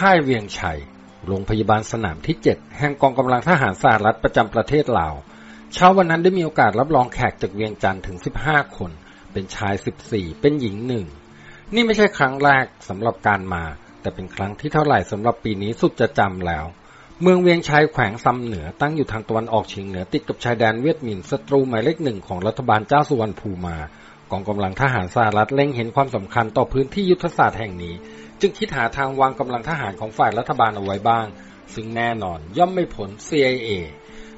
ค่ายเวียงชัย โรงพยาบาลสนามที่ 7 แห่งกองกำลังทหารสหรัฐประจำประเทศลาว เช้าวันนั้นได้มีโอกาสรับรองแขกจากเวียงจันทร์ถึง 15 คน เป็นชาย 14 เป็นหญิงหนึ่ง นี่ไม่ใช่ครั้งแรกสำหรับการมา แต่เป็นครั้งที่เท่าไหร่สำหรับปีนี้สุดจะจำแล้ว เมืองเวียงชัยแขวงซำเหนือตั้งอยู่ทางตะวันออกเฉียงเหนือติดกับชายแดนเวียดมินศัตรูหมายเลขหนึ่งของรัฐบาลเจ้าสุวรรณภูมา กองกำลังทหารสหรัฐเล็งเห็นความสำคัญต่อพื้นที่ยุทธศาสตร์แห่งนี้ จึงคิดหาทางวางกำลังทหารของฝ่ายรัฐบาลเอาไว้บ้าง ซึ่งแน่นอนย่อมไม่ผล CIA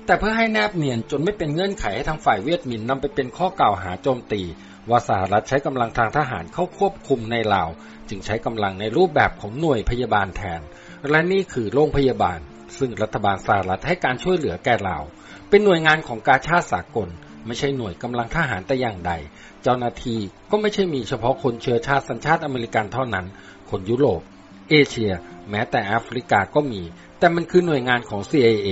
แต่เพื่อให้แนบเนียนจนไม่เป็นเงื่อนไขให้ทางฝ่ายเวียดมินนำไปเป็นข้อกล่าวหาโจมตี ว่าสหรัฐใช้กำลังทางทหารเข้าควบคุมในลาว จึงใช้กำลังในรูปแบบของหน่วยพยาบาลแทน และนี่คือโรงพยาบาล ซึ่งรัฐบาลสหรัฐให้การช่วยเหลือแก่ลาว เป็นหน่วยงานของกาชาติสากล ไม่ใช่หน่วยกำลังทหารแต่อย่างใด เจ้าหน้าที่ก็ไม่ใช่มีเฉพาะคนเชื้อชาติสัญชาติอเมริกันเท่านั้น คนยุโรป เอเชีย แม้แต่แอฟริกาก็มี แต่มันคือหน่วยงานของ CIA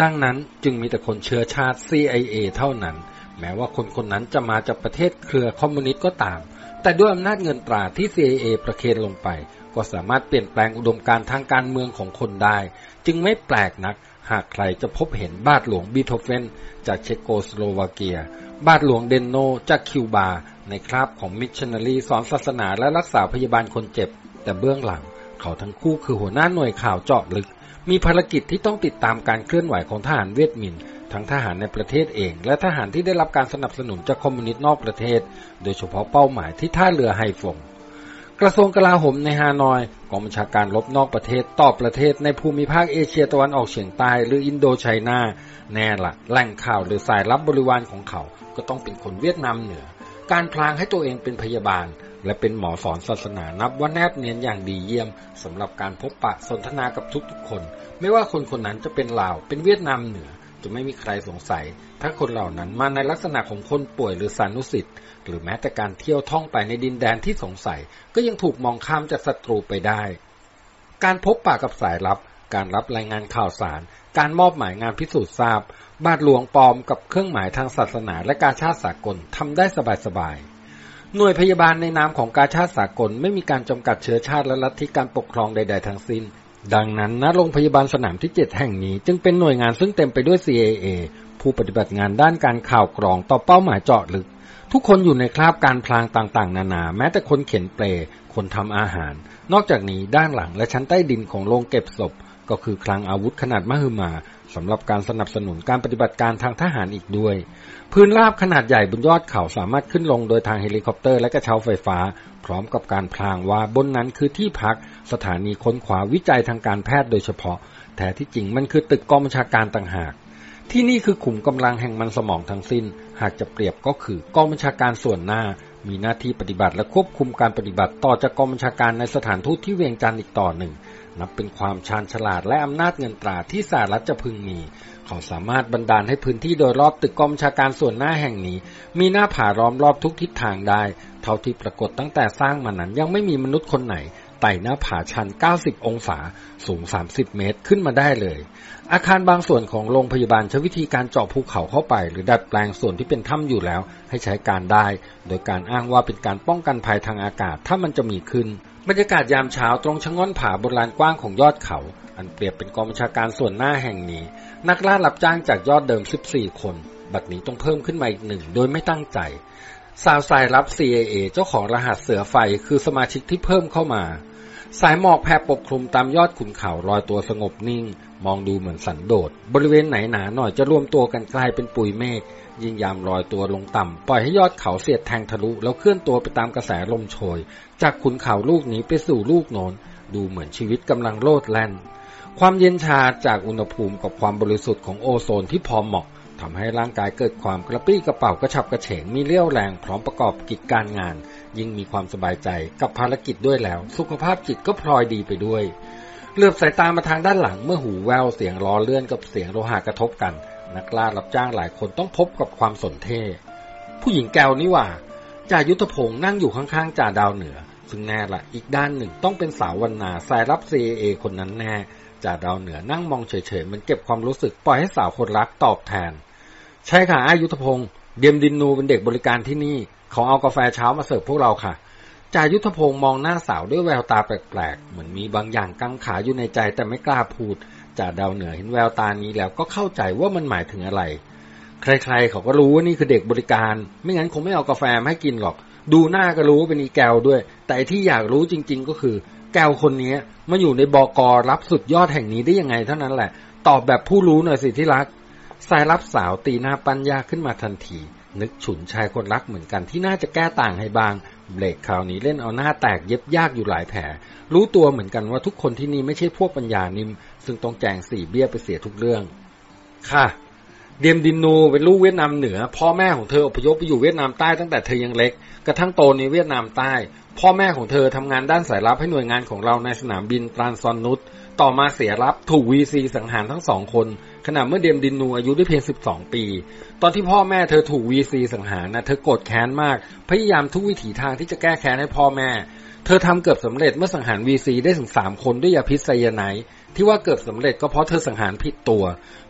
ดังนั้นจึงมีแต่คนเชื้อชาติ CIA เท่านั้น แม้ว่าคนคนนั้นจะมาจากประเทศเครือคอมมิวนิสต์ก็ตาม แต่ด้วยอำนาจเงินตราที่ CIA ประเคนลงไป ก็สามารถเปลี่ยนแปลงอุดมการณ์ทางการเมืองของคนได้ จึงไม่แปลกนัก หากใครจะพบเห็นบาทหลวงบีโธเฟนจากเชโกสโลวาเกีย บาทหลวงเดนโนจากคิวบา ในคราบของมิชชันนารีสอนศาสนาและรักษาพยาบาลคนเจ็บ แต่เบื้องหลัง เขาทั้งคู่คือหัวหน้าหน่วยข่าวเจาะลึก มีภารกิจที่ต้องติดตามการเคลื่อนไหวของทหารเวียดมิน ทั้งทหารในประเทศเอง และทหารที่ได้รับการสนับสนุนจากคอมมิวนิสต์นอกประเทศ โดยเฉพาะเป้าหมายที่ท่าเรือไฮฟง กระทรวงกลาโหมในฮานอยกองบัญชาการรบนอกประเทศต่อประเทศในภูมิภาคเอเชียตะวันออกเฉียงใต้หรืออินโดไชน่าแน่ละแหล่งข่าวหรือสายลับบริวารของเขา ก็ต้องเป็นคนเวียดนามเหนือ การพลางให้ตัวเองเป็นพยาบาล และเป็นหมอสอนศาสนานับว่าแนบเนียนอย่างดีเยี่ยมสำหรับการพบปะสนทนากับทุกๆคน ไม่ว่าคนคนนั้นจะเป็นลาวเป็นเวียดนามเหนือจะไม่มีใครสงสัย ถ้าคนเหล่านั้นมาในลักษณะของคนป่วยหรือสานุสิทธิ์ หรือแม้แต่การเที่ยวท่องไปในดินแดนที่สงสัย ก็ยังถูกมองข้ามจากศัตรูไปได้ การพบปะกับสายลับ การรับรายงานข่าวสาร การมอบหมายงานพิสูจน์ทราบ บาทหลวงปลอมกับเครื่องหมายทางศาสนาและการชาติสากลทำได้สบายๆ หน่วยพยาบาลในนามของการชาติสากลไม่มีการจำกัดเชื้อชาติและลัทธิการปกครองใด ๆ ทั้งสิ้น ดังนั้นณโรงพยาบาลสนามที่ 7 แห่งนี้ จึงเป็นหน่วยงานซึ่งเต็มไปด้วย CIA ผู้ปฏิบัติงานด้านการข่าวกรองต่อเป้าหมายเจาะลึก ทุกคนอยู่ในคราบการพลางต่างๆ นานา แม้แต่คนเข็นเปลคนทำอาหาร นอกจากนี้ด้านหลังและชั้นใต้ดินของโรงเก็บศพ ก็คือคลังอาวุธขนาดมหึมาสำหรับการสนับสนุนการปฏิบัติการทางทหารอีกด้วย พื้นราบขนาดใหญ่บนยอดเขาสามารถขึ้นลงโดยทางเฮลิคอปเตอร์และกระเช้าไฟฟ้า พร้อมกับการพรางว่าบนนั้นคือที่พัก สถานีค้นคว้าวิจัยทางการแพทย์โดยเฉพาะ แท้ที่จริงมันคือตึกกองบัญชาการต่างหาก ที่นี่คือขุมกำลังแห่งมันสมองทั้งสิ้น หากจะเปรียบก็คือกองบัญชาการส่วนหน้า มีหน้าที่ปฏิบัติและควบคุมการปฏิบัติต่อจากกองบัญชาการในสถานทูตที่เวียงจันทร์อีกต่อหนึ่ง นับเป็นความชาญฉลาดและอำนาจเงินตราที่สหรัฐจะพึงมี เขาสามารถบันดาลให้พื้นที่โดยรอบตึกกองบัญชาการส่วนหน้าแห่งนี้ มีหน้าผาล้อมรอบทุกทิศทางได้ เท่าที่ปรากฏตั้งแต่สร้างมานั้นยังไม่มีมนุษย์คนไหนไต่หน้าผาชัน 90 องศา สูง 30 เมตรขึ้นมาได้เลย อาคารบางส่วนของโรงพยาบาลใช้วิธีการเจาะภูเขาเข้าไป หรือดัดแปลงส่วนที่เป็นถ้ำอยู่แล้ว ให้ใช้การได้ โดยการอ้างว่าเป็นการป้องกันภัยทางอากาศถ้ามันจะมีขึ้น บรรยากาศยามเช้าตรงชะง่อนผาบนลานกว้างของยอดเขา อันเปรียบเป็นกองบัญชาการส่วนหน้าแห่งนี้ นักล่ารับจ้างจากยอดเดิม 14 คน บัดนี้ต้องเพิ่มขึ้นมาอีกหนึ่งโดยไม่ตั้งใจสาวสายรับ CIA เจ้าของรหัสเสือไฟคือสมาชิกที่เพิ่มเข้ามา สายหมอกแผ่ปกคลุมตามยอดขุนเขาลอยตัวสงบนิ่ง มองดูเหมือนสันโดษ บริเวณไหนหนาหน่อยจะรวมตัวกันกลายเป็นปุยเมฆ ยิ่งยามลอยตัวลงต่ำ ปล่อยให้ยอดเขาเสียดแทงทะลุ แล้วเคลื่อนตัวไปตามกระแสลมโชย จากขุนเขาลูกนี้ไปสู่ลูกโนน ดูเหมือนชีวิตกำลังโลดแล่น ความเย็นชาจากอุณหภูมิกับความบริสุทธิ์ของโอโซนที่พอเหมาะทำให้ร่างกายเกิดความกระปี้กระเป๋ากระฉับกระเฉง มีเรี่ยวแรงพร้อมประกอบกิจการงาน ยิ่งมีความสบายใจกับภารกิจด้วยแล้ว สุขภาพจิตก็พลอยดีไปด้วย เหลือบสายตามาทางด้านหลังเมื่อหูแววเสียงล้อเลื่อนกับเสียงโลหะกระทบกัน นักล่ารับจ้างหลายคนต้องพบกับความสนเท่ผู้หญิงแก้วนี่ว่าจ่ายุทธพงศ์นั่งอยู่ข้างๆจ่าดาวเหนือ ซึ่งแน่ละอีกด้านหนึ่งต้องเป็นสาววันนาสายรับ CIA คนนั้นแน่จ่าดาวเหนือนั่งมองเฉยๆมันเก็บความรู้สึกปล่อยให้สาวคนรักตอบแทน ใช่ค่ะอายุทธพงศ์เดียมดินนูเป็นเด็กบริการที่นี่เขาเอากาแฟเช้ามาเสิร์ฟพวกเราค่ะ จ่ายุทธพงศ์มองหน้าสาวด้วยแววตาแปลกๆ เหมือนมีบางอย่างกังขาอยู่ในใจแต่ไม่กล้าพูดจ่าดาวเหนือเห็นแววตานี้แล้วก็เข้าใจว่ามันหมายถึงอะไร ใครๆ เขาก็รู้ว่านี่คือเด็กบริการ ไม่งั้นคงไม่เอากาแฟมาให้กินหรอก ดูหน้าก็รู้ว่าเป็นอีแกวด้วย แต่ที่อยากรู้จริง ๆ ก็คือ แกวคนนี้มาอยู่ในบอกอรับสุดยอดแห่งนี้ได้ยังไงเท่านั้นแหละ ตอบแบบผู้รู้หน่อยสิที่รัก สายรับสาวตีหน้าปัญญาขึ้นมาทันที นึกฉุนชายคนรักเหมือนกันที่น่าจะแก้ต่างให้บางเบรกคราวนี้เล่นเอาหน้าแตกเย็บยากอยู่หลายแผลรู้ตัวเหมือนกันว่าทุกคนที่นี่ไม่ใช่พวกปัญญานิม ซึ่งต้องแจงสี่เบี้ยไปเสียทุกเรื่อง ค่ะ เดียมดินนูเป็นลูกเวียดนามเหนือ พ่อแม่ของเธออพยพไปอยู่เวียดนามใต้ตั้งแต่เธอยังเล็ก กระทั่งโตในเวียดนามใต้ พ่อแม่ของเธอทำงานด้านสายลับให้หน่วยงานของเราในสนามบินตรานซอนนุตต่อมาเสียรับถูกวีซีสังหารทั้งสองคน ขณะเมื่อเดียมดินนูอายุได้เพียง 12 ปี ตอนที่พ่อแม่เธอถูกวีซีสังหารนะเธอโกรธแค้นมาก พยายามทุกวิถีทางที่จะแก้แค้นให้พ่อแม่ เธอทำเกือบสำเร็จเมื่อสังหารวีซีได้ถึงสามคนด้วยยาพิษไซยาไนด์ที่ว่าเกือบสำเร็จก็เพราะเธอสังหารผิดตัว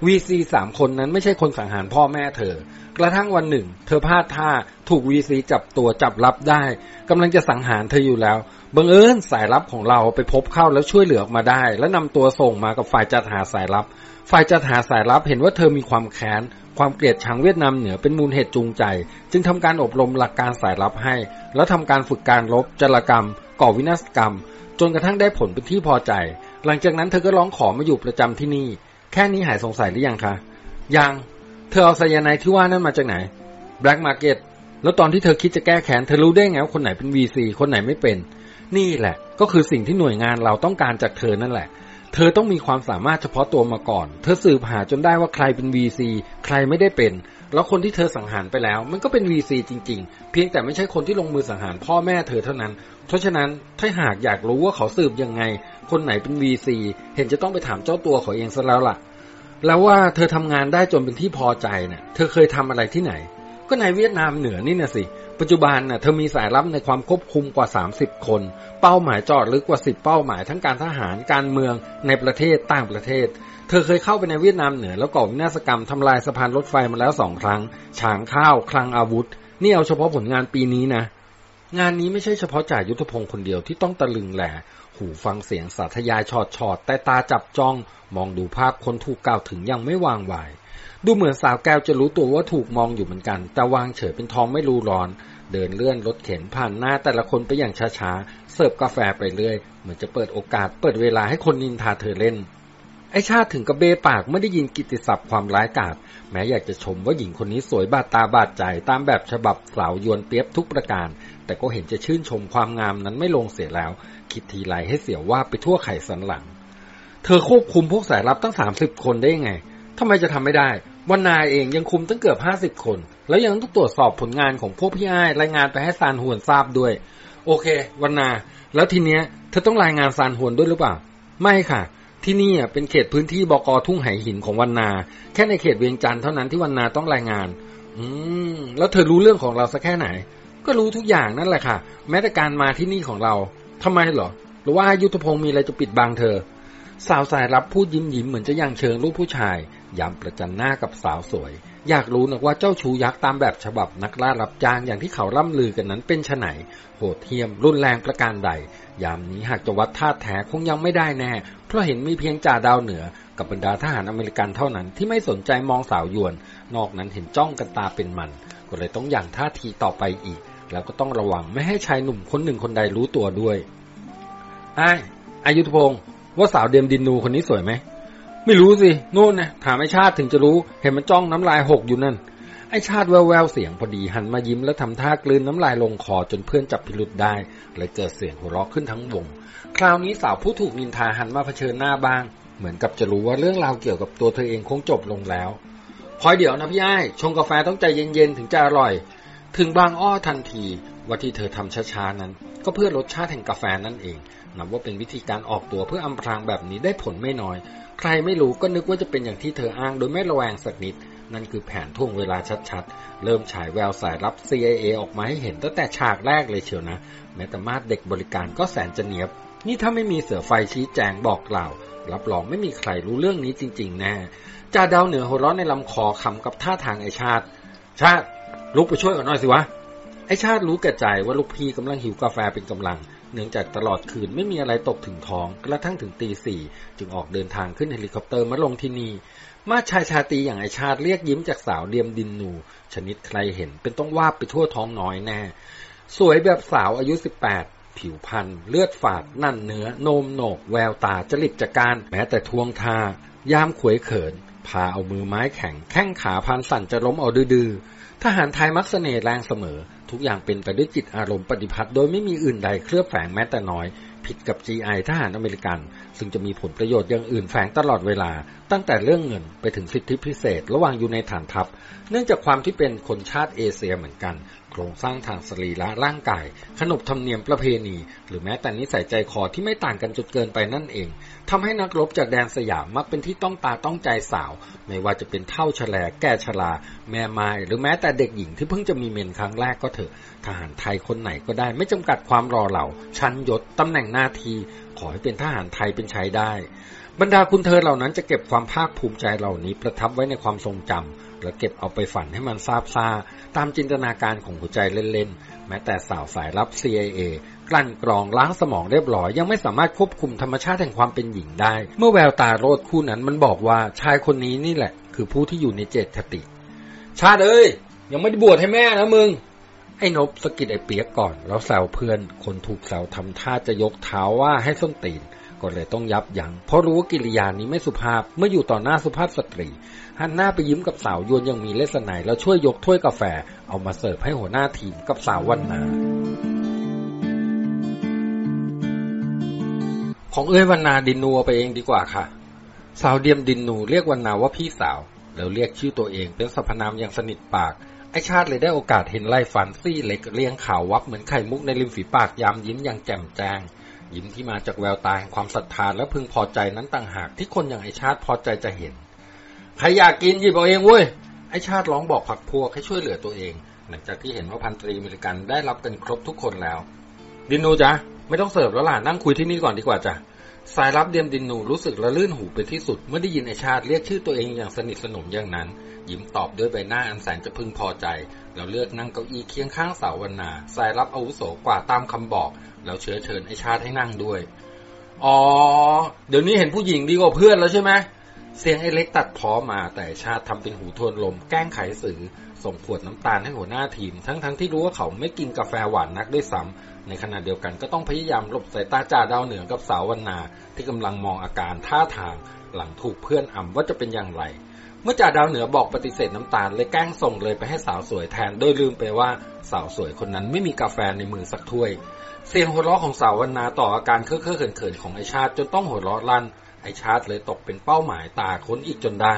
วีซีสามคนนั้นไม่ใช่คนสังหารพ่อแม่เธอ กระทั่งวันหนึ่ง เธอพลาดท่าถูกวีซีจับตัวจับรับได้กำลังจะสังหารเธออยู่แล้วบังเอิญสายลับของเราไปพบเข้าแล้วช่วยเหลือออกมาได้ และนำตัวส่งมากับฝ่ายจัดหาสายลับ ฝ่ายจัดหาสายลับเห็นว่าเธอมีความแค้น ความเกลียดชังเวียดนามเหนือเป็นมูลเหตุจูงใจ จึงทำการอบรมหลักการสายลับให้ แล้วทำการฝึกการรบจารกรรม ก่อวินาศกรรม จนกระทั่งได้ผลเป็นที่พอใจ หลังจากนั้นเธอก็ร้องขอมาอยู่ประจำที่นี่ แค่นี้หายสงสัยหรือยังคะยังเธอเอาไซยานด์ที่ว่านั่นมาจากไหน Black Market แล้วตอนที่เธอคิดจะแก้แค้นเธอรู้ได้ไงว่าคนไหนเป็น VC คนไหนไม่เป็น นี่แหละ ก็คือสิ่งที่หน่วยงานเราต้องการจากเธอนั่นแหละ เธอต้องมีความสามารถเฉพาะตัวมาก่อน เธอสืบหาจนได้ว่าใครเป็น VC ใครไม่ได้เป็น แล้วคนที่เธอสังหารไปแล้ว มันก็เป็น VC จริง ๆ เพียงแต่ไม่ใช่คนที่ลงมือสังหารพ่อแม่เธอเท่านั้น เพราะฉะนั้นถ้าหากอยากรู้ว่าเขาสืบยังไง คนไหนเป็น VC เห็นจะต้องไปถามเจ้าตัวเขาเองซะแล้วล่ะ แล้วว่าเธอทำงานได้จนเป็นที่พอใจเนะ่ยเธอเคยทำอะไรที่ไหน ก็ในเวียดนามเหนือนี่นะสิ ปัจจุบันน่ะเธอมีสายลับในความควบคุมกว่า 30 คน เป้าหมายจอดลึกกว่า 10 เป้าหมายทั้งการทหารการเมืองในประเทศต่างประเทศ เธอเคยเข้าไปในเวียดนามเหนือแล้วก่อวินาศกรรมทำลายสะพานรถไฟมาแล้วสองครั้ง ฉางข้าวคลังอาวุธ นี่เอาเฉพาะผลงานปีนี้นะ งานนี้ไม่ใช่เฉพาะจ่ายยุทธพงศ์คนเดียวที่ต้องตะลึงแหลหูฟังเสียงสาธยายชอดชอดแต่ตาจับจ้อง มองดูภาพคนถูกกล่าวถึงยังไม่วางวาย ดูเหมือนสาวแก้วจะรู้ตัวว่าถูกมองอยู่เหมือนกัน แต่วางเฉยเป็นทองไม่รู้ร้อน เดินเลื่อนรถเข็นผ่านหน้าแต่ละคนไปอย่างช้าๆ เสิร์ฟกาแฟไปเรื่อย เหมือนจะเปิดโอกาสเปิดเวลาให้คนนินทาเธอเล่น ไอชาติถึงกระเบปากไม่ได้ยินกิตติศัพท์ความร้ายกาจแม้อยากจะชมว่าหญิงคนนี้สวยบาดตาบาดใจตามแบบฉบับสาวยวนเปียบทุกประการ แต่ก็เห็นจะชื่นชมความงามนั้นไม่ลงเสียแล้ว คิดทีไรให้เสียวว่าไปทั่วไข่สันหลัง เธอควบคุมพวกสายลับตั้งสามสิบคนได้ยังไงทำไมจะทำไม่ได้ วันนายเองยังคุมตั้งเกือบห้าสิบคน แล้วยังต้องตรวจสอบผลงานของพวกพี่อ้ายรายงานไปให้ซานฮวนทราบด้วย โอเค วันนา แล้วทีเนี้ยเธอต้องรายงานซานฮวนด้วยหรือเปล่า ไม่ค่ะ ที่นี่เป็นเขตพื้นที่บกทุ่งไหหินของวันนา แค่ในเขตเวียงจันทร์เท่านั้นที่วันนาต้องรายงาน อืม แล้วเธอรู้เรื่องของเราสักแค่ไหน ก็รู้ทุกอย่างนั่นแหละค่ะ แม้แต่การมาที่นี่ของเราทำไมเหรอ หรือว่ายุทธพงศ์มีอะไรจะปิดบังเธอสาวสายรับพูดยิ้มยิ้มเหมือนจะยังเชิงลูกผู้ชาย ย้ำประจันหน้ากับสาวสวย อยากรู้นะว่าเจ้าชูยักษ์ตามแบบฉบับนักล่ารับจ้างอย่างที่เขาล่ำลือกันนั้นเป็นไฉนโหดเทียมรุนแรงประการใด ยามนี้หากจะวัดท่าแท้คงยังไม่ได้แน่ เพราะเห็นมีเพียงจ่าดาวเหนือ กับบรรดาทหารอเมริกันเท่านั้นที่ไม่สนใจมองสาวยวน นอกนั้นเห็นจ้องกันตาเป็นมัน ก็เลยต้องอย่างท่าทีต่อไปอีก แล้วก็ต้องระวังไม่ให้ชายหนุ่มคนหนึ่งคนใดรู้ตัวด้วยไอ้อายุทพงศ์ว่าสาวเดียมดินนูคนนี้สวยไหม ไม่รู้สินู่นนะถามไอชาติถึงจะรู้ เห็นมันจ้องน้ำลายหกอยู่นั่น ไอชาติแววๆเสียงพอดีหันมายิ้มแล้วทำท่ากลืนน้ำลายลงคอจนเพื่อนจับพิรุษได้เลยเกิดเสียงหัวเราะขึ้นทั้งวง คราวนี้สาวผู้ถูกนินทาหันมาเผชิญหน้าบ้าง เหมือนกับจะรู้ว่าเรื่องราวเกี่ยวกับตัวเธอเองคงจบลงแล้วคอยเดี๋ยวนะพี่ไอ้ชงกาแฟต้องใจเย็นๆถึงจะอร่อย ถึงบางอ้อทันทีว่าที่เธอทำช้าๆนั้น ก็เพื่อรสชาติแห่งกาแฟนั่นเองนับว่าเป็นวิธีการออกตัวเพื่ออำพรางแบบนี้ได้ผลไม่น้อย ใครไม่รู้ก็นึกว่าจะเป็นอย่างที่เธออ้างโดยไม่ระแวงสักนิด นั่นคือแผนท่วงเวลาชัดๆ เริ่มฉายแววสายรับ CIA ออกมาให้เห็นตั้งแต่ฉากแรกเลยเชียวนะ แม้แต่มาดเด็กบริการก็แสนจะเนียบ นี่ถ้าไม่มีเสือไฟชี้แจงบอกกล่าว รับรองไม่มีใครรู้เรื่องนี้จริง ๆ แน่จ่าดาวเหนือหัวเราะในลำคอคำกับท่าทางไอชาติ ชาติลุกไปช่วยกันหน่อยสิวะไอชาติรู้แก่ใจว่าลูกพี่กำลังหิวกาแฟเป็นกำลัง เนื่องจากตลอดคืนไม่มีอะไรตกถึงท้องกระทั่งถึงตีสี่จึงออกเดินทางขึ้นเฮลิคอปเตอร์มาลงที่นี่มาดชายชาตรีอย่างไอชาติเรียกยิ้มจากสาวเดียมดินนู ชนิดใครเห็นเป็นต้องวาบไปทั่วท้องน้อยแน่ สวยแบบสาวอายุสิบแปดผิวพรรณเลือดฝาดนั่นเนื้อ นมโหนก แววตาจริตจะก้าน แม้แต่ท่วงท่ายามขวยเขิน พาเอามือไม้แข็ง แข้งขาพันสั่นจะล้มเอาดื้อทหารไทยมักเสน่ห์แรงเสมอ ทุกอย่างเป็นไปด้วยจิตอารมณ์ปฏิพัทธ์โดยไม่มีอื่นใดเคลือบแฝงแม้แต่น้อย ผิดกับ GI ทหารอเมริกัน ซึ่งจะมีผลประโยชน์อย่างอื่นแฝงตลอดเวลา ตั้งแต่เรื่องเงินไปถึงสิทธิพิเศษ ระหว่างอยู่ในฐานทัพ เนื่องจากความที่เป็นคนชาติเอเชียเหมือนกัน โครงสร้างทางสรีระร่างกาย ขนบธรรมเนียมประเพณี หรือแม้แต่นิสัยใจคอที่ไม่ต่างกันจนเกินไปนั่นเองทำให้นักรบจากแดนสยามมักเป็นที่ต้องตาต้องใจสาว ไม่ว่าจะเป็นเท่าชแลแก่ชลาแม่ไม้หรือแม้แต่เด็กหญิงที่เพิ่งจะมีเมนครั้งแรกก็เถอะ ทหารไทยคนไหนก็ได้ไม่จำกัดความรอเหล่า ชั้นยศตำแหน่งหน้าที่ขอให้เป็นทหารไทยเป็นใช้ได้บรรดาคุณเธอเหล่านั้นจะเก็บความภาคภูมิใจเหล่านี้ประทับไว้ในความทรงจำ และเก็บเอาไปฝันให้มันซาบซาตามจินตนาการของหัวใจเล่นๆ แม้แต่สาวสายลับ CIA กลั่นกรองล้างสมองเรียบร้อย ยังไม่สามารถควบคุมธรรมชาติแห่งความเป็นหญิงได้ เมื่อแววตาโรดคู่นั้นมันบอกว่าชายคนนี้นี่แหละ คือผู้ที่อยู่ในเจตคติ ชาติเอ้ย ยังไม่ได้บวชให้แม่นะมึงไอ้นบสกิดไอ้เปียกก่อน แล้วแซวเพื่อน คนถูกแซวทำท่าจะยกเท้าว่าให้ส้นตีน ก็เลยต้องยับยัง้งเพราะรู้ว่ากิริยานี้ไม่สุภาพเมื่ออยู่ต่อหน้าสุภาพสตรี หันหน้าไปยิ้มกับสาวยวนยังมีเลสไนแล้วช่วยยกถ้วยกาแฟ เอามาเสิร์ฟให้หัวหน้าทีมกับสาววันนาของเอ้ยวันนาดินนัวไปเองดีกว่าค่ะ สาวเดียมดินนูเรียกวันนาว่าพี่สาว แล้วเรียกชื่อตัวเองเป็นสรรพนามอย่างสนิทปากไอชาติเลยได้โอกาสเห็นไล่ฟันซี่เล็กเลี้ยงข่าววับเหมือนไข่มุกในริมฝีปากยามยิ้มอย่างแจ่มแจ้ง ยิ้มที่มาจากแววตาแห่งความศรัทธาและพึงพอใจนั้นต่างหากที่คนอย่างไอชาติพอใจจะเห็น ใครอยากกินหยิบเอาเองเว้ยไอชาติร้องบอกพรรคพวกให้ช่วยเหลือตัวเอง หลังจากที่เห็นว่าพันตรีอเมริกันได้รับกันครบทุกคนแล้ว ดินนูจ้ะไม่ต้องเสิร์ฟแล้วล่ะนั่งคุยที่นี่ก่อนดีกว่าจ้ะสายรับเดียมดินนูรู้สึกระลื่นหูเป็นที่สุด เมื่อได้ยินไอชาติเรียกชื่อตัวเองอย่างสนิทสนมอย่างนั้น ยิ้มตอบด้วยใบหน้าอันแสนจะพึงพอใจ แล้วเลือกนั่งเก้าอี้เคียงข้างสาววนาสายรับอาวุโสกว่าตามคำบอก แล้วเชื้อเชิญไอชาติให้นั่งด้วยอ๋อเดี๋ยวนี้เห็นผู้หญิงดีกว่าเพื่อนแล้วใช่ไหม เสียงไอ้เล็กตัดพ้อมาแต่ชาติทำเป็นหูทวนลมแกล้งไขสื่อส่งขวดน้ำตาลให้หัวหน้าทีม ทั้งๆทที่รู้ว่าเขาไม่กินกาแฟหวานนักด้วยซ้ำในขณะเดียวกันก็ต้องพยายามหลบสายตาจ่าดาวเหนือกับสาววันนาที่กำลังมองอาการท่าทาง หลังถูกเพื่อนอ่ำว่าจะเป็นอย่างไร เมื่อจ่าดาวเหนือบอกปฏิเสธน้ำตาลเลยแกล้งส่งเลยไปให้สาวสวยแทนโดยลืมไปว่าสาวสวยคนนั้นไม่มีกาแฟในมือสักถ้วย เสียงหัวเราะของสาววรรณาต่ออาการเคอะเขินๆของไอชาติจนต้องหัวเราะลั่น ไอชาติเลยตกเป็นเป้าหมายตาค้นอีกจนได้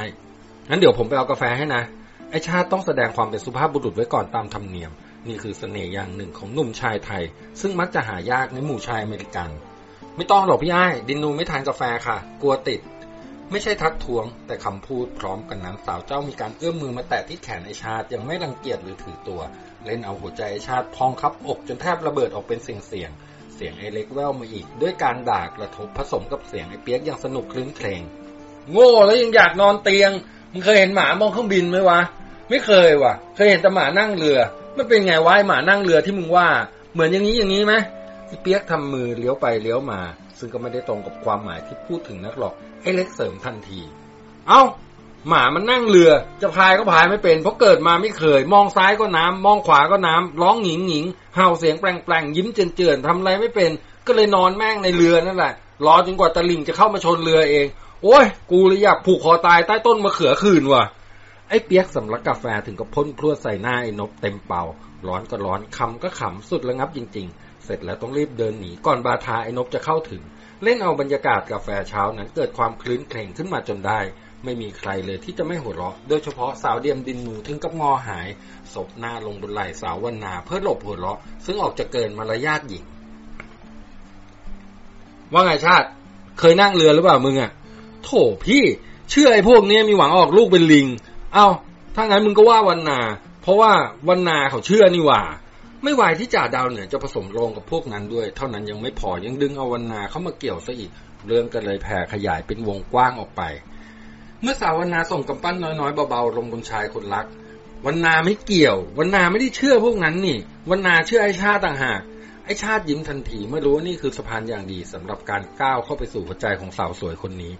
งั้นเดี๋ยวผมไปเอากาแฟให้นะ ไอชาติต้องแสดงความเป็นสุภาพบุรุษไว้ก่อนตามธรรมเนียม นี่คือเสน่ห์อย่างหนึ่งของหนุ่มชายไทย ซึ่งมักจะหายากในหมู่ชายอเมริกัน ไม่ต้องหรอกพี่ไอ้ดินนูไม่ทานกาแฟค่ะ กลัวติด ไม่ใช่ทักท้วง แต่คำพูดพร้อมกันนั้นสาวเจ้ามีการเอื้อมมือมาแตะที่แขนไอชาติยังไม่รังเกียจหรือถือตัว เล่นเอาหัวใจไอชาติพองคับอกจนแทบระเบิดออกเป็นเสียง เสียงไอเล็กแววมาอีก ด้วยการด่ากระทบผสมกับเสียงไอเปียกอย่างสนุกคลื้นเพลงโง่แล้วยังอยากนอนเตียง มึงเคยเห็นหมามองเครื่องบินไหมวะ ไม่เคยวะเคยเห็นแต่หมานั่งเรือ มันเป็นไงวะหมานั่งเรือที่มึงว่า เหมือนอย่างนี้อย่างนี้ไหมไอเปียกทำมือเลี้ยวไปเลี้ยวมา ซึ่งก็ไม่ได้ตรงกับความหมายที่พูดถึงนักหรอกไอเล็กเสริมทันที เอา้า หมามันนั่งเรือ จะพายก็พายไม่เป็น เพราะเกิดมาไม่เคย มองซ้ายก็น้ำมองขวาก็น้ำร้องหญิงหญิงเห่าเสียงแปลงแปลงยิ้มเจือนเจือนทำอะไรไม่เป็น ก็เลยนอนแม่งในเรือนั่นแหละ รอจนกว่าตะลิงจะเข้ามาชนเรือเอง โอ้ย กูเลยอยากผูกคอตายใต้ต้นมะเขือคืนว่ะ ไอ้เปียกสำลักกาแฟถึงกับพ่นพรวดใส่หน้าไอ้นบเต็มเป่า ร้อนก็ร้อนคำก็ขำสุดระงับจริง ๆ เสร็จแล้วต้องรีบเดินหนีก่อนบาทาไอ้นบจะเข้าถึง เล่นเอาบรรยากาศกาแฟเช้านั้นเกิดความคลื้นเคร่งขึ้นมาจนได้ ไม่มีใครเลยที่จะไม่หัวเราะ โดยเฉพาะสาวเดียมดินหนูถึงกับงอหายศพหน้าลงบนไหล่สาววันนาเพื่อหลบหัวเราะ ซึ่งออกจะเกินมารยาทหญิง ว่าไงชาติ เคยนั่งเรือหรือเปล่ามึงอะโถพี่ เชื่อไอ้พวกนี้มีหวังออกลูกเป็นลิง เอา้า ถ้างั้นมึงก็ว่าวันนา เพราะว่าวันนาเขาเชื่อนี่ว่า ไม่ไหวที่จ่าดาวเหนือจะผสมโรงกับพวกนั้นด้วย เท่านั้นยังไม่พอยังดึงเอาวันนาเข้ามาเกี่ยวซะอีกเรื่องก็เลยแผ่ขยายเป็นวงกว้างออกไป เมื่อสาววนาส่งกำปั้นน้อยๆเบาๆลงบนชายคนรักวันนาไม่เกี่ยว วันนาไม่ได้เชื่อพวกนั้นนี่ วันนาเชื่อไอชาติต่างหาก ไอชาติยิ้มทันทีเมื่อรู้ว่านี่คือสะพานอย่างดีสำหรับการก้าวเข้าไปสู่หัวใจของสาวสวยคนนี้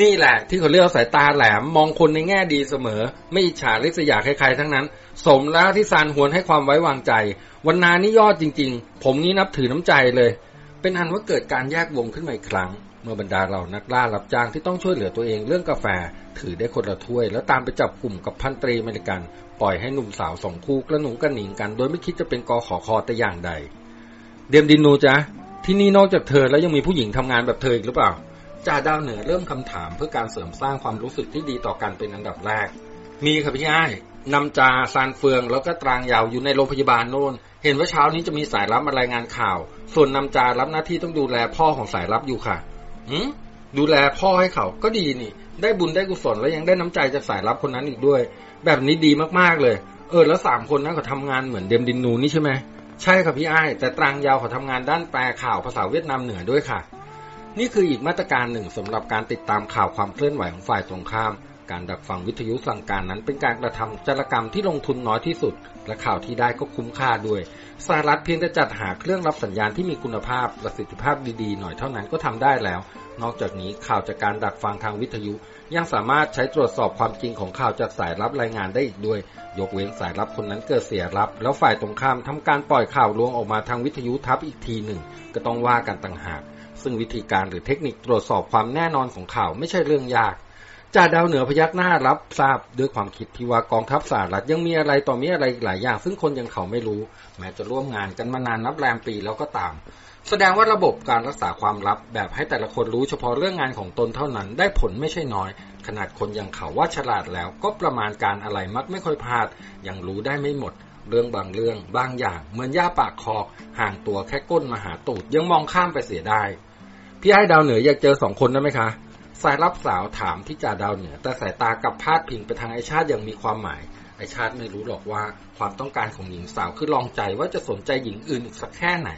นี่แหละ ที่เขาเรียกสายตาแหลมมองคนในแง่ดีเสมอ ไม่อิจฉาริษยาใครๆทั้งนั้น สมแล้วที่ซานหวนให้ความไว้วางใจ วันนานี่ยอดจริง ๆ ผมนี่นับถือน้ำใจเลย เป็นอันว่าเกิดการแยกวงขึ้นมาอีกครั้ง เมื่อบรรดาเรานักล่ารับจ้างที่ต้องช่วยเหลือตัวเองเรื่องกาแฟ ถือได้คนละถ้วย แล้วตามไปจับกลุ่มกับพันตรีอเมริกัน ปล่อยให้หนุ่มสาวสองคู่กระหนุงกระหนิงกัน โดยไม่คิดจะเป็นกอขอคอแต่อย่างใด เดียมดินูจ๊ะที่นี่นอกจากเธอแล้วยังมีผู้หญิงทำงานแบบเธออีกหรือเปล่าจ่าดาวเหนือเริ่มคำถามเพื่อการเสริมสร้างความรู้สึกที่ดีต่อกันเป็นอันดับแรก มีครับพี่ไอ้นำจาซานเฟือง แล้วก็ตรางยาวอยู่ในโรงพยาบาลโน่น เห็นว่าเช้านี้จะมีสายลับมารายงานข่าว ส่วนนำจารับหน้าที่ต้องดูแลพ่อของสายลับอยู่ค่ะ ดูแลพ่อให้เขาก็ดีนี่ ได้บุญได้กุศลแล้วยังได้น้ำใจจากสายลับคนนั้นอีกด้วย แบบนี้ดีมากๆเลย เออ แล้วสามคนนั้นเขาทำงานเหมือนเดมดินนูนี่ใช่ไหมใช่ครับพี่ไอ้แต่ตรางยาวเขาทำงานด้านแปลข่าวภาษาเวียดนามเหนือด้วยค่ะ นี่คืออีกมาตรการหนึ่งสำหรับการติดตามข่าวความเคลื่อนไหวของฝ่ายตรงข้าม การดักฟังวิทยุสั่งการนั้นเป็นการกระทำจารกรรมที่ลงทุนน้อยที่สุด และข่าวที่ได้ก็คุ้มค่าด้วยสหรัฐเพียงแต่จัดหาเครื่องรับสัญญาณที่มีคุณภาพประสิทธิภาพดีๆ หน่อยเท่านั้นก็ทำได้แล้ว นอกจากนี้ข่าวจากการดักฟังทางวิทยุ ยังสามารถใช้ตรวจสอบความจริงของข่าวจากสายรับรายงานได้อีกด้วย ยกเว้นสายรับคนนั้นเกิดเสียรับ แล้วฝ่ายตรงข้ามทำการปล่อยข่าวลวงออกมาทางวิทยุทับอีกทีหนึ่ง ก็ต้องว่ากันต่างหาก ซึ่งวิธีการหรือเทคนิคตรวจสอบความแน่นอนของข่าวไม่ใช่เรื่องยาก จ่าดาวเหนือพยักหน้ารับทราบด้วยความคิดที่ว่ากองทัพสหรัฐยังมีอะไรต่อมีอะไรหลายอย่าง ซึ่งคนยังเขาไม่รู้ แม้จะร่วมงานกันมานานนับแรมปีแล้วก็ตาม แสดงว่าระบบการรักษาความลับแบบให้แต่ละคนรู้เฉพาะเรื่องงานของตนเท่านั้นได้ผลไม่ใช่น้อย ขนาดคนยังเขาว่าฉลาดแล้ว ก็ประมาณการอะไรมักไม่ค่อยพลาด ยังรู้ได้ไม่หมด เรื่องบางเรื่อง บางอย่าง เหมือนย่าปากคอห่างตัวแค่ก้นมาหาตูดยังมองข้ามไปเสียได้พี่ไอ้ดาวเหนืออยากเจอสองคนได้ไหมคะ สายรับสาวถามที่จ่าดาวเหนือ แต่สายตากับพาดพิงไปทางไอชาติอย่างมีความหมาย ไอชาติไม่รู้หรอกว่าความต้องการของหญิงสาวคือลองใจว่าจะสนใจหญิงอื่นอีกสักแค่ไหน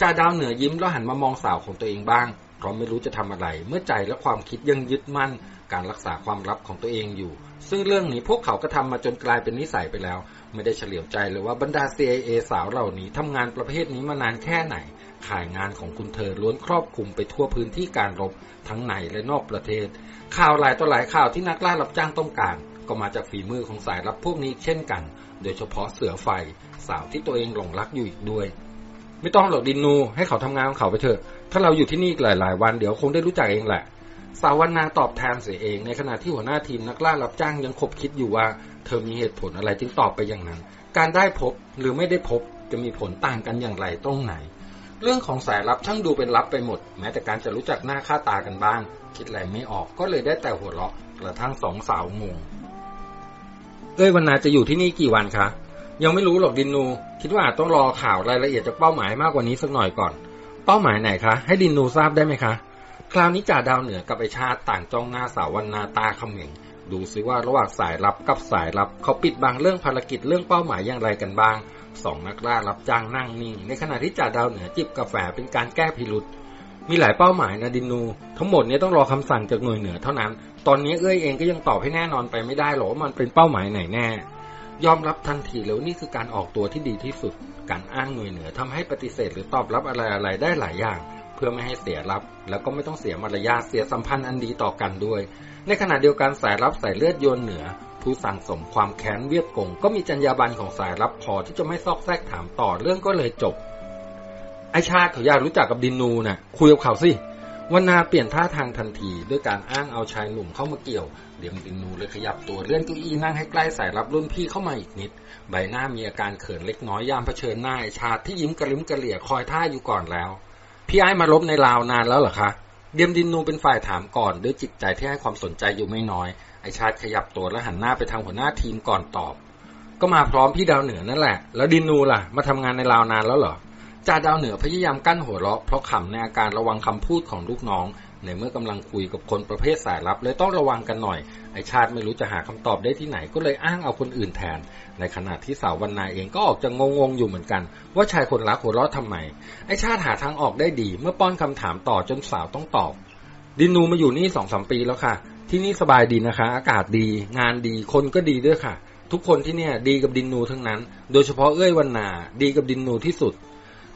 จ่าดาวเหนือยิ้มแล้วหันมามองสาวของตัวเองบ้าง เพราะไม่รู้จะทำอะไร เมื่อใจและความคิดยังยึดมั่น การรักษาความลับของตัวเองอยู่ ซึ่งเรื่องนี้พวกเขาก็ทำมาจนกลายเป็นนิสัยไปแล้ว ไม่ได้เฉลียวใจเลยว่าบรรดา CIA สาวเหล่านี้ทำงานประเภทนี้มานานแค่ไหน ขายงานของคุณเธอล้วนครอบคลุมไปทั่วพื้นที่การรบทั้งในและนอกประเทศ ข่าวหลายต่อหลายข่าวที่นักล่ารับจ้างต้องการ ก็มาจากฝีมือของสายลับพวกนี้เช่นกัน โดยเฉพาะเสือไฟ สาวที่ตัวเองหลงรักอยู่อีกด้วย ไม่ต้องหรอกดินนูให้เขาทำงานของเขาไปเถอะ ถ้าเราอยู่ที่นี่อีกหลาย ๆ วันเดี๋ยวคงได้รู้จักเองแหละสาววันนาตอบแทนเสียเองในขณะที่หัวหน้าทีมนักล่ารับจ้างยังคบคิดอยู่ว่า เธอมีเหตุผลอะไรจึงตอบไปอย่างนั้น การได้พบหรือไม่ได้พบจะมีผลต่างกันอย่างไรตรงไหน เรื่องของสายลับช่างดูเป็นลับไปหมด แม้แต่การจะรู้จักหน้าค่าตากันบ้าง คิดอะไรไม่ออกก็เลยได้แต่หัวเราะกระทั่งสองสาวงงเอ้ยวันนาจะอยู่ที่นี่กี่วันคะยังไม่รู้หรอกดินนู คิดว่าอาจต้องรอข่าวรายละเอียดจากเป้าหมายมากกว่านี้สักหน่อยก่อน เป้าหมายไหนคะ ให้ดินนูทราบได้ไหมคะ คราวนี้จ่าดาวเหนือกับไอชาติต่างจ้องหน้าสาววันนาตาเขม่งดูซิว่าระหว่างสายลับกับสายลับเขาปิดบังเรื่องภารกิจเรื่องเป้าหมายอย่างไรกันบ้าง สองนักล่ารับจ้างนั่งนิ่ง ในขณะที่จ่าดาวเหนือจิบกาแฟเป็นการแก้พิรุษมีหลายเป้าหมายนะดินู ทั้งหมดนี้ต้องรอคำสั่งจากหน่วยเหนือเท่านั้น ตอนนี้เอ้ยเองก็ยังตอบให้แน่นอนไปไม่ได้หรอกว่ามันเป็นเป้าหมายไหนแน่ ยอมรับทันทีแล้วนี่คือการออกตัวที่ดีที่สุด การอ้างหน่วยเหนือทำให้ปฏิเสธหรือตอบรับอะไรอะไรได้หลายอย่าง เพื่อไม่ให้เสียรับ แล้วก็ไม่ต้องเสียมารยาทเสียสัมพันธ์อันดีต่อกันด้วย ในขณะเดียวกันสายรับสายเลือดโยนเหนือ ผู้สั่งสมความแค้นเวียดกงก็มีจรรยาบรรณของสายรับพอที่จะไม่ซอกแซกถามต่อเรื่องก็เลยจบ ไอชาติเขาอยากรู้จักกับดินนูนะ่ะ คุยกับเขาสิวันนาเปลี่ยนท่าทางทันทีด้วยการอ้างเอาชายหนุ่มเข้ามาเกี่ยวเดียมดินนูเลยขยับตัวเลื่อนเก้าอี้นั่งให้ใกล้สายรับรุ่นพี่เข้ามาอีกนิด ใบหน้ามีอาการเขินเล็กน้อยยามเผชิญหน้าไอชาติที่ยิ้มกระลิมกระเหลี่ยคอยท่าอยู่ก่อนแล้ว พี่ไอ้มาลบในลาวนานแล้วเหรอคะเดียมดินนูเป็นฝ่ายถามก่อนด้วยจิตใจที่ให้ความสนใจอยู่ไม่น้อย ไอชาติขยับตัวและหันหน้าไปทางหัวหน้าทีมก่อนตอบ ก็มาพร้อมพี่ดาวเหนือนั่นแหละ แล้วดินนูล่ะ มาทำงานในลาวนานแล้วเหรอจ่าดาวเหนือพยายามกั้นหัวเราะเพราะขำในอาการระวังคำพูดของลูกน้อง ในเมื่อกำลังคุยกับคนประเภทสายลับเลยต้องระวังกันหน่อย ไอชาติไม่รู้จะหาคำตอบได้ที่ไหนก็เลยอ้างเอาคนอื่นแทน ในขณะที่สาววรรณาเองก็ออกจะงงๆอยู่เหมือนกัน ว่าชายคนรักหัวเราะทำไม ไอชาติหาทางออกได้ดี เมื่อป้อนคำถามต่อจนสาวต้องตอบ ดินูมาอยู่นี่สองสามปีแล้วค่ะ ที่นี่สบายดีนะคะ อากาศดี งานดี คนก็ดีด้วยค่ะ ทุกคนที่เนี่ย ดีกับดินนูทั้งนั้น โดยเฉพาะเอ้ยวันนา ดีกับดินนูที่สุด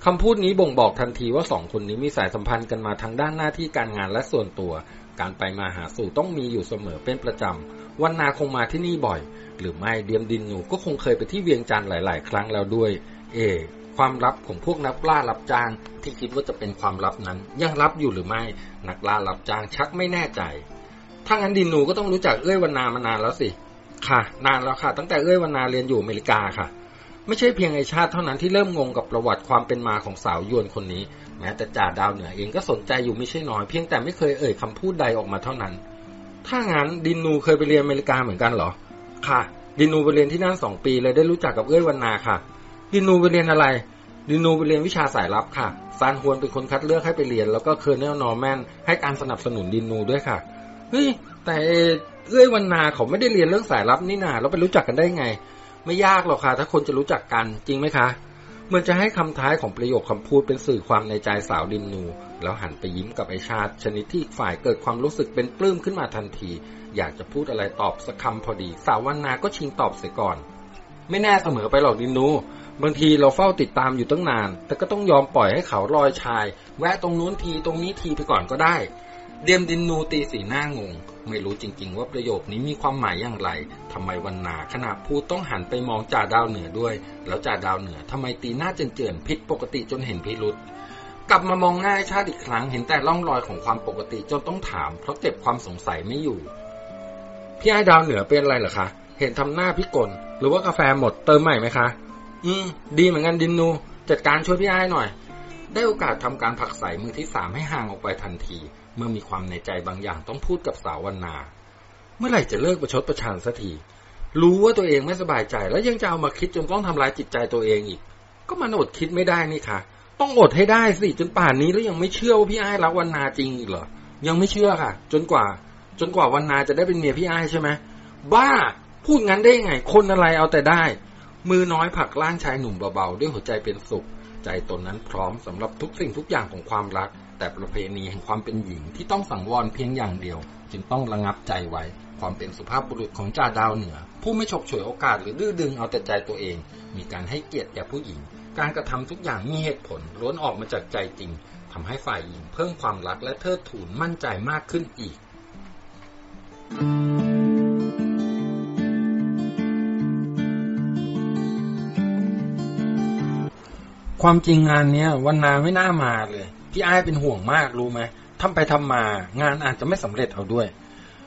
คำพูดนี้บ่งบอกทันทีว่าสองคนนี้มีสายสัมพันธ์กันมาทางด้านหน้าที่การงานและส่วนตัว การไปมาหาสู่ต้องมีอยู่เสมอเป็นประจำ วันนาคงมาที่นี่บ่อย หรือไม่เดียมดินนูก็คงเคยไปที่เวียงจันทร์หลาย ๆ ครั้งแล้วด้วย เอ ความลับของพวกนักล่ารับจ้าง ที่คิดว่าจะเป็นความลับนั้น ยังลับอยู่หรือไม่ นักล่ารับจ้างชักไม่แน่ใจ ถ้างั้นดินนูก็ต้องรู้จักเอ้ยวันนามานานแล้วสิ ค่ะ นานแล้วค่ะ ตั้งแต่เอ้ยวันนาเรียนอยู่อเมริกาค่ะ ไม่ใช่เพียงไอชาติเท่านั้นที่เริ่มงงกับประวัติความเป็นมาของสาวยวนคนนี้ แม้แต่จ่าดาวเหนือเองก็สนใจอยู่ไม่ใช่น้อย เพียงแต่ไม่เคยเอ่ยคำพูดใดออกมาเท่านั้น ถ้างั้นดินนูเคยไปเรียนอเมริกาเหมือนกันเหรอ ค่ะ ดินนูไปเรียนที่นั่นสองปีเลยได้รู้จักกับเอ้ยวันนาค่ะ ดินนูไปเรียนอะไรดินนูไปเรียนวิชาสายลับค่ะซานฮวนเป็นคนคัดเลือกให้ไปเรียน แล้วก็ Colonel นอร์แมนให้การสนับสนุนดินนูด้วยค่ะ เฮ้ยแต่เอ้ยวันนาเขาไม่ได้เรียนเรื่องสายลับนี่นาแล้วไปรู้จักกันได้ไง ไม่ยากหรอกค่ะ ถ้าคนจะรู้จักกันจริงไหมคะเหมือนจะให้คำท้ายของประโยคคำพูดเป็นสื่อความในใจสาวดินนู แล้วหันไปยิ้มกับไอชาติ ชนิดที่ฝ่ายเกิดความรู้สึกเป็นปลื้มขึ้นมาทันที อยากจะพูดอะไรตอบสักคำพอดี สาววันนาก็ชิงตอบเสียก่อน ไม่แน่เสมอไปหรอกดินนู บางทีเราเฝ้าติดตามอยู่ตั้งนาน แต่ก็ต้องยอมปล่อยให้เขาลอยชาย แวะตรงนู้นทีตรงนี้ทีไปก่อนก็ได้ เดียมดินนูตีสีหน้างง ไม่รู้จริง ๆ ว่าประโยคนี้มีความหมายอย่างไรทำไมวันนาขณะพูดต้องหันไปมองจ่าดาวเหนือด้วย แล้วจ่าดาวเหนือทำไมตีหน้าเจือนๆผิดปกติจนเห็นพิรุษกลับมามองหน้าชาติอีกครั้งเห็นแต่ร่องรอยของความปกติจนต้องถาม เพราะเก็บความสงสัยไม่อยู่ พี่ไอ้ดาวเหนือเป็นอะไรเหรอคะ เห็นทำหน้าพิกล หรือว่ากาแฟหมดเติมใหม่ไหมคะ อืม ดีเหมือนกันดินนู จัดการช่วยพี่ไอ้หน่อย ได้โอกาสทำการผักใส่มือที่สามให้ห่างออกไปทันที เมื่อมีความในใจบางอย่างต้องพูดกับสาววันนา เมื่อไหร่จะเลิกประชดประชันสักทีรู้ว่าตัวเองไม่สบายใจ แล้วยังจะเอามาคิดจนต้องทำลายจิตใจตัวเองอีก ก็มันอดคิดไม่ได้นี่ค่ะต้องอดให้ได้สิจนป่านนี้แล้วยังไม่เชื่อว่าพี่ไอ้รักวันนาจริงอีกเหรอยังไม่เชื่อค่ะ จนกว่า จนกว่าวันนาจะได้เป็นเมียพี่ไอ้ใช่ไหมบ้า พูดงั้นได้ไง คนอะไรเอาแต่ได้ มือน้อยผักล่างชายหนุ่มเบาๆด้วยหัวใจเป็นสุข ใจตนนั้นพร้อมสำหรับทุกสิ่งทุกอย่างของความรัก แต่ประเพณีแห่งความเป็นหญิงที่ต้องสังวรเพียงอย่างเดียว จึงต้องระงับใจไว้ ความเป็นสุภาพบุรุษของจ่าดาวเหนือ ผู้ไม่ฉกฉวยโอกาสหรือดื้อดึงเอาแต่ใจตัวเอง มีการให้เกียรติแก่ผู้หญิง การกระทำทุกอย่างมีเหตุผลล้วนออกมาจากใจจริงทำให้ฝ่ายหญิงเพิ่มความรักและเทิดทูนมั่นใจมากขึ้นอีกความจริงงานเนี้ยวันนาไม่น่ามาเลย พี่ไอ้เป็นห่วงมากรู้ไหมทำไปทำมางานอาจจะไม่สำเร็จเอาด้วย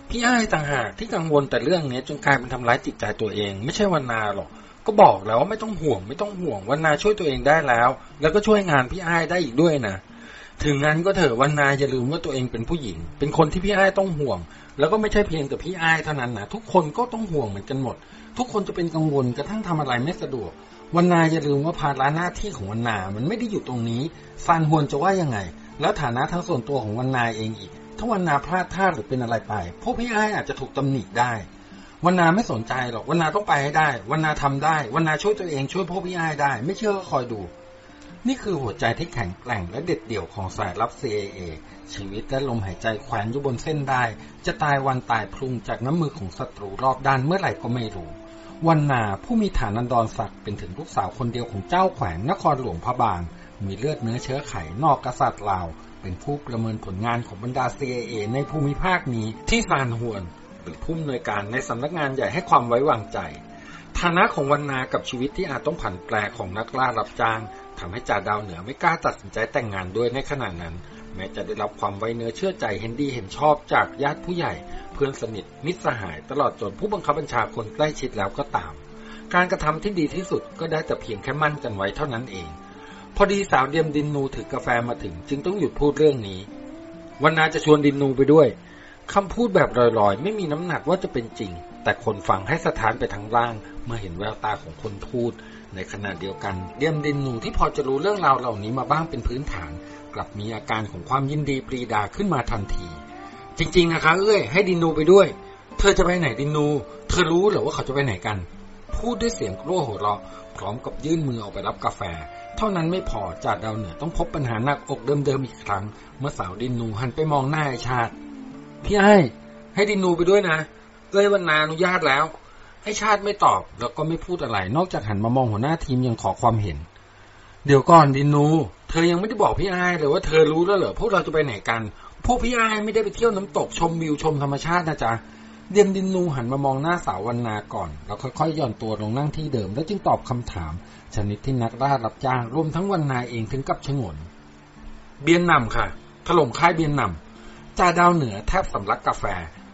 พี่ไอ้ต่างหากที่กังวลแต่เรื่องนี้จนกลายเป็นทำร้ายจิตใจตัวเอง ไม่ใช่วันนาหรอก ก็บอกแล้วว่าไม่ต้องห่วงไม่ต้องห่วงวันนาช่วยตัวเองได้แล้ว แล้วก็ช่วยงานพี่ไอ้ได้อีกด้วยนะถึงงั้นก็เถอะวันนาอย่าลืมว่าตัวเองเป็นผู้หญิง เป็นคนที่พี่ไอ้ต้องห่วง แล้วก็ไม่ใช่เพียงแต่พี่ไอ้เท่านั้นนะทุกคนก็ต้องห่วงเหมือนกันหมด ทุกคนจะเป็นกังวลกระทั่งทำอะไรไม่สะดวก วันนาอย่าลืมว่าภาระหน้าที่ของวันนา มันไม่ได้อยู่ตรงนี้ซานฮวนจะว่ายังไง แล้วฐานะทั้งส่วนตัวของวันนาเองอีก ถ้าวันนาพลาดท่าหรือเป็นอะไรไป พวกพี่ไอ้อาจจะถูกตำหนิได้วันนาไม่สนใจหรอกวันนาต้องไปให้ได้วันนาทำได้วันนาช่วยตัวเองช่วยพวกพี่ไอ้ได้ ไม่เชื่อก็คอยดู นี่คือหัวใจที่แข็งแกร่งและเด็ดเดี่ยวของสายลับ CIA ชีวิตและลมหายใจแขวนอยู่บนเส้นได้ จะตายวันตายพรุ่งจากน้ำมือของศัตรูรอบด้านเมื่อไหร่ก็ไม่รู้ วันนาผู้มีฐานันดรศักดิ์เป็นถึงลูกสาวคนเดียวของเจ้าแขวงนครหลวงพระบาง มีเลือดเนื้อเชื้อไขนอกกษัตริย์ลาว เป็นผู้ประเมินผลงานของบรรดา CIA ในภูมิภาคนี้ที่ซานฮวนหรือผู้อำนวยการในสำนักงานใหญ่ให้ความไว้วางใจ ฐานะของวันนากับชีวิตที่อาจต้องผันแปรของนักล่ารับจ้างทำให้จ่าดาวเหนือไม่กล้าตัดสินใจแต่งงานด้วยในขณะนั้น แม้จะได้รับความไว้เนื้อเชื่อใจเห็นดีเห็นชอบจากญาติผู้ใหญ่ เพื่อนสนิทมิตรสหายตลอดจนผู้บังคับบัญชาคนใกล้ชิดแล้วก็ตาม การกระทำที่ดีที่สุดก็ได้แต่เพียงแค่มั่นกันไว้เท่านั้นเอง พอดีสาวเดียมดินนูถือกาแฟมาถึง จึงต้องหยุดพูดเรื่องนี้วันนาจะชวนดินนูไปด้วยคำพูดแบบลอยๆ ไม่มีน้ำหนักว่าจะเป็นจริง แต่คนฟังให้สถานไปทางล่าง เมื่อเห็นแววตาของคนพูด ในขณะเดียวกันเดียมดินนูที่พอจะรู้เรื่องราวเหล่านี้มาบ้างเป็นพื้นฐาน กลับมีอาการของความยินดีปรีดาขึ้นมาทันที จริง ๆ นะคะ เอ้ยให้ดินูไปด้วย เธอจะไปไหนดินู เธอรู้หรือว่าเขาจะไปไหนกัน พูดด้วยเสียงกลัวหัวเราะพร้อมกับยื่นมือออกไปรับกาแฟ เท่านั้นไม่พอจ่าดาวเหนือต้องพบปัญหาหนักอกเดิมๆอีกครั้ง เมื่อสาวดินูหันไปมองหน้าไอชาติพี่ไอ้ให้ดินนูไปด้วยนะเอ้ยวันนาอนุญาตแล้วไอชาติไม่ตอบแล้วก็ไม่พูดอะไร นอกจากหันมามองหัวหน้าทีมยังขอความเห็น เดี๋ยวก่อนดินู เธอยังไม่ได้บอกพี่ไอ้เลยว่าเธอรู้แล้วเหรอพวกเราจะไปไหนกัน พวกพี่ไอ้ไม่ได้ไปเที่ยวน้ำตกชมวิวชมธรรมชาตินะจ๊ะเดียมดินนูหันมามองหน้าสาววันนาก่อน แล้วค่อยๆย่อนตัวลงนั่งที่เดิม แล้วจึงตอบคำถาม ชนิดที่นักล่ารับจ้างรวมทั้งวันนาเองถึงกับชงน เบียนนำค่ะ ถล่มค่ายเบียนนำจ่าดาวเหนือแทบสำลักกาแฟ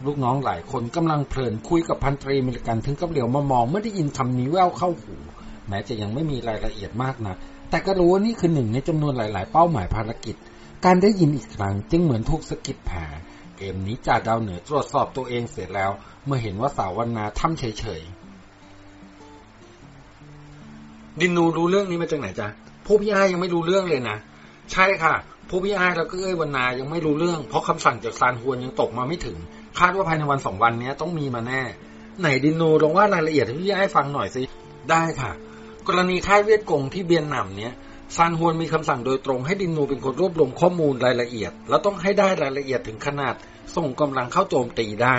ลูกน้องหลายคนกำลังเพลินคุยกับพันตรีมิลกันถึงกับเหลียวมามองเมื่อได้ยินคำนี้แววเข้าหูแม้จะยังไม่มีรายละเอียดมากนะ แต่ก็รู้ว่านี่คือหนึ่งในจำนวนหลาย ๆ เป้าหมายภารกิจ การได้ยินอีกครั้งจึงเหมือนถูกสะกิดแผลเกมนี้จ่าดาวเหนือตรวจสอบตัวเองเสร็จแล้ว เมื่อเห็นว่าสาววันนาทำเฉย ๆ ดินนูรู้เรื่องนี้มาจากไหนจ๊ะพวกพี่อ้ายยังไม่รู้เรื่องเลยนะ ใช่ค่ะพวกพี่อ้ายแล้วก็เอ้ยวันนายังไม่รู้เรื่อง เพราะคำสั่งจากซานฮวนยังตกมาไม่ถึง คาดว่าภายในวันสองวันนี้ต้องมีมาแน่ ไหนดินนูลองว่ารายละเอียดให้พี่อ้ายฟังหน่อยสิ ได้ค่ะ กรณีค่ายเวียดกงที่เบียนหนำเนี้ยซานฮวนมีคำสั่งโดยตรงให้ดินนูเป็นคนรวบรวมข้อมูลรายละเอียด แล้วต้องให้ได้รายละเอียดถึงขนาด ส่งกำลังเข้าโจมตีได้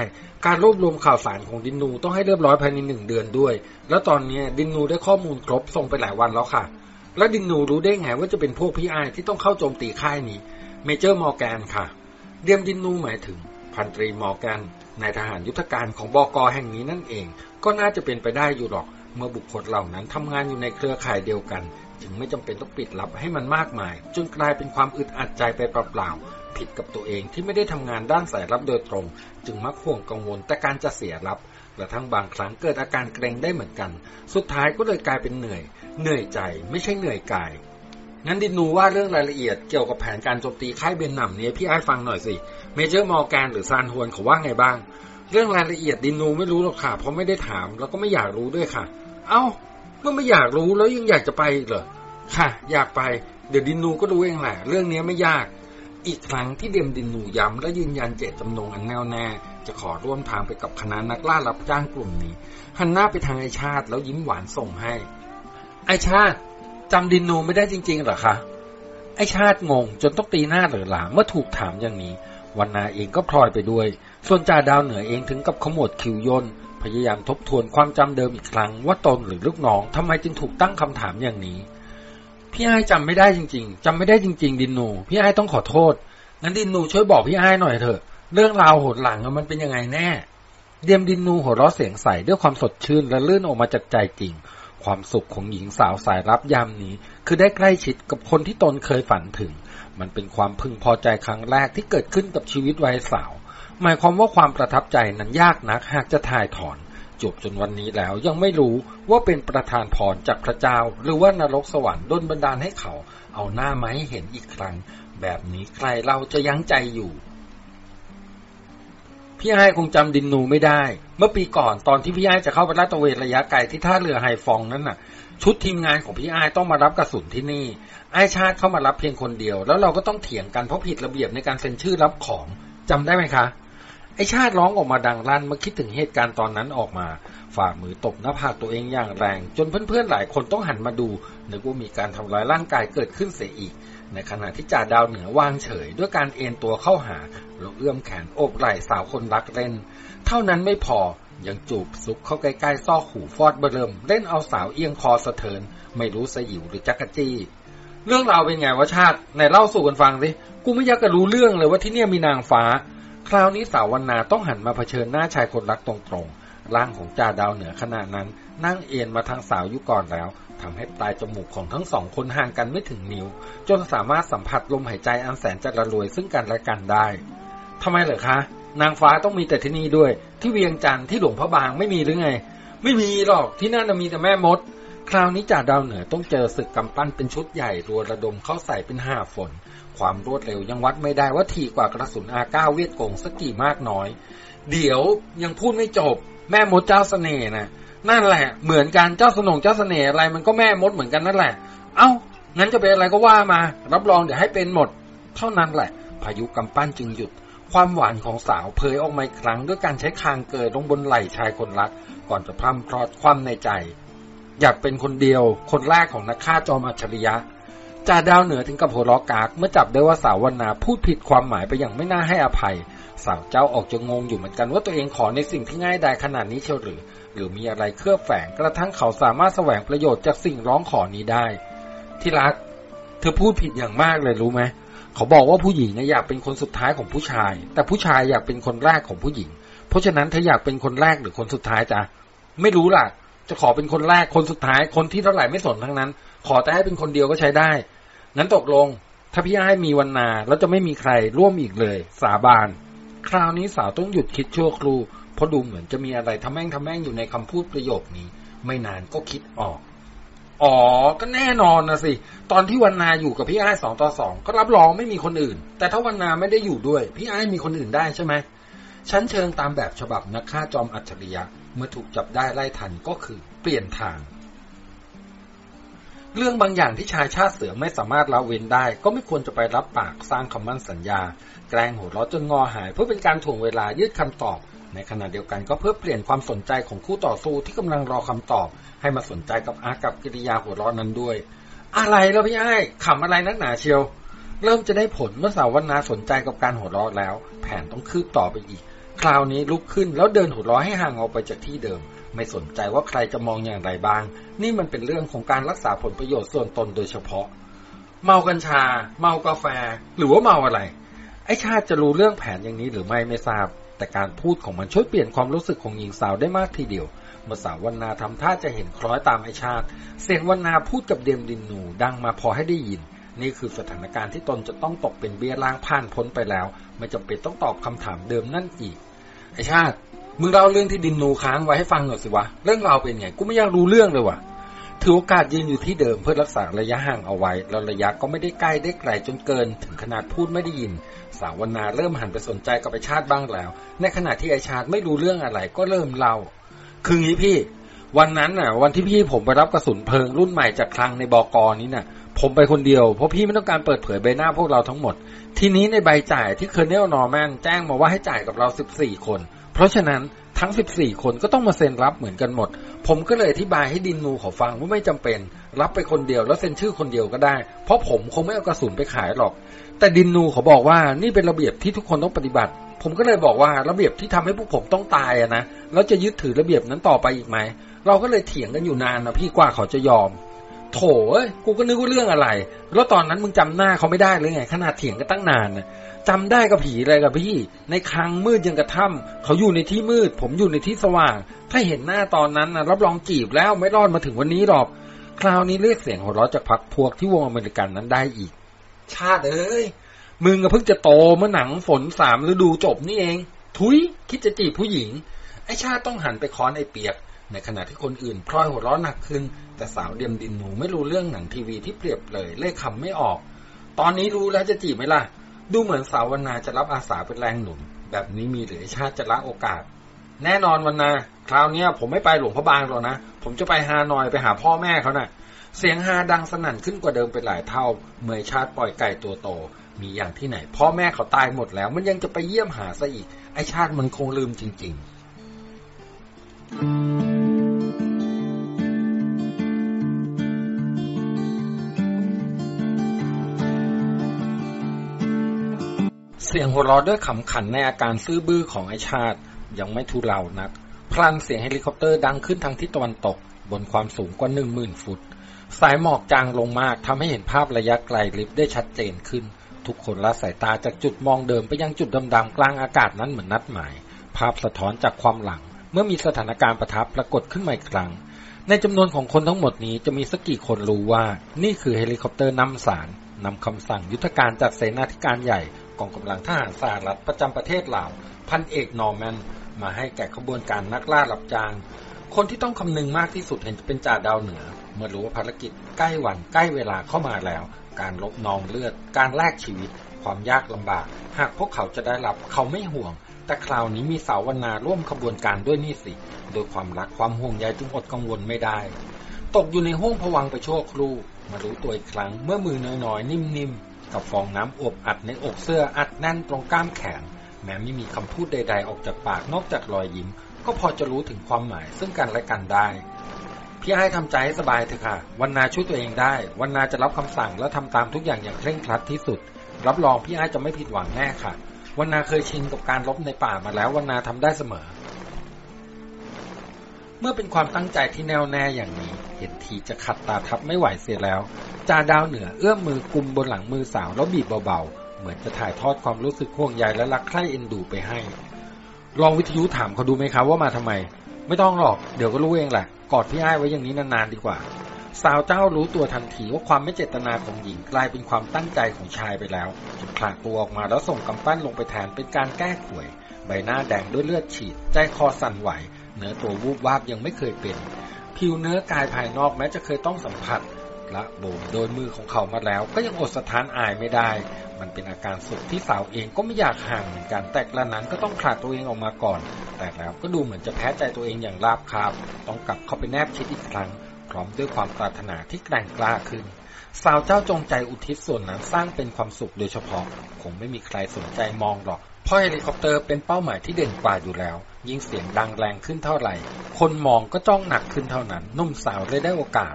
การรวบรวมข่าวสารของดินนูต้องให้เรียบร้อยภายในหนึ่งเดือนด้วย แล้วตอนนี้ดินนูได้ข้อมูลครบส่งไปหลายวันแล้วค่ะ แล้วดินนูรู้ได้ไงว่าจะเป็นพวกพี่อ้ายที่ต้องเข้าโจมตีค่ายนี้ Major มอร์แกนค่ะ เดียมดินนูหมายถึง พันตรีมอร์แกนนายทหารยุทธการของบอกอแห่งนี้นั่นเอง ก็น่าจะเป็นไปได้อยู่หรอก เมื่อบุคคลเหล่านั้นทำงานอยู่ในเครือข่ายเดียวกัน จึงไม่จำเป็นต้องปิดลับให้มันมากมาย จนกลายเป็นความอึดอัดใจไปเปล่าๆผิดกับตัวเองที่ไม่ได้ทำงานด้านสายลับโดยตรง จึงมักห่วงกังวลแต่การจะเสียลับกระทั่งบางครั้งเกิดอาการเกรงได้เหมือนกัน สุดท้ายก็เลยกลายเป็นเหนื่อย เหนื่อยใจไม่ใช่เหนื่อยกายงั้นดินนูว่าเรื่องรายละเอียดเกี่ยวกับแผนการโจมตีค่ายเบนนัมนี้พี่อ้ายฟังหน่อยสิ Major มอร์แกนหรือซานฮวนเขาว่าไงบ้าง เรื่องรายละเอียดดินนูไม่รู้หรอกค่ะ เพราะไม่ได้ถามแล้วก็ไม่อยากรู้ด้วยค่ะ เอ้าเมื่อไม่อยากรู้แล้วยังอยากจะไปเหรอค่ะ อยากไป เดี๋ยวดินนูก็รู้เองแหละเรื่องนี้ไม่ยาก อีกครั้งที่เดียมดินนูย้ำและยืนยันเจตจำนงอันแน่วแน่จะขอร่วมทางไปกับคณะนักล่ารับจ้างกลุ่มนี้หันหน้าไปทางไอชาติแล้วยิ้มหวานส่งให้ ไอชาติจำดินูไม่ได้จริงๆเหรอคะไอชาติงงจนต้องตีหน้าเหลือหลาเมื่อถูกถามอย่างนี้วันนาเองก็พลอยไปด้วย ส่วนจ่าดาวเหนือเองถึงกับขมวดคิ้วย่น พยายามทบทวนความจำเดิมอีกครั้งว่าตนหรือลูกน้องทำไมจึงถูกตั้งคำถามอย่างนี้ พี่ไอ้จำไม่ได้จริง ๆจำไม่ได้จริง ๆ ดินนู พี่ไอ้ต้องขอโทษงั้นดินนูช่วยบอกพี่ไอ้หน่อยเถอะ เรื่องราวโหดหลังมันเป็นยังไงแน่ เดียมดินนูหัวเราะเสียงใสด้วยความสดชื่นและลื่นออกมาจากใจจริง ความสุขของหญิงสาวสายรับยามนี้ คือได้ใกล้ชิดกับคนที่ตนเคยฝันถึง มันเป็นความพึงพอใจครั้งแรกที่เกิดขึ้นกับชีวิตวัยสาว หมายความว่าความประทับใจนั้นยากนักหากจะถ่ายถอน จบจนวันนี้แล้วยังไม่รู้ว่าเป็นประธานพรจากพระเจ้า หรือว่านรกสวรรค์ดลบันดาลให้เขา เอาหน้ามาให้เห็นอีกครั้ง แบบนี้ใครเราจะยั้งใจอยู่ พี่ไอ้คงจำดินนูไม่ได้ เมื่อปีก่อนตอนที่พี่ไอ้จะเข้าไปลาดตระเวนระยะไกลที่ท่าเรือไฮฟองนั้นน่ะชุดทีมงานของพี่ไอ้ต้องมารับกระสุนที่นี่ไอ้ชาติเข้ามารับเพียงคนเดียว แล้วเราก็ต้องเถียงกันเพราะผิดระเบียบในการเซ็นชื่อรับของจำได้ไหมคะ ไอชาติร้องออกมาดังลั่นเมื่อคิดถึงเหตุการณ์ตอนนั้นออกมา ฝ่ามือตบหน้าผากตัวเองอย่างแรง จนเพื่อนๆหลายคนต้องหันมาดูนึกว่ามีการทำร้ายร่างกายเกิดขึ้นเสียอีก ในขณะที่จ่าดาวเหนือวางเฉย ด้วยการเอ็นตัวเข้าหาแล้วเอื้อมแขนโอบไหล่สาวคนรักเล่น เท่านั้นไม่พอยังจูบซุกเข้าใกล้ๆซอกหูฟอดเบริมเล่นเอาสาวเอียงคอสะเทิน ไม่รู้สยิวหรือจักรจี้เรื่องราวเป็นไงวะชาติไหนเล่าสู่กันฟังสิกูไม่อยากจะรู้เรื่องเลยว่าที่เนี่ยมีนางฟ้า คราวนี้สาววันนาต้องหันมาเผชิญหน้าชายคนรักตรงๆ ร่างของจ่าดาวเหนือขณะนั้น นั่งเอ็นมาทางสาวยุก่อนแล้วทำให้ปลายจมูกของทั้งสองคนห่างกันไม่ถึงนิ้ว จนสามารถสัมผัสลมหายใจอันแสนจะระรวยซึ่งกันและกันได้ทำไมเหรอคะ นางฟ้าต้องมีแต่ที่นี่ด้วย ที่เวียงจันทร์ที่หลวงพระบางไม่มีหรือไง ไม่มีหรอกที่นั่นมีแต่แม่มด คราวนี้จ่าดาวเหนือต้องเจอศึกกำปั้นเป็นชุดใหญ่รัวระดมเข้าใส่เป็นห้าฝน ความรวดเร็วยังวัดไม่ได้ว่าถี่กว่ากระสุนอาก้าเวียดกงสักกี่มากน้อย เดี๋ยวยังพูดไม่จบ แม่มดเจ้าเสน่ห์นะนั่นแหละ เหมือนกันเจ้าสนงเจ้าเสน่ห์อะไรมันก็แม่มดเหมือนกันนั่นแหละ เอ้างั้นจะเป็นอะไรก็ว่ามา รับรองเดี๋ยวให้เป็นหมด เท่านั้นแหละ พายุกำปั้นจึงหยุด ความหวานของสาวเผยออกมาอีกครั้งด้วยการใช้คางเกิดลงบนไหล่ชายคนรัก ก่อนจะพร่ำพรอดความในใจ อยากเป็นคนเดียว คนแรกของนักฆ่าจอมอัจฉริยะ จ่าดาวเหนือถึงกับหัวล้อกาก เมื่อจับได้ว่าสาววรรณาพูดผิดความหมายไปอย่างไม่น่าให้อภัย สาวเจ้าออกจะงงอยู่เหมือนกันว่าตัวเองขอในสิ่งที่ง่ายดายขนาดนี้เชียวหรือ หรือมีอะไรเครือบแฝงกระทั่งเขาสามารถแสวงประโยชน์จากสิ่งร้องขอนี้ได้ ที่รัก เธอพูดผิดอย่างมากเลยรู้ไหมเขาบอกว่าผู้หญิงอยากเป็นคนสุดท้ายของผู้ชาย แต่ผู้ชายอยากเป็นคนแรกของผู้หญิง เพราะฉะนั้นเธออยากเป็นคนแรกหรือคนสุดท้ายจ้ะไม่รู้ล่ะ จะขอเป็นคนแรกคนสุดท้ายคนที่เท่าไหร่ไม่สนทั้งนั้น ขอแต่ให้เป็นคนเดียวก็ใช้ได้งั้นตกลง ถ้าพี่ให้มีวันนาแล้วจะไม่มีใครร่วมอีกเลย สาบาน คราวนี้สาวต้องหยุดคิดชั่วครูเพราะดูเหมือนจะมีอะไรทำแม่งทำแม่งอยู่ในคำพูดประโยคนี้ ไม่นานก็คิดออกอ๋อ ก็แน่นอนนะสิ ตอนที่วันนาอยู่กับพี่ไอ้สองต่อสองก็รับรองไม่มีคนอื่น แต่ถ้าวันนาไม่ได้อยู่ด้วย พี่ไอ้มีคนอื่นได้ใช่ไหมชั้นเชิงตามแบบฉบับนักฆ่าจอมอัจฉริยะ เมื่อถูกจับได้ไล่ทันก็คือเปลี่ยนทาง เรื่องบางอย่างที่ชายชาติเสือไม่สามารถละเว้นได้ ก็ไม่ควรจะไปรับปากสร้างคำมั่นสัญญา แกล้งหัวเราะจนงอหาย เพื่อเป็นการถ่วงเวลายืดคำตอบ ในขณะเดียวกันก็เพื่อเปลี่ยนความสนใจของคู่ต่อสู้ที่กำลังรอคำตอบ ให้มาสนใจกับอากับกิริยาหัวเราะนั้นด้วย อะไรแล้วพี่ไอ้ขำอะไรนักหนาเชียว เริ่มจะได้ผลเมื่อสาววันนาสนใจกับการหัวเราะแล้ว แผนต้องคืบต่อไปอีก คราวนี้ลุกขึ้นแล้วเดินหัวเราะให้ห่างออกไปจากที่เดิม ไม่สนใจว่าใครจะมองอย่างไรบ้าง นี่มันเป็นเรื่องของการรักษาผลประโยชน์ส่วนตนโดยเฉพาะ เมากัญชา เมากาแฟ หรือว่าเมาอะไร ไอชาติจะรู้เรื่องแผนอย่างนี้หรือไม่ไม่ทราบ แต่การพูดของมันช่วยเปลี่ยนความรู้สึกของหญิงสาวได้มากทีเดียวเมื่อสาววันนาทำท่าจะเห็นคล้อยตามไอชาติ เสียงวันนาพูดกับเดมดินนูดังมาพอให้ได้ยิน นี่คือสถานการณ์ที่ตนจะต้องตกเป็นเบี้ยล่างผ่านพ้นไปแล้ว ไม่จำเป็นต้องตอบคำถามเดิมนั่นอีก ไอชาติ มึงเล่าเรื่องที่ดินนูค้างไว้ให้ฟังหน่อยสิวะ เรื่องราวเป็นไง กูไม่อยากรู้เรื่องเลยวะถือโอกาสยืนอยู่ที่เดิมเพื่อรักษาระยะห่างเอาไว้ แล้วระยะก็ไม่ได้ใกล้ได้ไกลจนเกิน ถึงขนาดพูดไม่ได้ยิน สาวนาเริ่มหันไปสนใจกับไอชาติบ้างแล้ว ในขณะที่ไอชาติไม่รู้เรื่องอะไรก็เริ่มเล่า คืองี้พี่ วันนั้นน่ะ วันที่พี่ผมไปรับกระสุนเพลิงรุ่นใหม่จากคลังในบกนี้น่ะ ผมไปคนเดียวเพราะพี่ไม่ต้องการเปิดเผยใบหน้าพวกเราทั้งหมด ทีนี้ในใบจ่ายที่ Colonel นอร์แมนแจ้งมาว่าให้จ่ายกับเรา 14 คน เพราะฉะนั้นทั้ง 14 คนก็ต้องมาเซ็นรับเหมือนกันหมด ผมก็เลยอธิบายให้ดินนูเขาฟังว่าไม่จำเป็น รับไปคนเดียวแล้วเซ็นชื่อคนเดียวก็ได้ เพราะผมคงไม่เอากระสุนไปขายหรอก แต่ดินนูเขาบอกว่านี่เป็นระเบียบที่ทุกคนต้องปฏิบัติ ผมก็เลยบอกว่าระเบียบที่ทำให้พวกผมต้องตายอะนะ แล้วจะยึดถือระเบียบนั้นต่อไปอีกไหม เราก็เลยเถียงกันอยู่นานนะพี่กว่าเขาจะยอม โถเอ้ยกูก็นึกว่าเรื่องอะไร แล้วตอนนั้นมึงจำหน้าเขาไม่ได้เลยไง ขนาดเถียงกันตั้งนานนะ จำได้กับผีอะไรกับพี่ ในคังมืดยังกระถ้ำเขาอยู่ในที่มืด ผมอยู่ในที่สว่าง ถ้าเห็นหน้าตอนนั้นนะรับรองจีบแล้วไม่รอดมาถึงวันนี้หรอก คราวนี้เรียกเสียงหัวเราะจากพักพวกที่วงอเมริกันนั้นได้อีก ชาติเอ้ยมึงก็เพิ่งจะโตเมื่อหนังฝนสามฤดูจบนี่เอง ทุยคิดจะจีบผู้หญิง ไอชาติต้องหันไปค้อนไอเปียก ในขณะที่คนอื่นพลอยหัวเราะหนักขึ้น แต่สาวเดียมดินหนูไม่รู้เรื่องหนังทีวีที่เปรียบเลย เลขคำไม่ออก ตอนนี้รู้แล้วจะจีบไหมล่ะ ดูเหมือนสาววรรณาจะรับอาสาเป็นแรงหนุน แบบนี้มีหรือชาติจะละโอกาส แน่นอนวรรณาคราวนี้ผมไม่ไปหลวงพระบางหรอกนะ ผมจะไปฮานอยไปหาพ่อแม่เขานะ่ะ เสียงฮาดังสนั่นขึ้นกว่าเดิมเป็นหลายเท่า เมื่อชาติปล่อยไก่ตัวโต มีอย่างที่ไหน พ่อแม่เขาตายหมดแล้ว มันยังจะไปเยี่ยมหาซะอีก ไอชาติมันคงลืมจริง ๆ เสียงหัวเราะด้วยขำขันในอาการซื่อบื้อของไอชาติยังไม่ทุเลานัก พลันเสียงเฮลิคอปเตอร์ดังขึ้นทางทิศตะวันตก บนความสูงกว่าหนึ่งหมื่นฟุต สายหมอกจางลงมากทำให้เห็นภาพระยะไกลลิฟต์ได้ชัดเจนขึ้น ทุกคนละสายตาจากจุดมองเดิมไปยังจุดดำๆกลางอากาศนั้นเหมือนนัดหมาย ภาพสะท้อนจากความหลัง เมื่อมีสถานการณ์ประทับปรากฏขึ้นมาอีกครั้ง ในจำนวนของคนทั้งหมดนี้จะมีสักกี่คนรู้ว่า นี่คือเฮลิคอปเตอร์นำสารนำคำสั่งยุทธการจากเสนาธิการใหญ่ กองกำลังทหารสหรัฐประจำประเทศลาวพันเอกนอร์แมนมาให้แก่ขบวนการนักล่ารับจ้าง คนที่ต้องคำนึงมากที่สุดเห็นเป็นจ่าดาวเหนือ เมื่อรู้ว่าภารกิจใกล้วันใกล้เวลาเข้ามาแล้ว การรบนองเลือด การแลกชีวิต ความยากลำบาก หากพวกเขาจะได้รับเขาไม่ห่วง แต่คราวนี้มีสาววันนาร่วมขบวนการด้วยนี่สิโดยความรักความห่วงใยจึงอดกังวลไม่ได้ ตกอยู่ในห้องผวังไปชั่วครู่มารู้ตัวอีกครั้งเมื่อมือน้อยๆนิ่มๆ กับฟองน้ำอบอัดในอกเสื้ออัดแน่นตรงกล้ามแขน แม้ไม่มีคำพูดใด ๆ ออกจากปากนอกจากรอยยิ้ม ก็พอจะรู้ถึงความหมายซึ่งกันและกันได้ พี่ให้ทำใจให้สบายเถอะค่ะ วันนาช่วยตัวเองได้ วันนาจะรับคำสั่งและทำตามทุกอย่างอย่างเคร่งครัดที่สุด รับรองพี่ไอ้จะไม่ผิดหวังแน่ค่ะ วันนาเคยชินกับการลบในป่ามาแล้ววันนาทำได้เสมอ เมื่อเป็นความตั้งใจที่แน่วแน่อย่างนี้ เห็นทีจะขัดตาทับไม่ไหวเสียแล้วจ่าดาวเหนือเอื้อมมือกุมบนหลังมือสาวแล้วบีบเบาๆ เหมือนจะถ่ายทอดความรู้สึกห่วงใยและรักใคร่เอ็นดูไปให้ ลองวิทยุถามเขาดูไหมครับว่ามาทำไม ไม่ต้องหรอกเดี๋ยวก็รู้เองแหละ กอดพี่อ้ายไว้อย่างนี้นานๆดีกว่า สาวเจ้ารู้ตัวทันทีว่าความไม่เจตนาของหญิงกลายเป็นความตั้งใจของชายไปแล้วจึงผลักตัวออกมาแล้วส่งกำปั้นลงไปแทนเป็นการแก้ข่วย ใบหน้าแดงด้วยเลือดฉีด ใจคอสั่นไหว เนื้อตัววูบวาบยังไม่เคยเป็น ผิวเนื้อกายภายนอกแม้จะเคยต้องสัมผัสละโบมโดยมือของเขามาแล้ว ก็ยังอดสถานอายไม่ได้ มันเป็นอาการสุขที่สาวเองก็ไม่อยากห่างเหมือนกันแต่กระนั้นก็ต้องขาดตัวเองออกมาก่อน แต่แล้วก็ดูเหมือนจะแพ้ใจตัวเองอย่างราบคาบ ต้องกลับเข้าไปแนบชิดอีกครั้ง พร้อมด้วยความปรารถนาที่แกร่งกล้าขึ้น สาวเจ้าจงใจอุทิศส่วนนั้นสร้างเป็นความสุขโดยเฉพาะ คงไม่มีใครสนใจมองหรอก เพราะเฮลิคอปเตอร์เป็นเป้าหมายที่เด่นกว่าอยู่แล้ว ยิ่งเสียงดังแรงขึ้นเท่าไหร่ คนมองก็จ้องหนักขึ้นเท่านั้น หนุ่มสาวเลยได้โอกาส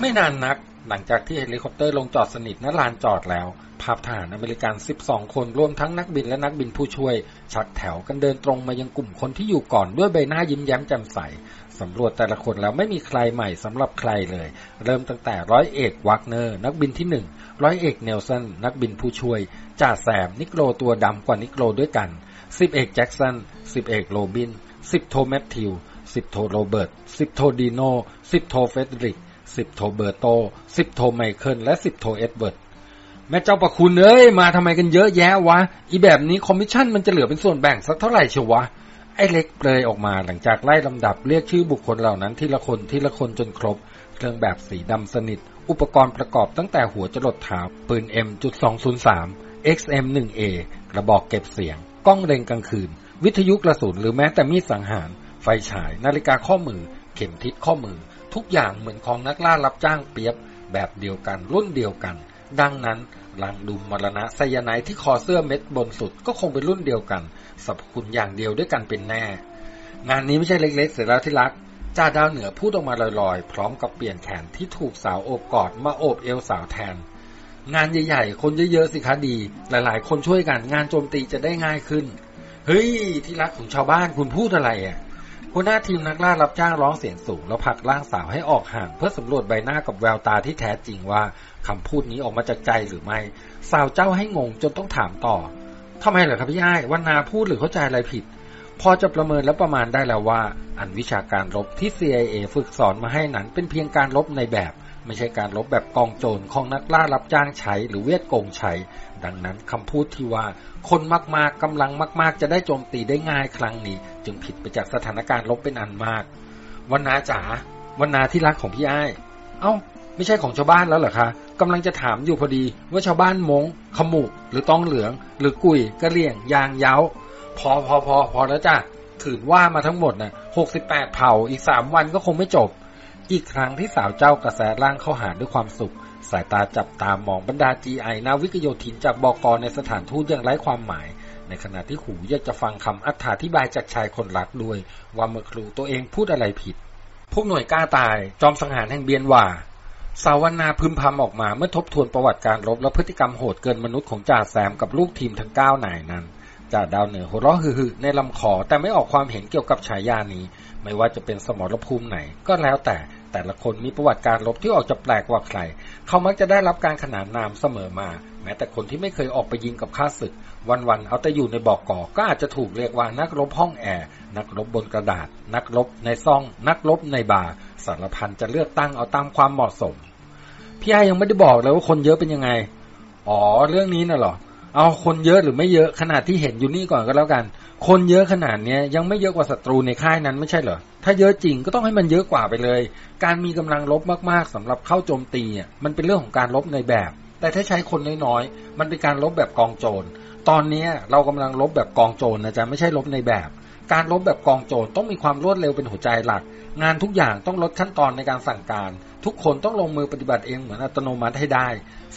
ไม่นานนัก หลังจากที่เฮลิคอปเตอร์ลงจอดสนิทณลานจอดแล้ว ภาพทหารอเมริกัน 12 คนรวมทั้งนักบินและนักบินผู้ช่วย ชักแถวกันเดินตรงมายังกลุ่มคนที่อยู่ก่อนด้วยใบหน้ายิ้มแย้มแจ่มใสสำรวจแต่ละคนแล้วไม่มีใครใหม่สำหรับใครเลย เริ่มตั้งแต่ร้อยเอกวักเนอร์ นักบินที่หนึ่ง ร้อยเอกเนลสันนักบินผู้ช่วย จ่าแซมนิโกรตัวดำกว่านิโกรด้วยกันสิบเอกแจ็คสันสิบเอกโรบินสิบโทแมทธิวสิบโทโรเบิร์ตสิบโทดีโนสิบโทเฟดริกสิบโทเบอร์โตสิบโทไมเคิลและสิบโทเอ็ดเวิร์ดแม่เจ้าประคุณเอ้ยมาทำไมกันเยอะแยะวะ อีแบบนี้คอมมิชชั่นมันจะเหลือเป็นส่วนแบ่งสักเท่าไหร่เชียววะ ไอ้เล็กเปรยออกมาหลังจากไล่ลำดับเรียกชื่อบุคคลเหล่านั้นทีละคนทีละคนจนครบ เครื่องแบบสีดำสนิท อุปกรณ์ประกอบตั้งแต่หัวจรดเท้าปืน M.203 XM1A กระบอกเก็บเสียง กล้องเล็งกลางคืน วิทยุกระสุนหรือแม้แต่มีดสังหาร ไฟฉาย นาฬิกาข้อมือ เข็มทิศข้อมือ ทุกอย่างเหมือนของนักล่ารับจ้างเปียบ แบบเดียวกันรุ่นเดียวกัน ดังนั้นลังดุมมรณะไซยาไนที่คอเสื้อเม็ดบนสุดก็คงเป็นรุ่นเดียวกันสรรพคุณอย่างเดียวด้วยกันเป็นแน่ งานนี้ไม่ใช่เล็กๆเสียแล้วที่รัก จ่าดาวเหนือพูดออกมาลอยๆ พร้อมกับเปลี่ยนแขนที่ถูกสาวโอบกอดมาโอบเอวสาวแทน งานใหญ่ๆ คนเยอะๆสิคะดี หลายๆ คนช่วยกันงานโจมตีจะได้ง่ายขึ้น เฮ้ย ที่รักของชาวบ้านคุณพูดอะไรอะหัวหน้าทีมนักล่ารับจ้างร้องเสียงสูง แล้วผลักร่างสาวให้ออกห่างเพื่อสำรวจใบหน้ากับแววตาที่แท้จริงว่าคำพูดนี้ออกมาจากใจหรือไม่ สาวเจ้าให้งงจนต้องถามต่อทำไมเหรอครับพี่อ้ายว่านาพูดหรือเข้าใจอะไรผิด พอจะประเมินและประมาณได้แล้วว่า อันวิชาการรบที่ CIA ฝึกสอนมาให้นั้นเป็นเพียงการรบในแบบ ไม่ใช่การรบแบบกองโจรของนักล่ารับจ้างใช้หรือเวทโกงใช้ ดังนั้นคำพูดที่ว่า คนมากๆกำลังมาก ๆ จะได้โจมตีได้ง่ายครั้งนี้ จึงผิดไปจากสถานการณ์รบเป็นอันมากวันนาจ๋าวันนาที่รักของพี่อ้าย เอ้า ไม่ใช่ของชาวบ้านแล้วเหรอคะกำลังจะถามอยู่พอดีว่าชาวบ้านมงขมุกหรือตองเหลือง หรือกุยกระเลี่ยง ยางเย้า พอพอพอพอแล้วจ้ะถือว่ามาทั้งหมดนะ่ะหกสิบแปดเผ่าอีกสามวันก็คงไม่จบ อีกครั้งที่สาวเจ้ากระแสร่างเข้าหาด้วยความสุข สายตาจับตามองบรรดาจีไอนาวิกโยธินจากบอกกในสถานทูตอย่างไร้ความหมาย ในขณะที่หูอยากจะฟังคำอธิบายจากชายคนรักด้วย ว่าเมื่อครูตัวเองพูดอะไรผิด พวกหน่วยกล้าตายจอมสังหารแห่งเบียนว่าสาวนาพึมพำออกมาเมื่อทบทวนประวัติการรบและพฤติกรรมโหดเกินมนุษย์ของจ่าแซมกับลูกทีมทั้งเก้านายนั้น จ่าดาวเหนือหัวเราะฮือในลำคอแต่ไม่ออกความเห็นเกี่ยวกับฉายานี้ ไม่ว่าจะเป็นสมรภูมิไหนก็แล้วแต่แต่ละคนมีประวัติการรบที่ออกจะแปลกกว่าใคร เขามักจะได้รับการขนานนามเสมอมา แม้แต่คนที่ไม่เคยออกไปยิงกับข้าศึก วันๆเอาแต่อยู่ในบอกก่อก็อาจจะถูกเรียกว่านักรบห้องแอร์ นักรบบนกระดาษ นักรบในซ่อง นักรบในบาร์สารพันจะเลือกตั้งเอาตามความเหมาะสม พี่ไอยังไม่ได้บอกเลยว่าคนเยอะเป็นยังไง อ๋อ เรื่องนี้น่ะหรอ เอาคนเยอะหรือไม่เยอะขนาดที่เห็นอยู่นี่ก่อนก็แล้วกัน คนเยอะขนาดเนี้ยยังไม่เยอะกว่าศัตรูในค่ายนั้นไม่ใช่เหรอถ้าเยอะจริงก็ต้องให้มันเยอะกว่าไปเลย การมีกำลังลบมากๆสำหรับเข้าโจมตีอะมันเป็นเรื่องของการลบในแบบ แต่ถ้าใช้คนน้อยๆมันเป็นการลบแบบกองโจรตอนนี้เรากำลังลบแบบกองโจรนะจ๊ะไม่ใช่ลบในแบบ การลบแบบกองโจรต้องมีความรวดเร็วเป็นหัวใจหลัก งานทุกอย่างต้องลดขั้นตอนในการสั่งการ ทุกคนต้องลงมือปฏิบัติเองเหมือนอัตโนมัติให้ได้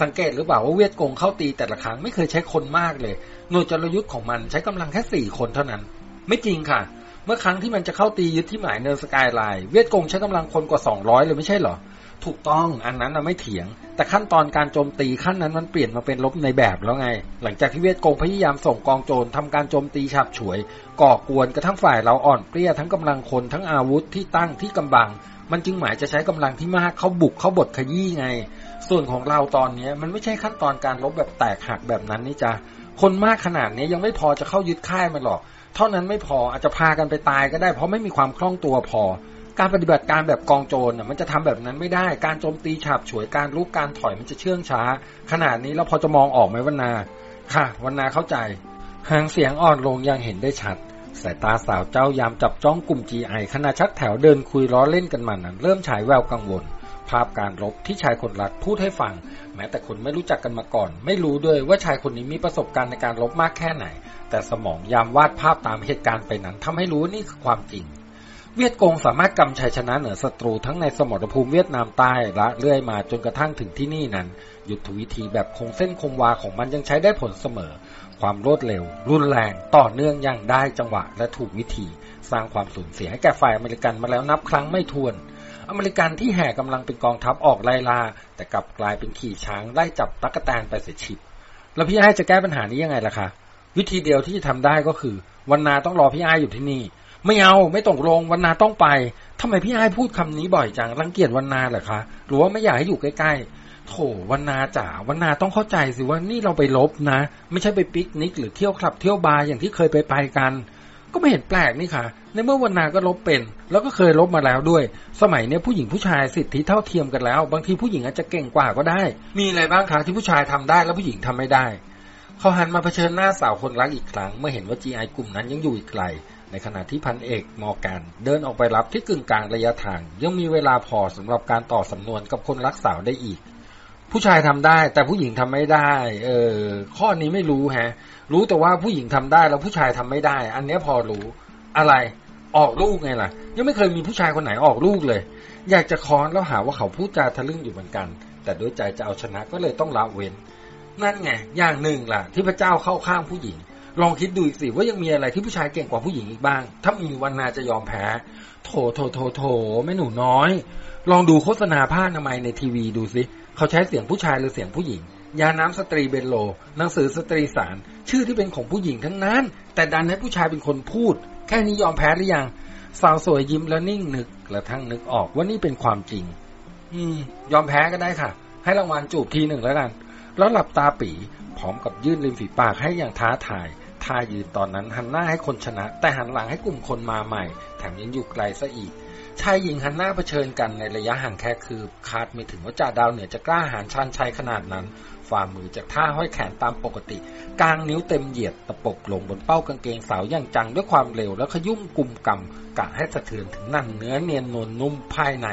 สังเกตหรือเปล่าว่าเวียดกงเข้าตีแต่ละครั้งไม่เคยใช้คนมากเลย หน่วยจรยุทธ์ของมันใช้กำลังแค่สี่คนเท่านั้น ไม่จริงค่ะ เมื่อครั้งที่มันจะเข้าตียึดที่หมายเนินสกายไลน์เวียดกงใช้กำลังคนกว่า 200 เลยไม่ใช่เหรอ ถูกต้องอันนั้นเราไม่เถียง แต่ขั้นตอนการโจมตีขั้นนั้นมันเปลี่ยนมาเป็นลบในแบบแล้วไง หลังจากที่เวียดกงพยายามส่งกองโจรทำการโจมตีฉับฉวย ก่อกวนกระทั่งฝ่ายเราอ่อนเปรี้ยทั้งกำลังคนทั้งอาวุธที่ตั้งที่กำบัง มันจึงหมายจะใช้กำลังที่มากเข้าบุกเข้าบทขยี้ไง ส่วนของเราตอนนี้มันไม่ใช่ขั้นตอนการลบแบบแตกหักแบบนั้นนี่จ้ะคนมากขนาดนี้ยังไม่พอจะเข้ายึดค่ายมันหรอกเท่านั้นไม่พออาจจะพากันไปตายก็ได้เพราะไม่มีความคล่องตัวพอ การปฏิบัติการแบบกองโจรมันจะทำแบบนั้นไม่ได้ การโจมตีฉาบฉวยการลุกการถอยมันจะเชื่องช้า ขนาดนี้เราพอจะมองออกไหมวันนา ค่ะวันนาเข้าใจ หางเสียงอ่อนลงยังเห็นได้ชัดสายตาสาวเจ้ายามจับจ้องกลุ่ม GI ขณะชักแถวเดินคุยล้อเล่นกันมานั้นเริ่มฉายแววกังวล ภาพการรบที่ชายคนรักพูดให้ฟัง แม้แต่คนไม่รู้จักกันมาก่อน ไม่รู้ด้วยว่าชายคนนี้มีประสบการณ์ในการรบมากแค่ไหน แต่สมองยามวาดภาพตามเหตุการณ์ไปนั้นทำให้รู้ว่านี่คือความจริง เวียดกงสามารถกำชัยชนะเหนือศัตรูทั้งในสมรภูมิเวียดนามใต้และเรื่อยมาจนกระทั่งถึงที่นี่นั้น ยุทธวิธีแบบคงเส้นคงวาของมันยังใช้ได้ผลเสมอ ความรวดเร็ว รุนแรงต่อเนื่องอย่างได้จังหวะและถูกวิธี สร้างความสูญเสียให้แก่ฝ่ายอเมริกันมาแล้วนับครั้งไม่ถ้วน อเมริกันที่แห่กำลังเป็นกองทัพออกไล่ล่าแต่กลับกลายเป็นขี่ช้างไล่จับตั๊กแตนไปเสียชิบแล้วพี่ไอ้จะแก้ปัญหานี้ยังไงล่ะคะวิธีเดียวที่จะทำได้ก็คือวันนาต้องรอพี่ไอ้อยู่ที่นี่ ไม่เอาไม่ตกลงวันนาต้องไปทำไมพี่ไอ้พูดคำนี้บ่อยจังรังเกียจวันนาเหรอคะ หรือว่าไม่อยากให้อยู่ใกล้ๆโถวันนาจ๋าวันนาต้องเข้าใจสิว่านี่เราไปลบนะ ไม่ใช่ไปปิกนิกหรือเที่ยวคลับเที่ยวบาร์อย่างที่เคยไปไปกัน ก็ไม่เห็นแปลกนี่ค่ะ ในเมื่อวันนาก็ลบเป็น แล้วก็เคยลบมาแล้วด้วย สมัยเนี้ยผู้หญิงผู้ชายสิทธิเท่าเทียมกันแล้ว บางทีผู้หญิงอาจจะเก่งกว่าก็ได้ มีอะไรบ้างคะที่ผู้ชายทำได้แล้วผู้หญิงทำไม่ได้เขาหันมาเผชิญหน้าสาวคนรักอีกครั้ง เมื่อเห็นว่า GI กลุ่มนั้นยังอยู่อีกไกล ในขณะที่พันเอกมอร์แกนเดินออกไปรับที่กึ่งกลางระยะทาง ยังมีเวลาพอสำหรับการต่อสำนวนกับคนรักสาวได้อีก ผู้ชายทำได้แต่ผู้หญิงทำไม่ได้ เออ ข้อนี้ไม่รู้แฮะ รู้แต่ว่าผู้หญิงทำได้แล้วผู้ชายทำไม่ได้ อันนี้พอรู้ อะไร ออกลูกไงล่ะ ยังไม่เคยมีผู้ชายคนไหนออกลูกเลย อยากจะค้อนแล้วหาว่าเขาพูดจาทะลึ่งอยู่เหมือนกัน แต่ด้วยใจจะเอาชนะก็เลยต้องละเว้น นั่นไง อย่างหนึ่งล่ะ ที่พระเจ้าเข้าข้างผู้หญิง ลองคิดดูอีกสิว่ายังมีอะไรที่ผู้ชายเก่งกว่าผู้หญิงอีกบ้าง ถ้ามีวันนาจะยอมแพ้ โถโถโถโถแม่หนูน้อย ลองดูโฆษณาผ้าอนามัยในทีวีดูสิเขาใช้เสียงผู้ชายหรือเสียงผู้หญิง ยาน้ำสตรีเบนโล หนังสือสตรีสาร ชื่อที่เป็นของผู้หญิงทั้งนั้น แต่ดันให้ผู้ชายเป็นคนพูด แค่นี้ยอมแพ้หรือยัง สาวสวยยิ้มแล้วนิ่งนึกกระทั่งนึกออกว่านี่เป็นความจริง อืม ยอมแพ้ก็ได้ค่ะ ให้รางวัลจูบทีหนึ่งแล้วกัน แล้วหลับตาปีพร้อมกับยื่นริมฝีปากให้อย่างท้าทาย ท่ายืนตอนนั้นหันหน้าให้คนชนะ แต่หันหลังให้กลุ่มคนมาใหม่ แถมยังอยู่ไกลซะอีก ชายหญิงหันหน้าเผชิญกันในระยะห่างแค่คืบคาดไม่ถึงว่าจ่าดาวเหนือจะกล้าหาญชันชัยขนาดนั้นฝ่ามือจากท่าห้อยแขนตามปกติ กลางนิ้วเต็มเหยียดตะปบลงบนเป้ากางเกงสาวอย่างจังด้วยความเร็วแล้วขยุ่มกลุ่มกำกะให้สะเทือนถึงนั่นเนื้อเนียนนวลนุ่มภายใน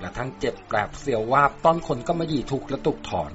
กระทั่งเจ็บแปลบเสียววาบต้อนคนก็มาหยีถูกและตุกถอน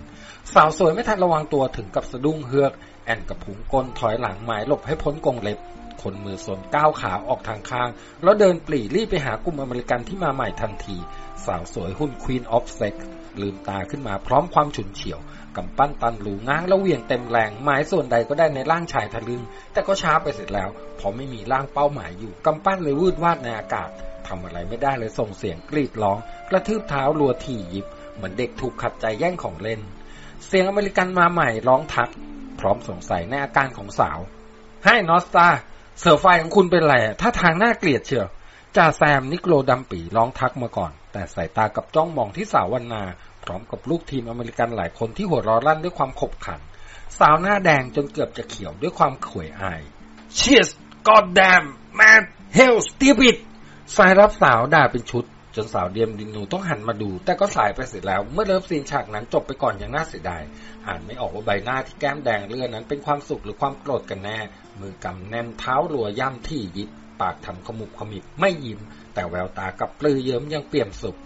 สาวสวยไม่ทันระวังตัวถึงกับสะดุ้งเฮือก แอนกับผุงก้นถอยหลังหมายหลบให้พ้นกรงเล็บ คนมือสนก้าวขาออกทางข้าง แล้วเดินปลีรีบไปหากลุ่มอเมริกันที่มาใหม่ทันที สาวสวยหุ้นควีนออฟเซ็กลืมตาขึ้นมาพร้อมความฉุนเฉียวกำปั้นตันหลูง้างแล้วเหวี่ยงเต็มแรงหมายส่วนใดก็ได้ในร่างชายทะลึง แต่ก็ช้าไปเสร็จแล้วเพราะไม่มีร่างเป้าหมายอยู่กำปั้นเลยวืดวาดในอากาศทำอะไรไม่ได้เลยส่งเสียงกรีดร้อง กระทืบเท้ารัวถี่ยิบ เหมือนเด็กถูกขัดใจแย่งของเล่น เสียงอเมริกันมาใหม่ร้องทัก พร้อมสงสัยในอาการของสาวให้นอสตาเสือไฟของคุณเป็นไรถ้าทางน่าเกลียดเชียวจ่าแซมนิโกรดำปี๋ร้องทักมาก่อน แต่สายตากลับจ้องมองที่สาววันนา พร้อมกับลูกทีมอเมริกันหลายคนที่หัวเราะลั่นด้วยความขบขัน สาวหน้าแดงจนเกือบจะเขียวด้วยความขวยอาย Cheers God damn man hell stupid สายรับสาวด่าเป็นชุด จนสาวเดียมดินูต้องหันมาดู แต่ก็สายไปเสียแล้วเมื่อ love scene ฉากนั้นจบไปก่อนอย่างน่าเสียดาย อ่านไม่ออกว่าใบหน้าที่แก้มแดงเลือดนั้นเป็นความสุขหรือความโกรธกันแน่ มือกำแน่นเท้ารัวย่ำที่ยิบ ปากทำขมุบขมิบไม่ยิ้ม แต่แววตากับปลือเยิ้มยังเปี่ยมสุข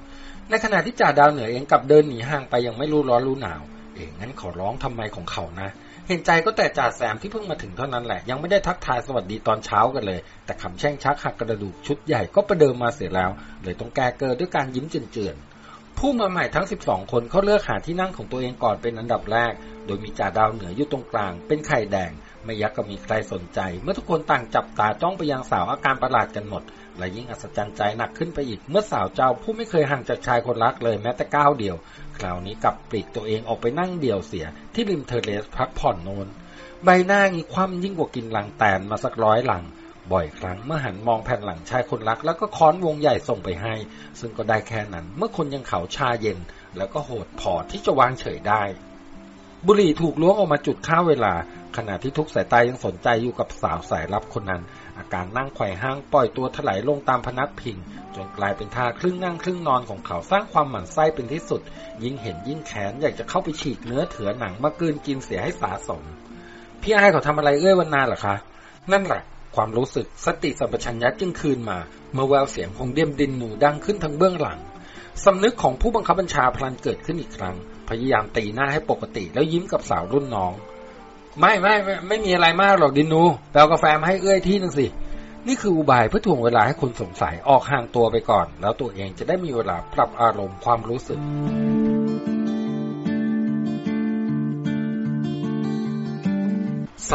ในขณะที่จ่าดาวเหนือเองกับเดินหนีห่างไปยังไม่รู้ร้อนรู้หนาว เองงั้นขอร้องทำไมของเขานะ เห็นใจก็แต่จ่าแซมที่เพิ่งมาถึงเท่านั้นแหละ ยังไม่ได้ทักทายสวัสดีตอนเช้ากันเลย แต่คำแช่งชักหักกระดูกชุดใหญ่ก็ประเดิมมาเสียแล้ว เลยต้องแก้เกิดด้วยการยิ้มเจือนๆ ผู้มาใหม่ทั้ง 12 คนเขาเลือกหาที่นั่งของตัวเองก่อนเป็นอันดับแรก โดยมีจ่าดาวเหนืออยู่ตรงกลาง เป็นไข่แดง ไม่ยักก็มีใครสนใจ เมื่อทุกคนต่างจับตาจ้องไปยังสาวอาการประหลาดกันหมด และยิ่งอัศจรรย์ใจหนักขึ้นไปอีก เมื่อสาวเจ้าผู้ไม่เคยห่างจากชายคนรักเลยแม้แต่ก้าวเดียว คราวนี้กลับปลีกตัวเองออกไปนั่งเดี่ยวเสีย ที่ริมเทเลสพักผ่อนโนนใบหน้างีคว่ำยิ่งกว่ากินหลังแตนมาสักร้อยหลัง บ่อยครั้งเมื่อหันมองแผ่นหลังชายคนรัก แล้วก็ค้อนวงใหญ่ส่งไปให้ ซึ่งก็ได้แค่นั้น เมื่อคนยังเขาชาเย็น แล้วก็โหดพอที่จะวางเฉยได้ บุหรี่ถูกล้วงออกมาจุดข้าเวลา ขณะที่ทุกสายตายังสนใจอยู่กับสาวสายลับคนนั้น อาการนั่งไขว่ห้างปล่อยตัวถลายลงตามพนักพิง จนกลายเป็นท่าครึ่งนั่งครึ่งนอนของเขาสร้างความหมั่นไส้เป็นที่สุด ยิ่งเห็นยิ่งแขนอยากจะเข้าไปฉีกเนื้อเถือหนังมากืนกินเสียให้สาสมพี่ไอ้เขาทำอะไรเอ้ยวันนาเหรอคะนั่นแหละ ความรู้สึกสติสัมปชัญญะจึงคืนมา เมื่อแววเสียงของเดียมดินหนูดังขึ้นทางเบื้องหลังสำนึกของผู้บังคับบัญชาพลันเกิดขึ้นอีกครั้ง พยายามตีหน้าให้ปกติแล้วยิ้มกับสาวรุ่นน้อง ไม่ไม่ไม่ไม่มีอะไรมากหรอกดินนูแปลกาแฟมาให้เอื้อยที่นึงสิ นี่คืออุบายเพื่อถ่วงเวลาให้คนสงสัยออกห่างตัวไปก่อน แล้วตัวเองจะได้มีเวลาปรับอารมณ์ความรู้สึก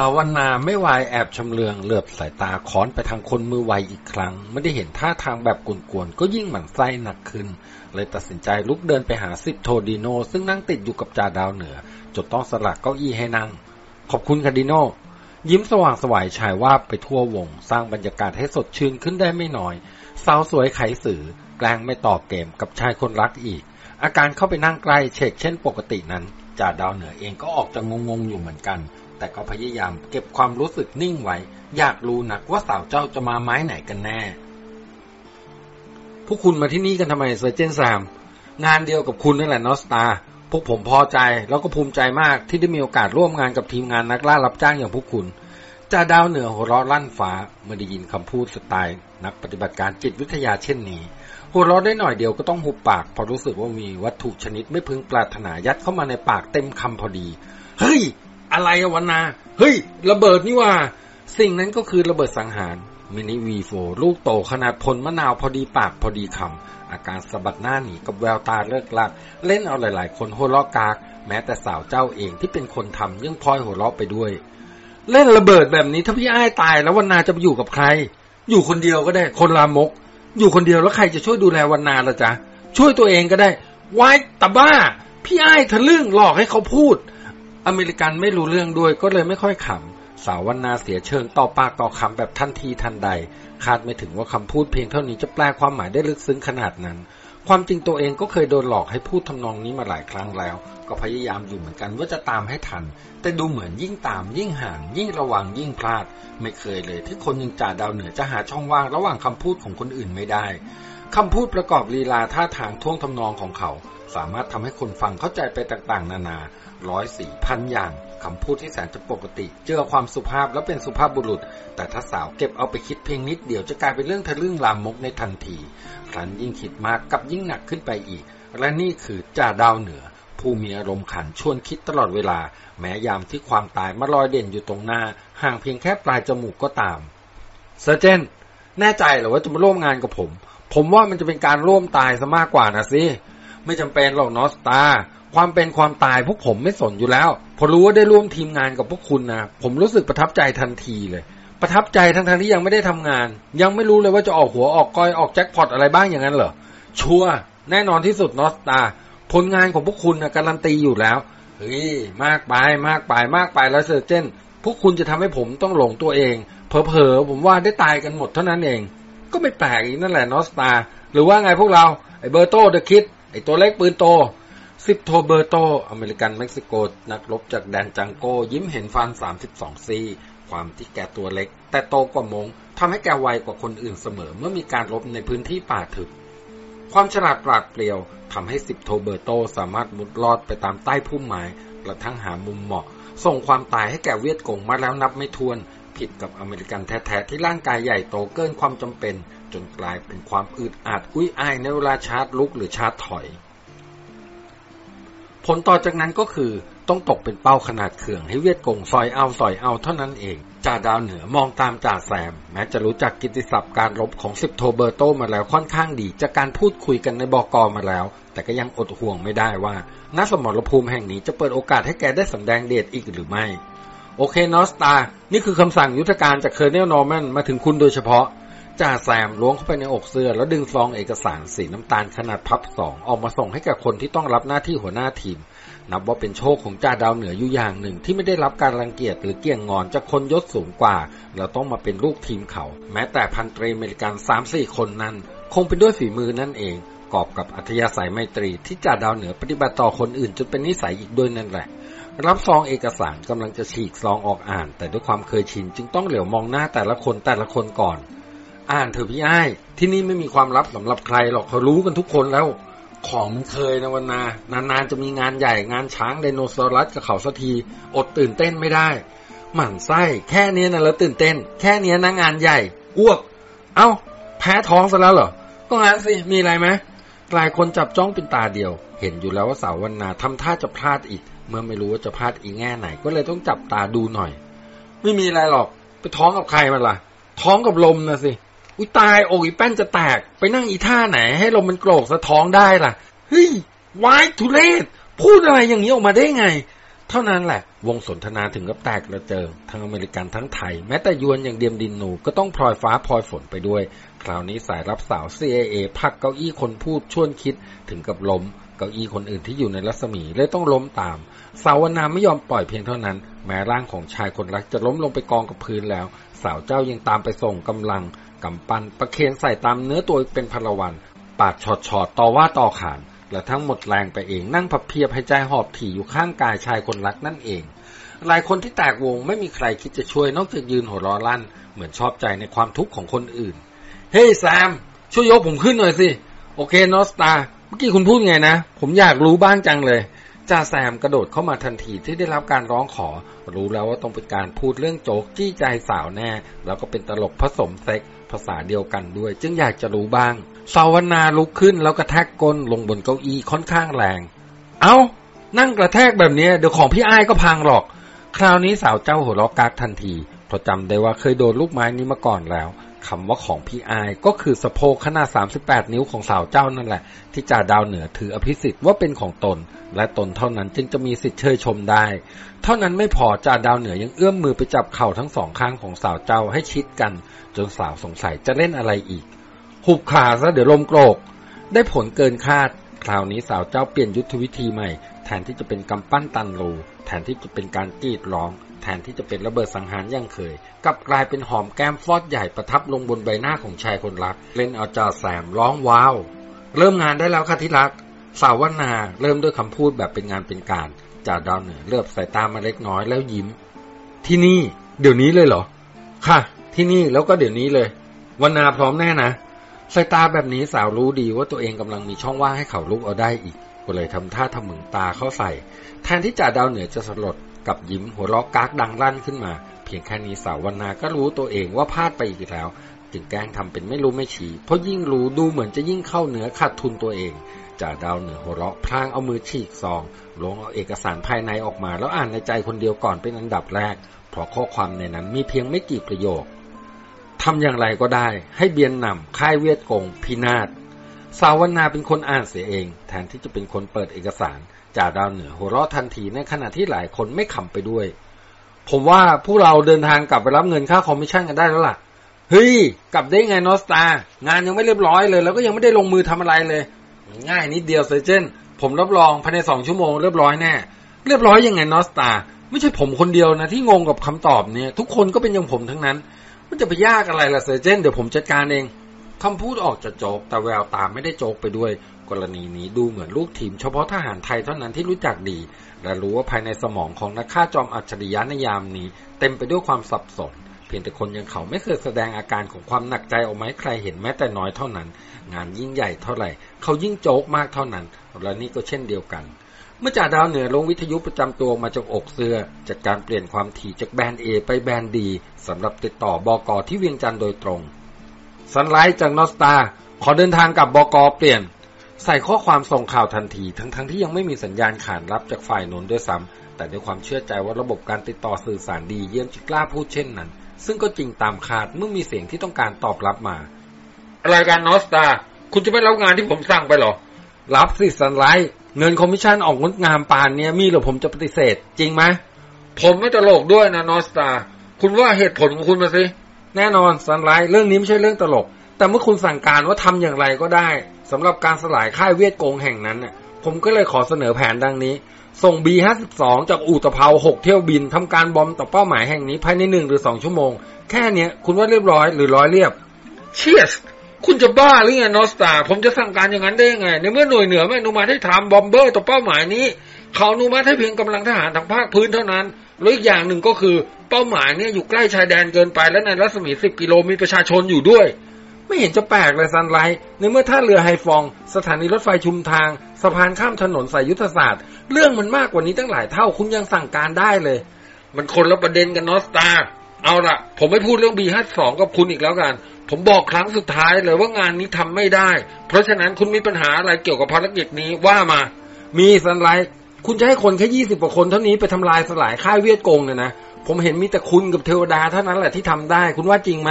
สาวนาไม่วายแอบชำเลืองเหลือบสายตาค้อนไปทางคนมือไวอีกครั้ง ไม่ได้เห็นท่าทางแบบกวนๆก็ยิ่งหมั่นไส้หนักขึ้น เลยตัดสินใจลุกเดินไปหาสิบโทดิโน ซึ่งนั่งติดอยู่กับจ่าดาวเหนือจนต้องสลักเก้าอี้ให้นั่ง ขอบคุณคาดิโน ยิ้มสว่างสวายชายว่าไปทั่ววง สร้างบรรยากาศให้สดชื่นขึ้นได้ไม่น้อย สาวสวยไขสื่อแกล้งไม่ต่อเกมกับชายคนรักอีก อาการเข้าไปนั่งใกล้เช็คเช่นปกตินั้นจ่าดาวเหนือเองก็ออกจะงงๆอยู่เหมือนกัน แต่ก็พยายามเก็บความรู้สึกนิ่งไว้ อยากรู้นักว่าสาวเจ้าจะมาไม้ไหนกันแน่ พวกคุณมาที่นี่กันทำไมเซอร์เจนสามงานเดียวกับคุณนั่นแหละนอสตาพวกผมพอใจแล้วก็ภูมิใจมากที่ได้มีโอกาสร่วมงานกับทีมงานนักล่ารับจ้างอย่างพวกคุณจ่าดาวเหนือหัวเราะลั่นฟ้าเมื่อได้ยินคำพูดสไตล์ นักปฏิบัติการจิตวิทยาเช่นนี้ หัวเราะได้หน่อยเดียวก็ต้องหุบปากพอรู้สึกว่ามีวัตถุชนิดไม่พึงปรารถนายัดเข้ามาในปากเต็มคำพอดี เฮ้ย อะไรวันนา เฮ้ย ระเบิดนี่ว่า สิ่งนั้นก็คือระเบิดสังหาร มินิวีโฟลูกโตขนาดพลมะนาวพอดีปากพอดีคำ อาการสะบัดหน้าหนีกับแววตาเลิกลัก เล่นเอาหลาย ๆ คนหัวเราะกาก แม้แต่สาวเจ้าเองที่เป็นคนทำยังพลอยหัวเราะไปด้วย เล่นระเบิดแบบนี้ถ้าพี่อ้ายตายแล้ววันนาจะไปอยู่กับใคร อยู่คนเดียวก็ได้ คนลามก อยู่คนเดียวแล้วใครจะช่วยดูแลวันนาละจ๊ะ ช่วยตัวเองก็ได้วายตาบ้า พี่อ้ายทะลึ่งหลอกให้เขาพูด อเมริกันไม่รู้เรื่องด้วยก็เลยไม่ค่อยขำ สาววันนาเสียเชิงต่อปากต่อคำแบบทันทีทันใด คาดไม่ถึงว่าคำพูดเพียงเท่านี้จะแปลความหมายได้ลึกซึ้งขนาดนั้น ความจริงตัวเองก็เคยโดนหลอกให้พูดทำนองนี้มาหลายครั้งแล้ว ก็พยายามอยู่เหมือนกันว่าจะตามให้ทัน แต่ดูเหมือนยิ่งตามยิ่งห่าง ยิ่งระวังยิ่งพลาด ไม่เคยเลยที่คนยังจ่าดาวเหนือจะหาช่องว่างระหว่างคำพูดของคนอื่นไม่ได้คำพูดประกอบลีลาท่าทางท่วงทำนองของเขา สามารถทำให้คนฟังเข้าใจไปต่างๆ นานา ร้อยสี่พันอย่างคำพูดที่แสนจะปกติ เจอความสุภาพแล้วเป็นสุภาพบุรุษ แต่ถ้าสาวเก็บเอาไปคิดเพียงนิดเดียวจะกลายเป็นเรื่องทะลึ่งลามกในทันที ครั้นยิ่งคิดมากกับยิ่งหนักขึ้นไปอีก และนี่คือจ่าดาวเหนือ ผู้มีอารมณ์ขันชวนคิดตลอดเวลา แม้ยามที่ความตายมาลอยเด่นอยู่ตรงหน้า ห่างเพียงแค่ปลายจมูกก็ตามเซอร์เจนแน่ใจหรือว่าจะมาร่วมงานกับผม ผมว่ามันจะเป็นการร่วมตายซะมากกว่านะสิไม่จำเป็นหรอกนอสตา ความเป็นความตายพวกผมไม่สนอยู่แล้ว พอรู้ว่าได้ร่วมทีมงานกับพวกคุณนะผมรู้สึกประทับใจทันทีเลย ประทับใจทั้งทที่ยังไม่ได้ทำงาน ยังไม่รู้เลยว่าจะออกหัวออกก้อยออกแจ็คพอตอะไรบ้างอย่างนั้นเหรอชัวแน่นอนที่สุดนอสตาผลงานของพวกคุณนะการันตีอยู่แล้วเฮ้ยมากไปมากไปมากไปแล้ว sergeant พวกคุณจะทำให้ผมต้องหลงตัวเอง เผลอๆผมว่าได้ตายกันหมดเท่านั้นเอง ก็ไม่แปลกอีกนั่นแหละ North Star หรือว่าไงพวกเราไอ้เบอร์โต the kid ไอ้ตัวเล็กปืนโต สิบโทเบอร์โต อเมริกันเม็กซิโก นักรบจากแดนจังโก ยิ้มเห็นฟัน 32 ซี่ความที่แกตัวเล็ก แต่โตกว่ามงทำให้แกไวกว่าคนอื่นเสมอเมื่อมีการรบในพื้นที่ป่าทึบ ความฉลาดปราดเปรียวทำให้สิบโทเบอร์โตสามารถมุดลอดไปตามใต้พุ่มไม้กระทั่งหามุมเหมาะ ส่งความตายให้แก่เวียดกงมาแล้วนับไม่ถ้วน ผิดกับอเมริกันแท้ๆที่ร่างกายใหญ่โตเกินความจำเป็น จนกลายเป็นความอึดอัดอุ้ยอ้ายในเวลาชา รุกหรือชาร์จถอย ผลต่อจากนั้นก็คือต้องตกเป็นเป้าขนาดเขื่องให้เวียดกงซอยเอาซอยเอาเท่านั้นเอง จ่าดาวเหนือมองตามจ่าแซม แม้จะรู้จักกิติศัพท์การรบของสิบโทเบอร์โตมาแล้วค่อนข้างดี จากการพูดคุยกันในบอกอมาแล้ว แต่ก็ยังอดห่วงไม่ได้ว่าณสมรภูมิแห่งนี้จะเปิดโอกาสให้แกได้สำแดงเดชอีกหรือไม่ โอเค North Star นี่คือคำสั่งยุทธการจาก colonel นอร์แมนมาถึงคุณโดยเฉพาะ จ่าแซมล้วงเข้าไปในอกเสื้อ แล้วดึงซองเอกสารสีน้ำตาลขนาดพับสองออกมาส่งให้กับคนที่ต้องรับหน้าที่หัวหน้าทีม นับว่าเป็นโชคของจ่าดาวเหนืออยู่อย่างหนึ่งที่ไม่ได้รับการรังเกียจหรือเกี่ยงงอนจากคนยศสูงกว่าแล้วต้องมาเป็นลูกทีมเขา แม้แต่พันตรีอเมริกันสามสี่คนนั้น คงเป็นด้วยฝีมือนั่นเองกอบกับอัธยาศัยไมตรีที่จ่าดาวเหนือปฏิบัติต่อคนอื่นจนเป็นนิสัยอีกด้วยนั่นแหละ รับซองเอกสารกำลังจะฉีกซองออกอ่าน แต่ด้วยความเคยชินจึงต้องเหลียวมองหน้าแต่ละคนแต่ละคนก่อน อ่านเถอะพี่ไอ้าย ที่นี่ไม่มีความลับสำหรับใครหรอกเขารู้กันทุกคนแล้ว ของมันเคยนะวันนานานๆจะมีงานใหญ่งานช้างไดโนเสาร์กับเขาสักที อดตื่นเต้นไม่ได้ หมั่นไส้ แค่เนี้นะแล้วตื่นเต้น แค่เนี้นะงานใหญ่อ้วก เอ้า แพ้ท้องซะแล้วเหรอก็งั้นสิมีอะไรไหมหลายคนจับจ้องเป็นตาเดียว เห็นอยู่แล้วว่าสาววันนาทำท่าจะพลาดอีก เมื่อไม่รู้ว่าจะพลาดอีกแง่ไหน ก็เลยต้องจับตาดูหน่อย ไม่มีอะไรหรอก ไปท้องกับใครมาล่ะ ท้องกับลมนะสิ อุ้ยตายอกอีแป้นจะแตก ไปนั่งอีท่าไหน ให้ลมมันโกรกสะท้องได้ล่ะ เฮ้ยวายทุเรศ พูดอะไรอย่างนี้ออกมาได้ไง เท่านั้นแหละ วงสนทนาถึงกับแตกกระเจิง ทั้งอเมริกันทั้งไทย แม้แต่ยวนอย่างเดียมดินหนูก็ต้องพลอยฟ้าพลอยฝนไปด้วย คราวนี้สายรับสาว CIA พักเก้าอี้คนพูดชวนคิดถึงกับล้มเก้าอี้คนอื่นที่อยู่ในรัศมีเลยต้องล้มตาม สาวนาไม่ยอมปล่อยเพียงเท่านั้น แม้ร่างของชายคนรักจะล้มลงไปกองกับพื้นแล้ว สาวเจ้ายังตามไปส่งกำลัง กำปั้นประเคนใส่ตามเนื้อตัวเป็นพลวัน ปาดชอดชอดต่อว่าต่อขาน และทั้งหมดแรงไปเองนั่งพับเพียบให้ใจหอบถี่อยู่ข้างกายชายคนรักนั่นเอง หลายคนที่แตกวงไม่มีใครคิดจะช่วยนอกจากยืนหัวร้อลั่น เหมือนชอบใจในความทุกข์ของคนอื่น เฮ้ยแซม ช่วยยกผมขึ้นหน่อยสิ โอเคนอสตาเมื่อกี้คุณพูดไงนะ ผมอยากรู้บ้างจังเลย จ่าแซมกระโดดเข้ามาทันทีที่ได้รับการร้องขอ รู้แล้วว่าต้องเป็นการพูดเรื่องโจกจี้ใจสาวแน่ แล้วก็เป็นตลกผสมเซ็กภาษาเดียวกันด้วย จึงอยากจะรู้บ้างสาวนาลุกขึ้นแล้วกระแทกก้นลงบนเก้าอี้ค่อนข้างแรง เอา้า นั่งกระแทกแบบนี้เดี๋ยวของพี่อ้ายก็พังหรอก คราวนี้สาวเจ้าหัวเราะกากทันทีเพราะจำได้ว่าเคยโดนลูกไม้นี้มาก่อนแล้ว คำว่าของพี่อายก็คือสะโพกขนาด 38 นิ้วของสาวเจ้านั่นแหละ ที่จ่าดาวเหนือถืออภิสิทธิ์ว่าเป็นของตน และตนเท่านั้นจึงจะมีสิทธิ์เชยชมได้ เท่านั้นไม่พอจ่าดาวเหนือยังเอื้อมมือไปจับเข่าทั้งสองข้างของสาวเจ้าให้ชิดกัน จนสาวสงสัยจะเล่นอะไรอีก หุบขาซะเดี๋ยวลมโกรก ได้ผลเกินคาด คราวนี้สาวเจ้าเปลี่ยนยุทธวิธีใหม่ แทนที่จะเป็นกำปั้นตันรูแทนที่จะเป็นการกรีดร้อง แทนที่จะเป็นระเบิดสังหารย่างเคย กลับกลายเป็นหอมแก้มฟอดใหญ่ประทับลงบนใบหน้าของชายคนรัก เล่นเอาจ่าแสมร้องว้าว เริ่มงานได้แล้วค่ะที่รัก สาววนาเริ่มด้วยคำพูดแบบเป็นงานเป็นการจ่าดาวเหนือเลือบสายตามาเล็กน้อยแล้วยิ้ม ที่นี่ เดี๋ยวนี้เลยเหรอ ค่ะ ที่นี่แล้วก็เดี๋ยวนี้เลย วนนาพร้อมแน่นะสายตาแบบนี้สาวรู้ดีว่าตัวเองกำลังมีช่องว่างให้เขาลุกเอาได้อีกก็เลยทำท่าทำมึงตาเข้าใส่ แทนที่จ่าดาวเหนือจะสลด กับยิ้มหัวเราะกากดังลั่นขึ้นมา เพียงแค่นี้สาววนาก็รู้ตัวเองว่าพลาดไปอีกแล้ว จึงแกล้งทำเป็นไม่รู้ไม่ชี้เพราะยิ่งรู้ดูเหมือนจะยิ่งเข้าเหนือขาดทุนตัวเองจ่าดาวเหนือหัวเราะพลางเอามือฉีกซองลงเอาเอกสารภายในออกมาแล้วอ่านในใจคนเดียวก่อนเป็นอันดับแรก เพราะข้อความในนั้นมีเพียงไม่กี่ประโยคทำอย่างไรก็ได้ ให้เบียนนำค่ายเวียดกงพินาศสาววันนาเป็นคนอ่านเสียเอง แทนที่จะเป็นคนเปิดเอกสาร จ่าดาวเหนือหัวเราะทันทีในขณะที่หลายคนไม่ขำไปด้วย ผมว่าพวกเราเดินทางกลับไปรับเงินค่าคอมมิชชั่นกันได้แล้วล่ะ เฮ้ย กลับได้ไง North Star งานยังไม่เรียบร้อยเลย แล้วก็ยังไม่ได้ลงมือทำอะไรเลย ง่ายนิดเดียว sergeant ผมรับรองภายในสองชั่วโมงเรียบร้อยแน่ เรียบร้อยยังไง North Star ไม่ใช่ผมคนเดียวนะที่งงกับคำตอบเนี่ยทุกคนก็เป็นอย่างผมทั้งนั้น มันจะไปยากอะไรล่ะเซเจนเดี๋ยวผมจัดการเองคำพูดออกจะโจกแต่แววตาไม่ได้โจกไปด้วย กรณีนี้ดูเหมือนลูกทีมเฉพาะทหารไทยเท่านั้นที่รู้จักดี และรู้ว่าภายในสมองของนักฆ่าจอมอัจฉริยะในยามนี้ เต็มไปด้วยความสับสน เพียงแต่คนยังเขาไม่เคยแสดงอาการของความหนักใจออกมาให้ใครเห็นแม้แต่น้อยเท่านั้น งานยิ่งใหญ่เท่าไหร่ เขายิ่งโจกมากเท่านั้น และนี่ก็เช่นเดียวกันเมื่อจ่าดาวเหนือลงวิทยุประจำตัวมาจากอกเสื้อ จากการเปลี่ยนความถี่จากแบนเอไปแบนดีสำหรับติดต่อบอกอที่เวียงจันทร์โดยตรง สันไลท์จากนอสตาขอเดินทางกับบอกอเปลี่ยน ใส่ข้อความส่งข่าวทันที ทั้งๆทที่ยังไม่มีสัญญาณขานรับจากฝ่ายนนด้วยซ้ำแต่ด้วยความเชื่อใจว่าระบบการติดต่อสื่อสารดีเยี่ยมจิกล้าพูดเช่นนั้น ซึ่งก็จริงตามคาดเมื่อมีเสียงที่ต้องการตอบรับมารายการนอสตาคุณจะไม่รับงานที่ผมสั่งไปหรอ รับสิสันไลท์เงินคอมมิชชั่นออกงดงามปานเนี้ยมีหรือผมจะปฏิเสธ จริงไหมผมไม่ตลกด้วยนะ North Star คุณว่าเหตุผลของคุณมาสิ แน่นอน Sunlight เรื่องนี้ไม่ใช่เรื่องตลก แต่เมื่อคุณสั่งการว่าทำอย่างไรก็ได้ สำหรับการสลายค่ายเวียดกงแห่งนั้นผมก็เลยขอเสนอแผนดังนี้ ส่ง B52 จากอู่ตะเภา6 เที่ยวบินทำการ bomb ต่อเป้าหมายแห่งนี้ภายในหนึ่งหรือสองชั่วโมง แค่เนี้ยคุณว่าเรียบร้อยหรือร้อยเรียบ เชียสคุณจะบ้าหรือไงนอสตาผมจะสั่งการอย่างนั้นได้ยังไง ในเมื่อหน่วยเหนือไม่อนุมัติให้ทำบอมเบอร์ต่อเป้าหมายนี้ เขาอนุมัติให้เพียงกำลังทหารทางภาคพื้นเท่านั้นแล้วอีกอย่างหนึ่งก็คือเป้าหมายเนี่ยอยู่ใกล้ชายแดนเกินไปและในรัศมี 10 กิโลมีประชาชนอยู่ด้วย ไม่เห็นจะแปลกเลยซันไลท์ในเมื่อท่าเรือไฮฟอง สถานีรถไฟชุมทาง สะพานข้ามถนนสายยุทธศาสตร์ เรื่องมันมากกว่านี้ตั้งหลายเท่าคุณยังสั่งการได้เลย มันคนละประเด็นกันนอสตาเอาละผมไม่พูดเรื่อง B52 กับคุณอีกแล้วกัน ผมบอกครั้งสุดท้ายเลยว่างานนี้ทำไม่ได้ เพราะฉะนั้นคุณมีปัญหาอะไรเกี่ยวกับภารกิจนี้ว่ามา มีซันไลท์คุณจะให้คนแค่ยี่สิบกว่าคนเท่านี้ไปทำลายสลายค่ายเวียดกงเนี่ยนะ ผมเห็นมีแต่คุณกับเทวดาเท่านั้นแหละที่ทำได้ คุณว่าจริงไหม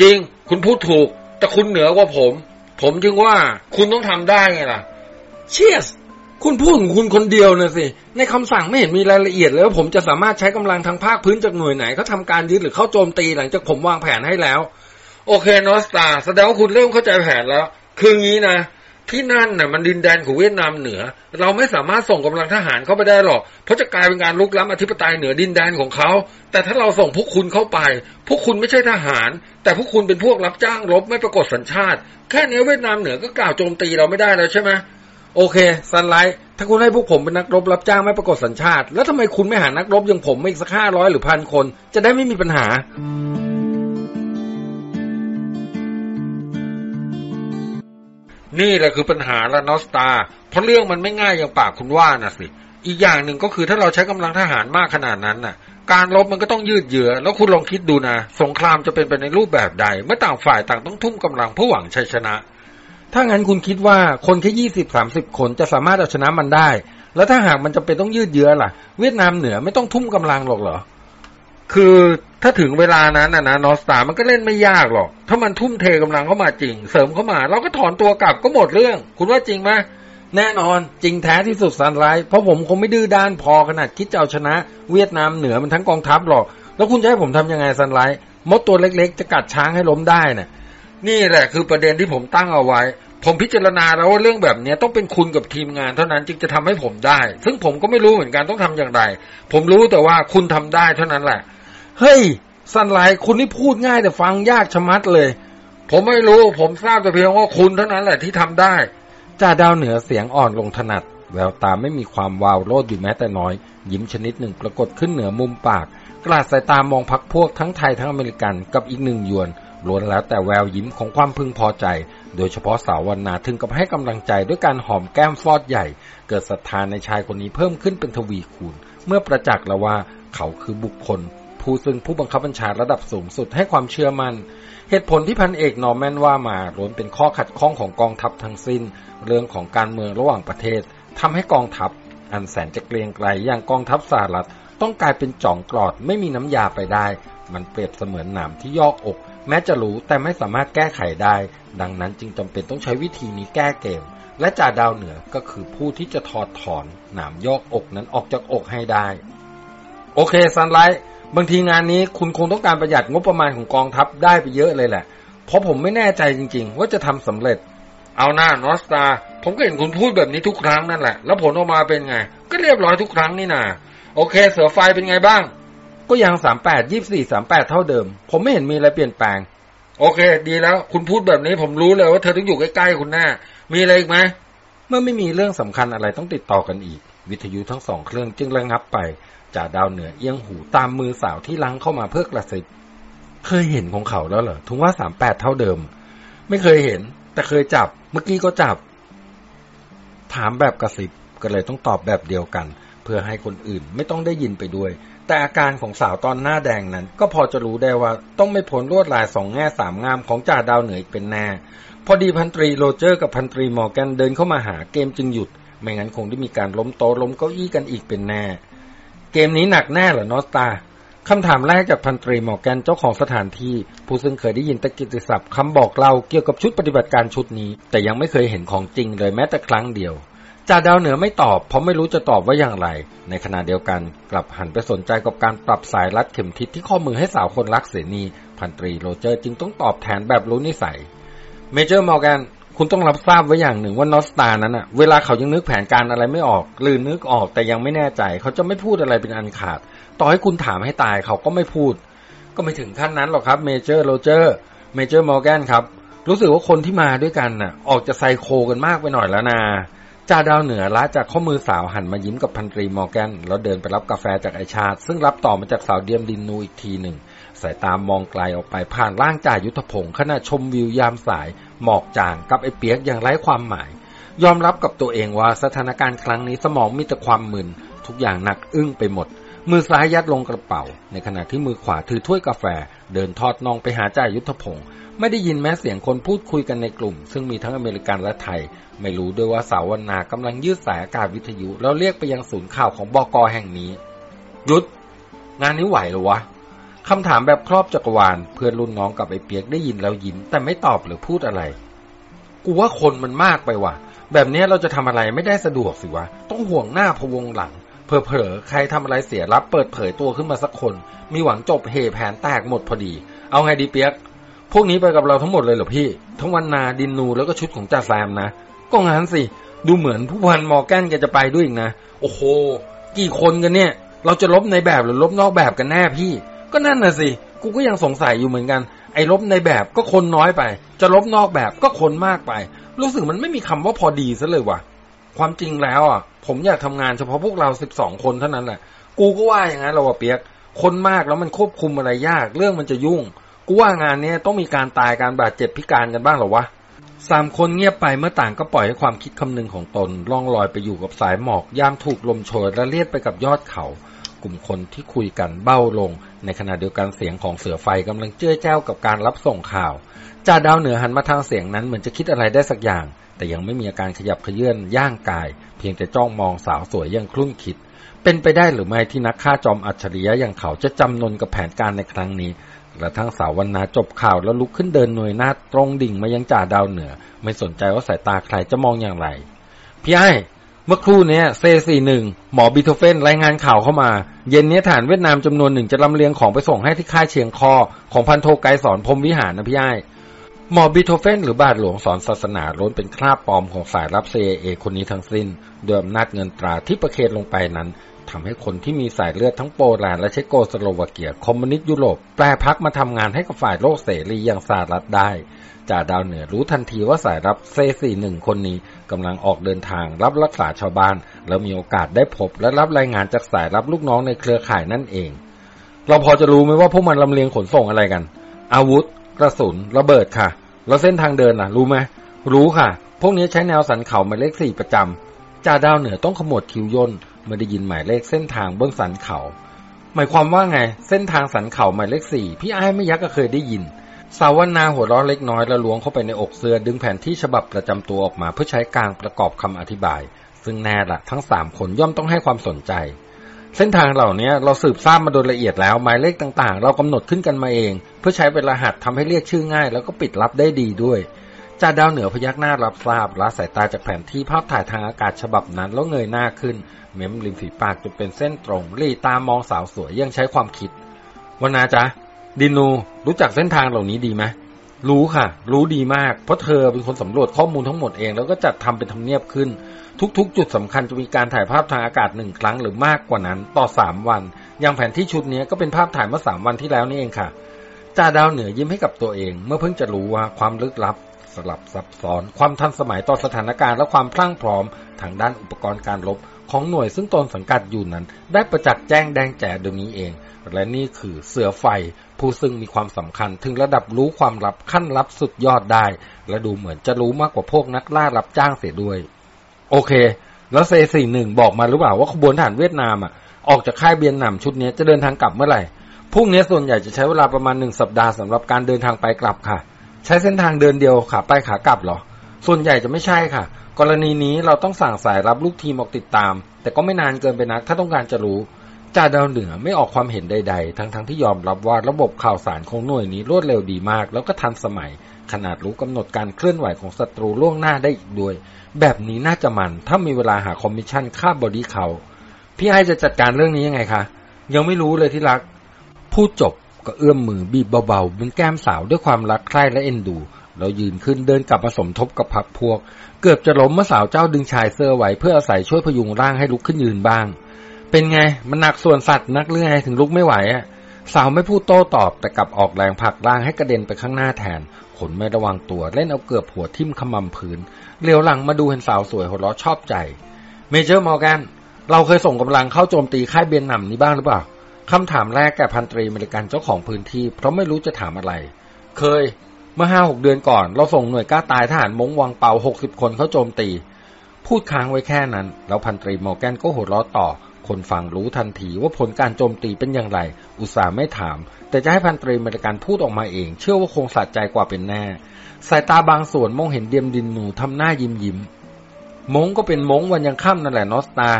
จริง คุณพูดถูก แต่คุณเหนือกว่าผม ผมจึงว่าคุณต้องทำได้ไงล่ะ เชียสคุณพูดของคุณคนเดียวนะสิ ในคำสั่งไม่เห็นมีรายละเอียดเลยว่าผมจะสามารถใช้กำลังทางภาคพื้นจากหน่วยไหนเขาทำการยึดหรือเข้าโจมตีหลังจากผมวางแผนให้แล้ว โอเคนอสตาแสดงว่าคุณเริ่มเข้าใจแผนแล้ว คืองี้นะ ที่นั่นน่ะมันดินแดนของเวียดนามเหนือ เราไม่สามารถส่งกำลังทหารเข้าไปได้หรอก เพราะจะกลายเป็นการลุกล้ำอธิปไตยเหนือดินแดนของเขา แต่ถ้าเราส่งพวกคุณเข้าไป พวกคุณไม่ใช่ทหาร แต่พวกคุณเป็นพวกรับจ้างรบไม่ปรากฏสัญชาติ แค่นี้เวียดนามเหนือก็กล่าวโจมตีเราไม่ได้แล้วใช่ไหมโอเคซันไลท์ถ้าคุณให้พวกผมเป็นนักรบรับจ้างไม่ปรากฏสัญชาติ แล้วทำไมคุณไม่หานักรบอย่างผมมาอีกสักห้าร้อยหรือพันคน จะได้ไม่มีปัญหา นี่แหละคือปัญหาละนอสตา เพราะเรื่องมันไม่ง่ายอย่างปากคุณว่าน่ะสิ อีกอย่างหนึ่งก็คือถ้าเราใช้กำลังทหารมากขนาดนั้นน่ะ การรบมันก็ต้องยืดเยื้อ แล้วคุณลองคิดดูนะ สงครามจะเป็นไปในรูปแบบใด เมื่อต่างฝ่ายต่างต้องทุ่มกำลังเพื่อหวังชัยชนะ ถ้างั้นคุณคิดว่าคนแค่ยี่สิบสามสิบคนจะสามารถเอาชนะมันได้ แล้วถ้าหากมันจะเป็นต้องยืดเยื้อล่ะ เวียดนามเหนือไม่ต้องทุ่มกำลังหรอกเหรอ คือถ้าถึงเวลานั้นนะนะนอสตามันก็เล่นไม่ยากหรอก ถ้ามันทุ่มเทกำลังเข้ามาจริง เสริมเข้ามา เราก็ถอนตัวกลับก็หมดเรื่อง คุณว่าจริงไหมแน่นอนจริงแท้ที่สุดซันไลท์เพราะผมคงไม่ดื้อด้านพอขนาดคิดจะเอาชนะ เวียดนามเหนือมันทั้งกองทัพหรอก แล้วคุณจะให้ผมทำยังไงซันไลท์มดตัวเล็กๆ จะกัดช้างให้ล้มได้น่ะนี่แหละคือประเด็นที่ผมตั้งเอาไว้ ผมพิจารณาแล้วว่าเรื่องแบบนี้ต้องเป็นคุณกับทีมงานเท่านั้นจึงจะทำให้ผมได้ ซึ่งผมก็ไม่รู้เหมือนกันต้องทำอย่างไร ผมรู้แต่ว่าคุณทำได้เท่านั้นแหละ เฮ้ยซันไลคุณนี่พูดง่ายแต่ฟังยากชะมัดเลย ผมไม่รู้ ผมทราบแต่เพียงว่าคุณเท่านั้นแหละที่ทำได้จ่าดาวเหนือเสียงอ่อนลงถนัด แววตาไม่มีความวาวโลดอยู่แม้แต่น้อย ยิ้มชนิดหนึ่งปรากฏขึ้นเหนือมุมปาก กวาดสายตามองพรรคพวกทั้งไทยทั้งอเมริกันกับอีกหนึ่งยวนล้วนแล้วแต่แววยิ้มของความพึงพอใจ โดยเฉพาะสาววันนาถึงกับให้กำลังใจด้วยการหอมแก้มฟอดใหญ่ เกิดศรัทธาในชายคนนี้เพิ่มขึ้นเป็นทวีคูณ เมื่อประจักษ์แล้วว่าเขาคือบุคคล ผู้ซึ่งผู้บังคับบัญชาระดับสูงสุดให้ความเชื่อมั่น เหตุผลที่พันเอกนอร์แมนว่ามาล้วนเป็นข้อขัดข้องของกองทัพทั้งสิ้น เรื่องของการเมืองระหว่างประเทศทำให้กองทัพ อันแสนจะเกรียงไกรอย่างกองทัพสหรัฐต้องกลายเป็นจ่องกรอดไม่มีน้ำยาไปได้ มันเปรียบเสมือนหนามที่ยอกอก แม้จะรู้แต่ไม่สามารถแก้ไขได้ ดังนั้นจึงจำเป็นต้องใช้วิธีนี้แก้เกม และจ่าดาวเหนือก็คือผู้ที่จะถอดถอนหนามยอกอกนั้นออกจากอกให้ได้ โอเคซันไลท์ บางทีงานนี้คุณคงต้องการประหยัดงบประมาณของกองทัพได้ไปเยอะเลยแหละ เพราะผมไม่แน่ใจจริง ๆ ว่าจะทำสำเร็จ เอาหน้านอสตา ผมก็เห็นคุณพูดแบบนี้ทุกครั้งนั่นแหละ แล้วผลออกมาเป็นไง ก็เรียบร้อยทุกครั้งนี่นาโอเค เสือไฟเป็นไงบ้าง ก็ยังสามแปดยี่สี่สามแปดเท่าเดิม ผมไม่เห็นมีอะไรเปลี่ยนแปลง โอเค ดีแล้ว คุณพูดแบบนี้ผมรู้เลยว่าเธอต้องอยู่ใกล้ๆคุณแน่มีอะไรอีกไหมเมื่อไม่มีเรื่องสำคัญอะไรต้องติดต่อกันอีก วิทยุทั้งสองเครื่องจึงระงับไป จ่าดาวเหนือเอียงหูตามมือสาวที่ลังเข้ามาเพื่อกระซิบเคยเห็นของเขาแล้วเหรอถึงว่าสามแปดเท่าเดิม ไม่เคยเห็น แต่เคยจับ เมื่อกี้ก็จับ ถามแบบกระซิบก็เลยต้องตอบแบบเดียวกัน เพื่อให้คนอื่นไม่ต้องได้ยินไปด้วย แต่อาการของสาวตอนหน้าแดงนั้น ก็พอจะรู้ได้ว่าต้องไม่พ้นลวดลายสองแง่สามง่ามของจ่าดาวเหนืออีกเป็นแน่พอดีพันตรีโรเจอร์กับพันตรีมอร์แกนเดินเข้ามาหาเกมจึงหยุด ไม่งั้นคงได้มีการล้มโต๊ะล้มเก้าอี้กันอีกเป็นแน่ เกมนี้หนักแน่เหรอนอสตาคำถามแรกจากพันตรีมอร์แกนเจ้าของสถานที่ ผู้ซึ่งเคยได้ยินกิตติศัพท์คำบอกเล่าเกี่ยวกับชุดปฏิบัติการชุดนี้ แต่ยังไม่เคยเห็นของจริงเลยแม้แต่ครั้งเดียวจ่าดาวเหนือไม่ตอบเพราะไม่รู้จะตอบว่าอย่างไร ในขณะเดียวกันกลับหันไปสนใจกับการปรับสายรัดเข็มทิศที่ข้อมือให้สาวคนรักเสนีพันตรีโรเจอร์จึงต้องตอบแทนแบบรู้นิสัย Major มอร์แกน คุณต้องรับทราบไว้อย่างหนึ่งว่านอสตานั้นอะเวลาเขายังนึกแผนการอะไรไม่ออก หรือนึกออกแต่ยังไม่แน่ใจ เขาจะไม่พูดอะไรเป็นอันขาด ต่อให้คุณถามให้ตายเขาก็ไม่พูด ก็ไม่ถึงขั้นนั้นหรอกครับ Major โรเจอร์ Major มอร์แกนครับ รู้สึกว่าคนที่มาด้วยกันน่ะ ออกจะไซโคกันมากไปหน่อยแล้วนาจ่าดาวเหนือละจากข้อมือสาวหันมายิ้มกับพันตรีมอร์แกนแล้วเดินไปรับกาแฟจากไอชาติ ซึ่งรับต่อมาจากสาวเดียมดินนูอีกทีหนึ่ง สายตามมองไกลออกไปผ่านร่างจ่ายุทธพงศ์ขณะชมวิวยามสาย หมอกจางกับไอเปียกอย่างไร้ความหมาย ยอมรับกับตัวเองว่าสถานการณ์ครั้งนี้สมองมีแต่ความมึน ทุกอย่างหนักอึ้งไปหมด มือซ้ายยัดลงกระเป๋า ในขณะที่มือขวาถือถ้วยกาแฟ เดินทอดนองไปหาจ่ายุทธพงศ์ไม่ได้ยินแม้เสียงคนพูดคุยกันในกลุ่ม ซึ่งมีทั้งอเมริกันและไทย ไม่รู้ด้วยว่าสาวนากำลังยืดสายอากาศวิทยุ แล้วเรียกไปยังศูนย์ข่าวของบกแห่งนี้ ยุดงานนี้ไหวหรอวะ คำถามแบบครอบจักรวาล เพื่อนรุ่นน้องกับไอ้เปียกได้ยินแล้วยิ้มแต่ไม่ตอบหรือพูดอะไร กูว่าคนมันมากไปว่ะ แบบนี้เราจะทำอะไรไม่ได้สะดวกสิวะ ต้องห่วงหน้าพวงหลัง เผลอๆใครทำอะไรเสียรับเปิดเผยตัวขึ้นมาสักคน มีหวังจบเหแผนแตกหมดพอดี เอาไงดีเปียก พวกนี้ไปกับเราทั้งหมดเลยเหรอพี่ ทั้งวันนาดินนูแล้วก็ชุดของจ่าแซมนะ ก็งั้นสิ ดูเหมือนผู้พันมอแกนแกจะไปด้วยอีกนะ โอ้โห กี่คนกันเนี่ย เราจะลบในแบบหรือลบนอกแบบกันแน่พี่ ก็นั่นน่ะสิ กูก็ยังสงสัยอยู่เหมือนกัน ไอ้ลบในแบบก็คนน้อยไป จะลบนอกแบบก็คนมากไป รู้สึกมันไม่มีคำว่าพอดีซะเลยว่ะ ความจริงแล้วอะ ผมอยากทำงานเฉพาะพวกเราสิบสองคนเท่านั้นแหละ กูก็ว่าอย่างนั้นเราอะเปียก คนมากแล้วมันควบคุมอะไรยาก เรื่องมันจะยุ่ง กูว่างานนี้ต้องมีการตายการบาดเจ็บพิการกันบ้างหรอวะสามคนเงียบไปเมื่อต่างก็ปล่อยให้ความคิดคำนึงของตนล่องลอยไปอยู่กับสายหมอก ยามถูกลมโชยและเลียดไปกับยอดเขา กลุ่มคนที่คุยกันเบ้าลง ในขณะเดียวกันเสียงของเสือไฟกำลังเจ้อแจ้วกับการรับส่งข่าวจ่าดาวเหนือหันมาทางเสียงนั้นเหมือนจะคิดอะไรได้สักอย่าง แต่ยังไม่มีอาการขยับขยื่นย่างกาย เพียงแต่จ้องมองสาวสวยยังคลุ่นคิด เป็นไปได้หรือไม่ที่นักฆ่าจอมอัจฉริยะอย่างเขาจะจำนนกับแผนการในครั้งนี้กระทั่งสาววันนาจบข่าวแล้วลุกขึ้นเดินหน่วยหน้าตรงดิ่งมายังจ่าดาวเหนือ ไม่สนใจว่าสายตาใครจะมองอย่างไร พี่ไอ้ เมื่อครู่เนี้ยเซสี่หนึ่งหมอบิโทเฟนรายงานข่าวเข้ามา เย็นนี้ทหารเวียดนามจำนวนหนึ่งจะลำเลียงของไปส่งให้ที่ค่ายเชียงคอ ของพันโทไกรสอนพรมวิหารนะพี่ไอ้หมอบิโทเฟนหรือบาทหลวงสอนศาสนาล้วนเป็นคราบปลอมของสายรับ CIA คนนี้ทั้งสิ้นด้วยอำนาจเงินตราที่ประเคนลงไปนั้นทำให้คนที่มีสายเลือดทั้งโปแลนด์และเชโกสโลวาเกีย คอมมิวนิสต์ยุโรป แปรพักตร์มาทำงานให้กับฝ่ายโลกเสรีอย่างสหรัฐได้ จ่าดาวเหนือรู้ทันทีว่าสายรับเซสี่หนึ่งคนนี้กำลังออกเดินทางรับรักษาชาวบ้าน แล้วมีโอกาสได้พบและรับรายงานจากสายรับลูกน้องในเครือข่ายนั่นเอง เราพอจะรู้ไหมว่าพวกมันลำเลียงขนส่งอะไรกัน อาวุธ กระสุน ระเบิดค่ะ แล้วเส้นทางเดินล่ะ รู้ไหมรู้ค่ะ พวกนี้ใช้แนวสันเขาหมายเลขสี่ประจำจ่าดาวเหนือต้องขมวดคิ้วย่นเมื่อได้ยินหมายเลขเส้นทางบนสันเขา หมายความว่าไง เส้นทางสันเขาหมายเลขสี่พี่ไอ้ไม่ยักก็เคยได้ยิน สาวนาหัวเราะเล็กน้อยแล้วล้วงเข้าไปในอกเสื้อดึงแผนที่ฉบับประจำตัวออกมาเพื่อใช้กลางประกอบคำอธิบาย ซึ่งแน่ละทั้งสามคนย่อมต้องให้ความสนใจ เส้นทางเหล่านี้เราสืบทราบมาโดยละเอียดแล้วหมายเลขต่างๆ เรากำหนดขึ้นกันมาเอง เพื่อใช้เป็นรหัสทำให้เรียกชื่อง่าย แล้วก็ปิดลับได้ดีด้วยจ่าดาวเหนือพยักหน้ารับทราบละสายตาจากแผนที่ภาพถ่ายทางอากาศฉบับนั้นแล้วเงยหน้าขึ้น เม้มริมฝีปากจนเป็นเส้นตรงรีตามองสาวสวยยังใช้ความคิดวนาจ๊ะ ดินูรู้จักเส้นทางเหล่านี้ดีไหมรู้ค่ะ รู้ดีมาก เพราะเธอเป็นคนสำรวจข้อมูลทั้งหมดเอง แล้วก็จัดทำเป็นทำเนียบขึ้น ทุกๆ จุดสำคัญจะมีการถ่ายภาพทางอากาศหนึ่งครั้งหรือมากกว่านั้น ต่อสามวัน อย่างแผนที่ชุดนี้ก็เป็นภาพถ่ายเมื่อสามวันที่แล้วนี่เองค่ะจ่าดาวเหนือยิ้มให้กับตัวเอง เมื่อเพิ่งจะรู้ว่าความลึกลับ สลับซับซ้อน ความทันสมัยต่อสถานการณ์และความพลั่งพร้อมทางด้านอุปกรณ์การรบ ของหน่วยซึ่งตนสังกัดอยู่นั้น ได้ประจักษ์แจ้งแดงแจ๋ดี๋ยนี้เอง และนี่คือเสือไฟ ผู้ซึ่งมีความสำคัญถึงระดับรู้ความลับขั้นลับสุดยอดได้ และดูเหมือนจะรู้มากกว่าพวกนักล่ารับจ้างเสียด้วย โอเค แล้วเซสี่หนึ่งบอกมาหรือเปล่าว่าขบวนฐานเวียดนามอะออกจากค่ายเบียนหนำชุดนี้จะเดินทางกลับเมื่อไหร่พรุ่งนี้ส่วนใหญ่จะใช้เวลาประมาณหนึ่งสัปดาห์สำหรับการเดินทางไปกลับค่ะ ใช้เส้นทางเดินเดียวขาไปขากลับเหรอ ส่วนใหญ่จะไม่ใช่ค่ะ กรณีนี้เราต้องสั่งสายรับลูกทีมออกติดตาม แต่ก็ไม่นานเกินไปนักถ้าต้องการจะรู้จ่าดาวเหนือไม่ออกความเห็นใด ๆ ทั้งๆที่ยอมรับว่าระบบข่าวสารของหน่วยนี้รวดเร็วดีมาก แล้วก็ทันสมัย ขนาดรู้กำหนดการเคลื่อนไหวของศัตรูล่วงหน้าได้อีกด้วย แบบนี้น่าจะมัน ถ้ามีเวลาหาคอมมิชชั่นค่า body count พี่ไอจะจัดการเรื่องนี้ยังไงคะ ยังไม่รู้เลยที่รัก พูดจบก็เอื้อมมือบีบเบาๆบนแก้มสาวด้วยความรักใคร่และเอ็นดู เรายืนขึ้นเดินกลับมาสมทบกับพรรคพวก เกือบจะล้มเมื่อสาวเจ้าดึงชายเสื้อไว้เพื่ออาศัยช่วยพยุงร่างให้ลุกขึ้นยืนบ้าง เป็นไงมันหนักส่วนสัตว์นักเรื่อยถึงลุกไม่ไหวอะสาวไม่พูดโต้ตอบแต่กลับออกแรงผลักร่างให้กระเด็นไปข้างหน้าแทนคนไม่ระวังตัวเล่นเอาเกือบหัวทิ่มขมำพื้นเหลียวหลังมาดูเห็นสาวสวยหัวเราะชอบใจ Major มอร์แกนเราเคยส่งกำลังเข้าโจมตีค่ายเบียนหนำนี้บ้างหรือเปล่าคำถามแรกแก่พันตรีเมริกันเจ้าของพื้นที่ เพราะไม่รู้จะถามอะไร เคย เมื่อห้าหกเดือนก่อน เราส่งหน่วยกล้าตายทหารม้งวังเปาหกสิบคนเข้าโจมตี พูดค้างไว้แค่นั้น แล้วพันตรีมอร์แกนก็หัวเราะต่อ คนฟังรู้ทันทีว่าผลการโจมตีเป็นอย่างไร อุตส่าห์ไม่ถาม แต่จะให้พันตรีเมริกันพูดออกมาเอง เชื่อว่าคงสะใจกว่าเป็นแน่ สายตาบางส่วนมองเห็นเดียมดินหนูทำหน้ายิ้มยิ้มม้งก็เป็นม้งวันยังค่ำนั่นแหละนอสตา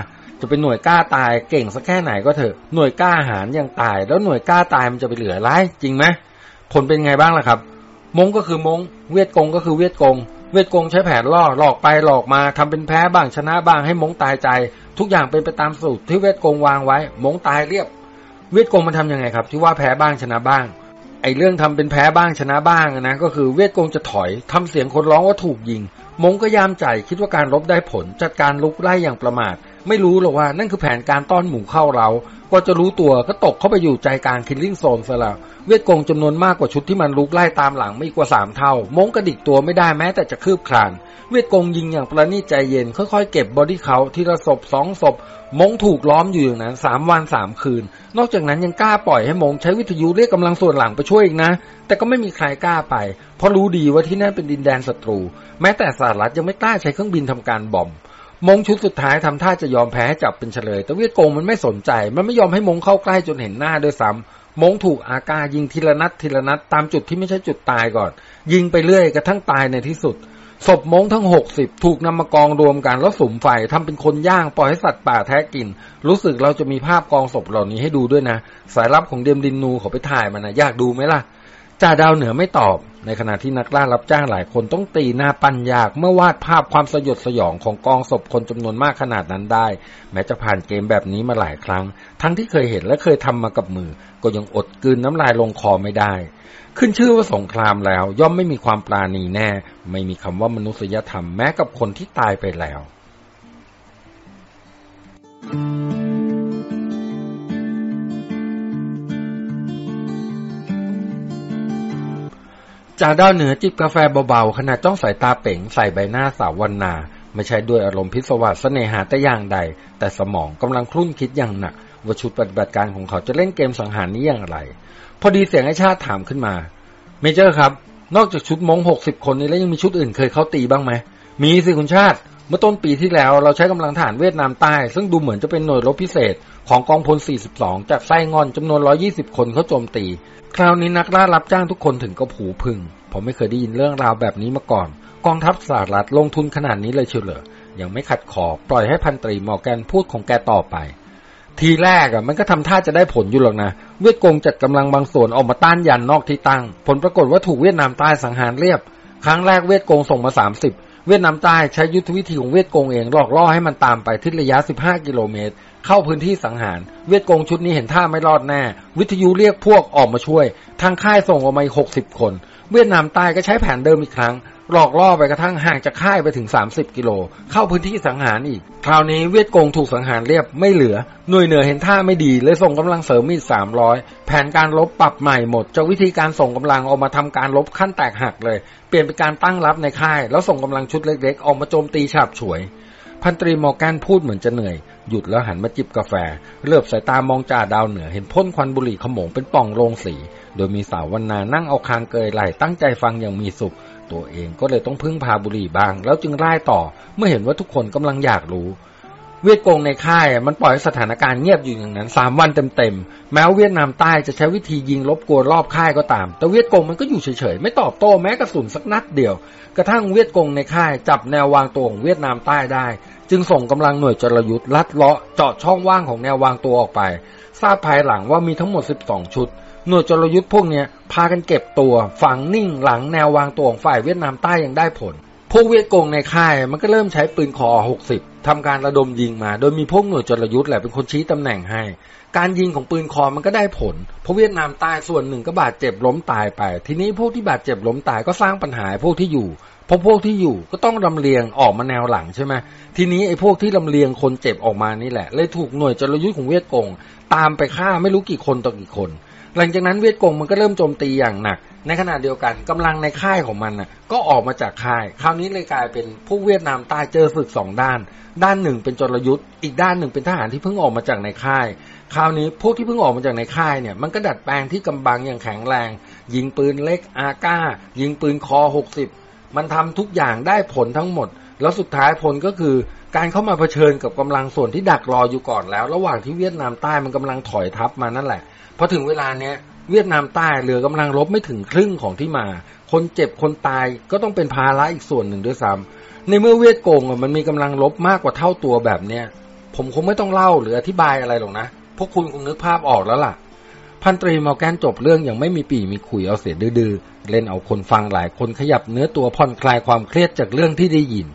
จะเป็นหน่วยกล้าตายเก่งสักแค่ไหนก็เถอะหน่วยกล้าหารยังตาย แล้วหน่วยกล้าตายมันจะไปเหลือไรจริงไหมผลเป็นไงบ้างล่ะครับ มงก็คือมง เวียดกงก็คือเวียดกง เวียดกงใช้แผนล่อหลอกไปหลอกมาทำเป็นแพ้บ้างชนะบ้างให้มงตายใจ ทุกอย่างเป็นไปตามสูตรที่เวียดกงวางไว้ มงตายเรียบ เวียดกงมันทำยังไงครับ ที่ว่าแพ้บ้างชนะบ้าง ไอ้เรื่องทำเป็นแพ้บ้างชนะบ้างนะก็คือเวียดกงจะถอยทำเสียงคนร้องว่าถูกยิง มงก็ยามใจคิดว่าการรบได้ผล จัดการลุกไล่อย่างประมาท ไม่รู้หรอกว่านั่นคือแผนการต้อนหมู่เข้าเรา กว่าจะรู้ตัวก็ตกเข้าไปอยู่ใจกลางคิลลิ่งโซนซะแล้วเวียดกงจำนวนมากกว่าชุดที่มันลุกไล่ตามหลังไม่กว่าสามเท่ามงกระดิกตัวไม่ได้แม้แต่จะคืบคลาน เวียดกงยิงอย่างประณีตใจเย็น ค่อยๆ เก็บบอดี้เขาทีละศพสองศพมงถูกล้อมอยู่อย่างนั้นสามวันสามคืน นอกจากนั้นยังกล้าปล่อยให้มงใช้วิทยุเรียกกำลังส่วนหลังไปช่วยอีกนะ แต่ก็ไม่มีใครกล้าไป เพราะรู้ดีว่าที่นั่นเป็นดินแดนศัตรู แม้แต่สหรัฐยังไม่กล้าใช้เครื่องบินทำการบอม มงชุดสุดท้ายทำท่าจะยอมแพ้ให้จับเป็นเฉลย แต่เวียดกงมันไม่สนใจ มันไม่ยอมให้มงเข้าใกล้จนเห็นหน้าด้วยซ้ำมงถูกอากายิงทีละนัดทีละนัดตามจุดที่ไม่ใช่จุดตายก่อน ยิงไปเรื่อยกระทั่งตายในที่สุดศพมงทั้งหกสิบถูกนำมากองรวมกันแล้วสุมไฟทำเป็นคนย่างปล่อยให้สัตว์ป่าแท้กิน รู้สึกเราจะมีภาพกองศพเหล่านี้ให้ดูด้วยนะ สายลับของเดมดินนูเขาไปถ่ายมันนะอยากดูไหมล่ะจ่าดาวเหนือไม่ตอบ ในขณะที่นักล่ารับจ้างหลายคนต้องตีหน้าปัญญาก เมื่อวาดภาพความสยดสยองของกองศพคนจำนวนมากขนาดนั้นได้ แม้จะผ่านเกมแบบนี้มาหลายครั้ง ทั้งที่เคยเห็นและเคยทำมากับมือ ก็ยังอดกลืนน้ำลายลงคอไม่ได้ ขึ้นชื่อว่าสงครามแล้ว ย่อมไม่มีความปราณีแน่ ไม่มีคำว่ามนุษยธรรมแม้กับคนที่ตายไปแล้ว จากดาวเหนือจิบกาแฟเบาๆขณะจ้องสายตาเป่งใส่ใบหน้าสาววันนา ไม่ใช่ด้วยอารมณ์พิศวาสเสน่หาแต่อย่างใด แต่สมองกำลังคลุ่นคิดอย่างหนัก ว่าชุดปฏิบัติการของเขาจะเล่นเกมสังหารนี้อย่างไร พอดีเสียงไอชาติถามขึ้นมา เมเจอร์ครับ นอกจากชุดมงหกสิบคนนี้แล้วยังมีชุดอื่นเคยเข้าตีบ้างไหมมีสิคุณชาติ เมื่อต้นปีที่แล้วเราใช้กำลังฐานเวียดนามใต้ ซึ่งดูเหมือนจะเป็นหน่วยรบพิเศษ ของกองพล 42 จากไส้งอนจำนวน 120 คนเข้าโจมตี คราวนี้นักล่ารับจ้างทุกคนถึงกับหูพึ่งผมไม่เคยได้ยินเรื่องราวแบบนี้มาก่อน กองทัพสหรัฐลงทุนขนาดนี้เลยเชียวเหรอยังไม่ขัดขอปล่อยให้พันตรีมอแกนพูดของแกต่อไป ทีแรกอะมันก็ทำท่าจะได้ผลอยู่หรอกนะ เวียดกงจัดกำลังบางส่วนออกมาต้านยันนอกที่ตั้ง ผลปรากฏว่าถูกเวียดนามใต้สังหารเรียบ ครั้งแรกเวียดกงส่งมา 30 เวียดนามใต้ใช้ยุทธวิธีของเวียดกงเองหลอกล่อให้มันตามไปทิศระยะ 15 กิโลเมตร เข้าพื้นที่สังหาร เวียดกงชุดนี้เห็นท่าไม่รอดแน่ วิทยุเรียกพวกออกมาช่วย ทางค่ายส่งออกมาอีก60 คน เวียดนามใต้ก็ใช้แผนเดิมอีกครั้ง หลอกล่อไปกระทั่งห่างจากค่ายไปถึง 30 กิโล เข้าพื้นที่สังหารอีก คราวนี้เวียดกงถูกสังหารเรียบไม่เหลือ หน่วยเหนือเห็นท่าไม่ดีเลยส่งกำลังเสริมอีก 300 แผนการลบปรับใหม่หมดจากวิธีการส่งกำลังออกมาทำการลบขั้นแตกหักเลย เปลี่ยนเป็นการตั้งรับในค่าย แล้วส่งกำลังชุดเล็กๆ ออกมาโจมตีฉาบฉวย พันตรีมอร์แกนพูดเหมือนจะเหนื่อย หยุดแล้วหันมาจิบกาแฟ เลือบสายตามองจ่าดาวเหนือเห็นพ่นควันบุหรี่ขโมงเป็นป่องโรงสี โดยมีสาววันนานั่งเอาคางเกยไหลตั้งใจฟังอย่างมีสุข ตัวเองก็เลยต้องพึ่งพาบุหรี่บาง แล้วจึงไล่ต่อ เมื่อเห็นว่าทุกคนกำลังอยากรู้เวียดกงในค่ายมันปล่อยสถานการณ์เงียบอยู่อย่างนั้นสามวันเต็มๆแม้เวียดนามใต้จะใช้วิธียิงลบกวนรอบค่ายก็ตาม แต่เวียดกงมันก็อยู่เฉยๆไม่ตอบโต้แม้กระสุนสักนัดเดียว กระทั่งเวียดกงในค่ายจับแนววางตัวของเวียดนามใต้ได้ จึงส่งกำลังหน่วยจรยุทธ์ลัดเลาะเจาะช่องว่างของแนววางตัวออกไป ทราบภายหลังว่ามีทั้งหมด 12 ชุด หน่วยจรยุทธ์พวกนี้พากันเก็บตัวฝังนิ่งหลังแนววางตัวของฝ่ายเวียดนามใต้ยังได้ผล พวกเวียดกงในค่ายมันก็เริ่มใช้ปืนคอ 60ทำการระดมยิงมา โดยมีพวกหน่วยจรยุทธ์แหละเป็นคนชี้ตำแหน่งให้ การยิงของปืนคอมันก็ได้ผล เพราะเวียดนามใต้ส่วนหนึ่งก็บาดเจ็บล้มตายไป ทีนี้พวกที่บาดเจ็บล้มตายก็สร้างปัญหาพวกที่อยู่เพราะพวกที่อยู่ก็ต้องลำเลียงออกมาแนวหลังใช่ไหมทีนี้ไอ้พวกที่ลำเลียงคนเจ็บออกมานี่แหละ เลยถูกหน่วยจรยุทธ์ของเวียดกงตามไปฆ่าไม่รู้กี่คนต่อกี่คน หลังจากนั้นเวียดกงมันก็เริ่มโจมตีอย่างหนัก ในขณะเดียวกันกำลังในค่ายของมันน่ะก็ออกมาจากค่าย คราวนี้เลยกลายเป็นพวกเวียดนามใต้เจอศึกสองด้าน ด้านหนึ่งเป็นจรยุทธ์อีกด้านหนึ่งเป็นทหารที่เพิ่งออกมาจากในค่าย คราวนี้พวกที่เพิ่งออกมาจากในค่ายเนี่ยมันก็ดัดแปลงที่กำบังอย่างแข็งแรง ยิงปืนเล็กอาก้า ยิงปืนคอหกสิบมันทำทุกอย่างได้ผลทั้งหมด แล้วสุดท้ายผลก็คือการเข้ามาเผชิญกับกำลังส่วนที่ดักรออยู่ก่อนแล้ว ระหว่างที่เวียดนามใต้มันกำลังถอยทัพมานั่นแหละ พอถึงเวลาเนี้ยเวียดนามใต้เหลือกำลังรบไม่ถึงครึ่งของที่มา คนเจ็บคนตายก็ต้องเป็นภาระอีกส่วนหนึ่งด้วยซ้ำในเมื่อเวียดกงมันมีกำลังรบมากกว่าเท่าตัวแบบเนี้ยผมคงไม่ต้องเล่าหรืออธิบายอะไรหรอกนะ พวกคุณคงนึกภาพออกแล้วล่ะ พันตรีมอแกนจบเรื่องอย่างไม่มีปีมีขุยเอาเสียดื้อเล่นเอาคนฟังหลายคนขยับเนื้อตัวผ่อนคลายความเครียดจากเรื่องที่ได้ยิน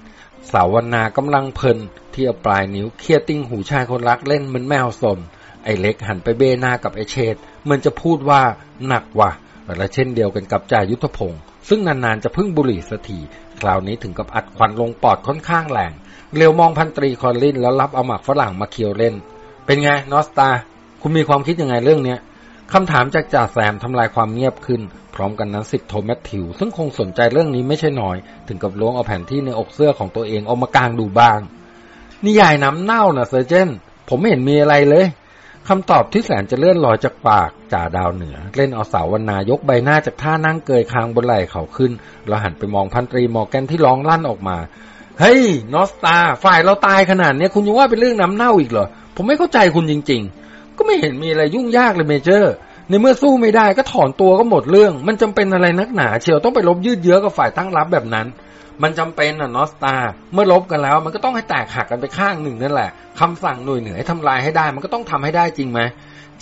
สาวนากำลังเพลินเที่ยวปลายนิ้วเครียดติ้งหูชายคนรักเล่นเหมือนแมวสน ไอ้เล็กหันไปเบหน้ากับไอ้เชดเหมือนจะพูดว่าหนักว่ะและเช่นเดียวกันกับจ่ายุทธพงศ์ซึ่งนานๆจะพึ่งบุหรี่สักทีคราวนี้ถึงกับอัดควันลงปอดค่อนข้างแรงเหลียวมองพันตรีคอลลินแล้วรับเอาหมากฝรั่งมาเคี้ยวเล่น เป็นไงนอสตา คุณมีความคิดยังไงเรื่องเนี้ยคำถามจากจ่าแซมทำลายความเงียบขึ้น พร้อมกันนั้นสิบโทแมทธิว ซึ่งคงสนใจเรื่องนี้ไม่ใช่น้อย ถึงกับล้วงเอาแผนที่ในอกเสื้อของตัวเองออกมากางดูบ้าง นิยายน้ำเน่านะ Sergeant ผมไม่เห็นมีอะไรเลย คำตอบที่แสนจะเลื่อนลอยจากปากจ่าดาวเหนือ เล่นเอาสาววรรณายกใบหน้าจากท่านั่งเกยคางบนไหล่เขาขึ้น แล้วหันไปมองพันตรีมอร์แกนที่ร้องลั่นออกมา เฮ้ย นอสตา ฝ่ายเราตายขนาดนี้คุณยังว่าเป็นเรื่องน้ำเน่าอีกเหรอ ผมไม่เข้าใจคุณจริง ๆ ก็ไม่เห็นมีอะไรยุ่งยากเลย Major ในเมื่อสู้ไม่ได้ก็ถอนตัวก็หมดเรื่อง มันจำเป็นอะไรนักหนา เชียวต้องไปรบยืดเยื้อกับฝ่ายตั้งรับแบบนั้น มันจำเป็นอะนอสตาเมื่อรบกันแล้ว มันก็ต้องให้แตกหักกันไปข้างหนึ่งนั่นแหละคำสั่งหน่วยเหนือให้ทำลายให้ได้ มันก็ต้องทำให้ได้จริงไหม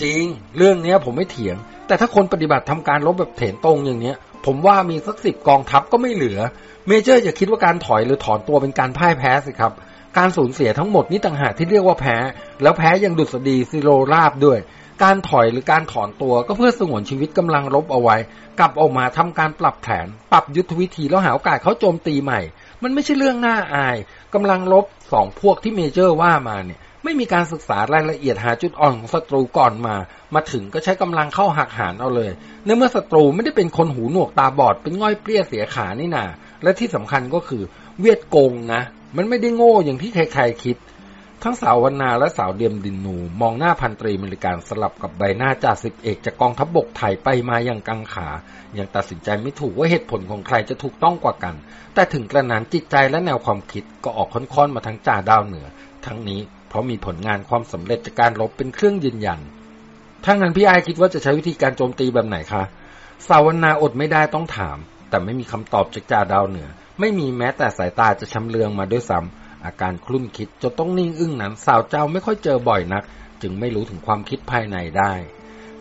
จริง เรื่องนี้ผมไม่เถียง แต่ถ้าคนปฏิบัติทำการรบแบบเถรตรงอย่างเนี้ย ผมว่ามีสักสิบกองทัพก็ไม่เหลือ Major อย่าคิดว่าการถอยหรือถอนตัวเป็นการพ่ายแพ้สิครับการสูญเสียทั้งหมดนี่ต่างหากที่เรียกว่าแพ้ แล้วแพ้ยังดุษฎีศิโรราบด้วย การถอยหรือการถอนตัวก็เพื่อสงวนชีวิตกำลังรบเอาไว้ กลับออกมาทำการปรับแผน ปรับยุทธวิธีแล้วหาโอกาสเข้าโจมตีใหม่ มันไม่ใช่เรื่องน่าอายกำลังรบสองพวกที่ Major ว่ามาเนี่ยไม่มีการศึกษารายละเอียดหาจุดอ่อนของศัตรูก่อนมา มาถึงก็ใช้กำลังเข้าหักหานเอาเลยเนื่อเมื่อศัตรูไม่ได้เป็นคนหูหนวกตาบอดเป็นง่อยเปรี้ยเสียขานี่นา และที่สำคัญก็คือเวียดโกงนะ มันไม่ได้โง่อย่างที่ใครๆคิด ทั้งสาววรรณาและสาวเดียมดินนูมองหน้าพันตรีมริการสลับกับใบหน้าจ่าสิบเอกจากกองทัพบบกไทยไปมาอย่างกังขา ยังตัดสินใจไม่ถูกว่าเหตุผลของใครจะถูกต้องกว่ากัน แต่ถึงกระนั้นจิตใจและแนวความคิดก็ออกค่อนๆมาทั้งจ่าดาวเหนือ ทั้งนี้เพราะมีผลงานความสำเร็จจากการรบเป็นเครื่องยืนยันทั้งนั้นพี่ไอคิดว่าจะใช้วิธีการโจมตีแบบไหนคะสาวนาอดไม่ได้ต้องถาม แต่ไม่มีคำตอบจากจ่าดาวเหนือ ไม่มีแม้แต่สายตาจะชำเลืองมาด้วยซ้ำ อาการครุ่นคิดจนต้องนิ่งอึ้งนั้นสาวเจ้าไม่ค่อยเจอบ่อยนัก จึงไม่รู้ถึงความคิดภายในได้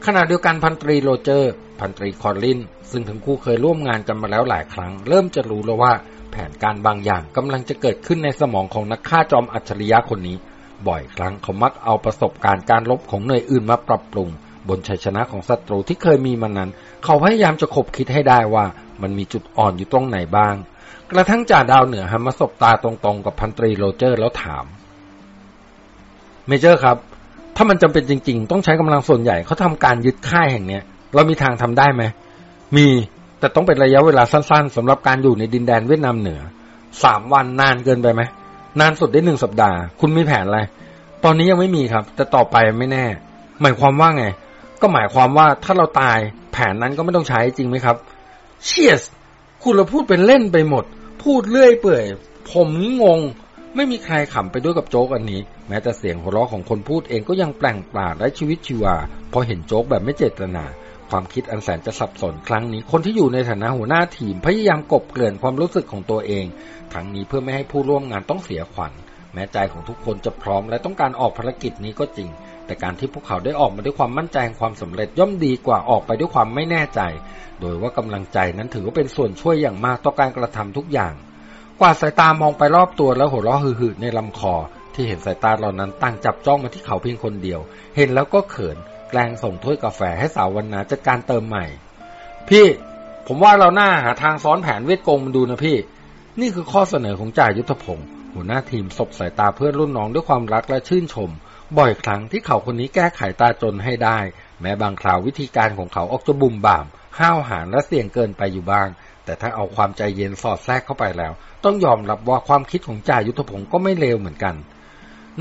ขณะเดียวกันพันตรีโรเจอร์ พันตรีคอลลิน ซึ่งทั้งคู่เคยร่วมงานกันมาแล้วหลายครั้ง เริ่มจะรู้แล้วว่า แผนการบางอย่างกำลังจะเกิดขึ้นในสมองของนักฆ่าจอมอัจฉริยะคนนี้ บ่อยครั้งเขามักเอาประสบการณ์การลบของหน่วยอื่นมาปรับปรุง บนชัยชนะของศัตรูที่เคยมีมานั้น เขาพยายามจะขบคิดให้ได้ว่ามันมีจุดอ่อนอยู่ตรงไหนบ้าง กระทั่งจ่าดาวเหนือหันมาสบตาตรงๆกับพันตรีโรเจอร์แล้วถาม เมเจอร์ครับ ถ้ามันจำเป็นจริง ๆ ต้องใช้กำลังส่วนใหญ่เขาทำการยึดค่ายแห่งเนี้ย เรามีทางทำได้ไหม มีแต่ต้องเป็นระยะเวลาสั้นๆสำหรับการอยู่ในดินแดนเวียดนามเหนือสามวันนานเกินไปไหมนานสุดได้หนึ่งสัปดาห์ คุณมีแผนอะไร ตอนนี้ยังไม่มีครับ แต่ต่อไปไม่แน่ หมายความว่าไง ก็หมายความว่าถ้าเราตาย แผนนั้นก็ไม่ต้องใช้จริงไหมครับ เชียส คุณเราพูดเป็นเล่นไปหมด พูดเลื่อยเปื่อย ผมนี่งง ไม่มีใครขำไปด้วยกับโจ๊กอันนี้ แม้แต่เสียงหัวเราะของคนพูดเองก็ยังแปลงปราดและชีวิตชีวา พอเห็นโจ๊กแบบไม่เจตนา ความคิดอันแสนจะสับสนครั้งนี้ คนที่อยู่ในฐานะหัวหน้าทีมพยายามกบเกลื่อนความรู้สึกของตัวเอง ทั้งนี้เพื่อไม่ให้ผู้ร่วมงานต้องเสียขวัญ แม้ใจของทุกคนจะพร้อมและต้องการออกภารกิจนี้ก็จริง แต่การที่พวกเขาได้ออกมาด้วยความมั่นใจความสำเร็จย่อมดีกว่าออกไปด้วยความไม่แน่ใจ โดยว่ากำลังใจนั้นถือว่าเป็นส่วนช่วยอย่างมากต่อการกระทำทุกอย่าง กว่าสายตามองไปรอบตัวแล้วหัวเราะหืดๆในลำคอ ที่เห็นสายตาเหล่านั้นตั้งจับจ้องมาที่เขาเพียงคนเดียว เห็นแล้วก็เขิน แกลงส่งถ้วยกาแฟให้สาววันนาจัดการเติมใหม่ พี่ ผมว่าเราหน้าหาทางซ้อนแผนเวทกงมันดูนะพี่ นี่คือข้อเสนอของจ่ายุทธพงศ์หัวหน้าทีมศบสายตาเพื่อนรุ่นน้องด้วยความรักและชื่นชม บ่อยครั้งที่เขาคนนี้แก้ไขตาจนให้ได้ แม้บางคราววิธีการของเขาออกจะบุ่มบ่าม ห้าวหาญและเสี่ยงเกินไปอยู่บ้าง แต่ถ้าเอาความใจเย็นสอดแทรกเข้าไปแล้ว ต้องยอมรับว่าความคิดของจ่ายุทธพงศ์ก็ไม่เลวเหมือนกัน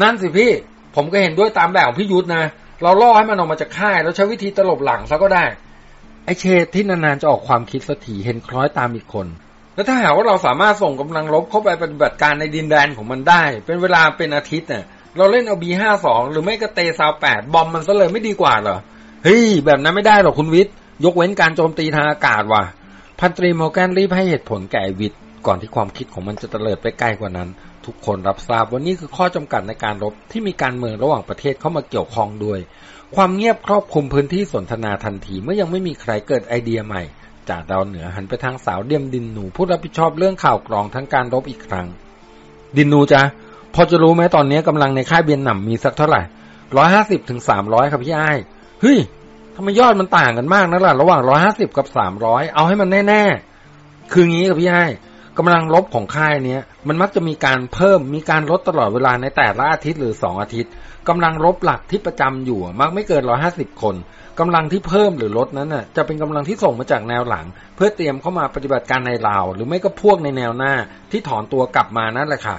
นั่นสิพี่ ผมก็เห็นด้วยตามแบบของพี่ยุทธนะ เราล่อให้มันออกมาจากค่ายแล้วใช้วิธีตลบหลังซะก็ได้ ไอเชษที่นานๆจะออกความคิดสักทีเห็นคล้อยตามอีกคนแล้วถ้าหากว่าเราสามารถส่งกำลังรบเข้าไปปฏิบัติการในดินแดนของมันได้ เป็นเวลาเป็นอาทิตย์เนี่ย เราเล่นเอาบีห้าสองหรือไม่ก็เตซาวแปดบอมมันซะเลยไม่ดีกว่าเหรอเฮ้ยแบบนั้นไม่ได้หรอกคุณวิทย์ยกเว้นการโจมตีทางอากาศว่ะพันตรีโมแกนรีบให้เหตุผลแก่วิทย์ก่อนที่ความคิดของมันจะเตลิดไปไกลกว่านั้น ทุกคนรับทราบว่านี่คือข้อจำกัดในการรบที่มีการเมืองระหว่างประเทศเข้ามาเกี่ยวข้องด้วย ความเงียบครอบคลุมพื้นที่สนทนาทันทีเมื่อยังไม่มีใครเกิดไอเดียใหม่จากดาวเหนือหันไปทางสาวเดียมดินหนูผู้รับผิดชอบเรื่องข่าวกรองทั้งการรบอีกครั้ง ดินนูจ๊ะ พอจะรู้ไหมตอนนี้กำลังในค่ายเบียนหนำมีสักเท่าไหร่ร้อยห้าสิบถึงสามร้อยครับพี่ไอ้เฮ้ยทำไมยอดมันต่างกันมากนักล่ะระหว่างร้อยห้าสิบกับสามร้อยเอาให้มันแน่ๆ คืองี้ครับพี่ไอ้กำลังลบของค่ายเนี้ยมันมักจะมีการเพิ่มมีการลดตลอดเวลาในแต่ละอาทิตย์หรือสองอาทิตย์กำลังลบหลักที่ประจำอยู่ มักไม่เกินร้อยห้าสิบคนกำลังที่เพิ่มหรือลดนั้นน่ะจะเป็นกำลังที่ส่งมาจากแนวหลัง เพื่อเตรียมเข้ามาปฏิบัติการในลาว หรือไม่ก็พวกในแนวหน้าที่ถอนตัวกลับมานั่นแหละค่ะ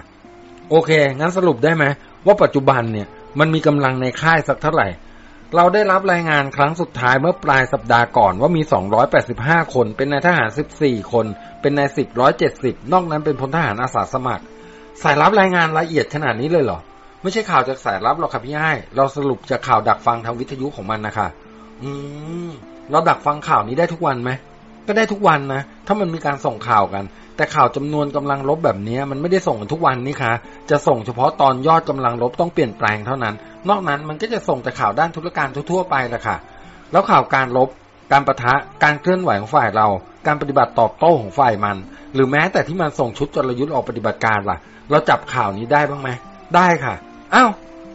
โอเค งั้นสรุปได้ไหมว่าปัจจุบันเนี่ยมันมีกำลังในค่ายสักเท่าไหร่ เราได้รับรายงานครั้งสุดท้ายเมื่อปลายสัปดาห์ก่อนว่ามี 285 คน เป็นนายทหาร 14 คน เป็นนายสิบร้อยเจ็ดสิบนอกนั้นเป็นพลทหารอาสาสมัคร สายรับรายงานละเอียดขนาดนี้เลยเหรอ ไม่ใช่ข่าวจากสายลับหรอกครับพี่ไอ้เราสรุปจากข่าวดักฟังทางวิทยุของมันนะคะ อืม เราดักฟังข่าวนี้ได้ทุกวันไหม ก็ได้ทุกวันนะถ้ามันมีการส่งข่าวกัน แต่ข่าวจำนวนกำลังลบแบบนี้มันไม่ได้ส่งกันทุกวันนี่คะจะส่งเฉพาะตอนยอดกำลังลบต้องเปลี่ยนแปลงเท่านั้น นอกนั้นมันก็จะส่งแต่ข่าวด้านธุรการทั่วๆไปแหละค่ะ แล้วข่าวการลบ การประทะการเคลื่อนไหวของฝ่ายเรา การปฏิบัติตอบโต้ของฝ่ายมัน หรือแม้แต่ที่มันส่งชุดจรยุทธ์ออกปฏิบัติการล่ะ เราจับข่าวนี้ได้บ้างไหมได้ค่ะอ้าว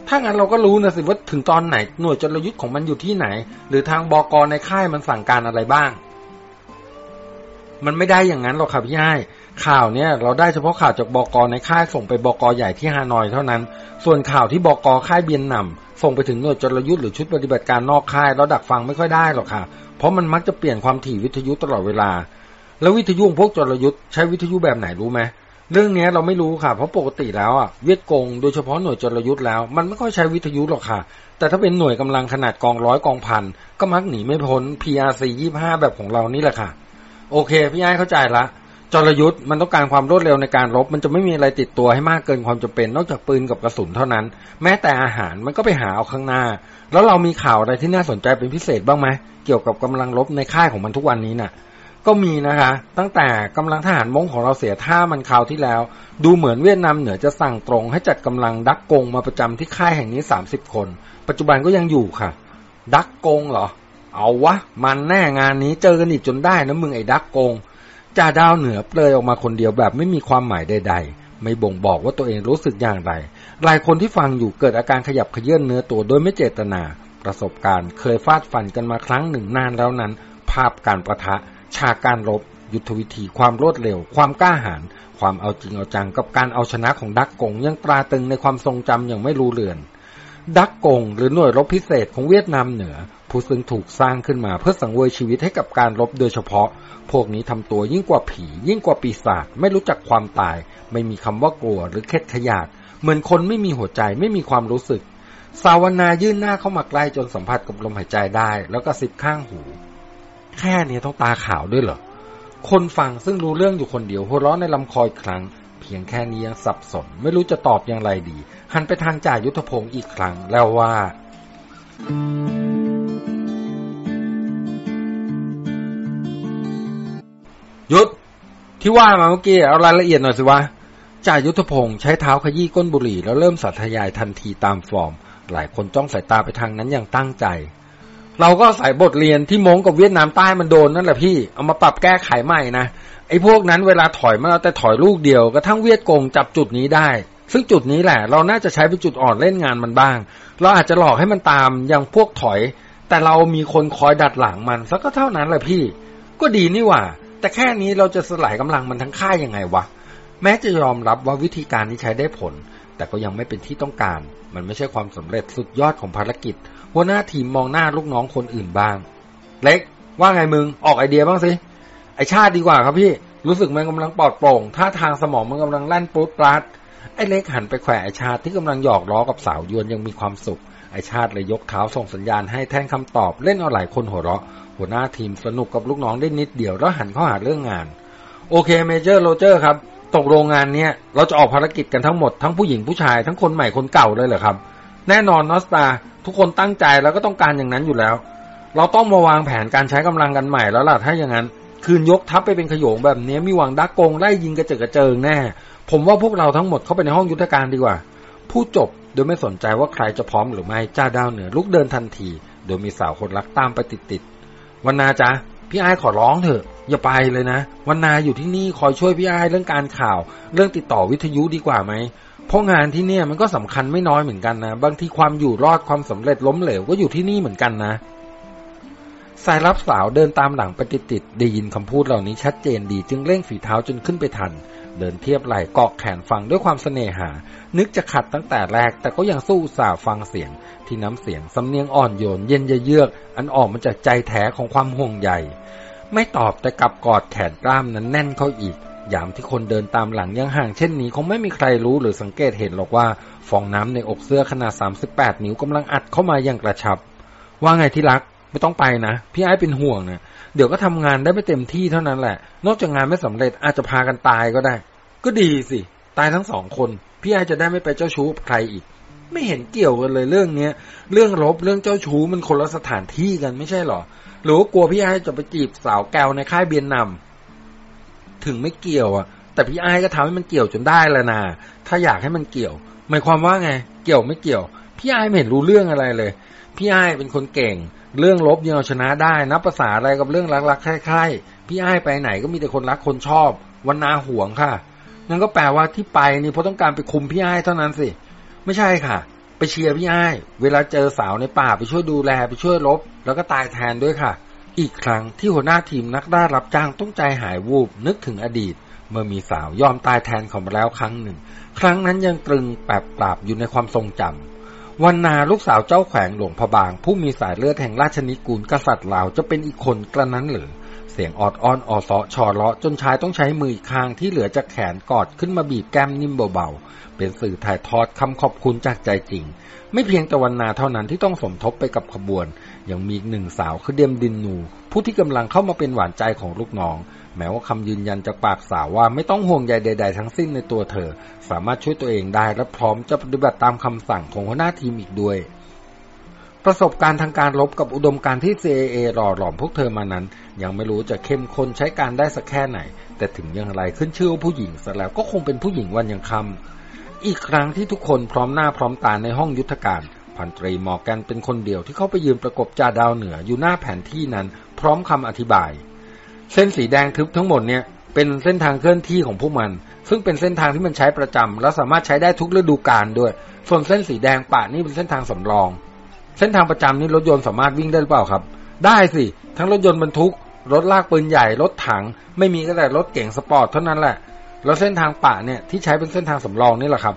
ถ้างั้นเราก็รู้นะสิว่าถึงตอนไหนหน่วยจรยุทธ์ของมันอยู่ที่ไหน หรือทางบอกในค่ายมันสั่งการอะไรบ้าง มันไม่ได้อย่างนั้นหรอกครับพี่ไอ้ข่าวเนี่ยเราได้เฉพาะข่าวจากบอกในค่ายส่งไปบอกใหญ่ที่ฮานอยเท่านั้น ส่วนข่าวที่บอกค่ายเบียนนำส่งไปถึงหน่วยจรยุทธ์หรือชุดปฏิบัติการนอกค่ายเราดักฟังไม่ค่อยได้หรอกค่ะ เพราะมันมักจะเปลี่ยนความถี่วิทยุตลอดเวลา แล้ววิทยุงพวกจรยุทธ์ใช้วิทยุแบบไหนรู้ไหมเรื่องนี้เราไม่รู้ค่ะ เพราะปกติแล้วอะเวียดกงโดยเฉพาะหน่วยจรยุทธ์แล้ว มันไม่ค่อยใช้วิทยุหรอกค่ะ แต่ถ้าเป็นหน่วยกำลังขนาดกองร้อยกองพันก็มักหนีไม่พ้น PRC 25แบบของเรานี่แหละค่ะ โอเค พี่ไอ้เข้าใจละจรยุทธ์มันต้องการความรวดเร็วในการรบ มันจะไม่มีอะไรติดตัวให้มากเกินความจำเป็น นอกจากปืนกับกระสุนเท่านั้น แม้แต่อาหารมันก็ไปหาเอาข้างหน้า แล้วเรามีข่าวอะไรที่น่าสนใจเป็นพิเศษบ้างไหมเกี่ยวกับกำลังรบในค่ายของมันทุกวันนี้น่ะ ก็มีนะคะ ตั้งแต่กำลังทหารมงของเราเสียท่ามันคราวที่แล้ว ดูเหมือนเวียดนามเหนือจะสั่งตรงให้จัดกำลังดักกงมาประจำที่ค่ายแห่งนี้สามสิบคน ปัจจุบันก็ยังอยู่ค่ะ ดักกงเหรอ เอาวะ มันแน่งานนี้เจอกันอีกจนได้นะมึงไอ้ดักโกงจ่าดาวเหนือเปลยออกมาคนเดียวแบบไม่มีความหมายใด ๆ ไม่บ่งบอกว่าตัวเองรู้สึกอย่างไร หลายคนที่ฟังอยู่เกิดอาการขยับขยื่นเนื้อตัวโดยไม่เจตนา ประสบการณ์เคยฟาดฟันกันมาครั้งหนึ่งนานแล้วนั้น ภาพการประทะ ฉากการรบ ยุทธวิธีความรวดเร็ว ความกล้าหาญความเอาจริงเอาจังกับการเอาชนะของดักกงยังตราตึงในความทรงจำอย่างไม่รู้เลือน ดักกงหรือหน่วยรบพิเศษของเวียดนามเหนือ ผู้ซึ่งถูกสร้างขึ้นมาเพื่อสังเวยชีวิตให้กับการรบโดยเฉพาะ พวกนี้ทำตัวยิ่งกว่าผี ยิ่งกว่าปีศาจไม่รู้จักความตาย ไม่มีคำว่ากลัวหรือเคล็ดขยาดเหมือนคนไม่มีหัวใจไม่มีความรู้สึก สาวนายื่นหน้าเข้ามาใกล้จนสัมผัสกับลมหายใจได้ แล้วก็สิบข้างหู แค่นี้ต้องตาขาวด้วยเหรอคนฟังซึ่งรู้เรื่องอยู่คนเดียวหัวเราะในลำคอยครั้ง เพียงแค่นี้ยังสับสน ไม่รู้จะตอบอย่างไรดี หันไปทางจ่ายุทธพงศ์อีกครั้งแล้วว่า ยุทธที่ว่ามาเมื่อกี้เอารายละเอียดหน่อยสิวะจ่ายุทธพงศ์ใช้เท้าขยี้ก้นบุหรี่แล้วเริ่มสัทยายทันทีตามฟอร์ม หลายคนจ้องสายตาไปทางนั้นอย่างตั้งใจ เราก็ใส่บทเรียนที่มงกับเวียดนามใต้มันโดนนั่นแหละพี่ เอามาปรับแก้ไขใหม่นะไอ้พวกนั้นเวลาถอยมาเราแต่ถอยลูกเดียวกระทั่งเวียดกงจับจุดนี้ได้ ซึ่งจุดนี้แหละ เราน่าจะใช้เป็นจุดอ่อนเล่นงานมันบ้าง เราอาจจะหลอกให้มันตามอย่างพวกถอย แต่เรามีคนคอยดัดหลังมันสักก็เท่านั้นแหละพี่ ก็ดีนี่หว่า แต่แค่นี้เราจะสลายกำลังมันทั้งค่ายยังไงวะแม้จะยอมรับว่าวิธีการนี้ใช้ได้ผล แต่ก็ยังไม่เป็นที่ต้องการ มันไม่ใช่ความสำเร็จสุดยอดของภารกิจหัวหน้าทีมมองหน้าลูกน้องคนอื่นบ้าง เล็ก ว่าไงมึงออกไอเดียบ้างสิไอชาติดีกว่าครับพี่รู้สึกมันกำลังปลอดโปร่งท่าทางสมองมันกำลังแล่นปุ๊บปราด ไอเล็กหันไปแขวะไอชาติที่กำลังหยอกล้อกับสาวยวนอย่างมีความสุข ไอชาติเลยยกเท้าส่งสัญญาณให้แทนคำตอบเล่นเอาหลายคนหัวเราะ หัวหน้าทีมสนุกกับลูกน้องได้นิดเดียวแล้วหันเข้าหาเรื่องงาน OK Major โรเจอร์ครับตกลงงานเนี้ยเราจะออกภารกิจกันทั้งหมดทั้งผู้หญิงผู้ชายทั้งคนใหม่คนเก่าเลยเหรอครับ แน่นอนนอสตาทุกคนตั้งใจแล้วก็ต้องการอย่างนั้นอยู่แล้ว เราต้องมาวางแผนการใช้กำลังกันใหม่แล้วล่ะถ้าอย่างนั้น คืนยกทัพไปเป็นขโยงแบบนี้มีหวังดักโกงไล่ยิงกระเจิดกระเจิงแน่ ผมว่าพวกเราทั้งหมดเข้าไปในห้องยุทธการดีกว่า ผู้จบโดยไม่สนใจว่าใครจะพร้อมหรือไม่จ้าดาวเหนือลุกเดินทันที โดยมีสาวคนรักตามไปติดๆวันนาจ๊ะพี่ไอ้ขอร้องเถอะ อย่าไปเลยนะวันนาอยู่ที่นี่คอยช่วยพี่ไอ้เรื่องการข่าว เรื่องติดต่อวิทยุดีกว่าไหมเพราะงานที่เนี่ยมันก็สำคัญไม่น้อยเหมือนกันนะ บางทีความอยู่รอดความสำเร็จล้มเหลวก็อยู่ที่นี่เหมือนกันนะสายรับสาวเดินตามหลังไปติดๆได้ยินคำพูดเหล่านี้ชัดเจนดีจึงเร่งฝีเท้าจนขึ้นไปทัน เดินเทียบไหล่เกาะแขนฟังด้วยความเสน่หา นึกจะขัดตั้งแต่แรก แต่ก็ยังสู้สาฟังเสียง ที่น้ำเสียงสำเนียงอ่อนโยนเย็นเยือก อันออกมาจากใจแท้ของความห่วงใยไม่ตอบแต่กลับกอดแขนกล้ามนั้นแน่นเข้าอีกยามที่คนเดินตามหลังยังห่างเช่นนี้คงไม่มีใครรู้หรือสังเกตเห็นหรอกว่าฟองน้ำในอกเสื้อขนาด 38 นิ้วกำลังอัดเข้ามาอย่างกระชับ ว่าไงที่รัก ไม่ต้องไปนะ พี่ไอ้เป็นห่วงนะ เดี๋ยวก็ทำงานได้ไม่เต็มที่เท่านั้นแหละ นอกจากงานไม่สำเร็จอาจจะพากันตายก็ได้ ก็ดีสิ ตายทั้งสองคน พี่ไอจะได้ไม่ไปเจ้าชู้ใครอีก ไม่เห็นเกี่ยวกันเลยเรื่องเนี้ย เรื่องรบเรื่องเจ้าชู้มันคนละสถานที่กันไม่ใช่หรอ หรือว่ากลัวพี่ไอจะไปจีบสาวแก้วในค่ายเบียนนำถึงไม่เกี่ยวอะ แต่พี่ไอ้ก็ทำให้มันเกี่ยวจนได้แล้วนะถ้าอยากให้มันเกี่ยว หมายความว่าไง เกี่ยวไม่เกี่ยว พี่ไอ้ไม่เห็นรู้เรื่องอะไรเลย พี่ไอ้เป็นคนเก่ง เรื่องลบยังเอาชนะได้นับภาษาอะไรกับเรื่องรักๆใคร่ๆพี่ไอ้ไปไหนก็มีแต่คนรักคนชอบวันนาห่วงค่ะนั่นก็แปลว่าที่ไปนี่เพราะต้องการไปคุมพี่ไอ้เท่านั้นสิ ไม่ใช่ค่ะ ไปเชียร์พี่ไอ้เวลาเจอสาวในป่าไปช่วยดูแลไปช่วยลบ แล้วก็ตายแทนด้วยค่ะ อีกครั้งที่หัวหน้าทีมนักล่ารับจ้างต้องใจหายวูบนึกถึงอดีต เมื่อมีสาวยอมตายแทนเขามาแล้วครั้งหนึ่ง ครั้งนั้นยังตรึงแปบปราบอยู่ในความทรงจำ วันนาลูกสาวเจ้าแขวงหลวงพะบาง ผู้มีสายเลือดแห่งราชนิกูลกษัตริย์ลาวจะเป็นอีกคนกระนั้นหรือเสียงออดอ้อนออซอชอเลาะจนชายต้องใช้มืออีกข้างที่เหลือจากแขนกอดขึ้นมาบีบแก้มนิ่มเบาๆ เป็นสื่อถ่ายทอดคำขอบคุณจากใจจริง ไม่เพียงแต่วันนาเท่านั้นที่ต้องสมทบไปกับขบวน ยังมีอีกหนึ่งสาวคือเดียมดินนู ผู้ที่กำลังเข้ามาเป็นหวานใจของลูกน้อง แม้ว่าคำยืนยันจากปากสาวว่าไม่ต้องห่วงใยใด ๆ ทั้งสิ้นในตัวเธอ สามารถช่วยตัวเองได้และพร้อมจะปฏิบัติตามคำสั่งของหัวหน้าทีมอีกด้วยประสบการณ์ทางการรบกับอุดมการณ์ที่ CAA หล่อหลอมพวกเธอมานั้น ยังไม่รู้จะเข้มข้นใช้การได้สักแค่ไหน แต่ถึงอย่างไรขึ้นชื่อว่าผู้หญิงซะแล้วก็คงเป็นผู้หญิงวันยังคำอีกครั้งที่ทุกคนพร้อมหน้าพร้อมตาในห้องยุทธการ พันตรีมอร์แกนเป็นคนเดียวที่เข้าไปยืนประกบจ่าดาวเหนืออยู่หน้าแผนที่นั้น พร้อมคำอธิบาย เส้นสีแดงทึบทั้งหมดเนี่ยเป็นเส้นทางเคลื่อนที่ของพวกมัน ซึ่งเป็นเส้นทางที่มันใช้ประจำและสามารถใช้ได้ทุกฤดูกาลด้วย ส่วนเส้นสีแดงป่านี่เป็นเส้นทางสำรอง เส้นทางประจำนี่รถยนต์สามารถวิ่งได้หรือเปล่าครับ ได้สิ ทั้งรถยนต์บรรทุก รถลากปืนใหญ่ รถถัง ไม่มีก็แต่รถเก๋งสปอร์ตเท่านั้นแหละ แล้วเส้นทางป่าเนี่ยที่ใช้เป็นเส้นทางสำรองนี่แหละครับ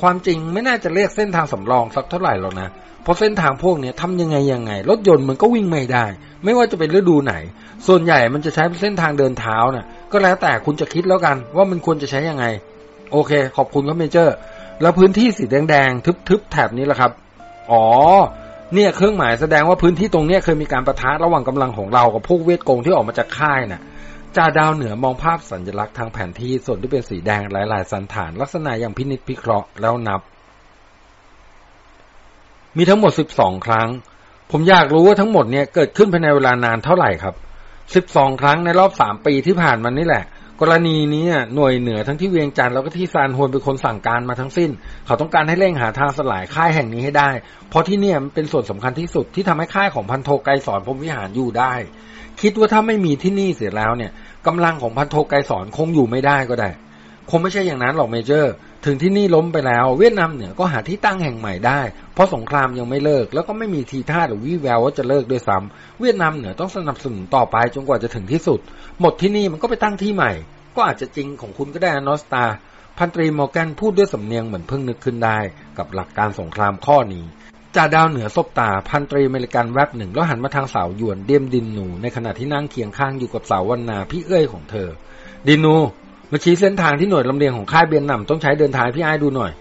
ความจริงไม่น่าจะเรียกเส้นทางสำรองสักเท่าไหร่หรอกนะ เพราะเส้นทางพวกนี้ทำยังไงยังไง รถยนต์มันก็วิ่งไม่ได้ ไม่ว่าจะเป็นฤดูไหน ส่วนใหญ่มันจะใช้เป็นเส้นทางเดินเท้าน่ะ ก็แล้วแต่คุณจะคิดแล้วกัน ว่ามันควรจะใช้ยังไง โอเค ขอบคุณครับ Major แล้วพื้นที่สีแดงๆทึบๆแถบนี้แหละครับ อ๋อ เนี่ยเครื่องหมายแสดงว่าพื้นที่ตรงเนี้ยเคยมีการปะทะระหว่างกำลังของเรากับพวกเวียดกงที่ออกมาจากค่ายน่ะจ่าดาวเหนือมองภาพสัญลักษณ์ทางแผนที่ส่วนที่เป็นสีแดงหลาย ๆ สันฐาน ลักษณะอย่างพินิจพิเคราะห์แล้วนับ มีทั้งหมด 12 ครั้ง ผมอยากรู้ว่าทั้งหมดเนี่ยเกิดขึ้นภายในเวลานานเท่าไหร่ครับ 12 ครั้งในรอบ 3 ปีที่ผ่านมานี่แหละ กรณีนี้หน่วยเหนือทั้งที่เวียงจันทร์แล้วก็ที่ซานฮวนเป็นคนสั่งการมาทั้งสิ้น เขาต้องการให้เร่งหาทางสลายค่ายแห่งนี้ให้ได้ เพราะที่เนี่ยมันเป็นส่วนสำคัญที่สุดที่ทำให้ค่ายของพันโทไกรสอนพรมวิหารอยู่ได้ คิดว่าถ้าไม่มีที่นี่เสียแล้วเนี่ยกำลังของพันโทไกรสอนคงอยู่ไม่ได้ก็ได้ คงไม่ใช่อย่างนั้นหรอกเมเจอร์ ถึงที่นี่ล้มไปแล้ว เวียดนามเหนือก็หาที่ตั้งแห่งใหม่ได้ เพราะสงครามยังไม่เลิก แล้วก็ไม่มีทีท่าหรือวี่แววว่าจะเลิกด้วยซ้ำเวียดนามเหนือต้องสนับสนุนต่อไปจนกว่าจะถึงที่สุด หมดที่นี่มันก็ไปตั้งที่ใหม่ ก็อาจจะจริงของคุณก็ได้นอสตาพันตรีมอร์แกนพูดด้วยสำเนียงเหมือนเพิ่งนึกขึ้นได้ กับหลักการสงครามข้อนี้จ่าดาวเหนือซบตาพันตรีอเมริกันแวบหนึ่งแล้วหันมาทางสาวหยวนเดียมดินนู ในขณะที่นั่งเคียงข้างอยู่กับสาววันนาพี่เอ้ยของเธอ ดินนู มาชี้เส้นทางที่หน่วยลำเลียงของค่ายเบียนนำต้องใช้เดินทางพี่ไอ้ดูหน่อย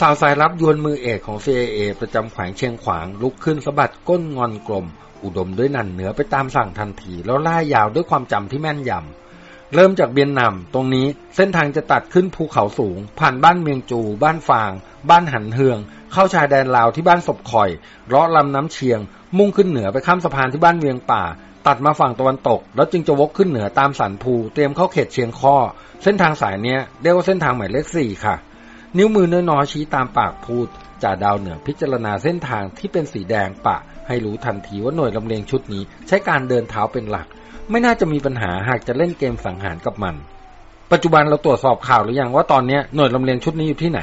สาวสายรับยวนมือเอกของ CIA ประจำแขวงเชียงขวาง ลุกขึ้นสะบัดก้นงอนกลม อุดมด้วยนันเหนือไปตามสั่งทันที แล้วล่ายาวด้วยความจำที่แม่นยำเริ่มจากเบียนนำตรงนี้เส้นทางจะตัดขึ้นภูเขาสูง ผ่านบ้านเมียงจู บ้านฟาง บ้านหันเฮือง เข้าชายแดนลาวที่บ้านศพคอยเลาะลำน้ำเชียง มุ่งขึ้นเหนือไปข้ามสะพานที่บ้านเวียงป่า ตัดมาฝั่งตะวันตก แล้วจึงจะวกขึ้นเหนือตามสันภู เตรียมเข้าเขตเชียงข้อ เส้นทางสายเนี้ยเรียกว่าเส้นทางหมายเลขสี่ค่ะ นิ้วมือน้อยๆชี้ตามปากพูดจ่าดาวเหนือพิจารณาเส้นทางที่เป็นสีแดงปะ ให้รู้ทันทีว่าหน่วยลำเลียงชุดนี้ ใช้การเดินเท้าเป็นหลัก ไม่น่าจะมีปัญหาหากจะเล่นเกมสังหารกับมัน ปัจจุบันเราตรวจสอบข่าวหรือยังว่าตอนนี้หน่วยลำเลียงชุดนี้อยู่ที่ไหน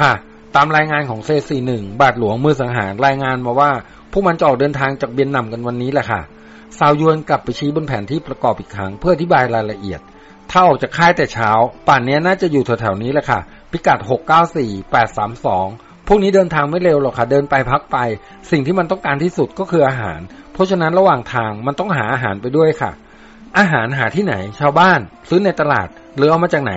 ค่ะ ตามรายงานของเซซีหนึ่งบาทหลวงมือสังหารรายงานมาว่าพวกมันจะออกเดินทางจากเบียนนำกันวันนี้แหละค่ะ สาวยวนกลับไปชี้บนแผนที่ประกอบอีกครั้งเพื่ออธิบายรายละเอียด ถ้าออกจากค่ายแต่เช้า ป่านนี้น่าจะอยู่แถวๆนี้แหละค่ะ พิกัด 694 832 พวกนี้เดินทางไม่เร็วหรอกค่ะ เดินไปพักไป สิ่งที่มันต้องการที่สุดก็คืออาหาร เพราะฉะนั้นระหว่างทางมันต้องหาอาหารไปด้วยค่ะ อาหารหาที่ไหน ชาวบ้าน ซื้อในตลาด หรือเอามาจากไหน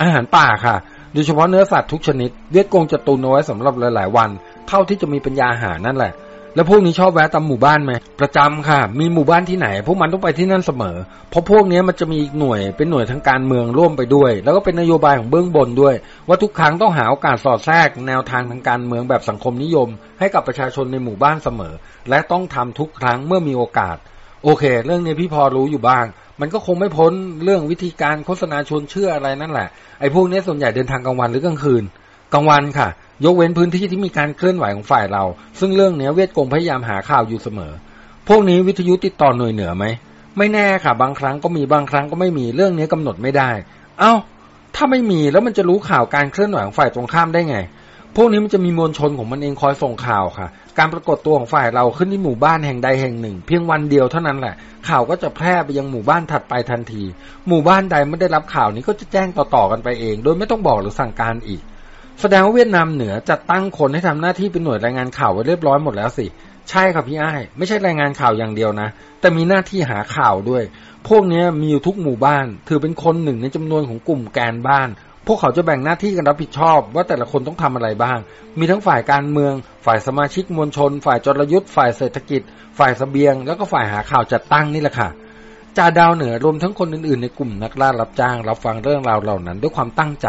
อาหารป่าค่ะ โดยเฉพาะเนื้อสัตว์ทุกชนิด เวียดกงจะตุนเอาไว้สำหรับหลาย ๆ วัน เท่าที่จะมีปัญญาหานั่นแหละ แล้วพวกนี้ชอบแวะตามหมู่บ้านไหมประจำค่ะ มีหมู่บ้านที่ไหน พวกมันต้องไปที่นั่นเสมอ เพราะพวกนี้มันจะมีอีกหน่วยเป็นหน่วยทางการเมืองร่วมไปด้วย แล้วก็เป็นนโยบายของเบื้องบนด้วย ว่าทุกครั้งต้องหาโอกาสสอดแทรก แนวทางทางการเมืองแบบสังคมนิยม ให้กับประชาชนในหมู่บ้านเสมอ และต้องทำทุกครั้งเมื่อมีโอกาส โอเค เรื่องนี้พี่พอรู้อยู่บ้าง มันก็คงไม่พ้นเรื่องวิธีการโฆษณาชวนเชื่ออะไรนั่นแหละไอ้พวกนี้ส่วนใหญ่เดินทางกลางวันหรือกลางคืนกลางวันค่ะ ยกเว้นพื้นที่ที่มีการเคลื่อนไหวของฝ่ายเรา ซึ่งเรื่องนี้เวียดกงพยายามหาข่าวอยู่เสมอ พวกนี้วิทยุติดต่อหน่วยเหนือไหม ไม่แน่ค่ะ บางครั้งก็มีบางครั้งก็ไม่มีเรื่องนี้กำหนดไม่ได้ เอ้า ถ้าไม่มีแล้วมันจะรู้ข่าวการเคลื่อนไหวของฝ่ายตรงข้ามได้ไง พวกนี้มันจะมีมวลชนของมันเองคอยส่งข่าวค่ะ การปรากฏตัวของฝ่ายเราขึ้นที่หมู่บ้านแห่งใดแห่งหนึ่ง เพียงวันเดียวเท่านั้นแหละ ข่าวก็จะแพร่ไปยังหมู่บ้านถัดไปทันที หมู่บ้านใดไม่ได้รับข่าวนี้ก็จะแจ้งต่อๆกันไปเอง โดยไม่ต้องบอกหรือสั่งการอีก แสดงว่าเวียดนามเหนือจัดตั้งคนให้ทำหน้าที่เป็นหน่วยรายงานข่าวไว้เรียบร้อยหมดแล้วสิ ใช่ครับพี่อ้ายไม่ใช่รายงานข่าวอย่างเดียวนะ แต่มีหน้าที่หาข่าวด้วย พวกนี้มีอยู่ทุกหมู่บ้าน ถือเป็นคนหนึ่งในจำนวนของกลุ่มแกนบ้าน พวกเขาจะแบ่งหน้าที่กันรับผิดชอบ ว่าแต่ละคนต้องทำอะไรบ้าง มีทั้งฝ่ายการเมือง ฝ่ายสมาชิกมวลชน ฝ่ายจรยุทธ์ฝ่ายเศรษฐกิจ ฝ่ายสเสบียง แล้วก็ฝ่ายหาข่าวจัดตั้งนี่แหละค่ะจ่าดาวเหนือรวมทั้งคนอื่นๆในกลุ่มนักล่ารับจ้างรับฟังเรื่องราวเหล่านั้นด้วยความตั้งใจ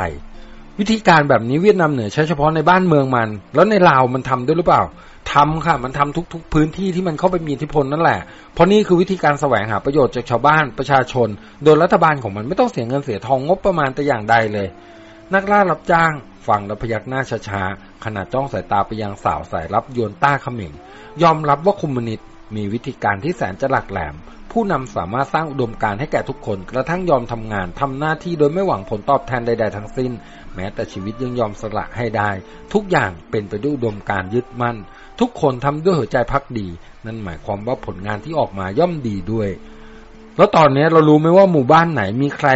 วิธีการแบบนี้เวียดนามเหนือใช้เฉพาะในบ้านเมืองมัน แล้วในลาวมันทำด้วยหรือเปล่าทำค่ะ มันทำทุก ๆ พื้นที่ที่มันเข้าไปมีอิทธิพลนั่นแหละ เพราะนี่คือวิธีการแสวงหาประโยชน์จากชาวบ้านประชาชน โดยรัฐบาลของมันไม่ต้องเสียเงินเสียทองงบประมาณแต่อย่างใดเลย นักล่ารับจ้างฟังแล้วพยักหน้าช้าๆขณะจ้องสายตาไปยังสาวสายรับยวนต้าขมิงยอมรับว่าคอมมิวนิสต์มีวิธีการที่แสนจะหลักแหลม ผู้นำสามารถสร้างอุดมการณ์ให้แก่ทุกคน กระทั่งยอมทำงานทำหน้าที่โดยไม่หวังผลตอบแทนใด ๆ ทั้งสิ้น แม้แต่ชีวิตยังยอมสละให้ได้ ทุกอย่างเป็นไปด้วยดมการยึดมั่น ทุกคนทำด้วยหัวใจพักดี นั่นหมายความว่าผลงานที่ออกมาย่อมดีด้วย แล้วตอนนี้เรารู้ไหมว่าหมู่บ้านไหนมีใคร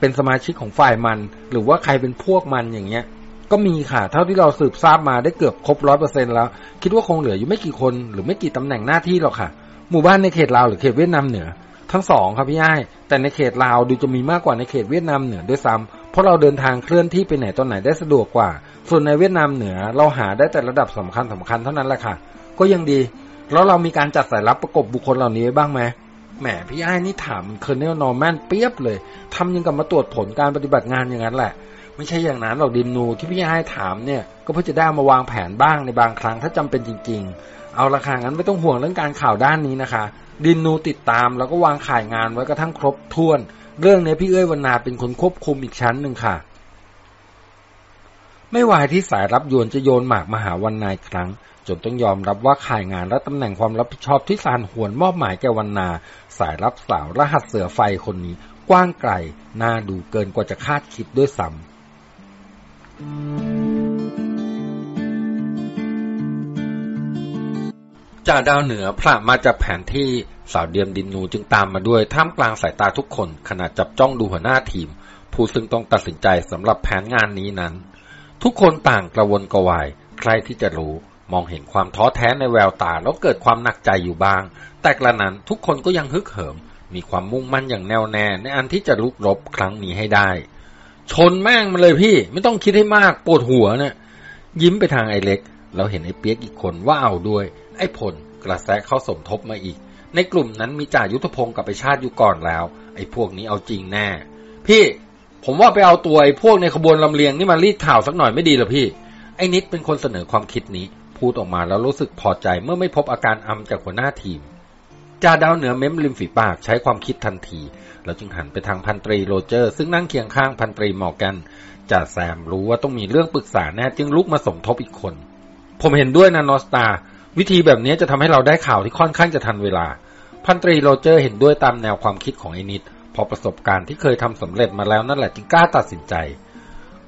เป็นสมาชิกของฝ่ายมัน หรือว่าใครเป็นพวกมันอย่างเงี้ย ก็มีค่ะ เท่าที่เราสืบทราบมาได้เกือบครบร้อยเปอร์เซ็นแล้ว คิดว่าคงเหลืออยู่ไม่กี่คน หรือไม่กี่ตำแหน่งหน้าที่หรอกค่ะ หมู่บ้านในเขตลาวหรือเขตเวียดนามเหนือ ทั้งสองครับพี่อ้ายแต่ในเขตลาวดูจะมีมากกว่าในเขตเวียดนามเหนือด้วยซ้ำเพราะเราเดินทางเคลื่อนที่ไปไหนตอนไหนได้สะดวกกว่า ส่วนในเวียดนามเหนือเราหาได้แต่ระดับสำคัญสำคัญเท่านั้นแหละค่ะ ก็ยังดี แล้วเรามีการจัดสายลับประกบบุคคลเหล่านี้ไว้บ้างไหมแหมพี่ไอ้ายนี่ถาม Colonel นอร์แมนเปียบเลยทำยังกับมาตรวจผลการปฏิบัติงานอย่างนั้นแหละ ไม่ใช่อย่างนั้นหรอกดิมนูที่พี่ไอ้ายถามเนี่ย ก็เพื่อจะได้มาวางแผนบ้างในบางครั้งถ้าจำเป็นจริง ๆ เอาละค่ะงั้นไม่ต้องห่วงเรื่องการข่าวด้านนี้นะคะ ดินนูติดตามแล้วก็วางข่ายงานไว้กระทั่งครบถ้วน เรื่องนี้พี่เอ้ยวรรณาเป็นคนควบคุมอีกชั้นหนึ่งค่ะ ไม่วายที่สายรับยวนจะโยนหมากมาหาวันนายครั้ง จนต้องยอมรับว่าข่ายงานและตำแหน่งความรับผิดชอบที่สารหวนมอบหมายแก่วันนา สายรับสาวรหัสเสือไฟคนนี้ กว้างไกลน่าดูเกินกว่าจะคาดคิดด้วยซ้ำ จ่าดาวเหนือพระมาจากแผนที่สาวเดียมดินนูจึงตามมาด้วยท่ามกลางสายตาทุกคนขณะจับจ้องดูหัวหน้าทีม ผู้ซึ่งต้องตัดสินใจสำหรับแผนงานนี้นั้น ทุกคนต่างกระวนกระวาย ใครที่จะรู้มองเห็นความท้อแท้ในแววตาแล้วเกิดความหนักใจอยู่บ้าง แต่กระนั้นทุกคนก็ยังฮึกเหิม มีความมุ่งมั่นอย่างแน่วแน่ในอันที่จะลุกรบครั้งนี้ให้ได้ ชนแม่งมาเลยพี่ ไม่ต้องคิดให้มากปวดหัวเนะี่ยยิ้มไปทางไอ้เล็ก เราเห็นไอ้เปียกอีกคนว่าเอาด้วย ไอ้ผลกระแสเข้าสมทบมาอีก ในกลุ่มนั้นมีจ่ายุทธพงศ์กับไปชาติอยู่ก่อนแล้ว ไอ้พวกนี้เอาจริงแน่ พี่ ผมว่าไปเอาตัวไอ้พวกในขบวนลำเลียงนี่มารีดข่าวสักหน่อยไม่ดีหรอพี่ ไอ้นิดเป็นคนเสนอความคิดนี้ พูดออกมาแล้วรู้สึกพอใจเมื่อไม่พบอาการอำจากหัวหน้าทีมจ่าดาวเหนือเม้มริมฝีปากใช้ความคิดทันทีแล้วจึงหันไปทางพันตรีโรเจอร์ ซึ่งนั่งเคียงข้างพันตรีหมอร์แกนจ่าแซมรู้ว่าต้องมีเรื่องปรึกษาแน่จึงลุกมาสมทบอีกคน ผมเห็นด้วยนะนอสตา วิธีแบบนี้จะทำให้เราได้ข่าวที่ค่อนข้างจะทันเวลา พันตรีโรเจอร์เห็นด้วยตามแนวความคิดของไอ้นิด เพราะประสบการณ์ที่เคยทำสำเร็จมาแล้วนั่นแหละจึงกล้าตัดสินใจ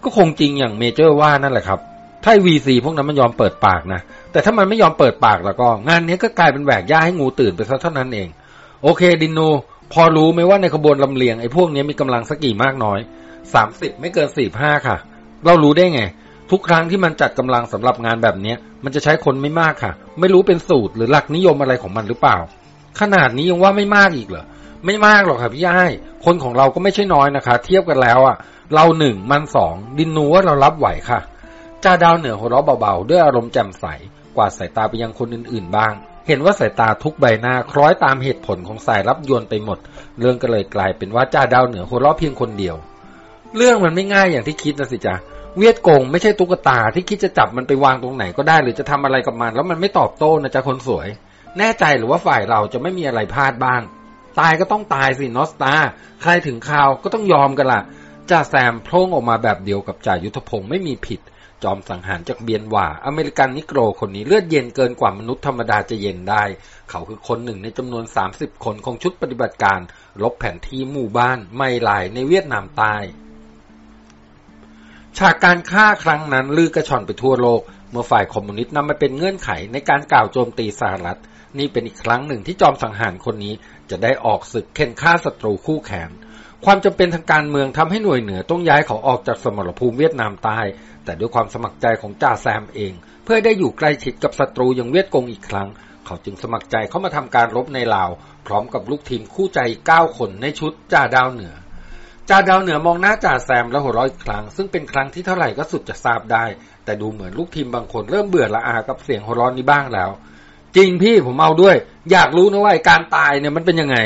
ก็คงจริงอย่าง Major ว่านั่นแหละครับ ถ้าวีซีพวกนั้นมันยอมเปิดปากนะ แต่ถ้ามันไม่ยอมเปิดปากแล้วก็ งานนี้ก็กลายเป็นแหวกหญ้าให้งูตื่นไปซะเท่านั้นเอง โอเคดินโนพอรู้ไหมว่าในขบวนลำเลียงไอ้พวกนี้มีกำลังสักกี่มากน้อยสามสิบไม่เกินสี่ห้าค่ะ เรารู้ได้ไง ทุกครั้งที่มันจัดกำลังสำหรับงานแบบเนี้ย มันจะใช้คนไม่มากค่ะ ไม่รู้เป็นสูตรหรือหลักนิยมอะไรของมันหรือเปล่า ขนาดนี้ยังว่าไม่มากอีกเหรอไม่มากหรอกค่ะพี่ย่ายคนของเราก็ไม่ใช่น้อยนะคะ เทียบกันแล้วอะ เราหนึ่งมันสองดินนูว่าเรารับไหวค่ะจ่าดาวเหนือหัวเราะเบาๆด้วยอารมณ์แจ่มใสกวาดสายตาไปยังคนอื่นๆบ้าง เห็นว่าสายตาทุกใบหน้าคล้อยตามเหตุผลของสายรับยวนไปหมด เรื่องก็เลยกลายเป็นว่าจ่าดาวเหนือหัวเราะเพียงคนเดียว เรื่องมันไม่ง่ายอย่างที่คิดนะสิจ๊ะ เวียดกงไม่ใช่ตุ๊กตาที่คิดจะจับมันไปวางตรงไหนก็ได้ หรือจะทำอะไรกับมัน แล้วมันไม่ตอบโต้นะจ๊ะคนสวย แน่ใจหรือว่าฝ่ายเราจะไม่มีอะไรพลาดบ้าง ตายก็ต้องตายสินอสตา ใครถึงข่าวก็ต้องยอมกันละ่ะจ่าแซมโพล่งออกมาแบบเดียวกับจ่ายุทธพงศ์ไม่มีผิด จอมสังหารจากเบียนว่า อเมริกันนิโกรคนนี้เลือดเย็นเกินกว่ามนุษย์ธรรมดาจะเย็นได้ เขาคือคนหนึ่งในจำนวน 30 คนของชุดปฏิบัติการลบแผนที่หมู่บ้าน ไม่ลายในเวียดนามใต้ ฉากการฆ่าครั้งนั้นลือกระชอนไปทั่วโลก เมื่อฝ่ายคอมมิวนิสต์นำมาเป็นเงื่อนไขในการกล่าวโจมตีสหรัฐ นี่เป็นอีกครั้งหนึ่งที่จอมสังหารคนนี้จะได้ออกศึกเข็นฆ่าศัตรูคู่แข่งความจำเป็นทางการเมืองทำให้หน่วยเหนือต้องย้ายเขาออกจากสมรภูมิเวียดนามใต้ แต่ด้วยความสมัครใจของจ่าแซมเอง เพื่อได้อยู่ใกล้ชิดกับศัตรูอย่างเวียดกงอีกครั้ง เขาจึงสมัครใจเข้ามาทำการรบในลาว พร้อมกับลูกทีมคู่ใจเก้าคนในชุดจ่าดาวเหนือ จ่าดาวเหนือมองหน้าจ่าแซมแล้วหัวเราะอีกครั้ง ซึ่งเป็นครั้งที่เท่าไหร่ก็สุดจะทราบได้ แต่ดูเหมือนลูกทีมบางคนเริ่มเบื่อละอากับเสียงหัวเราะนี้บ้างแล้ว จริงพี่ผมเอาด้วย อยากรู้นะว่าการตายเนี่ยมันเป็นยังไง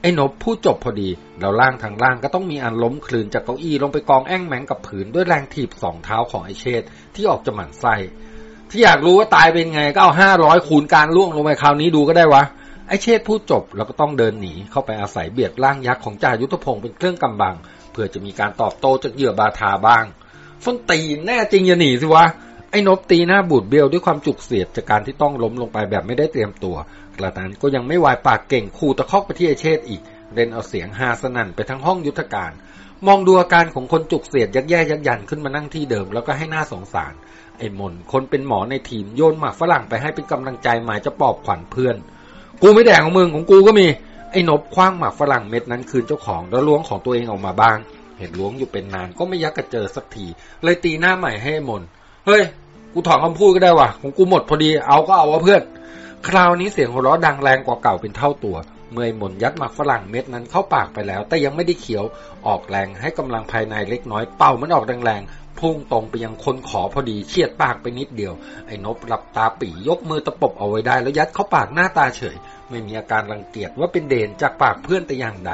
ไอ้นบพูดจบพอดีเราล่างทางล่างก็ต้องมีอันล้มคลืนจากเก้าอี้ลงไปกองแอ่งแมงกับผืนด้วยแรงถีบสองเท้าของไอเชษที่ออกจะหมั่นไส้ที่อยากรู้ว่าตายเป็นไงก็เอาห้าร้อยคูณการล่วงลงไปคราวนี้ดูก็ได้วะ อเชษพูดจบแล้วก็ต้องเดินหนีเข้าไปอาศัยเบียดร่างยักษ์ของจ่ายุทธพงศ์เป็นเครื่องกำบัง เพื่อจะมีการตอบโต้จากเหยื่อบาทาบ้างส้นตีนแน่จริงอย่าหนีสิวะไอ้นบตีหน้าบูดเบี้ยวด้วยความจุกเสียดจากการที่ต้องล้มลงไปแบบไม่ได้เตรียมตัวกระนั้นก็ยังไม่วายปากเก่งขู่ตะคอกไปที่ไอเชษอีกเล่นเอาเสียงฮาสนั่นไปทั้งห้องยุทธการ มองดูอาการของคนจุกเสียดยักแย่ยักยันขึ้นมานั่งที่เดิมแล้วก็ให้หน้าสงสาร ไอ้มนคนเป็นหมอในทีมโยนหมากฝรั่งไปให้เป็นกำลังใจหมายจะปลอบขวัญเพื่อน กูไม่แดงของมึงของกูก็มี ไอ้นบคว้างหมากฝรั่งเม็ดนั้นคืนเจ้าของแล้วล้วงของตัวเองออกมาบ้าง เห็นล้วงอยู่เป็นนานก็ไม่ยักกระเจอสักที เลยตีหน้าใหม่ให้มน เฮ้ย กูถอนคำพูดก็ได้ว่ะ ของกูหมดพอดี เอาก็เอาวะเพื่อน คราวนี้เสียงหัวเราะดังแรงกว่าเก่าเป็นเท่าตัว เมื่อหมนยัดหมักฝรั่งเม็ดนั้นเข้าปากไปแล้ว แต่ยังไม่ได้เขียว ออกแรงให้กำลังภายในเล็กน้อย เป่ามันออกแรงๆพุ่งตรงไปยังคนขอพอดีเฉียดปากไปนิดเดียว ไอ้นบหลับตาปี่ยกมือตะปบเอาไว้ได้แล้วยัดเข้าปากหน้าตาเฉย ไม่มีอาการรังเกียจว่าเป็นเดนจากปากเพื่อนแต่อย่างใด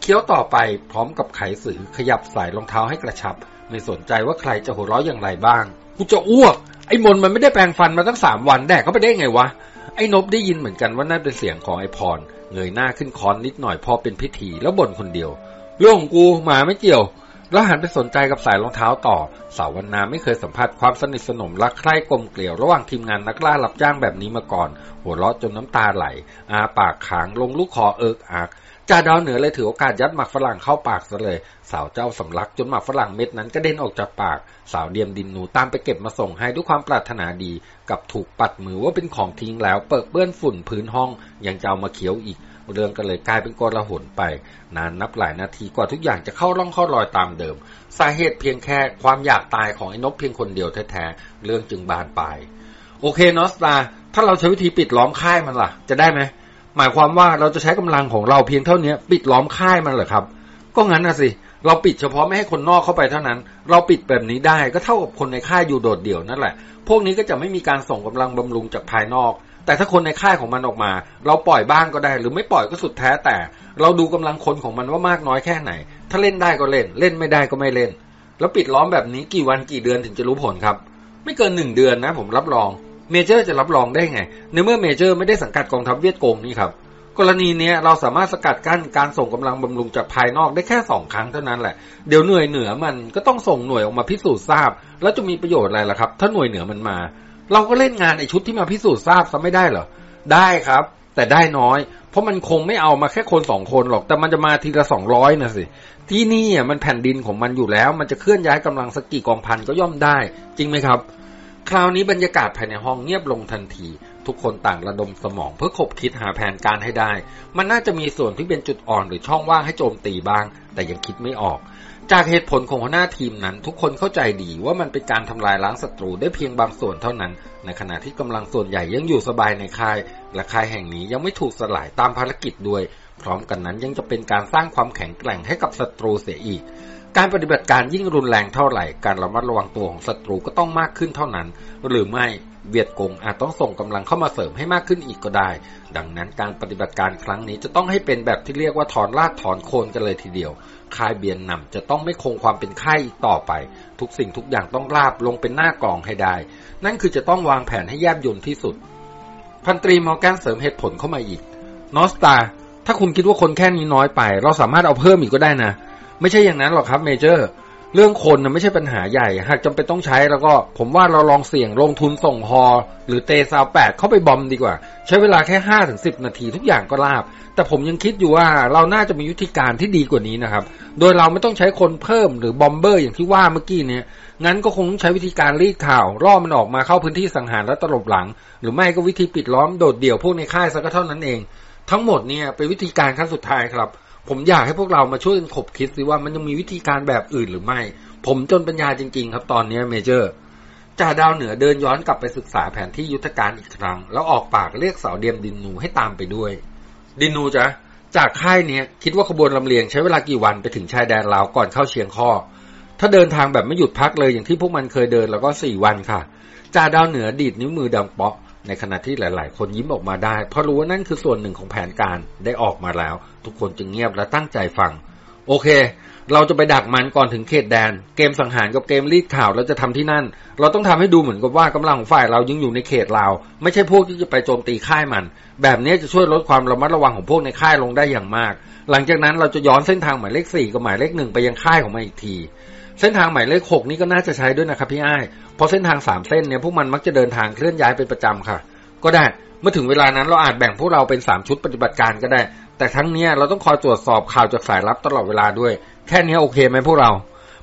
เคี้ยวต่อไปพร้อมกับไขสือขยับสายรองเท้าให้กระชับ ไม่สนใจว่าใครจะหัวเราะอย่างไรบ้างกูจะอ้วก ไอ้มนมันไม่ได้แปลงฟันมาตั้งสามวันแดกเขาไปได้ไงวะ ไอ้นบได้ยินเหมือนกันว่านั่นเป็นเสียงของไอพร เงยหน้าขึ้นคอนนิดหน่อยพอเป็นพิธีแล้วบ่นคนเดียว เรื่องของกูหมาไม่เกี่ยว แล้วหันไปสนใจกับสายรองเท้าต่อ สาววันนาไม่เคยสัมผัสความสนิทสนมรักใคร่กลมเกลียวระหว่างทีมงานนักล่ารับจ้างแบบนี้มาก่อน หัวเราะจนน้ำตาไหล อาปากขางลงลูกคอเอิกอักจ่าดาวเหนือเลยถือโอกาสยัดหมักฝรั่งเข้าปากซะเลย สาวเจ้าสำลักจนหมักฝรั่งเม็ดนั้นกระเด็นออกจากปาก สาวเดียมดินหนูตามไปเก็บมาส่งให้ด้วยความปรารถนาดี กับถูกปัดมือว่าเป็นของทิ้งแล้ว เปิดเปื้อนฝุ่นพื้นห้องยังจะเอามาเขียวอีก เรื่องก็เลยกลายเป็นกลาหนไปนานนับหลายนาทีกว่าทุกอย่างจะเข้าร่องเข้ารอยตามเดิม สาเหตุเพียงแค่ความอยากตายของไอ้นกเพียงคนเดียวแท้ๆเรื่องจึงบานปลายโอเคนอสตาถ้าเราใช้วิธีปิดล้อมค่ายมันล่ะ จะได้ไหมหมายความว่าเราจะใช้กำลังของเราเพียงเท่านี้ปิดล้อมค่ายมันเหรอครับ ก็งั้นนะสิเราปิดเฉพาะไม่ให้คนนอกเข้าไปเท่านั้น เราปิดแบบนี้ได้ก็เท่ากับคนในค่ายอยู่โดดเดี่ยวนั่นแหละ พวกนี้ก็จะไม่มีการส่งกำลังบำรุงจากภายนอก แต่ถ้าคนในค่ายของมันออกมา เราปล่อยบ้างก็ได้ หรือไม่ปล่อยก็สุดแท้แต่ เราดูกำลังคนของมันว่ามากน้อยแค่ไหน ถ้าเล่นได้ก็เล่น เล่นไม่ได้ก็ไม่เล่น แล้วปิดล้อมแบบนี้กี่วันกี่เดือนถึงจะรู้ผลครับ ไม่เกินหนึ่งเดือนนะ ผมรับรอง เมเจอร์จะรับรองได้ไง ในเมื่อเมเจอร์ไม่ได้สังกัดกองทัพเวียดกงนี่ครับกรณีนี้เราสามารถสกัดกั้นการส่งกำลังบำรุงจากภายนอกได้แค่สองครั้งเท่านั้นแหละ เดี๋ยวหน่วยเหนือมันก็ต้องส่งหน่วยออกมาพิสูจน์ทราบ แล้วจะมีประโยชน์อะไรล่ะครับ ถ้าหน่วยเหนือมันมา เราก็เล่นงานไอชุดที่มาพิสูจน์ทราบซะไม่ได้เหรอ ได้ครับ แต่ได้น้อย เพราะมันคงไม่เอามาแค่คนสองคนหรอก แต่มันจะมาทีละสองร้อยนะสิ ที่นี่อะมันแผ่นดินของมันอยู่แล้ว มันจะเคลื่อนย้ายกำลังสักกี่กองพันก็ย่อมได้ จริงไหมครับ คราวนี้บรรยากาศภายในห้องเงียบลงทันทีทุกคนต่างระดมสมองเพื่อขบคิดหาแผนการให้ได้ มันน่าจะมีส่วนที่เป็นจุดอ่อนหรือช่องว่างให้โจมตีบ้าง แต่ยังคิดไม่ออก จากเหตุผลของหัวหน้าทีมนั้น ทุกคนเข้าใจดีว่ามันเป็นการทำลายล้างศัตรูได้เพียงบางส่วนเท่านั้น ในขณะที่กำลังส่วนใหญ่ยังอยู่สบายในค่าย และค่ายแห่งนี้ยังไม่ถูกสลายตามภารกิจด้วย พร้อมกันนั้นยังจะเป็นการสร้างความแข็งแกร่งให้กับศัตรูเสียอีก การปฏิบัติการยิ่งรุนแรงเท่าไหร่ การระมัดระวังตัวของศัตรูก็ต้องมากขึ้นเท่านั้น หรือไม่เวียดกงอาจต้องส่งกำลังเข้ามาเสริมให้มากขึ้นอีกก็ได้ ดังนั้นการปฏิบัติการครั้งนี้จะต้องให้เป็นแบบที่เรียกว่าถอนรากถอนโคนกันเลยทีเดียว ค่ายเบียนนำจะต้องไม่คงความเป็นค่ายอีกต่อไป ทุกสิ่งทุกอย่างต้องราบลงเป็นหน้ากล่องให้ได้ นั่นคือจะต้องวางแผนให้แยบยลที่สุด พันตรีมอแกนเสริมเหตุผลเข้ามาอีก นอสตา ถ้าคุณคิดว่าคนแค่นี้น้อยไป เราสามารถเอาเพิ่มอีกก็ได้นะ ไม่ใช่อย่างนั้นหรอกครับเมเจอร์ เรื่องคนนะไม่ใช่ปัญหาใหญ่ หากจำเป็นต้องใช้แล้วก็ผมว่าเราลองเสี่ยงลงทุนส่งฮอ หรือเตซาวแปดเข้าไป bomb ดีกว่า ใช้เวลาแค่ห้าถึงสิบนาทีทุกอย่างก็ราบ แต่ผมยังคิดอยู่ว่าเราน่าจะมีวิธีการที่ดีกว่านี้นะครับ โดยเราไม่ต้องใช้คนเพิ่มหรือ bomber อย่างที่ว่าเมื่อกี้เนี้ยงั้นก็คงต้องใช้วิธีการรีดข่าวล่อมันออกมาเข้าพื้นที่สังหารและตลบหลัง หรือไม่ก็วิธีปิดล้อมโดดเดี่ยวพวกในค่ายซะก็เท่านั้นเอง ทั้งหมดเนี่ยเป็นวิธีการขั้นสุดท้ายครับ ผมอยากให้พวกเรามาช่วยกันขบคิดสิว่ามันยังมีวิธีการแบบอื่นหรือไม่ ผมจนปัญญาจริง ๆ ครับตอนนี้เมเจอร์จ่าดาวเหนือเดินย้อนกลับไปศึกษาแผนที่ยุทธการอีกครั้ง แล้วออกปากเรียกสาวเดียมดินนูให้ตามไปด้วย ดินนูจ๊ะจากค่ายเนี้ยคิดว่าขบวนลำเลียงใช้เวลากี่วันไปถึงชายแดนลาวก่อนเข้าเชียงข้อ ถ้าเดินทางแบบไม่หยุดพักเลยอย่างที่พวกมันเคยเดินแล้วก็สี่วันค่ะจ่าดาวเหนือดีดนิ้วมือดังเปาะ ในขณะที่หลาย ๆ คนยิ้มออกมาได้ เพราะรู้ว่านั่นคือส่วนหนึ่งของแผนการได้ออกมาแล้ว ทุกคนจึงเงียบและตั้งใจฟัง โอเค เราจะไปดักมันก่อนถึงเขตแดน เกมสังหารกับเกมรีดข่าวเราจะทำที่นั่น เราต้องทำให้ดูเหมือนกับว่ากำลังของฝ่ายเรายังอยู่ในเขตเรา ไม่ใช่พวกที่จะไปโจมตีค่ายมัน แบบนี้จะช่วยลดความระมัดระวังของพวกในค่ายลงได้อย่างมาก หลังจากนั้นเราจะย้อนเส้นทางหมายเลขสี่กับหมายเลขหนึ่งไปยังค่ายของมันอีกที เส้นทางหมายเลขหกนี่ก็น่าจะใช้ด้วยนะครับพี่อ้ายเพราะเส้นทางสามเส้นเนี่ยพวกมันมักจะเดินทางเคลื่อนย้ายเป็นประจำค่ะ ก็ได้เมื่อถึงเวลานั้นเราอาจแบ่งพวกเราเป็นสามชุดปฏิบัติการก็ได้ แต่ทั้งเนี้ยเราต้องคอยตรวจสอบข่าวจากสายลับตลอดเวลาด้วย แค่นี้โอเคไหมพวกเรา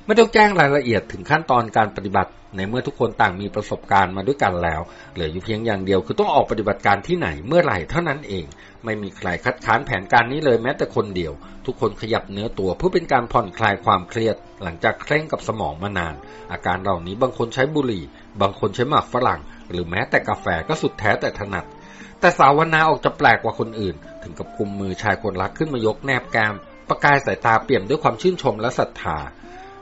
ไม่ต้องแจ้งรายละเอียดถึงขั้นตอนการปฏิบัติ ในเมื่อทุกคนต่างมีประสบการณ์มาด้วยกันแล้ว เหลืออยู่เพียงอย่างเดียวคือต้องออกปฏิบัติการที่ไหนเมื่อไหร่เท่านั้นเอง ไม่มีใครคัดค้านแผนการนี้เลยแม้แต่คนเดียว ทุกคนขยับเนื้อตัวเพื่อเป็นการผ่อนคลายความเครียด หลังจากเคร่งกับสมองมานาน อาการเหล่านี้บางคนใช้บุหรี่ บางคนใช้หมากฝรั่ง หรือแม้แต่กาแฟก็สุดแท้แต่ถนัด แต่สาวนาออกจะแปลกกว่าคนอื่น ถึงกับกุมมือชายคนรักขึ้นมายกแนบแก้มประกายสายตาเปี่ยมด้วยความชื่นชมและศรัทธา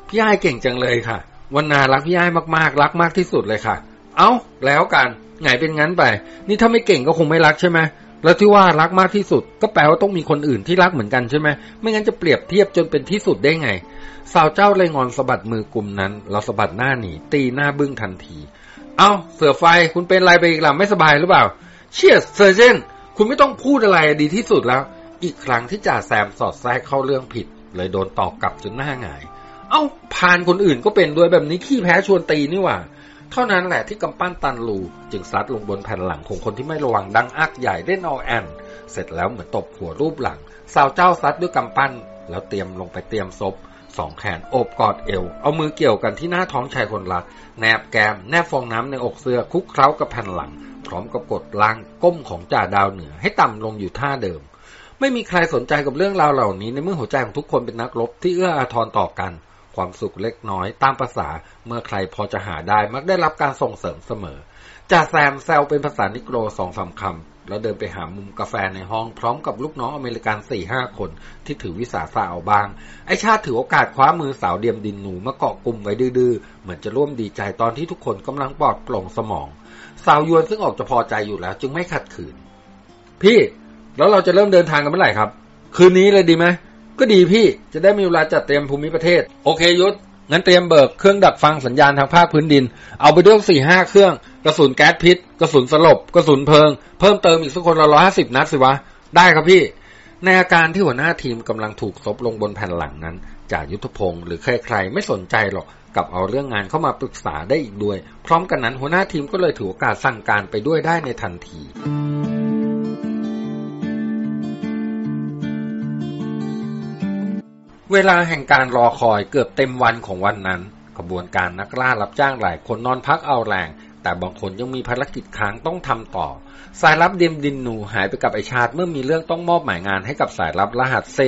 พี่ไอ้เก่งจังเลยค่ะวันนารักพี่ไอ้ายมากๆ รักมากที่สุดเลยค่ะ เอ้าแล้วกันไงเป็นงั้นไป นี่ถ้าไม่เก่งก็คงไม่รักใช่ไหม แล้วที่ว่ารักมากที่สุด ก็แปลว่าต้องมีคนอื่นที่รักเหมือนกันใช่ไหมไม่งั้นจะเปรียบเทียบจนเป็นที่สุดได้ไง สาวเจ้าเลยงอนสะบัดมือกลุ่มนั้น เราสะบัดหน้าหนีตีหน้าบึ้งทันที เอ้า เสือไฟคุณเป็นอะไรไปอีกล่ะไม่สบายหรือเปล่า เชียสเซอร์เจนคุณไม่ต้องพูดอะไรดีที่สุดแล้ว อีกครั้งที่จ่าแซมสอดแทรกเข้าเรื่องผิด เลยโดนตอกกลับจนหน้าหงาย เอ้าผ่านคนอื่นก็เป็นด้วยแบบนี้ขี้แพ้ชวนตีนี่หว่า เท่านั้นแหละที่กำปั้นตันลูจึงซัดลงบนแผ่นหลังของคนที่ไม่ระวังดังอักใหญ่เล่นเอาแอน เสร็จแล้วเหมือนตบหัวรูปหลัง สาวเจ้าซัดด้วยกำปั้น แล้วเตรียมลงไปเตรียมซบสองแขนโอบกอดเอว เอามือเกี่ยวกันที่หน้าท้องชายคนละแนบแกม แนบฟองน้ำในอกเสื้อคุกเคล้ากับแผ่นหลัง พร้อมกับกดล่างก้มของจ่าดาวเหนือให้ต่ำลงอยู่ท่าเดิม ไม่มีใครสนใจกับเรื่องราวเหล่านี้ในเมื่อหัวใจของทุกคนเป็นนักรบที่เอื้ออาทรต่อกัน ความสุขเล็กน้อยตามภาษา เมื่อใครพอจะหาได้มักได้รับการส่งเสริมเสมอจ่าแซมแซวเป็นภาษานิโกรสองสามคำ แล้วเดินไปหามุมกาแฟในห้องพร้อมกับลูกน้องอเมริกันสี่ห้าคนที่ถือวิสาสะเอาบ้าง ไอชาติถือโอกาสคว้ามือสาวเดียมดินหนูมาเกาะกลุ่มไว้ดื้อๆ เหมือนจะร่วมดีใจตอนที่ทุกคนกำลังปลอดโปร่งสมอง สาวยวนซึ่งออกจะพอใจอยู่แล้ว จึงไม่ขัดขืน พี่ แล้วเราจะเริ่มเดินทางกันเมื่อไหร่ครับ คืนนี้เลยดีไหม ก็ดีพี่จะได้มีเวลาจัดเตรียมภูมิประเทศ โอเคยุทธงั้นเตรียมเบิกเครื่องดักฟังสัญญาณทางภาคพื้นดิน เอาไปด้วยสี่ห้าเครื่อง กระสุนแก๊สพิษ กระสุนสลบ กระสุนเพลิง เพิ่มเติมอีกสักคนละร้อยห้าสิบนัดสิวะ ได้ครับพี่ ในอาการที่หัวหน้าทีมกำลังถูกซบลงบนแผ่นหลังนั้นจากยุทธพงศ์หรือใครๆไม่สนใจหรอกกับเอาเรื่องงานเข้ามาปรึกษาได้อีกด้วย พร้อมกันนั้นหัวหน้าทีมก็เลยถือโอกาสสั่งการไปด้วยได้ในทันที เวลาแห่งการรอคอยเกือบเต็มวันของวันนั้น ขบวนการนักล่ารับจ้างหลายคนนอนพักเอาแรง แต่บางคนยังมีภารกิจค้างต้องทำต่อ สายลับเดมดินนูหายไปกับไอชาติเมื่อมีเรื่องต้องมอบหมายงานให้กับสายลับรหัสเซ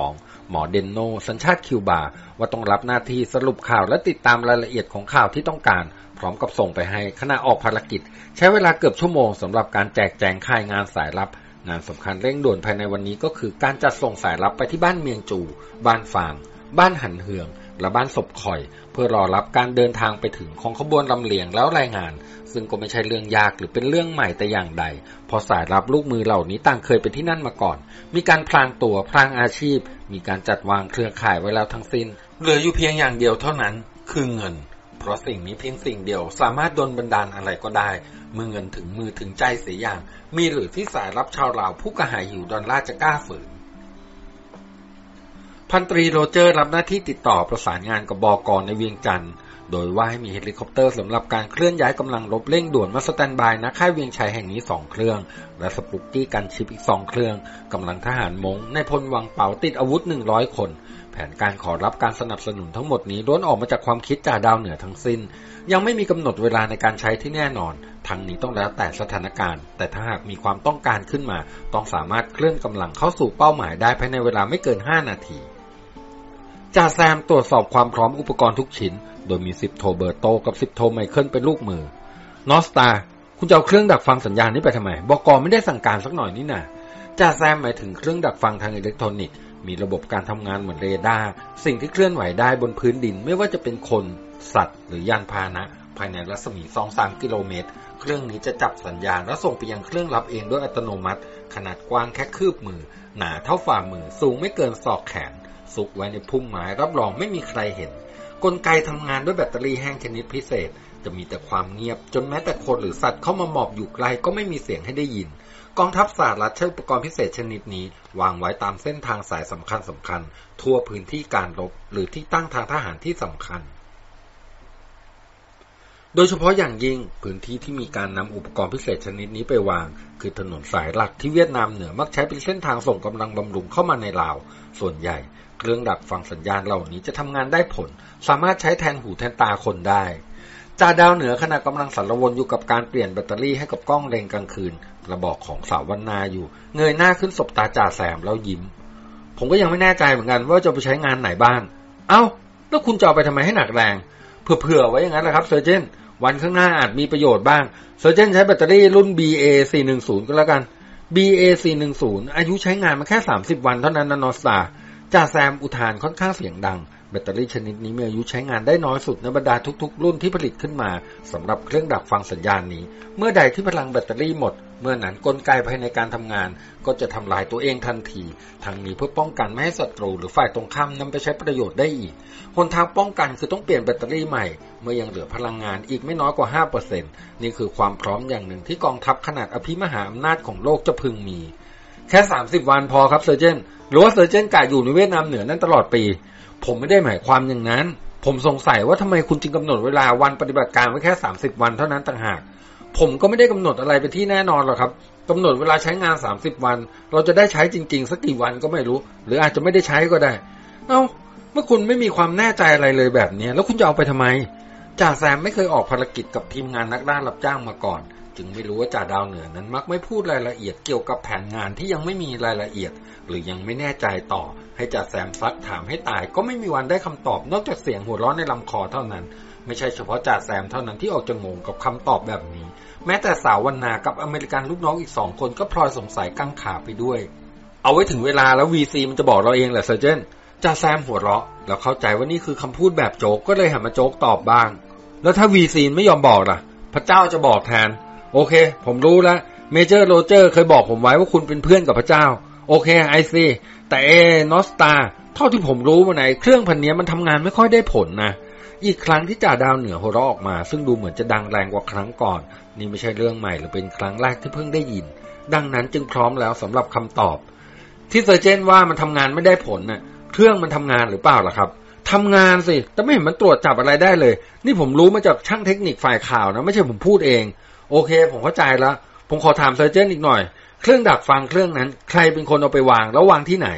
42หมอเดนโน สัญชาติคิวบา ว่าต้องรับหน้าที่สรุปข่าวและติดตามรายละเอียดของข่าวที่ต้องการ พร้อมกับส่งไปให้ขณะออกภารกิจ ใช้เวลาเกือบชั่วโมงสำหรับการแจกแจงค่ายงานสายลับ งานสำคัญเร่งด่วนภายในวันนี้ก็คือการจัดส่งสายลับไปที่บ้านเมียงจู บ้านฟาง บ้านหันเหือง และบ้านศพคอย เพื่อรอรับการเดินทางไปถึงของขบวนลำเลียงแล้วรายงาน ซึ่งก็ไม่ใช่เรื่องยากหรือเป็นเรื่องใหม่แต่อย่างใด เพราะสายรับลูกมือเหล่านี้ต่างเคยไปที่นั่นมาก่อน มีการพลางตัวพลางอาชีพ มีการจัดวางเครือข่ายไว้แล้วทั้งสิน้น เหลืออยู่เพียงอย่างเดียวเท่านั้น คือเงิน เพราะสิ่งนี้เพียงสิ่งเดียวสามารถดลบันดาลอะไรก็ได้ เมื่อเงินถึงมือถึงใจเสียอย่าง มีหรือที่สายลับชาวลาวผู้กระหายหิวดอลลาร์จะกล้าฝืน พันตรีโรเจอร์รับหน้าที่ติดต่อประสานงานกับบอกรในเวียงจันทน์โดยว่าให้มีเฮลิคอปเตอร์สำหรับการเคลื่อนย้ายกำลังรบเร่งด่วนมา standby ณค่ายเวียงชัยแห่งนี้สองเครื่อง และ Spooky gunship อีกสองเครื่องกำลังทหารม้งนายพลวังเปาติดอาวุธหนึ่งร้อยคน แผนการขอรับการสนับสนุนทั้งหมดนี้ล้วนออกมาจากความคิดจากดาวเหนือทั้งสิ้น ยังไม่มีกำหนดเวลาในการใช้ที่แน่นอน ทั้งนี้ต้องแล้วแต่สถานการณ์ แต่ถ้าหากมีความต้องการขึ้นมา ต้องสามารถเคลื่อนกำลังเข้าสู่เป้าหมายได้ภายในเวลาไม่เกิน 5 นาทีจ่าแซมตรวจสอบความพร้อมอุปกรณ์ทุกชิ้น โดยมีสิบโทเบอร์โตกับสิบโทไมเคิลเป็นลูกมือนอสตาคุณจะเอาเครื่องดักฟังสัญญาณนี้ไปทำไมบอกไม่ได้สั่งการสักหน่อยนี่นะจ่าแซมหมายถึงเครื่องดักฟังทางอิเล็กทรอนิกส์ มีระบบการทำงานเหมือนเรดาร์สิ่งที่เคลื่อนไหวได้บนพื้นดินไม่ว่าจะเป็นคน สัตว์ หรือยานพาหนะ ภายในรัศมี 2-3 กิโลเมตร เครื่องนี้จะจับสัญญาณและส่งไปยังเครื่องรับเองด้วยอัตโนมัติ ขนาดกว้างแค่คืบมือ หนาเท่าฝ่ามือ สูงไม่เกินศอกแขน ซุกไว้ในพุ่มไม้รับรองไม่มีใครเห็น กลไกทำงานด้วยแบตเตอรี่แห้งชนิดพิเศษ จะมีแต่ความเงียบ จนแม้แต่คนหรือสัตว์เข้ามาหมอบอยู่ไกลก็ไม่มีเสียงให้ได้ยิน กองทัพสหรัฐใช้อุปกรณ์พิเศษชนิดนี้ วางไว้ตามเส้นทางสายสำคัญสำคัญ ทั่วพื้นที่การรบหรือที่ตั้งทางทหารที่สำคัญ โดยเฉพาะอย่างยิ่งพื้นที่ที่มีการนำอุปกรณ์พิเศษชนิดนี้ไปวาง คือถนนสายหลักที่เวียดนามเหนือมักใช้เป็นเส้นทางส่งกำลังบำรุงเข้ามาในลาว ส่วนใหญ่ เครื่องดักฟังสัญญาณเหล่านี้จะทำงานได้ผล สามารถใช้แทนหูแทนตาคนได้จ่าดาวเหนือขณะกำลังสารวนอยู่กับการเปลี่ยนแบตเตอรี่ให้กับกล้องเล็งกลางคืน กระบอกของสาววันนาอยู่ เงยหน้าขึ้นสบตาจ่าแซมแล้วยิ้ม ผมก็ยังไม่แน่ใจเหมือนกันว่าจะไปใช้งานไหนบ้าง เอ้า แล้วคุณจะเอาไปทำไมให้หนักแรงเผื่อๆไว้อย่างนั้นแหละครับ Sergeant วันข้างหน้าอาจมีประโยชน์บ้าง Sergeant ใช้แบตเตอรี่รุ่น BA 410 ก็แล้วกัน BA 410 อายุใช้งานมาแค่ 30 วันเท่านั้นนะนอสตาจ่าแซมอุทานค่อนข้างเสียงดังแบตเตอรี่ชนิดนี้มีอายุใช้งานได้น้อยสุดในบรรดาทุกๆ รุ่นที่ผลิตขึ้นมาสำหรับเครื่องดักฟังสัญญาณนี้ เมื่อใดที่พลังแบตเตอรี่หมด เมื่อนั้นกลไกภายในการทำงานก็จะทำลายตัวเองทันทีทั้งนี้เพื่อป้องกันไม่ให้ศัตรูหรือฝ่ายตรงข้ามนำไปใช้ประโยชน์ได้อีกหนทางป้องกันคือต้องเปลี่ยนแบตเตอรี่ใหม่ เมื่อยังเหลือพลังงานอีกไม่น้อยกว่า 5%นี่คือความพร้อมอย่างหนึ่งที่กองทัพขนาดอภิมหาอำนาจของโลกจะพึงมี แค่สามสิบวันพอครับเซอร์เจนหรือว่าเซอร์เจนกะอยู่ในเวียดนามเหนือนั่นตลอดปี ผมไม่ได้หมายความอย่างนั้น ผมสงสัยว่าทำไมคุณจึงกำหนดเวลาวันปฏิบัติการไว้แค่สามสิบวันเท่านั้นต่างหาก ผมก็ไม่ได้กำหนดอะไรไปที่แน่นอนหรอกครับกำหนดเวลาใช้งานสามสิบวัน เราจะได้ใช้จริง ๆ สักกี่วันก็ไม่รู้ หรืออาจจะไม่ได้ใช้ก็ได้ เอา้าเมื่อคุณไม่มีความแน่ใจอะไรเลยแบบนี้แล้วคุณจะเอาไปทำไมจ่าแซมไม่เคยออกภารกิจกับทีมงานนักล่ารับจ้างมาก่อน จึงไม่รู้ว่าจ่าดาวเหนือนั้นมักไม่พูดรายละเอียดเกี่ยวกับแผนงานที่ยังไม่มีรายละเอียด หรือยังไม่แน่ใจต่อ ให้จ่าแซมซักถามให้ตาย ก็ไม่มีวันได้คำตอบนอกจากเสียงหัวเราะในลำคอเท่านั้น ไม่ใช่เฉพาะจ่าแซมเท่านั้นที่ออกจะงงกับคำตอบแบบนี้ แม้แต่สาววันนากับอเมริกันลูกน้องอีกสองคนก็พลอยสงสัยกังขาไปด้วย เอาไว้ถึงเวลาแล้ววีซีมันจะบอกเราเองแหละ Sergeant จ่าแซมหัวเราะ แล้วเข้าใจว่านี่คือคำพูดแบบโจกก็เลยหันมาโจกตอบบ้าง แล้วถ้าวีซีไม่ยอมบอกล่ะ พระเจ้าจะบอกแทน โอเค ผมรู้แล้ว Major โรเจอร์เคยบอกผมไว้ว่าคุณเป็นเพื่อนกับพระเจ้า โอเค I see แต่เอนอสตาเท่าที่ผมรู้มาไอ้เครื่องพรรค์นี้มันทำงานไม่ค่อยได้ผลนะ อีกครั้งที่จ่าดาวเหนือหัวเราะออกมา ซึ่งดูเหมือนจะดังแรงกว่าครั้งก่อน นี่ไม่ใช่เรื่องใหม่หรือเป็นครั้งแรกที่เพิ่งได้ยิน ดังนั้นจึงพร้อมแล้วสำหรับคำตอบ ที่ Sergeant ว่ามันทำงานไม่ได้ผลน่ะเครื่องมันทำงานหรือเปล่าล่ะครับทำงานสิแต่ไม่เห็นมันตรวจจับอะไรได้เลย นี่ผมรู้มาจากช่างเทคนิคฝ่ายข่าวนะ ไม่ใช่ผมพูดเอง โอเค ผมเข้าใจแล้วผมขอถามเซอร์เจนอีกหน่อย เครื่องดักฟังเครื่องนั้น ใครเป็นคนเอาไปวางแล้ววางที่ไหน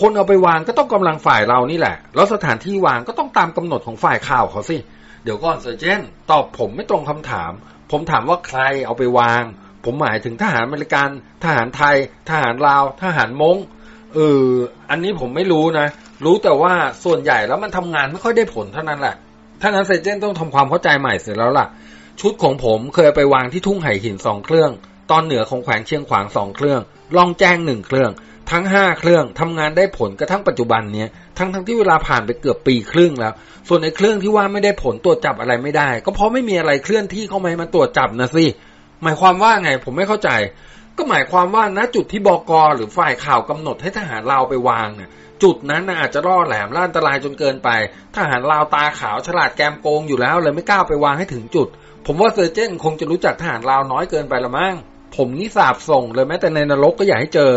คนเอาไปวางก็ต้องกำลังฝ่ายเรานี่แหละ แล้วสถานที่วางก็ต้องตามกำหนดของฝ่ายข่าวเขาสิ เดี๋ยวก่อนเซอร์เจนตอบผมไม่ตรงคำถาม ผมถามว่าใครเอาไปวาง ผมหมายถึงทหารอเมริกัน ทหารไทย ทหารลาว ทหารมงเออ อันนี้ผมไม่รู้นะ รู้แต่ว่าส่วนใหญ่แล้วมันทำงานไม่ค่อยได้ผลเท่านั้นแหละถ้านั้นเซเจนต้องทำความเข้าใจใหม่เสร็จแล้วล่ะ ชุดของผมเคยไปวางที่ทุ่งไห่หินสองเครื่อง ตอนเหนือของแขวงเชียงขวางสองเครื่อง ล่องแจ้งหนึ่งเครื่อง ทั้งห้าเครื่องทำงานได้ผลกระทั่งปัจจุบันเนี้ยทั้งทั้งที่เวลาผ่านไปเกือบปีครึ่งแล้ว ส่วนในเครื่องที่ว่าไม่ได้ผลตรวจจับอะไรไม่ได้ ก็เพราะไม่มีอะไรเคลื่อนที่เข้ามามาตรวจจับนะสิหมายความว่าไงผมไม่เข้าใจ ก็หมายความว่าณจุดที่บกหรือฝ่ายข่าวกำหนดให้ทหารเราไปวางเนี่ยจุดนั้นนะอาจจะล่อแหลมและอันตรายจนเกินไป ทหารลาวตาขาวฉลาดแกมโกงอยู่แล้วเลยไม่กล้าไปวางให้ถึงจุด ผมว่า Sergeant คงจะรู้จักทหารลาวน้อยเกินไปละมั้งผมนี่สาปส่งเลยแม้แต่ในนรกก็อยากให้เจอ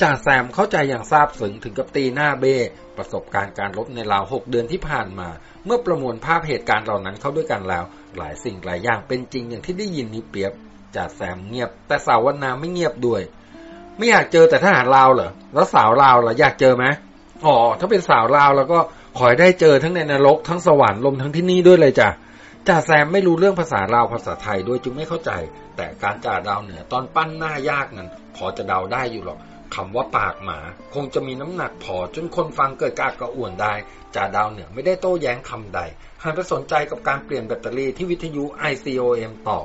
จ่าแซมเข้าใจอย่างซาบซึ้งถึงกับตีหน้าเบ้ ประสบการณ์การรบในลาวหกเดือนที่ผ่านมา เมื่อประมวลภาพเหตุการณ์เหล่านั้นเข้าด้วยกันแล้ว หลายสิ่งหลายอย่างเป็นจริงอย่างที่ได้ยินนี้เปรียบจ่าแซมเงียบ แต่สาววันนาไม่เงียบด้วย ไม่อยากเจอแต่ทหารลาวเหรอแล้วสาวลาวล่ะอยากเจอไหมอ๋อถ้าเป็นสาวลาวแล้วก็ขอให้ได้เจอทั้งในนรกทั้งสวรรค์ลมทั้งที่นี่ด้วยเลยจ้ะจ่าแซมไม่รู้เรื่องภาษาลาวภาษาไทยด้วยจึงไม่เข้าใจ แต่การจ่าดาวเหนือตอนปั้นหน้ายากนั้นพอจะเดาได้อยู่หรอก คำว่าปากหมาคงจะมีน้ำหนักพอจนคนฟังเกิดกากกระอ่วนได้จ่าดาวเหนือไม่ได้โต้แย้งคำใดหันไปสนใจกับการเปลี่ยนแบตเตอรี่ที่วิทยุ ICOM ต่อ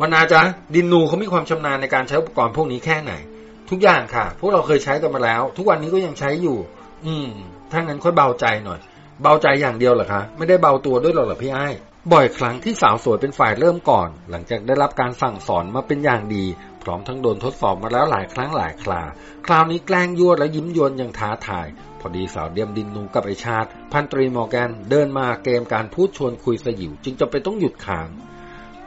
วันนาจ๊ะดินนูเขามีความชำนาญในการใช้อุปกรณ์พวกนี้แค่ไหน ทุกอย่างค่ะ พวกเราเคยใช้กันมาแล้ว ทุกวันนี้ก็ยังใช้อยู่ อืมถ้างั้นค่อยเบาใจหน่อย เบาใจอย่างเดียวเหรอคะไม่ได้เบาตัวด้วยหรอเหรอพี่ไอ้บ่อยครั้งที่สาวสวยเป็นฝ่ายเริ่มก่อน หลังจากได้รับการสั่งสอนมาเป็นอย่างดี ร้อมทั้งโดนทดสอบมาแล้วหลายครั้งหลายครา คราวนี้แกล้งยั่วและยิ้มยวนอย่างท้าทาย พอดีสาวเดียมดินนูกับไอชาติ พันตรีมอร์แกนเดินมาเกมการพูดชวนคุยสยิว จึงจะไปต้องหยุดขาง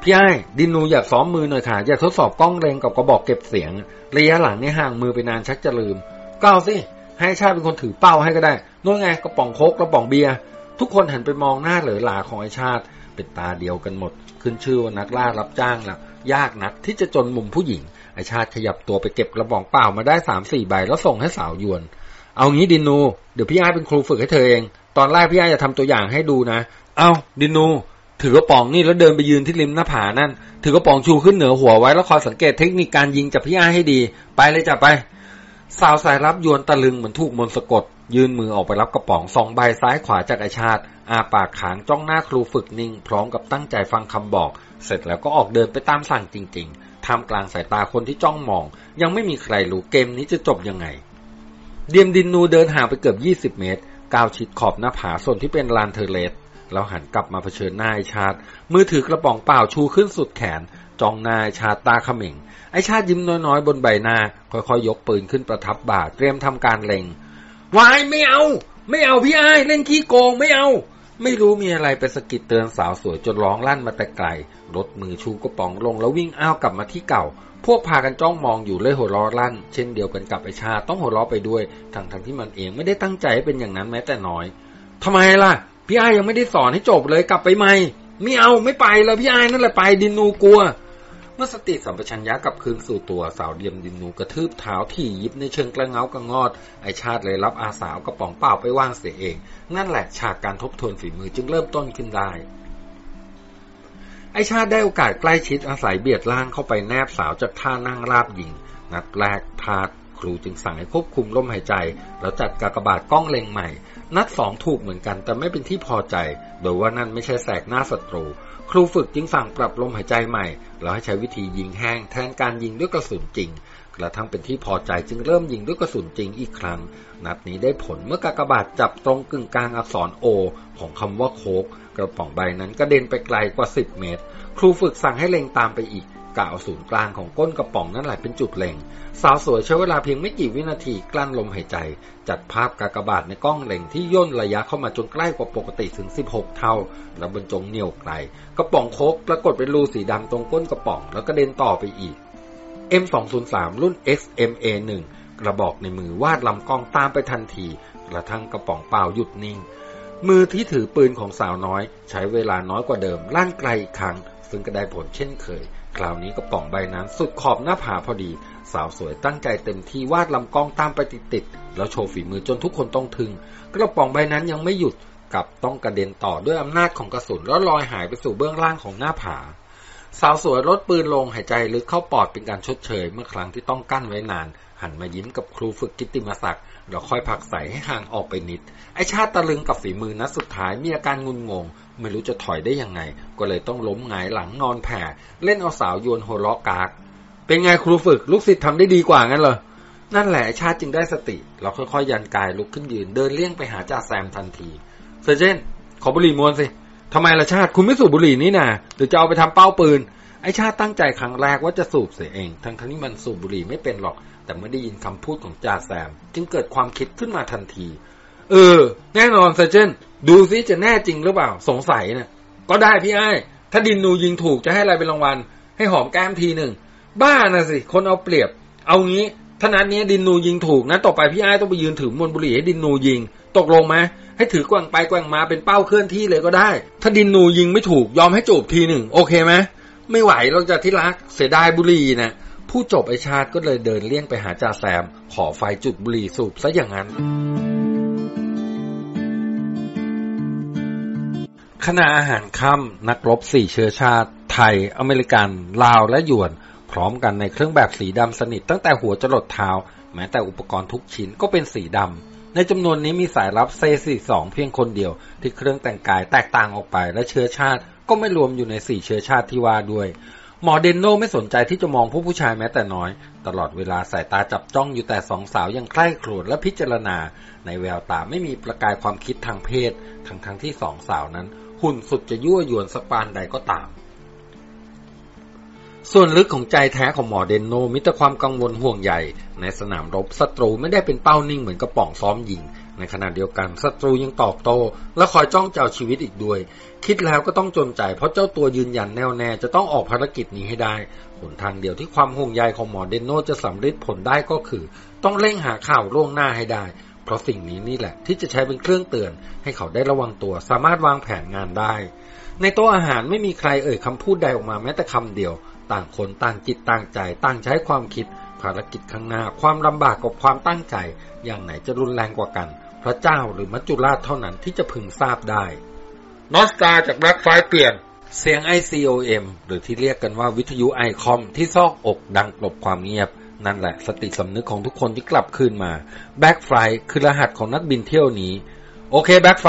พี่ไอ้ดินนูอยากซ้อมมือหน่อยค่ะ อยากทดสอบกล้องเรงกับกระบอกเก็บเสียง ระยะหลังนี่ห่างมือไปนานชักจะลืมก็เอาสิให้ชาติเป็นคนถือเป้าให้ก็ได้นู่นไงกระป๋องโคกกระป๋องเบียร์ทุกคนหันไปมองหน้าเหลือหลาของไอชาติ เป็นตาเดียวกันหมด ขึ้นชื่อว่านักล่ารับจ้างแล้ว ยากนักที่จะจนมุมผู้หญิงไอชาติขยับตัวไปเก็บกระป๋องเปล่ามาได้สามสี่ใบแล้วส่งให้สาวยวน เอางี้ดินูเดี๋ยวพี่ไอ้เป็นครูฝึกให้เธอเอง ตอนแรกพี่ไอ้จะทำตัวอย่างให้ดูนะ เอาดินู ถือกระป๋องนี่แล้วเดินไปยืนที่ริมหน้าผานั่น ถือกระป๋องชูขึ้นเหนือหัวไว้แล้วคอยสังเกตเทคนิคการยิงจากพี่ไอ้ให้ดี ไปเลยจ้ะไป สาวสายรับยวนตะลึงเหมือนถูกมนต์สะกด ยื่นมือออกไปรับกระป๋องสองใบซ้ายขวาจากไอชาติอาปากขางจ้องหน้าครูฝึกนิ่ง พร้อมกับตั้งใจฟังคำบอก เสร็จแล้วก็ออกเดินไปตามสั่งจริงๆ ท่ามกลางสายตาคนที่จ้องมอง ยังไม่มีใครรู้เกมนี้จะจบยังไง เดียมดินนูเดินห่างไปเกือบ 20 เมตร ก้าวชิดขอบหน้าผาส่วนที่เป็นลานเทเลสแล้วหันกลับมาเผชิญหน้าไอชาติ มือถือกระป๋องเปล่าชูขึ้นสุดแขน จ้องหน้าไอชาติตาเขม็ง ไอชาติยิ้มน้อยๆ บนใบหน้า ค่อยๆยกปืนขึ้นประทับบ่าเตรียมทำการเล็งว้ายไม่เอา ไม่เอาพี่ไอ้เล่นขี้โกงไม่เอา ไม่รู้มีอะไรไปสะกิดเตือนสาวสวยจนร้องลั่นมาแต่ไกล ลดมือชูกระป๋องลงแล้ววิ่งอ้าวกลับมาที่เก่า พวกพากันจ้องมองอยู่เลยหัวร่อลั่น เช่นเดียวกันกับไอชาต้องหัวร่อไปด้วย ทั้งทั้งที่มันเองไม่ได้ตั้งใจให้เป็นอย่างนั้นแม้แต่น้อยทำไมล่ะ พี่ไอยังไม่ได้สอนให้จบเลยกลับไปใหม่ไม่เอาไม่ไปแล้วพี่ไอ้นั่นแหละไปดินนูกลัว มื่อสติสัมปชัญญะกลับคืนสู่ตัวสาวเดียมดินนูกระทืบเท้าที่ยิบในเชิงกระเงากระงอด ไอชาติเลยรับอาสาวกระป๋องเปล่าไปว่างเสียเอง นั่นแหละฉากการทบทวนฝีมือจึงเริ่มต้นขึ้นได้ไอชาติได้โอกาสใกล้ชิดอาศัยเบียดล่างเข้าไปแนบสาวจากท่านั่งราบยิง นัดแรกพลาดครูจึงสั่งให้ควบคุมลมหายใจ แล้วจัดกากบาดกล้องเล็งใหม่ นัดสองถูกเหมือนกันแต่ไม่เป็นที่พอใจ โดยว่านั่นไม่ใช่แสกหน้าศัตรู ครูฝึกจึงสั่งปรับลมหายใจใหม่แล้วให้ใช้วิธียิงแห้งแทนการยิงด้วยกระสุนจริง กระทั่งเป็นที่พอใจจึงเริ่มยิงด้วยกระสุนจริงอีกครั้ง นัดนี้ได้ผลเมื่อกากบาดจับตรงกึ่งกลางอักษรโอของคำว่าโคกกระป๋องใบนั้นกระเด็นไปไกลกว่า 10 เมตร ครูฝึกสั่งให้เล็งตามไปอีก กะเอาศูนย์กลางของก้นกระป๋องนั่นแหละเป็นจุดเล็ง สาวสวยใช้เวลาเพียงไม่กี่วินาทีกลั้นลมหายใจ จัดภาพกากบาทในกล้องเล็งที่ย่นระยะเข้ามาจนใกล้กว่าปกติถึง 16 เท่า แล้วบรรจงเหนี่ยวไกล กระป๋องโคกปรากฏเป็นรูสีดำตรงก้นกระป๋องแล้วกระเด็นต่อไปอีก M203 รุ่น XMA1 กระบอกในมือวาดลำกล้องตามไปทันทีกระทั่งกระป๋องเปล่าหยุดนิ่ง มือที่ถือปืนของสาวน้อย ใช้เวลาน้อยกว่าเดิมลั่นไกลอีกครั้ง ซึ่งก็ได้ผลเช่นเคย คราวนี้กระป๋องใบนั้นสุดขอบหน้าผาพอดี สาวสวยตั้งใจเต็มที่วาดลำกล้องตามไปติดๆแล้วโชว์ฝีมือจนทุกคนต้องทึงกระป๋องใบนั้นยังไม่หยุดกลับต้องกระเด็นต่อด้วยอำนาจของกระสุนแล้วลอยหายไปสู่เบื้องล่างของหน้าผา สาวสวยลดปืนลงหายใจลึกเข้าปอดเป็นการชดเชย เมื่อครั้งที่ต้องกั้นไว้นาน หันมายิ้มกับครูฝึกกิตติมศักดิ์แล้วค่อยผลักใส่ให้ห่างออกไปนิด ไอชาติตะลึงกับฝีมือนัดสุดท้ายมีอาการงุนงง ไม่รู้จะถอยได้ยังไง ก็เลยต้องล้มหงายหลังนอนแผ่ เล่นเอาสาวญวนหัวร่อกาก เป็นไงครูฝึกลูกศิษย์ทำได้ดีกว่างั้นเหรอนั่นแหละชาติจึงได้สติแล้วค่อยๆยันกายลุกขึ้นยืนเดินเลี่ยงไปหาจ่าแซมทันที Sergeant ขอบุหรี่มวนสิทำไมล่ะชาติคุณไม่สูบบุหรี่นี่นาหรือจะเอาไปทำเป้าปืนไอชาติตั้งใจครั้งแรกว่าจะสูบเสียเอง ทั้งทั้งที่มันสูบบุหรี่ไม่เป็นหรอก แต่ไม่ได้ยินคำพูดของจ่าแซม จึงเกิดความคิดขึ้นมาทันที เออ แน่นอนเซอร์เจน ดูซิจะแน่จริงหรือเปล่า สงสัยนะก็ได้พี่ไอ้ถ้าดินนูยิงถูกจะให้อะไรเป็นรางวัล ให้หอมแก้มทีหนึ่ง บ้านะสิ คนเอาเปรียบ เอางี้ถ้านัดนี้ดินนูยิงถูกนะ ต่อไปพี่ไอ้ต้องไปยืนถือมวลบุหรี่ให้ดินนูยิง ตกลงไหมให้ถือกวางไปกวางมาเป็นเป้าเคลื่อนที่เลยก็ได้ ถ้าดินนูยิงไม่ถูกยอมให้จูบทีหนึ่งโอเคไหมไม่ไหวเราจะที่รักเสียดายบุหรี่นะผู้จบไอชาติก็เลยเดินเลี่ยงไปหาจ่าแซม ขอไฟจุดบุหรี่สูบซะอย่างนั้น ขณะอาหารค่ำนักรบสี่เชื้อชาติ ไทย อเมริกัน ลาวและยวน พร้อมกันในเครื่องแบบสีดำสนิทตั้งแต่หัวจรดเท้า แม้แต่อุปกรณ์ทุกชิ้นก็เป็นสีดำในจำนวนนี้มีสายลับเซสี่สองเพียงคนเดียว ที่เครื่องแต่งกายแตกต่างออกไปและเชื้อชาติ ก็ไม่รวมอยู่ในสี่เชื้อชาติที่ว่าด้วย หมอเดนโนไม่สนใจที่จะมองผู้ผู้ชายแม้แต่น้อย ตลอดเวลาสายตาจับจ้องอยู่แต่สองสาวยังใคร่ครวญและพิจารณา ในแววตาไม่มีประกายความคิดทางเพศ ทั้งทั้งที่สองสาวนั้น หุ่นสุดจะยั่วยวนสปานใดก็ตาม ส่วนลึกของใจแท้ของหมอเดนโนมิต่ความกังวลห่วงใยในสนามรบศัตรูไม่ได้เป็นเป้านิ่งเหมือนกระป๋องซ้อมยิง ในขณะเดียวกันศัตรูยังตอบโต้และคอยจ้องเจ้าชีวิตอีกด้วย คิดแล้วก็ต้องจนใจเพราะเจ้าตัวยืนยันแน่วแน่จะต้องออกภารกิจนี้ให้ได้หนทางเดียวที่ความห่วงใยของหมอเดนโนจะสำเร็จผลได้ก็คือ ต้องเร่งหาข่าวล่วงหน้าให้ได้ เพราะสิ่งนี้นี่แหละ ที่จะใช้เป็นเครื่องเตือน ให้เขาได้ระวังตัว สามารถวางแผนงานได้ ในโต๊ะอาหารไม่มีใครเอ่ยคำพูดใดออกมาแม้แต่คำเดียว ต่างคนต่างจิตต่างใจ ต่างใช้ความคิด ภารกิจข้างหน้า ความลำบากกับความตั้งใจ อย่างไหนจะรุนแรงกว่ากัน พระเจ้าหรือมัจจุราชเท่านั้นที่จะพึงทราบได้ North Star จาก Backfire เปลี่ยนเสียง ICOM หรือที่เรียกกันว่าวิทยุไอคอมที่ซอกอกดังกลบความเงียบ นั่นแหละ สติสำนึกของทุกคนที่กลับคืนมา Backfire คือรหัสของนักบินเที่ยวนี้ โอเค Backfire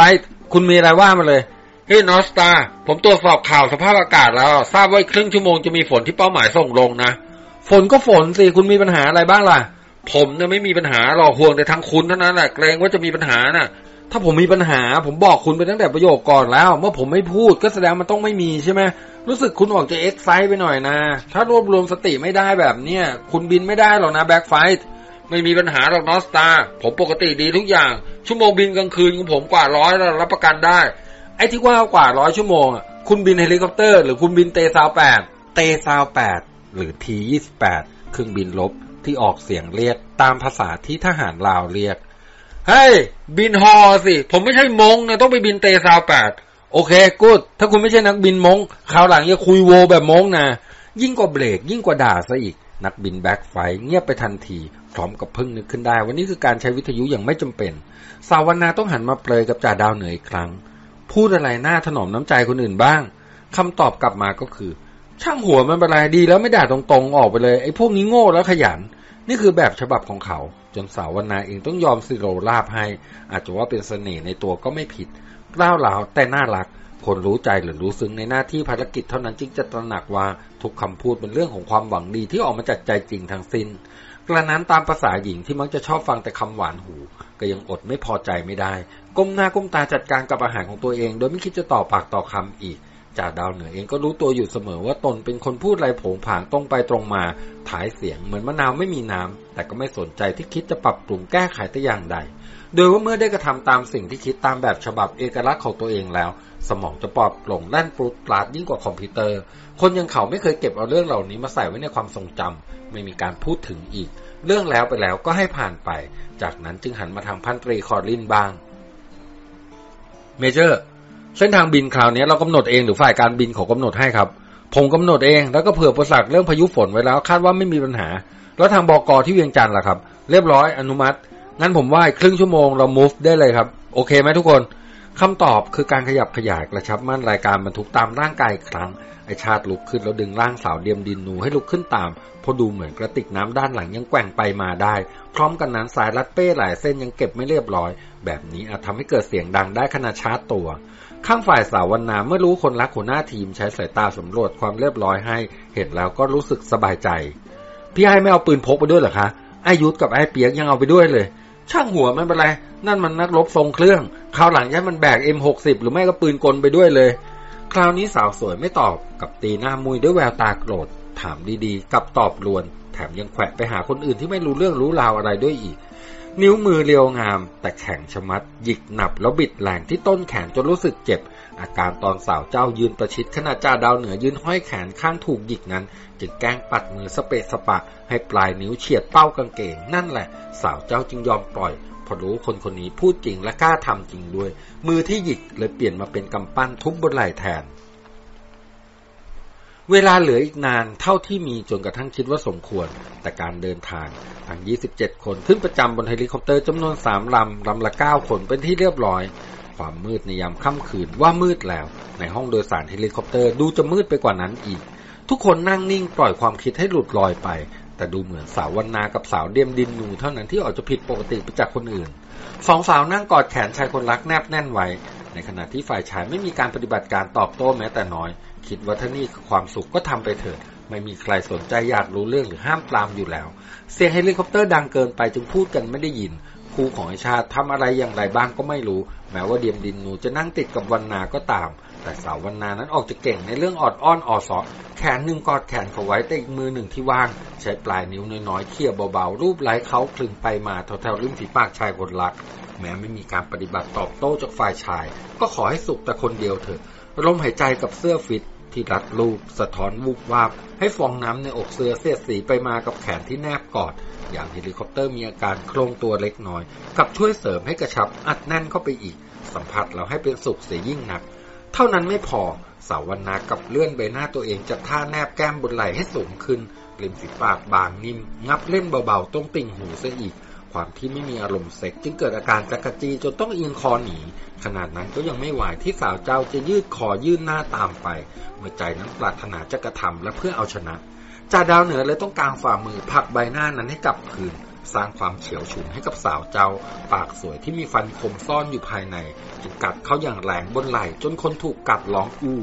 คุณมีอะไรว่ามาเลยเฮ้ย North Star ผมตรวจสอบข่าวสภาพอากาศแล้ว ทราบว่าอีกครึ่งชั่วโมงจะมีฝนที่เป้าหมายส่งลงนะ ฝนก็ฝนสิคุณมีปัญหาอะไรบ้างล่ะ ผมเนี่ยไม่มีปัญหาหรอกห่วงแต่ทางคุณเท่านั้นแหละเกรงว่าจะมีปัญหาน่ะ ถ้าผมมีปัญหา ผมบอกคุณไปตั้งแต่ประโยคก่อนแล้ว เมื่อผมไม่พูดก็แสดงมันต้องไม่มีใช่ไหมรู้สึกคุณออกจะเอ็กไซต์ไปหน่อยนะ ถ้ารวบรวมสติไม่ได้แบบเนี้ยคุณบินไม่ได้หรอกนะแบ็กไฟท์ไม่มีปัญหาหรอกนอสตาผมปกติดีทุกอย่าง ชั่วโมงบินกลางคืนของผมกว่าร้อยแล้วรับประกันได้ ไอ้ที่ว่ากว่าร้อยชั่วโมงคุณบินเฮลิคอปเตอร์หรือคุณบินเตซาวแปดเตซาวแปดหรือทียี่สิบแปดเครื่องบินรบที่ออกเสียงเรียกตามภาษาที่ทหารลาวเรียก เฮ้ยบินฮอสิ ผมไม่ใช่ม้งนะต้องไปบินเตซาวแปดโอเคกูดถ้าคุณไม่ใช่นักบินม้งคราวหลังอย่าคุยโวแบบม้งนะยิ่งกว่าเบรก ยิ่งกว่าด่าซะอีก นักบิน Backfire เงียบไปทันทีพร้อมกับพึ่งนึกขึ้นได้ ว่านี่คือการใช้วิทยุอย่างไม่จำเป็น สาวนาต้องหันมาเปลยกับจ่าดาวเหนืออีกครั้ง พูดอะไรหน้าถนอมน้ำใจคนอื่นบ้างคำตอบกลับมาก็คือ ช่างหัวมันเป็นไรดีแล้วไม่ด่าตรงๆออกไปเลยไอ้พวกนี้โง่แล้วขยัน นี่คือแบบฉบับของเขา จนสาววนาเองต้องยอมสิโรลาบให้ อาจจะว่าเป็นเสน่ห์ในตัวก็ไม่ผิดกล้าวหลาวแต่น่ารัก คนรู้ใจหรือรู้ซึ้งในหน้าที่ภารกิจเท่านั้นจึงจะตระหนักว่าทุกคำพูดเป็นเรื่องของความหวังดีที่ออกมาจากใจจริงทั้งสิน้น กระนั้นตามภาษาหญิงที่มักจะชอบฟังแต่คำหวานหู ก็ยังอดไม่พอใจไม่ได้ ก้มหน้าก้มตาจัดการกับอาหารของตัวเอง โดยไม่คิดจะต่อปากต่อคำอีก จากดาวเหนือเองก็รู้ตัวอยู่เสมอว่าตนเป็นคนพูดไรผงผางตรงไปตรงมาถ่ายเสียงเหมือนมะนาวไม่มีน้ำแต่ก็ไม่สนใจที่คิดจะปรับปรุงแก้ไขแต่อย่างใด โดยว่าเมื่อได้กระทำตามสิ่งที่คิดตามแบบฉบับเอกลักษณ์ของตัวเองแล้ว สมองจะปลอดโปร่งแล่นปลุดปลาดยิ่งกว่าคอมพิวเตอร์ คนอย่างเขาไม่เคยเก็บเอาเรื่องเหล่านี้มาใส่ไว้ในความทรงจำไม่มีการพูดถึงอีก เรื่องแล้วไปแล้วก็ให้ผ่านไป จากนั้นจึงหันมาทางพันตรีคอร์ลินบ้าง Major เส้นทางบินคราวนี้เรากำหนดเองหรือฝ่ายการบินเขากำหนดให้ครับ ผมกำหนดเองแล้วก็เผื่ออุปสรรคเรื่องพายุฝนไว้แล้ว คาดว่าไม่มีปัญหา แล้วทางบอกอที่เวียงจันทน์ล่ะครับ เรียบร้อยอนุมัติ งั้นผมว่าครึ่งชั่วโมงเรา move ได้เลยครับ โอเคไหมทุกคนคำตอบคือการขยับขยายกระชับมั่นรายการบรรทุกตามร่างกายครั้ง ไอชาติลุกขึ้นแล้วดึงร่างสาวเดียมดินนูให้ลุกขึ้นตาม พอดูเหมือนกระติกน้ำด้านหลังยังแกว่งไปมาได้ พร้อมกันนั้นสายรัดเป้หลายเส้นยังเก็บไม่เรียบร้อย แบบนี้อาจทำให้เกิดเสียงดังได้ขณะชาร์จตัว ข้างฝ่ายสาววันนาเมื่อรู้คนรักหัวหน้าทีมใช้สายตาสำรวจความเรียบร้อยให้ เห็นแล้วก็รู้สึกสบายใจ พี่ไอ้ไม่เอาปืนพกไปด้วยเหรอคะไอ้ยุทธกับไอ้เปียกยังเอาไปด้วยเลย ช่างหัวไม่เป็นไร นั่นมันนักรบทรงเครื่องคราวหลังย้ายมันแบก M60 หรือไม่ก็ปืนกลไปด้วยเลย คราวนี้สาวสวยไม่ตอบกับตีหน้ามุยด้วยแววตาโกรธถามดีๆ กับตอบลวน แถมยังแขวะไปหาคนอื่นที่ไม่รู้เรื่องรู้ราวอะไรด้วยอีก นิ้วมือเรียวงาม แต่แข็งชะมัด หยิกหนับแล้วบิดแรงที่ต้นแขนจนรู้สึกเจ็บ อาการตอนสาวเจ้ายืนประชิดขณะจ่าดาวเหนือยืนห้อยแขนข้างถูกหยิกนั้น จึงแกล้งปัดมือสเปะสปะ ให้ปลายนิ้วเฉียดเป้ากางเกง นั่นแหละ สาวเจ้าจึงยอมปล่อยพอรู้คนคนนี้พูดจริงและกล้าทำจริงด้วย มือที่หยิกเลยเปลี่ยนมาเป็นกำปั้นทุบบนไหล่แทน เวลาเหลืออีกนานเท่าที่มีจนกระทั่งคิดว่าสมควร แก่การเดินทางทั้ง 27 คนขึ้นประจำบนเฮลิคอปเตอร์จำนวน 3 ลำ ลำละ 9 คนเป็นที่เรียบร้อย ความมืดในยามค่ำคืนว่ามืดแล้ว ในห้องโดยสารเฮลิคอปเตอร์ดูจะมืดไปกว่านั้นอีก ทุกคนนั่งนิ่งปล่อยความคิดให้หลุดลอยไป แต่ดูเหมือนสาววันนากับสาวเดียมดินนูเท่านั้นที่ออกจะผิดปกติไปจากคนอื่น สองสาวนั่งกอดแขนชายคนรักแนบแน่นไว้ ในขณะที่ฝ่ายชายไม่มีการปฏิบัติการตอบโต้แม้แต่น้อย คิดว่าถ้านี่คือความสุขก็ทำไปเถิด ไม่มีใครสนใจอยากรู้เรื่องหรือห้ามปรามอยู่แล้ว เสียงเฮลิคอปเตอร์ดังเกินไปจึงพูดกันไม่ได้ยินครูของไอชาติทำอะไรอย่างไรบ้างก็ไม่รู้ แม้ว่าเดียมดินนูจะนั่งติดกับวันนาก็ตาม แต่สาววันนานั้นออกจะเก่งในเรื่องออดอ้อนออเซาะแขนหนึ่งกอดแขนเขาไว้แต่อีกมือหนึ่งที่ว่าง ใช้ปลายนิ้วน้อยๆเขี่ยเบาๆ ลูบไล้เคล้าคลึงไปมาแถวๆริมฝีปากชายคนรัก แม้ไม่มีการปฏิบัติตอบโต้จากฝ่ายชาย ก็ขอให้สุขแต่คนเดียวเถอะลมหายใจกับเสื้อฟิต ที่รัดรูปสะท้อนวูบวาบ ให้ฟองน้ำในอกเสื้อเสียดสีไปมากับแขนที่แนบกอด ยิ่งเฮลิคอปเตอร์มีอาการโคลงตัวเล็กน้อย กับช่วยเสริมให้กระชับอัดแน่นเข้าไปอีก สัมผัสเราให้เป็นสุขเสียยิ่งหนัก เท่านั้นไม่พอสาววนากับเลื่อนใบหน้าตัวเองจากท่าแนบแก้มบนไหล่ให้สูงขึ้นริมฝีปากบางนิ่ม งับเล่นเบาๆตรงติ่งหูเสียอีก ความที่ไม่มีอารมณ์เซ็ก จึงเกิดอาการจักรจีจนต้องเอินคอหนี ขนาดนั้นก็ยังไม่ไหวที่สาวเจ้าจะยืดคอยื่นหน้าตามไป เมื่อใจนั้นปรารถนาจะกระทำและเพื่อเอาชนะจ่าดาวเหนือเลยต้องกางฝ่ามือผลักใบหน้านั้นให้กลับคืน สร้างความเฉียวฉุนให้กับสาวเจ้า ปากสวยที่มีฟันคมซ่อนอยู่ภายในจึงกัดเขาอย่างแรงบนไหล่จนคนถูกกัดร้องอู้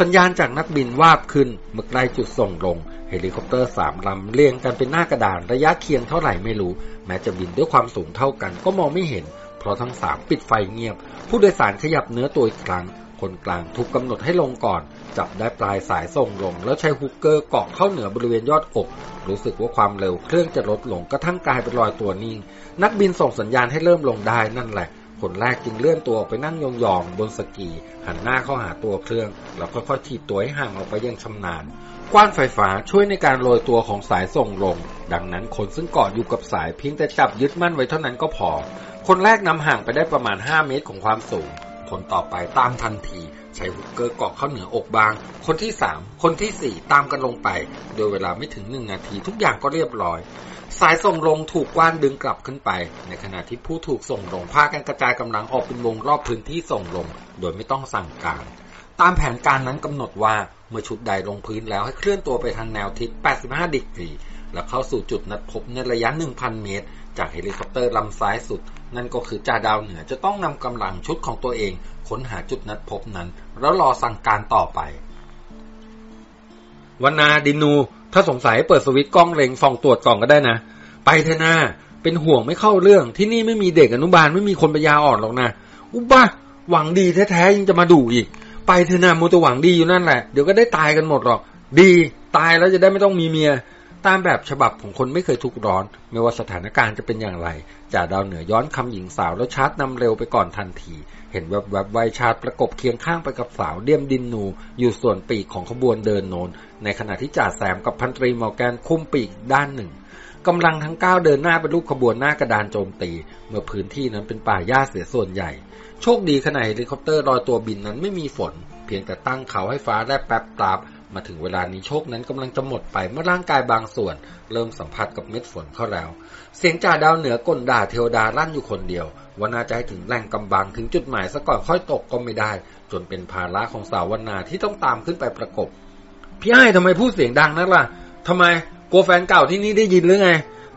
สัญญาณจากนักบินวาบขึ้นเมื่อใกล้จุดส่งลง เฮลิคอปเตอร์สามลำเรียงกันเป็นหน้ากระดานระยะเคียงเท่าไหร่ไม่รู้ แม้จะบินด้วยความสูงเท่ากันก็มองไม่เห็น เพราะทั้งสามปิดไฟเงียบ ผู้โดยสารขยับเนื้อตัวอีกครั้ง คนกลางถูกกำหนดให้ลงก่อน จับได้ปลายสายส่งลง แล้วใช้ฮุกเกอร์เกาะเข้าเหนือบริเวณยอดอก รู้สึกว่าความเร็วเครื่องจะลดลงกระทั่งกลายเป็นรอยตัวนิ่ง นักบินส่งสัญญาณให้เริ่มลงได้นั่นแหละคนแรกจึงเลื่อนตัวออกไปนั่งยองๆบนสกี หันหน้าเข้าหาตัวเครื่อง แล้วค่อยๆถีบตัวให้ห่างออกไปยังชำนาญกว้านไฟฟ้าช่วยในการโรยตัวของสายส่งลง ดังนั้นคนซึ่งเกาะอยู่กับสายเพียงแต่จับยึดมั่นไว้เท่านั้นก็พอ คนแรกนำห่างไปได้ประมาณ 5 เมตรของความสูง คนต่อไปตามทันที ใช้ฮุกเกอร์เกาะเข้าเหนืออกบาง คนที่3คนที่สี่ตามกันลงไป โดยเวลาไม่ถึง1นาทีทุกอย่างก็เรียบร้อย สายส่งลงถูกกว้านดึงกลับขึ้นไป ในขณะที่ผู้ถูกส่งลงพากันกระจายกำลังออกเป็นวงรอบพื้นที่ส่งลง โดยไม่ต้องสั่งการ ตามแผนการนั้นกำหนดว่าเมื่อชุดใดลงพื้นแล้วให้เคลื่อนตัวไปทางแนวทิศ 85ดิกรีแล้วเข้าสู่จุดนัดพบในระยะ 1,000 เมตร จากเฮลิคอปเตอร์ลำซ้ายสุด นั่นก็คือจ่าดาวเหนือจะต้องนำกำลังชุดของตัวเองค้นหาจุดนัดพบนั้น แล้วรอสั่งการต่อไปวันนาดินู ถ้าสงสัยเปิดสวิตช์กล้องเล็งส่องตรวจกล่องก็ได้นะ ไปเถอะนาเป็นห่วงไม่เข้าเรื่องที่นี่ไม่มีเด็กอนุบาลไม่มีคนปัญญาอ่อนหรอกนะ อุบ้าหวังดีแท้ๆยังจะมาดุอีก ไปเถอะนามูตหวังดีอยู่นั่นแหละ เดี๋ยวก็ได้ตายกันหมดหรอก ดี ตายแล้วจะได้ไม่ต้องมีเมีย ตามแบบฉบับของคนไม่เคยทุกข์ร้อน ไม่ว่าสถานการณ์จะเป็นอย่างไรจ่าดาวเหนือย้อนคำหญิงสาวแล้วชาร์จนำเร็วไปก่อนทันที เห็นแวบๆไวชาร์จประกบเคียงข้างไปกับสาวเดียมดินนู อยู่ส่วนปีกของขบวนเดินโนน ในขณะที่จ่าแซมกับพันตรีมอแกนคุมปีกด้านหนึ่งกำลังทั้งก้าวเดินหน้าเป็นรูปขบวนหน้ากระดานโจมตี เมื่อพื้นที่นั้นเป็นป่าหญ้าเสียส่วนใหญ่ โชคดีขณะเฮลิคอปเตอร์ลอยตัวบินนั้นไม่มีฝน เพียงแต่ตั้งเขาให้ฟ้าได้แป๊บปราบ มาถึงเวลานี้โชคนั้นกำลังจะหมดไปเมื่อร่างกายบางส่วน เริ่มสัมผัสกับเม็ดฝนเข้าแล้ว เสียงจ่าดาวเหนือกลด่าเทวดาลั่นอยู่คนเดียวว่านาจะให้ถึงแหล่งกำบังถึงจุดหมายซะก่อนค่อยตกก็ไม่ได้ จนเป็นภาระของสาววนาที่ต้องตามขึ้นไปประกบ พี่ไอ้ทำไมพูดเสียงดังนักล่ะทำไมกลัวแฟนเก่าที่นี่ได้ยินหรือไง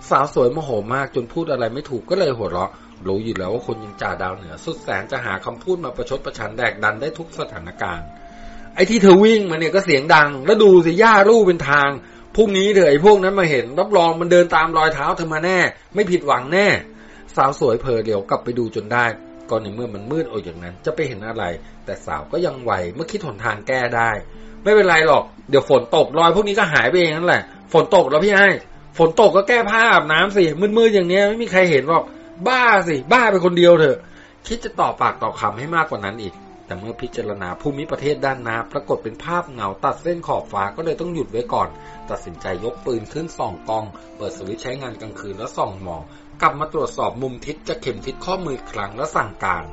สาวสวยโมโหมากจนพูดอะไรไม่ถูกก็เลยหัวเราะรู้อยู่แล้วว่าคนยังจ่าดาวเหนือ สุดแสนจะหาคำพูดมาประชดประชันแดกดันได้ทุกสถานการณ์ ไอ้ที่เธอวิ่งมาเนี่ยก็เสียงดัง แล้วดูสิหญ้าลู่เป็นทางพรุ่งนี้เถอะไอ้พวกนั้นมาเห็น รับรองมันเดินตามรอยเท้าเธอมาแน่ ไม่ผิดหวังแน่ สาวสวยเพอเดี๋ยวกลับไปดูจนได้ก่อนในเมื่อมันมืดโออย่างนั้น จะไปเห็นอะไร แต่สาวก็ยังไหวเมื่อคิดหนทางแก้ได้ ไม่เป็นไรหรอกเดี๋ยวฝนตกรอยพวกนี้ก็หายไปเองนั่นแหละ ฝนตกแล้วพี่ไอ้ฝนตกก็แก้ผ้าอาบน้ำสิมืดๆอย่างเนี้ยไม่มีใครเห็นหรอก บ้าสิ บ้าไปคนเดียวเถอะ คิดจะต่อปากต่อคำให้มากกว่านั้นอีก แต่เมื่อพิจารณาภูมิประเทศด้านนาปรากฏเป็นภาพเงาตัดเส้นขอบฟ้าก็เลยต้องหยุดไว้ก่อน ตัดสินใจยกปืนขึ้นส่องกอง เปิดสวิตช์ใช้งานกลางคืนแล้วส่องมอง กลับมาตรวจสอบมุมทิศจะเข็มทิศข้อมือครั้งแล้วสั่งการ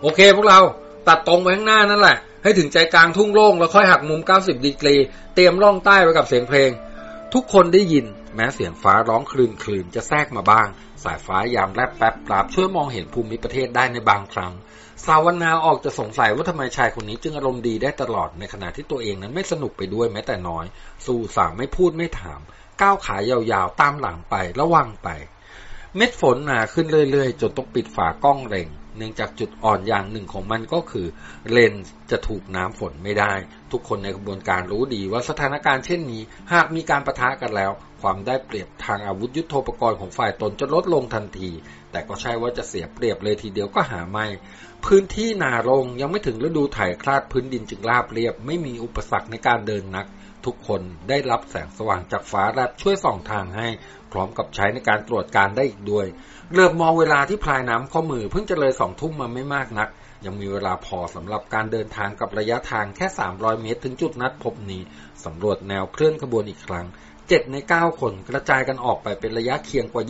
โอเคพวกเราตัดตรงไปข้างหน้านั่นแหละ ให้ถึงใจกลางทุ่งโล่งแล้วค่อยหักมุม 90 ดีกรี เตรียมล่องใต้ไว้กับเสียงเพลง ทุกคนได้ยิน แม้เสียงฟ้าร้องคลืนคลืนจะแทรกมาบ้าง สายฟ้ายามแลบแป๊บปราบช่วยมองเห็นภูมิประเทศได้ในบางครั้ง สาวนาออกจะสงสัยว่าทำไมชายคนนี้จึงอารมณ์ดีได้ตลอดในขณะที่ตัวเองนั้นไม่สนุกไปด้วยแม้แต่น้อย สู่สางไม่พูดไม่ถาม ก้าวขายาวๆ ตามหลังไประวังไป เม็ดฝนหนาขึ้นเรื่อยๆ จนต้องปิดฝากล้องเร่ง เนื่องจากจุดอ่อนอย่างหนึ่งของมันก็คือ เลนส์จะถูกน้ำฝนไม่ได้ ทุกคนในกระบวนการรู้ดีว่าสถานการณ์เช่นนี้ หากมีการประทะกันแล้ว ความได้เปรียบทางอาวุธยุโทโธปกรณ์ของฝ่ายตนจะลดลงทันที แต่ก็ใช่ว่าจะเสียเปรียบเลยทีเดียวก็หาไม่ พื้นที่นาลงยังไม่ถึงฤดูไถคลาดพื้นดินจึงราบเรียบ ไม่มีอุปสรรคในการเดินนัก ทุกคนได้รับแสงสว่างจากฟ้าแลบช่วยส่องทางให้ พร้อมกับใช้ในการตรวจการได้อีกด้วย เริ่มมองเวลาที่พลายน้ำข้อมือเพิ่งจะเลยสองทุ่มมาไม่มากนัก ยังมีเวลาพอสำหรับการเดินทางกับระยะทางแค่ 300 เมตร ถึงจุดนัดพบนี้สำรวจแนวเคลื่อนขบวนอีกครั้งเจ็ดในเก้าคนกระจายกันออกไปเป็นระยะเคียงกว่า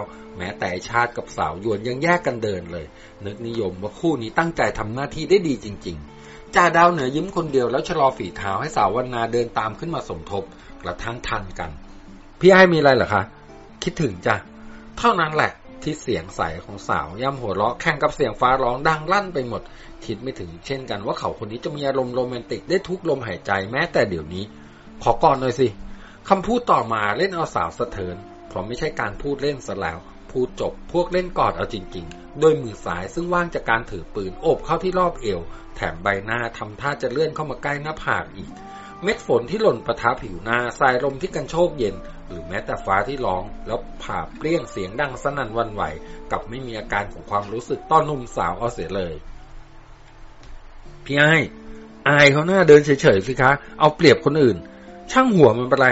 29 แม้แต่ชาติกับสาวยวนยังแยกกันเดินเลย นึกนิยมว่าคู่นี้ตั้งใจทำหน้าที่ได้ดีจริง ๆ จ่าดาวเหนือยิ้มคนเดียวแล้วชะลอฝีเท้าให้สาววันนาเดินตามขึ้นมาสมทบกระทั่งทันกัน พี่ไอ้มีอะไรเหรอคะ คิดถึงจ้ะ เท่านั้นแหละที่เสียงใสของสาวย่ำหัวเราะแข่งกับเสียงฟ้าร้องดังลั่นไปหมด คิดไม่ถึงเช่นกันว่าเขาคนนี้จะมีอารมณ์โรแมนติกได้ทุกลมหายใจแม้แต่เดี๋ยวนี้ ขอก่อนหน่อยสิคำพูดต่อมาเล่นเอาสาวสะเทินเพราะไม่ใช่การพูดเล่นซะแล้ว พูดจบพวกเล่นกอดเอาจริง ๆ โดยมือสายซึ่งว่างจากการถือปืนโอบเข้าที่รอบเอว แถมใบหน้าทำท่าจะเลื่อนเข้ามาใกล้หน้าผากอีก เม็ดฝนที่หล่นประทับผิวหน้าสายลมที่กันโชกเย็น หรือแม้แต่ฟ้าที่ร้อง แล้วผ่าเปรี้ยงเสียงดังสนั่นวันไหว กับไม่มีอาการของความรู้สึกต้อนนุ่มสาวเอาเสียเลยพี่ไอ้อายเขาหน้าเดินเฉยๆสิคะ เอาเปรียบคนอื่น ช่างหัวมันเป็นไร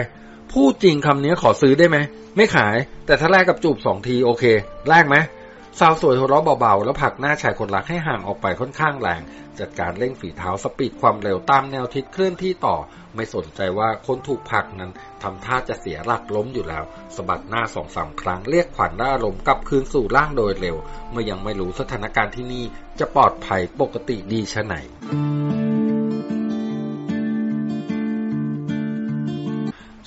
พูดจริงคำนี้ขอซื้อได้ไหม ไม่ขาย แต่ถ้าแลกกับจูบสองทีโอเค แลกไหมสาวสวยหัวเราะเบาๆ แล้วผลักหน้าชายคนรักให้ห่างออกไปค่อนข้างแรง จัดการเร่งฝีเท้าสปีดความเร็วตามแนวทิศเคลื่อนที่ต่อ ไม่สนใจว่าคนถูกผลักนั้นทำท่าจะเสียหลักล้มอยู่แล้วสะบัดหน้าสองสามครั้งเรียกขวัญและอารมณ์กลับคืนสู่ร่างโดยเร็ว เมื่อยังไม่รู้สถานการณ์ที่นี่จะปลอดภัยปกติดีชะไหน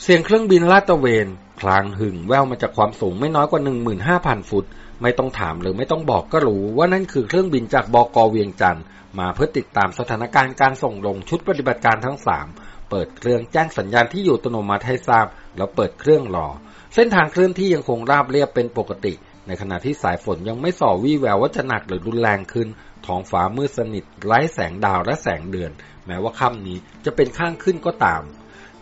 เสียงเครื่องบินลาดตระเวน พลางหึ่งแววมาจากความสูงไม่น้อยกว่า 15,000 ฟุต ไม่ต้องถามหรือไม่ต้องบอกก็รู้ว่านั่นคือเครื่องบินจากบกเวียงจันทร์มาเพื่อติดตามสถานการณ์การส่งลงชุดปฏิบัติการทั้ง 3 เปิดเครื่องแจ้งสัญญาณที่อยู่อัตโนมัติให้ทราบ แล้วเปิดเครื่องรอ เส้นทางเคลื่อนที่ยังคงราบเรียบเป็นปกติ ในขณะที่สายฝนยังไม่ส่อวี่แววว่าจะหนักหรือรุนแรงขึ้นท้องฟ้ามืดสนิทไร้แสงดาวและแสงเดือน แม้ว่าค่ำนี้จะเป็นข้างขึ้นก็ตาม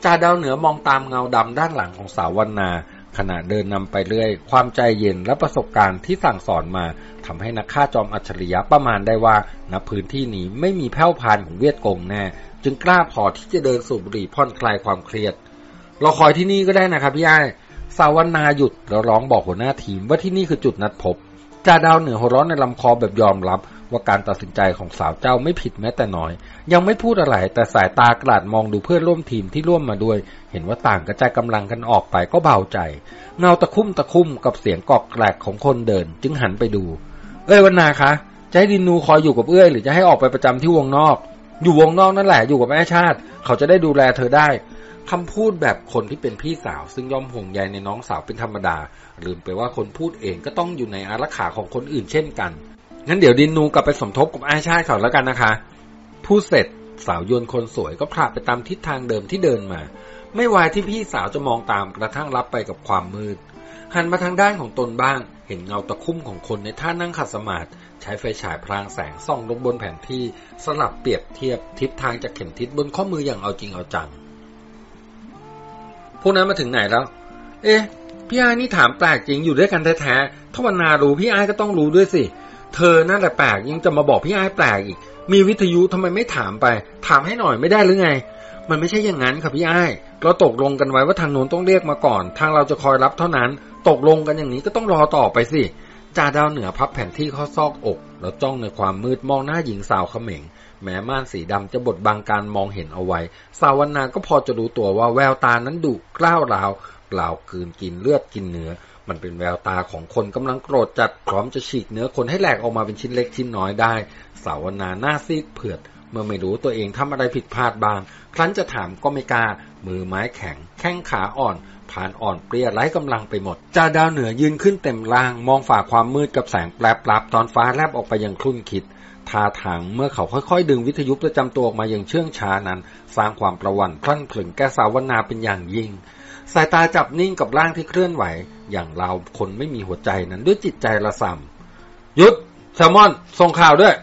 จ่าดาวเหนือมองตามเงาดำด้านหลังของสาววันนา ขณะเดินนำไปเรื่อย ความใจเย็นและประสบการณ์ที่สั่งสอนมาทำให้นักฆ่าจอมอัจฉริยะประมาณได้ว่าณพื้นที่นี้ไม่มีแผ่วพานของเวียดกงแน่ จึงกล้าพอที่จะเดินสูบบุหรี่ผ่อนคลายความเครียด เราคอยที่นี่ก็ได้นะครับพี่ไอ้สาววันนาหยุดแล้วร้องบอกหัวหน้าทีมว่าที่นี่คือจุดนัดพบจ่าดาวเหนือหัวร้อนในลำคอแบบยอมรับ ว่าการตัดสินใจของสาวเจ้าไม่ผิดแม้แต่น้อย ยังไม่พูดอะไร แต่สายตากระดมองดูเพื่อนร่วมทีมที่ร่วมมาด้วย เห็นว่าต่างกระจายกำลังกันออกไปก็เบาใจ เงาตะคุ่มตะคุ่มกับเสียงกอกแกลกของคนเดิน จึงหันไปดู เอ้ยวันนาคะจะให้ดินูคอยอยู่กับเอ้ยหรือจะให้ออกไปประจำที่วงนอก อยู่วงนอกนั่นแหละอยู่กับแม่ชาติ เขาจะได้ดูแลเธอได้คำพูดแบบคนที่เป็นพี่สาว ซึ่งย่อมห่วงใยในน้องสาวเป็นธรรมดาลืมไปว่าคนพูดเองก็ต้องอยู่ในอารักขาของคนอื่นเช่นกัน งั้นเดี๋ยวดินนูกลับไปสมทบกับอาชาติเขาแล้วกันนะคะ พูดเสร็จสาวยนคนสวยก็พลาดไปตามทิศทางเดิมที่เดินมา ไม่วายที่พี่สาวจะมองตามกระทั่งรับไปกับความมืด หันมาทางด้านของตนบ้าง เห็นเงาตะคุ่มของคนในท่านั่งขัดสมาธิใช้ไฟฉายพรางแสงส่องลงบนแผนที่สลับเปรียบเทียบทิศทางจากเข็มทิศบนข้อมืออย่างเอาจริงเอาจัง พวกนั้นมาถึงไหนแล้ว เอ๊ะ พี่ไอ้นี่ถามแปลกจริงอยู่ด้วยกันแท้ๆถ้าวันนารู้พี่ไอ้ก็ต้องรู้ด้วยสิ เธอนั่นแหละแปลกยังจะมาบอกพี่ไอ้แปลกอีก มีวิทยุทำไมไม่ถามไป ถามให้หน่อยไม่ได้หรือไง มันไม่ใช่อย่างนั้นครับพี่ไอ้เราตกลงกันไว้ว่าทางโน้นต้องเรียกมาก่อน ทางเราจะคอยรับเท่านั้น ตกลงกันอย่างนี้ก็ต้องรอต่อไปสิจ่าดาวเหนือพับแผ่นที่เข้าซอกอก แล้วจ้องในความมืดมองหน้าหญิงสาวเขม็งแม้ม่านสีดำจะบดบังการมองเห็นเอาไว้ สาวนนาก็พอจะรู้ตัวว่าแววตานั้นดุกล้าวราวกล่าวกืนกินเลือดกินเนื้อ มันเป็นแววตาของคนกำลังโกรธจัดพร้อมจะฉีกเนื้อคนให้แหลกออกมาเป็นชิ้นเล็กชิ้นน้อยได้ สาวนาหน้าซีดเผือด เมื่อไม่รู้ตัวเองทำอะไรผิดพลาดบ้าง ครั้นจะถามก็ไม่กล้า มือไม้แข็ง แข้งขาอ่อนผ่านอ่อนเปรี้ยไร้กำลังไปหมดจ่าดาวเหนือยืนขึ้นเต็มล่าง มองฝ่าความมืดกับแสงแปรปรับตอนฟ้าแลบออกไปยังคลุ่นคิดท่าทางเมื่อเขาค่อยๆ ดึงวิทยุประจำตัวออกมาอย่างเชื่องช้านั้น สร้างความประวันพลั่นพลึงแก่สาวนาเป็นอย่างยิ่ง สายตาจับนิ่งกับร่างที่เคลื่อนไหว อย่างเราคนไม่มีหัวใจนั้นด้วยจิตใจละสำยุดแซลมอนส่งข่าวด้วย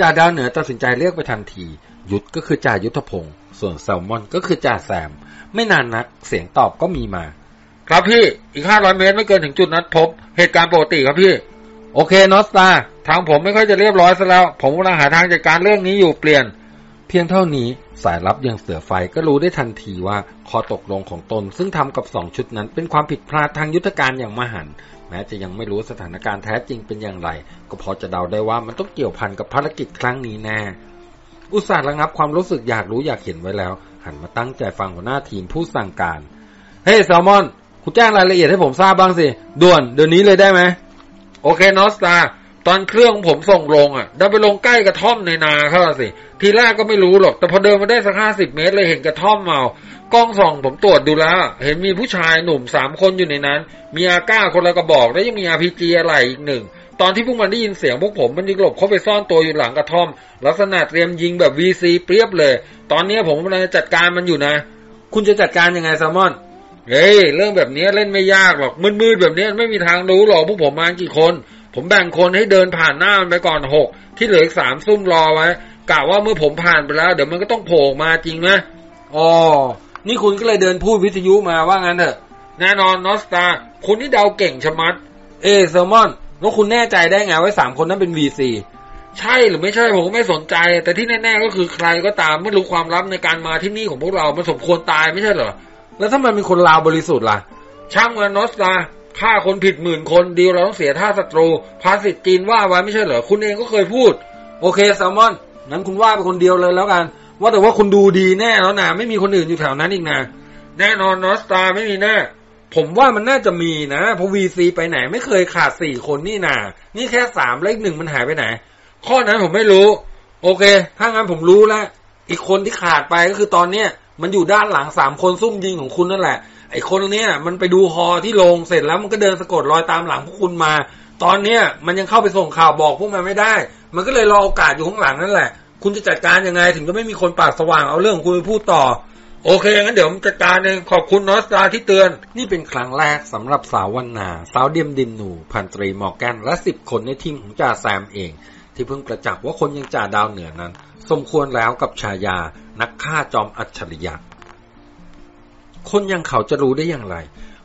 จ่าดาวเหนือตัดสินใจเรียกไปทันที ยุดก็คือจ่ายุทธพงศ์ส่วนแซลมอนก็คือจ่าแซม ไม่นานนักเสียงตอบก็มีมา ครับพี่อีกห้าร้อยเมตรไม่เกินถึงจุดนัดพบ เหตุการณ์ปกติครับพี่ โอเคนอสตาทางผมไม่ค่อยจะเรียบร้อยซะแล้ว ผมกำลังหาทางจัดการเรื่องนี้อยู่เปลี่ยน เพียงเท่านี้สายลับอย่างเสือไฟก็รู้ได้ทันทีว่าข้อตกลงของตนซึ่งทำกับสองชุดนั้นเป็นความผิดพลาดทางยุทธการอย่างมหันแม้จะยังไม่รู้สถานการณ์แท้จริงเป็นอย่างไร ก็พอจะเดาได้ว่ามันต้องเกี่ยวพันกับภารกิจครั้งนี้แน่อุตส่าห์ระงับความรู้สึกอยากรู้อยากเห็นไว้แล้ว หันมาตั้งใจฟังหัวหน้าทีมผู้สั่งการ เฮ้ยแซลมอน คุณแจ้งรายละเอียดให้ผมทราบบ้างสิ ด่วน เดี๋ยวนี้เลยได้ไหม โอเคนอสตา ตอนเครื่องผมส่งลงอะดันไปลงใกล้กระท่อมในนาเขาสิ ทีแรกก็ไม่รู้หรอก แต่พอเดินมาได้สักห้าสิบเมตรเลยเห็นกระท่อมเมากล้องส่องผมตรวจดูแล้ว เห็นมีผู้ชายหนุ่มสามคนอยู่ในนั้น มีอาก้าคนละกระบอก แล้วยังมีอาพีจีอะไรอีกหนึ่ง ตอนที่พวกมันได้ยินเสียงพวกผมมันยิงหลบเข้าไปซ่อนตัวอยู่หลังกระท่อม ลักษณะเตรียมยิงแบบวีซีเปรียบเลย ตอนนี้ผมกำลังจะจัดการมันอยู่นะ คุณจะจัดการยังไงแซลมอนเฮ้ยเรื่องแบบนี้เล่นไม่ยากหรอกมืดๆแบบนี้ไม่มีทางรู้หรอกพวกผมมากี่คน ผมแบ่งคนให้เดินผ่านหน้ามันไปก่อนหกที่เหลืออีกสามซุ่มรอไว้กะว่าเมื่อผมผ่านไปแล้ว เดี๋ยวมันก็ต้องโผล่มาจริงไหมอ๋อนี่คุณก็เลยเดินพูดวิทยุมาว่างั้นเถอะ แน่นอนนอสตาคุณนี่เดาเก่งชะมัด เอแซลมอนแล้วคุณแน่ใจได้ไงว่าสามคนนั้นเป็น VC ใช่หรือไม่ใช่ผมก็ไม่สนใจ แต่ที่แน่ๆก็คือใครก็ตามไม่รู้ความลับในการมาที่นี่ของพวกเรา มันสมควรตายไม่ใช่เหรอ แล้วถ้ามันเป็นคนลาวบริสุทธิ์ล่ะ ช่างมันนอสตา ฆ่าคนผิดหมื่นคนดีเราต้องเสียท่าศัตรู ภาษิตจีนว่าไว้ไม่ใช่เหรอ คุณเองก็เคยพูด โอเคแซลมอนนั้นคุณว่าเป็นคนเดียวเลยแล้วกัน ว่าแต่ว่าคุณดูดีแน่แล้วนะไม่มีคนอื่นอยู่แถวนั้นอีกนะแน่นอนนอสตาไม่มีแน่ผมว่ามันน่าจะมีนะเพราะวีซีไปไหนไม่เคยขาดสี่คนนี่นานี่แค่สามเลขหนึ่งมันหายไปไหน ข้อนั้นผมไม่รู้ โอเค ถ้างั้นผมรู้แล้วอีกคนที่ขาดไปก็คือตอนเนี้ยมันอยู่ด้านหลังสามคนซุ่มยิงของคุณนั่นแหละ ไอ้คนเนี้ยมันไปดูฮอที่โรงเสร็จแล้วมันก็เดินสะกดรอยตามหลังพวกคุณมา ตอนเนี้ยมันยังเข้าไปส่งข่าวบอกพวกมันไม่ได้ มันก็เลยรอโอกาสอยู่ข้างหลังนั่นแหละ คุณจะจัดการยังไง ถึงจะไม่มีคนปากสว่างเอาเรื่องคุณไปพูดต่อ โอเคงั้นเดี๋ยวผมจัดการเองขอบคุณนอสตาที่เตือน นี่เป็นครั้งแรกสำหรับสาววันนาสาวเดียมดินหนูพันตรีมอร์แกนและสิบคนในทีมของจ่าแซมเอง ที่เพิ่งประจักษ์ว่าคนยังจ่าดาวเหนือนั้น สมควรแล้วกับฉายานักฆ่าจอมอัจฉริยะ คนอยังเขาจะรู้ได้อย่างไร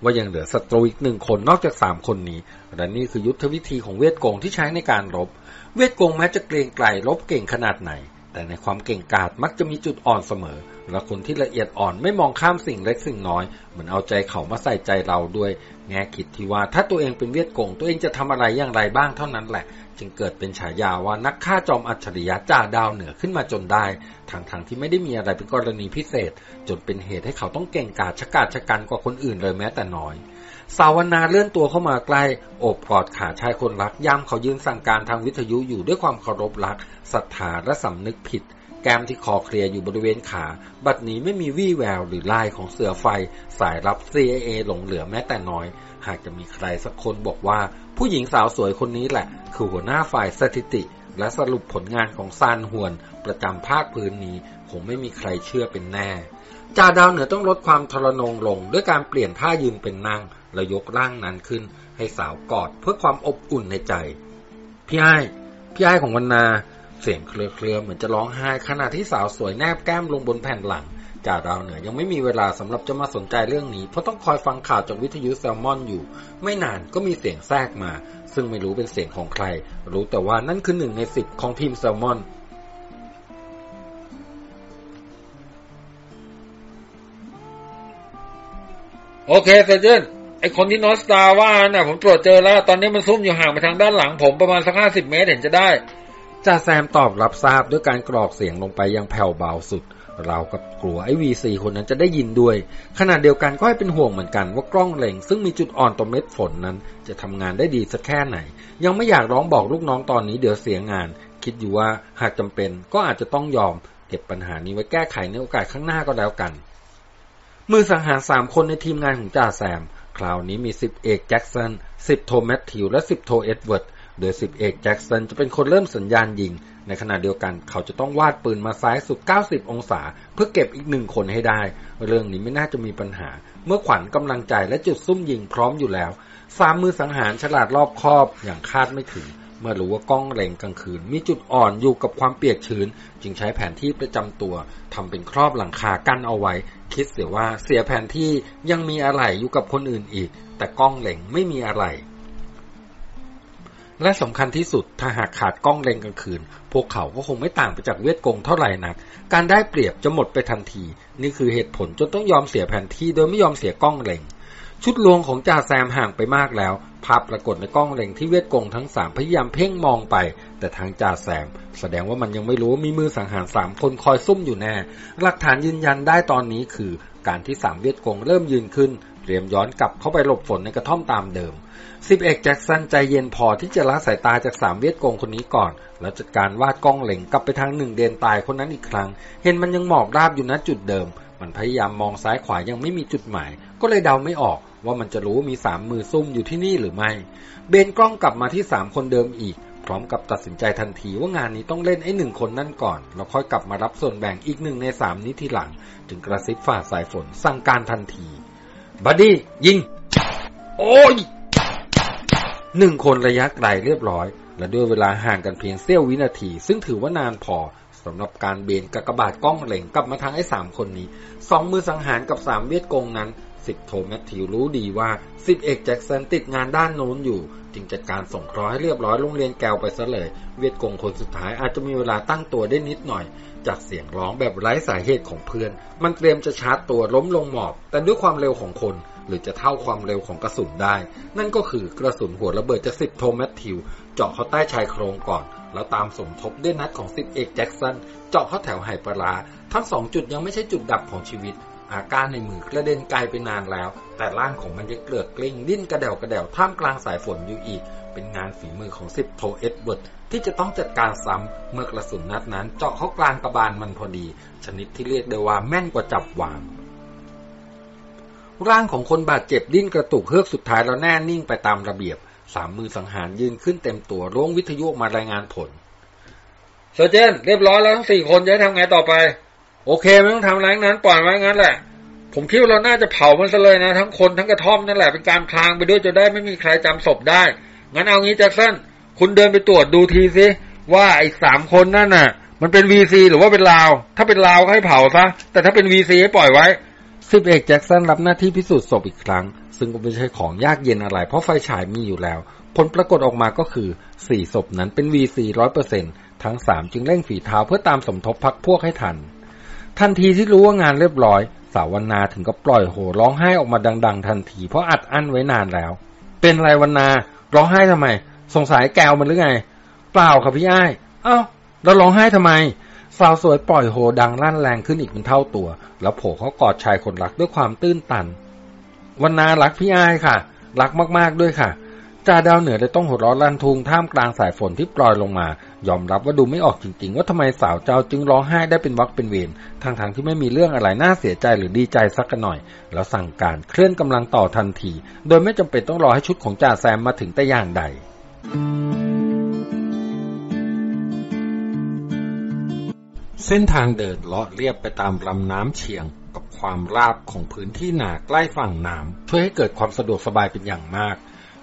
ว่ายังเหลือศัตรูอีกหนึ่งคนนอกจากสามคนนี้และนี่คือยุทธวิธีของเวทโกงที่ใช้ในการรบ เวทโกงแม้จะเกรงไกลรบเก่งขนาดไหน แต่ในความเก่งกาจมักจะมีจุดอ่อนเสมอ และคนที่ละเอียดอ่อนไม่มองข้ามสิ่งเล็กสิ่งน้อยเหมือนเอาใจเขามาใส่ใจเราด้วย แง่คิดที่ว่าถ้าตัวเองเป็นเวทโกงตัวเองจะทำอะไรอย่างไรบ้างเท่านั้นแหละ จึงเกิดเป็นฉายาว่านักฆ่าจอมอัจฉริยะจ่าดาวเหนือขึ้นมาจนได้ทางทางๆที่ไม่ได้มีอะไรเป็นกรณีพิเศษ จนเป็นเหตุให้เขาต้องเก่งกาจชะกาจชะกันกว่าคนอื่นเลยแม้แต่น้อยสาวนาเลื่อนตัวเข้ามาใกล้โอบกอดขาชายคนรักย่ำเขายืนสั่งการทางวิทยุอยู่ด้วยความเคารพรักศรัทธาและสำนึกผิด แก้มที่คอเคลียร์อยู่บริเวณขา บัดนี้ไม่มีวี่แววหรือลายของเสือไฟ สายรับ CIA หลงเหลือแม้แต่น้อย หากจะมีใครสักคนบอกว่า ผู้หญิงสาวสวยคนนี้แหละ คือหัวหน้าฝ่ายสถิติ และสรุปผลงานของซานฮวน ประจำภาคพื้นนี้คงไม่มีใครเชื่อเป็นแน่จ่าดาวเหนือต้องลดความทรนงลง ด้วยการเปลี่ยนท่ายืนเป็นนั่งและยกร่างนั้นขึ้น ให้สาวกอดเพื่อความอบอุ่นในใจ พี่ไอ้พี่ไอ้ของวันนา เสียงเคลือๆเหมือนจะร้องไห้ขณะที่สาวสวยแนบแก้มลงบนแผ่นหลัง จ่าดาวเหนือยังไม่มีเวลาสำหรับจะมาสนใจเรื่องนี้ เพราะต้องคอยฟังข่าวจากวิทยุแซลมอนอยู่ ไม่นานก็มีเสียงแทรกมา ซึ่งไม่รู้เป็นเสียงของใคร รู้แต่ว่านั่นคือหนึ่งในสิบของทีมแซลมอนโอเคเซอร์เจนไอคนที่นอสตาว่าน่ะผมตรวจเจอแล้ว ตอนนี้มันซุ่มอยู่ห่างไปทางด้านหลังผมประมาณสักห้าสิบเมตรเห็นจะได้จ่าแซมตอบรับทราบด้วยการกรอกเสียงลงไปยังแผ่วเบาสุด เรากับกลัวไอ้วีซีคนนั้นจะได้ยินด้วย ขณะเดียวกันก็ให้เป็นห่วงเหมือนกันว่ากล้องเล็ง ซึ่งมีจุดอ่อนตรงเม็ดฝนนั้น จะทำงานได้ดีสักแค่ไหน ยังไม่อยากร้องบอกลูกน้องตอนนี้เดี๋ยวเสียงาน คิดอยู่ว่าหากจำเป็นก็อาจจะต้องยอม เก็บปัญหานี้ไว้แก้ไขในโอกาสข้างหน้าก็แล้วกัน มือสังหารสามคนในทีมงานของจ่าแซม คราวนี้มีสิบเอกแจ็คสันสิบโทแมทธิวและสิบโทเอ็ดเวิร์ดโดยสิบเอกแจ็คสันจะเป็นคนเริ่มสัญญาณยิง ในขณะเดียวกันเขาจะต้องวาดปืนมาซ้ายสุด 90 องศา เพื่อเก็บอีกหนึ่งคนให้ได้ เรื่องนี้ไม่น่าจะมีปัญหา เมื่อขวัญกำลังใจและจุดซุ่มยิงพร้อมอยู่แล้วสามมือสังหารฉลาดรอบคอบอย่างคาดไม่ถึง เมื่อรู้ว่ากล้องเล็งกลางคืน มีจุดอ่อนอยู่กับความเปียกชื้น จึงใช้แผนที่ประจำตัวทำเป็นครอบหลังคากั้นเอาไว้ คิดเสียว่าเสียแผนที่ยังมีอะไรอยู่กับคนอื่นอีก แต่กล้องเล็งไม่มีอะไร และสำคัญที่สุดถ้าหากขาดกล้องเล็งกลางคืน พวกเขาก็คงไม่ต่างไปจากเวทกงเท่าไหร่นัก การได้เปรียบจะหมดไปทันที นี่คือเหตุผลจนต้องยอมเสียแผนที่โดยไม่ยอมเสียกล้องเลงชุดลวงของจ่าแซมห่างไปมากแล้ว ภาพปรากฏในกล้องเลงที่เวทกงทั้งสามพยายามเพ่งมองไป แต่ทางจ่าแซม แสดงว่ามันยังไม่รู้ว่ามีมือสังหารสามคนคอยซุ่มอยู่แน่ หลักฐานยืนยันได้ตอนนี้คือ การที่สามเวทกงเริ่มยืนขึ้น เตรียมย้อนกลับเข้าไปหลบฝนในกระท่อมตามเดิม สิบเอกแจ็คสันใจเย็นพอที่จะละสายตาจากสามเวียดกงคนนี้ก่อน แล้วจัดการวาดกล้องเหล่งกลับไปทางหนึ่งเดนตายคนนั้นอีกครั้ง เห็นมันยังหมอบราบอยู่ณจุดเดิม มันพยายามมองซ้ายขวายังไม่มีจุดหมาย ก็เลยเดาไม่ออก ว่ามันจะรู้มีสามมือซุ่มอยู่ที่นี่หรือไม่ เบนกล้องกลับมาที่สามคนเดิมอีก พร้อมกับตัดสินใจทันทีว่างานนี้ต้องเล่นไอ้หนึ่งคนนั่นก่อน แล้วค่อยกลับมารับส่วนแบ่งอีกหนึ่งในสามนี้ทีหลัง จึงกระซิบฝ่าสายฝนสั่งการทันทีบัดดี้ยิง โอ้ย หนึ่งคนระยะไกลเรียบร้อย และด้วยเวลาห่างกันเพียงเสี้ยววินาที ซึ่งถือว่านานพอสำหรับการเบนกากบาดกล้องเหล่งกลับมาทางไอ้สามคนนี้สองมือสังหารกับสามเวียดกงนั้นสิบโทแมทธิวรู้ดีว่าสิบเอกแจ็คสันติดงานด้านโน้นอยู่ จึงจัดการส่งเคราะห์ให้เรียบร้อยโรงเรียนแกวไปซะเลย เวียดกงคนสุดท้ายอาจจะมีเวลาตั้งตัวได้นิดหน่อย จากเสียงร้องแบบไร้สาเหตุของเพื่อน มันเตรียมจะชาร์จตัวล้มลงหมอบ แต่ด้วยความเร็วของคน หรือจะเท่าความเร็วของกระสุนได้ นั่นก็คือกระสุนหัวระเบิดจากสิบโทแมทธิว เจาะเข้าใต้ชายโครงก่อน แล้วตามสมทบด้วยนัดของสิบเอกแจ็คสัน เจาะเข้าแถวไหปลาร้า ทั้งสองจุดยังไม่ใช่จุดดับของชีวิต อาก้าในมือกระเด็นไกลไปนานแล้ว แต่ร่างของมันยังเกลือกกลิ้งดิ้นกระแด่วกระแด่วท่ามกลางสายฝนอยู่อีก เป็นงานฝีมือของสิบโทเอ็ดเวิร์ดที่จะต้องจัดการซ้ำเมื่อกระสุนนัดนั้น เจาะเข้ากลางกระบาลมันพอดี ชนิดที่เรียกได้ว่าแม่นกว่าจับวาง ร่างของคนบาดเจ็บดิ้นกระตุกเฮือกสุดท้ายแล้วแน่นิ่งไปตามระเบียบ สามมือสังหารยืนขึ้นเต็มตัวร้องวิทยุมารายงานผลเซอร์เจนเรียบร้อยแล้วทั้งสี่คนจะทำไงต่อไป โอเคไม่ต้องทำอะไรนั้นปล่อยไว้งั้นแหละ ผมคิดว่าเราน่าจะเผามันซะเลยนะ ทั้งคนทั้งกระท่อมนั่นแหละเป็นการพลางไปด้วยจะได้ไม่มีใครจำศพได้ งั้นเอางี้แจ็คสันคุณเดินไปตรวจดูทีสิว่าไอ้สามคนนั่นน่ะ มันเป็นวีซีหรือว่าเป็นลาว ถ้าเป็นลาวก็ให้เผาซะแต่ถ้าเป็นวีซีให้ปล่อยไว้ สิบเอกแจ็คสันรับหน้าที่พิสูจน์ศพอีกครั้ง ซึ่งก็ไม่ใช่ของยากเย็นอะไร เพราะไฟฉายมีอยู่แล้ว ผลปรากฏออกมาก็คือสี่ศพนั้นเป็น VC ร้อยเปอร์เซ็นทั้งสามจึงเร่งฝีเท้าเพื่อตามสมทบพักพวกให้ทัน ทันทีที่รู้ว่างานเรียบร้อย สาวนาถึงก็ปล่อยโห่ร้องไห้ออกมาดัง ๆ ทันที เพราะอัดอั้นไว้นานแล้ว เป็นไรวันนาร้องไห้ทำไม สงสัยแกวมันหรือไง เปล่าครับพี่อ้าย เอ้า แล้วร้องไห้ทำไม สาวสวยปล่อยโฮดังลั่นแรงขึ้นอีกเป็นเท่าตัว แล้วโผล่เขากอดชายคนรักด้วยความตื้นตัน วันนารักพี่อายค่ะ รักมากๆด้วยค่ะจ่าดาวเหนือได้ต้องหัวเราะลั่นทุงท่ามกลางสายฝนที่ปล่อยลงมา ยอมรับว่าดูไม่ออกจริงๆ ว่าทำไมสาวเจ้าจึงร้องไห้ได้เป็นวักเป็นเวรทางทางๆที่ไม่มีเรื่องอะไรน่าเสียใจหรือดีใจสักหน่อย แล้วสั่งการเคลื่อนกำลังต่อทันที โดยไม่จำเป็นต้องรอให้ชุดของจ่าแซมมาถึงแต่อย่างใด เส้นทางเดินเลาะเรียบไปตามลำน้ำเชียง กับความราบของพื้นที่หนาใกล้ฝั่งน้ำช่วยให้เกิดความสะดวกสบายเป็นอย่างมาก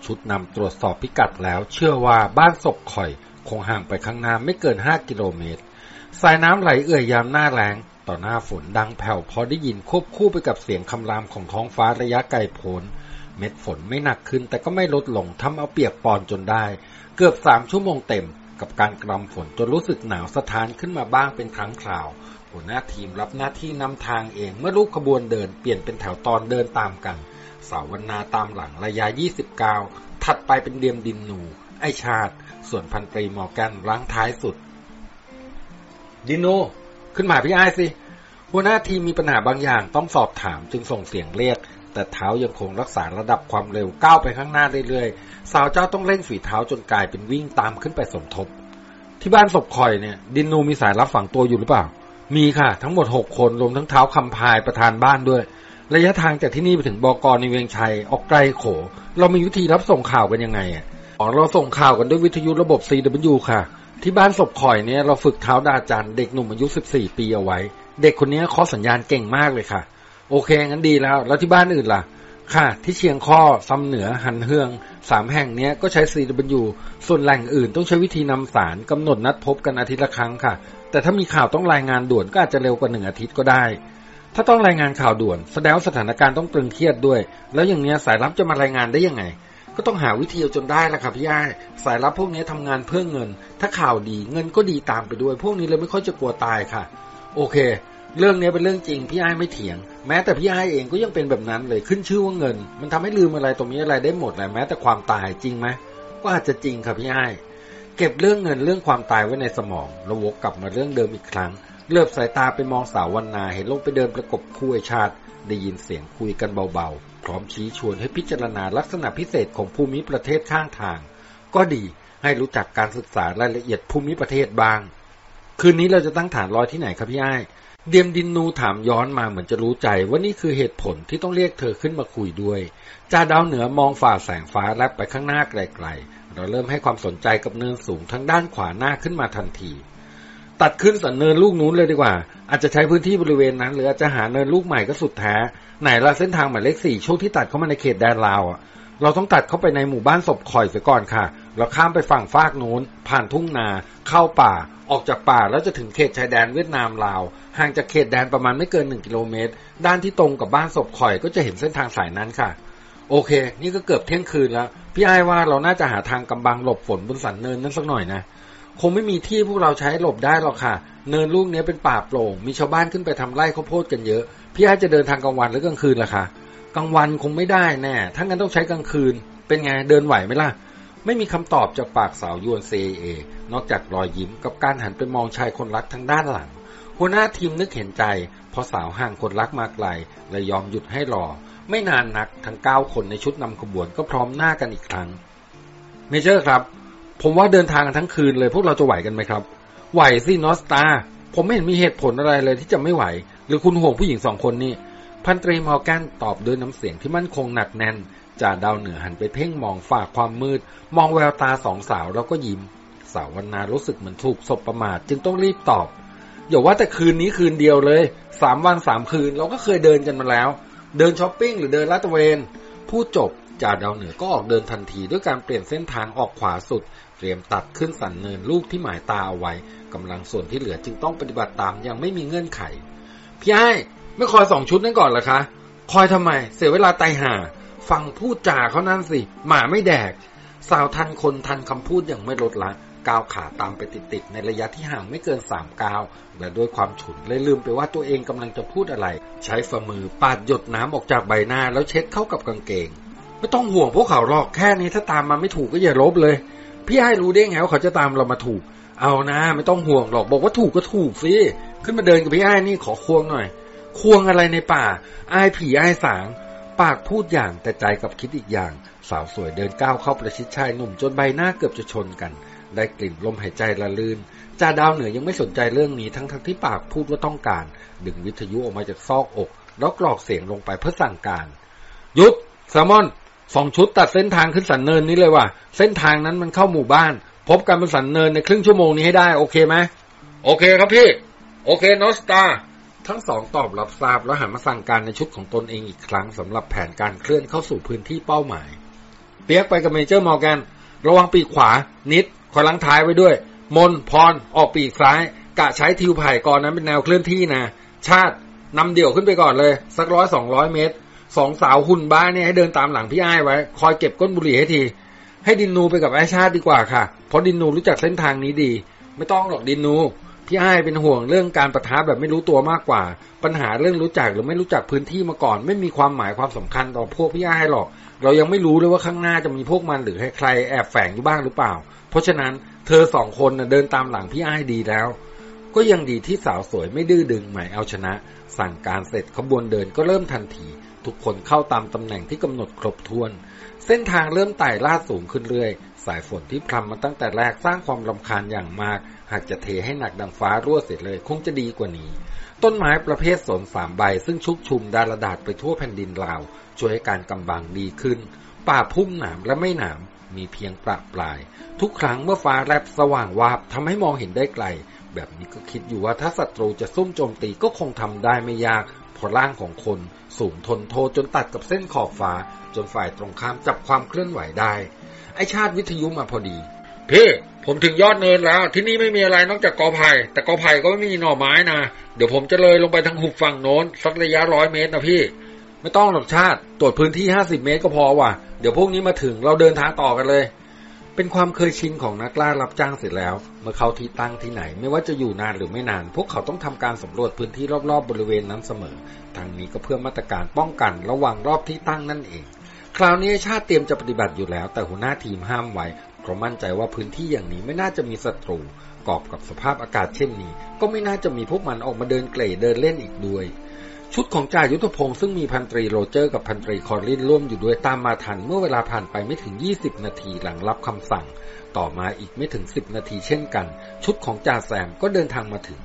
ชุดนำตรวจสอบพิกัดแล้ว เชื่อว่าบ้านศพข่อยคงห่างไปข้างหน้าไม่เกิน 5 กิโลเมตร สายน้ำไหลเอื่อยยามหน้าแรงต่อหน้าฝนดังแผ่วพอได้ยินควบคู่ไปกับเสียงคำรามของท้องฟ้าระยะไกลโพ้นเม็ดฝนไม่หนักขึ้นแต่ก็ไม่ลดลงทำเอาเปียกปอนจนได้ เกือบสามชั่วโมงเต็ม กับการกรำฝนจนรู้สึกหนาวสะท้านขึ้นมาบ้างเป็นครั้งคราว หัวหน้าทีมรับหน้าที่นำทางเองเมื่อลูกขบวนเดินเปลี่ยนเป็นแถวตอนเดินตามกัน สาวนาตามหลังระยะ 29 ถัดไปเป็นเดียมดินหนู ไอชาติ ส่วนพันตรีมอร์แกนรั้งท้ายสุด ดินโน ขึ้นมาพี่ไอ้สิหัวหน้าทีมมีปัญหาบางอย่างต้องสอบถามจึงส่งเสียงเรียก แต่เท้ายังคงรักษาระดับความเร็วก้าวไปข้างหน้าเรื่อยๆ สาวเจ้าต้องเร่งฝีเท้าจนกลายเป็นวิ่งตามขึ้นไปสมทบ ที่บ้านศพคอยเนี่ย ดินนูมีสายรับฝังตัวอยู่หรือเปล่า มีค่ะ ทั้งหมดหกคนรวมทั้งเท้าคำพายประธานบ้านด้วย ระยะทางจากที่นี่ไปถึงบกรในเวียงชัยออกไกลโข เรามีวิธีรับส่งข่าวกันยังไงอะอ๋อเราส่งข่าวกันด้วยวิทยุระบบ CW ค่ะ ที่บ้านศพคอยเนี่ยเราฝึกเท้าดาจันเด็กหนุ่มอายุ 14 ปีเอาไว้ เด็กคนนี้เคาะสัญญาณเก่งมากเลยค่ะ โอเคงั้นดีแล้ว แล้วที่บ้านอื่นล่ะ ค่ะ ที่เชียงข้อซำเหนือหันเฮืองสามแห่งเนี้ยก็ใช้ CW ส่วนแหล่งอื่นต้องใช้วิธีนำสารกำหนดนัดพบกันอาทิตย์ละครั้งค่ะ แต่ถ้ามีข่าวต้องรายงานด่วนก็อาจจะเร็วกว่าหนึ่งอาทิตย์ก็ได้ ถ้าต้องรายงานข่าวด่วนแสดงสถานการณ์ต้องตรึงเครียดด้วย แล้วอย่างเนี้ยสายลับจะมารายงานได้ยังไง ก็ต้องหาวิธีจนได้ละครับพี่อ้าสายลับพวกนี้ทำงานเพื่อเงิน ถ้าข่าวดีเงินก็ดีตามไปด้วย พวกนี้เลยไม่ค่อยจะกลัวตายค่ะ โอเค เรื่องนี้เป็นเรื่องจริงพี่ไอ้ไม่เถียง แม้แต่พี่ไอ้เองก็ยังเป็นแบบนั้นเลยขึ้นชื่อว่าเงิน มันทำให้ลืมอะไรตรงนี้อะไรได้หมดแหละแม้แต่ความตายจริงไหมก็อาจจะจริงครับพี่ไอ้เก็บเรื่องเงินเรื่องความตายไว้ในสมองแล้ววกกลับมาเรื่องเดิมอีกครั้ง เลือบสายตาไปมองสาววันนาเห็นลงไปเดินประกบคู่ไอชาติ ได้ยินเสียงคุยกันเบาๆ พร้อมชี้ชวนให้พิจารณาลักษณะพิเศษของภูมิประเทศข้างทาง ก็ดีให้รู้จักการศึกษารายละเอียดภูมิประเทศบ้าง คืนนี้เราจะตั้งฐานลอยที่ไหนครับพี่ไอ้ เดียมดินนูถามย้อนมาเหมือนจะรู้ใจว่านี่คือเหตุผลที่ต้องเรียกเธอขึ้นมาคุยด้วยจ่าดาวเหนือมองฝ่าแสงฟ้าแลบไปข้างหน้าไกลๆ เราเริ่มให้ความสนใจกับเนินสูงทั้งด้านขวาหน้าขึ้นมาทันที ตัดขึ้นสันเนินลูกนู้นเลยดีกว่า อาจจะใช้พื้นที่บริเวณนั้น หรืออาจจะหาเนินลูกใหม่ก็สุดแท้ ไหนละเส้นทางหมายเลขสี่ช่วงที่ตัดเข้ามาในเขตแดนลาวอะเราต้องตัดเข้าไปในหมู่บ้านศพคอยเสียก่อนค่ะ เราข้ามไปฝั่งฟากนู้น ผ่านทุ่งนา เข้าป่า ออกจากป่าแล้วจะถึงเขตชายแดนเวียดนามลาว ห่างจากเขตแดนประมาณไม่เกินหนึ่งกิโลเมตร ด้านที่ตรงกับบ้านศพคอยก็จะเห็นเส้นทางสายนั้นค่ะ โอเค นี่ก็เกือบเที่ยงคืนแล้ว พี่ไอ้ว่าเราน่าจะหาทางกำบังหลบฝนบนสันเนินนั้นสักหน่อยนะ คงไม่มีที่พวกเราใช้หลบได้หรอกค่ะ เนินลูกนี้เป็นป่าโปร่ง มีชาวบ้านขึ้นไปทำไร่ข้าวโพดกันเยอะ พี่ไอ้จะเดินทางกลางวันหรือกลางคืนล่ะคะ กลางวันคงไม่ได้แน่ ถ้างั้นต้องใช้กลางคืน เป็นไง เดินไหวไหมล่ะ ไม่มีคำตอบจากปากสาวยวนเซเอนอกจากรอยยิ้มกับการหันไปมองชายคนรักทางด้านหลัง หัวหน้าทีมนึกเห็นใจพอสาวห่างคนรักมาไกลเลยยอมหยุดให้รอ ไม่นานนักทั้งเก้าคนในชุดนำขบวนก็พร้อมหน้ากันอีกครั้ง Major ครับ ผมว่าเดินทางกันทั้งคืนเลยพวกเราจะไหวกันไหมครับ ไหวสินอสตา ผมไม่เห็นมีเหตุผลอะไรเลยที่จะไม่ไหว หรือคุณห่วงผู้หญิงสองคนนี่ พันตรีมอร์แกนตอบด้วยน้ำเสียงที่มั่นคงหนักแน่น จ่าดาวเหนือหันไปเพ่งมองฝ่าความมืด มองแววตาสองสาวแล้วก็ยิ้ม สาววันนารู้สึกเหมือนถูกสบประมาทจึงต้องรีบตอบอย่าว่าแต่คืนนี้คืนเดียวเลยสามวันสามคืนเราก็เคยเดินกันมาแล้ว เดินช้อปปิ้งหรือเดินลาดตระเวนพูดจบจ่าดาวเหนือก็ออกเดินทันทีด้วยการเปลี่ยนเส้นทางออกขวาสุด เตรียมตัดขึ้นสันเนินลูกที่หมายตาเอาไว้กำลังส่วนที่เหลือจึงต้องปฏิบัติตามยังไม่มีเงื่อนไขพี่ไอ้ไม่คอยสองชุดนั้นก่อนเหรอคะ คอยทำไม เสียเวลาไตาห่า ฟังพูดจาเขานั่นสิ หมาไม่แดก สาวทันคนทันคำพูดอย่างไม่ลดละก้าวขาตามไปติดๆในระยะที่ห่างไม่เกินสามก้าวและด้วยความฉุนเลยลืมไปว่าตัวเองกำลังจะพูดอะไร ใช้ฝ่ามือปาดหยดน้ำออกจากใบหน้าแล้วเช็ดเข้ากับกางเกง ไม่ต้องห่วงพวกเขาหรอกแค่นี้ถ้าตามมาไม่ถูกก็อย่าลบเลย พี่ไอ้รู้ได้ไงว่าเขาจะตามเรามาถูก เอานะ ไม่ต้องห่วงหรอกบอกว่าถูกก็ถูกสิขึ้นมาเดินกับพี่ไอ้นี่ขอควงหน่อย ควงอะไรในป่าไอ้ผีไอ้สาง ปากพูดอย่างแต่ใจกับคิดอีกอย่าง สาวสวยเดินก้าวเข้าประชิดชายหนุ่มจนใบหน้าเกือบจะชนกัน ได้กลิ่นลมหายใจละลื่นจ่าดาวเหนือยังไม่สนใจเรื่องนี้ทั้งทั้งที่ปากพูดว่าต้องการ ดึงวิทยุออกมาจากซอกอก แล้วกรอกเสียงลงไปเพื่อสั่งการยุทธ แซมมึงสองชุดตัดเส้นทางขึ้นสันเนินนี้เลยว่ะเส้นทางนั้นมันเข้าหมู่บ้าน พบกันบนสันเนินในครึ่งชั่วโมงนี้ให้ได้ โอเคไหมโอเคครับพี่ โอเคนอสตา ทั้งสองตอบรับทราบแล้วหันมาสั่งการในชุดของตนเองอีกครั้งสำหรับแผนการเคลื่อนเข้าสู่พื้นที่เป้าหมาย เปียกไปกับ Major มอร์แกน ระวังปีกขวา นิดคอยลังท้ายไว้ด้วย มนพร ออกปีกซ้าย กะใช้ทิวไผ่ก่อนนั้นเป็นแนวเคลื่อนที่นะ ชาตินำเดี่ยวขึ้นไปก่อนเลย สักร้อยสองร้อยเมตร สองสาวหุ่นบ้าเนี่ยให้เดินตามหลังพี่อ้ายไว้ คอยเก็บก้นบุหรี่ให้ที ให้ดินนูไปกับไอชาติดีกว่าค่ะ เพราะดินนูรู้จักเส้นทางนี้ดี ไม่ต้องหรอกดินนู พี่อ้ายเป็นห่วงเรื่องการประทะแบบไม่รู้ตัวมากกว่า ปัญหาเรื่องรู้จักหรือไม่รู้จักพื้นที่มาก่อน ไม่มีความหมายความสำคัญต่อพวกพี่อ้ายหรอก เรายังไม่รู้เลยว่าข้างหน้าจะมีพวกมันหรือใครแอบแฝงอยู่บ้างหรือเปล่า เพราะฉะนั้นเธอสองคนนะเดินตามหลังพี่อ้ายดีแล้ว ก็ยังดีที่สาวสวยไม่ดื้อดึงหมายเอาชนะ สั่งการเสร็จขบวนเดินก็เริ่มทันที ทุกคนเข้าตามตำแหน่งที่กำหนดครบถ้วน เส้นทางเริ่มไต่ลาดสูงขึ้นเรื่อย สายฝนที่พรำมาตั้งแต่แรกสร้างความรำคาญอย่างมาก หากจะเทให้หนักดังฟ้ารั่วเสร็จเลยคงจะดีกว่านี้ ต้นไม้ประเภทสนสามใบ ซึ่งชุกชุมดารดาษไปทั่วแผ่นดินลาว ช่วยให้การกำบังดีขึ้น ป่าพุ่มหนามและไม่หนามมีเพียงประปลาย ทุกครั้งเมื่อฟ้าแลบสว่างวาบทำให้มองเห็นได้ไกล แบบนี้ก็คิดอยู่ว่าถ้าศัตรูจะซุ่มโจมตีก็คงทำได้ไม่ยากเพราะร่างของคน สูงทนโทจนตัดกับเส้นขอบฟ้า จนฝ่ายตรงข้ามจับความเคลื่อนไหวได้ อชาติวิทยุมาพอดีพี่ผมถึงยอดเนินแล้ว ที่นี่ไม่มีอะไรนอกจากกอไผ่แต่กอไผ่ก็ไม่มีหน่อไม้นะเดี๋ยวผมจะเลยลงไปทางหุบฝั่งโน้นสักระยะร้อยเมตรนะพี่ ไม่ต้องหรอกชาติตรวจพื้นที่50เมตรก็พอว่ะ เดี๋ยวพวกนี้มาถึงเราเดินทางต่อกันเลย เป็นความเคยชินของนักล่ารับจ้างเสร็จแล้ว เมื่อเขาที่ตั้งที่ไหน ไม่ว่าจะอยู่นานหรือไม่นาน พวกเขาต้องทำการสำรวจพื้นที่รอบๆบริเวณนั้นเสมอทางนี้ก็เพื่อมาตรการป้องกันระหว่างรอบที่ตั้งนั่นเอง คราวนี้ชาติเตรียมจะปฏิบัติอยู่แล้ว แต่หัวหน้าทีมห้ามไว้เพราะมั่นใจว่าพื้นที่อย่างนี้ไม่น่าจะมีศัตรูกอบกับสภาพอากาศเช่นนี้ ก็ไม่น่าจะมีพวกมันออกมาเดินเกร่เดินเล่นอีกด้วย ชุดของจ่ายุทธพงศ์ซึ่งมีพันตรีโรเจอร์กับพันตรีคอรลินร่วมอยู่ด้วยตามมาทันเมื่อเวลาผ่านไปไม่ถึง 20 นาทีหลังรับคำสั่ง ต่อมาอีกไม่ถึง 10 นาทีเช่นกัน ชุดของจ่าแซมก็เดินทางมาถึง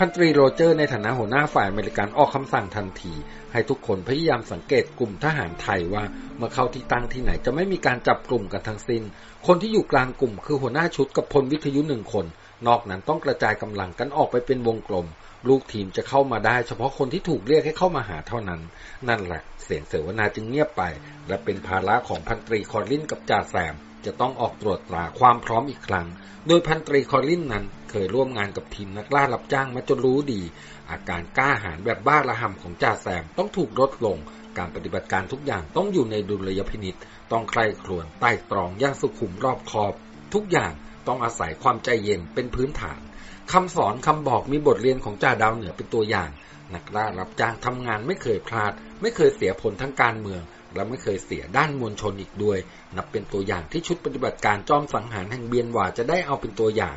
พันตรีโรเจอร์ในฐานะหัวหน้าฝ่ายอเมริกันออกคำสั่งทันที ให้ทุกคนพยายามสังเกตกลุ่มทหารไทยว่า เมื่อเข้าที่ตั้งที่ไหนจะไม่มีการจับกลุ่มกันทั้งสิ้น คนที่อยู่กลางกลุ่มคือหัวหน้าชุดกับพลวิทยุหนึ่งคน นอกนั้นต้องกระจายกำลังกันออกไปเป็นวงกลม ลูกทีมจะเข้ามาได้ เฉพาะคนที่ถูกเรียกให้เข้ามาหาเท่านั้น นั่นแหละ เสียงเสวนาจึงเงียบไป และเป็นภาระของพันตรีคอรลินกับจ่าแซมจะต้องออกตรวจตราความพร้อมอีกครั้ง โดยพันตรีคอรลินนั้น เคยร่วมงานกับทีมนักล่ารับจ้างมาจนรู้ดี อาการกล้าหาญแบบบ้าระห่ำของจ่าแซมต้องถูกลดลง การปฏิบัติการทุกอย่างต้องอยู่ในดุลยพินิษต้องใคร่ครวญใต้ตรองย่างสุขุมรอบคอบ ทุกอย่างต้องอาศัยความใจเย็นเป็นพื้นฐานคำสอนคำบอกมีบทเรียนของจ่าดาวเหนือเป็นตัวอย่าง นักล่ารับจ้างทำงานไม่เคยพลาด ไม่เคยเสียผลทั้งการเมือง และไม่เคยเสียด้านมวลชนอีกด้วย นับเป็นตัวอย่างที่ชุดปฏิบัติการจอมสังหารแห่งเบียนหวาจะได้เอาเป็นตัวอย่าง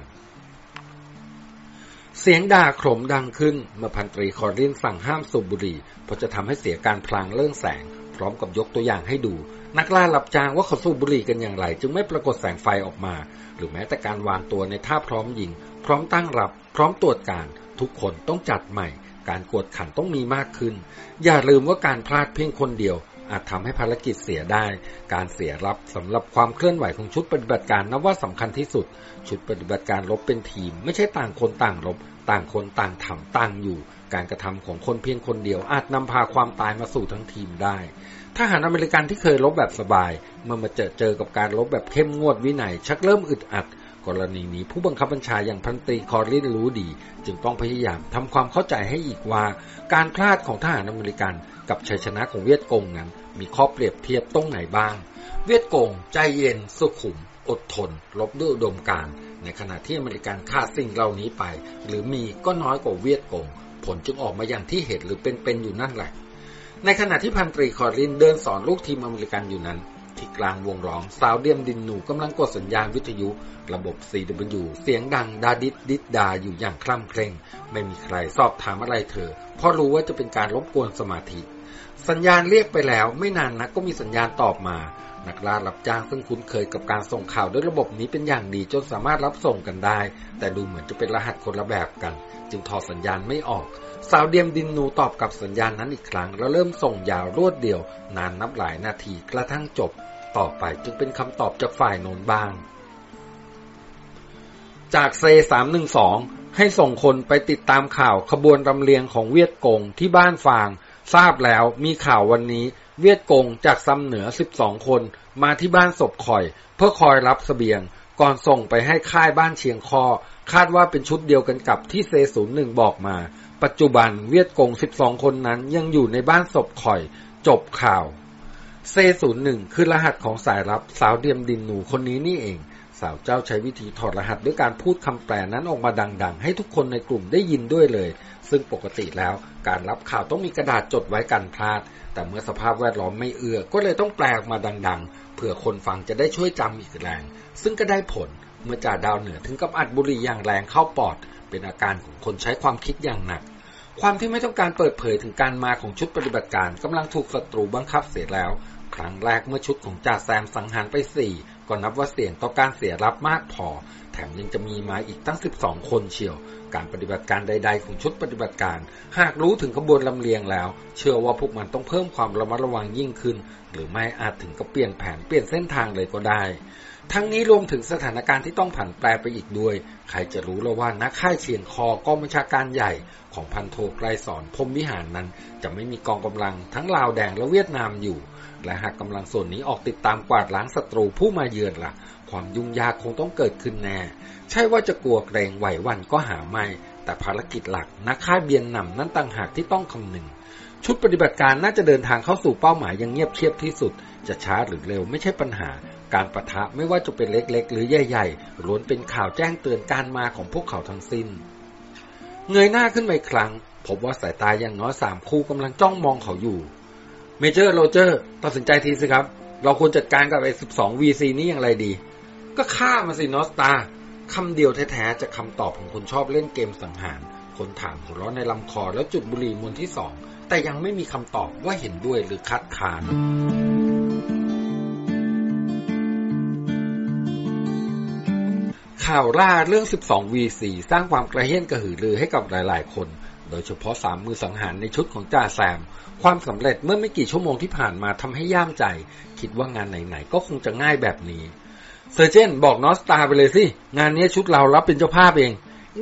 เสียงด่าโขมดังขึ้น เมื่อพันตรีคอรินสั่งห้ามสูบบุหรี่เพราะจะทำให้เสียการพลางเรื่องแสง พร้อมกับยกตัวอย่างให้ดู นักล่ารับจ้างว่าเขาสูบบุหรี่กันอย่างไร จึงไม่ปรากฏแสงไฟออกมา หรือแม้แต่การวางตัวในท่าพร้อมยิง พร้อมตั้งรับ พร้อมตรวจการ ทุกคนต้องจัดใหม่ การกวดขันต้องมีมากขึ้น อย่าลืมว่าการพลาดเพียงคนเดียวอาจทำให้ภารกิจเสียได้ การเสียรับสำหรับความเคลื่อนไหวของชุดปฏิบัติการนับว่าสำคัญที่สุด ชุดปฏิบัติการรบเป็นทีม ไม่ใช่ต่างคนต่างรบ ต่างคนต่างทำต่างอยู่ การกระทำของคนเพียงคนเดียว อาจนำพาความตายมาสู่ทั้งทีมได้ทหารอเมริกันที่เคยรบแบบสบาย เมื่อมาเจอเจอกับการรบแบบเข้มงวดวินัย ชักเริ่มอึดอัด กรณีนี้ผู้บังคับบัญชาอย่างพันตรีคอรินรู้ดี จึงต้องพยายามทำความเข้าใจให้อีกว่า การพลาดของทหารอเมริกันกับชัยชนะของเวียดกงนั้น มีข้อเปรียบเทียบตรงไหนบ้าง เวียดกงใจเย็นสุขุม อดทนลบด้วยอุดมการ ในขณะที่อเมริกันขาดสิ่งเหล่านี้ไป หรือมีก็น้อยกว่าเวียดกง ผลจึงออกมาอย่างที่เห็นหรือเป็นๆอยู่นั่นแหละ ในขณะที่พันตรีคอรินเดินสอนลูกทีมอเมริกันอยู่นั้น ที่กลางวงร้องสาวเดียมดินหนูกำลังกดสัญญาณวิทยุ ระบบ CW เสียงดังดาดิดดิดดาอยู่อย่างคล่ำเคร่ง ไม่มีใครสอบถามอะไรเธอ เพราะรู้ว่าจะเป็นการรบกวนสมาธิสัญญาณเรียกไปแล้ว ไม่นานนักก็มีสัญญาณตอบมา นักล่ารับจ้างซึ่งคุ้นเคยกับการส่งข่าวด้วยระบบนี้เป็นอย่างดีจนสามารถรับส่งกันได้ แต่ดูเหมือนจะเป็นรหัสคนละแบบกัน จึงถอดสัญญาณไม่ออก สาวเดียมดินนูตอบกับสัญญาณนั้นอีกครั้ง แล้วเริ่มส่งยาวรวดเดียว นานนับหลายนาทีกระทั่งจบ ต่อไปจึงเป็นคำตอบจากฝ่ายโนนบ้าง จากเซสามหนึ่งสองให้ส่งคนไปติดตามข่าวขบวนรำเลียงของเวียดกงที่บ้านฟาง ทราบแล้วมีข่าววันนี้ เวียดกงจากซ้ำเหนือ 12 คนมาที่บ้านศพคอย เพื่อคอยรับสเสบียง ก่อนส่งไปให้ค่ายบ้านเชียงคอ คาดว่าเป็นชุดเดียวกันกับที่เซศูนย์หนึ่งบอกมา ปัจจุบันเวียดกง 12 คนนั้นยังอยู่ในบ้านศพคอย จบข่าวเซศูนย์หนึ่งคือรหัสของสายรับสาวเดียมดินหนูคนนี้นี่เอง สาวเจ้าใช้วิธีถอดรหัสด้วยการพูดคำแปลนั้นออกมาดัง ๆ ให้ทุกคนในกลุ่มได้ยินด้วยเลย ซึ่งปกติแล้วการรับข่าวต้องมีกระดาษจดไว้กันพลาด แต่เมื่อสภาพแวดล้อมไม่เอื้อก็เลยต้องแปลออกมาดัง ๆ เพื่อคนฟังจะได้ช่วยจำอีกแรง ซึ่งก็ได้ผลเมื่อจ่าดาวเหนือถึงกับอัดบุหรี่อย่างแรงเข้าปอด เป็นอาการของคนใช้ความคิดอย่างหนัก ความที่ไม่ต้องการเปิดเผยถึงการมาของชุดปฏิบัติการกำลังถูกศัตรูบังคับเสียแล้ว ครั้งแรกเมื่อชุดของจ่าแซมสังหารไปสี่ก็นับว่าเสี่ยงต่อการเสียรับมากพอ มยังจะมีมาอีกตั้ง 12 คนเชียว การปฏิบัติการใด ๆ ของชุดปฏิบัติการ หากรู้ถึงขบวนลำเลียงแล้ว เชื่อว่าพวกมันต้องเพิ่มความระมัดระวังยิ่งขึ้น หรือไม่อาจถึงกับเปลี่ยนแผนเปลี่ยนเส้นทางเลยก็ได้ ทั้งนี้รวมถึงสถานการณ์ที่ต้องผันแปรไปอีกด้วย ใครจะรู้แล้วว่านักค่ายเชียงคอกองบัญชาการใหญ่ของพันโทไกรสอนพรมวิหารนั้น จะไม่มีกองกำลังทั้งลาวแดงและเวียดนามอยู่ และหากกำลังส่วนนี้ออกติดตามกวาดล้างศัตรูผู้มาเยือนละ่ะ ความยุ่งยากคงต้องเกิดขึ้นแน่ ใช่ว่าจะกลัวเกรงไหววันก็หาไม่ แต่ภารกิจหลักนักค่าเบียนนำนั้นต่างหากที่ต้องคำนึง ชุดปฏิบัติการน่าจะเดินทางเข้าสู่เป้าหมายอย่างเงียบเชียบที่สุด จะช้าหรือเร็วไม่ใช่ปัญหา การประทะไม่ว่าจะเป็นเล็กๆ หรือใหญ่ๆล้วนเป็นข่าวแจ้งเตือนการมาของพวกเขาทั้งสิ้น เงยหน้าขึ้นมาอีกครั้งพบว่าสายตาอย่างน้อยสามคู่กำลังจ้องมองเขาอยู่ เมเจอร์โรเจอร์ตัดสินใจทีสิครับ เราควรจัดการกับไอ้สิบสองวีซีนี้อย่างไรดี ก็ฆ่ามาสินอสตาคำเดียวแท้ๆจะคำตอบของคนชอบเล่นเกมสังหาร คนถามหัวเราะในลำคอแล้วจุดบุหรี่มวนที่สอง แต่ยังไม่มีคำตอบว่าเห็นด้วยหรือคัดค้านข่าวล่าเรื่อง 12 V4 สร้างความกระเฮี้ยนกระหือรือให้กับหลายๆ คน โดยเฉพาะสามมือสังหารในชุดของจ่าแซม ความสำเร็จเมื่อไม่กี่ชั่วโมงที่ผ่านมาทำให้ย่ามใจ คิดว่างานไหน ๆ ก็คงจะง่ายแบบนี้ เซอร์เจนบอกนอสตาไปเลยสิ งานนี้ชุดเรารับเป็นเจ้าภาพเอง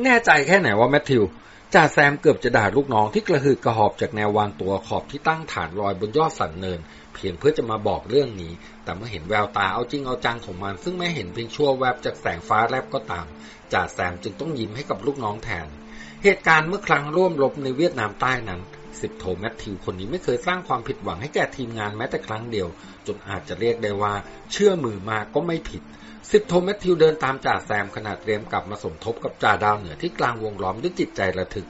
แน่ใจแค่ไหนว่าแมทธิวจ่าแซมเกือบจะด่าลูกน้องที่กระหืดกระหอบจากแนววางตัวขอบที่ตั้งฐานลอยบนยอดสันเนิน เพียงเพื่อจะมาบอกเรื่องนี้ แต่เมื่อเห็นแววตาเอาจริงเอาจังของมัน ซึ่งไม่เห็นเพียงชั่วแวบจากแสงฟ้าแลบก็ตามจ่าแซมจึงต้องยิ้มให้กับลูกน้องแทน เหตุการณ์เมื่อครั้งร่วมรบในเวียดนามใต้นั้นสิบโทแมทธิวคนนี้ไม่เคยสร้างความผิดหวังให้แก่ทีมงานแม้แต่ครั้งเดียว จนอาจจะเรียกได้ว่า เชื่อมือมาก็ไม่ผิด สิบโทแมทธิวเดินตามจ่าแซมขนาดเตรียมกลับมาสมทบกับจ่าดาวเหนือที่กลางวงล้อมด้วยจิตใจระทึก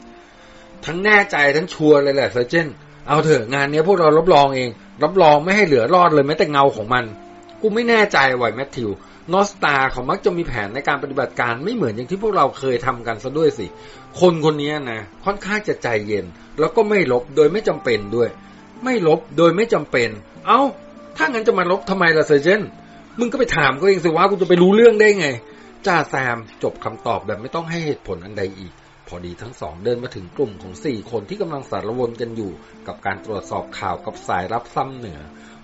ทั้งแน่ใจทั้งชัวร์เลยแหละเซอร์เจนเอาเถอะงานนี้พวกเรารับรองเอง รับรองไม่ให้เหลือรอดเลยแม้แต่เงาของมัน กูไม่แน่ใจว่ะแมทธิวนอสตาเขามักจะมีแผนในการปฏิบัติการไม่เหมือนอย่างที่พวกเราเคยทำกันซะด้วยสิ คนคนนี้นะค่อนข้างจะใจเย็น แล้วก็ไม่ลบโดยไม่จำเป็นด้วย ไม่ลบโดยไม่จำเป็น เอา้า ถ้างั้นจะมาลบทำไมล่ะเซอร์เจน มึงก็ไปถามก็เองสิว่ากูจะไปรู้เรื่องได้ไง จ่าแซมจบคำตอบแบบไม่ต้องให้เหตุผลอันใดอีก พอดีทั้งสองเดินมาถึงกลุ่มของสี่คนที่กำลังสาละวนกันอยู่ กับการตรวจสอบข่าวกับสายรับซ้ำเหนือ